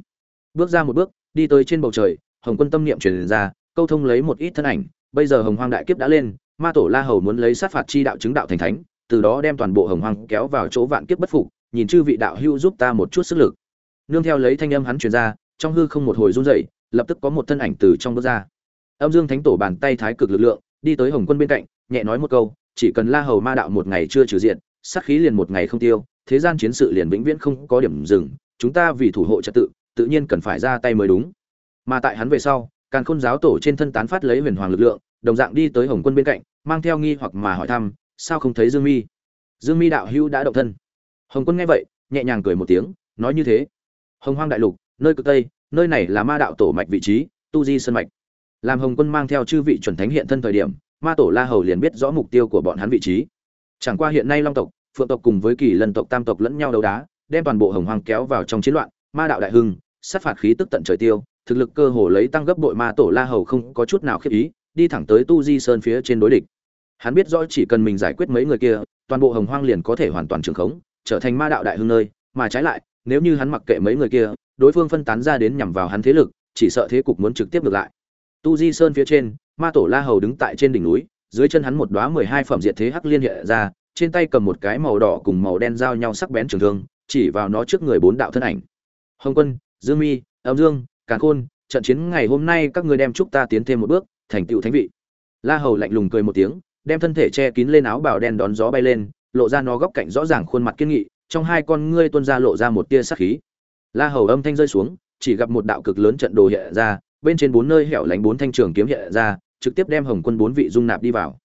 Bước ra một bước, đi tới trên bầu trời, hồng quân tâm niệm truyền ra, câu thông lấy một ít thân ảnh, bây giờ hồng hoang đại kiếp đã lên, ma tổ la hầu muốn lấy sát phạt chi đạo chứng đạo thành thánh, từ đó đem toàn bộ hồng hoang kéo vào chỗ vạn kiếp bất phục, nhìn chư vị đạo hưu giúp ta một chút sức lực. Nương theo lấy thanh âm hắn truyền ra, trong hư không một hồi run rẩy lập tức có một thân ảnh từ trong bước ra. Âm dương thánh tổ bàn tay thái cực lực lượng, đi tới hồng quân bên cạnh, nhẹ nói một câu, chỉ cần la hầu ma đạo một ngày chưa trừ diện, sát khí liền một ngày không tiêu, thế gian chiến sự liền vĩnh viễn không có điểm dừng, chúng ta vì thủ hộ trật tự tự nhiên cần phải ra tay mới đúng. Mà tại hắn về sau, càn khôn giáo tổ trên thân tán phát lấy huyền hoàng lực lượng, đồng dạng đi tới hồng quân bên cạnh, mang theo nghi hoặc mà hỏi thăm, sao không thấy dương mi? Dương mi đạo hữu đã động thân. Hồng quân nghe vậy, nhẹ nhàng cười một tiếng, nói như thế. Hồng hoang đại lục, nơi cực tây nơi này là ma đạo tổ mạch vị trí, tu di sơn mạch. Làm hồng quân mang theo chư vị chuẩn thánh hiện thân thời điểm, ma tổ la hầu liền biết rõ mục tiêu của bọn hắn vị trí. Chẳng qua hiện nay long tộc, phượng tộc cùng với kỳ lân tộc, tam tộc lẫn nhau đấu đá, đem toàn bộ hồng hoàng kéo vào trong chiến loạn, ma đạo đại hưng, sát phạt khí tức tận trời tiêu, thực lực cơ hồ lấy tăng gấp bội ma tổ la hầu không có chút nào khiếp ý, đi thẳng tới tu di sơn phía trên đối địch. Hắn biết rõ chỉ cần mình giải quyết mấy người kia, toàn bộ hồng hoang liền có thể hoàn toàn trường khống, trở thành ma đạo đại hưng nơi, mà trái lại, nếu như hắn mặc kệ mấy người kia đối phương phân tán ra đến nhằm vào hắn thế lực, chỉ sợ thế cục muốn trực tiếp ngược lại. Tu di sơn phía trên, ma tổ la hầu đứng tại trên đỉnh núi, dưới chân hắn một đóa mười hai phẩm diệt thế hắc liên hiện ra, trên tay cầm một cái màu đỏ cùng màu đen giao nhau sắc bén trường thương, chỉ vào nó trước người bốn đạo thân ảnh. Hồng quân, dương mi, âm dương, càn khôn, trận chiến ngày hôm nay các ngươi đem chúc ta tiến thêm một bước, thành tựu thánh vị. La hầu lạnh lùng cười một tiếng, đem thân thể che kín lên áo bào đen đón gió bay lên, lộ ra nó góc cạnh rõ ràng khuôn mặt kiên nghị, trong hai con ngươi tuôn ra lộ ra một tia sắc khí la hầu âm thanh rơi xuống, chỉ gặp một đạo cực lớn trận đồ hiện ra, bên trên bốn nơi hẻo lánh bốn thanh trường kiếm hiện ra, trực tiếp đem hồng quân bốn vị dung nạp đi vào.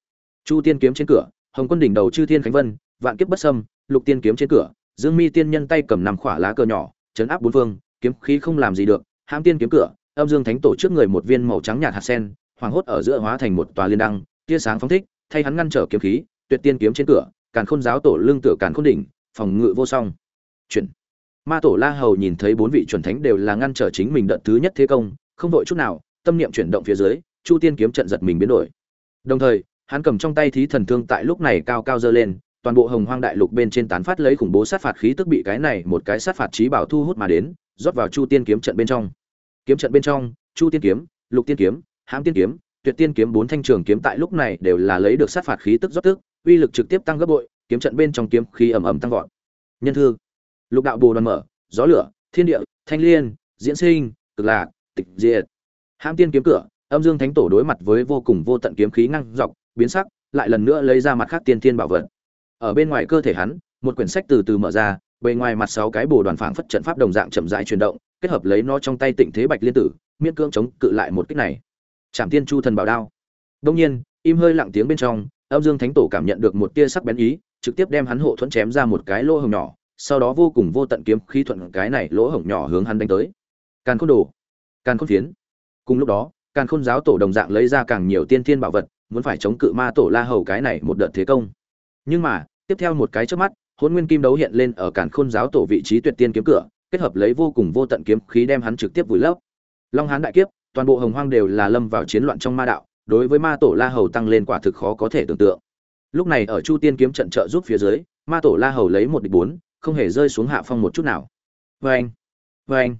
Chu tiên kiếm trên cửa, hồng quân đỉnh đầu chư thiên khánh vân, vạn kiếp bất sâm lục tiên kiếm trên cửa, dương mi tiên nhân tay cầm nằm khỏa lá cờ nhỏ chấn áp bốn phương, kiếm khí không làm gì được, hãm tiên kiếm cửa, âm dương thánh tổ trước người một viên màu trắng nhạt hạt sen hoàng hốt ở giữa hóa thành một tòa liên đăng, tia sáng phóng thích, thay hắn ngăn trở kiếm khí, tuyệt tiên kiếm trên cửa, càn khôn giáo tổ lương tựa càn khôn đỉnh, phòng ngự vô song. Chuyển ma tổ la hầu nhìn thấy bốn vị chuẩn thánh đều là ngăn trở chính mình đợt thứ nhất thế công, không vội chút nào, tâm niệm chuyển động phía dưới, chu tiên kiếm trận giật mình biến đổi. Đồng thời, hắn cầm trong tay thí thần thương tại lúc này cao cao dơ lên, toàn bộ hồng hoang đại lục bên trên tán phát lấy khủng bố sát phạt khí tức bị cái này một cái sát phạt trí bảo thu hút mà đến, rót vào chu tiên kiếm trận bên trong. Kiếm trận bên trong, chu tiên kiếm, lục tiên kiếm, hãm tiên kiếm, tuyệt tiên kiếm bốn thanh trường kiếm tại lúc này đều là lấy được sát phạt khí tức rót tức, uy lực trực tiếp tăng gấp bội, kiếm trận bên trong kiếm khí ầm ầm tăng vọt. Nhân thư lục đạo bồ đoàn mở, gió lửa, thiên địa, thanh liên, diễn sinh, cực lạc, tịch diệt. Hãm tiên kiếm cửa, âm dương thánh tổ đối mặt với vô cùng vô tận kiếm khí ngăn dọc, biến sắc, lại lần nữa lấy ra mặt khác tiên tiên bảo vật. Ở bên ngoài cơ thể hắn, một quyển sách từ từ mở ra, bề ngoài mặt sáu cái bồ đoàn phảng phất trận pháp đồng dạng chậm rãi chuyển động, kết hợp lấy nó trong tay tịnh thế bạch liên tử, miễn cưỡng chống cự lại một kích này. Trảm tiên chu thần bảo đao. Đông nhiên, im hơi lặng tiếng bên trong, âm dương thánh tổ cảm nhận được một tia sắc bén ý, trực tiếp đem hắn hộ thuẫn chém ra một cái lỗ hổng nhỏ sau đó vô cùng vô tận kiếm khí thuận cái này lỗ hổng nhỏ hướng hắn đánh tới. Càn khôn đồ, càn khôn phiến. Cùng lúc đó, càn khôn giáo tổ đồng dạng lấy ra càng nhiều tiên thiên bảo vật, muốn phải chống cự ma tổ la hầu cái này một đợt thế công. Nhưng mà, tiếp theo một cái chớp mắt hôn nguyên kim đấu hiện lên ở càn khôn giáo tổ vị trí tuyệt tiên kiếm cửa, kết hợp lấy vô cùng vô tận kiếm khí đem hắn trực tiếp vùi lấp. Long hán đại kiếp, toàn bộ hồng hoang đều là lâm vào chiến loạn trong ma đạo, đối với ma tổ la hầu tăng lên quả thực khó có thể tưởng tượng. Lúc này ở chu tiên kiếm trận trợ giúp phía dưới, ma tổ la hầu lấy một địch bốn không hề rơi xuống hạ phong một chút nào. Vê anh vê anh.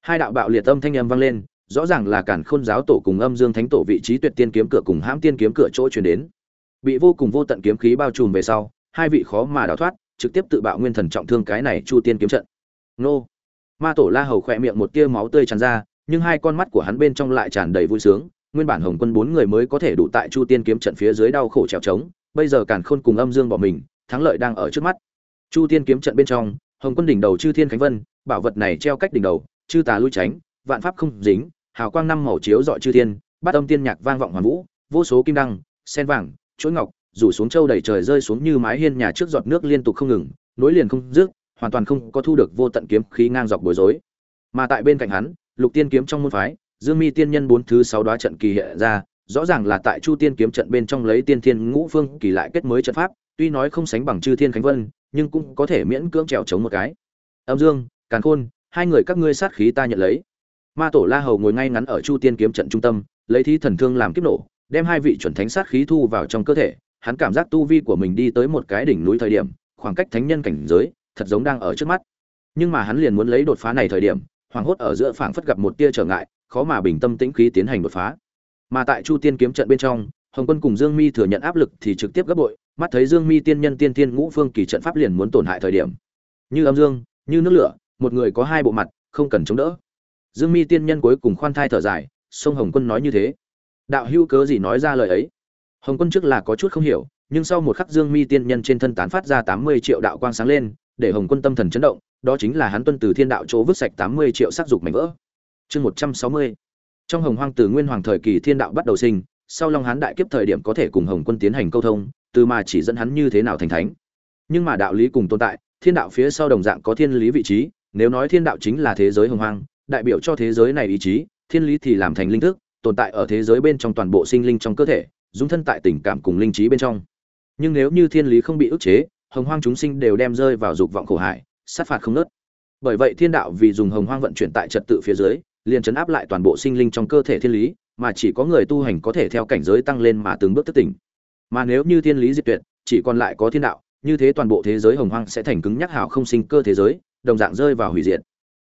Hai đạo bạo liệt âm thanh âm vang lên, rõ ràng là cản khôn giáo tổ cùng âm dương thánh tổ vị trí tuyệt tiên kiếm cửa cùng hãm tiên kiếm cửa chỗ chuyển đến. Bị vô cùng vô tận kiếm khí bao trùm về sau, hai vị khó mà đào thoát, trực tiếp tự bạo nguyên thần trọng thương cái này chu tiên kiếm trận. Nô. Ma tổ la hầu khỏe miệng một tia máu tươi tràn ra, nhưng hai con mắt của hắn bên trong lại tràn đầy vui sướng, nguyên bản hồng quân bốn người mới có thể đủ tại chu tiên kiếm trận phía dưới đau khổ trèo trống, bây giờ càn khôn cùng âm dương bỏ mình, thắng lợi đang ở trước mắt chu tiên kiếm trận bên trong, hồng quân đỉnh đầu chư thiên khánh vân, bảo vật này treo cách đỉnh đầu, chư tà lui tránh, vạn pháp không dính, hào quang năm màu chiếu dọi chư thiên, bát âm tiên nhạc vang vọng hoàn vũ, vô số kim đăng, sen vàng, chuỗi ngọc, rủ xuống châu đầy trời rơi xuống như mái hiên nhà trước giọt nước liên tục không ngừng, nối liền không dứt, hoàn toàn không có thu được vô tận kiếm khí ngang dọc bối rối. Mà tại bên cạnh hắn, lục tiên kiếm trong môn phái, dương mi tiên nhân bốn thứ sáu đoá trận kỳ hiện ra rõ ràng là tại chu tiên kiếm trận bên trong lấy tiên thiên ngũ phương kỳ lại kết mới trận pháp, tuy nói không sánh bằng chư thiên khánh vân, nhưng cũng có thể miễn cưỡng trèo chống một cái. Âm dương, càn khôn, hai người các ngươi sát khí ta nhận lấy. Ma tổ la hầu ngồi ngay ngắn ở chu tiên kiếm trận trung tâm, lấy thi thần thương làm kiếp nổ, đem hai vị chuẩn thánh sát khí thu vào trong cơ thể, hắn cảm giác tu vi của mình đi tới một cái đỉnh núi thời điểm, khoảng cách thánh nhân cảnh giới, thật giống đang ở trước mắt. Nhưng mà hắn liền muốn lấy đột phá này thời điểm hoàng hốt ở giữa phảng phất gặp một tia trở ngại, khó mà bình tâm tĩnh khí tiến hành đột phá mà tại chu tiên kiếm trận bên trong, hồng quân cùng dương mi thừa nhận áp lực thì trực tiếp gấp bội, mắt thấy dương mi tiên nhân tiên tiên ngũ phương kỳ trận pháp liền muốn tổn hại thời điểm. Như âm dương, như nước lửa, một người có hai bộ mặt, không cần chống đỡ. Dương mi tiên nhân cuối cùng khoan thai thở dài, sông hồng quân nói như thế. Đạo hữu cớ gì nói ra lời ấy? Hồng quân trước là có chút không hiểu, nhưng sau một khắc dương mi tiên nhân trên thân tán phát ra tám mươi triệu đạo quang sáng lên, để hồng quân tâm thần chấn động, đó chính là hắn tuân từ thiên đạo chỗ vứt sạch tám mươi triệu sắc dục mảnh vỡ. Chương một trăm sáu mươi trong hồng hoang từ nguyên hoàng thời kỳ thiên đạo bắt đầu sinh, sau long hán đại kiếp thời điểm có thể cùng hồng quân tiến hành câu thông, từ mà chỉ dẫn hắn như thế nào thành thánh. Nhưng mà đạo lý cùng tồn tại, thiên đạo phía sau đồng dạng có thiên lý vị trí, nếu nói thiên đạo chính là thế giới hồng hoang, đại biểu cho thế giới này ý chí, thiên lý thì làm thành linh thức, tồn tại ở thế giới bên trong toàn bộ sinh linh trong cơ thể, dung thân tại tình cảm cùng linh trí bên trong. Nhưng nếu như thiên lý không bị ức chế, hồng hoang chúng sinh đều đem rơi vào dục vọng khổ hại sát phạt không nớt. Bởi vậy thiên đạo vì dùng hồng hoang vận chuyển tại trật tự phía dưới liền chấn áp lại toàn bộ sinh linh trong cơ thể thiên lý, mà chỉ có người tu hành có thể theo cảnh giới tăng lên mà từng bước thức tỉnh. Mà nếu như thiên lý diệt tuyệt, chỉ còn lại có thiên đạo, như thế toàn bộ thế giới hồng hoang sẽ thành cứng nhắc hảo không sinh cơ thế giới, đồng dạng rơi vào hủy diệt.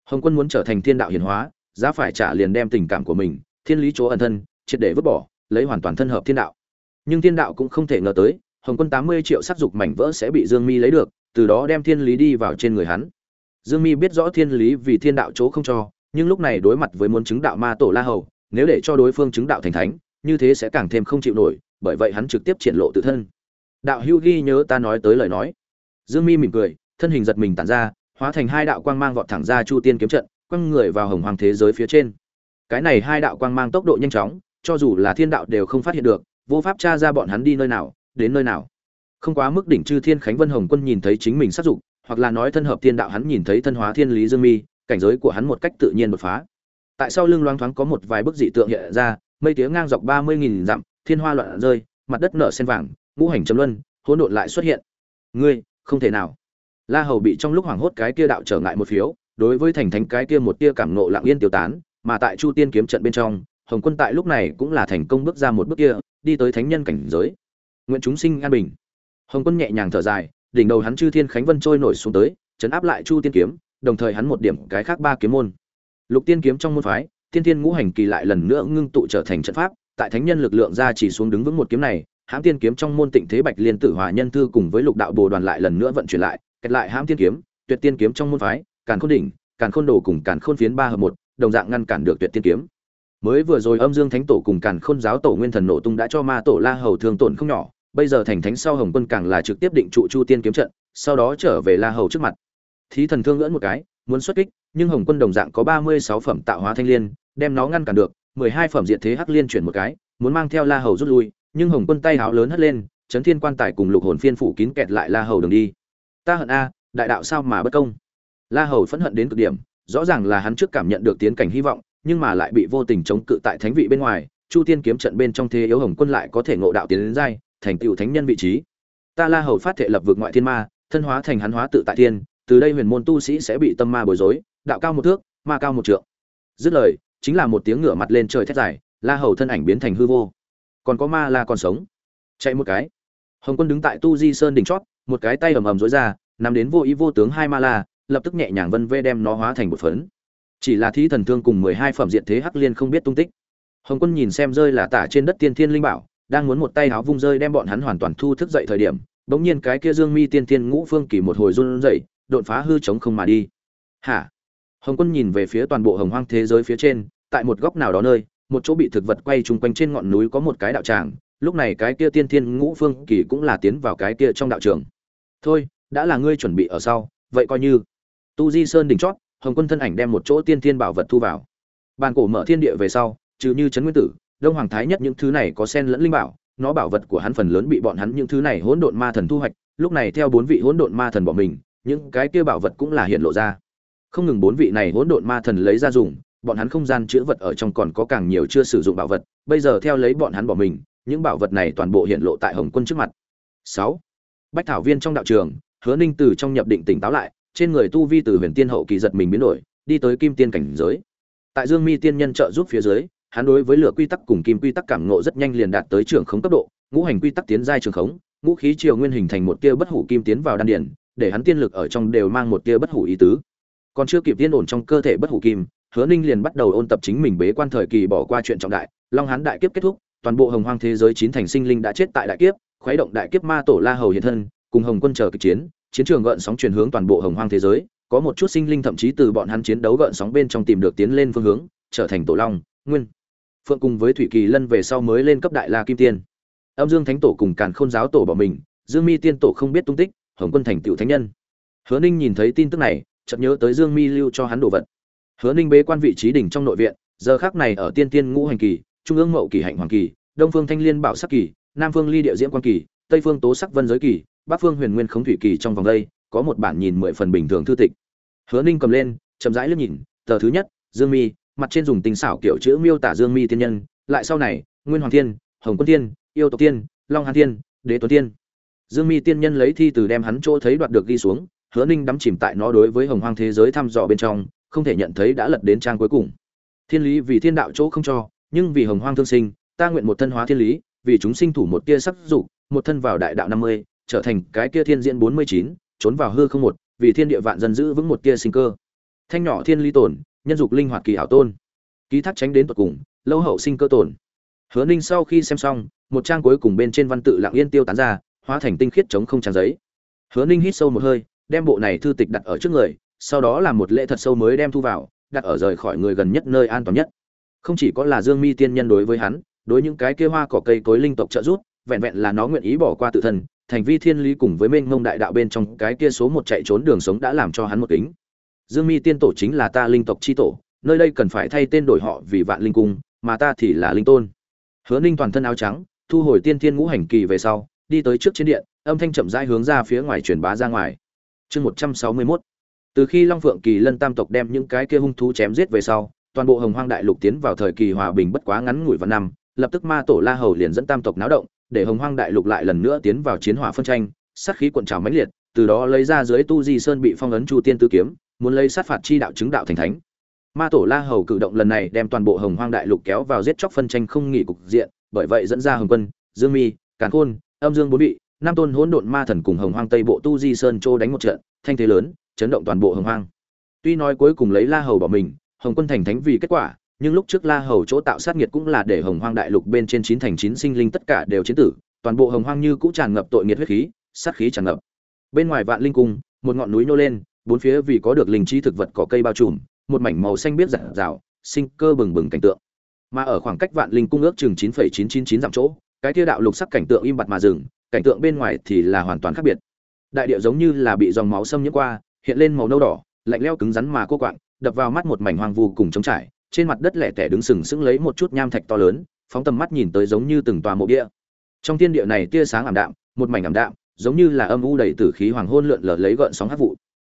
Hồng quân muốn trở thành thiên đạo hiển hóa, giá phải trả liền đem tình cảm của mình, thiên lý chỗ ẩn thân, triệt để vứt bỏ, lấy hoàn toàn thân hợp thiên đạo. Nhưng thiên đạo cũng không thể ngờ tới, hồng quân tám mươi triệu sắc dục mảnh vỡ sẽ bị dương mi lấy được, từ đó đem thiên lý đi vào trên người hắn. Dương mi biết rõ thiên lý vì thiên đạo chỗ không cho nhưng lúc này đối mặt với muốn chứng đạo ma tổ la hầu, nếu để cho đối phương chứng đạo thành thánh, như thế sẽ càng thêm không chịu nổi, bởi vậy hắn trực tiếp triển lộ tự thân. Đạo hữu ghi nhớ ta nói tới lời nói. Dương mi mỉm cười, thân hình giật mình tản ra, hóa thành hai đạo quang mang vọt thẳng ra chu tiên kiếm trận, quăng người vào hồng hoàng thế giới phía trên. Cái này hai đạo quang mang tốc độ nhanh chóng, cho dù là thiên đạo đều không phát hiện được, vô pháp tra ra bọn hắn đi nơi nào, đến nơi nào. Không quá mức đỉnh chư thiên khánh vân hồng quân nhìn thấy chính mình sát dục, hoặc là nói thân hợp thiên đạo hắn nhìn thấy thân hóa thiên lý dương mi cảnh giới của hắn một cách tự nhiên đột phá. Tại sau lưng loáng thoáng có một vài bức dị tượng hiện ra, mây tía ngang dọc ba mươi nghìn dặm, thiên hoa loạn rơi, mặt đất nở sen vàng, ngũ hành chấm luân, hỗn độn lại xuất hiện. Ngươi, không thể nào. La hầu bị trong lúc hoảng hốt cái kia đạo trở ngại một phiếu, đối với thành thánh cái kia một tia cảm nộ lặng yên tiêu tán, mà tại chu tiên kiếm trận bên trong, hồng quân tại lúc này cũng là thành công bước ra một bước kia, đi tới thánh nhân cảnh giới. Nguyện chúng sinh an bình. Hồng quân nhẹ nhàng thở dài, đỉnh đầu hắn chư thiên khánh vân trôi nổi xuống tới, chấn áp lại chu tiên kiếm đồng thời hắn một điểm cái khác ba kiếm môn. Lục tiên kiếm trong môn phái, tiên tiên ngũ hành kỳ lại lần nữa ngưng tụ trở thành trận pháp, tại thánh nhân lực lượng ra chỉ xuống đứng vững một kiếm này, hãm tiên kiếm trong môn tịnh thế bạch liên tử hòa nhân thư cùng với lục đạo bồ đoàn lại lần nữa vận chuyển lại kết lại hãm tiên kiếm, tuyệt tiên kiếm trong môn phái, càn khôn đỉnh, càn khôn đồ cùng càn khôn phiến ba hợp một, đồng dạng ngăn cản được tuyệt tiên kiếm. Mới vừa rồi âm dương thánh tổ cùng càn khôn giáo tổ nguyên thần nổ tung đã cho ma tổ la hầu thương tổn không nhỏ, bây giờ thành thánh sau hồng quân càng là trực tiếp định trụ chu tiên kiếm trận, sau đó trở về la hầu trước mặt thí thần thương ngỡn một cái, muốn xuất kích, nhưng hồng quân đồng dạng có ba mươi sáu phẩm tạo hóa thanh liên, đem nó ngăn cản được, mười hai phẩm diện thế hắc liên chuyển một cái, muốn mang theo la hầu rút lui, nhưng hồng quân tay háo lớn hất lên, chấn thiên quan tài cùng lục hồn phiên phủ kín kẹt lại la hầu đường đi. Ta hận a, đại đạo sao mà bất công? La hầu phẫn hận đến cực điểm, rõ ràng là hắn trước cảm nhận được tiến cảnh hy vọng, nhưng mà lại bị vô tình chống cự tại thánh vị bên ngoài, chu tiên kiếm trận bên trong thế yếu hồng quân lại có thể ngộ đạo tiến đến giai, thành tựu thánh nhân vị trí. Ta la hầu phát thể lập vực ngoại thiên ma, thân hóa thành hắn hóa tự tại thiên từ đây huyền môn tu sĩ sẽ bị tâm ma bối rối, đạo cao một thước, ma cao một trượng. Dứt lời, chính là một tiếng ngửa mặt lên trời thét dài, la hầu thân ảnh biến thành hư vô. Còn có ma la còn sống. Chạy một cái. Hồng quân đứng tại tu di sơn đỉnh chót, một cái tay ầm ầm dối ra nằm đến vô ý vô tướng hai ma la, lập tức nhẹ nhàng vân vê đem nó hóa thành một phấn. Chỉ là thí thần thương cùng mười hai phẩm diện thế hắc liên không biết tung tích. Hồng quân nhìn xem rơi là tả trên đất tiên thiên linh bảo, đang muốn một tay háo vung rơi đem bọn hắn hoàn toàn thu thức dậy thời điểm, bỗng nhiên cái kia dương mi tiên thiên ngũ phương kỳ một hồi run rẩy đột phá hư chống không mà đi. Hả? Hồng quân nhìn về phía toàn bộ hồng hoang thế giới phía trên, tại một góc nào đó nơi, một chỗ bị thực vật quay chung quanh trên ngọn núi có một cái đạo tràng. Lúc này cái kia tiên thiên ngũ phương kỳ cũng là tiến vào cái kia trong đạo trường. Thôi, đã là ngươi chuẩn bị ở sau, vậy coi như. Tu di sơn đỉnh chót, hồng quân thân ảnh đem một chỗ tiên thiên bảo vật thu vào. Bàn cổ mở thiên địa về sau, trừ như trấn nguyên tử, đông hoàng thái nhất những thứ này có sen lẫn linh bảo, nó bảo vật của hắn phần lớn bị bọn hắn những thứ này hỗn độn ma thần thu hoạch. Lúc này theo bốn vị hỗn độn ma thần bỏ mình những cái kia bảo vật cũng là hiện lộ ra. Không ngừng bốn vị này hỗn độn ma thần lấy ra dùng, bọn hắn không gian chứa vật ở trong còn có càng nhiều chưa sử dụng bảo vật, bây giờ theo lấy bọn hắn bỏ mình, những bảo vật này toàn bộ hiện lộ tại hồng quân trước mặt. Sáu, bách thảo viên trong đạo trường, hứa ninh từ trong nhập định tỉnh táo lại, trên người tu vi từ huyền tiên hậu kỳ giật mình biến đổi, đi tới kim tiên cảnh giới. Tại dương mi tiên nhân trợ giúp phía dưới, hắn đối với lửa quy tắc cùng kim quy tắc cảm ngộ rất nhanh liền đạt tới trường khống cấp độ, ngũ hành quy tắc tiến giai trường khống, ngũ khí triều nguyên hình thành một tia bất hủ kim tiến vào đan điển để hắn tiên lực ở trong đều mang một tia bất hủ ý tứ. Còn chưa kịp tiên ổn trong cơ thể bất hủ kim, hứa ninh liền bắt đầu ôn tập chính mình bế quan thời kỳ bỏ qua chuyện trọng đại. Long hán đại kiếp kết thúc, toàn bộ hồng hoang thế giới chín thành sinh linh đã chết tại đại kiếp, khuấy động đại kiếp ma tổ la hầu hiện thân, cùng hồng quân chờ kịch chiến chiến trường gợn sóng chuyển hướng toàn bộ hồng hoang thế giới, có một chút sinh linh thậm chí từ bọn hắn chiến đấu gợn sóng bên trong tìm được tiến lên phương hướng, trở thành tổ long, nguyên. Phượng cùng với thủy kỳ lân về sau mới lên cấp đại la kim tiên. Âm dương thánh tổ cùng càn khôn giáo tổ bỏ mình, dương mi tiên tổ không biết tung tích hồng quân thành tựu thánh nhân. Hứa ninh nhìn thấy tin tức này, chợt nhớ tới dương mi lưu cho hắn đồ vật. Hứa ninh bế quan vị trí đỉnh trong nội viện, giờ khác này ở tiên tiên ngũ hành kỳ, trung ương mậu kỳ hạnh hoàng kỳ, đông phương thanh liên bảo sắc kỳ, nam phương ly địa diễm quan kỳ, tây phương tố sắc vân giới kỳ, bắc phương huyền nguyên khống thủy kỳ trong vòng đây, có một bản nhìn mười phần bình thường thư tịch. Hứa ninh cầm lên, chậm rãi liếc nhìn, tờ thứ nhất, dương mi, mặt trên dùng tinh xảo kiểu chữ miêu tả dương mi tiên nhân, lại sau này, nguyên hoàng thiên, hồng quân tiên yêu tộc tiên long hàn tiên đế tuấn tiên dương mi tiên nhân lấy thi từ đem hắn chỗ thấy đoạt được ghi xuống, hứa ninh đắm chìm tại nó đối với hồng hoang thế giới thăm dò bên trong, không thể nhận thấy đã lật đến trang cuối cùng. Thiên lý vì thiên đạo chỗ không cho, nhưng vì hồng hoang thương sinh, ta nguyện một thân hóa thiên lý, vì chúng sinh thủ một tia sắc dục, một thân vào đại đạo năm mươi, trở thành cái kia thiên diễn bốn mươi chín, trốn vào hư không một, vì thiên địa vạn dân giữ vững một tia sinh cơ. Thanh nhỏ thiên lý tổn nhân dục linh hoạt kỳ hảo tôn. Ký thác tránh đến tận cùng, lâu hậu sinh cơ tổn hứa ninh sau khi xem xong, một trang cuối cùng bên trên văn tự lặng yên tiêu tán ra hóa thành tinh khiết chống không trang giấy. Hứa ninh hít sâu một hơi, đem bộ này thư tịch đặt ở trước người, sau đó làm một lễ thật sâu mới đem thu vào, đặt ở rời khỏi người gần nhất nơi an toàn nhất. Không chỉ có là dương mi tiên nhân đối với hắn, đối những cái kia hoa cỏ cây cối linh tộc trợ giúp, vẹn vẹn là nó nguyện ý bỏ qua tự thân, thành vi thiên lý cùng với mênh mông đại đạo bên trong cái kia số một chạy trốn đường sống đã làm cho hắn một kính. Dương mi tiên tổ chính là ta linh tộc chi tổ, nơi đây cần phải thay tên đổi họ vì vạn linh cung, mà ta thì là linh tôn. Hứa ninh toàn thân áo trắng, thu hồi tiên thiên ngũ hành kỳ về sau đi tới trước chiến điện, âm thanh chậm rãi hướng ra phía ngoài truyền bá ra ngoài. Chương một trăm sáu mươi mốt. Từ khi long phượng kỳ lân tam tộc đem những cái kia hung thú chém giết về sau, toàn bộ hồng hoang đại lục tiến vào thời kỳ hòa bình bất quá ngắn ngủi vào năm, lập tức ma tổ la hầu liền dẫn tam tộc náo động, để hồng hoang đại lục lại lần nữa tiến vào chiến hỏa phân tranh, sát khí cuộn trào mãnh liệt, từ đó lấy ra dưới tu di sơn bị phong ấn chu tiên tứ kiếm, muốn lấy sát phạt chi đạo chứng đạo thành thánh. Ma tổ la hầu cử động lần này đem toàn bộ hồng hoang đại lục kéo vào giết chóc phân tranh không nghỉ cục diện, bởi vậy dẫn ra hồng quân, dương mi, càn khôn âm dương bốn vị nam tôn hỗn độn ma thần cùng hồng hoang tây bộ tu di sơn châu đánh một trận, thanh thế lớn, chấn động toàn bộ hồng hoang. Tuy nói cuối cùng lấy la hầu bỏ mình, hồng quân thành thánh vì kết quả, nhưng lúc trước la hầu chỗ tạo sát nghiệt cũng là để hồng hoang đại lục bên trên chín thành chín sinh linh tất cả đều chiến tử, toàn bộ hồng hoang như cũng tràn ngập tội nghiệt huyết khí, sát khí tràn ngập. Bên ngoài vạn linh cung, một ngọn núi nô lên, bốn phía vì có được linh trí thực vật cỏ cây bao trùm, một mảnh màu xanh biết rạng rào sinh cơ bừng bừng cảnh tượng. Mà ở khoảng cách vạn linh cung ước chừng chín phẩy chín chín chín dặm chỗ cái kia đạo lục sắc cảnh tượng im bặt mà dừng, cảnh tượng bên ngoài thì là hoàn toàn khác biệt. Đại địa giống như là bị dòng máu xâm nhiễm qua, hiện lên màu nâu đỏ, lạnh lẽo cứng rắn mà cô quạng, đập vào mắt một mảnh hoang vu cùng trống trải, trên mặt đất lẻ tẻ đứng sừng sững lấy một chút nham thạch to lớn, phóng tầm mắt nhìn tới giống như từng tòa mộ địa. Trong thiên địa này tia sáng ảm đạm, một mảnh ảm đạm, giống như là âm u đầy tử khí hoàng hôn lượn lờ lấy gợn sóng hắc vụ.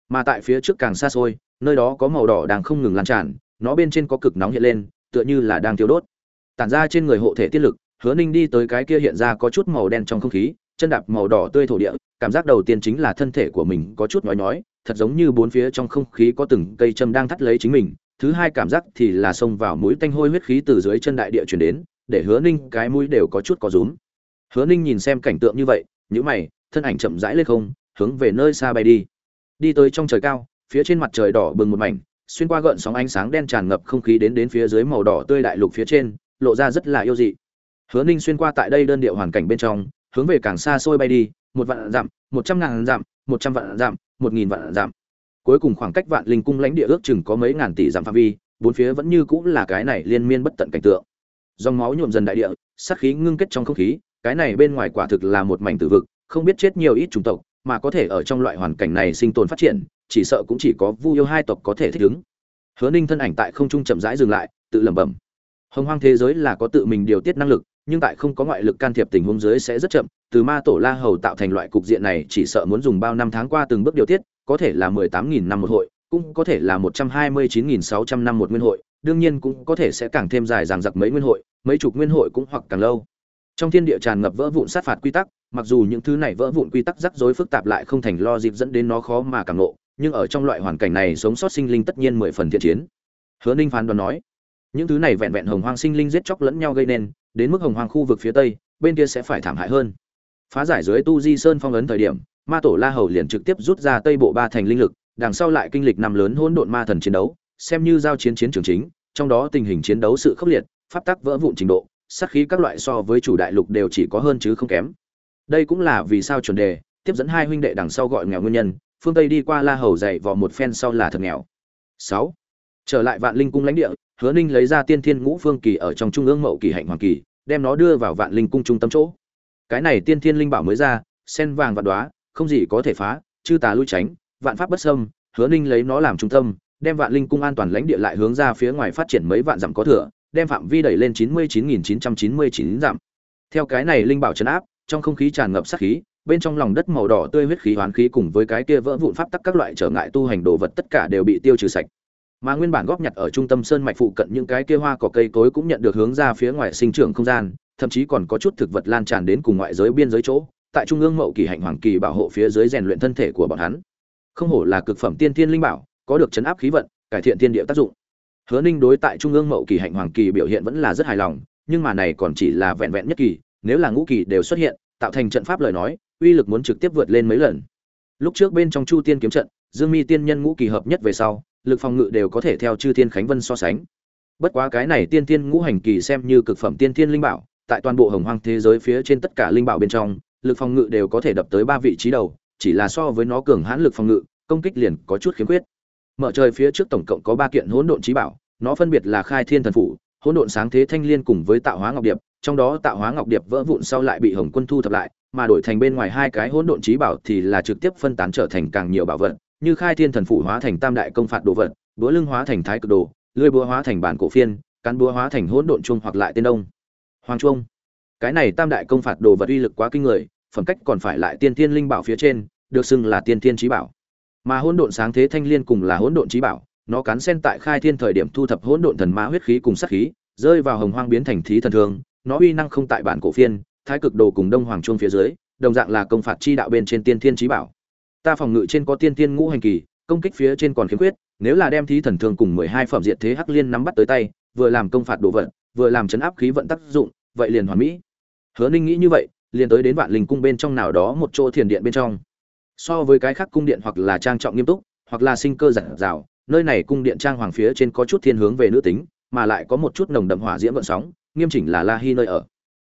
Mà tại phía trước càng xa xôi, nơi đó có màu đỏ đang không ngừng lan tràn, nó bên trên có cực nóng hiện lên, tựa như là đang tiêu đốt. Tản ra trên người hộ thể tiết lực hứa ninh đi tới cái kia hiện ra có chút màu đen trong không khí, chân đạp màu đỏ tươi thổ địa, cảm giác đầu tiên chính là thân thể của mình có chút nhói nhói, thật giống như bốn phía trong không khí có từng cây châm đang thắt lấy chính mình. Thứ hai cảm giác thì là xông vào mũi tanh hôi huyết khí từ dưới chân đại địa chuyển đến, để hứa ninh cái mũi đều có chút có rúm. Hứa ninh nhìn xem cảnh tượng như vậy nhữ mày, thân ảnh chậm rãi lên không, hướng về nơi xa bay đi. Đi tới trong trời cao, phía trên mặt trời đỏ bừng một mảnh, xuyên qua gợn sóng ánh sáng đen tràn ngập không khí đến đến phía dưới màu đỏ tươi đại lục phía trên, lộ ra rất là yêu dị hứa ninh xuyên qua tại đây đơn điệu hoàn cảnh bên trong, hướng về càng xa xôi bay đi, một vạn dặm, một trăm ngàn dặm, một trăm vạn dặm, một nghìn vạn dặm. Cuối cùng khoảng cách vạn linh cung lãnh địa ước chừng có mấy ngàn tỷ dặm phạm vi, bốn phía vẫn như cũng là cái này liên miên bất tận cảnh tượng. Dòng máu nhuộm dần đại địa, sát khí ngưng kết trong không khí, cái này bên ngoài quả thực là một mảnh tử vực, không biết chết nhiều ít chủng tộc, mà có thể ở trong loại hoàn cảnh này sinh tồn phát triển, chỉ sợ cũng chỉ có vu yêu hai tộc có thể thích ứng. Hứa ninh thân ảnh tại không trung chậm rãi dừng lại, tự lẩm bẩm. Hồng hoang thế giới là có tự mình điều tiết năng lực nhưng tại không có ngoại lực can thiệp tình huống dưới sẽ rất chậm, từ ma tổ la hầu tạo thành loại cục diện này chỉ sợ muốn dùng bao năm tháng qua từng bước điều tiết, có thể là mười tám nghìn năm một hội, cũng có thể là một trăm hai mươi chín nghìn sáu trăm năm một nguyên hội, đương nhiên cũng có thể sẽ càng thêm dài dằng dặc mấy nguyên hội, mấy chục nguyên hội cũng hoặc càng lâu. Trong thiên địa tràn ngập vỡ vụn sát phạt quy tắc, mặc dù những thứ này vỡ vụn quy tắc rắc rối phức tạp lại không thành lo dịp dẫn đến nó khó mà cảm nộ nhưng ở trong loại hoàn cảnh này sống sót sinh linh tất nhiên mười phần thiện chiến. Hứa ninh phán đoán nói, những thứ này vẹn vẹn hồng hoang sinh linh giết chóc lẫn nhau gây nên đến mức hồng hoang khu vực phía tây, bên kia sẽ phải thảm hại hơn. Phá giải dưới tu di sơn phong ấn thời điểm, ma tổ la hầu liền trực tiếp rút ra tây bộ ba thành linh lực, đằng sau lại kinh lịch năm lớn hỗn độn ma thần chiến đấu, xem như giao chiến chiến trường chính, trong đó tình hình chiến đấu sự khốc liệt, pháp tắc vỡ vụn trình độ, sát khí các loại so với chủ đại lục đều chỉ có hơn chứ không kém. Đây cũng là vì sao chuẩn đề, tiếp dẫn hai huynh đệ đằng sau gọi nghèo nguyên nhân, phương tây đi qua la hầu dạy vò một phen sau là thật nghèo. Sáu trở lại vạn linh cung lãnh địa, hứa ninh lấy ra tiên thiên ngũ phương kỳ ở trong trung ương mậu kỳ hạnh hoàng kỳ, đem nó đưa vào vạn linh cung trung tâm chỗ. Cái này tiên thiên linh bảo mới ra, sen vàng vạn đoá không gì có thể phá, chư tà lui tránh, vạn pháp bất xâm, hứa ninh lấy nó làm trung tâm, đem vạn linh cung an toàn lãnh địa lại hướng ra phía ngoài phát triển mấy vạn dặm có thừa, đem phạm vi đẩy lên chín mươi chín nghìn chín trăm chín mươi chín dặm. Theo cái này linh bảo chấn áp, trong không khí tràn ngập sát khí, bên trong lòng đất màu đỏ tươi huyết khí hoán khí cùng với cái kia vỡ vụn pháp tắc các loại trở ngại tu hành đồ vật tất cả đều bị tiêu trừ sạch mà nguyên bản góp nhặt ở trung tâm sơn mạch phụ cận những cái kia hoa cỏ cây cối cũng nhận được hướng ra phía ngoài sinh trưởng không gian, thậm chí còn có chút thực vật lan tràn đến cùng ngoại giới biên giới chỗ, tại trung ương mậu kỳ hạnh hoàng kỳ bảo hộ phía dưới rèn luyện thân thể của bọn hắn. Không hổ là cực phẩm tiên thiên linh bảo, có được chấn áp khí vận, cải thiện thiên địa tác dụng. Hứa ninh đối tại trung ương mậu kỳ hạnh hoàng kỳ biểu hiện vẫn là rất hài lòng, nhưng mà này còn chỉ là vẹn vẹn nhất kỳ, nếu là ngũ kỳ đều xuất hiện, tạo thành trận pháp lời nói, uy lực muốn trực tiếp vượt lên mấy lần. Lúc trước bên trong chu tiên kiếm trận, dương mi tiên nhân ngũ kỳ hợp nhất về sau lực phòng ngự đều có thể theo chư thiên khánh vân so sánh. Bất quá cái này tiên tiên ngũ hành kỳ xem như cực phẩm tiên thiên linh bảo, tại toàn bộ hồng hoang thế giới phía trên tất cả linh bảo bên trong, lực phòng ngự đều có thể đập tới ba vị trí đầu, chỉ là so với nó cường hãn lực phòng ngự, công kích liền có chút khiếm khuyết. Mở trời phía trước tổng cộng có ba kiện hỗn độn trí bảo, nó phân biệt là khai thiên thần phủ, hỗn độn sáng thế thanh liên cùng với tạo hóa ngọc điệp, trong đó tạo hóa ngọc điệp vỡ vụn sau lại bị hồng quân thu thập lại, mà đổi thành bên ngoài hai cái hỗn độn trí bảo thì là trực tiếp phân tán trở thành càng nhiều bảo vật như khai thiên thần phủ hóa thành tam đại công phạt đồ vật, búa lưng hóa thành thái cực đồ, lưỡi búa hóa thành bản cổ phiên, cán búa hóa thành hỗn độn chung hoặc lại tên đông. Hoàng trung. cái này tam đại công phạt đồ vật uy lực quá kinh người, phẩm cách còn phải lại tiên tiên linh bảo phía trên, được xưng là tiên tiên trí bảo. Mà hỗn độn sáng thế thanh liên cùng là hỗn độn trí bảo, nó cắn sen tại khai thiên thời điểm thu thập hỗn độn thần ma huyết khí cùng sát khí, rơi vào hồng hoang biến thành thí thần thương nó uy năng không tại bản cổ phiên, thái cực đồ cùng đông hoàng trung phía dưới, đồng dạng là công phạt chi đạo bên trên tiên thiên trí bảo ta phòng ngự trên có tiên thiên ngũ hành kỳ, công kích phía trên còn khiếm khuyết, nếu là đem thí thần thường cùng mười hai phẩm diện thế hắc liên nắm bắt tới tay, vừa làm công phạt đồ vật, vừa làm chấn áp khí vận tác dụng, vậy liền hoàn mỹ. Hứa ninh nghĩ như vậy, liền tới đến vạn linh cung bên trong nào đó một chỗ thiền điện bên trong. So với cái khác cung điện hoặc là trang trọng nghiêm túc, hoặc là sinh cơ giản dào, nơi này cung điện trang hoàng phía trên có chút thiên hướng về nữ tính, mà lại có một chút nồng đậm hỏa diễm vận sóng, nghiêm chỉnh là la hi nơi ở.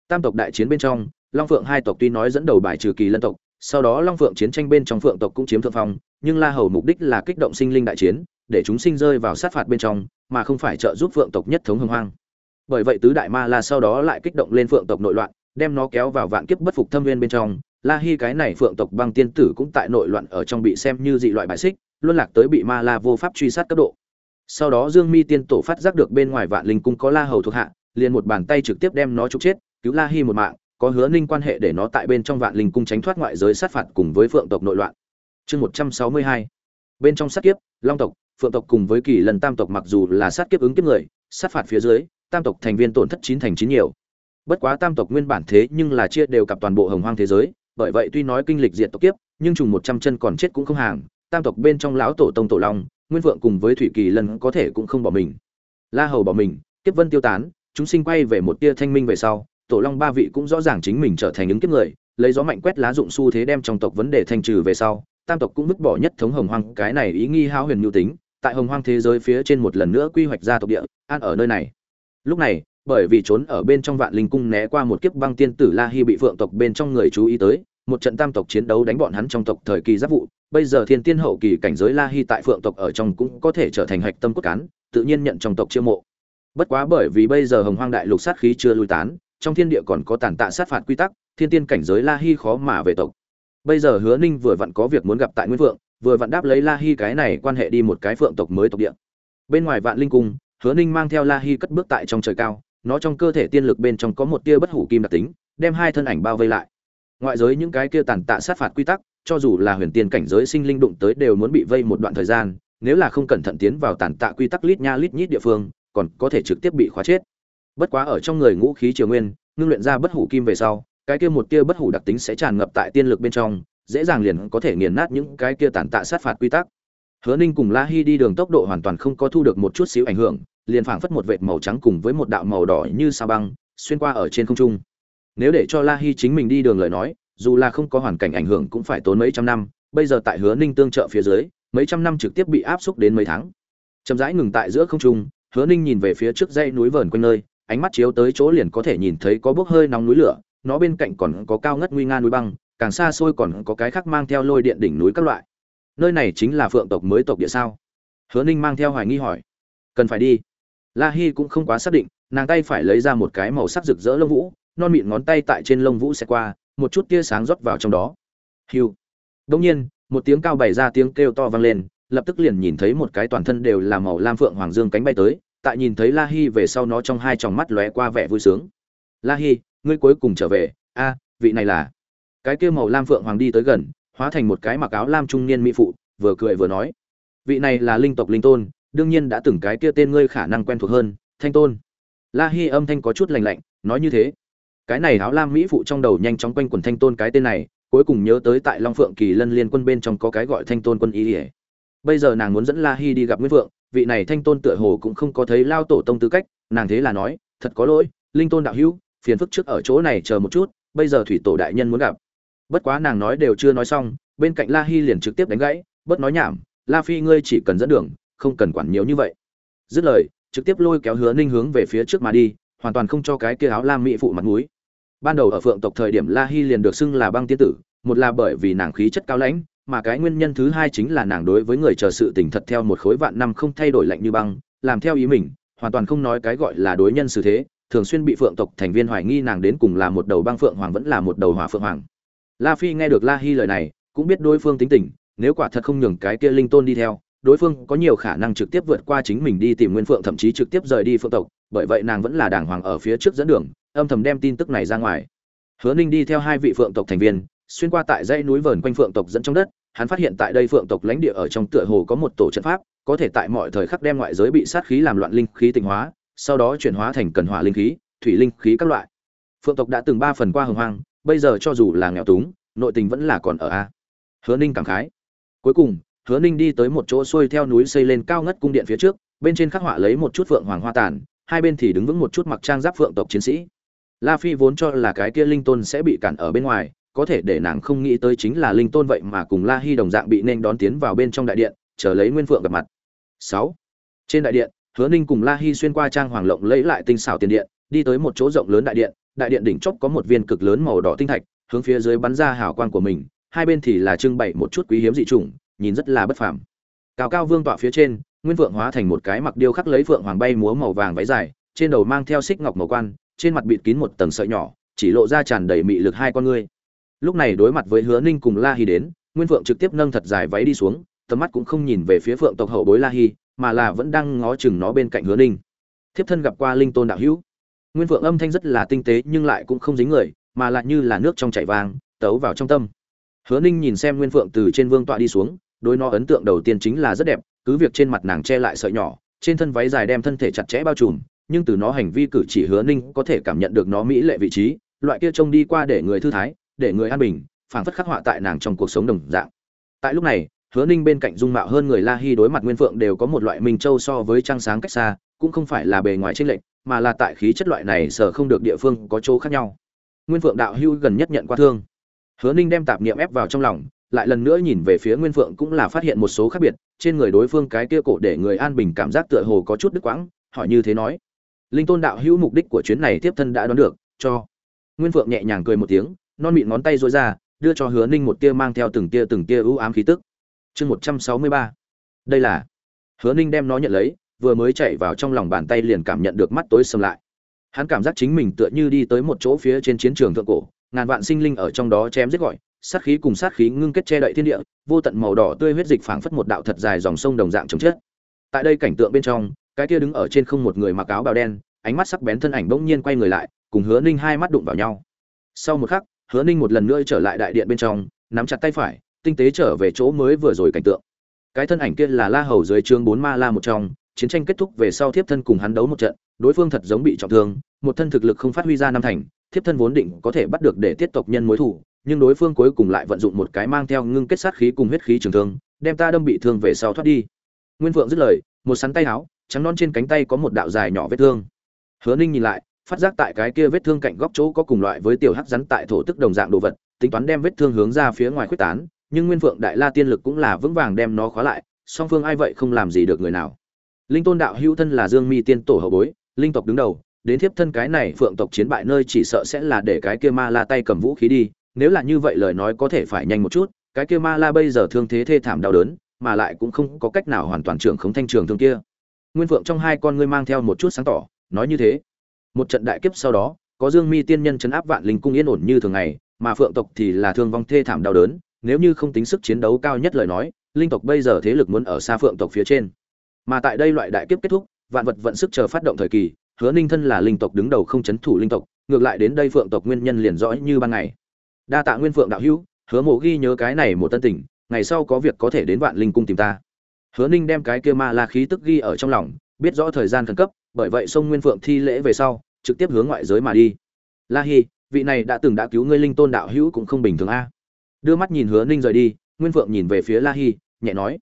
Tam tộc đại chiến bên trong, long phượng hai tộc tuy nói dẫn đầu bài trừ kỳ lân tộc sau đó long phượng chiến tranh bên trong phượng tộc cũng chiếm thượng phong, nhưng la hầu mục đích là kích động sinh linh đại chiến, để chúng sinh rơi vào sát phạt bên trong, mà không phải trợ giúp phượng tộc nhất thống hưng hoang. Bởi vậy tứ đại ma la sau đó lại kích động lên phượng tộc nội loạn, đem nó kéo vào vạn kiếp bất phục thâm viên bên trong. La hi cái này phượng tộc băng tiên tử cũng tại nội loạn ở trong bị xem như dị loại bại xích, luân lạc tới bị ma la vô pháp truy sát cấp độ. Sau đó dương mi tiên tổ phát giác được bên ngoài vạn linh cung có la hầu thuộc hạ, liền một bàn tay trực tiếp đem nó trục chết, cứu la hi một mạng có hứa ninh quan hệ để nó tại bên trong vạn linh cung tránh thoát ngoại giới sát phạt cùng với phượng tộc nội loạn. Chương một trăm sáu mươi hai. Bên trong sát kiếp, long tộc, phượng tộc cùng với kỳ lần tam tộc mặc dù là sát kiếp ứng kiếp người, sát phạt phía dưới, tam tộc thành viên tổn thất chín thành chín nhiều. Bất quá tam tộc nguyên bản thế nhưng là chia đều cặp toàn bộ hồng hoang thế giới, bởi vậy tuy nói kinh lịch diệt tộc kiếp, nhưng trùng một trăm chân còn chết cũng không hàng, tam tộc bên trong lão tổ tông tổ long, nguyên vượng cùng với thủy kỳ lần có thể cũng không bỏ mình. La hầu bỏ mình, kiếp vân tiêu tán, chúng sinh quay về một tia thanh minh về sau tổ long ba vị cũng rõ ràng chính mình trở thành những kiếp người, lấy gió mạnh quét lá dụng xu thế đem trong tộc vấn đề thanh trừ về sau, tam tộc cũng vứt bỏ nhất thống hồng hoang, cái này ý nghi hao huyền nhu tính, tại hồng hoang thế giới phía trên một lần nữa quy hoạch ra tộc địa, an ở nơi này. Lúc này, bởi vì trốn ở bên trong vạn linh cung né qua một kiếp băng tiên tử la hy bị phượng tộc bên trong người chú ý tới, một trận tam tộc chiến đấu đánh bọn hắn trong tộc thời kỳ giáp vụ, bây giờ thiên tiên hậu kỳ cảnh giới la hy tại phượng tộc ở trong cũng có thể trở thành hạch tâm cốt cán, tự nhiên nhận trong tộc chiêu mộ. Bất quá bởi vì bây giờ hồng hoang đại lục sát khí chưa lui tán trong thiên địa còn có tàn tạ sát phạt quy tắc, thiên tiên cảnh giới la hi khó mà về tộc. Bây giờ hứa ninh vừa vặn có việc muốn gặp tại nguyên vượng vừa vặn đáp lấy la hi cái này quan hệ đi một cái phượng tộc mới tộc địa. Bên ngoài vạn linh cung, hứa ninh mang theo la hi cất bước tại trong trời cao, nó trong cơ thể tiên lực bên trong có một tia bất hủ kim đặc tính, đem hai thân ảnh bao vây lại. Ngoại giới những cái kia tàn tạ sát phạt quy tắc, cho dù là huyền tiên cảnh giới sinh linh đụng tới đều muốn bị vây một đoạn thời gian, nếu là không cẩn thận tiến vào tàn tạ quy tắc lít nha lít nhít địa phương, còn có thể trực tiếp bị khóa chết bất quá ở trong người ngũ khí triều nguyên, ngưng luyện ra bất hủ kim về sau, cái kia một tia bất hủ đặc tính sẽ tràn ngập tại tiên lực bên trong, dễ dàng liền có thể nghiền nát những cái kia tàn tạ sát phạt quy tắc. Hứa ninh cùng la hi đi đường tốc độ hoàn toàn không có thu được một chút xíu ảnh hưởng, liền phảng phất một vệt màu trắng cùng với một đạo màu đỏ như sa băng, xuyên qua ở trên không trung. Nếu để cho la hi chính mình đi đường lời nói, dù là không có hoàn cảnh ảnh hưởng cũng phải tốn mấy trăm năm, bây giờ tại hứa ninh tương trợ phía dưới, mấy trăm năm trực tiếp bị áp xúc đến mấy tháng. Chậm rãi ngừng tại giữa không trung, hứa ninh nhìn về phía trước dãy núi vờn quanh nơi ánh mắt chiếu tới chỗ liền có thể nhìn thấy có bốc hơi nóng núi lửa, nó bên cạnh còn có cao ngất nguy nga núi băng, càng xa xôi còn có cái khác mang theo lôi điện đỉnh núi các loại. Nơi này chính là phượng tộc mới tộc địa sao? Hứa ninh mang theo hoài nghi hỏi. Cần phải đi. La hi cũng không quá xác định, nàng tay phải lấy ra một cái màu sắc rực rỡ lông vũ, non mịn ngón tay tại trên lông vũ sẽ qua, một chút tia sáng rót vào trong đó. Hiu. Đông nhiên, một tiếng cao bày ra tiếng kêu to vang lên, lập tức liền nhìn thấy một cái toàn thân đều là màu lam phượng hoàng dương cánh bay tới tại nhìn thấy la hi về sau nó trong hai tròng mắt lóe qua vẻ vui sướng. La hi, ngươi cuối cùng trở về. A, vị này là? Cái kia màu lam phượng hoàng đi tới gần, hóa thành một cái mặc áo lam trung niên mỹ phụ, vừa cười vừa nói. Vị này là linh tộc linh tôn, đương nhiên đã từng cái kia tên ngươi khả năng quen thuộc hơn, thanh tôn. La hi âm thanh có chút lạnh lạnh, nói như thế. Cái này áo lam mỹ phụ trong đầu nhanh chóng quanh quần thanh tôn cái tên này, cuối cùng nhớ tới tại long phượng kỳ lân liên quân bên trong có cái gọi thanh tôn quân ý ỉa bây giờ nàng muốn dẫn la hi đi gặp nguyễn vượng vị này thanh tôn tựa hồ cũng không có thấy lao tổ tông tư cách, nàng thế là nói, thật có lỗi, linh tôn đạo hữu, phiền phức trước ở chỗ này chờ một chút, bây giờ thủy tổ đại nhân muốn gặp. Bất quá nàng nói đều chưa nói xong, bên cạnh la hi liền trực tiếp đánh gãy bớt nói nhảm, la phi ngươi chỉ cần dẫn đường, không cần quản nhiều như vậy. Dứt lời, trực tiếp lôi kéo hứa ninh hướng về phía trước mà đi, hoàn toàn không cho cái kia áo lam mỹ phụ mặt mũi. Ban đầu ở phượng tộc thời điểm la hi liền được xưng là băng tiên tử, một là bởi vì nàng khí chất cao lãnh mà cái nguyên nhân thứ hai chính là nàng đối với người chờ sự tình thật theo một khối vạn năm không thay đổi lạnh như băng, làm theo ý mình, hoàn toàn không nói cái gọi là đối nhân xử thế, thường xuyên bị phượng tộc thành viên hoài nghi nàng đến cùng là một đầu băng phượng hoàng vẫn là một đầu hỏa phượng hoàng. La phi nghe được la hi lời này, cũng biết đối phương tính tình, nếu quả thật không nhường cái kia linh tôn đi theo, đối phương có nhiều khả năng trực tiếp vượt qua chính mình đi tìm nguyên phượng, thậm chí trực tiếp rời đi phượng tộc, bởi vậy nàng vẫn là đàng hoàng ở phía trước dẫn đường, âm thầm đem tin tức này ra ngoài. Hứa ninh đi theo hai vị phượng tộc thành viên xuyên qua tại dãy núi vờn quanh phượng tộc dẫn trong đất, hắn phát hiện tại đây phượng tộc lãnh địa ở trong tựa hồ có một tổ trận pháp, có thể tại mọi thời khắc đem ngoại giới bị sát khí làm loạn linh khí tịnh hóa, sau đó chuyển hóa thành cần hỏa linh khí, thủy linh khí các loại. Phượng tộc đã từng ba phần qua hồng hoang, bây giờ cho dù là nghèo túng, nội tình vẫn là còn ở a. Hứa ninh cảm khái. Cuối cùng, hứa ninh đi tới một chỗ xuôi theo núi xây lên cao ngất cung điện phía trước, bên trên khắc họa lấy một chút phượng hoàng hoa tàn, hai bên thì đứng vững một chút mặc trang giáp phượng tộc chiến sĩ. La phi vốn cho là cái kia linh tôn sẽ bị cản ở bên ngoài có thể để nàng không nghĩ tới chính là linh tôn vậy mà cùng la hi đồng dạng bị nên đón tiến vào bên trong đại điện chờ lấy nguyên phượng gặp mặt. Sáu, trên đại điện hứa ninh cùng la hi xuyên qua trang hoàng lộng lấy lại tinh xảo tiền điện đi tới một chỗ rộng lớn đại điện đại điện đỉnh chóp có một viên cực lớn màu đỏ tinh thạch hướng phía dưới bắn ra hào quang của mình hai bên thì là trưng bày một chút quý hiếm dị chủng nhìn rất là bất phàm. Cao cao vương tọa phía trên nguyên vượng hóa thành một cái mặc điêu khắc lấy phượng hoàng bay múa màu vàng váy dài trên đầu mang theo xích ngọc màu quan trên mặt bịt kín một tầng sợi nhỏ chỉ lộ ra tràn đầy mị lực hai con ngươi lúc này đối mặt với hứa ninh cùng la hy đến, nguyên vượng trực tiếp nâng thật dài váy đi xuống, tầm mắt cũng không nhìn về phía phượng tộc hậu bối la hy mà là vẫn đang ngó chừng nó bên cạnh hứa ninh. Thiếp thân gặp qua linh tôn đạo hữu. Nguyên vượng âm thanh rất là tinh tế nhưng lại cũng không dính người, mà lại như là nước trong chảy vàng, tấu vào trong tâm. Hứa ninh nhìn xem nguyên phượng từ trên vương tọa đi xuống, đối nó ấn tượng đầu tiên chính là rất đẹp, cứ việc trên mặt nàng che lại sợi nhỏ, trên thân váy dài đem thân thể chặt chẽ bao trùm, nhưng từ nó hành vi cử chỉ hứa ninh có thể cảm nhận được nó mỹ lệ vị trí, loại kia trông đi qua để người thư thái để người an bình, phảng phất khắc họa tại nàng trong cuộc sống đồng dạng. Tại lúc này, hứa ninh bên cạnh dung mạo hơn người la hi đối mặt nguyên phượng đều có một loại minh châu so với trăng sáng cách xa, cũng không phải là bề ngoài tranh lệch, mà là tại khí chất loại này sở không được địa phương có chỗ khác nhau. Nguyên phượng đạo hưu gần nhất nhận qua thương. Hứa ninh đem tạp niệm ép vào trong lòng, lại lần nữa nhìn về phía nguyên phượng cũng là phát hiện một số khác biệt, trên người đối phương cái kia cổ để người an bình cảm giác tựa hồ có chút đứt quãng, hỏi như thế nói. Linh tôn đạo hữu mục đích của chuyến này tiếp thân đã đoán được, cho. Nguyên phượng nhẹ nhàng cười một tiếng non mịn ngón tay rối ra, đưa cho hứa ninh một tia mang theo từng tia từng tia ưu ám khí tức. Chương một trăm sáu mươi ba. Đây là. Hứa ninh đem nó nhận lấy, vừa mới chạy vào trong lòng bàn tay liền cảm nhận được mắt tối sầm lại. Hắn cảm giác chính mình tựa như đi tới một chỗ phía trên chiến trường thượng cổ, ngàn vạn sinh linh ở trong đó chém giết gọi, sát khí cùng sát khí ngưng kết che đậy thiên địa, vô tận màu đỏ tươi huyết dịch phảng phất một đạo thật dài dòng sông đồng dạng chồng chết. Tại đây cảnh tượng bên trong, cái kia đứng ở trên không một người mặc áo bào đen, ánh mắt sắc bén thân ảnh bỗng nhiên quay người lại, cùng hứa ninh hai mắt đụng vào nhau. Sau một khắc hứa ninh một lần nữa trở lại đại điện bên trong, nắm chặt tay phải, tinh tế trở về chỗ mới vừa rồi cảnh tượng. Cái thân ảnh kia là la hầu dưới chương bốn ma la một trong, chiến tranh kết thúc về sau thiếp thân cùng hắn đấu một trận, đối phương thật giống bị trọng thương, một thân thực lực không phát huy ra năm thành, thiếp thân vốn định có thể bắt được để tiết tộc nhân mối thủ nhưng đối phương cuối cùng lại vận dụng một cái mang theo ngưng kết sát khí cùng huyết khí trường thương, đem ta đâm bị thương về sau thoát đi. Nguyên phượng dứt lời, một sắn tay áo, trắng non trên cánh tay có một đạo dài nhỏ vết thương. Hứa ninh nhìn lại phát giác tại cái kia vết thương cạnh góc chỗ có cùng loại với tiểu hắc rắn tại thổ tức đồng dạng đồ vật, tính toán đem vết thương hướng ra phía ngoài khuếch tán, nhưng nguyên phượng đại la tiên lực cũng là vững vàng đem nó khóa lại, song phương ai vậy không làm gì được người nào. Linh tôn đạo hữu thân là dương mi tiên tổ hậu bối, linh tộc đứng đầu, đến thiếp thân cái này phượng tộc chiến bại nơi chỉ sợ sẽ là để cái kia ma la tay cầm vũ khí đi, nếu là như vậy lời nói có thể phải nhanh một chút, cái kia ma la bây giờ thương thế thê thảm đau đớn, mà lại cũng không có cách nào hoàn toàn trưởng khống thanh trường thương kia. Nguyên phượng trong hai con ngươi mang theo một chút sáng tỏ, nói như thế một trận đại kiếp sau đó, có dương mi tiên nhân chấn áp vạn linh cung yên ổn như thường ngày, mà phượng tộc thì là thương vong thê thảm đau đớn, nếu như không tính sức chiến đấu cao nhất lời nói, linh tộc bây giờ thế lực muốn ở xa phượng tộc phía trên. Mà tại đây loại đại kiếp kết thúc, vạn vật vận sức chờ phát động thời kỳ, hứa ninh thân là linh tộc đứng đầu không chấn thủ linh tộc, ngược lại đến đây phượng tộc nguyên nhân liền rõ như ban ngày. Đa tạ nguyên phượng đạo hữu, hứa mộ ghi nhớ cái này một tân tình, ngày sau có việc có thể đến vạn linh cung tìm ta. Hứa ninh đem cái kia ma la khí tức ghi ở trong lòng, biết rõ thời gian khẩn cấp bởi vậy sông nguyên phượng thi lễ về sau, trực tiếp hướng ngoại giới mà đi. La hi, vị này đã từng đã cứu ngươi linh tôn đạo hữu cũng không bình thường a. Đưa mắt nhìn hứa ninh rời đi, nguyên phượng nhìn về phía la hi, nhẹ nói,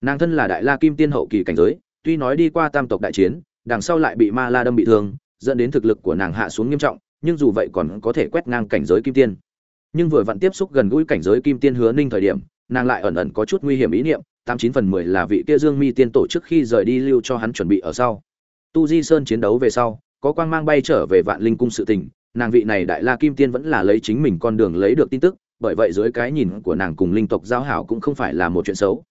nàng thân là đại la kim tiên hậu kỳ cảnh giới, tuy nói đi qua tam tộc đại chiến, đằng sau lại bị ma la đâm bị thương, dẫn đến thực lực của nàng hạ xuống nghiêm trọng, nhưng dù vậy còn có thể quét ngang cảnh giới kim tiên. Nhưng vừa vặn tiếp xúc gần gũi cảnh giới kim tiên hứa ninh thời điểm, nàng lại ẩn ẩn có chút nguy hiểm ý niệm, tám chín phần mười là vị kia dương mi tiên tổ trước khi rời đi lưu cho hắn chuẩn bị ở sau tu di sơn chiến đấu về sau, có quang mang bay trở về vạn linh cung sự tình, nàng vị này đại la kim tiên vẫn là lấy chính mình con đường lấy được tin tức, bởi vậy dưới cái nhìn của nàng cùng linh tộc giao hảo cũng không phải là một chuyện xấu.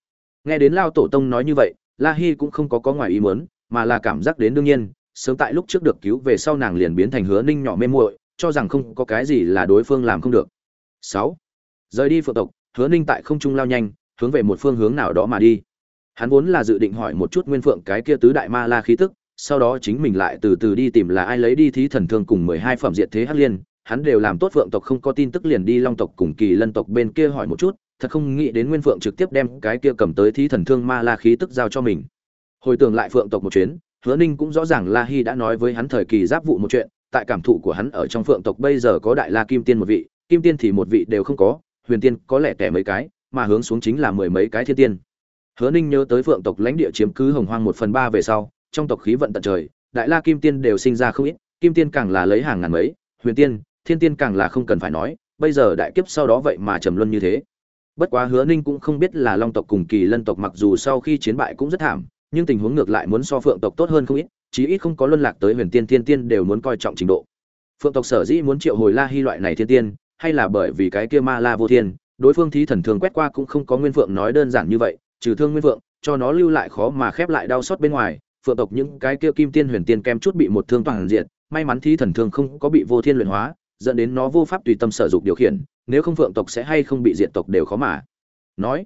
Nghe đến lao tổ tông nói như vậy, la hi cũng không có có ngoài ý muốn, mà là cảm giác đến đương nhiên, sớm tại lúc trước được cứu về sau nàng liền biến thành hứa ninh nhỏ mê muội, cho rằng không có cái gì là đối phương làm không được. Sáu, rời đi phượng tộc, hứa ninh tại không trung lao nhanh, hướng về một phương hướng nào đó mà đi. Hắn vốn là dự định hỏi một chút nguyên phượng cái kia tứ đại ma la khí tức sau đó chính mình lại từ từ đi tìm là ai lấy đi thí thần thương cùng mười hai phẩm diện thế hắc liên. Hắn đều làm tốt phượng tộc, không có tin tức liền đi long tộc cùng kỳ lân tộc bên kia hỏi một chút, thật không nghĩ đến nguyên phượng trực tiếp đem cái kia cầm tới thí thần thương ma la khí tức giao cho mình. Hồi tưởng lại phượng tộc một chuyến, hứa ninh cũng rõ ràng la hy đã nói với hắn thời kỳ giáp vụ một chuyện, tại cảm thụ của hắn ở trong phượng tộc bây giờ có đại la kim tiên một vị, kim tiên thì một vị đều không có, huyền tiên có lẽ kẻ mấy cái, mà hướng xuống chính là mười mấy cái thiên tiên. Hứa ninh nhớ tới phượng tộc lãnh địa chiếm cứ hồng hoang một phần ba về sau trong tộc khí vận tận trời, đại la kim tiên đều sinh ra không ít, kim tiên càng là lấy hàng ngàn mấy, huyền tiên, thiên tiên càng là không cần phải nói, bây giờ đại kiếp sau đó vậy mà trầm luân như thế. Bất quá hứa ninh cũng không biết là long tộc cùng kỳ lân tộc mặc dù sau khi chiến bại cũng rất thảm, nhưng tình huống ngược lại muốn so phượng tộc tốt hơn không ít, chí ít không có luân lạc tới huyền tiên, thiên tiên đều muốn coi trọng trình độ. Phượng tộc sở dĩ muốn triệu hồi la hy loại này thiên tiên, hay là bởi vì cái kia ma la vô thiên, đối phương thí thần thường quét qua cũng không có nguyên phượng nói đơn giản như vậy, trừ thương nguyên phượng, cho nó lưu lại khó mà khép lại đau sót bên ngoài phượng tộc những cái kia kim tiên huyền tiên kem chút bị một thương toàn diện, may mắn thí thần thương không có bị vô thiên luyện hóa, dẫn đến nó vô pháp tùy tâm sở dục điều khiển, nếu không phượng tộc sẽ hay không bị diệt tộc đều khó mà. Nói,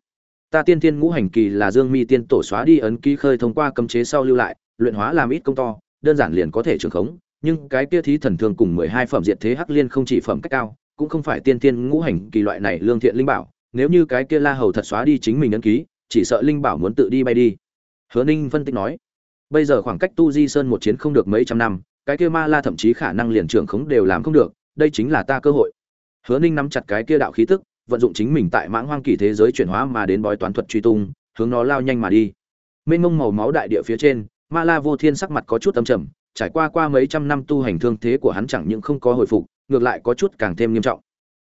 ta tiên tiên ngũ hành kỳ là dương mi tiên tổ xóa đi ấn ký khơi thông qua cấm chế sau lưu lại, luyện hóa làm ít công to, đơn giản liền có thể trường khống, nhưng cái kia thí thần thương cùng mười hai phẩm diện thế hắc liên không chỉ phẩm cách cao, cũng không phải tiên tiên ngũ hành kỳ loại này lương thiện linh bảo, nếu như cái kia la hầu thật xóa đi chính mình ấn ký, chỉ sợ linh bảo muốn tự đi bay đi. Hứa ninh phân tích nói bây giờ khoảng cách tu di sơn một chiến không được mấy trăm năm, cái kia ma la thậm chí khả năng liền trưởng khống đều làm không được, đây chính là ta cơ hội. Hứa ninh nắm chặt cái kia đạo khí tức, vận dụng chính mình tại mãng hoang kỳ thế giới chuyển hóa mà đến bói toán thuật truy tung, hướng nó lao nhanh mà đi. Mênh mông màu máu đại địa phía trên, ma la vô thiên sắc mặt có chút âm trầm, trải qua qua mấy trăm năm tu hành thương thế của hắn chẳng những không có hồi phục, ngược lại có chút càng thêm nghiêm trọng.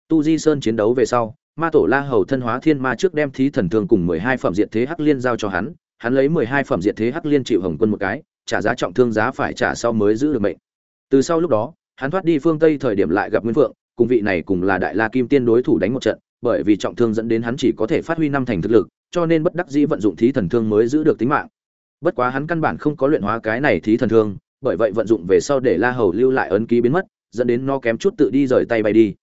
Tu di sơn chiến đấu về sau, ma tổ la hầu thân hóa thiên ma trước đem thí thần thương cùng mười hai phẩm diện thế hắc liên giao cho hắn hắn lấy mười hai phẩm diện thế hắc liên chịu hồng quân một cái, trả giá trọng thương giá phải trả sau mới giữ được mệnh. Từ sau lúc đó, hắn thoát đi phương tây thời điểm lại gặp nguyên phượng, cùng vị này cùng là đại la kim tiên đối thủ đánh một trận, bởi vì trọng thương dẫn đến hắn chỉ có thể phát huy năm thành thực lực, cho nên bất đắc dĩ vận dụng thí thần thương mới giữ được tính mạng. Bất quá hắn căn bản không có luyện hóa cái này thí thần thương, bởi vậy vận dụng về sau để la hầu lưu lại ấn ký biến mất, dẫn đến nó kém chút tự đi rời tay bay đi.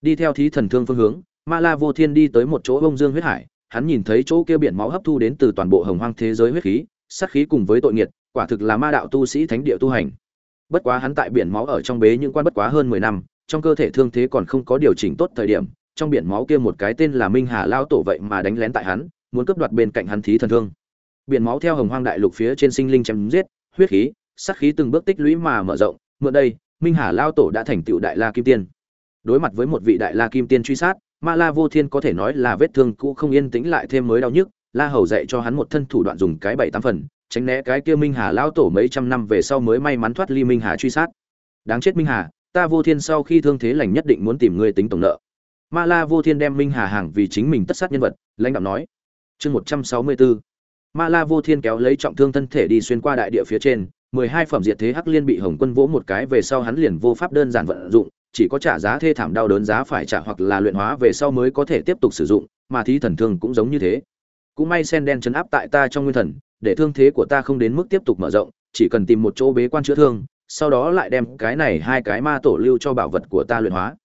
Đi theo thí thần thương phương hướng, ma la vô thiên đi tới một chỗ bông dương huyết hải hắn nhìn thấy chỗ kia biển máu hấp thu đến từ toàn bộ hồng hoang thế giới huyết khí, sát khí cùng với tội nghiệt, quả thực là ma đạo tu sĩ thánh địa tu hành. Bất quá hắn tại biển máu ở trong bế những quan bất quá hơn mười năm, trong cơ thể thương thế còn không có điều chỉnh tốt thời điểm, trong biển máu kia một cái tên là minh hà lao tổ vậy mà đánh lén tại hắn, muốn cướp đoạt bên cạnh hắn thí thần thương. Biển máu theo hồng hoang đại lục phía trên sinh linh chém giết, huyết khí, sát khí từng bước tích lũy mà mở rộng, mượn đây, minh hà lao tổ đã thành tựu đại la kim tiên. Đối mặt với một vị đại la kim tiên truy sát ma la vô thiên có thể nói là vết thương cũ không yên tĩnh lại thêm mới đau nhức, la hầu dạy cho hắn một thân thủ đoạn dùng cái bảy tám phần, tránh né cái kia minh hà lao tổ mấy trăm năm về sau mới may mắn thoát ly minh hà truy sát. Đáng chết minh hà, ta vô thiên sau khi thương thế lành nhất định muốn tìm ngươi tính tổng nợ. Ma la vô thiên đem minh hà hàng vì chính mình tất sát nhân vật, lãnh đạo nói. Chương một trăm sáu mươi bốn. Ma la vô thiên kéo lấy trọng thương thân thể đi xuyên qua đại địa phía trên, mười hai phẩm diệt thế hắc liên bị hồng quân vỗ một cái về sau hắn liền vô pháp đơn giản vận dụng chỉ có trả giá thê thảm đau đớn giá phải trả hoặc là luyện hóa về sau mới có thể tiếp tục sử dụng, mà thí thần thương cũng giống như thế. Cũng may sen đen chấn áp tại ta trong nguyên thần, để thương thế của ta không đến mức tiếp tục mở rộng, chỉ cần tìm một chỗ bế quan chữa thương, sau đó lại đem cái này hai cái ma tổ lưu cho bảo vật của ta luyện hóa.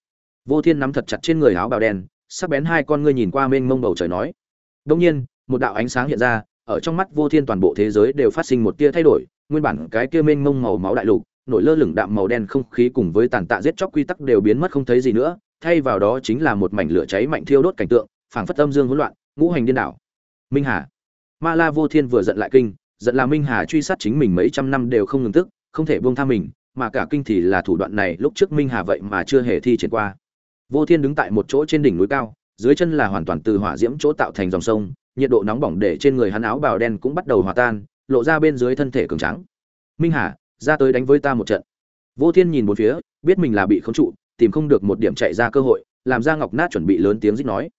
Vô thiên nắm thật chặt trên người áo bào đen, sắc bén hai con ngươi nhìn qua mênh mông bầu trời nói. Đương nhiên, một đạo ánh sáng hiện ra, ở trong mắt vô thiên toàn bộ thế giới đều phát sinh một tia thay đổi, nguyên bản cái kia mênh mông màu máu đại lục nổi lơ lửng đạm màu đen không khí cùng với tàn tạ giết chóc quy tắc đều biến mất không thấy gì nữa, thay vào đó chính là một mảnh lửa cháy mạnh thiêu đốt cảnh tượng, phảng phất âm dương hỗn loạn, ngũ hành điên đảo. Minh hà. Ma la vô thiên vừa giận lại kinh, giận là minh hà truy sát chính mình mấy trăm năm đều không ngừng tức, không thể buông tha mình, mà cả kinh thì là thủ đoạn này lúc trước minh hà vậy mà chưa hề thi triển qua. Vô thiên đứng tại một chỗ trên đỉnh núi cao, dưới chân là hoàn toàn từ hỏa diễm chỗ tạo thành dòng sông, nhiệt độ nóng bỏng để trên người hắn áo bào đen cũng bắt đầu hòa tan, lộ ra bên dưới thân thể cường trắng minh hà ra tới đánh với ta một trận. Vô thiên nhìn bốn phía, biết mình là bị khống trụ, tìm không được một điểm chạy ra cơ hội, làm ra ngọc nát chuẩn bị lớn tiếng rít nói.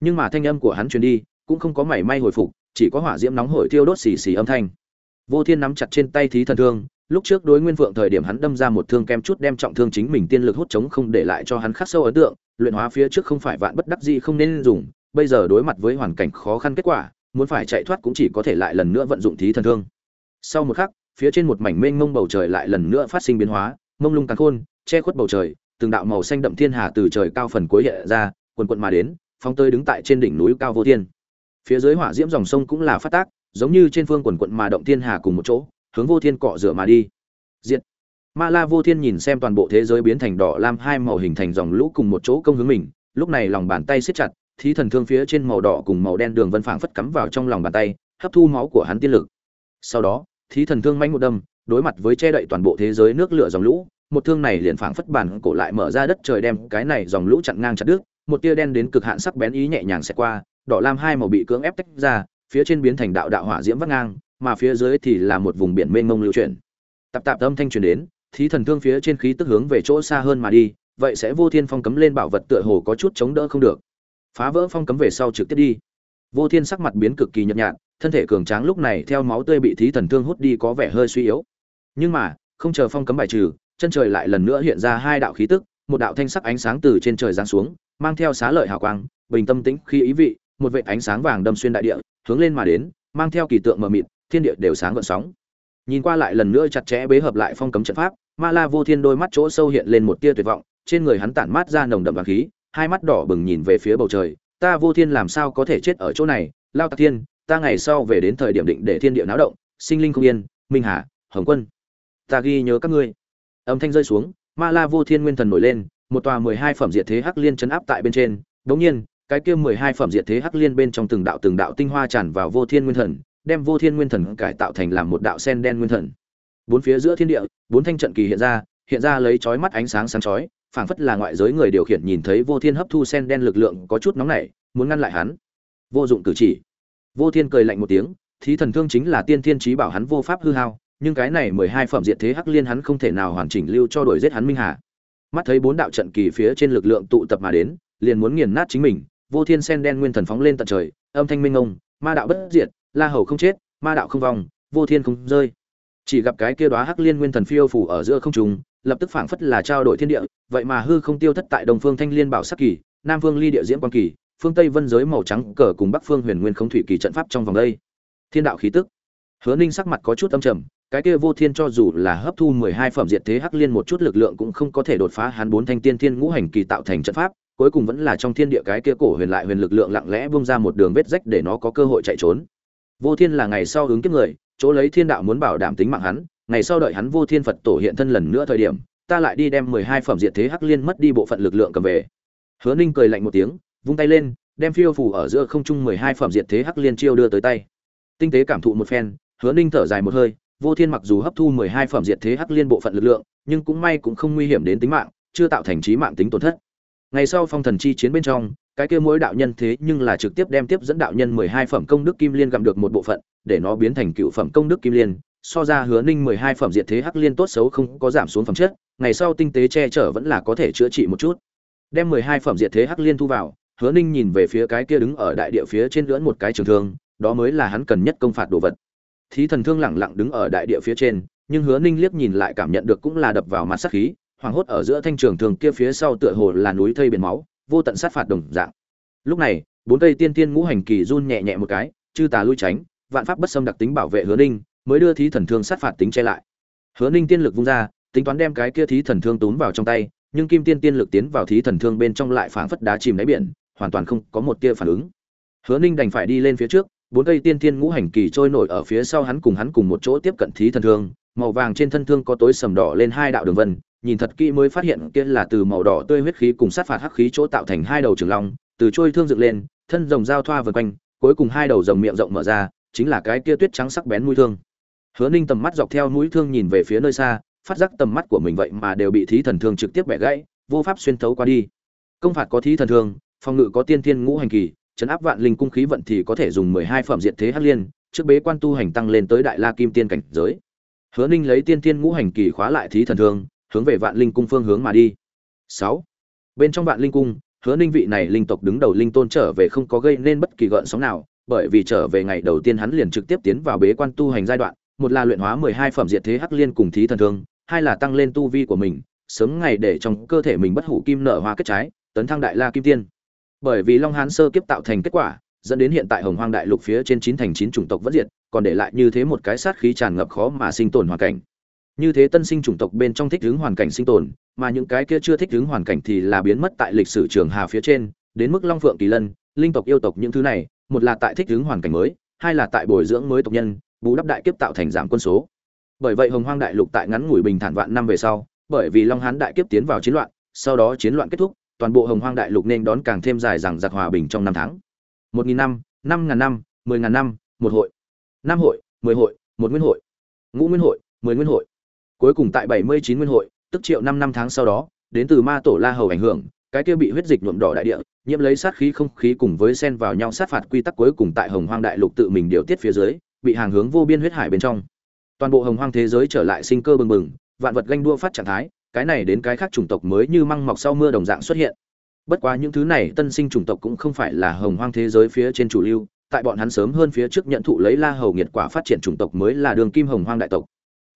Nhưng mà thanh âm của hắn truyền đi, cũng không có mảy may hồi phục, chỉ có hỏa diễm nóng hổi thiêu đốt xì xì âm thanh. Vô thiên nắm chặt trên tay thí thần thương, lúc trước đối nguyên vượng thời điểm hắn đâm ra một thương kem chút đem trọng thương chính mình tiên lực hút chống không để lại cho hắn khắc sâu ấn tượng, luyện hóa phía trước không phải vạn bất đắc gì không nên dùng, bây giờ đối mặt với hoàn cảnh khó khăn kết quả, muốn phải chạy thoát cũng chỉ có thể lại lần nữa vận dụng thí thần thương. Sau một khắc phía trên một mảnh mênh mông bầu trời lại lần nữa phát sinh biến hóa, mông lung càng khôn, che khuất bầu trời, từng đạo màu xanh đậm thiên hà từ trời cao phần cuối hiện ra, quần quần mà đến phong tơi đứng tại trên đỉnh núi cao vô thiên. Phía dưới hỏa diễm dòng sông cũng là phát tác, giống như trên phương quần quận mà động thiên hà cùng một chỗ, hướng vô thiên cọ rửa mà đi. Diệt. Ma la vô thiên nhìn xem toàn bộ thế giới biến thành đỏ lam hai màu hình thành dòng lũ cùng một chỗ công hướng mình, lúc này lòng bàn tay siết chặt, thí thần thương phía trên màu đỏ cùng màu đen đường vân phảng phất cắm vào trong lòng bàn tay, hấp thu máu của hắn tiên lực. Sau đó thí thần thương manh một đâm, đối mặt với che đậy toàn bộ thế giới nước lửa dòng lũ, một thương này liền phảng phất bản cổ lại mở ra đất trời đem cái này dòng lũ chặn ngang chặt đứt, một tia đen đến cực hạn sắc bén ý nhẹ nhàng sẽ qua, đỏ lam hai màu bị cưỡng ép tách ra, phía trên biến thành đạo đạo hỏa diễm vắt ngang, mà phía dưới thì là một vùng biển mênh mông lưu chuyển. Tạp tạp âm thanh truyền đến, thí thần thương phía trên khí tức hướng về chỗ xa hơn mà đi, vậy sẽ vô thiên phong cấm lên bảo vật tựa hồ có chút chống đỡ không được. Phá vỡ phong cấm về sau trực tiếp đi. Vô thiên sắc mặt biến cực kỳ nhợt nhạt thân thể cường tráng lúc này theo máu tươi bị thí thần thương hút đi có vẻ hơi suy yếu. Nhưng mà, không chờ phong cấm bài trừ, chân trời lại lần nữa hiện ra hai đạo khí tức, một đạo thanh sắc ánh sáng từ trên trời giáng xuống, mang theo xá lợi hào quang, bình tâm tĩnh khi ý vị, một vệt ánh sáng vàng đâm xuyên đại địa, hướng lên mà đến, mang theo kỳ tượng mờ mịt, thiên địa đều sáng gợn sóng. Nhìn qua lại lần nữa chặt chẽ bế hợp lại phong cấm trận pháp, ma la vô thiên đôi mắt chỗ sâu hiện lên một tia tuyệt vọng, trên người hắn tản mát ra nồng đậm vàng khí, hai mắt đỏ bừng nhìn về phía bầu trời. Ta vô thiên làm sao có thể chết ở chỗ này, lao tạc thiên ta ngày sau về đến thời điểm định để thiên địa náo động, sinh linh không yên, minh hà, hồng quân. Ta ghi nhớ các ngươi. Âm thanh rơi xuống, ma la vô thiên nguyên thần nổi lên, một tòa mười hai phẩm diệt thế hắc liên chấn áp tại bên trên. Đống nhiên, cái kia mười hai phẩm diệt thế hắc liên bên trong từng đạo từng đạo tinh hoa tràn vào vô thiên nguyên thần, đem vô thiên nguyên thần cải tạo thành làm một đạo sen đen nguyên thần. Bốn phía giữa thiên địa, bốn thanh trận kỳ hiện ra hiện ra lấy chói mắt ánh sáng sáng chói, phảng phất là ngoại giới người điều khiển nhìn thấy vô thiên hấp thu sen đen lực lượng có chút nóng nảy, muốn ngăn lại hắn. Vô dụng cử chỉ vô thiên cười lạnh một tiếng thí thần thương chính là tiên thiên trí bảo hắn vô pháp hư hao nhưng cái này mười hai phẩm diệt thế hắc liên hắn không thể nào hoàn chỉnh lưu cho đội giết hắn minh hà. Mắt thấy bốn đạo trận kỳ phía trên lực lượng tụ tập mà đến liền muốn nghiền nát chính mình vô thiên sen đen nguyên thần phóng lên tận trời âm thanh minh ngông, ma đạo bất diệt la hầu không chết ma đạo không vong vô thiên không rơi. Chỉ gặp cái kia đóa hắc liên nguyên thần phiêu phù ở giữa không trung lập tức phảng phất là trao đổi thiên địa vậy mà hư không tiêu thất tại đông phương thanh liên bảo sắc kỳ nam phương ly địa diễm quan kỳ phương tây vân giới màu trắng cờ cùng bắc phương huyền nguyên không thủy kỳ trận pháp trong vòng đây. Thiên đạo khí tức. Hứa ninh sắc mặt có chút âm trầm, cái kia vô thiên cho dù là hấp thu mười hai phẩm diệt thế hắc liên một chút lực lượng cũng không có thể đột phá hắn bốn thanh tiên thiên ngũ hành kỳ tạo thành trận pháp, cuối cùng vẫn là trong thiên địa cái kia cổ huyền lại huyền lực lượng lặng lẽ bung ra một đường vết rách để nó có cơ hội chạy trốn. Vô thiên là ngày sau ứng kiếp người, chỗ lấy thiên đạo muốn bảo đảm tính mạng hắn, ngày sau đợi hắn vô thiên phật tổ hiện thân lần nữa thời điểm, ta lại đi đem mười hai phẩm diệt thế hắc liên mất đi bộ phận lực lượng cầm về. Hứa ninh cười lạnh một tiếng vung tay lên, đem phiêu phủ ở giữa không trung mười hai phẩm diệt thế hắc liên chiêu đưa tới tay. Tinh tế cảm thụ một phen, hứa ninh thở dài một hơi, vô thiên mặc dù hấp thu mười hai phẩm diệt thế hắc liên bộ phận lực lượng, nhưng cũng may cũng không nguy hiểm đến tính mạng, chưa tạo thành trí mạng tính tổn thất. Ngày sau phong thần chi chiến bên trong, cái kia mỗi đạo nhân thế nhưng là trực tiếp đem tiếp dẫn đạo nhân mười hai phẩm công đức kim liên gặm được một bộ phận, để nó biến thành cựu phẩm công đức kim liên. So ra hứa ninh mười hai phẩm diệt thế hắc liên tốt xấu không có giảm xuống phẩm chất, ngày sau tinh tế che chở vẫn là có thể chữa trị một chút. Đem mười hai phẩm diệt thế hắc liên thu vào hứa ninh nhìn về phía cái kia đứng ở đại địa phía trên lưỡn một cái trường thương, đó mới là hắn cần nhất công phạt đồ vật. Thí thần thương lẳng lặng đứng ở đại địa phía trên, nhưng hứa ninh liếc nhìn lại cảm nhận được cũng là đập vào mặt sát khí, hoảng hốt ở giữa thanh trường thương kia phía sau tựa hồ là núi thây biển máu, vô tận sát phạt đồng dạng. Lúc này, bốn cây tiên tiên ngũ hành kỳ run nhẹ nhẹ một cái, chư tà lui tránh, vạn pháp bất xâm đặc tính bảo vệ hứa ninh, mới đưa thí thần thương sát phạt tính che lại. Hứa ninh tiên lực vung ra, tính toán đem cái kia thí thần thương túm vào trong tay, nhưng kim tiên tiên lực tiến vào thí thần thương bên trong lại phảng phất đá chìm đáy biển hoàn toàn không có một tia phản ứng. Hứa ninh đành phải đi lên phía trước, bốn cây tiên tiên ngũ hành kỳ trôi nổi ở phía sau hắn cùng hắn cùng một chỗ tiếp cận thí thần thương, màu vàng trên thân thương có tối sầm đỏ lên hai đạo đường vân, nhìn thật kỹ mới phát hiện kia là từ màu đỏ tươi huyết khí cùng sát phạt hắc khí chỗ tạo thành hai đầu trường long, từ trôi thương dựng lên, thân rồng giao thoa vần quanh, cuối cùng hai đầu rồng miệng rộng mở ra, chính là cái kia tuyết trắng sắc bén mũi thương. Hứa ninh tầm mắt dọc theo mũi thương nhìn về phía nơi xa, phát giác tầm mắt của mình vậy mà đều bị thí thần thương trực tiếp bẻ gãy, vô pháp xuyên thấu qua đi. Công phạt có thí thần thương phòng ngự có tiên thiên ngũ hành kỳ, chấn áp vạn linh cung khí vận thì có thể dùng mười hai phẩm diện thế hắc liên, trước bế quan tu hành tăng lên tới đại la kim tiên cảnh giới. Hứa ninh lấy tiên thiên ngũ hành kỳ khóa lại thí thần thương, hướng về vạn linh cung phương hướng mà đi. Sáu. Bên trong vạn linh cung, hứa ninh vị này linh tộc đứng đầu linh tôn trở về không có gây nên bất kỳ gợn sóng nào, bởi vì trở về ngày đầu tiên hắn liền trực tiếp tiến vào bế quan tu hành giai đoạn, một là luyện hóa mười hai phẩm diện thế hắc liên cùng thí thần thương, hai là tăng lên tu vi của mình, sớm ngày để trong cơ thể mình bất hủ kim nở hoa kết trái, tấn thăng đại la kim tiên bởi vì long hán sơ kiếp tạo thành kết quả, dẫn đến hiện tại hồng hoang đại lục phía trên chín thành chín chủng tộc vẫn diệt, còn để lại như thế một cái sát khí tràn ngập khó mà sinh tồn hoàn cảnh. Như thế tân sinh chủng tộc bên trong thích ứng hoàn cảnh sinh tồn, mà những cái kia chưa thích ứng hoàn cảnh thì là biến mất tại lịch sử trường hà phía trên, đến mức long phượng kỳ lân, linh tộc yêu tộc những thứ này, một là tại thích ứng hoàn cảnh mới, hai là tại bồi dưỡng mới tộc nhân, bù đắp đại kiếp tạo thành giảm quân số. Bởi vậy hồng hoang đại lục tại ngắn ngủi bình thản vạn năm về sau, bởi vì long hán đại kiếp tiến vào chiến loạn, sau đó chiến loạn kết thúc toàn bộ hồng hoang đại lục nên đón càng thêm dài rằng giặc hòa bình trong năm tháng. Một nghìn năm năm ngàn năm, mười ngàn năm, một hội. Năm hội, mười hội, một nguyên hội. Ngũ nguyên hội, mười nguyên hội. Cuối cùng tại bảy mươi chín nguyên hội, tức triệu năm năm tháng sau đó, đến từ ma tổ la hầu ảnh hưởng, cái kia bị huyết dịch nhuộm đỏ đại địa, nhiễm lấy sát khí không khí cùng với xen vào nhau sát phạt quy tắc cuối cùng tại hồng hoang đại lục tự mình điều tiết phía dưới, bị hàng hướng vô biên huyết hải bên trong. Toàn bộ hồng hoang thế giới trở lại sinh cơ bừng bừng, vạn vật ganh đua phát trạng thái cái này đến cái khác chủng tộc mới như măng mọc sau mưa đồng dạng xuất hiện. Bất quá những thứ này tân sinh chủng tộc cũng không phải là hồng hoang thế giới phía trên chủ lưu, tại bọn hắn sớm hơn phía trước nhận thụ lấy la hầu nghiệt quả phát triển chủng tộc mới là đường kim hồng hoang đại tộc.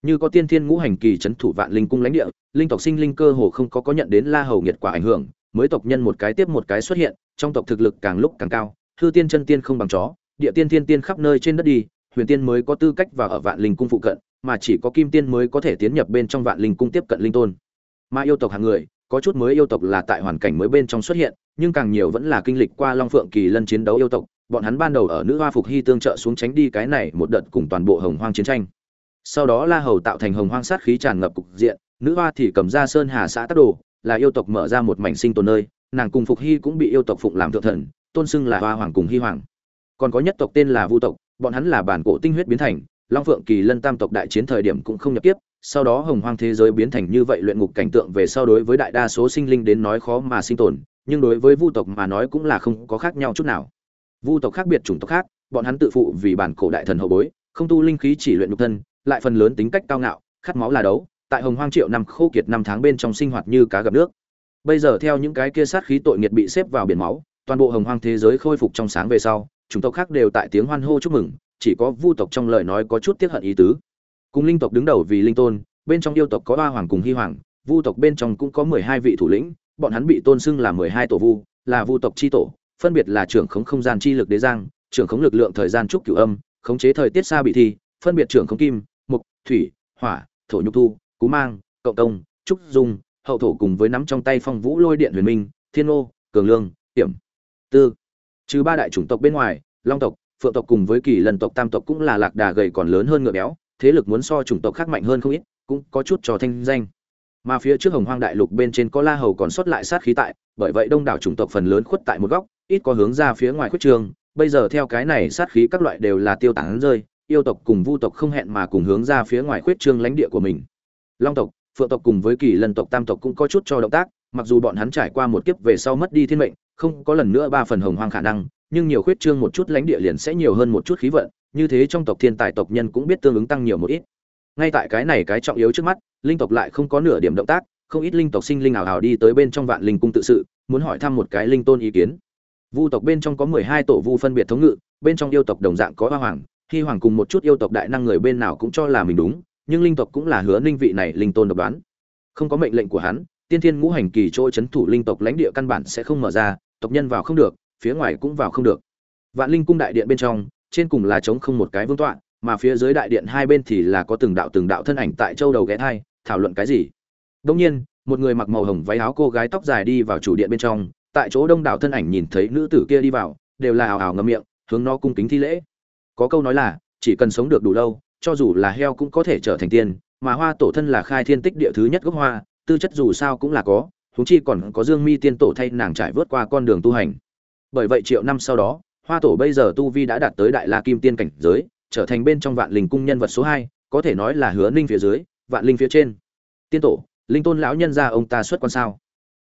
Như có tiên thiên ngũ hành kỳ chấn thủ vạn linh cung lãnh địa, linh tộc sinh linh cơ hồ không có có nhận đến la hầu nghiệt quả ảnh hưởng, mới tộc nhân một cái tiếp một cái xuất hiện, trong tộc thực lực càng lúc càng cao, hư tiên chân tiên không bằng chó, địa tiên thiên tiên khắp nơi trên đất đi, huyền tiên mới có tư cách vào ở vạn linh cung phụ cận, mà chỉ có kim tiên mới có thể tiến nhập bên trong vạn linh cung tiếp cận linh tôn mà yêu tộc hàng người, có chút mới yêu tộc là tại hoàn cảnh mới bên trong xuất hiện, nhưng càng nhiều vẫn là kinh lịch qua long phượng kỳ lân chiến đấu yêu tộc, bọn hắn ban đầu ở nữ hoa phục hy tương trợ xuống tránh đi cái này một đợt cùng toàn bộ hồng hoang chiến tranh. Sau đó la hầu tạo thành hồng hoang sát khí tràn ngập cục diện, nữ hoa thì cầm ra sơn hà xã tắc đồ, là yêu tộc mở ra một mảnh sinh tồn nơi, nàng cùng phục hy cũng bị yêu tộc phụng làm thượng thần, tôn xưng là hoa hoàng cùng hy hoàng. Còn có nhất tộc tên là vu tộc, bọn hắn là bản cổ tinh huyết biến thành, long phượng kỳ lân tam tộc đại chiến thời điểm cũng không nhập tiếp sau đó hồng hoang thế giới biến thành như vậy luyện ngục cảnh tượng về sau đối với đại đa số sinh linh đến nói khó mà sinh tồn, nhưng đối với vu tộc mà nói cũng là không có khác nhau chút nào. Vu tộc khác biệt chủng tộc khác, bọn hắn tự phụ vì bản cổ đại thần hậu bối, không tu linh khí chỉ luyện nhục thân, lại phần lớn tính cách cao ngạo, khát máu là đấu, tại hồng hoang triệu năm khô kiệt năm tháng bên trong sinh hoạt như cá gặp nước. Bây giờ theo những cái kia sát khí tội nghiệt bị xếp vào biển máu, toàn bộ hồng hoang thế giới khôi phục trong sáng về sau, chủng tộc khác đều tại tiếng hoan hô chúc mừng, chỉ có vu tộc trong lời nói có chút tiếc hận ý tứ cùng linh tộc đứng đầu vì linh tôn, bên trong yêu tộc có ba hoàng cùng hy hoàng, vu tộc bên trong cũng có mười hai vị thủ lĩnh, bọn hắn bị tôn xưng là mười hai tổ vu, là vu tộc chi tổ, phân biệt là trưởng khống không gian chi lực đế giang, trưởng khống lực lượng thời gian trúc cửu âm, khống chế thời tiết xa bị thi, phân biệt trưởng khống kim, mục, thủy, hỏa, thổ nhục thu, cú mang, cộng công, trúc dung, hậu thổ cùng với nắm trong tay phong vũ lôi điện huyền minh, thiên ô cường lương hiểm tư. Trừ ba đại chủng tộc bên ngoài, long tộc, phượng tộc cùng với kỳ lần tộc tam tộc cũng là lạc đà gầy còn lớn hơn ngựa béo thế lực muốn so chủng tộc khác mạnh hơn không ít, cũng có chút cho thanh danh. Mà phía trước hồng hoang đại lục bên trên có la hầu còn sót lại sát khí tại, bởi vậy đông đảo chủng tộc phần lớn khuất tại một góc, ít có hướng ra phía ngoài khuất trường. Bây giờ theo cái này sát khí các loại đều là tiêu tán rơi, yêu tộc cùng vu tộc không hẹn mà cùng hướng ra phía ngoài khuyết trương lãnh địa của mình. Long tộc, phượng tộc cùng với kỳ lân tộc, tam tộc cũng có chút cho động tác, mặc dù bọn hắn trải qua một kiếp về sau mất đi thiên mệnh, không có lần nữa ba phần hồng hoang khả năng, nhưng nhiều khuyết trương một chút lãnh địa liền sẽ nhiều hơn một chút khí vận như thế trong tộc thiên tài tộc nhân cũng biết tương ứng tăng nhiều một ít. Ngay tại cái này cái trọng yếu trước mắt, linh tộc lại không có nửa điểm động tác, không ít linh tộc sinh linh ảo ảo đi tới bên trong vạn linh cung tự sự, muốn hỏi thăm một cái linh tôn ý kiến. Vu tộc bên trong có mười hai tổ vu phân biệt thống ngự, bên trong yêu tộc đồng dạng có hoa hoàng khi hoàng cùng một chút yêu tộc đại năng người bên nào cũng cho là mình đúng, nhưng linh tộc cũng là hứa ninh vị này linh tôn độc đoán. Không có mệnh lệnh của hắn, tiên thiên ngũ hành kỳ chỗ chấn thủ linh tộc lãnh địa căn bản sẽ không mở ra, tộc nhân vào không được, phía ngoài cũng vào không được. Vạn linh cung đại điện bên trong trên cùng là trống không một cái vương tọa, mà phía dưới đại điện hai bên thì là có từng đạo từng đạo thân ảnh tại châu đầu ghé thai, thảo luận cái gì. Đương nhiên, một người mặc màu hồng váy áo cô gái tóc dài đi vào chủ điện bên trong, tại chỗ đông đảo thân ảnh nhìn thấy nữ tử kia đi vào, đều là ào ào ngậm miệng, hướng nó cung kính thi lễ. Có câu nói là, chỉ cần sống được đủ lâu, cho dù là heo cũng có thể trở thành tiên, mà hoa tổ thân là khai thiên tích địa thứ nhất gốc hoa, tư chất dù sao cũng là có, huống chi còn có dương mi tiên tổ thay nàng trải vớt qua con đường tu hành. Bởi vậy triệu năm sau đó hoa tổ bây giờ tu vi đã đạt tới đại la kim tiên cảnh giới, trở thành bên trong vạn linh cung nhân vật số hai, có thể nói là hứa ninh phía dưới, vạn linh phía trên. Tiên tổ, linh tôn lão nhân ra ông ta xuất quan sao?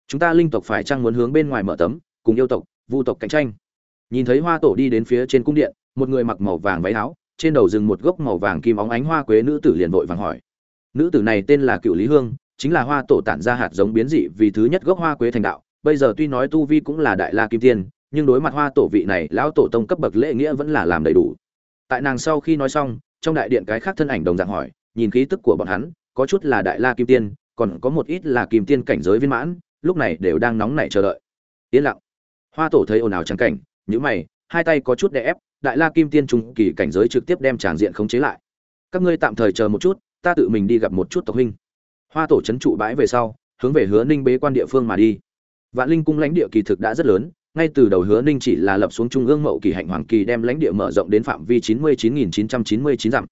Chúng ta linh tộc phải chăng muốn hướng bên ngoài mở tấm, cùng yêu tộc, vu tộc cạnh tranh? Nhìn thấy hoa tổ đi đến phía trên cung điện, một người mặc màu vàng váy áo, trên đầu rừng một gốc màu vàng kim óng ánh hoa quế nữ tử liền vội vàng hỏi. Nữ tử này tên là cựu lý hương, chính là hoa tổ tản ra hạt giống biến dị vì thứ nhất gốc hoa quế thành đạo, bây giờ tuy nói tu vi cũng là đại la kim tiên nhưng đối mặt hoa tổ vị này, lão tổ tông cấp bậc lễ nghĩa vẫn là làm đầy đủ. Tại nàng sau khi nói xong, trong đại điện cái khác thân ảnh đồng dạng hỏi, nhìn khí tức của bọn hắn, có chút là đại la kim tiên, còn có một ít là kim tiên cảnh giới viên mãn, lúc này đều đang nóng nảy chờ đợi. Yên lặng. Hoa tổ thấy ồn ào trắng cảnh nhữ mày, hai tay có chút đè ép, đại la kim tiên trung kỳ cảnh giới trực tiếp đem tràng diện khống chế lại. Các ngươi tạm thời chờ một chút, ta tự mình đi gặp một chút tộc huynh. Hoa tổ trấn trụ bãi về sau, hướng về hứa ninh bế quan địa phương mà đi. Vạn linh cung lãnh địa kỳ thực đã rất lớn ngay từ đầu hứa ninh chỉ là lập xuống trung ương mậu kỳ hạnh hoàng kỳ đem lãnh địa mở rộng đến phạm vi chín mươi chín nghìn chín trăm chín mươi chín dặm.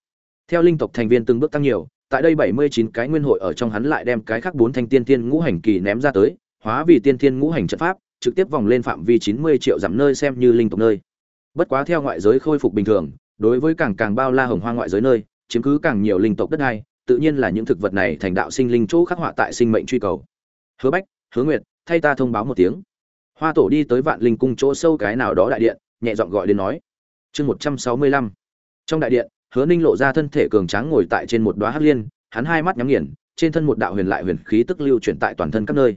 Theo linh tộc thành viên từng bước tăng nhiều, tại đây bảy mươi chín cái nguyên hội ở trong hắn lại đem cái khác bốn thanh tiên tiên ngũ hành kỳ ném ra tới, hóa vì tiên tiên ngũ hành trận pháp, trực tiếp vòng lên phạm vi chín mươi triệu dặm nơi xem như linh tộc nơi. Bất quá theo ngoại giới khôi phục bình thường, đối với càng càng bao la hồng hoa ngoại giới nơi, chiếm cứ càng nhiều linh tộc đất đai, tự nhiên là những thực vật này thành đạo sinh linh chỗ khắc họa tại sinh mệnh truy cầu. Hứa bách, hứa nguyệt, thay ta thông báo một tiếng hoa tổ đi tới vạn linh cung chỗ sâu cái nào đó đại điện, nhẹ giọng gọi đến nói, chương một trăm sáu mươi lăm. Trong đại điện, hứa ninh lộ ra thân thể cường tráng ngồi tại trên một đóa hắc liên, hắn hai mắt nhắm nghiền, trên thân một đạo huyền lại huyền khí tức lưu chuyển tại toàn thân các nơi.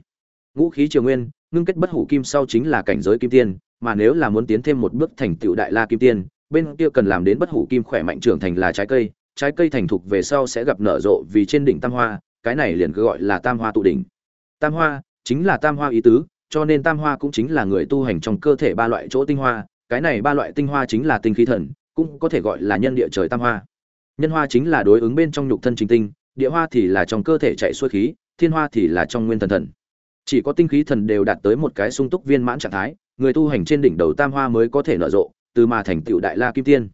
Ngũ khí triều nguyên, ngưng kết bất hủ kim sau chính là cảnh giới kim tiên, mà nếu là muốn tiến thêm một bước thành tựu đại la kim tiên, bên kia cần làm đến bất hủ kim khỏe mạnh trưởng thành là trái cây trái cây thành thục về sau sẽ gặp nở rộ vì trên đỉnh tam hoa, cái này liền cứ gọi là tam hoa tụ đỉnh. Tam hoa chính là tam hoa ý tứ cho nên tam hoa cũng chính là người tu hành trong cơ thể ba loại chỗ tinh hoa, cái này ba loại tinh hoa chính là tinh khí thần, cũng có thể gọi là nhân địa trời tam hoa. Nhân hoa chính là đối ứng bên trong nhục thân chính tinh, địa hoa thì là trong cơ thể chạy xuôi khí, thiên hoa thì là trong nguyên thần thần. Chỉ có tinh khí thần đều đạt tới một cái sung túc viên mãn trạng thái, người tu hành trên đỉnh đầu tam hoa mới có thể nở rộ, từ mà thành tựu đại la kim tiên.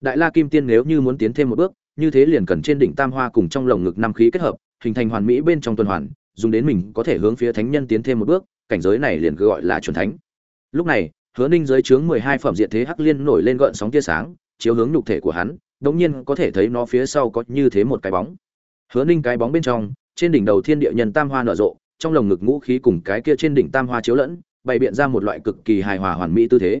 Đại la kim tiên nếu như muốn tiến thêm một bước, như thế liền cần trên đỉnh tam hoa cùng trong lồng ngực năm khí kết hợp, hình thành hoàn mỹ bên trong tuần hoàn dùng đến mình có thể hướng phía thánh nhân tiến thêm một bước, cảnh giới này liền gọi là chuẩn thánh. Lúc này, hứa ninh dưới trướng mười hai phẩm diện thế hắc liên nổi lên gợn sóng tia sáng, chiếu hướng nhục thể của hắn, đống nhiên có thể thấy nó phía sau có như thế một cái bóng. Hứa ninh cái bóng bên trong, trên đỉnh đầu thiên địa nhân tam hoa nở rộ, trong lồng ngực ngũ khí cùng cái kia trên đỉnh tam hoa chiếu lẫn, bày biện ra một loại cực kỳ hài hòa hoàn mỹ tư thế.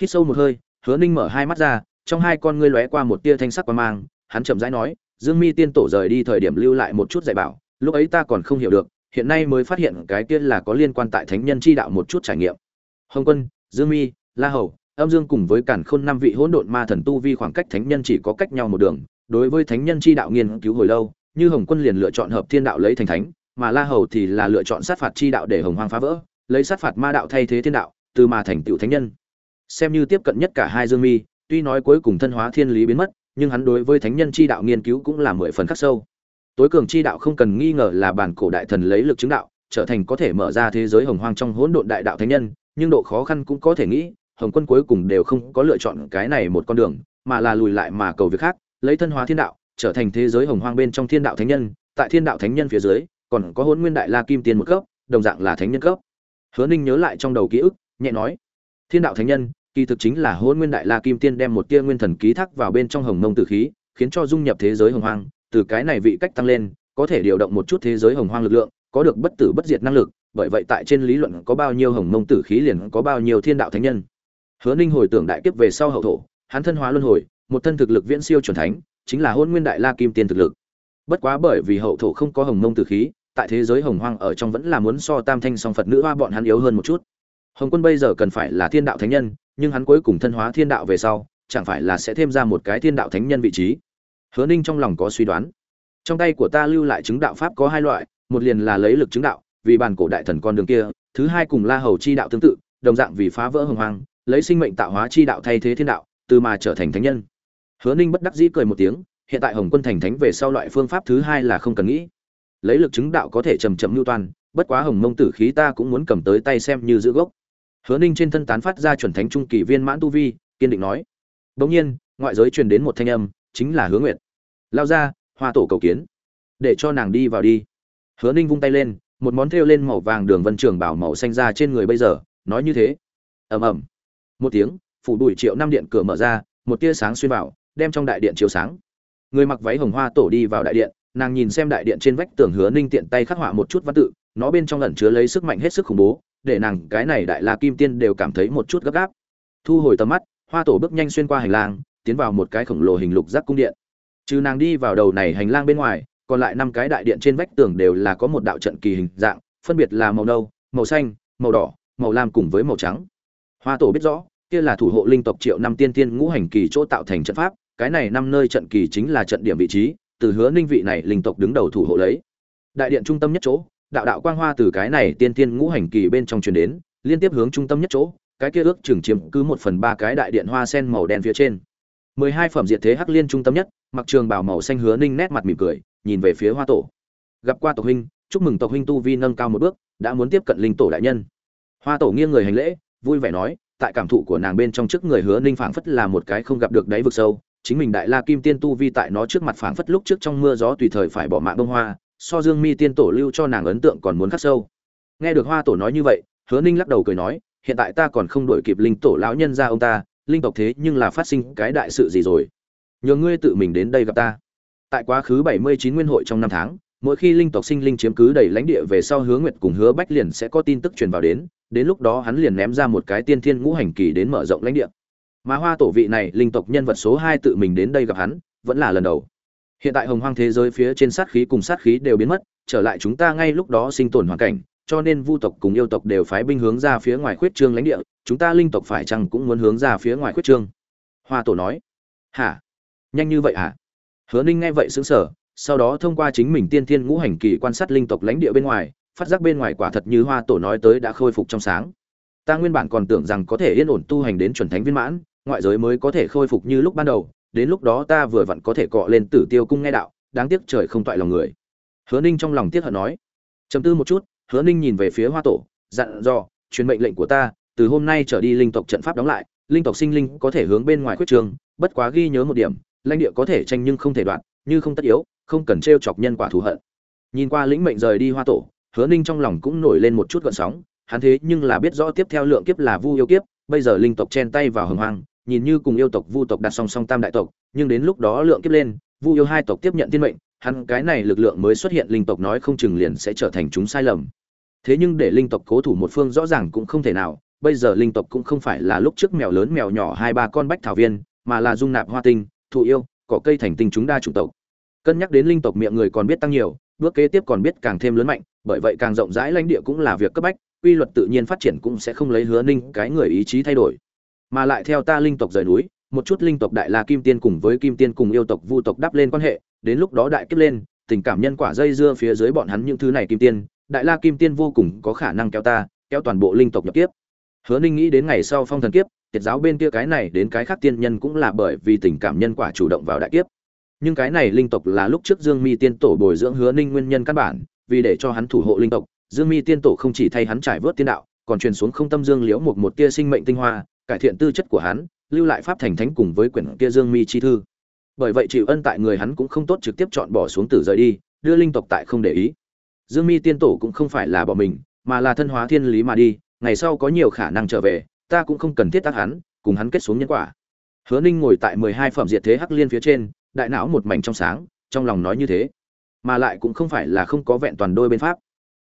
Hít sâu một hơi, hứa ninh mở hai mắt ra, trong hai con ngươi lóe qua một tia thanh sắc qua mang, hắn chậm rãi nói, dương mi tiên tổ rời đi thời điểm lưu lại một chút dạy bảo lúc ấy ta còn không hiểu được, hiện nay mới phát hiện cái kia là có liên quan tại thánh nhân chi đạo một chút trải nghiệm. Hồng quân, dương mi, la hầu, âm dương cùng với cản khôn năm vị hỗn độn ma thần tu vi khoảng cách thánh nhân chỉ có cách nhau một đường, đối với thánh nhân chi đạo nghiên cứu hồi lâu, như hồng quân liền lựa chọn hợp thiên đạo lấy thành thánh, mà la hầu thì là lựa chọn sát phạt chi đạo để hồng hoang phá vỡ, lấy sát phạt ma đạo thay thế thiên đạo, từ mà thành tựu thánh nhân. Xem như tiếp cận nhất cả hai dương mi, tuy nói cuối cùng thân hóa thiên lý biến mất, nhưng hắn đối với thánh nhân chi đạo nghiên cứu cũng là mười phần khắc sâu tối cường chi đạo không cần nghi ngờ là bản cổ đại thần lấy lực chứng đạo, trở thành có thể mở ra thế giới hồng hoang trong hỗn độn đại đạo thánh nhân, nhưng độ khó khăn cũng có thể nghĩ, hồng quân cuối cùng đều không có lựa chọn cái này một con đường, mà là lùi lại mà cầu việc khác, lấy thân hóa thiên đạo, trở thành thế giới hồng hoang bên trong thiên đạo thánh nhân, tại thiên đạo thánh nhân phía dưới, còn có hôn nguyên đại la kim tiên một cấp, đồng dạng là thánh nhân cấp. Hứa ninh nhớ lại trong đầu ký ức, nhẹ nói, thiên đạo thánh nhân, kỳ thực chính là hôn nguyên đại la kim tiên đem một tia nguyên thần ký thác vào bên trong hồng mông tử khí, khiến cho dung nhập thế giới hồng hoang từ cái này vị cách tăng lên, có thể điều động một chút thế giới hồng hoang lực lượng, có được bất tử bất diệt năng lực, bởi vậy tại trên lý luận có bao nhiêu hồng mông tử khí liền có bao nhiêu thiên đạo thánh nhân. Hứa ninh hồi tưởng đại kiếp về sau hậu thổ, hắn thân hóa luân hồi, một thân thực lực viễn siêu chuẩn thánh, chính là hôn nguyên đại la kim tiên thực lực. Bất quá bởi vì hậu thổ không có hồng mông tử khí, tại thế giới hồng hoang ở trong vẫn là muốn so tam thanh song phật nữ hoa bọn hắn yếu hơn một chút. Hồng quân bây giờ cần phải là thiên đạo thánh nhân, nhưng hắn cuối cùng thân hóa thiên đạo về sau, chẳng phải là sẽ thêm ra một cái thiên đạo thánh nhân vị trí hứa ninh trong lòng có suy đoán. Trong tay của ta lưu lại chứng đạo pháp có hai loại, một liền là lấy lực chứng đạo, vì bản cổ đại thần con đường kia, thứ hai cùng la hầu chi đạo tương tự, đồng dạng vì phá vỡ hồng hoang, lấy sinh mệnh tạo hóa chi đạo thay thế thiên đạo, từ mà trở thành thánh nhân. Hứa ninh bất đắc dĩ cười một tiếng, hiện tại hồng quân thành thánh về sau loại phương pháp thứ hai là không cần nghĩ. Lấy lực chứng đạo có thể chậm chậm lưu toàn bất quá hồng mông tử khí ta cũng muốn cầm tới tay xem như giữ gốc. Hứa ninh trên thân tán phát ra chuẩn thánh trung kỳ viên mãn tu vi, kiên định nói. Đồng nhiên, ngoại giới truyền đến một thanh âm, chính là hứa nguyệt lao ra, hoa tổ cầu kiến. Để cho nàng đi vào đi. Hứa ninh vung tay lên, một món thêu lên màu vàng đường vân trường bảo màu xanh ra trên người bây giờ, nói như thế. Ầm ầm. Một tiếng, phủ đuổi triệu năm điện cửa mở ra, một tia sáng xuyên vào, đem trong đại điện chiếu sáng. Người mặc váy hồng hoa tổ đi vào đại điện, nàng nhìn xem đại điện trên vách tường hứa ninh tiện tay khắc họa một chút văn tự, nó bên trong ẩn chứa lấy sức mạnh hết sức khủng bố, để nàng, cái này đại la kim tiên đều cảm thấy một chút gấp gáp. Thu hồi tầm mắt, hoa tổ bước nhanh xuyên qua hành lang, tiến vào một cái khổng lồ hình lục giác cung điện trừ nàng đi vào đầu này hành lang bên ngoài, còn lại năm cái đại điện trên vách tường đều là có một đạo trận kỳ hình dạng, phân biệt là màu nâu, màu xanh, màu đỏ, màu lam cùng với màu trắng. Hoa tổ biết rõ, kia là thủ hộ linh tộc triệu năm tiên tiên ngũ hành kỳ chỗ tạo thành trận pháp, cái này năm nơi trận kỳ chính là trận điểm vị trí, từ hứa ninh vị này linh tộc đứng đầu thủ hộ lấy. Đại điện trung tâm nhất chỗ, đạo đạo quang hoa từ cái này tiên tiên ngũ hành kỳ bên trong truyền đến, liên tiếp hướng trung tâm nhất chỗ, cái kia ước chừng chiếm cứ một phần ba cái đại điện hoa sen màu đen phía trên mười hai phẩm diệt thế hắc liên trung tâm nhất, mặc trường bảo màu xanh hứa ninh nét mặt mỉm cười, nhìn về phía hoa tổ. Gặp qua tộc huynh, chúc mừng tộc huynh tu vi nâng cao một bước, đã muốn tiếp cận linh tổ đại nhân. Hoa tổ nghiêng người hành lễ, vui vẻ nói, tại cảm thụ của nàng bên trong trước người hứa ninh phảng phất là một cái không gặp được đáy vực sâu, chính mình đại la kim tiên tu vi tại nó trước mặt phảng phất lúc trước trong mưa gió tùy thời phải bỏ mạng bông hoa, so dương mi tiên tổ lưu cho nàng ấn tượng còn muốn khắc sâu. Nghe được hoa tổ nói như vậy, hứa ninh lắc đầu cười nói, hiện tại ta còn không đổi kịp linh tổ lão nhân ra ông ta linh tộc thế nhưng là phát sinh cái đại sự gì rồi? Nhờ ngươi tự mình đến đây gặp ta. Tại quá khứ bảy mươi chín nguyên hội trong năm tháng, mỗi khi linh tộc sinh linh chiếm cứ đầy lãnh địa về sau hứa nguyệt cùng hứa bách liền sẽ có tin tức truyền vào đến đến lúc đó hắn liền ném ra một cái tiên thiên ngũ hành kỳ đến mở rộng lãnh địa. Mà hoa tổ vị này, linh tộc nhân vật số hai tự mình đến đây gặp hắn, vẫn là lần đầu. Hiện tại hồng hoang thế giới phía trên sát khí cùng sát khí đều biến mất, trở lại chúng ta ngay lúc đó sinh tồn hoàn cảnh cho nên vu tộc cùng yêu tộc đều phái binh hướng ra phía ngoài khuyết trương lãnh địa, chúng ta linh tộc phải chăng cũng muốn hướng ra phía ngoài khuyết trương? Hoa tổ nói. Hả? Nhanh như vậy hả? Hứa ninh nghe vậy xứng sở sau đó thông qua chính mình tiên thiên ngũ hành kỳ quan sát linh tộc lãnh địa bên ngoài, phát giác bên ngoài quả thật như hoa tổ nói tới đã khôi phục trong sáng. Ta nguyên bản còn tưởng rằng có thể yên ổn tu hành đến chuẩn thánh viên mãn, ngoại giới mới có thể khôi phục như lúc ban đầu, đến lúc đó ta vừa vặn có thể cọ lên tử tiêu cung nghe đạo, đáng tiếc trời không toại lòng người. Hứa ninh trong lòng tiếc hận nói. Chấm tư một chút hứa ninh nhìn về phía hoa tổ, dặn dò, truyền mệnh lệnh của ta, từ hôm nay trở đi linh tộc trận pháp đóng lại, linh tộc sinh linh có thể hướng bên ngoài khuyết trường, bất quá ghi nhớ một điểm, lãnh địa có thể tranh nhưng không thể đoạn, như không tất yếu, không cần trêu chọc nhân quả thù hận. Nhìn qua lĩnh mệnh rời đi hoa tổ, hứa ninh trong lòng cũng nổi lên một chút gợn sóng, hắn thế nhưng là biết rõ tiếp theo lượng kiếp là vu yêu kiếp, bây giờ linh tộc chen tay vào hừng hoang, nhìn như cùng yêu tộc vu tộc đặt song song tam đại tộc, nhưng đến lúc đó lượng kiếp lên, vu yêu hai tộc tiếp nhận thiên mệnh hắn cái này lực lượng mới xuất hiện linh tộc nói không chừng liền sẽ trở thành chúng sai lầm. Thế nhưng để linh tộc cố thủ một phương rõ ràng cũng không thể nào, bây giờ linh tộc cũng không phải là lúc trước mèo lớn mèo nhỏ hai ba con bách thảo viên, mà là dung nạp hoa tinh, thụ yêu, cỏ cây thành tinh chúng đa chủ tộc. Cân nhắc đến linh tộc miệng người còn biết tăng nhiều, bước kế tiếp còn biết càng thêm lớn mạnh, bởi vậy càng rộng rãi lãnh địa cũng là việc cấp bách, quy luật tự nhiên phát triển cũng sẽ không lấy hứa ninh cái người ý chí thay đổi. Mà lại theo ta linh tộc rời núi, một chút linh tộc đại la kim tiên cùng với kim tiên cùng yêu tộc vu tộc đắp lên quan hệ đến lúc đó đại kiếp lên, tình cảm nhân quả dây dưa phía dưới bọn hắn những thứ này kim tiên, đại la kim tiên vô cùng có khả năng kéo ta, kéo toàn bộ linh tộc nhập kiếp. Hứa ninh nghĩ đến ngày sau phong thần kiếp, tiệt giáo bên kia cái này đến cái khác tiên nhân cũng là bởi vì tình cảm nhân quả chủ động vào đại kiếp. Nhưng cái này linh tộc là lúc trước dương mi tiên tổ bồi dưỡng hứa ninh nguyên nhân căn bản, vì để cho hắn thủ hộ linh tộc, dương mi tiên tổ không chỉ thay hắn trải vớt tiên đạo, còn truyền xuống không tâm dương liễu một một tia sinh mệnh tinh hoa, cải thiện tư chất của hắn, lưu lại pháp thành thánh cùng với quyển kia dương mi chi thư bởi vậy chịu ân tại người hắn cũng không tốt trực tiếp chọn bỏ xuống tử rời đi, đưa linh tộc tại không để ý. Dương mi tiên tổ cũng không phải là bỏ mình, mà là thân hóa thiên lý mà đi, ngày sau có nhiều khả năng trở về, ta cũng không cần thiết tác hắn, cùng hắn kết xuống nhân quả. Hứa ninh ngồi tại mười hai phẩm diệt thế hắc liên phía trên, đại não một mảnh trong sáng, trong lòng nói như thế. Mà lại cũng không phải là không có vẹn toàn đôi bên pháp.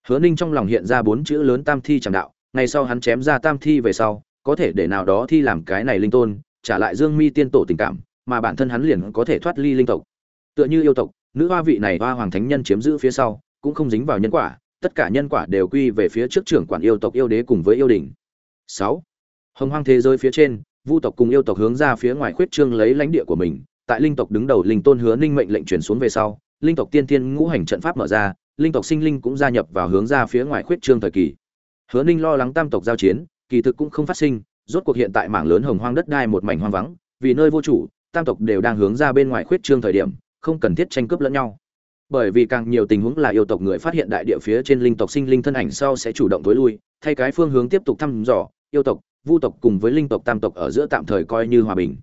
Hứa ninh trong lòng hiện ra bốn chữ lớn tam thi tràng đạo, ngày sau hắn chém ra tam thi về sau, có thể để nào đó thi làm cái này linh tôn, trả lại dương mi tiên tổ tình cảm mà bản thân hắn liền có thể thoát ly linh tộc. Tựa như yêu tộc, nữ hoa vị này hoa hoàng thánh nhân chiếm giữ phía sau, cũng không dính vào nhân quả, tất cả nhân quả đều quy về phía trước trưởng quản yêu tộc yêu đế cùng với yêu đình sáu, hồng hoang thế giới phía trên, vu tộc cùng yêu tộc hướng ra phía ngoài khuyết trương lấy lãnh địa của mình, tại linh tộc đứng đầu linh tôn hứa ninh mệnh lệnh truyền xuống về sau, linh tộc tiên thiên ngũ hành trận pháp mở ra, linh tộc sinh linh cũng gia nhập vào hướng ra phía ngoài khuyết trương thời kỳ. Hứa ninh lo lắng tam tộc giao chiến, kỳ thực cũng không phát sinh, rốt cuộc hiện tại mảng lớn hồng hoang đất đai một mảnh hoang vắng, vì nơi vô chủ tam tộc đều đang hướng ra bên ngoài khuyết trương thời điểm, không cần thiết tranh cướp lẫn nhau. Bởi vì càng nhiều tình huống là yêu tộc người phát hiện đại địa phía trên linh tộc sinh linh thân ảnh sau sẽ chủ động tối lui, thay cái phương hướng tiếp tục thăm dò, yêu tộc, vu tộc cùng với linh tộc tam tộc ở giữa tạm thời coi như hòa bình.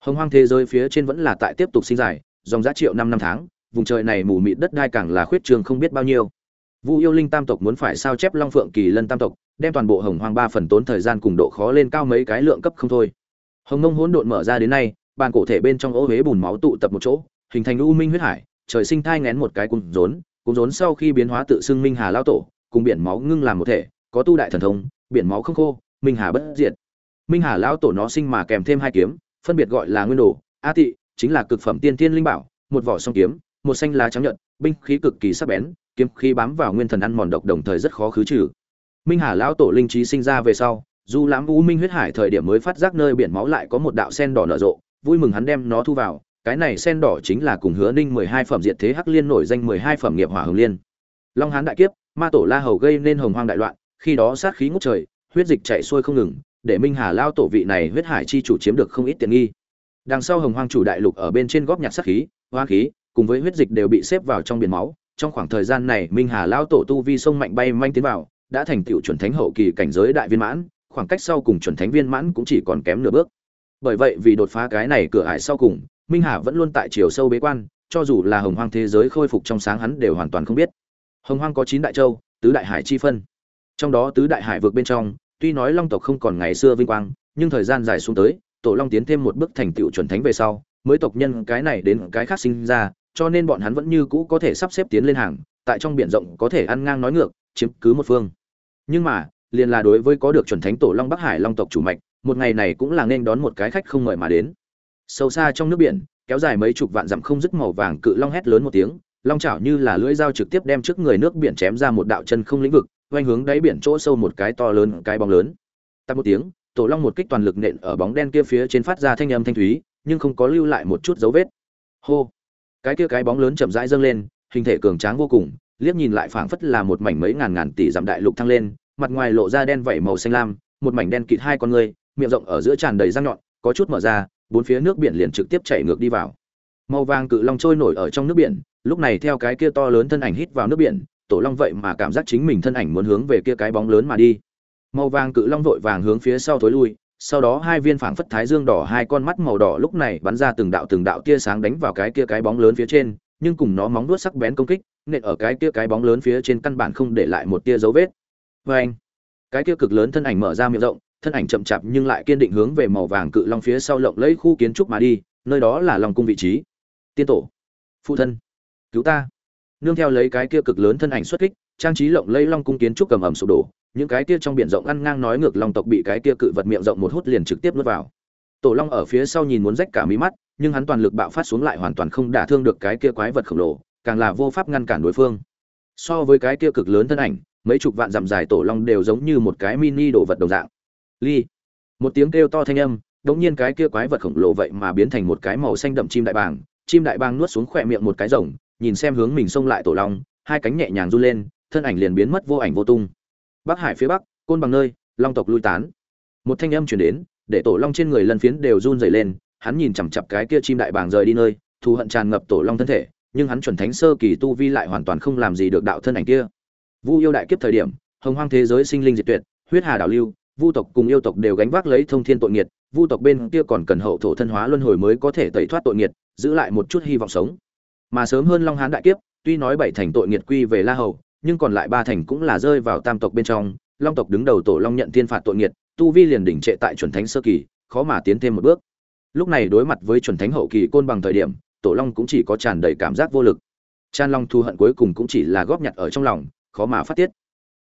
Hồng hoang thế giới phía trên vẫn là tại tiếp tục sinh dài, dòng giá triệu năm năm tháng, vùng trời này mù mịt đất đai càng là khuyết trường không biết bao nhiêu. Vu yêu linh tam tộc muốn phải sao chép long phượng kỳ lân tam tộc, đem toàn bộ hồng hoang ba phần tốn thời gian cùng độ khó lên cao mấy cái lượng cấp không thôi. Hồng nông hỗn độn mở ra đến nay bàn cổ thể bên trong ô huế bùn máu tụ tập một chỗ, hình thành u minh huyết hải, trời sinh thai ngén một cái cung rốn cung rốn sau khi biến hóa tự xưng minh hà lao tổ, cùng biển máu ngưng làm một thể, có tu đại thần thông, biển máu không khô, minh hà bất diệt. Minh hà lao tổ nó sinh mà kèm thêm hai kiếm, phân biệt gọi là nguyên đồ, a tị, chính là cực phẩm tiên tiên linh bảo, một vỏ song kiếm, một xanh lá trắng nhợt, binh khí cực kỳ sắc bén, kiếm khí bám vào nguyên thần ăn mòn độc đồng thời rất khó khứ trừ. Minh hà lão tổ linh trí sinh ra về sau dù lãm u minh huyết hải thời điểm mới phát giác nơi biển máu lại có một đạo sen đỏ nở rộ vui mừng hắn đem nó thu vào, cái này sen đỏ chính là cùng hứa ninh mười hai phẩm diệt thế hắc liên nổi danh mười hai phẩm nghiệp hỏa hồng liên. Long hán đại kiếp, ma tổ la hầu gây nên hồng hoang đại loạn, khi đó sát khí ngút trời, huyết dịch chạy xuôi không ngừng, để minh hà lao tổ vị này huyết hải chi chủ chiếm được không ít tiện nghi. Đằng sau hồng hoang chủ đại lục ở bên trên góp nhặt sát khí hoa khí, cùng với huyết dịch đều bị xếp vào trong biển máu, trong khoảng thời gian này minh hà lao tổ tu vi sông mạnh bay manh tiến vào, đã thành tựu chuẩn thánh hậu kỳ cảnh giới đại viên mãn, khoảng cách sau cùng chuẩn thánh viên mãn cũng chỉ còn kém nửa bước bởi vậy vì đột phá cái này cửa ải sau cùng, minh hà vẫn luôn tại chiều sâu bế quan, cho dù là hồng hoang thế giới khôi phục trong sáng hắn đều hoàn toàn không biết. Hồng hoang có chín đại châu, tứ đại hải chi phân. Trong đó tứ đại hải vượt bên trong, tuy nói long tộc không còn ngày xưa vinh quang, nhưng thời gian dài xuống tới, tổ long tiến thêm một bước thành tựu chuẩn thánh về sau, mới tộc nhân cái này đến cái khác sinh ra, cho nên bọn hắn vẫn như cũ có thể sắp xếp tiến lên hàng, tại trong biển rộng có thể ăn ngang nói ngược, chiếm cứ một phương. Nhưng mà, liền là đối với có được chuẩn thánh tổ long bắc hải long tộc chủ mạch một ngày này cũng là nên đón một cái khách không mời mà đến. Sâu xa trong nước biển, kéo dài mấy chục vạn dặm không dứt màu vàng cự long hét lớn một tiếng, long chảo như là lưỡi dao trực tiếp đem trước người nước biển chém ra một đạo chân không lĩnh vực quay hướng đáy biển chỗ sâu một cái to lớn, cái bóng lớn. Tắt một tiếng, tổ long một kích toàn lực nện ở bóng đen kia phía trên phát ra thanh âm thanh thúy, nhưng không có lưu lại một chút dấu vết. Hô! Cái kia cái bóng lớn chậm rãi dâng lên, hình thể cường tráng vô cùng, liếc nhìn lại phảng phất là một mảnh mấy ngàn ngàn tỷ dặm đại lục thăng lên, mặt ngoài lộ ra đen vảy màu xanh lam, một mảnh đen kịt hai con người miệng rộng ở giữa tràn đầy răng nhọn, có chút mở ra, bốn phía nước biển liền trực tiếp chảy ngược đi vào. Màu vàng cự long trôi nổi ở trong nước biển, lúc này theo cái kia to lớn thân ảnh hít vào nước biển, tổ long vậy mà cảm giác chính mình thân ảnh muốn hướng về kia cái bóng lớn mà đi. Màu vàng cự long vội vàng hướng phía sau thối lui, sau đó hai viên phảng phất thái dương đỏ hai con mắt màu đỏ lúc này bắn ra từng đạo từng đạo tia sáng đánh vào cái kia cái bóng lớn phía trên, nhưng cùng nó móng vuốt sắc bén công kích, nện ở cái kia cái bóng lớn phía trên căn bản không để lại một tia dấu vết. Vê anh cái kia cực lớn thân ảnh mở ra miệng rộng thân ảnh chậm chạp nhưng lại kiên định hướng về màu vàng cự long phía sau lộng lẫy khu kiến trúc mà đi, nơi đó là lòng cung vị trí. Tiên tổ, phụ thân, cứu ta. Nương theo lấy cái kia cực lớn thân ảnh xuất kích, trang trí lộng lẫy long cung kiến trúc cầm ẩm sụp đổ, những cái kia trong biển rộng ăn ngang nói ngược long tộc bị cái kia cự vật miệng rộng một hút liền trực tiếp nuốt vào. Tổ long ở phía sau nhìn muốn rách cả mí mắt, nhưng hắn toàn lực bạo phát xuống lại hoàn toàn không đả thương được cái kia quái vật khổng lồ, càng là vô pháp ngăn cản đối phương. So với cái kia cực lớn thân ảnh, mấy chục vạn dặm dài tổ long đều giống như một cái mini đồ vật đồng dạng ly. Một tiếng kêu to thanh âm, đống nhiên cái kia quái vật khổng lồ vậy mà biến thành một cái màu xanh đậm chim đại bàng. Chim đại bàng nuốt xuống khỏe miệng một cái rồng, nhìn xem hướng mình xông lại tổ long, hai cánh nhẹ nhàng run lên, thân ảnh liền biến mất vô ảnh vô tung. Bắc hải phía bắc, côn bằng nơi, long tộc lui tán. Một thanh âm chuyển đến, để tổ long trên người lân phiến đều run dày lên, hắn nhìn chằm chặp cái kia chim đại bàng rời đi nơi, thù hận tràn ngập tổ long thân thể, nhưng hắn chuẩn thánh sơ kỳ tu vi lại hoàn toàn không làm gì được đạo thân ảnh kia. Vu yêu đại kiếp thời điểm, hồng hoang thế giới sinh linh diệt tuyệt, huyết hà đảo lưu vu tộc cùng yêu tộc đều gánh vác lấy thông thiên tội nghiệt, vu tộc bên kia còn cần hậu thổ thân hóa luân hồi mới có thể tẩy thoát tội nghiệt, giữ lại một chút hy vọng sống. Mà sớm hơn long hán đại kiếp, tuy nói bảy thành tội nghiệt quy về la hầu, nhưng còn lại ba thành cũng là rơi vào tam tộc bên trong. Long tộc đứng đầu tổ long nhận thiên phạt tội nghiệt, tu vi liền đỉnh trệ tại chuẩn thánh sơ kỳ, khó mà tiến thêm một bước. Lúc này đối mặt với chuẩn thánh hậu kỳ côn bằng thời điểm, tổ long cũng chỉ có tràn đầy cảm giác vô lực. Chan long thu hận cuối cùng cũng chỉ là góp nhặt ở trong lòng, khó mà phát tiết.